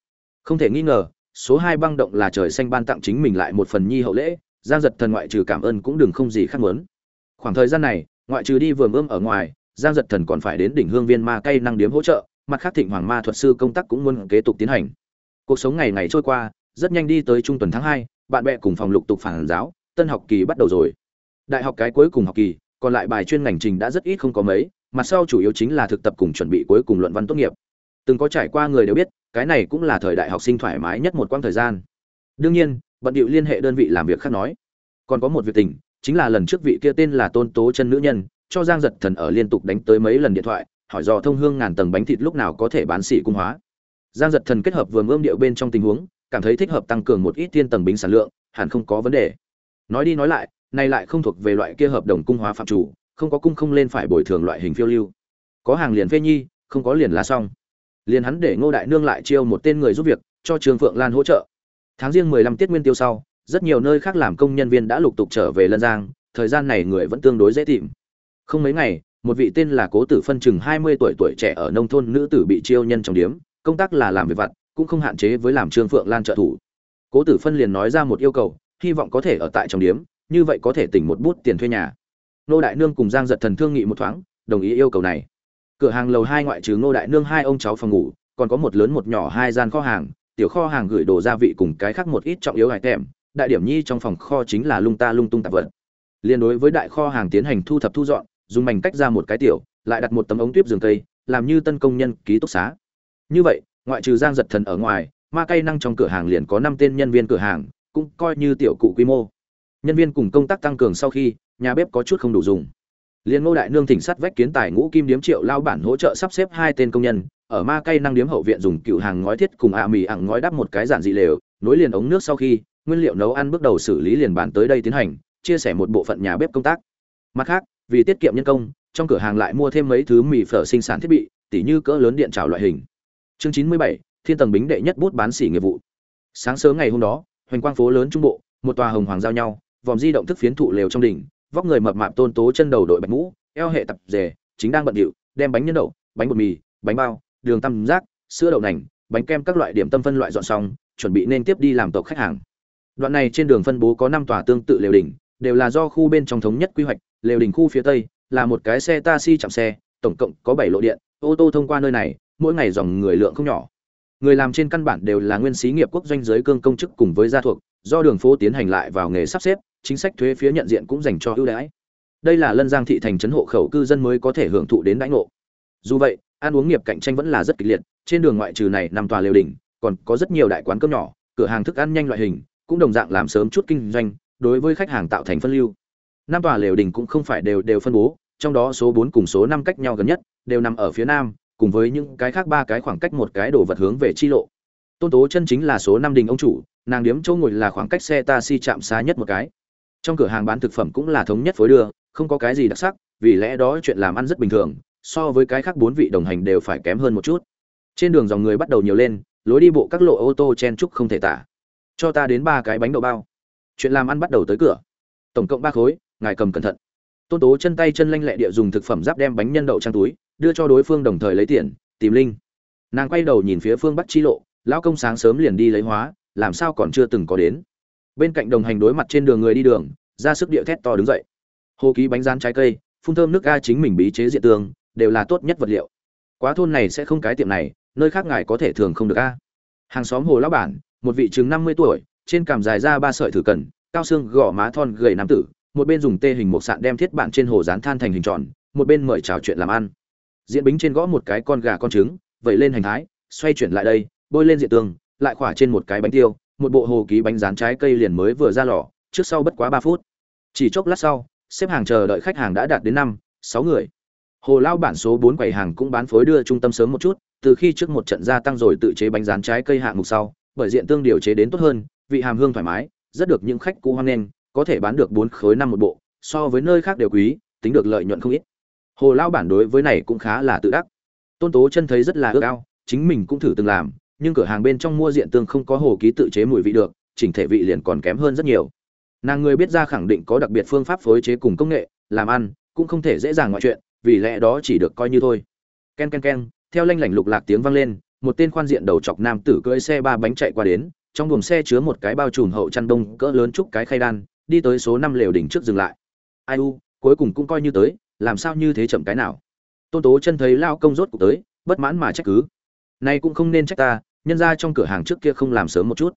Không thể nghi ngờ số hai băng động là trời xanh ban tặng chính mình lại một phần nhi hậu lễ, giang giật thần ngoại trừ cảm ơn cũng đừng không gì khác muốn. Khoảng thời gian này, ngoại trừ đi vườn ươm ở ngoài, giang giật thần còn phải đến đỉnh hương viên ma cây năng điếm hỗ trợ, mặt khác thịnh hoàng ma thuật sư công tác cũng muốn kế tục tiến hành. Cuộc sống ngày ngày trôi qua, rất nhanh đi tới trung tuần tháng hai, bạn bè cùng phòng lục tục phản giáo, tân học kỳ bắt đầu rồi. Đại học cái cuối cùng học kỳ, còn lại bài chuyên ngành trình đã rất ít không có mấy, mặt sau chủ yếu chính là thực tập cùng chuẩn bị cuối cùng luận văn tốt nghiệp từng có trải qua người đều biết, cái này cũng là thời đại học sinh thoải mái nhất một quãng thời gian. Đương nhiên, bận điệu liên hệ đơn vị làm việc khác nói. Còn có một việc tình, chính là lần trước vị kia tên là tôn tố chân nữ nhân, cho giang giật thần ở liên tục đánh tới mấy lần điện thoại, hỏi dò thông hương ngàn tầng bánh thịt lúc nào có thể bán xỉ cung hóa. Giang giật thần kết hợp vừa ngưỡng điệu bên trong tình huống, cảm thấy thích hợp tăng cường một ít thiên tầng bính sản lượng, hẳn không có vấn đề. Nói đi nói lại, này lại không thuộc về loại kia hợp đồng cung hóa phạm chủ, không có cung không lên phải bồi thường loại hình phiêu lưu. Có hàng liền phê nhi, không có liền lá xong liền hắn để ngô đại nương lại chiêu một tên người giúp việc, cho trường phượng lan hỗ trợ. Tháng riêng mười lăm tiết nguyên tiêu sau, rất nhiều nơi khác làm công nhân viên đã lục tục trở về lân giang, thời gian này người vẫn tương đối dễ tìm. Không mấy ngày, một vị tên là cố tử phân chừng hai mươi tuổi tuổi trẻ ở nông thôn nữ tử bị chiêu nhân trong điếm, công tác là làm việc vặt, cũng không hạn chế với làm trương phượng lan trợ thủ. Cố tử phân liền nói ra một yêu cầu, hy vọng có thể ở tại trong điếm, như vậy có thể tỉnh một bút tiền thuê nhà. Nô đại nương cùng giang giật thần thương nghị một thoáng, đồng ý yêu cầu này cửa hàng lầu hai ngoại trừ ngô đại nương hai ông cháu phòng ngủ, còn có một lớn một nhỏ hai gian kho hàng, tiểu kho hàng gửi đồ gia vị cùng cái khác một ít trọng yếu hải tèm đại điểm nhi trong phòng kho chính là lung ta lung tung tạp vật. Liên đối với đại kho hàng tiến hành thu thập thu dọn, dùng mảnh cách ra một cái tiểu, lại đặt một tấm ống tuyếp giường cây, làm như tân công nhân ký túc xá. Như vậy, ngoại trừ giang giật thần ở ngoài, ma cây năng trong cửa hàng liền có năm tên nhân viên cửa hàng, cũng coi như tiểu cụ quy mô. Nhân viên cùng công tác tăng cường sau khi, nhà bếp có chút không đủ dùng liên ngô đại nương thỉnh sắt vách kiến tài ngũ kim điếm triệu lao bản hỗ trợ sắp xếp hai tên công nhân, ở ma cây năng điếm hậu viện dùng cựu hàng ngói thiết cùng ạ mì ẳng ngói đắp một cái giản dị lều, nối liền ống nước sau khi, nguyên liệu nấu ăn bước đầu xử lý liền bàn tới đây tiến hành, chia sẻ một bộ phận nhà bếp công tác. Mặt khác, vì tiết kiệm nhân công, trong cửa hàng lại mua thêm mấy thứ mì phở sinh sản thiết bị, tỉ như cỡ lớn điện trào loại hình. Chương chín mươi bảy, thiên tầng bính đệ nhất bút bán xỉ nghiệp vụ. Sáng sớm ngày hôm đó, hoành quang phố lớn trung bộ, một tòa hồng hoàng giao nhau vòm di động thức phiến thụ lều trong đỉnh vóc người mập mạp tôn tố chân đầu đội bạch mũ, eo hệ tập rề, chính đang bận điệu, đem bánh nhân đậu, bánh bột mì, bánh bao, đường tăm rác, sữa đậu nành, bánh kem các loại điểm tâm phân loại dọn xong, chuẩn bị nên tiếp đi làm tộc khách hàng. Đoạn này trên đường phân bố có năm tòa tương tự lều đỉnh, đều là do khu bên trong thống nhất quy hoạch, lều đỉnh khu phía tây là một cái xe taxi chạm xe, tổng cộng có bảy lộ điện, ô tô thông qua nơi này, mỗi ngày dòng người lượng không nhỏ. Người làm trên căn bản đều là nguyên sĩ nghiệp quốc doanh giới cương công chức cùng với gia thuộc, do đường phố tiến hành lại vào nghề sắp xếp chính sách thuế phía nhận diện cũng dành cho ưu đãi. Đây là lân giang thị thành trấn hộ khẩu cư dân mới có thể hưởng thụ đến đãi ngộ. Dù vậy, ăn uống nghiệp cạnh tranh vẫn là rất kịch liệt, trên đường ngoại trừ này nằm tòa lều đỉnh, còn có rất nhiều đại quán cơm nhỏ, cửa hàng thức ăn nhanh loại hình, cũng đồng dạng làm sớm chút kinh doanh, đối với khách hàng tạo thành phân lưu. Năm tòa lều đỉnh cũng không phải đều đều phân bố, trong đó số bốn cùng số năm cách nhau gần nhất, đều nằm ở phía nam, cùng với những cái khác ba cái khoảng cách một cái đổ vật hướng về chi lộ. Tôn tố chân chính là số năm đình ông chủ, nàng điếm chỗ ngồi là khoảng cách xe taxi chạm xa nhất một cái trong cửa hàng bán thực phẩm cũng là thống nhất phối đưa, không có cái gì đặc sắc, vì lẽ đó chuyện làm ăn rất bình thường, so với cái khác bốn vị đồng hành đều phải kém hơn một chút. Trên đường dòng người bắt đầu nhiều lên, lối đi bộ các lộ ô tô chen trúc không thể tả. Cho ta đến ba cái bánh đậu bao. Chuyện làm ăn bắt đầu tới cửa. Tổng cộng ba khối, ngài cầm cẩn thận. Tôn tố chân tay chân lanh lẹ địa dùng thực phẩm giáp đem bánh nhân đậu trang túi, đưa cho đối phương đồng thời lấy tiền, tìm linh. Nàng quay đầu nhìn phía phương bắc chi lộ, lão công sáng sớm liền đi lấy hóa, làm sao còn chưa từng có đến bên cạnh đồng hành đối mặt trên đường người đi đường, ra sức địa thét to đứng dậy. Hồ ký bánh rán trái cây, phun thơm nước ga chính mình bí chế diện tường, đều là tốt nhất vật liệu. Quá thôn này sẽ không cái tiệm này, nơi khác ngài có thể thường không được a. Hàng xóm hồ lão bản, một vị chừng năm mươi tuổi, trên cằm dài ra ba sợi thử cần, cao xương gò má thon gầy nam tử, một bên dùng tê hình một sạn đem thiết bạn trên hồ dán than thành hình tròn, một bên mời chào chuyện làm ăn. Diễn bính trên gõ một cái con gà con trứng, vẩy lên hành thái, xoay chuyển lại đây, bôi lên diện tường, lại khỏa trên một cái bánh tiêu một bộ hồ ký bánh rán trái cây liền mới vừa ra lò, trước sau bất quá ba phút. Chỉ chốc lát sau, xếp hàng chờ đợi khách hàng đã đạt đến năm, sáu người. Hồ lao bản số bốn quầy hàng cũng bán phối đưa trung tâm sớm một chút, từ khi trước một trận gia tăng rồi tự chế bánh rán trái cây hạng mục sau, bởi diện tương điều chế đến tốt hơn, vị hàm hương thoải mái, rất được những khách cũ hoan nghênh, có thể bán được bốn khối năm một bộ, so với nơi khác đều quý, tính được lợi nhuận không ít. Hồ lao bản đối với này cũng khá là tự đắc. Tôn tố chân thấy rất là ước ao, chính mình cũng thử từng làm nhưng cửa hàng bên trong mua diện tương không có hồ ký tự chế mùi vị được, chỉnh thể vị liền còn kém hơn rất nhiều. Nàng người biết ra khẳng định có đặc biệt phương pháp phối chế cùng công nghệ, làm ăn, cũng không thể dễ dàng ngoại chuyện, vì lẽ đó chỉ được coi như thôi. Ken ken ken, theo lanh lảnh lục lạc tiếng vang lên, một tên khoan diện đầu chọc nam tử cưỡi xe ba bánh chạy qua đến, trong buồng xe chứa một cái bao trùm hậu chăn đông cỡ lớn chúc cái khay đan, đi tới số năm lều đỉnh trước dừng lại. Ai u, cuối cùng cũng coi như tới, làm sao như thế chậm cái nào. Tôn tố chân thấy lao công rốt cuộc tới, bất mãn mà trách cứ. Nay cũng không nên trách ta nhân ra trong cửa hàng trước kia không làm sớm một chút.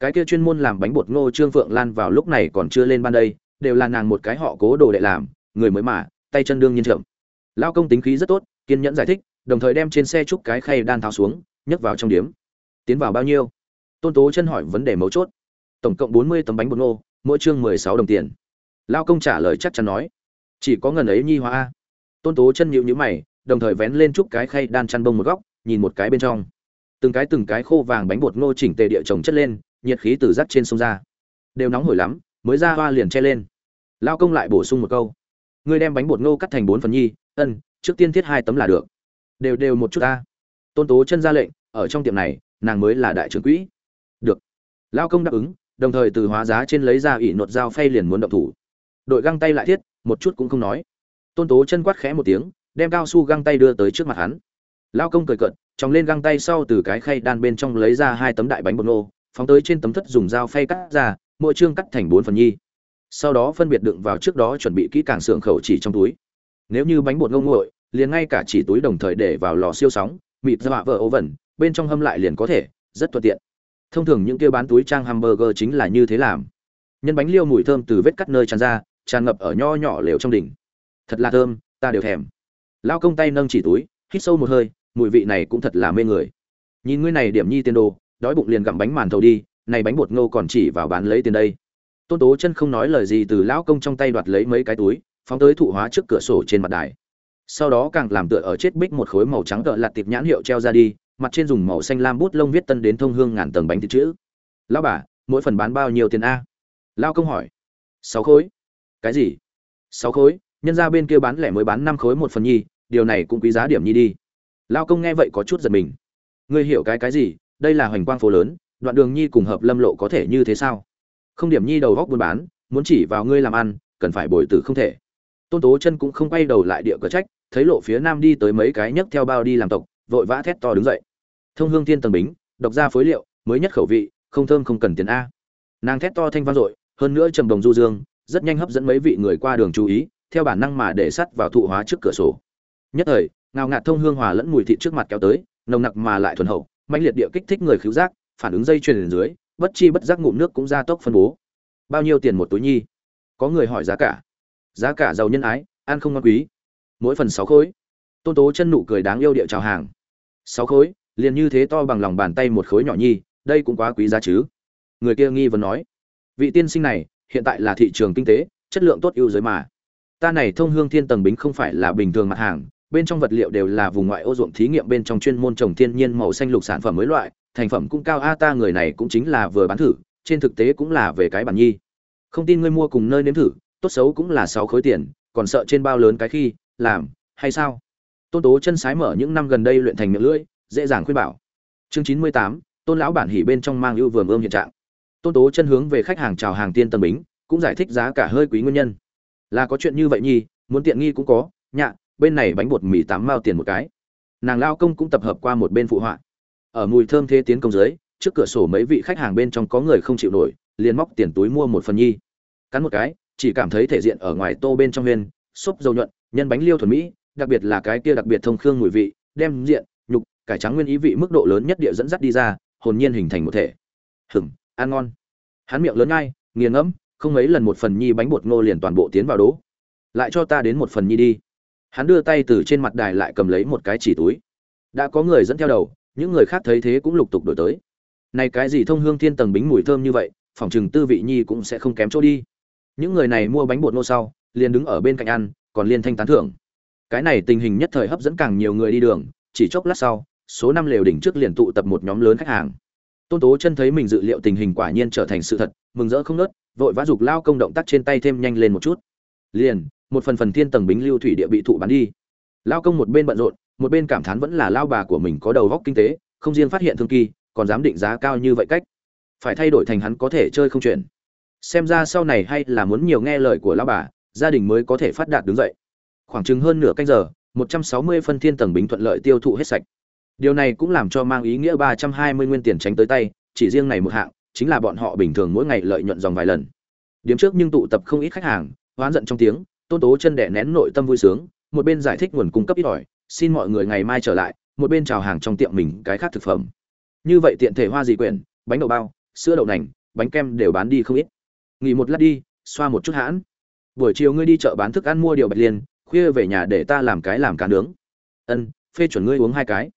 Cái kia chuyên môn làm bánh bột ngô trương phượng lan vào lúc này còn chưa lên ban đây, đều là nàng một cái họ cố đồ đệ làm, người mới mà, tay chân đương nhiên chậm. Lao công tính khí rất tốt, kiên nhẫn giải thích, đồng thời đem trên xe chúc cái khay đan tháo xuống, nhấc vào trong điếm. Tiến vào bao nhiêu? Tôn tố chân hỏi vấn đề mấu chốt. Tổng cộng bốn mươi tấm bánh bột ngô, mỗi chương mười sáu đồng tiền. Lao công trả lời chắc chắn nói. Chỉ có ngần ấy nhi hóa a tôn tố chân nhịu nhữ mày, đồng thời vén lên chúc cái khay đan chăn bông một góc, nhìn một cái bên trong từng cái từng cái khô vàng bánh bột ngô chỉnh tề địa trồng chất lên, nhiệt khí từ rác trên sông ra. Đều nóng hổi lắm, mới ra hoa liền che lên. Lao công lại bổ sung một câu. Ngươi đem bánh bột ngô cắt thành bốn phần nhi, ân, trước tiên thiết hai tấm là được. Đều đều một chút ta. Tôn tố chân ra lệnh, ở trong tiệm này, nàng mới là đại trưởng quỹ. Được. Lao công đáp ứng, đồng thời từ hóa giá trên lấy ra ỷ nột dao phay liền muốn động thủ. Đội găng tay lại thiết, một chút cũng không nói. Tôn tố chân quát khẽ một tiếng, đem cao su găng tay đưa tới trước mặt hắn lao công cười cợt chóng lên găng tay sau từ cái khay đan bên trong lấy ra hai tấm đại bánh bột nô, phóng tới trên tấm thất dùng dao phay cắt ra, mỗi chương cắt thành bốn phần nhi. Sau đó phân biệt đựng vào trước đó chuẩn bị kỹ càng xưởng khẩu chỉ trong túi. Nếu như bánh bột ngô nguội, liền ngay cả chỉ túi đồng thời để vào lò siêu sóng, mịt ra vợ ấu vẩn, bên trong hâm lại liền có thể, rất thuận tiện. Thông thường những kia bán túi trang hamburger chính là như thế làm. Nhân bánh liêu mùi thơm từ vết cắt nơi tràn ra, tràn ngập ở nho nhỏ lều trong đỉnh. Thật là thơm, ta đều thèm. Lao công tay nâng chỉ túi, hít sâu một hơi mùi vị này cũng thật là mê người. Nhìn ngươi này điểm nhi tiền đồ, đói bụng liền gặm bánh màn thầu đi, này bánh bột ngô còn chỉ vào bán lấy tiền đây. Tôn tố chân không nói lời gì từ lão công trong tay đoạt lấy mấy cái túi, phóng tới thụ hóa trước cửa sổ trên mặt đài. Sau đó càng làm tựa ở chết bích một khối màu trắng tợ lạt tiệp nhãn hiệu treo ra đi, mặt trên dùng màu xanh lam bút lông viết tân đến thông hương ngàn tầng bánh thịt chữ. Lão bà, mỗi phần bán bao nhiêu tiền a? Lao công hỏi. Sáu khối. Cái gì? Sáu khối, nhân ra bên kia bán lẻ mới bán năm khối một phần nhi, điều này cũng quý giá điểm nhi đi lao công nghe vậy có chút giật mình. Ngươi hiểu cái cái gì? Đây là hoành quang phố lớn, đoạn đường nhi cùng hợp lâm lộ có thể như thế sao? Không điểm nhi đầu góc buôn bán, muốn chỉ vào ngươi làm ăn, cần phải bồi tử không thể. Tôn tố chân cũng không quay đầu lại địa cờ trách, thấy lộ phía nam đi tới mấy cái nhấc theo bao đi làm tộc, vội vã thét to đứng dậy. Thông hương thiên tầng bính, độc ra phối liệu, mới nhất khẩu vị, không thơm không cần tiền a. Nàng thét to thanh vang dội, hơn nữa trầm đồng du dương, rất nhanh hấp dẫn mấy vị người qua đường chú ý, theo bản năng mà để sắt vào thụ hóa trước cửa sổ. Nhất thời ngào ngạt thông hương hòa lẫn mùi thịt trước mặt kéo tới, nồng nặc mà lại thuần hậu mạnh liệt địa kích thích người khứu giác, phản ứng dây chuyền dưới, bất chi bất giác ngụm nước cũng ra tốc phân bố. Bao nhiêu tiền một túi nhi? Có người hỏi giá cả. Giá cả giàu nhân ái, ăn không ngon quý. Mỗi phần sáu khối. Tôn tố chân nụ cười đáng yêu địa chào hàng. Sáu khối, liền như thế to bằng lòng bàn tay một khối nhỏ nhi, đây cũng quá quý giá chứ. Người kia nghi vấn nói. Vị tiên sinh này, hiện tại là thị trường kinh tế, chất lượng tốt ưu giới mà. Ta này thông hương thiên tầng bính không phải là bình thường mặt hàng bên trong vật liệu đều là vùng ngoại ô ruộng thí nghiệm bên trong chuyên môn trồng thiên nhiên màu xanh lục sản phẩm mới loại, thành phẩm cũng cao. A, ta người này cũng chính là vừa bán thử, trên thực tế cũng là về cái bản nhi. Không tin ngươi mua cùng nơi nếm thử, tốt xấu cũng là sáu khối tiền, còn sợ trên bao lớn cái khi, làm, hay sao? Tôn tố chân sái mở những năm gần đây luyện thành miệng lưỡi, dễ dàng khuyên bảo. Chương chín mươi tám, tôn lão bản hỉ bên trong mang ưu vườm ươm hiện trạng. Tôn tố chân hướng về khách hàng chào hàng tiên tầm bính, cũng giải thích giá cả hơi quý nguyên nhân. Là có chuyện như vậy nhi muốn tiện nghi cũng có, nhạ bên này bánh bột mì tám mao tiền một cái. Nàng lao công cũng tập hợp qua một bên phụ họa. Ở mùi thơm thế tiến công dưới, trước cửa sổ mấy vị khách hàng bên trong có người không chịu nổi, liền móc tiền túi mua một phần nhi. Cắn một cái, chỉ cảm thấy thể diện ở ngoài tô bên trong huyên xốp dầu nhuận, nhân bánh liêu thuần mỹ, đặc biệt là cái kia đặc biệt thông khương mùi vị, đem diện, nhục, cải trắng nguyên ý vị mức độ lớn nhất địa dẫn dắt đi ra, hồn nhiên hình thành một thể. Hừng ăn ngon. Hắn miệng lớn ngay, nghiền ngẫm, không mấy lần một phần nhi bánh bột ngô liền toàn bộ tiến vào đố. Lại cho ta đến một phần nhi đi hắn đưa tay từ trên mặt đài lại cầm lấy một cái chỉ túi. Đã có người dẫn theo đầu, những người khác thấy thế cũng lục tục đổi tới. Này cái gì thông hương thiên tầng bính mùi thơm như vậy, phòng chừng tư vị nhi cũng sẽ không kém chỗ đi. Những người này mua bánh bột nô sau, liền đứng ở bên cạnh ăn, còn liên thanh tán thưởng. Cái này tình hình nhất thời hấp dẫn càng nhiều người đi đường, chỉ chốc lát sau, số năm lều đỉnh trước liền tụ tập một nhóm lớn khách hàng. Tôn tố chân thấy mình dự liệu tình hình quả nhiên trở thành sự thật, mừng rỡ không nớt vội vã dục lao công động tác trên tay thêm nhanh lên một chút. Liền một phần phần thiên tầng bính lưu thủy địa bị thụ bắn đi. Lao công một bên bận rộn, một bên cảm thán vẫn là lao bà của mình có đầu góc kinh tế, không riêng phát hiện thương kỳ, còn dám định giá cao như vậy cách. Phải thay đổi thành hắn có thể chơi không chuyển xem ra sau này hay là muốn nhiều nghe lời của lao bà, gia đình mới có thể phát đạt đứng dậy. Khoảng chừng hơn nửa canh giờ, một trăm sáu mươi phân thiên tầng bính thuận lợi tiêu thụ hết sạch. Điều này cũng làm cho mang ý nghĩa ba trăm hai mươi nguyên tiền tránh tới tay, chỉ riêng này một hạng, chính là bọn họ bình thường mỗi ngày lợi nhuận dòng vài lần. Điểm trước nhưng tụ tập không ít khách hàng oán giận trong tiếng tôn tố chân đẻ nén nội tâm vui sướng, một bên giải thích nguồn cung cấp ít ỏi, xin mọi người ngày mai trở lại, một bên chào hàng trong tiệm mình cái khác thực phẩm. Như vậy tiện thể hoa dị quyển, bánh đậu bao, sữa đậu nành, bánh kem đều bán đi không ít. Nghỉ một lát đi, xoa một chút hãn. Buổi chiều ngươi đi chợ bán thức ăn mua điều bạch liên, khuya về nhà để ta làm cái làm cá nướng. Ân, phê chuẩn ngươi uống hai cái.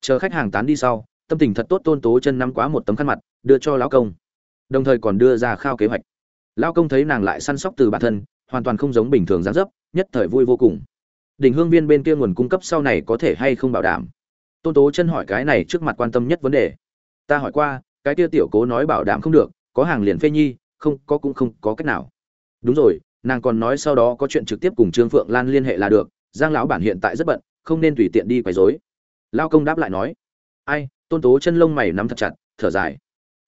Chờ khách hàng tán đi sau, tâm tình thật tốt tôn tố chân nắm quá một tấm khăn mặt, đưa cho lão công. Đồng thời còn đưa ra khao kế hoạch. Lão công thấy nàng lại săn sóc từ bản thân hoàn toàn không giống bình thường dáng dấp, nhất thời vui vô cùng. Đỉnh hương viên bên kia nguồn cung cấp sau này có thể hay không bảo đảm? Tôn tố chân hỏi cái này trước mặt quan tâm nhất vấn đề. Ta hỏi qua, cái kia tiểu cố nói bảo đảm không được, có hàng liền phê nhi, không, có cũng không có cách nào. Đúng rồi, nàng còn nói sau đó có chuyện trực tiếp cùng trương phượng lan liên hệ là được, giang lão bản hiện tại rất bận, không nên tùy tiện đi quấy rối. Lao công đáp lại nói, ai, tôn tố chân lông mày nắm thật chặt, thở dài.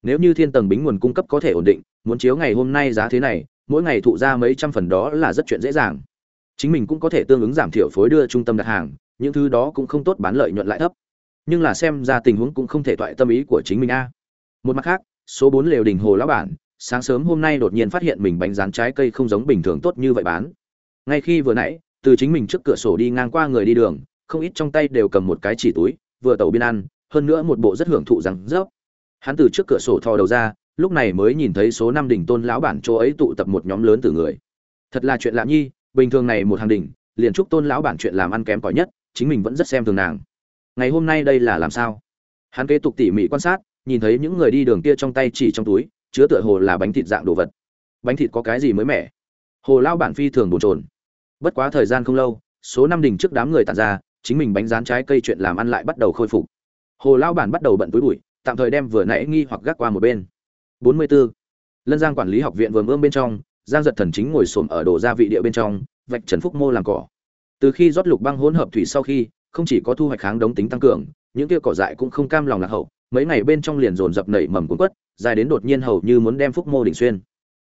Nếu như thiên tầng bính nguồn cung cấp có thể ổn định, muốn chiếu ngày hôm nay giá thế này mỗi ngày thụ ra mấy trăm phần đó là rất chuyện dễ dàng. Chính mình cũng có thể tương ứng giảm thiểu phối đưa trung tâm đặt hàng, những thứ đó cũng không tốt bán lợi nhuận lại thấp. Nhưng là xem ra tình huống cũng không thể toại tâm ý của chính mình a. Một mặt khác, số bốn lều đình hồ lão bản, sáng sớm hôm nay đột nhiên phát hiện mình bánh rán trái cây không giống bình thường tốt như vậy bán. Ngay khi vừa nãy, từ chính mình trước cửa sổ đi ngang qua người đi đường, không ít trong tay đều cầm một cái chỉ túi, vừa tẩu biên ăn, hơn nữa một bộ rất hưởng thụ rằng rớp. Hắn từ trước cửa sổ thò đầu ra lúc này mới nhìn thấy số năm đỉnh tôn lão bản chỗ ấy tụ tập một nhóm lớn từ người. Thật là chuyện lạ nhi, bình thường này một hàng đỉnh, liền chúc tôn lão bản chuyện làm ăn kém cỏi nhất, chính mình vẫn rất xem thường nàng. Ngày hôm nay đây là làm sao? Hắn kế tục tỉ mỉ quan sát, nhìn thấy những người đi đường kia trong tay chỉ trong túi, chứa tựa hồ là bánh thịt dạng đồ vật. Bánh thịt có cái gì mới mẻ? Hồ lao bản phi thường bồn trồn bất quá thời gian không lâu, số năm đỉnh trước đám người tàn ra, chính mình bánh rán trái cây chuyện làm ăn lại bắt đầu khôi phục. Hồ lao bản bắt đầu bận túi bụi, tạm thời đem vừa nãy nghi hoặc gác qua một bên. 44. lân giang quản lý học viện vừa ươm bên trong, giang giật thần chính ngồi xổm ở đồ gia vị địa bên trong, vạch trần phúc mô làm cỏ từ khi rót lục băng hỗn hợp thủy sau khi, không chỉ có thu hoạch kháng đống tính tăng cường, những kia cỏ dại cũng không cam lòng lạc hậu, mấy ngày bên trong liền dồn dập nảy mầm cuốn quất, dài đến đột nhiên hầu như muốn đem phúc mô đỉnh xuyên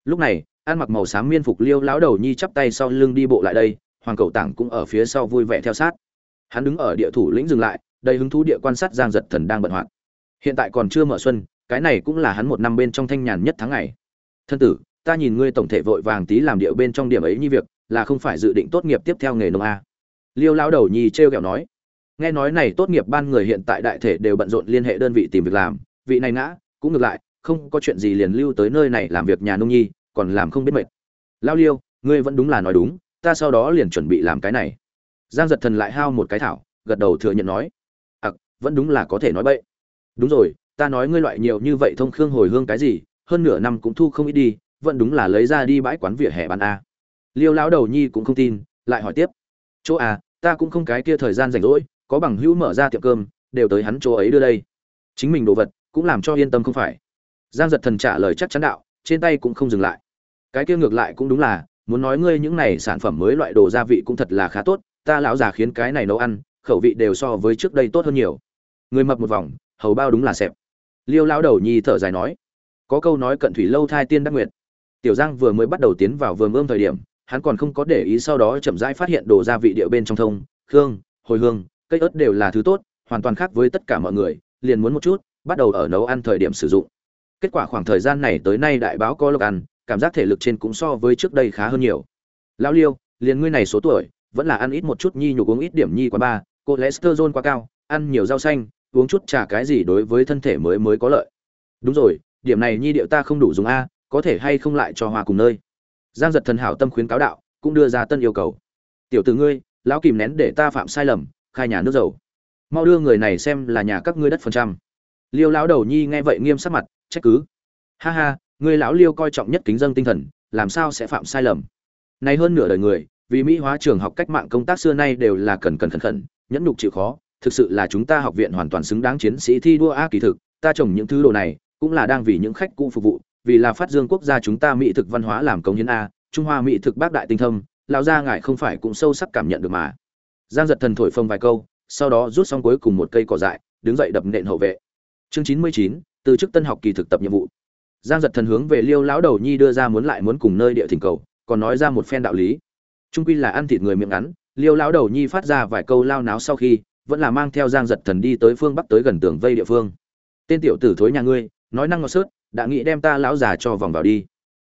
lúc này, ăn mặc màu xám miên phục liêu lão đầu nhi chắp tay sau lưng đi bộ lại đây, hoàng cầu tảng cũng ở phía sau vui vẻ theo sát hắn đứng ở địa thủ lĩnh dừng lại, đầy hứng thú địa quan sát giang giật thần đang bận hoạt. hiện tại còn chưa mở xuân cái này cũng là hắn một năm bên trong thanh nhàn nhất tháng ngày. Thân tử, ta nhìn ngươi tổng thể vội vàng tí làm điệu bên trong điểm ấy như việc, là không phải dự định tốt nghiệp tiếp theo nghề nông a. Liêu lão đầu nhi trêu ghẹo nói. Nghe nói này tốt nghiệp ban người hiện tại đại thể đều bận rộn liên hệ đơn vị tìm việc làm, vị này ngã, cũng ngược lại, không có chuyện gì liền lưu tới nơi này làm việc nhà nông nhi, còn làm không biết mệt. Lao liêu, ngươi vẫn đúng là nói đúng, ta sau đó liền chuẩn bị làm cái này. Giang giật thần lại hao một cái thảo, gật đầu thừa nhận nói. Ặc, vẫn đúng là có thể nói bậy. Đúng rồi ta nói ngươi loại nhiều như vậy thông khương hồi hương cái gì, hơn nửa năm cũng thu không ít đi, vẫn đúng là lấy ra đi bãi quán vỉa hè bán a. Liêu lão đầu nhi cũng không tin, lại hỏi tiếp. Chỗ à ta cũng không cái kia thời gian rảnh rỗi, có bằng hữu mở ra tiệm cơm, đều tới hắn chỗ ấy đưa đây. Chính mình đồ vật, cũng làm cho yên tâm không phải. Giang giật thần trả lời chắc chắn đạo, trên tay cũng không dừng lại. Cái kia ngược lại cũng đúng là, muốn nói ngươi những này sản phẩm mới loại đồ gia vị cũng thật là khá tốt, ta lão già khiến cái này nấu ăn, khẩu vị đều so với trước đây tốt hơn nhiều. Người mập một vòng, hầu bao đúng là xẹp liêu lão đầu nhi thở dài nói, có câu nói cận thủy lâu thai tiên đắc nguyệt. Tiểu giang vừa mới bắt đầu tiến vào vườn ươm thời điểm, hắn còn không có để ý sau đó chậm rãi phát hiện đồ gia vị địa bên trong thông, khương, hồi hương, cây ớt đều là thứ tốt, hoàn toàn khác với tất cả mọi người, liền muốn một chút, bắt đầu ở nấu ăn thời điểm sử dụng. Kết quả khoảng thời gian này tới nay đại báo có lộc ăn, cảm giác thể lực trên cũng so với trước đây khá hơn nhiều. Lão liêu, liền ngươi này số tuổi, vẫn là ăn ít một chút nhi nhục uống ít điểm nhi quá ba, cholesterol quá cao, ăn nhiều rau xanh uống chút trà cái gì đối với thân thể mới mới có lợi. Đúng rồi điểm này nhi điệu ta không đủ dùng a có thể hay không lại cho hòa cùng nơi. Giang giật thần hảo tâm khuyến cáo đạo cũng đưa ra tân yêu cầu. Tiểu tử ngươi lão kìm nén để ta phạm sai lầm khai nhà nước dầu mau đưa người này xem là nhà các ngươi đất phần trăm. Liêu lão đầu nhi nghe vậy nghiêm sắc mặt trách cứ. Ha ha ngươi lão liêu coi trọng nhất kính dân tinh thần làm sao sẽ phạm sai lầm? Này hơn nửa đời người, vì mỹ hóa trường học cách mạng công tác xưa nay đều là cần cần khẩn khẩn, nhẫn nhục chịu khó, thực sự là chúng ta học viện hoàn toàn xứng đáng chiến sĩ thi đua a kỳ thực, ta trồng những thứ đồ này, cũng là đang vì những khách cũ phục vụ, vì là phát dương quốc gia chúng ta mỹ thực văn hóa làm công hiến a, Trung Hoa mỹ thực bác đại tinh thâm, lão gia ngài không phải cũng sâu sắc cảm nhận được mà. Giang giật thần thổi phồng vài câu, sau đó rút xong cuối cùng một cây cỏ dại, đứng dậy đập nện hậu vệ. Chương chín mươi chín từ chức tân học kỳ thực tập nhiệm vụ. Giang giật thần hướng về Liêu lão đầu nhi đưa ra muốn lại muốn cùng nơi địa thỉnh cầu, còn nói ra một phen đạo lý. Trung quy là ăn thịt người miệng ngắn, Liêu lão đầu nhi phát ra vài câu lao náo sau khi, vẫn là mang theo Giang giật thần đi tới phương bắc tới gần tường vây địa phương. Tên tiểu tử thối nhà ngươi, nói năng ngọt sớt, đã nghĩ đem ta lão già cho vòng vào đi.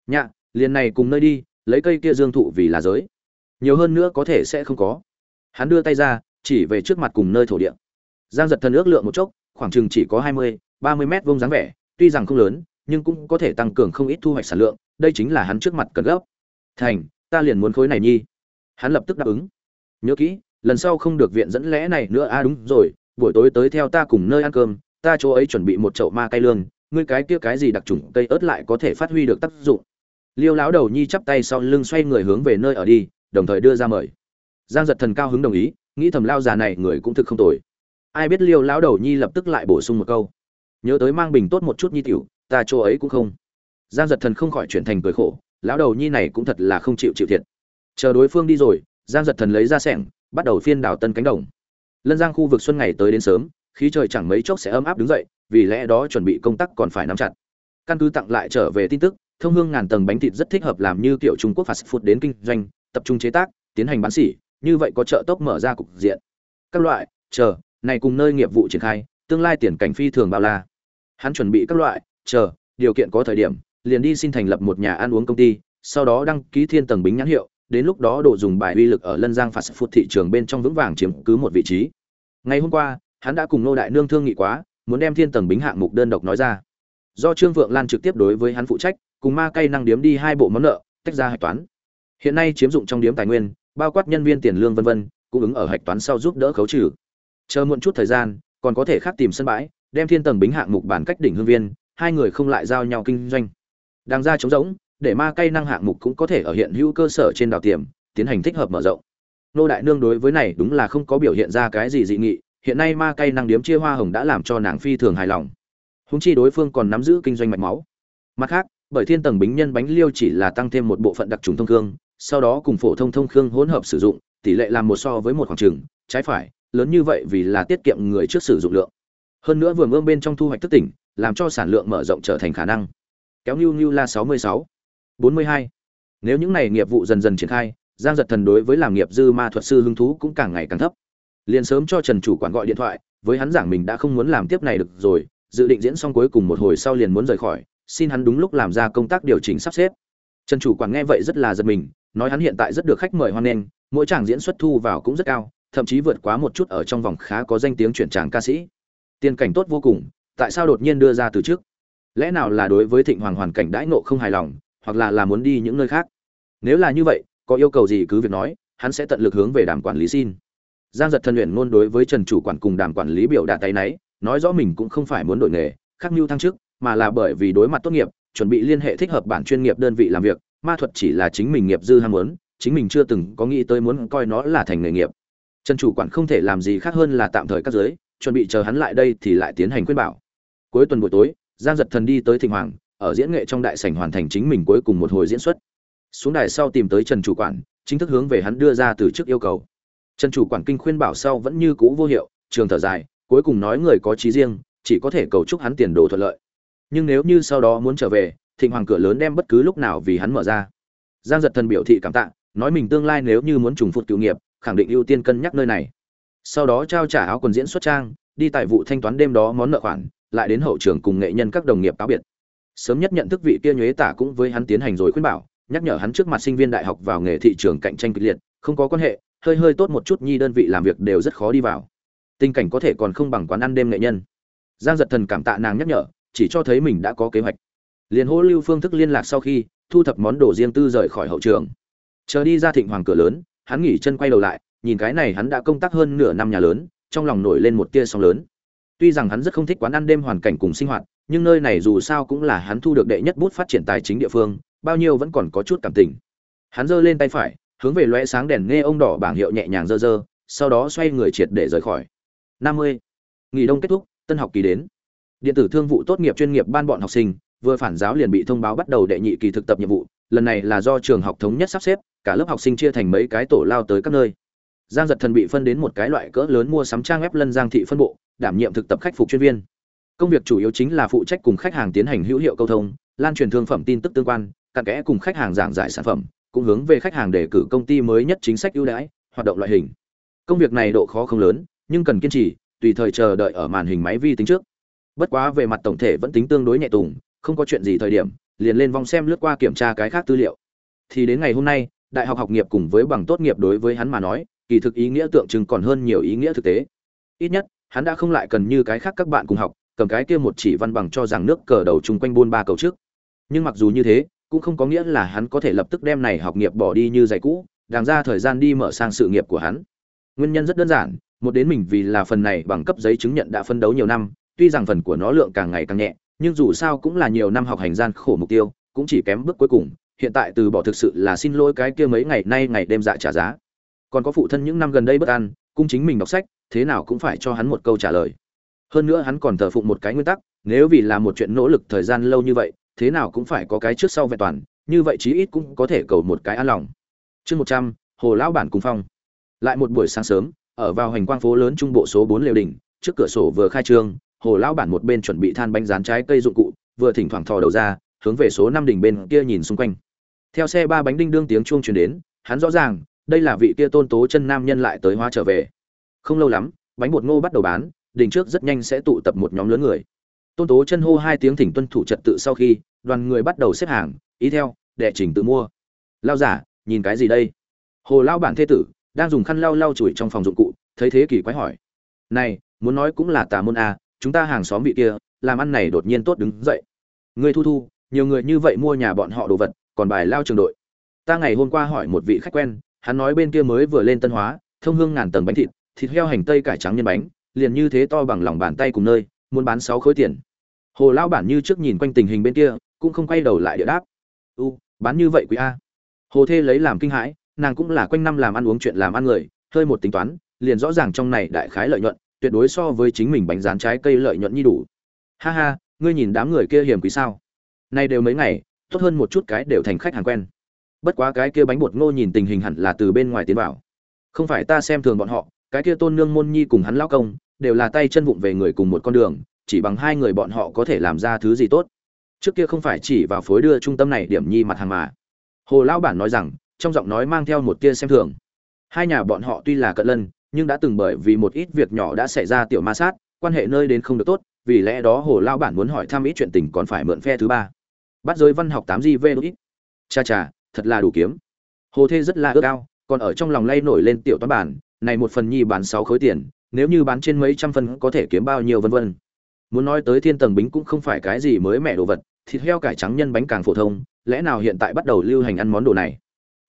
Nhạ, liền này cùng nơi đi, lấy cây kia dương thụ vì là giới. Nhiều hơn nữa có thể sẽ không có. Hắn đưa tay ra, chỉ về trước mặt cùng nơi thổ địa. Giang giật thần ước lượng một chốc, khoảng chừng chỉ có hai mươi, ba mươi mét vuông dáng vẻ, tuy rằng không lớn, nhưng cũng có thể tăng cường không ít thu hoạch sản lượng, đây chính là hắn trước mặt cần gấp. Thành, ta liền muốn khối này nhi. Hắn lập tức đáp ứng. Nhớ kỹ, lần sau không được viện dẫn lẽ này nữa a à đúng rồi, buổi tối tới theo ta cùng nơi ăn cơm, ta chỗ ấy chuẩn bị một chậu ma cây lương, ngươi cái kia cái gì đặc trùng cây ớt lại có thể phát huy được tác dụng. Liêu lão đầu nhi chắp tay sau lưng xoay người hướng về nơi ở đi, đồng thời đưa ra mời. Giang giật thần cao hứng đồng ý, nghĩ thầm lao già này người cũng thực không tồi. Ai biết Liêu lão đầu nhi lập tức lại bổ sung một câu. Nhớ tới mang bình tốt một chút nhi tiểu, ta chỗ ấy cũng không giang giật thần không khỏi chuyển thành cười khổ lão đầu nhi này cũng thật là không chịu chịu thiệt chờ đối phương đi rồi giang giật thần lấy ra sẻng bắt đầu phiên đảo tân cánh đồng. Lân giang khu vực xuân ngày tới đến sớm, khí trời chẳng mấy chốc sẽ ấm áp đứng dậy, vì lẽ đó chuẩn bị công tác còn phải nắm chặt. Căn cứ tặng lại trở về tin tức, thông hương ngàn tầng bánh thịt rất thích hợp làm như kiểu trung quốc fast food đến kinh doanh, tập trung chế tác, tiến hành bán xỉ, như vậy có chợ tốc mở ra cục diện. Các loại, chờ, này cùng nơi nghiệp vụ triển khai, tương lai tiền cảnh phi thường bao la. Hắn chuẩn bị các loại, chờ, điều kiện có thời điểm, liền đi xin thành lập một nhà ăn uống công ty, sau đó đăng ký thiên tầng bính nhãn hiệu đến lúc đó đồ dùng bài uy lực ở lân giang phạt phụt thị trường bên trong vững vàng chiếm cứ một vị trí. Ngày hôm qua, hắn đã cùng nô đại nương thương nghị quá, muốn đem thiên tầng bính hạng mục đơn độc nói ra. Do trương vượng lan trực tiếp đối với hắn phụ trách, cùng ma cây năng điếm đi hai bộ món nợ, tách ra hạch toán. Hiện nay chiếm dụng trong điếm tài nguyên, bao quát nhân viên tiền lương vân vân cung ứng ở hạch toán sau giúp đỡ khấu trừ. Chờ muộn chút thời gian, còn có thể khác tìm sân bãi, đem thiên tầng bính hạng mục bản cách đỉnh hương viên, hai người không lại giao nhau kinh doanh. Đang ra trống rỗng để ma cây năng hạng mục cũng có thể ở hiện hữu cơ sở trên đào tiềm, tiến hành thích hợp mở rộng. Nô đại nương đối với này đúng là không có biểu hiện ra cái gì dị nghị, hiện nay ma cây năng điếm chia hoa hồng đã làm cho nàng phi thường hài lòng. Húng chi đối phương còn nắm giữ kinh doanh mạch máu. Mặt khác, bởi thiên tầng bính nhân bánh liêu chỉ là tăng thêm một bộ phận đặc trùng thông thương sau đó cùng phổ thông thông khương hỗn hợp sử dụng, tỷ lệ làm một so với một khoảng trừng trái phải, lớn như vậy vì là tiết kiệm người trước sử dụng lượng. Hơn nữa vừa ươm bên trong thu hoạch thức tỉnh, làm cho sản lượng mở rộng trở thành khả năng. Kéo New New La 66. 42. Nếu những này nghiệp vụ dần dần triển khai, Giang dật Thần đối với làm nghiệp dư ma thuật sư hứng thú cũng càng ngày càng thấp. Liền sớm cho Trần chủ quản gọi điện thoại, với hắn giảng mình đã không muốn làm tiếp này được rồi, dự định diễn xong cuối cùng một hồi sau liền muốn rời khỏi, xin hắn đúng lúc làm ra công tác điều chỉnh sắp xếp. Trần chủ quản nghe vậy rất là giật mình, nói hắn hiện tại rất được khách mời hoan nghênh, mỗi tràng diễn xuất thu vào cũng rất cao, thậm chí vượt quá một chút ở trong vòng khá có danh tiếng chuyển tràng ca sĩ. tiên cảnh tốt vô cùng, tại sao đột nhiên đưa ra từ trước? lẽ nào là đối với thịnh hoàng hoàn cảnh đãi nộ không hài lòng hoặc là là muốn đi những nơi khác. Nếu là như vậy, có yêu cầu gì cứ việc nói, hắn sẽ tận lực hướng về đàm quản lý xin. Giang giật thân luyện ngôn đối với trần chủ quản cùng đàm quản lý biểu đạt tay náy, nói rõ mình cũng không phải muốn đổi nghề, khắc mưu thăng chức, mà là bởi vì đối mặt tốt nghiệp, chuẩn bị liên hệ thích hợp bản chuyên nghiệp đơn vị làm việc, ma thuật chỉ là chính mình nghiệp dư ham muốn, chính mình chưa từng có nghĩ tới muốn coi nó là thành nghề nghiệp. Trần chủ quản không thể làm gì khác hơn là tạm thời cắt giới, chuẩn bị chờ hắn lại đây thì lại tiến hành khuyên bảo. Cuối tuần buổi tối, giang giật thần đi tới thịnh hoàng ở diễn nghệ trong đại sảnh hoàn thành chính mình cuối cùng một hồi diễn xuất. Xuống đài sau tìm tới trần chủ quản, chính thức hướng về hắn đưa ra từ chức yêu cầu. Trần chủ quản kinh khuyên bảo sau vẫn như cũ vô hiệu, trường thở dài, cuối cùng nói người có trí riêng, chỉ có thể cầu chúc hắn tiền đồ thuận lợi. Nhưng nếu như sau đó muốn trở về, thịnh hoàng cửa lớn đem bất cứ lúc nào vì hắn mở ra. Giang giật thần biểu thị cảm tạ, nói mình tương lai nếu như muốn trùng phục cựu nghiệp, khẳng định ưu tiên cân nhắc nơi này. Sau đó trao trả áo quần diễn xuất trang, đi tại vụ thanh toán đêm đó món nợ khoản, lại đến hậu trường cùng nghệ nhân các đồng nghiệp cáo biệt sớm nhất nhận thức vị kia nhuế tả cũng với hắn tiến hành rồi khuyên bảo nhắc nhở hắn trước mặt sinh viên đại học vào nghề thị trường cạnh tranh kịch liệt không có quan hệ hơi hơi tốt một chút nhi đơn vị làm việc đều rất khó đi vào. Tình cảnh có thể còn không bằng quán ăn đêm nghệ nhân. Giang giật thần cảm tạ nàng nhắc nhở chỉ cho thấy mình đã có kế hoạch. Liền hô lưu phương thức liên lạc sau khi thu thập món đồ riêng tư rời khỏi hậu trường. Chờ đi ra thịnh hoàng cửa lớn hắn nghỉ chân quay đầu lại nhìn cái này hắn đã công tác hơn nửa năm nhà lớn trong lòng nổi lên một tia sóng lớn. Tuy rằng hắn rất không thích quán ăn đêm hoàn cảnh cùng sinh hoạt, nhưng nơi này dù sao cũng là hắn thu được đệ nhất bút phát triển tài chính địa phương, bao nhiêu vẫn còn có chút cảm tình. hắn giơ lên tay phải hướng về lóe sáng đèn nghe ông đỏ bảng hiệu nhẹ nhàng giơ giơ, sau đó xoay người triệt để rời khỏi. Năm mươi. Nghỉ đông kết thúc tân học kỳ đến. Điện tử thương vụ tốt nghiệp chuyên nghiệp ban bọn học sinh vừa phản giáo liền bị thông báo bắt đầu đệ nhị kỳ thực tập nhiệm vụ lần này là do trường học thống nhất sắp xếp cả lớp học sinh chia thành mấy cái tổ lao tới các nơi. Giang giật thần bị phân đến một cái loại cỡ lớn mua sắm trang web lân giang thị phân bộ đảm nhiệm thực tập khách phục chuyên viên công việc chủ yếu chính là phụ trách cùng khách hàng tiến hành hữu hiệu câu thông, lan truyền thương phẩm tin tức tương quan, cặn kẽ cùng khách hàng giảng giải sản phẩm, cũng hướng về khách hàng để cử công ty mới nhất chính sách ưu đãi, hoạt động loại hình. Công việc này độ khó không lớn, nhưng cần kiên trì, tùy thời chờ đợi ở màn hình máy vi tính trước. Bất quá về mặt tổng thể vẫn tính tương đối nhẹ tùng, không có chuyện gì thời điểm, liền lên vòng xem lướt qua kiểm tra cái khác tư liệu. Thì đến ngày hôm nay, đại học học nghiệp cùng với bằng tốt nghiệp đối với hắn mà nói, kỳ thực ý nghĩa tượng trưng còn hơn nhiều ý nghĩa thực tế. Ít nhất, hắn đã không lại cần như cái khác các bạn cùng học cầm cái kia một chỉ văn bằng cho rằng nước cờ đầu chung quanh buôn ba cầu trước. Nhưng mặc dù như thế, cũng không có nghĩa là hắn có thể lập tức đem này học nghiệp bỏ đi như giày cũ đàng ra thời gian đi mở sang sự nghiệp của hắn. Nguyên nhân rất đơn giản, một đến mình vì là phần này bằng cấp giấy chứng nhận đã phân đấu nhiều năm, tuy rằng phần của nó lượng càng ngày càng nhẹ, nhưng dù sao cũng là nhiều năm học hành gian khổ mục tiêu, cũng chỉ kém bước cuối cùng, hiện tại từ bỏ thực sự là xin lỗi cái kia mấy ngày nay ngày đêm dạ trả giá. Còn có phụ thân những năm gần đây bất an cũng chính mình đọc sách, thế nào cũng phải cho hắn một câu trả lời hơn nữa hắn còn thờ phụng một cái nguyên tắc, nếu vì là một chuyện nỗ lực thời gian lâu như vậy, thế nào cũng phải có cái trước sau vẹn toàn, như vậy chí ít cũng có thể cầu một cái an lòng. Chương một trăm, hồ lão bản cùng phong. Lại một buổi sáng sớm, ở vào hành quang phố lớn trung bộ số bốn liều đỉnh, trước cửa sổ vừa khai trương, hồ lão bản một bên chuẩn bị than bánh rán trái cây dụng cụ, vừa thỉnh thoảng thò đầu ra, hướng về số năm đỉnh bên kia nhìn xung quanh. Theo xe ba bánh đinh đương tiếng chuông truyền đến, hắn rõ ràng, đây là vị kia tôn tố chân nam nhân lại tới hóa trở về. Không lâu lắm, bánh bột ngô bắt đầu bán đỉnh trước rất nhanh sẽ tụ tập một nhóm lớn người. Tôn tố chân hô hai tiếng thỉnh tuân thủ trật tự sau khi, đoàn người bắt đầu xếp hàng ý theo, đệ trình tự mua. Lao giả, nhìn cái gì đây? Hồ lao bản thê tử, đang dùng khăn lau lau chùi trong phòng dụng cụ, thấy thế kỳ quái hỏi. Này, muốn nói cũng là tà môn a chúng ta hàng xóm vị kia, làm ăn này đột nhiên tốt đứng dậy. Người thu thu, nhiều người như vậy mua nhà bọn họ đồ vật, còn bài lao trường đội. Ta ngày hôm qua hỏi một vị khách quen, hắn nói bên kia mới vừa lên tân hóa, thông hương ngàn tầng bánh thịt thịt heo hành tây cải trắng nhân bánh liền như thế to bằng lòng bàn tay cùng nơi, muốn bán sáu khối tiền. Hồ lao bản như trước nhìn quanh tình hình bên kia, cũng không quay đầu lại địa đáp. U, bán như vậy quý a. Hồ thê lấy làm kinh hãi, nàng cũng là quanh năm làm ăn uống chuyện làm ăn người, hơi một tính toán, liền rõ ràng trong này đại khái lợi nhuận, tuyệt đối so với chính mình bánh rán trái cây lợi nhuận như đủ. Ha ha, ngươi nhìn đám người kia hiểm quý sao? Nay đều mấy ngày, tốt hơn một chút cái đều thành khách hàng quen. Bất quá cái kia bánh bột ngô nhìn tình hình hẳn là từ bên ngoài tiến vào. Không phải ta xem thường bọn họ cái kia tôn nương môn nhi cùng hắn lão công, đều là tay chân vụng về người cùng một con đường, chỉ bằng hai người bọn họ có thể làm ra thứ gì tốt. Trước kia không phải chỉ vào phối đưa trung tâm này điểm nhi mặt hàng mà. Hồ lão bản nói rằng, trong giọng nói mang theo một tia xem thường. Hai nhà bọn họ tuy là cận lân, nhưng đã từng bởi vì một ít việc nhỏ đã xảy ra tiểu ma sát, quan hệ nơi đến không được tốt, vì lẽ đó hồ lao bản muốn hỏi thăm ít chuyện tình còn phải mượn phe thứ ba. Bắt giới văn học tám di gv ít cha cha, thật là đủ kiếm. Hồ thê rất là ước ao, còn ở trong lòng lay nổi lên tiểu toán bản này một phần nhi bán sáu khối tiền, nếu như bán trên mấy trăm phần có thể kiếm bao nhiêu vân vân. Muốn nói tới thiên tầng bính cũng không phải cái gì mới mẻ đồ vật, thịt heo cải trắng nhân bánh càng phổ thông, lẽ nào hiện tại bắt đầu lưu hành ăn món đồ này?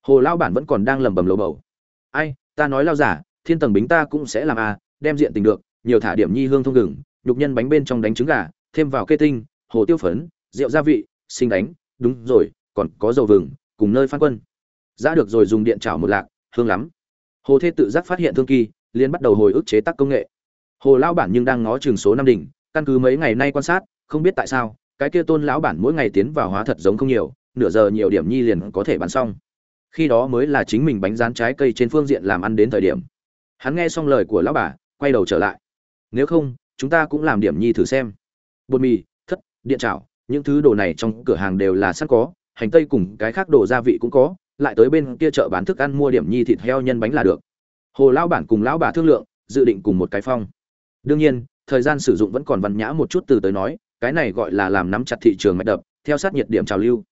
Hồ Lão bản vẫn còn đang lẩm bẩm lầu bầu. Ai, ta nói lao giả, thiên tầng bính ta cũng sẽ làm à đem diện tình được, nhiều thả điểm nhi hương thông gừng, nhục nhân bánh bên trong đánh trứng gà, thêm vào kê tinh, hồ tiêu phấn, rượu gia vị, sinh đánh, đúng rồi, còn có dầu vừng, cùng nơi phan quân. Giá được rồi dùng điện chảo một lạc, hương lắm hồ thê tự giác phát hiện thương kỳ liên bắt đầu hồi ức chế tác công nghệ. Hồ lao bản nhưng đang ngó trường số năm đỉnh, căn cứ mấy ngày nay quan sát, không biết tại sao, cái kia tôn lão bản mỗi ngày tiến vào hóa thật giống không nhiều, nửa giờ nhiều điểm nhi liền có thể bán xong. Khi đó mới là chính mình bánh rán trái cây trên phương diện làm ăn đến thời điểm. Hắn nghe xong lời của lão bà, quay đầu trở lại. Nếu không, chúng ta cũng làm điểm nhi thử xem. Bột mì, thất, điện chảo, những thứ đồ này trong cửa hàng đều là sẵn có, hành tây cùng cái khác đồ gia vị cũng có lại tới bên kia chợ bán thức ăn mua điểm nhi thịt heo nhân bánh là được. Hồ lão bản cùng lão bà thương lượng, dự định cùng một cái phong. Đương nhiên, thời gian sử dụng vẫn còn văn nhã một chút từ tới nói, cái này gọi là làm nắm chặt thị trường mạch đập, theo sát nhiệt điểm trào lưu.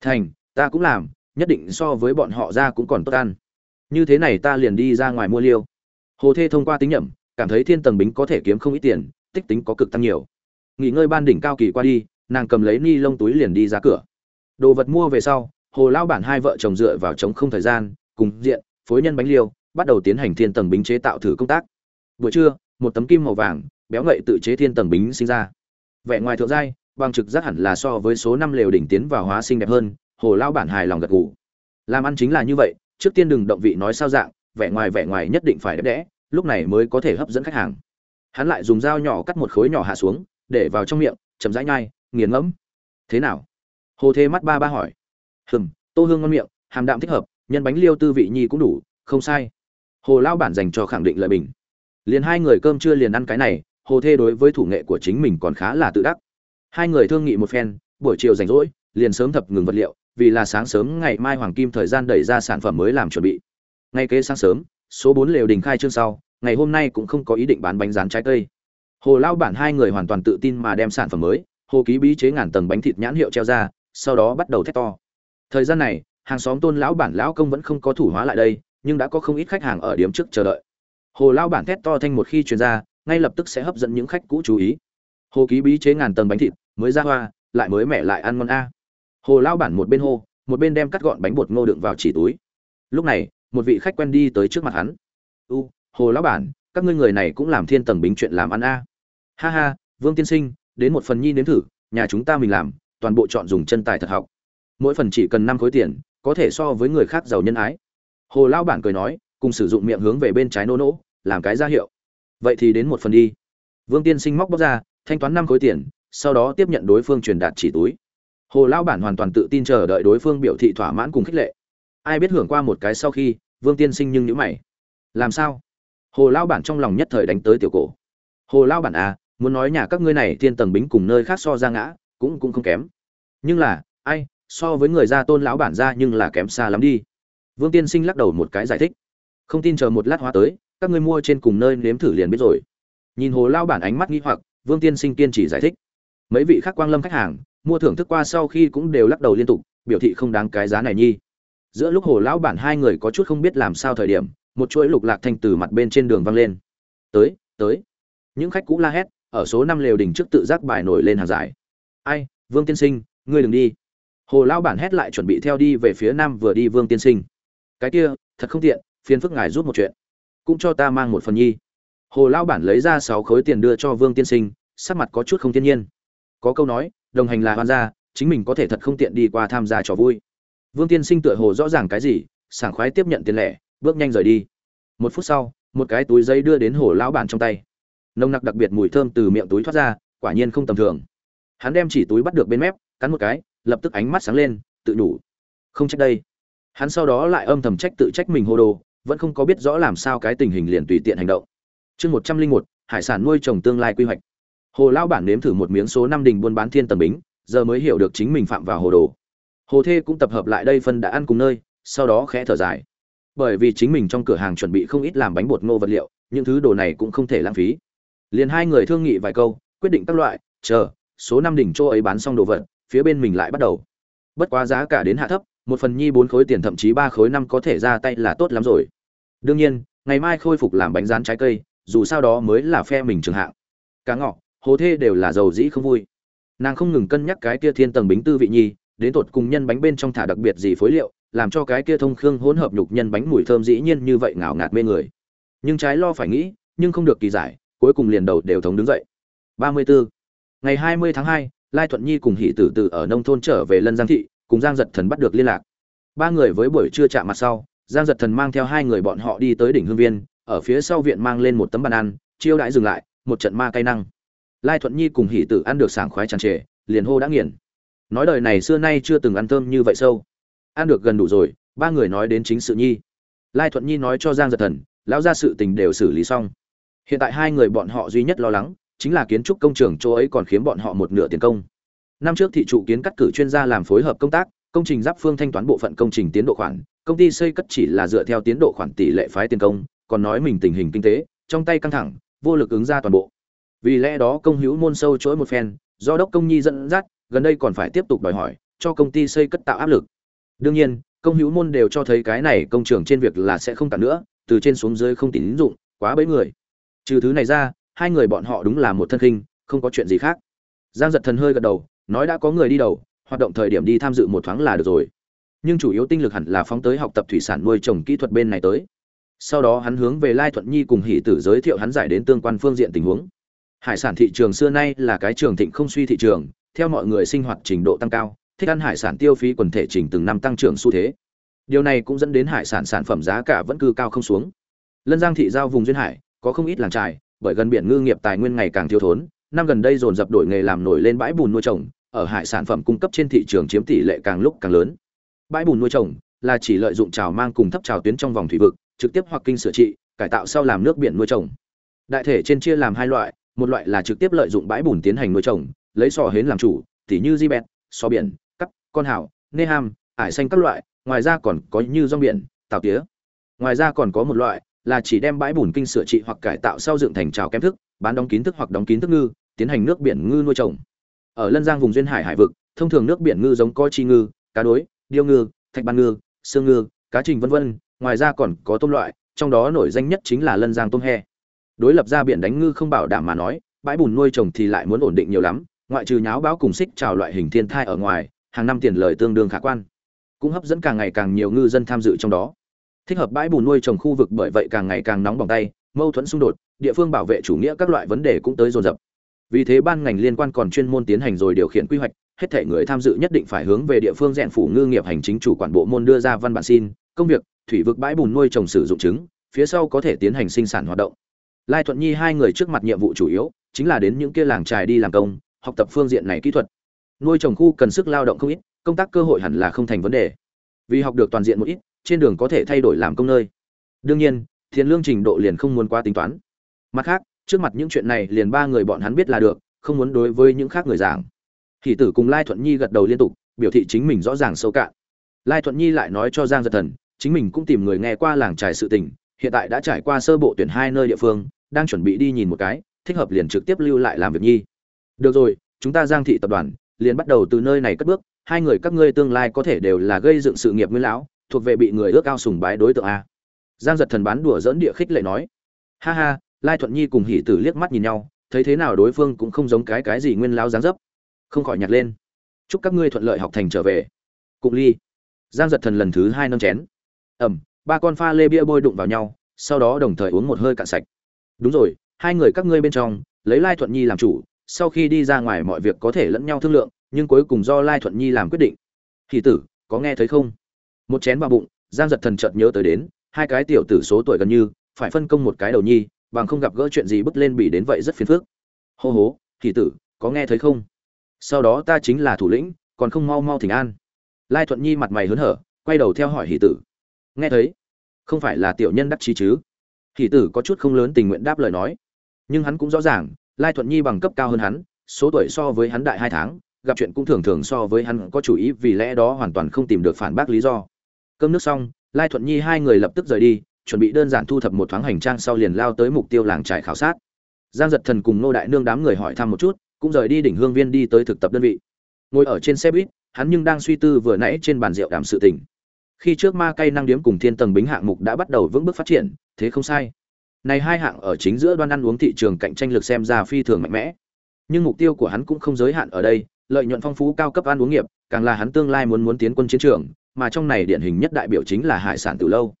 Thành, ta cũng làm, nhất định so với bọn họ ra cũng còn tốt ăn. Như thế này ta liền đi ra ngoài mua liêu. Hồ thê thông qua tính nhẩm, cảm thấy thiên tầng bính có thể kiếm không ít tiền, tích tính có cực tăng nhiều. Nghỉ ngơi ban đỉnh cao kỳ qua đi, nàng cầm lấy ni lông túi liền đi ra cửa. Đồ vật mua về sau hồ lao bản hai vợ chồng dựa vào chống không thời gian, cùng diện, phối nhân bánh liêu, bắt đầu tiến hành thiên tầng bính chế tạo thử công tác. Buổi trưa, một tấm kim màu vàng, béo ngậy tự chế thiên tầng bính sinh ra. Vẻ ngoài thượng giai, bằng trực giác hẳn là so với số năm lều đỉnh tiến vào hóa sinh đẹp hơn, hồ lao bản hài lòng gật gù. Làm ăn chính là như vậy, trước tiên đừng động vị nói sao dạng, vẻ ngoài vẻ ngoài nhất định phải đẹp đẽ, lúc này mới có thể hấp dẫn khách hàng. Hắn lại dùng dao nhỏ cắt một khối nhỏ hạ xuống, để vào trong miệng, chậm rãi nhai, nghiền ngẫm. Thế nào? Hồ thế mắt ba ba hỏi hừm, tô hương ngon miệng, hàm đạm thích hợp, nhân bánh liêu tư vị nhi cũng đủ, không sai. Hồ lao bản dành cho khẳng định lợi bình. Liền hai người cơm chưa liền ăn cái này, hồ thê đối với thủ nghệ của chính mình còn khá là tự đắc. Hai người thương nghị một phen, buổi chiều rảnh rỗi, liền sớm thập ngừng vật liệu, vì là sáng sớm ngày mai hoàng kim thời gian đẩy ra sản phẩm mới làm chuẩn bị. Ngay kế sáng sớm, số bốn lều đình khai trương sau, ngày hôm nay cũng không có ý định bán bánh rán trái cây. Hồ lao bản hai người hoàn toàn tự tin mà đem sản phẩm mới, hồ ký bí chế ngàn tầng bánh thịt nhãn hiệu treo ra, sau đó bắt đầu thét to thời gian này, hàng xóm tôn lão bản lão công vẫn không có thủ hóa lại đây, nhưng đã có không ít khách hàng ở điểm trước chờ đợi. Hồ lao bản thét to thanh một khi truyền ra, ngay lập tức sẽ hấp dẫn những khách cũ chú ý. Hồ ký bí chế ngàn tầng bánh thịt, mới ra hoa, lại mới mẻ lại ăn ngon a. Hồ lao bản một bên hô, một bên đem cắt gọn bánh bột ngô đựng vào chỉ túi. Lúc này, một vị khách quen đi tới trước mặt hắn. U, hồ lão bản, các ngươi người này cũng làm thiên tầng bính chuyện làm ăn a. Ha ha, vương tiên sinh, đến một phần nhi nếm thử, nhà chúng ta mình làm, toàn bộ chọn dùng chân tài thật học mỗi phần chỉ cần năm khối tiền, có thể so với người khác giàu nhân ái. Hồ lao bản cười nói, cùng sử dụng miệng hướng về bên trái nô nỗ làm cái ra hiệu. Vậy thì đến một phần đi. Vương tiên sinh móc bóc ra, thanh toán năm khối tiền, sau đó tiếp nhận đối phương truyền đạt chỉ túi. Hồ lao bản hoàn toàn tự tin chờ đợi đối phương biểu thị thỏa mãn cùng khích lệ. Ai biết hưởng qua một cái sau khi, vương tiên sinh nhưng nhữ mày. Làm sao? Hồ lao bản trong lòng nhất thời đánh tới tiểu cổ. Hồ lao bản à muốn nói nhà các ngươi này tiên tầng bính cùng nơi khác so ra ngã, cũng cũng không kém. Nhưng là, ai so với người gia tôn lão bản ra nhưng là kém xa lắm đi. Vương tiên sinh lắc đầu một cái giải thích. Không tin chờ một lát hóa tới, các ngươi mua trên cùng nơi nếm thử liền biết rồi. Nhìn hồ lao bản ánh mắt nghi hoặc, vương tiên sinh kiên trì giải thích. Mấy vị khác quang lâm khách hàng, mua thưởng thức qua sau khi cũng đều lắc đầu liên tục, biểu thị không đáng cái giá này nhi. Giữa lúc hồ lão bản hai người có chút không biết làm sao thời điểm, một chuỗi lục lạc thanh từ mặt bên trên đường văng lên. Tới tới. Những khách cũ la hét, ở số năm lều đỉnh trước tự giác bài nổi lên hàng dài ai, vương tiên sinh, ngươi đừng đi hồ lão bản hét lại chuẩn bị theo đi về phía nam vừa đi vương tiên sinh. Cái kia, thật không tiện, phiền phức ngài giúp một chuyện. Cũng cho ta mang một phần nhi. Hồ lão bản lấy ra sáu khối tiền đưa cho vương tiên sinh, sắc mặt có chút không thiên nhiên. Có câu nói, đồng hành là hoan gia, chính mình có thể thật không tiện đi qua tham gia trò vui. Vương tiên sinh tựa hồ rõ ràng cái gì, sảng khoái tiếp nhận tiền lẻ, bước nhanh rời đi. Một phút sau, một cái túi giấy đưa đến hồ lão bản trong tay. Nồng nặc đặc biệt mùi thơm từ miệng túi thoát ra, quả nhiên không tầm thường. Hắn đem chỉ túi bắt được bên mép, cắn một cái lập tức ánh mắt sáng lên, tự đủ không trách đây. Hắn sau đó lại âm thầm trách tự trách mình hô đồ, vẫn không có biết rõ làm sao cái tình hình liền tùy tiện hành động. Chương một trăm linh một, hải sản nuôi trồng tương lai quy hoạch. Hồ lao bản nếm thử một miếng số năm đình buôn bán thiên tầm bính, giờ mới hiểu được chính mình phạm vào hồ đồ. Hồ thê cũng tập hợp lại đây phân đã ăn cùng nơi, sau đó khẽ thở dài. Bởi vì chính mình trong cửa hàng chuẩn bị không ít làm bánh bột ngô vật liệu, những thứ đồ này cũng không thể lãng phí. Liền hai người thương nghị vài câu, quyết định các loại, chờ, số năm đỉnh chỗ ấy bán xong đồ vật phía bên mình lại bắt đầu. Bất quá giá cả đến hạ thấp một phần nhi bốn khối tiền thậm chí ba khối năm có thể ra tay là tốt lắm rồi. Đương nhiên ngày mai khôi phục làm bánh rán trái cây dù sao đó mới là phe mình trường hạng. Cá ngọ hồ thê đều là giàu dĩ không vui. Nàng không ngừng cân nhắc cái kia thiên tầng bính tư vị nhi đến tột cùng nhân bánh bên trong thả đặc biệt gì phối liệu làm cho cái kia thông khương hỗn hợp nhục nhân bánh mùi thơm dĩ nhiên như vậy ngào ngạt mê người. Nhưng trái lo phải nghĩ nhưng không được kỳ giải cuối cùng liền đầu đều thống đứng dậy. 34. ngày 20 tháng 2, lai thuận nhi cùng hỷ tử tử ở nông thôn trở về lân giang thị, cùng giang giật thần bắt được liên lạc. Ba người với buổi trưa chạm mặt sau, giang giật thần mang theo hai người bọn họ đi tới đỉnh hương viên, ở phía sau viện mang lên một tấm bàn ăn, chiêu đãi dừng lại, một trận ma cay năng. Lai thuận nhi cùng hỷ tử ăn được sảng khoái tràn trề, liền hô đã nghiền. Nói đời này xưa nay chưa từng ăn thơm như vậy sâu. Ăn được gần đủ rồi, ba người nói đến chính sự nhi. Lai thuận nhi nói cho giang giật thần, lão ra sự tình đều xử lý xong. Hiện tại hai người bọn họ duy nhất lo lắng chính là kiến trúc công trường chỗ ấy còn khiến bọn họ một nửa tiền công. Năm trước thị trụ kiến cắt cử chuyên gia làm phối hợp công tác, công trình giáp phương thanh toán bộ phận công trình tiến độ khoản, công ty xây cất chỉ là dựa theo tiến độ khoản tỷ lệ phái tiền công, còn nói mình tình hình kinh tế, trong tay căng thẳng, vô lực ứng ra toàn bộ. Vì lẽ đó công hữu môn sâu chối một phen, do đốc công nhi dẫn dắt, gần đây còn phải tiếp tục đòi hỏi, cho công ty xây cất tạo áp lực. Đương nhiên, công hữu môn đều cho thấy cái này công trường trên việc là sẽ không tặng nữa, từ trên xuống dưới không tín dụng, quá bấy người. Trừ thứ này ra hai người bọn họ đúng là một thân khinh, không có chuyện gì khác. Giang giật thần hơi gật đầu, nói đã có người đi đầu, hoạt động thời điểm đi tham dự một thoáng là được rồi. Nhưng chủ yếu tinh lực hẳn là phóng tới học tập thủy sản nuôi trồng kỹ thuật bên này tới. Sau đó hắn hướng về lai thuận nhi cùng hỷ tử giới thiệu hắn giải đến tương quan phương diện tình huống. Hải sản thị trường xưa nay là cái trường thịnh không suy thị trường, theo mọi người sinh hoạt trình độ tăng cao, thích ăn hải sản tiêu phí quần thể trình từng năm tăng trưởng xu thế. Điều này cũng dẫn đến hải sản sản phẩm giá cả vẫn cư cao không xuống. Lân giang thị giao vùng duyên hải, có không ít làng trài bởi gần biển ngư nghiệp tài nguyên ngày càng thiếu thốn, năm gần đây dồn dập đổi nghề làm nổi lên bãi bùn nuôi trồng, ở hải sản phẩm cung cấp trên thị trường chiếm tỷ lệ càng lúc càng lớn. Bãi bùn nuôi trồng là chỉ lợi dụng trào mang cùng thấp trào tuyến trong vòng thủy vực, trực tiếp hoặc kinh sửa trị, cải tạo sau làm nước biển nuôi trồng. Đại thể trên chia làm hai loại, một loại là trực tiếp lợi dụng bãi bùn tiến hành nuôi trồng, lấy sò hến làm chủ, tỉ như di bẹt, sò biển cắp con hào, nê ham, ải xanh các loại, ngoài ra còn có như rong biển, tảo tía. Ngoài ra còn có một loại là chỉ đem bãi bùn kinh sửa trị hoặc cải tạo sau dựng thành trào kém thức, bán đóng kín thức hoặc đóng kín thức ngư, tiến hành nước biển ngư nuôi trồng. Ở lân giang vùng duyên hải hải vực, thông thường nước biển ngư giống co chi ngư, cá đối, điêu ngư, thạch ban ngư xương ngư, cá trình vân vân, ngoài ra còn có tôm loại, trong đó nổi danh nhất chính là lân giang tôm he. Đối lập ra biển đánh ngư không bảo đảm mà nói, bãi bùn nuôi trồng thì lại muốn ổn định nhiều lắm, ngoại trừ nháo báo cùng xích trào loại hình thiên thai ở ngoài, hàng năm tiền lời tương đương khả quan. Cũng hấp dẫn càng ngày càng nhiều ngư dân tham dự trong đó thích hợp bãi bùn nuôi trồng khu vực bởi vậy càng ngày càng nóng bỏng tay, mâu thuẫn xung đột, địa phương bảo vệ chủ nghĩa các loại vấn đề cũng tới dồn dập. Vì thế ban ngành liên quan còn chuyên môn tiến hành rồi điều khiển quy hoạch, hết thể người tham dự nhất định phải hướng về địa phương rèn phủ ngư nghiệp hành chính chủ quản bộ môn đưa ra văn bản xin, công việc, thủy vực bãi bùn nuôi trồng sử dụng trứng phía sau có thể tiến hành sinh sản hoạt động. Lai thuận nhi hai người trước mặt nhiệm vụ chủ yếu, chính là đến những kia làng trài đi làm công, học tập phương diện này kỹ thuật. Nuôi trồng khu cần sức lao động không ít, công tác cơ hội hẳn là không thành vấn đề. Vì học được toàn diện một ít trên đường có thể thay đổi làm công nơi. Đương nhiên tiền lương trình độ liền không muốn quá tính toán. Mặt khác, trước mặt những chuyện này liền ba người bọn hắn biết là được, không muốn đối với những khác người giảng. Thì tử cùng lai thuận nhi gật đầu liên tục, biểu thị chính mình rõ ràng sâu cạn. Lai thuận nhi lại nói cho giang giật thần, chính mình cũng tìm người nghe qua làng trải sự tình, hiện tại đã trải qua sơ bộ tuyển hai nơi địa phương, đang chuẩn bị đi nhìn một cái, thích hợp liền trực tiếp lưu lại làm việc nhi. Được rồi, chúng ta giang thị tập đoàn, liền bắt đầu từ nơi này cất bước, hai người các ngươi tương lai có thể đều là gây dựng sự nghiệp nguyên lão thuộc về bị người ước ao sùng bái đối tượng a. Giang giật thần bán đùa dỡn địa khích lệ nói. Ha ha, lai thuận nhi cùng hỷ tử liếc mắt nhìn nhau, thấy thế nào đối phương cũng không giống cái cái gì nguyên lao dáng dấp. Không khỏi nhặt lên. Chúc các ngươi thuận lợi học thành trở về. Cụng ly. Giang giật thần lần thứ hai nâng chén. Ẩm, ba con pha lê bia bôi đụng vào nhau, sau đó đồng thời uống một hơi cạn sạch. Đúng rồi, hai người các ngươi bên trong, lấy lai thuận nhi làm chủ, sau khi đi ra ngoài mọi việc có thể lẫn nhau thương lượng, nhưng cuối cùng do lai thuận nhi làm quyết định. Hỷ tử, có nghe thấy không? Một chén vào bụng, giang giật thần chợt nhớ tới đến, hai cái tiểu tử số tuổi gần như, phải phân công một cái đầu nhi, bằng không gặp gỡ chuyện gì bước lên bị đến vậy rất phiền phức. Hô hố, thì tử, có nghe thấy không? Sau đó ta chính là thủ lĩnh, còn không mau mau thỉnh an. Lai thuận nhi mặt mày hớn hở, quay đầu theo hỏi hỷ tử. Nghe thấy? Không phải là tiểu nhân đắc chí chứ? Hỷ tử có chút không lớn tình nguyện đáp lời nói. Nhưng hắn cũng rõ ràng, lai thuận nhi bằng cấp cao hơn hắn, số tuổi so với hắn đại hai tháng, gặp chuyện cũng thường thường so với hắn có chủ ý vì lẽ đó hoàn toàn không tìm được phản bác lý do cơm nước xong, lai thuận nhi hai người lập tức rời đi, chuẩn bị đơn giản thu thập một thoáng hành trang sau liền lao tới mục tiêu làng trại khảo sát. Giang giật thần cùng nô đại nương đám người hỏi thăm một chút, cũng rời đi đỉnh hương viên đi tới thực tập đơn vị. Ngồi ở trên xe buýt, hắn nhưng đang suy tư vừa nãy trên bàn rượu đàm sự tình. Khi trước ma cây năng điếm cùng thiên tầng bính hạng mục đã bắt đầu vững bước phát triển, thế không sai. Này hai hạng ở chính giữa đoan ăn uống thị trường cạnh tranh lực xem ra phi thường mạnh mẽ. Nhưng mục tiêu của hắn cũng không giới hạn ở đây, lợi nhuận phong phú cao cấp ăn uống nghiệp, càng là hắn tương lai muốn muốn tiến quân chiến trường mà trong này điển hình nhất đại biểu chính là hải sản từ lâu.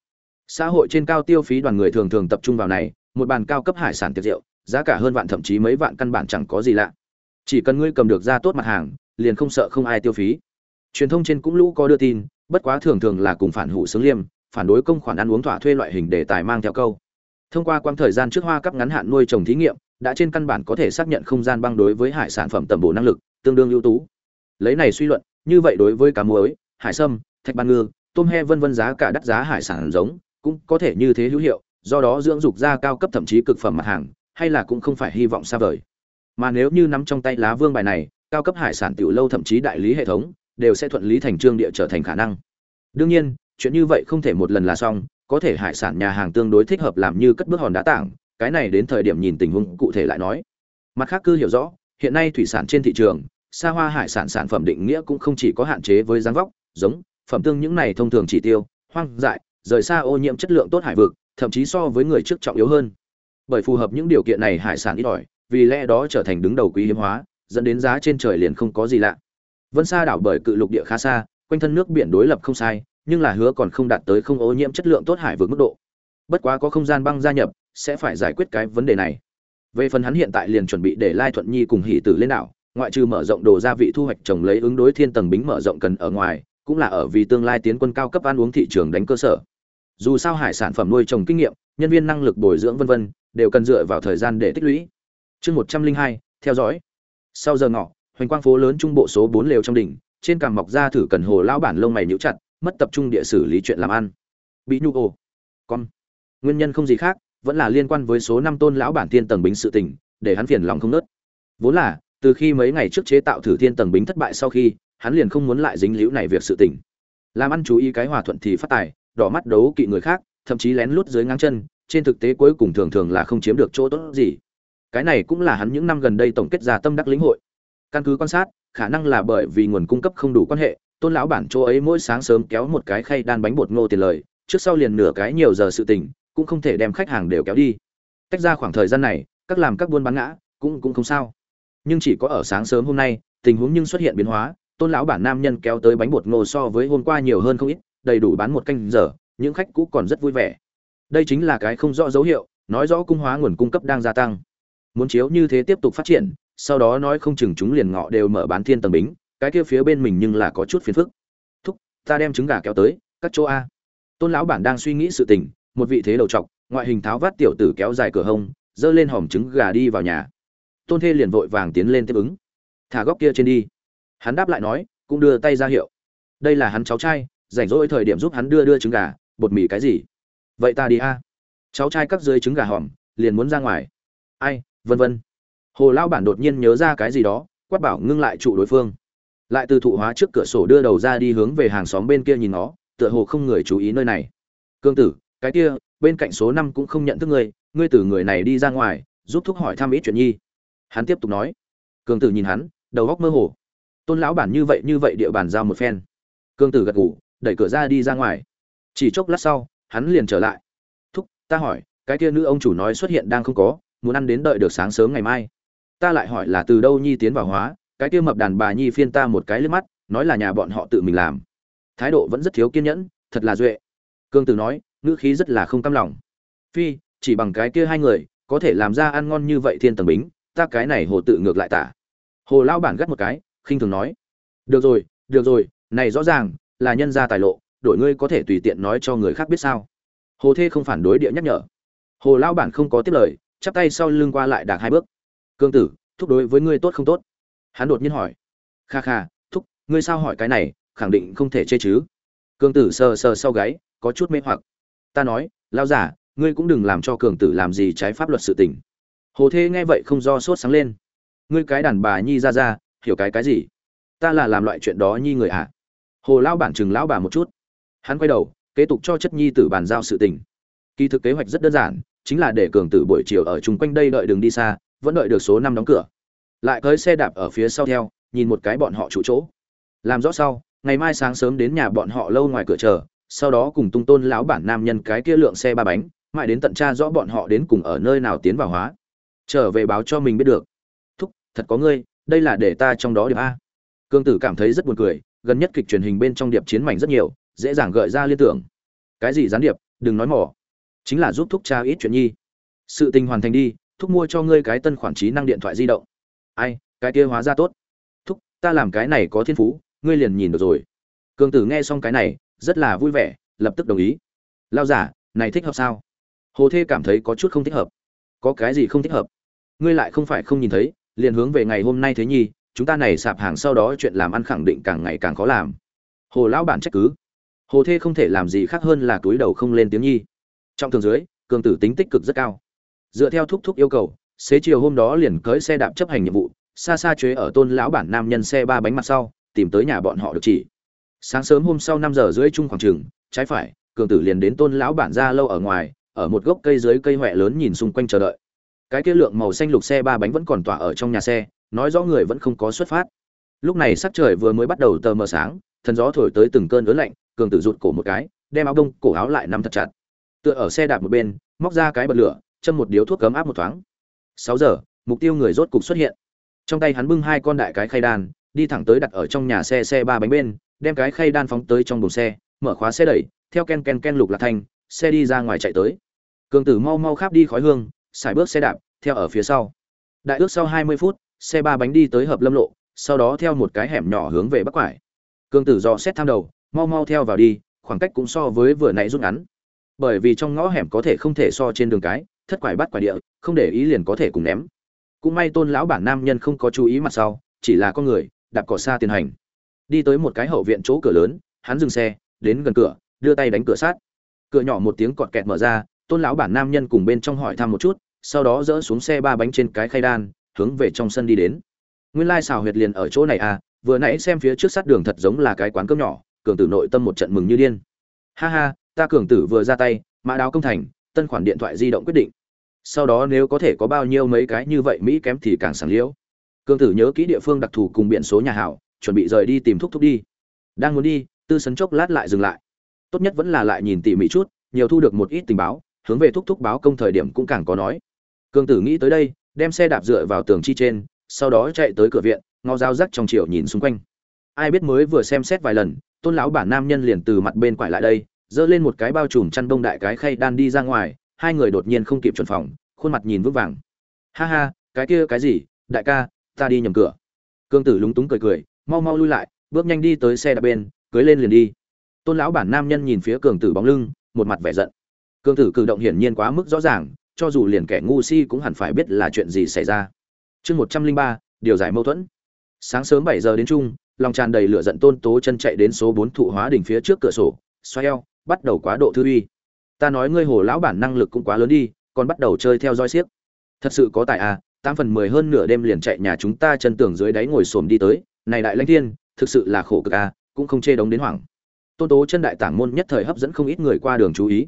Xã hội trên cao tiêu phí đoàn người thường thường tập trung vào này, một bàn cao cấp hải sản tiệc rượu giá cả hơn vạn thậm chí mấy vạn căn bản chẳng có gì lạ. Chỉ cần ngươi cầm được ra tốt mặt hàng, liền không sợ không ai tiêu phí. Truyền thông trên cũng lũ có đưa tin, bất quá thường thường là cùng phản hủ sướng liêm, phản đối công khoản ăn uống thỏa thuê loại hình đề tài mang theo câu. Thông qua quãng thời gian trước hoa cấp ngắn hạn nuôi trồng thí nghiệm, đã trên căn bản có thể xác nhận không gian băng đối với hải sản phẩm tầm bổ năng lực, tương đương ưu tú. Lấy này suy luận, như vậy đối với cá muối, hải sâm thạch ban ngư, tôm he vân vân giá cả đắt giá hải sản giống, cũng có thể như thế hữu hiệu, do đó dưỡng dục ra cao cấp thậm chí cực phẩm mặt hàng, hay là cũng không phải hy vọng xa vời. Mà nếu như nắm trong tay lá vương bài này, cao cấp hải sản tiểu lâu thậm chí đại lý hệ thống, đều sẽ thuận lý thành trương địa trở thành khả năng. Đương nhiên, chuyện như vậy không thể một lần là xong, có thể hải sản nhà hàng tương đối thích hợp làm như cất bước hòn đá tảng, cái này đến thời điểm nhìn tình huống cụ thể lại nói. Mặt khác cư hiểu rõ, hiện nay thủy sản trên thị trường, xa hoa hải sản sản phẩm định nghĩa cũng không chỉ có hạn chế với dáng vóc, giống phẩm tương những này thông thường chỉ tiêu, hoang dại, rời xa ô nhiễm chất lượng tốt hải vực, thậm chí so với người trước trọng yếu hơn. Bởi phù hợp những điều kiện này hải sản ít ỏi, vì lẽ đó trở thành đứng đầu quý hiếm hóa, dẫn đến giá trên trời liền không có gì lạ. Vân xa đảo bởi cự lục địa khá xa, quanh thân nước biển đối lập không sai, nhưng là hứa còn không đạt tới không ô nhiễm chất lượng tốt hải vực mức độ. Bất quá có không gian băng gia nhập, sẽ phải giải quyết cái vấn đề này. Về phần hắn hiện tại liền chuẩn bị để lai thuận nhi cùng hỷ tử lên đảo, ngoại trừ mở rộng đồ gia vị thu hoạch trồng lấy ứng đối thiên tầng bính mở rộng cần ở ngoài cũng là ở vì tương lai tiến quân cao cấp ăn uống thị trường đánh cơ sở. Dù sao hải sản phẩm nuôi trồng kinh nghiệm, nhân viên năng lực bồi dưỡng vân vân, đều cần dựa vào thời gian để tích lũy. Chương một trăm linh hai, theo dõi. Sau giờ ngọ, hoành quang phố lớn trung bộ số bốn lều trong đỉnh, trên cằm mọc ra thử cần hồ lão bản lông mày nhíu chặt, mất tập trung địa xử lý chuyện làm ăn. Bị nhu ồ. Con. Nguyên nhân không gì khác, vẫn là liên quan với số năm tôn lão bản thiên tầng bính sự tình, để hắn phiền lòng không nớt. Vốn là, từ khi mấy ngày trước chế tạo thử thiên tầng bính thất bại sau khi hắn liền không muốn lại dính liễu này việc sự tình. Làm ăn chú ý cái hòa thuận thì phát tài, đỏ mắt đấu kỵ người khác, thậm chí lén lút dưới ngang chân, trên thực tế cuối cùng thường thường là không chiếm được chỗ tốt gì. Cái này cũng là hắn những năm gần đây tổng kết ra tâm đắc lĩnh hội. Căn cứ quan sát, khả năng là bởi vì nguồn cung cấp không đủ quan hệ, tôn lão bản chỗ ấy mỗi sáng sớm kéo một cái khay đan bánh bột ngô tiền lời, trước sau liền nửa cái nhiều giờ sự tình, cũng không thể đem khách hàng đều kéo đi. Tách ra khoảng thời gian này, các làm các buôn bán ngã, cũng cũng không sao. Nhưng chỉ có ở sáng sớm hôm nay, tình huống nhưng xuất hiện biến hóa tôn lão bản nam nhân kéo tới bánh bột ngô so với hôm qua nhiều hơn không ít, đầy đủ bán một canh giờ, những khách cũ còn rất vui vẻ. Đây chính là cái không rõ dấu hiệu, nói rõ cung hóa nguồn cung cấp đang gia tăng. Muốn chiếu như thế tiếp tục phát triển, sau đó nói không chừng chúng liền ngọ đều mở bán thiên tầng bính, cái kia phía bên mình nhưng là có chút phiền phức. Thúc, ta đem trứng gà kéo tới, các chỗ a. Tôn lão bản đang suy nghĩ sự tình, một vị thế đầu trọc, ngoại hình tháo vát tiểu tử kéo dài cửa hông dơ lên hòm trứng gà đi vào nhà. Tôn thê liền vội vàng tiến lên tiếp ứng. Thả góc kia trên đi hắn đáp lại nói, cũng đưa tay ra hiệu. Đây là hắn cháu trai, rảnh rỗi thời điểm giúp hắn đưa đưa trứng gà, bột mì cái gì? Vậy ta đi a. Cháu trai cắt dưới trứng gà hòm liền muốn ra ngoài. Ai, vân vân. Hồ lao bản đột nhiên nhớ ra cái gì đó, quát bảo ngưng lại trụ đối phương. Lại từ thụ hóa trước cửa sổ đưa đầu ra đi hướng về hàng xóm bên kia nhìn nó, tựa hồ không người chú ý nơi này. Cương tử, cái kia, bên cạnh số năm cũng không nhận thức ngươi ngươi từ người này đi ra ngoài, giúp thúc hỏi thăm ít chuyện nhi. Hắn tiếp tục nói. Cương tử nhìn hắn, đầu góc mơ hồ tôn lão bản như vậy như vậy địa bàn giao một phen. Cương tử gật ngủ đẩy cửa ra đi ra ngoài. Chỉ chốc lát sau, hắn liền trở lại. Thúc, ta hỏi, cái kia nữ ông chủ nói xuất hiện đang không có, muốn ăn đến đợi được sáng sớm ngày mai. Ta lại hỏi là từ đâu nhi tiến vào hóa, cái kia mập đàn bà nhi phiên ta một cái lướt mắt, nói là nhà bọn họ tự mình làm. Thái độ vẫn rất thiếu kiên nhẫn, thật là duệ. Cương tử nói, ngữ khí rất là không cam lòng. Phi, chỉ bằng cái kia hai người, có thể làm ra ăn ngon như vậy thiên tầng bính, ta cái này hồ tự ngược lại tả. Hồ lao bản gắt một cái khinh thường nói. Được rồi được rồi, này rõ ràng là nhân gia tài lộ, đổi ngươi có thể tùy tiện nói cho người khác biết sao? Hồ thê không phản đối địa nhắc nhở. Hồ lao bản không có tiếp lời, chắp tay sau lưng qua lại đạc hai bước. Cương tử, thúc đối với ngươi tốt không tốt? Hắn đột nhiên hỏi. Kha kha, thúc, ngươi sao hỏi cái này, khẳng định không thể chê chứ. Cương tử sờ sờ sau gáy, có chút mê hoặc. Ta nói lao giả ngươi cũng đừng làm cho cường tử làm gì trái pháp luật sự tình. Hồ thê nghe vậy không do sốt sáng lên. Ngươi cái đàn bà nhi ra ra hiểu cái cái gì? Ta là làm loại chuyện đó nhi người ạ à? hồ lao bản chừng lão bà một chút. Hắn quay đầu, kế tục cho chất nhi tử bàn giao sự tình. Kỳ thực kế hoạch rất đơn giản, chính là để cường tử buổi chiều ở chung quanh đây đợi đường đi xa, vẫn đợi được số năm đóng cửa. Lại cưới xe đạp ở phía sau theo, nhìn một cái bọn họ trụ chỗ. Làm rõ sau, ngày mai sáng sớm đến nhà bọn họ lâu ngoài cửa chờ, sau đó cùng tung tôn lão bản nam nhân cái kia lượng xe ba bánh, mãi đến tận tra rõ bọn họ đến cùng ở nơi nào tiến vào hóa. Trở về báo cho mình biết được. Thúc, thật có ngươi đây là để ta trong đó điệp a. Cương tử cảm thấy rất buồn cười, gần nhất kịch truyền hình bên trong điệp chiến mảnh rất nhiều, dễ dàng gợi ra liên tưởng. Cái gì gián điệp, đừng nói mỏ. Chính là giúp thúc cha ít chuyện nhi. Sự tình hoàn thành đi, thúc mua cho ngươi cái tân khoản trí năng điện thoại di động. Ai, cái kia hóa ra tốt. Thúc, ta làm cái này có thiên phú, ngươi liền nhìn được rồi. Cường tử nghe xong cái này, rất là vui vẻ, lập tức đồng ý. Lao giả, này thích hợp sao? Hồ thê cảm thấy có chút không thích hợp. Có cái gì không thích hợp? Ngươi lại không phải không nhìn thấy liền hướng về ngày hôm nay thế nhi, chúng ta này sạp hàng sau đó chuyện làm ăn khẳng định càng ngày càng khó làm. Hồ lão bản trách cứ. Hồ thê không thể làm gì khác hơn là túi đầu không lên tiếng nhi. Trong thường dưới, cường tử tính tích cực rất cao. Dựa theo thúc thúc yêu cầu, xế chiều hôm đó liền cưới xe đạp chấp hành nhiệm vụ, xa xa chế ở tôn lão bản nam nhân xe ba bánh mặt sau, tìm tới nhà bọn họ được chỉ. Sáng sớm hôm sau năm giờ rưỡi chung khoảng trường, trái phải, cường tử liền đến tôn lão bản ra lâu ở ngoài, ở một gốc cây dưới cây huệ lớn nhìn xung quanh chờ đợi cái kia lượng màu xanh lục xe ba bánh vẫn còn tỏa ở trong nhà xe, nói rõ người vẫn không có xuất phát. Lúc này sắc trời vừa mới bắt đầu tờ mờ sáng, thần gió thổi tới từng cơn ớn lạnh, cường tử rụt cổ một cái, đem áo đông, cổ áo lại nắm thật chặt. Tựa ở xe đạp một bên, móc ra cái bật lửa, châm một điếu thuốc cấm áp một thoáng. Sáu giờ, mục tiêu người rốt cục xuất hiện. Trong tay hắn bưng hai con đại cái khay đan, đi thẳng tới đặt ở trong nhà xe xe ba bánh bên, đem cái khay đan phóng tới trong buồng xe, mở khóa xe đẩy, theo ken ken ken lục lạc thanh, xe đi ra ngoài chạy tới. Cường tử mau mau khắp đi khói hương xài bước xe đạp, theo ở phía sau. Đại ước sau hai mươi phút, xe ba bánh đi tới hợp lâm lộ, sau đó theo một cái hẻm nhỏ hướng về bắc quải. Cương tử dò xét tham đầu, mau mau theo vào đi, khoảng cách cũng so với vừa nãy rút ngắn. Bởi vì trong ngõ hẻm có thể không thể so trên đường cái, thất quải bắt quải địa, không để ý liền có thể cùng ném. Cũng may tôn lão bản nam nhân không có chú ý mặt sau, chỉ là con người, đạp cỏ xa tiền hành. Đi tới một cái hậu viện chỗ cửa lớn, hắn dừng xe, đến gần cửa, đưa tay đánh cửa sát. Cửa nhỏ một tiếng cọt kẹt mở ra, tôn lão bản nam nhân cùng bên trong hỏi thăm một chút sau đó dỡ xuống xe ba bánh trên cái khay đan, hướng về trong sân đi đến. Nguyên lai xào huyệt liền ở chỗ này à vừa nãy xem phía trước sát đường thật giống là cái quán cơm nhỏ, cường tử nội tâm một trận mừng như điên. Ha ha, ta cường tử vừa ra tay, mã đáo công thành, tân khoản điện thoại di động quyết định. Sau đó nếu có thể có bao nhiêu mấy cái như vậy mỹ kém thì càng sảng liễu. Cường tử nhớ kỹ địa phương đặc thù cùng biển số nhà hảo, chuẩn bị rời đi tìm thúc thúc đi. Đang muốn đi, tư sấn chốc lát lại dừng lại. Tốt nhất vẫn là lại nhìn tỉ mỉ chút, nhiều thu được một ít tình báo, hướng về thúc thúc báo công thời điểm cũng càng có nói. Cương tử nghĩ tới đây, đem xe đạp dựa vào tường chi trên, sau đó chạy tới cửa viện, ngó dao rắc trong chiều nhìn xung quanh. Ai biết mới vừa xem xét vài lần, tôn lão bản nam nhân liền từ mặt bên quải lại đây, giơ lên một cái bao trùm chăn đông đại cái khay đan đi ra ngoài, hai người đột nhiên không kịp chuẩn phòng, khuôn mặt nhìn vững vàng. Ha ha, cái kia cái gì? Đại ca, ta đi nhầm cửa. Cương tử lúng túng cười cười, mau mau lui lại, bước nhanh đi tới xe đạp bên, cưới lên liền đi. Tôn lão bản nam nhân nhìn phía cường tử bóng lưng, một mặt vẻ giận. Cường tử cử động hiển nhiên quá mức rõ ràng cho dù liền kẻ ngu si cũng hẳn phải biết là chuyện gì xảy ra. Chương một trăm linh ba, điều giải mâu thuẫn. Sáng sớm bảy giờ đến chung, lòng tràn đầy lửa giận tôn tố chân chạy đến số bốn thụ hóa đỉnh phía trước cửa sổ, xoay eo, bắt đầu quá độ thư uy. Ta nói ngươi hồ lão bản năng lực cũng quá lớn đi, còn bắt đầu chơi theo dõi xiếc. Thật sự có tài à tám phần mười hơn nửa đêm liền chạy nhà chúng ta chân tường dưới đáy ngồi xổm đi tới, này đại lãnh thiên, thực sự là khổ cực à cũng không chê đống đến hoảng. Tôn tố chân đại tảng môn nhất thời hấp dẫn không ít người qua đường chú ý.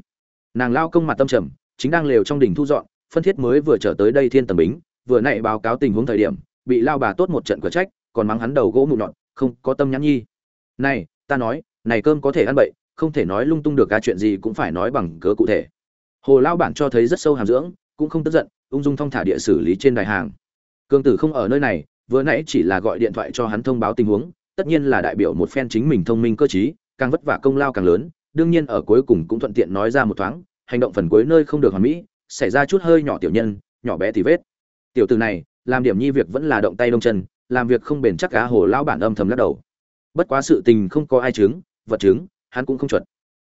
Nàng lao công mặt tâm trầm chính đang lều trong đỉnh thu dọn, phân thiết mới vừa trở tới đây thiên tầm bính, vừa nãy báo cáo tình huống thời điểm, bị lao bà tốt một trận cửa trách, còn mắng hắn đầu gỗ mụn nhọn, không có tâm nhắn nhi. Này, ta nói, này cơm có thể ăn bậy, không thể nói lung tung được cả chuyện gì cũng phải nói bằng cớ cụ thể. Hồ lao bản cho thấy rất sâu hàm dưỡng, cũng không tức giận, ung dung thong thả địa xử lý trên đài hàng. Cương tử không ở nơi này, vừa nãy chỉ là gọi điện thoại cho hắn thông báo tình huống, tất nhiên là đại biểu một phen chính mình thông minh cơ trí, càng vất vả công lao càng lớn, đương nhiên ở cuối cùng cũng thuận tiện nói ra một thoáng hành động phần cuối nơi không được hoàn mỹ, xảy ra chút hơi nhỏ tiểu nhân, nhỏ bé thì vết. Tiểu tử này, làm điểm nhi việc vẫn là động tay đông chân, làm việc không bền chắc cá hồ lão bản âm thầm lắc đầu. Bất quá sự tình không có ai chứng, vật chứng, hắn cũng không chuẩn.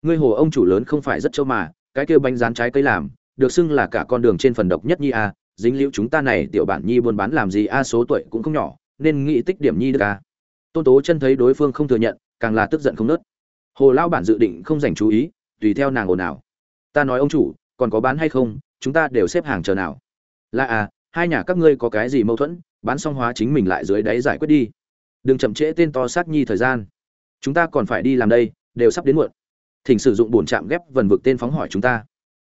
Ngươi hồ ông chủ lớn không phải rất châu mà, cái kia bánh rán trái cây làm, được xưng là cả con đường trên phần độc nhất nhi a, dính liễu chúng ta này tiểu bản nhi buôn bán làm gì a, số tuổi cũng không nhỏ, nên nghĩ tích điểm nhi được a. Tôn tố chân thấy đối phương không thừa nhận, càng là tức giận không nớt. Hồ lão bản dự định không dành chú ý, tùy theo nàng ồn ào ta nói ông chủ, còn có bán hay không, chúng ta đều xếp hàng chờ nào. Là à hai nhà các ngươi có cái gì mâu thuẫn, bán xong hóa chính mình lại dưới đáy giải quyết đi. Đừng chậm trễ tên to sát nhi thời gian. Chúng ta còn phải đi làm đây, đều sắp đến muộn. Thỉnh sử dụng bổn trạm ghép vần vực tên phóng hỏi chúng ta.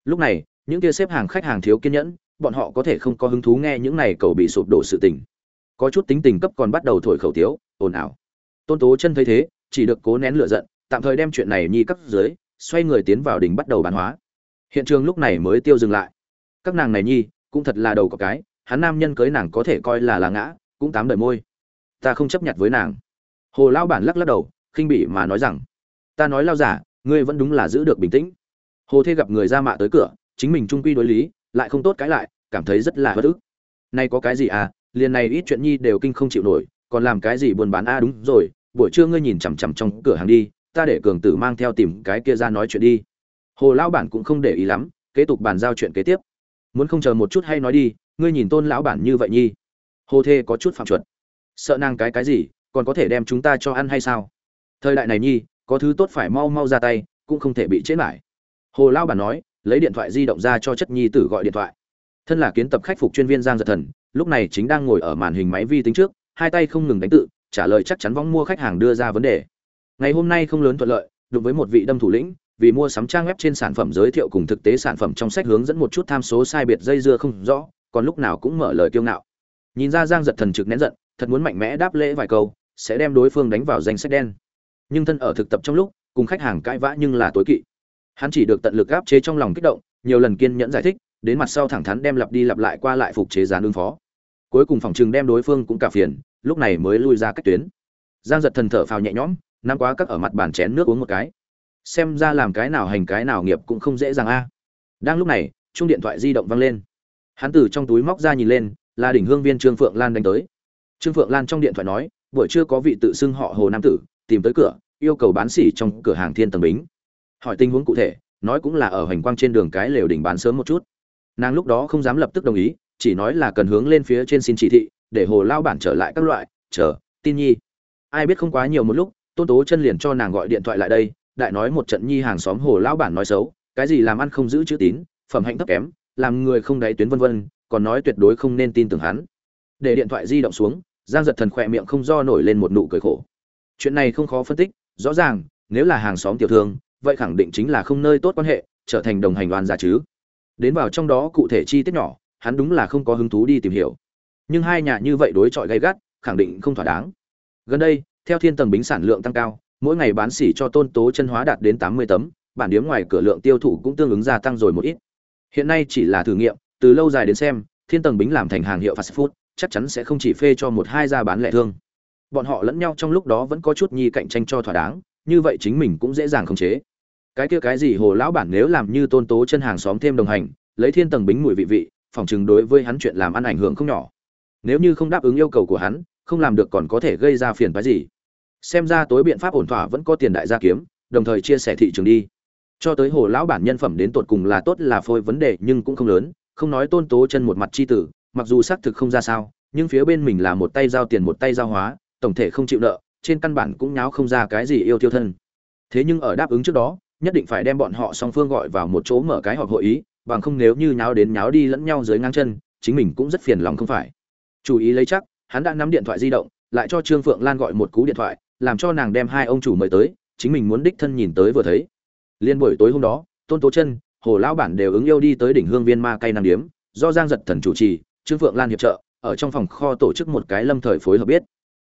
Lúc này, những kia xếp hàng khách hàng thiếu kiên nhẫn, bọn họ có thể không có hứng thú nghe những này cầu bị sụp đổ sự tình. Có chút tính tình cấp còn bắt đầu thổi khẩu tiếu, ồn ào. Tôn tố chân thấy thế, chỉ được cố nén lửa giận, tạm thời đem chuyện này nhi cấp dưới, xoay người tiến vào đỉnh bắt đầu bán hóa hiện trường lúc này mới tiêu dừng lại. Các nàng này nhi, cũng thật là đầu có cái, hắn nam nhân cưới nàng có thể coi là là ngã, cũng tám đời môi. Ta không chấp nhận với nàng. Hồ lao bản lắc lắc đầu, khinh bỉ mà nói rằng, ta nói lao giả, ngươi vẫn đúng là giữ được bình tĩnh. Hồ thê gặp người ra mạ tới cửa, chính mình trung quy đối lý, lại không tốt cãi lại, cảm thấy rất là bất ức. Nay có cái gì à liền này ít chuyện nhi đều kinh không chịu nổi, còn làm cái gì buôn bán a à đúng rồi, buổi trưa ngươi nhìn chằm chằm trong cửa hàng đi, ta để cường tử mang theo tìm cái kia ra nói chuyện đi hồ Lão bản cũng không để ý lắm, kế tục bàn giao chuyện kế tiếp. Muốn không chờ một chút hay nói đi, ngươi nhìn tôn lão bản như vậy nhi. Hồ thê có chút phạm chuẩn. Sợ nàng cái cái gì, còn có thể đem chúng ta cho ăn hay sao? Thời đại này nhi, có thứ tốt phải mau mau ra tay, cũng không thể bị chết lại hồ lao bản nói, lấy điện thoại di động ra cho chất nhi tử gọi điện thoại. Thân là kiến tập khách phục chuyên viên giang giật thần, lúc này chính đang ngồi ở màn hình máy vi tính trước, hai tay không ngừng đánh tự, trả lời chắc chắn vong mua khách hàng đưa ra vấn đề. Ngày hôm nay không lớn thuận lợi đối với một vị đâm thủ lĩnh vì mua sắm trang web trên sản phẩm giới thiệu cùng thực tế sản phẩm trong sách hướng dẫn một chút tham số sai biệt dây dưa không rõ, còn lúc nào cũng mở lời kiêu ngạo. Nhìn ra giang giật thần trực nén giận, thật muốn mạnh mẽ đáp lễ vài câu, sẽ đem đối phương đánh vào danh sách đen. Nhưng thân ở thực tập trong lúc, cùng khách hàng cãi vã nhưng là tối kỵ. Hắn chỉ được tận lực áp chế trong lòng kích động, nhiều lần kiên nhẫn giải thích, đến mặt sau thẳng thắn đem lặp đi lặp lại qua lại phục chế gián ứng phó. Cuối cùng phòng trường đem đối phương cũng cả phiền, lúc này mới lui ra cách tuyến. Giang giật thần thở phào nhẹ nhõm, năm quá các ở mặt bàn chén nước uống một cái xem ra làm cái nào hành cái nào nghiệp cũng không dễ dàng a. Đang lúc này chung điện thoại di động vang lên. Hắn từ trong túi móc ra nhìn lên, là đỉnh hương viên trương phượng lan đánh tới. Trương phượng lan trong điện thoại nói, buổi trưa có vị tự xưng họ hồ nam tử, tìm tới cửa, yêu cầu bán xỉ trong cửa hàng thiên tầng bính. Hỏi tình huống cụ thể, nói cũng là ở hành quang trên đường cái lều đỉnh bán sớm một chút. Nàng lúc đó không dám lập tức đồng ý, chỉ nói là cần hướng lên phía trên xin chỉ thị, để hồ lao bản trở lại các loại, chờ, tin nhi. Ai biết không quá nhiều một lúc, tôn tố chân liền cho nàng gọi điện thoại lại đây đại nói một trận nhi hàng xóm hồ lao bản nói xấu, cái gì làm ăn không giữ chữ tín, phẩm hạnh thấp kém, làm người không đáy tuyến vân vân, còn nói tuyệt đối không nên tin tưởng hắn. Để điện thoại di động xuống, giang giật thần khỏe miệng không do nổi lên một nụ cười khổ. Chuyện này không khó phân tích, rõ ràng, nếu là hàng xóm tiểu thương, vậy khẳng định chính là không nơi tốt quan hệ, trở thành đồng hành đoàn giả chứ. Đến vào trong đó cụ thể chi tiết nhỏ, hắn đúng là không có hứng thú đi tìm hiểu. Nhưng hai nhà như vậy đối chọi gay gắt, khẳng định không thỏa đáng. Gần đây, theo thiên tầng bính sản lượng tăng cao mỗi ngày bán xỉ cho tôn tố chân hóa đạt đến tám mươi tấm, bản điếm ngoài cửa lượng tiêu thụ cũng tương ứng gia tăng rồi một ít. Hiện nay chỉ là thử nghiệm, từ lâu dài đến xem, thiên tầng bính làm thành hàng hiệu fast food, chắc chắn sẽ không chỉ phê cho một hai gia bán lẻ thương. Bọn họ lẫn nhau trong lúc đó vẫn có chút nhi cạnh tranh cho thỏa đáng, như vậy chính mình cũng dễ dàng khống chế. Cái kia cái gì hồ lão bản nếu làm như tôn tố chân hàng xóm thêm đồng hành, lấy thiên tầng bính mùi vị vị, phòng chừng đối với hắn chuyện làm ăn ảnh hưởng không nhỏ. Nếu như không đáp ứng yêu cầu của hắn, không làm được còn có thể gây ra phiền phức gì xem ra tối biện pháp ổn thỏa vẫn có tiền đại gia kiếm, đồng thời chia sẻ thị trường đi. Cho tới hồ lão bản nhân phẩm đến tột cùng là tốt là phôi vấn đề nhưng cũng không lớn, không nói tôn tố chân một mặt chi tử, mặc dù xác thực không ra sao, nhưng phía bên mình là một tay giao tiền một tay giao hóa, tổng thể không chịu nợ, trên căn bản cũng nháo không ra cái gì yêu tiêu thân. Thế nhưng ở đáp ứng trước đó, nhất định phải đem bọn họ song phương gọi vào một chỗ mở cái họp hội ý, bằng không nếu như nháo đến nháo đi lẫn nhau dưới ngang chân, chính mình cũng rất phiền lòng không phải. Chú ý lấy chắc, hắn đã nắm điện thoại di động, lại cho trương phượng lan gọi một cú điện thoại làm cho nàng đem hai ông chủ mời tới, chính mình muốn đích thân nhìn tới vừa thấy. Liên buổi tối hôm đó, tôn tố chân, hồ lão bản đều ứng yêu đi tới đỉnh hương viên ma cây nam điếm, do giang giật thần chủ trì, trương phượng lan hiệp trợ, ở trong phòng kho tổ chức một cái lâm thời phối hợp biết.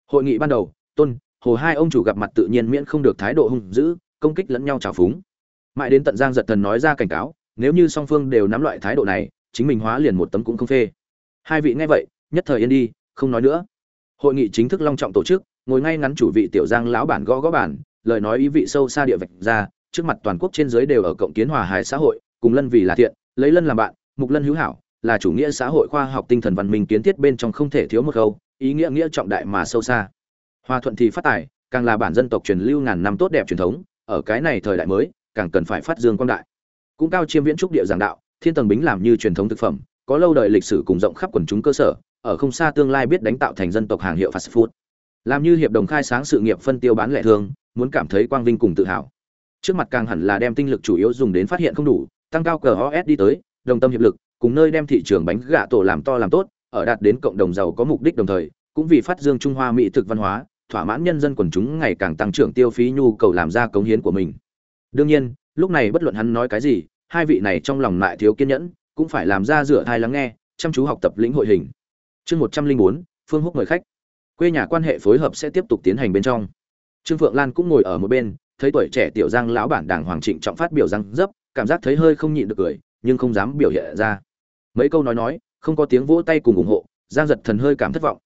Hội nghị ban đầu, tôn, hồ hai ông chủ gặp mặt tự nhiên miễn không được thái độ hung dữ, công kích lẫn nhau trào phúng. Mãi đến tận giang giật thần nói ra cảnh cáo, nếu như song phương đều nắm loại thái độ này, chính mình hóa liền một tấm cũng không phê. Hai vị nghe vậy, nhất thời yên đi, không nói nữa. Hội nghị chính thức long trọng tổ chức ngồi ngay ngắn chủ vị tiểu giang lão bản gõ gõ bản, lời nói ý vị sâu xa địa vạch ra, trước mặt toàn quốc trên giới đều ở cộng kiến hòa hài xã hội, cùng lân vì là thiện, lấy lân làm bạn, mục lân hữu hảo, là chủ nghĩa xã hội khoa học tinh thần văn minh kiến thiết bên trong không thể thiếu một câu, ý nghĩa nghĩa trọng đại mà sâu xa. Hòa thuận thì phát tài, càng là bản dân tộc truyền lưu ngàn năm tốt đẹp truyền thống, ở cái này thời đại mới, càng cần phải phát dương quang đại. Cũng cao chiêm viễn trúc địa giảng đạo, thiên tầng bính làm như truyền thống thực phẩm, có lâu đời lịch sử cùng rộng khắp quần chúng cơ sở, ở không xa tương lai biết đánh tạo thành dân tộc hàng hiệu fast food làm như hiệp đồng khai sáng sự nghiệp phân tiêu bán lẻ thương muốn cảm thấy quang vinh cùng tự hào. Trước mặt càng hẳn là đem tinh lực chủ yếu dùng đến phát hiện không đủ, tăng cao cờ os đi tới, đồng tâm hiệp lực, cùng nơi đem thị trường bánh gạ tổ làm to làm tốt, ở đạt đến cộng đồng giàu có mục đích đồng thời, cũng vì phát dương trung hoa mỹ thực văn hóa, thỏa mãn nhân dân quần chúng ngày càng tăng trưởng tiêu phí nhu cầu làm ra cống hiến của mình. Đương nhiên, lúc này bất luận hắn nói cái gì, hai vị này trong lòng lại thiếu kiên nhẫn, cũng phải làm ra rửa thai lắng nghe, chăm chú học tập lĩnh hội hình. Chương một trăm linh bốn, phương húc mời khách quê nhà quan hệ phối hợp sẽ tiếp tục tiến hành bên trong. Trương phượng lan cũng ngồi ở một bên, thấy tuổi trẻ tiểu giang lão bản đảng hoàng trịnh trọng phát biểu răng dấp, cảm giác thấy hơi không nhịn được cười, nhưng không dám biểu hiện ra. Mấy câu nói nói, không có tiếng vỗ tay cùng ủng hộ, giang giật thần hơi cảm thất vọng.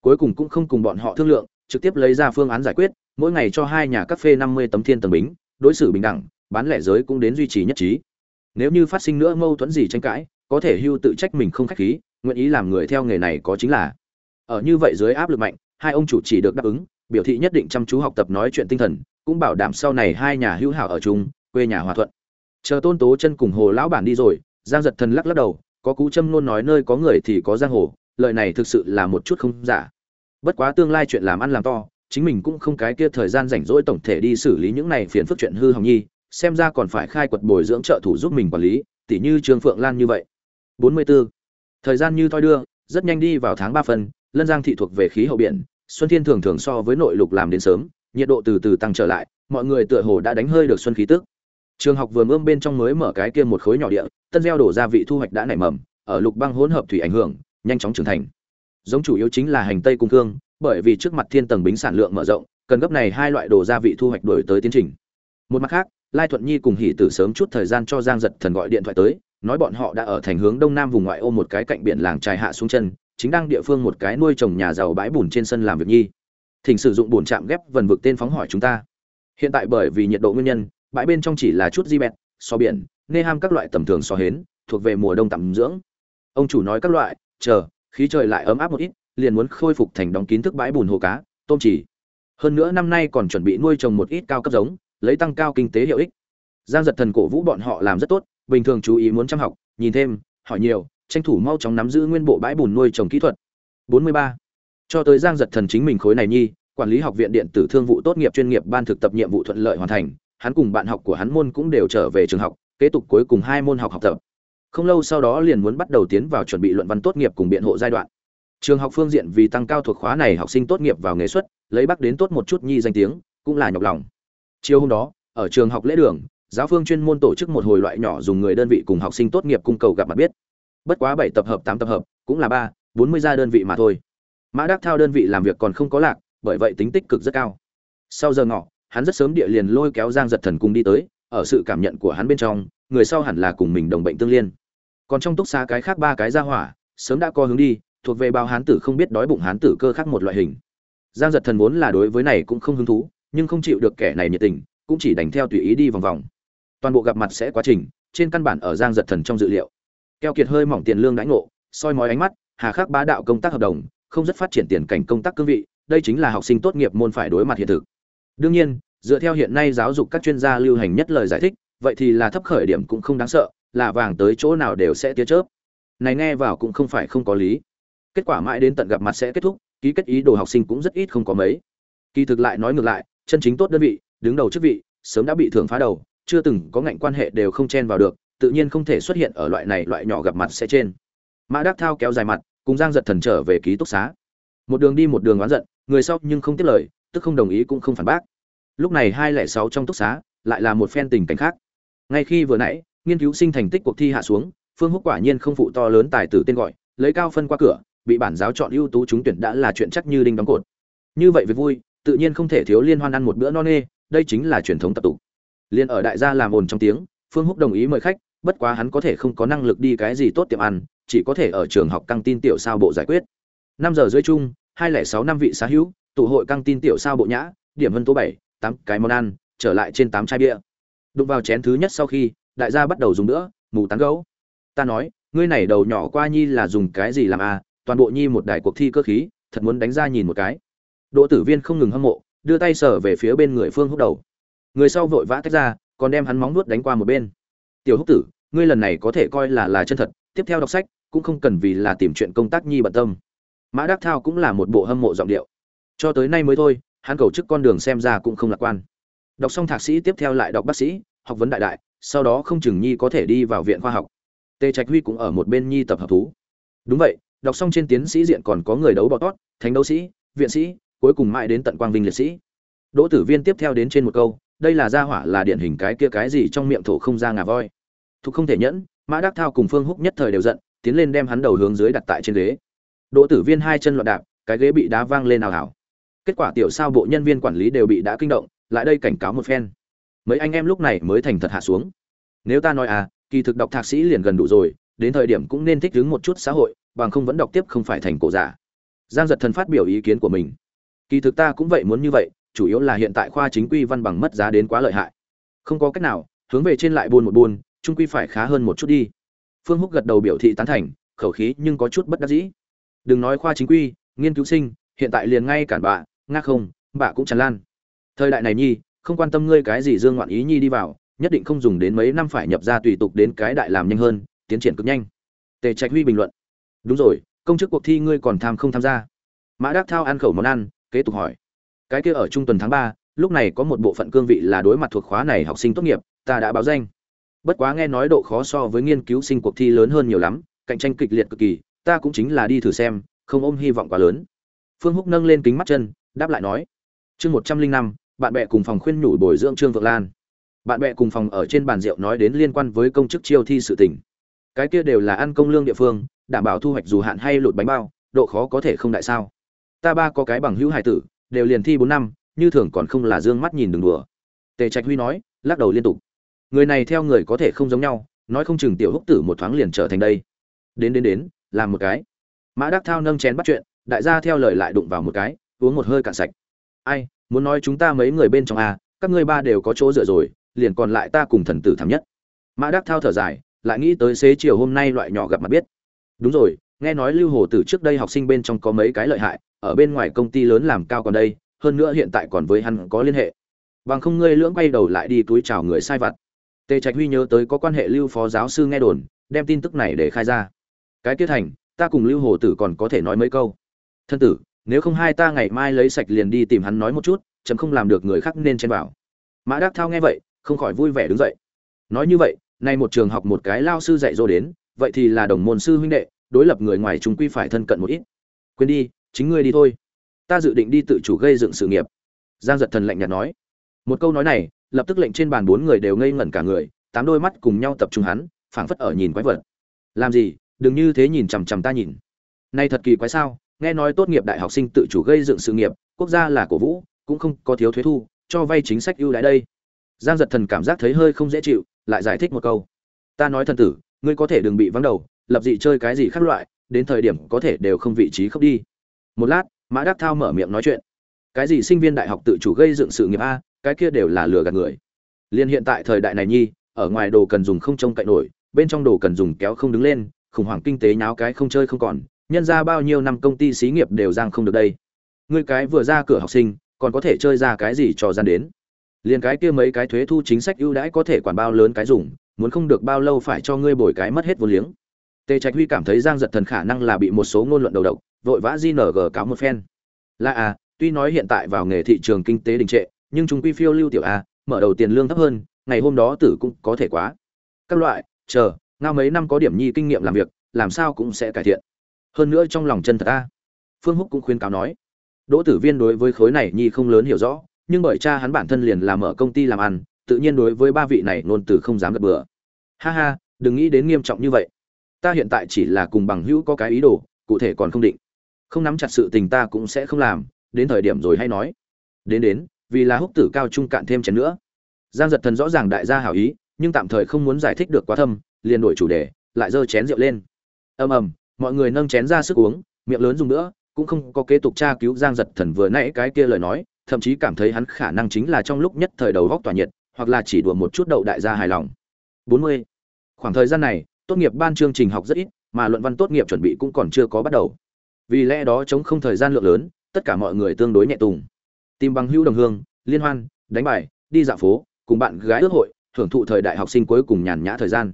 Cuối cùng cũng không cùng bọn họ thương lượng, trực tiếp lấy ra phương án giải quyết, mỗi ngày cho hai nhà cà phê năm mươi tấm thiên tầng bính, đối xử bình đẳng, bán lẻ giới cũng đến duy trì nhất trí. Nếu như phát sinh nữa mâu thuẫn gì tranh cãi, có thể hưu tự trách mình không khách khí, nguyện ý làm người theo nghề này có chính là ở như vậy dưới áp lực mạnh, hai ông chủ chỉ được đáp ứng, biểu thị nhất định chăm chú học tập nói chuyện tinh thần, cũng bảo đảm sau này hai nhà hữu hảo ở chung, quê nhà hòa thuận chờ tôn tố chân cùng hồ lão bản đi rồi, giang giật thần lắc lắc đầu, có cú châm luôn nói nơi có người thì có giang hồ lợi này thực sự là một chút không giả bất quá tương lai chuyện làm ăn làm to, chính mình cũng không cái kia thời gian rảnh rỗi tổng thể đi xử lý những này phiền phức chuyện hư hỏng nhi, xem ra còn phải khai quật bồi dưỡng trợ thủ giúp mình quản lý, tỉ như trương phượng lan như vậy 44. thời gian như thoi đưa, rất nhanh đi vào tháng ba phần lân giang thị thuộc về khí hậu biển, xuân thiên thường thường so với nội lục làm đến sớm, nhiệt độ từ từ tăng trở lại, mọi người tựa hồ đã đánh hơi được xuân khí tức. Trường học vừa ươm bên trong mới mở cái kia một khối nhỏ địa, tân gieo đổ ra vị thu hoạch đã nảy mầm, ở lục băng hỗn hợp thủy ảnh hưởng, nhanh chóng trưởng thành. Giống chủ yếu chính là hành tây cung cương, bởi vì trước mặt thiên tầng bính sản lượng mở rộng, cần gấp này hai loại đồ gia vị thu hoạch đổi tới tiến trình. Một mặt khác, lai thuận nhi cùng Hỉ tử sớm chút thời gian cho giang giật thần gọi điện thoại tới, nói bọn họ đã ở thành hướng đông nam vùng ngoại ô một cái cạnh biển làng trài hạ xuống chân chính đang địa phương một cái nuôi trồng nhà giàu bãi bùn trên sân làm việc nhi. Thỉnh sử dụng bùn chạm ghép vần vực tên phóng hỏi chúng ta. Hiện tại bởi vì nhiệt độ nguyên nhân, bãi bên trong chỉ là chút di bẹt, so biển, nê ham các loại tầm thường so hến, thuộc về mùa đông tạm dưỡng. Ông chủ nói các loại, chờ, khí trời lại ấm áp một ít, liền muốn khôi phục thành đóng kín thức bãi bùn hồ cá, tôm chỉ. Hơn nữa năm nay còn chuẩn bị nuôi trồng một ít cao cấp giống, lấy tăng cao kinh tế hiệu ích. Giang giật thần cổ vũ bọn họ làm rất tốt, bình thường chú ý muốn chăm học, nhìn thêm, hỏi nhiều tranh thủ mau chóng nắm giữ nguyên bộ bãi bùn nuôi trồng kỹ thuật. 43. cho tới giang giật thần chính mình khối này nhi, quản lý học viện điện tử thương vụ tốt nghiệp chuyên nghiệp ban thực tập nhiệm vụ thuận lợi hoàn thành, hắn cùng bạn học của hắn môn cũng đều trở về trường học, kế tục cuối cùng hai môn học học tập. Không lâu sau đó liền muốn bắt đầu tiến vào chuẩn bị luận văn tốt nghiệp cùng biện hộ giai đoạn. Trường học phương diện vì tăng cao thuộc khóa này học sinh tốt nghiệp vào nghề xuất, lấy bắc đến tốt một chút nhi danh tiếng, cũng là nhọc lòng. Chiều hôm đó, ở trường học lễ đường, giáo phương chuyên môn tổ chức một hồi loại nhỏ dùng người đơn vị cùng học sinh tốt nghiệp cung cầu gặp mặt biết bất quá bảy tập hợp, tám tập hợp, cũng là ba, bốn mươi gia đơn vị mà thôi. Mã đắc thao đơn vị làm việc còn không có lạc, bởi vậy tính tích cực rất cao. Sau giờ ngọ, hắn rất sớm địa liền lôi kéo giang giật thần cùng đi tới, ở sự cảm nhận của hắn bên trong, người sau hẳn là cùng mình đồng bệnh tương liên. Còn trong túc xa cái khác ba cái ra hỏa, sớm đã có hướng đi, thuộc về bao hán tử không biết đói bụng hán tử cơ khác một loại hình. Giang giật thần vốn là đối với này cũng không hứng thú, nhưng không chịu được kẻ này nhiệt tình, cũng chỉ đành theo tùy ý đi vòng vòng. Toàn bộ gặp mặt sẽ quá trình, trên căn bản ở giang giật thần trong dự liệu keo kiệt hơi mỏng tiền lương đãi ngộ, soi mói ánh mắt, hà khắc bá đạo công tác hợp đồng, không rất phát triển tiền cảnh công tác cương vị, đây chính là học sinh tốt nghiệp môn phải đối mặt hiện thực. Đương nhiên, dựa theo hiện nay giáo dục các chuyên gia lưu hành nhất lời giải thích, vậy thì là thấp khởi điểm cũng không đáng sợ, là vàng tới chỗ nào đều sẽ tia chớp. Này nghe vào cũng không phải không có lý. Kết quả mãi đến tận gặp mặt sẽ kết thúc, ký kết ý đồ học sinh cũng rất ít không có mấy. Kỳ thực lại nói ngược lại, chân chính tốt đơn vị, đứng đầu chức vị, sớm đã bị thưởng phá đầu, chưa từng có ngạnh quan hệ đều không chen vào được tự nhiên không thể xuất hiện ở loại này loại nhỏ gặp mặt sẽ trên. Mã đắc thao kéo dài mặt, cùng giang giật thần trở về ký túc xá. Một đường đi một đường oán giận, người sau nhưng không tiếp lời, tức không đồng ý cũng không phản bác. Lúc này hai lẻ sáu trong túc xá, lại là một phen tình cảnh khác. Ngay khi vừa nãy, nghiên cứu sinh thành tích cuộc thi hạ xuống, phương húc quả nhiên không phụ to lớn tài tử tên gọi, lấy cao phân qua cửa, bị bản giáo chọn ưu tú trúng tuyển đã là chuyện chắc như đinh đóng cột. Như vậy việc vui, tự nhiên không thể thiếu liên hoan ăn một bữa no nê, đây chính là truyền thống tập tục. Liên ở đại gia làm ồn trong tiếng, phương húc đồng ý mời khách bất quá hắn có thể không có năng lực đi cái gì tốt tiệm ăn, chỉ có thể ở trường học căng tin tiểu sao bộ giải quyết. Năm giờ dưới chung, hai lẻ sáu năm vị xá hữu, tụ hội căng tin tiểu sao bộ nhã, điểm vân tố bảy, tám cái món ăn, trở lại trên tám chai bia. Đụng vào chén thứ nhất sau khi, đại gia bắt đầu dùng nữa, mù tán gấu. Ta nói, ngươi này đầu nhỏ qua nhi là dùng cái gì làm à toàn bộ nhi một đài cuộc thi cơ khí, thật muốn đánh ra nhìn một cái. Đỗ tử viên không ngừng hâm mộ, đưa tay sờ về phía bên người phương húc đầu. Người sau vội vã tách ra, còn đem hắn móng nuốt đánh qua một bên tiểu húc tử, ngươi lần này có thể coi là là chân thật, tiếp theo đọc sách, cũng không cần vì là tìm chuyện công tác nhi bận tâm. Mã đắc thao cũng là một bộ hâm mộ giọng điệu. Cho tới nay mới thôi, hắn cầu chức con đường xem ra cũng không lạc quan. Đọc xong thạc sĩ tiếp theo lại đọc bác sĩ, học vấn đại đại, sau đó không chừng nhi có thể đi vào viện khoa học. Tề trạch huy cũng ở một bên nhi tập hợp thú. Đúng vậy, đọc xong trên tiến sĩ diện còn có người đấu bọ tót, thánh đấu sĩ, viện sĩ, cuối cùng mãi đến tận quang vinh liệt sĩ. Đỗ tử viên tiếp theo đến trên một câu đây là gia hỏa là điển hình cái kia cái gì trong miệng thổ không ra ngà voi. Thục không thể nhẫn, mã đắc thao cùng phương húc nhất thời đều giận, tiến lên đem hắn đầu hướng dưới đặt tại trên ghế. Đỗ tử viên hai chân loạn đạp, cái ghế bị đá vang lên ào ào. Kết quả tiểu sao bộ nhân viên quản lý đều bị đã kinh động, lại đây cảnh cáo một phen. Mấy anh em lúc này mới thành thật hạ xuống. Nếu ta nói à kỳ thực đọc thạc sĩ liền gần đủ rồi, đến thời điểm cũng nên thích ứng một chút xã hội, bằng không vẫn đọc tiếp không phải thành cổ giả. Giang giật thần phát biểu ý kiến của mình. Kỳ thực ta cũng vậy muốn như vậy chủ yếu là hiện tại khoa chính quy văn bằng mất giá đến quá lợi hại. Không có cách nào, hướng về trên lại buôn một buôn trung quy phải khá hơn một chút đi. Phương húc gật đầu biểu thị tán thành, khẩu khí nhưng có chút bất đắc dĩ. Đừng nói khoa chính quy, nghiên cứu sinh, hiện tại liền ngay cản bà nga không bà cũng tràn lan. Thời đại này nhi, không quan tâm ngươi cái gì dương ngoạn ý nhi đi vào, nhất định không dùng đến mấy năm phải nhập ra tùy tục đến cái đại làm nhanh hơn, tiến triển cực nhanh. Tề trạch huy bình luận. Đúng rồi, công chức cuộc thi ngươi còn tham không tham gia? Mã đắc thao ăn khẩu món ăn, kế tục hỏi cái kia ở trung tuần tháng ba, lúc này có một bộ phận cương vị là đối mặt thuộc khóa này học sinh tốt nghiệp, ta đã báo danh. Bất quá nghe nói độ khó so với nghiên cứu sinh cuộc thi lớn hơn nhiều lắm, cạnh tranh kịch liệt cực kỳ, ta cũng chính là đi thử xem, không ôm hy vọng quá lớn. Phương húc nâng lên kính mắt chân, đáp lại nói, chương một trăm linh năm, bạn bè cùng phòng khuyên nhủ bồi dưỡng trương vượng lan. Bạn bè cùng phòng ở trên bàn rượu nói đến liên quan với công chức chiêu thi sự tỉnh cái kia đều là ăn công lương địa phương, đảm bảo thu hoạch dù hạn hay lụt bánh bao, độ khó có thể không đại sao. Ta ba có cái bằng hữu hải tử đều liền thi bốn năm, như thường còn không là dương mắt nhìn đường đùa. Tề trạch huy nói, lắc đầu liên tục. Người này theo người có thể không giống nhau, nói không chừng tiểu húc tử một thoáng liền trở thành đây. Đến đến đến, làm một cái. Mã đắc thao nâng chén bắt chuyện, đại gia theo lời lại đụng vào một cái, uống một hơi cạn sạch. Ai, muốn nói chúng ta mấy người bên trong a, các ngươi ba đều có chỗ dựa rồi, liền còn lại ta cùng thần tử thảm nhất. Mã đắc thao thở dài, lại nghĩ tới xế chiều hôm nay loại nhỏ gặp mặt biết. Đúng rồi, nghe nói lưu hồ tử trước đây học sinh bên trong có mấy cái lợi hại ở bên ngoài công ty lớn làm cao còn đây, hơn nữa hiện tại còn với hắn có liên hệ. Bằng không ngươi lưỡng quay đầu lại đi túi chào người sai vặt. Tề trạch huy nhớ tới có quan hệ lưu phó giáo sư nghe đồn, đem tin tức này để khai ra. Cái tiết thành, ta cùng lưu hồ tử còn có thể nói mấy câu. Thân tử, nếu không hai ta ngày mai lấy sạch liền đi tìm hắn nói một chút, chấm không làm được người khác nên chen vào. Mã đắc thao nghe vậy, không khỏi vui vẻ đứng dậy. Nói như vậy, nay một trường học một cái lao sư dạy dỗ đến, vậy thì là đồng môn sư huynh đệ, đối lập người ngoài chúng quy phải thân cận một ít. Quên đi chính ngươi đi thôi. Ta dự định đi tự chủ gây dựng sự nghiệp. Giang giật thần lạnh nhạt nói. Một câu nói này, lập tức lệnh trên bàn bốn người đều ngây ngẩn cả người, tám đôi mắt cùng nhau tập trung hắn, phảng phất ở nhìn quái vật. Làm gì? Đừng như thế nhìn chằm chằm ta nhìn. Nay thật kỳ quái sao? Nghe nói tốt nghiệp đại học sinh tự chủ gây dựng sự nghiệp, quốc gia là cổ vũ, cũng không có thiếu thuế thu, cho vay chính sách ưu đãi đây. Giang giật thần cảm giác thấy hơi không dễ chịu, lại giải thích một câu. Ta nói thần tử, ngươi có thể đừng bị vắng đầu, lập dị chơi cái gì khác loại, đến thời điểm có thể đều không vị trí khóc đi một lát, mã đắc thao mở miệng nói chuyện. Cái gì sinh viên đại học tự chủ gây dựng sự nghiệp a, cái kia đều là lừa gạt người. Liên hiện tại thời đại này nhi, ở ngoài đồ cần dùng không trông cậy nổi, bên trong đồ cần dùng kéo không đứng lên, khủng hoảng kinh tế nháo cái không chơi không còn, nhân ra bao nhiêu năm công ty xí nghiệp đều giang không được đây. Ngươi cái vừa ra cửa học sinh, còn có thể chơi ra cái gì cho gian đến? Liền cái kia mấy cái thuế thu chính sách ưu đãi có thể quản bao lớn cái dùng, muốn không được bao lâu phải cho ngươi bồi cái mất hết vô liếng. Tề trạch huy cảm thấy giang giật thần khả năng là bị một số ngôn luận đầu độc vội vã JNG nở cáo một phen. Là à tuy nói hiện tại vào nghề thị trường kinh tế đình trệ, nhưng chúng quy phiêu lưu tiểu a, mở đầu tiền lương thấp hơn, ngày hôm đó tử cũng có thể quá. Các loại, chờ, ngao mấy năm có điểm nhi kinh nghiệm làm việc, làm sao cũng sẽ cải thiện. Hơn nữa trong lòng chân thật a. Phương húc cũng khuyên cáo nói. Đỗ tử viên đối với khối này nhi không lớn hiểu rõ, nhưng bởi cha hắn bản thân liền làm ở công ty làm ăn, tự nhiên đối với ba vị này nôn từ không dám gật bừa. Ha ha, đừng nghĩ đến nghiêm trọng như vậy. Ta hiện tại chỉ là cùng bằng hữu có cái ý đồ, cụ thể còn không định không nắm chặt sự tình ta cũng sẽ không làm, đến thời điểm rồi hay nói. Đến đến, vì là húc tử cao trung cạn thêm chén nữa. Giang giật thần rõ ràng đại gia hảo ý, nhưng tạm thời không muốn giải thích được quá thâm, liền đổi chủ đề, lại giơ chén rượu lên. Ầm ầm, mọi người nâng chén ra sức uống, miệng lớn dùng nữa, cũng không có kế tục tra cứu giang giật thần vừa nãy cái kia lời nói, thậm chí cảm thấy hắn khả năng chính là trong lúc nhất thời đầu góc tỏa nhiệt, hoặc là chỉ đùa một chút đậu đại gia hài lòng. 40. khoảng thời gian này, tốt nghiệp ban chương trình học rất ít, mà luận văn tốt nghiệp chuẩn bị cũng còn chưa có bắt đầu vì lẽ đó chống không thời gian lượng lớn, tất cả mọi người tương đối nhẹ tùng. Tìm bằng hữu đồng hương, liên hoan, đánh bài, đi dạo phố, cùng bạn gái ước hội, thưởng thụ thời đại học sinh cuối cùng nhàn nhã thời gian.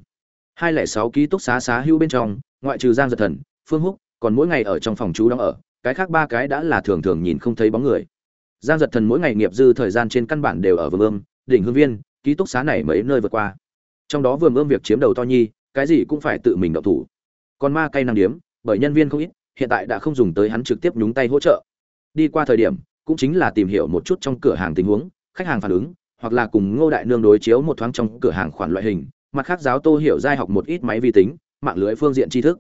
Hai lẻ sáu ký túc xá xá hưu bên trong, ngoại trừ giang giật thần, phương húc, còn mỗi ngày ở trong phòng chú đóng ở, cái khác ba cái đã là thường thường nhìn không thấy bóng người. Giang giật thần mỗi ngày nghiệp dư thời gian trên căn bản đều ở vườn ươm, đỉnh hương viên, ký túc xá này mấy nơi vượt qua. Trong đó vườn ươm việc chiếm đầu to nhi, cái gì cũng phải tự mình động thủ. Còn ma cây năng điếm, bởi nhân viên không ít hiện tại đã không dùng tới hắn trực tiếp nhúng tay hỗ trợ. Đi qua thời điểm, cũng chính là tìm hiểu một chút trong cửa hàng tình huống, khách hàng phản ứng, hoặc là cùng ngô đại nương đối chiếu một thoáng trong cửa hàng khoản loại hình, mặt khác giáo tô hiểu giai học một ít máy vi tính, mạng lưới phương diện tri thức.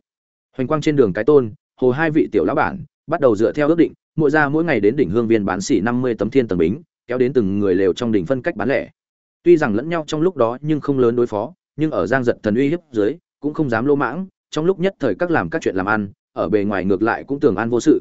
Hoành quang trên đường cái tôn, hồ hai vị tiểu lão bản, bắt đầu dựa theo ước định, mỗi ra mỗi ngày đến đỉnh hương viên bán xỉ năm mươi tấm thiên tầng bính, kéo đến từng người lều trong đỉnh phân cách bán lẻ. Tuy rằng lẫn nhau trong lúc đó nhưng không lớn đối phó, nhưng ở giang giật thần uy hiếp dưới, cũng không dám lô mãng, trong lúc nhất thời các làm các chuyện làm ăn ở bề ngoài ngược lại cũng tưởng an vô sự.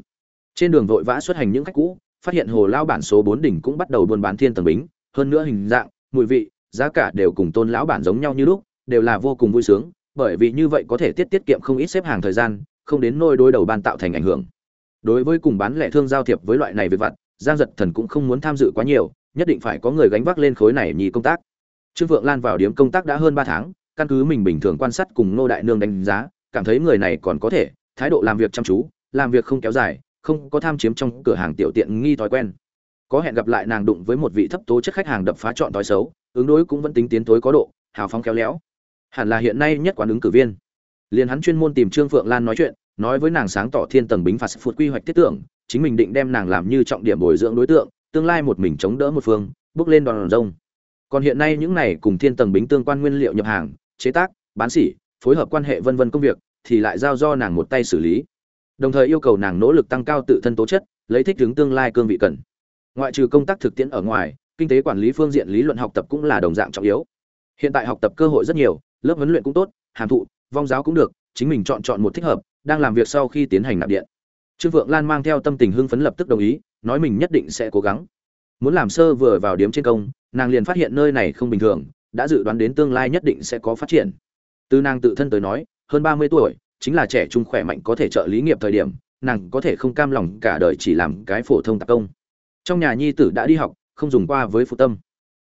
Trên đường vội vã xuất hành những khách cũ, phát hiện hồ lao bản số bốn đỉnh cũng bắt đầu buôn bán thiên tầng bính, hơn nữa hình dạng, mùi vị, giá cả đều cùng tôn lão bản giống nhau như lúc, đều là vô cùng vui sướng, bởi vì như vậy có thể tiết tiết kiệm không ít xếp hàng thời gian, không đến nôi đối đầu ban tạo thành ảnh hưởng. Đối với cùng bán lẻ thương giao thiệp với loại này việc vặt, giang giật thần cũng không muốn tham dự quá nhiều, nhất định phải có người gánh vác lên khối này nhì công tác. Trương vượng lan vào điếm công tác đã hơn ba tháng, căn cứ mình bình thường quan sát cùng nô đại nương đánh giá, cảm thấy người này còn có thể thái độ làm việc chăm chú, làm việc không kéo dài, không có tham chiếm trong cửa hàng tiểu tiện nghi thói quen. Có hẹn gặp lại nàng đụng với một vị thấp tố chất khách hàng đập phá chọn thói xấu, ứng đối cũng vẫn tính tiến tối có độ, hào phóng khéo léo. Hẳn là hiện nay nhất quán ứng cử viên. Liền hắn chuyên môn tìm trương phượng lan nói chuyện, nói với nàng sáng tỏ thiên tầng bính phạt phụt quy hoạch thiết tưởng, chính mình định đem nàng làm như trọng điểm bồi dưỡng đối tượng, tương lai một mình chống đỡ một phương, bước lên đòn rông còn hiện nay những này cùng thiên tầng bính tương quan nguyên liệu nhập hàng, chế tác, bán sỉ, phối hợp quan hệ vân vân công việc thì lại giao do nàng một tay xử lý. Đồng thời yêu cầu nàng nỗ lực tăng cao tự thân tố chất, lấy thích ứng tương lai cương vị cần. Ngoại trừ công tác thực tiễn ở ngoài, kinh tế quản lý phương diện lý luận học tập cũng là đồng dạng trọng yếu. Hiện tại học tập cơ hội rất nhiều, lớp huấn luyện cũng tốt, hàm thụ, vong giáo cũng được, chính mình chọn chọn một thích hợp, đang làm việc sau khi tiến hành nạp điện. Trương vượng lan mang theo tâm tình hưng phấn lập tức đồng ý, nói mình nhất định sẽ cố gắng. Muốn làm sơ vừa vào điếm trên công, nàng liền phát hiện nơi này không bình thường, đã dự đoán đến tương lai nhất định sẽ có phát triển. Từ nàng tự thân tới nói hơn ba mươi tuổi, chính là trẻ trung khỏe mạnh có thể trợ lý nghiệp thời điểm, nàng có thể không cam lòng cả đời chỉ làm cái phổ thông tạp công. Trong nhà nhi tử đã đi học, không dùng qua với phụ tâm.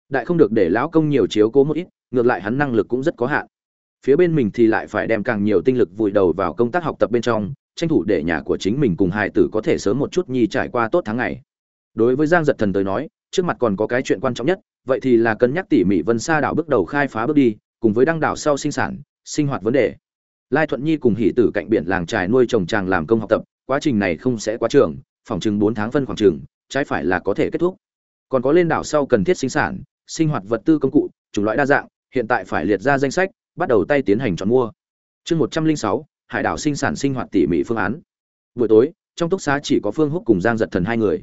Đại không được để lão công nhiều chiếu cố một ít, ngược lại hắn năng lực cũng rất có hạn. Phía bên mình thì lại phải đem càng nhiều tinh lực vùi đầu vào công tác học tập bên trong, tranh thủ để nhà của chính mình cùng hài tử có thể sớm một chút nhi trải qua tốt tháng ngày. Đối với giang giật thần tới nói, trước mặt còn có cái chuyện quan trọng nhất, vậy thì là cân nhắc tỉ mỉ vân sa đảo bước đầu khai phá bước đi, cùng với đăng đảo sau sinh sản, sinh hoạt vấn đề lai thuận nhi cùng hỷ tử cạnh biển làng trài nuôi trồng tràng làm công học tập, quá trình này không sẽ quá trường, phòng chừng bốn tháng phân khoảng trường, trái phải là có thể kết thúc. Còn có lên đảo sau cần thiết sinh sản, sinh hoạt vật tư công cụ, chủng loại đa dạng, hiện tại phải liệt ra danh sách, bắt đầu tay tiến hành chọn mua. Chương một trăm linh sáu, hải đảo sinh sản sinh hoạt tỉ mỉ phương án. Buổi tối, trong túc xá chỉ có phương húc cùng giang giật thần hai người.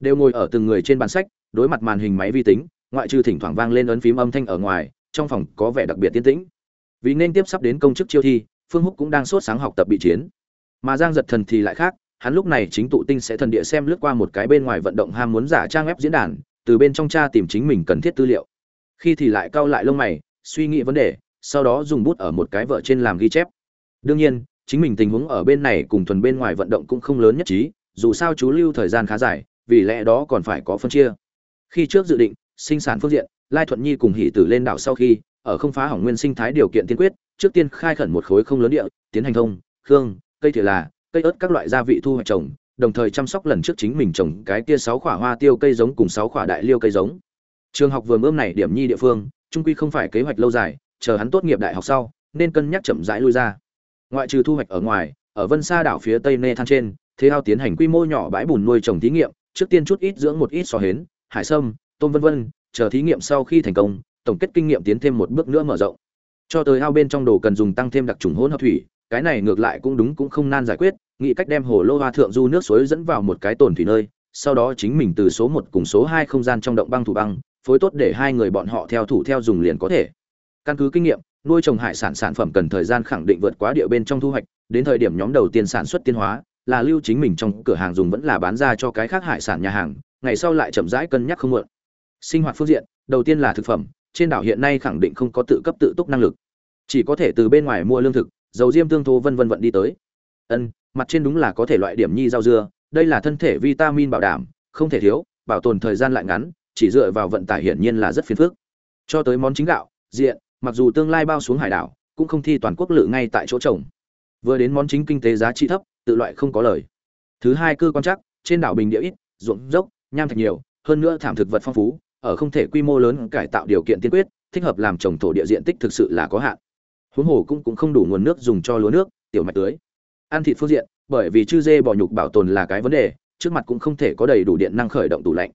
Đều ngồi ở từng người trên bàn sách, đối mặt màn hình máy vi tính, ngoại trừ thỉnh thoảng vang lên ấn phím âm thanh ở ngoài, trong phòng có vẻ đặc biệt tiến tĩnh. Vì nên tiếp sắp đến công chức chiêu thi phương húc cũng đang sốt sáng học tập bị chiến. Mà giang giật thần thì lại khác, hắn lúc này chính tụ tinh sẽ thần địa xem lướt qua một cái bên ngoài vận động ham muốn giả trang web diễn đàn, từ bên trong cha tìm chính mình cần thiết tư liệu. Khi thì lại cau lại lông mày, suy nghĩ vấn đề, sau đó dùng bút ở một cái vợ trên làm ghi chép. Đương nhiên, chính mình tình huống ở bên này cùng thuần bên ngoài vận động cũng không lớn nhất trí, dù sao chú lưu thời gian khá dài, vì lẽ đó còn phải có phân chia. Khi trước dự định, sinh sản phương diện, lai thuận nhi cùng hỷ tử lên đảo sau khi, ở không phá hỏng nguyên sinh thái điều kiện tiên quyết trước tiên khai khẩn một khối không lớn địa, tiến hành thông, khương, cây thì là, cây ớt các loại gia vị thu hoạch trồng, đồng thời chăm sóc lần trước chính mình trồng cái kia sáu quả hoa tiêu cây giống cùng sáu quả đại liêu cây giống. Trường học vừa ươm này điểm nhi địa phương, trung quy không phải kế hoạch lâu dài, chờ hắn tốt nghiệp đại học sau, nên cân nhắc chậm rãi lui ra. Ngoại trừ thu hoạch ở ngoài, ở vân sa đảo phía tây nê than trên, thế hao tiến hành quy mô nhỏ bãi bùn nuôi trồng thí nghiệm, trước tiên chút ít dưỡng một ít sò hến, hải sâm, tôm vân vân, chờ thí nghiệm sau khi thành công, tổng kết kinh nghiệm tiến thêm một bước nữa mở rộng cho tới ao bên trong đồ cần dùng tăng thêm đặc trùng hỗn hợp thủy, cái này ngược lại cũng đúng cũng không nan giải quyết, nghĩ cách đem hồ lô hoa thượng du nước suối dẫn vào một cái tồn thủy nơi, sau đó chính mình từ số một cùng số hai không gian trong động băng thủ băng, phối tốt để hai người bọn họ theo thủ theo dùng liền có thể. Căn cứ kinh nghiệm, nuôi trồng hải sản sản phẩm cần thời gian khẳng định vượt quá địa bên trong thu hoạch, đến thời điểm nhóm đầu tiên sản xuất tiên hóa, là lưu chính mình trong cửa hàng dùng vẫn là bán ra cho cái khác hải sản nhà hàng, ngày sau lại chậm rãi cân nhắc không muộn. Sinh hoạt phương diện, đầu tiên là thực phẩm trên đảo hiện nay khẳng định không có tự cấp tự túc năng lực. Chỉ có thể từ bên ngoài mua lương thực, dầu diêm tương thô vân vân vận đi tới. Ân, mặt trên đúng là có thể loại điểm nhi rau dưa, đây là thân thể vitamin bảo đảm, không thể thiếu, bảo tồn thời gian lại ngắn, chỉ dựa vào vận tải hiển nhiên là rất phiền phức. Cho tới món chính gạo, diện, mặc dù tương lai bao xuống hải đảo, cũng không thi toàn quốc lự ngay tại chỗ trồng. Vừa đến món chính kinh tế giá trị thấp, tự loại không có lời. Thứ hai, cơ quan chắc, trên đảo bình địa ít, ruộng dốc, nham thạch nhiều, hơn nữa thảm thực vật phong phú ở không thể quy mô lớn cải tạo điều kiện tiên quyết, thích hợp làm trồng thổ địa diện tích thực sự là có hạn. Huống hồ cũng cũng không đủ nguồn nước dùng cho lúa nước, tiểu mạch tưới. Ăn thịt phương diện, bởi vì chư dê bò nhục bảo tồn là cái vấn đề, trước mặt cũng không thể có đầy đủ điện năng khởi động tủ lạnh.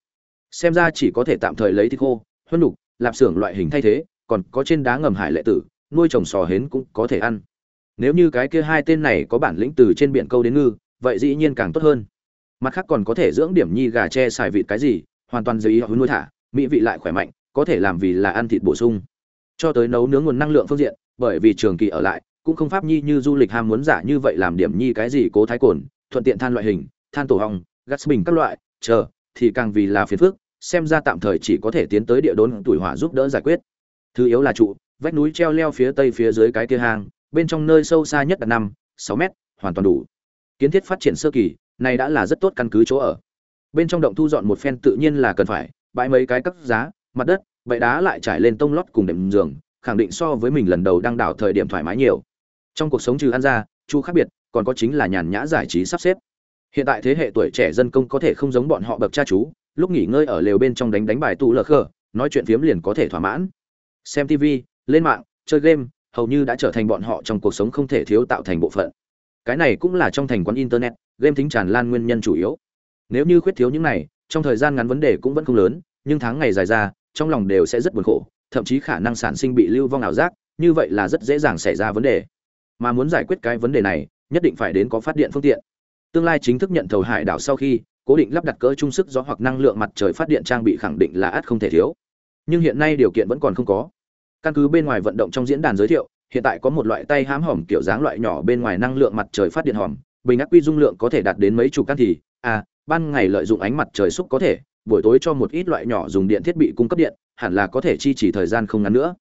Xem ra chỉ có thể tạm thời lấy thịt khô, huân nhục lạp xưởng loại hình thay thế, còn có trên đá ngầm hải lệ tử, nuôi trồng sò hến cũng có thể ăn. Nếu như cái kia hai tên này có bản lĩnh từ trên biển câu đến ngư, vậy dĩ nhiên càng tốt hơn. Mặt khác còn có thể dưỡng điểm nhi gà tre xài vịt cái gì, hoàn toàn dưới ý nuôi thả mỹ vị lại khỏe mạnh, có thể làm vì là ăn thịt bổ sung. Cho tới nấu nướng nguồn năng lượng phương diện, bởi vì trường kỳ ở lại, cũng không pháp nhi như du lịch ham muốn giả như vậy làm điểm nhi cái gì cố thái cồn, thuận tiện than loại hình, than tổ hong, gas bình các loại, chờ, thì càng vì là phiền phức, xem ra tạm thời chỉ có thể tiến tới địa đốn tuổi hỏa giúp đỡ giải quyết. Thứ yếu là trụ, vách núi treo leo phía tây phía dưới cái kia hang, bên trong nơi sâu xa nhất là năm, sáu mét, hoàn toàn đủ. Kiến thiết phát triển sơ kỳ, này đã là rất tốt căn cứ chỗ ở. Bên trong động thu dọn một phen tự nhiên là cần phải bãi mấy cái cấp giá, mặt đất vậy đá lại trải lên tông lót cùng đệm giường, khẳng định so với mình lần đầu đăng đảo thời điểm thoải mái nhiều. Trong cuộc sống trừ ăn ra, chu khác biệt, còn có chính là nhàn nhã giải trí sắp xếp. Hiện tại thế hệ tuổi trẻ dân công có thể không giống bọn họ bậc cha chú, lúc nghỉ ngơi ở lều bên trong đánh đánh bài tụ lờ khờ, nói chuyện phiếm liền có thể thỏa mãn. Xem tv lên mạng, chơi game, hầu như đã trở thành bọn họ trong cuộc sống không thể thiếu tạo thành bộ phận. Cái này cũng là trong thành quán internet, game tính tràn lan nguyên nhân chủ yếu. Nếu như khuyết thiếu những này trong thời gian ngắn vấn đề cũng vẫn không lớn, nhưng tháng ngày dài ra, trong lòng đều sẽ rất buồn khổ, thậm chí khả năng sản sinh bị lưu vong ảo giác, như vậy là rất dễ dàng xảy ra vấn đề. Mà muốn giải quyết cái vấn đề này, nhất định phải đến có phát điện phương tiện. Tương lai chính thức nhận thầu hải đảo sau khi, cố định lắp đặt cỡ trung sức gió hoặc năng lượng mặt trời phát điện trang bị khẳng định là ắt không thể thiếu. Nhưng hiện nay điều kiện vẫn còn không có. Căn cứ bên ngoài vận động trong diễn đàn giới thiệu, hiện tại có một loại tay hám hỏm kiểu dáng loại nhỏ bên ngoài năng lượng mặt trời phát điện hòm bình ác quy dung lượng có thể đạt đến mấy chục căn thì à ban ngày lợi dụng ánh mặt trời xúc có thể, buổi tối cho một ít loại nhỏ dùng điện thiết bị cung cấp điện, hẳn là có thể chi trì thời gian không ngắn nữa.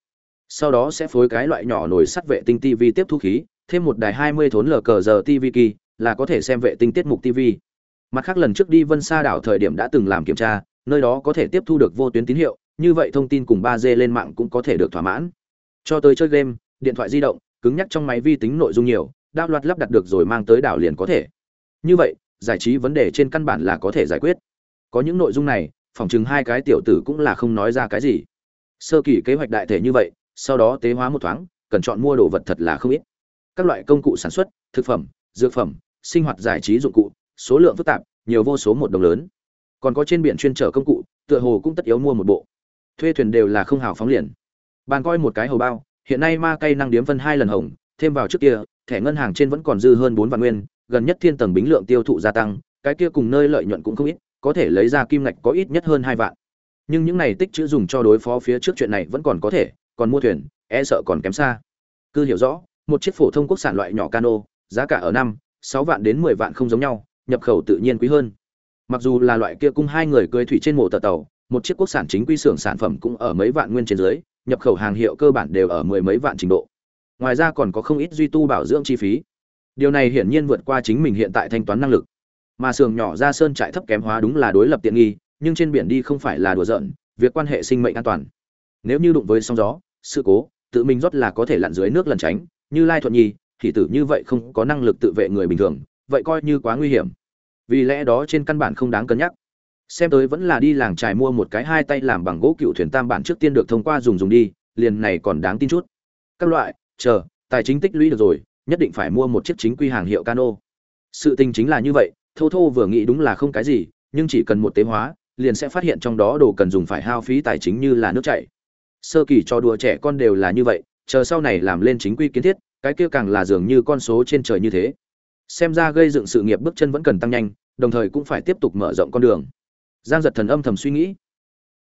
Sau đó sẽ phối cái loại nhỏ nồi sắt vệ tinh TV tiếp thu khí, thêm một đài 20 thốn lờ cờ giờ TV kỳ, là có thể xem vệ tinh tiết mục TV mặt khác lần trước đi vân sa đảo thời điểm đã từng làm kiểm tra, nơi đó có thể tiếp thu được vô tuyến tín hiệu, như vậy thông tin cùng ba d lên mạng cũng có thể được thỏa mãn. Cho tới chơi game, điện thoại di động, cứng nhắc trong máy vi tính nội dung nhiều đao loạt lắp đặt được rồi mang tới đảo liền có thể. Như vậy giải trí vấn đề trên căn bản là có thể giải quyết. Có những nội dung này phỏng chừng hai cái tiểu tử cũng là không nói ra cái gì. Sơ kỳ kế hoạch đại thể như vậy, sau đó tế hóa một thoáng, cần chọn mua đồ vật thật là không ít. Các loại công cụ sản xuất, thực phẩm, dược phẩm, sinh hoạt giải trí dụng cụ, số lượng phức tạp, nhiều vô số một đồng lớn. Còn có trên biển chuyên chở công cụ, tựa hồ cũng tất yếu mua một bộ. Thuê thuyền đều là không hào phóng liền. Bàn coi một cái hầu bao, hiện nay ma cây năng điếm phân hai lần hồng, thêm vào trước kia, thẻ ngân hàng trên vẫn còn dư hơn bốn vạn nguyên gần nhất thiên tầng bính lượng tiêu thụ gia tăng, cái kia cùng nơi lợi nhuận cũng không ít, có thể lấy ra kim ngạch có ít nhất hơn hai vạn. Nhưng những này tích chữ dùng cho đối phó phía trước chuyện này vẫn còn có thể, còn mua thuyền e sợ còn kém xa. Cứ hiểu rõ, một chiếc phổ thông quốc sản loại nhỏ cano, giá cả ở năm, sáu vạn đến mười vạn không giống nhau, nhập khẩu tự nhiên quý hơn. Mặc dù là loại kia cung hai người cưới thủy trên mộ tờ tàu, một chiếc quốc sản chính quy xưởng sản phẩm cũng ở mấy vạn nguyên trên dưới, nhập khẩu hàng hiệu cơ bản đều ở mười mấy vạn trình độ. Ngoài ra còn có không ít duy tu bảo dưỡng chi phí điều này hiển nhiên vượt qua chính mình hiện tại thanh toán năng lực. Mà xưởng nhỏ ra sơn trại thấp kém hóa đúng là đối lập tiện nghi, nhưng trên biển đi không phải là đùa giỡn, việc quan hệ sinh mệnh an toàn. Nếu như đụng với sóng gió, sự cố, tự mình rót là có thể lặn dưới nước lần tránh, như lai thuận nhi, thì tử như vậy không có năng lực tự vệ người bình thường, vậy coi như quá nguy hiểm. Vì lẽ đó trên căn bản không đáng cân nhắc. Xem tới vẫn là đi làng trài mua một cái hai tay làm bằng gỗ cựu thuyền tam bản trước tiên được thông qua dùng dùng đi, liền này còn đáng tin chút. Các loại, chờ, tài chính tích lũy được rồi nhất định phải mua một chiếc chính quy hàng hiệu cano. Sự tình chính là như vậy, thô thô vừa nghĩ đúng là không cái gì, nhưng chỉ cần một tế hóa, liền sẽ phát hiện trong đó đồ cần dùng phải hao phí tài chính như là nước chảy. Sơ kỳ cho đùa trẻ con đều là như vậy, chờ sau này làm lên chính quy kiến thiết, cái kia càng là dường như con số trên trời như thế. Xem ra gây dựng sự nghiệp bước chân vẫn cần tăng nhanh, đồng thời cũng phải tiếp tục mở rộng con đường. Giang giật thần âm thầm suy nghĩ.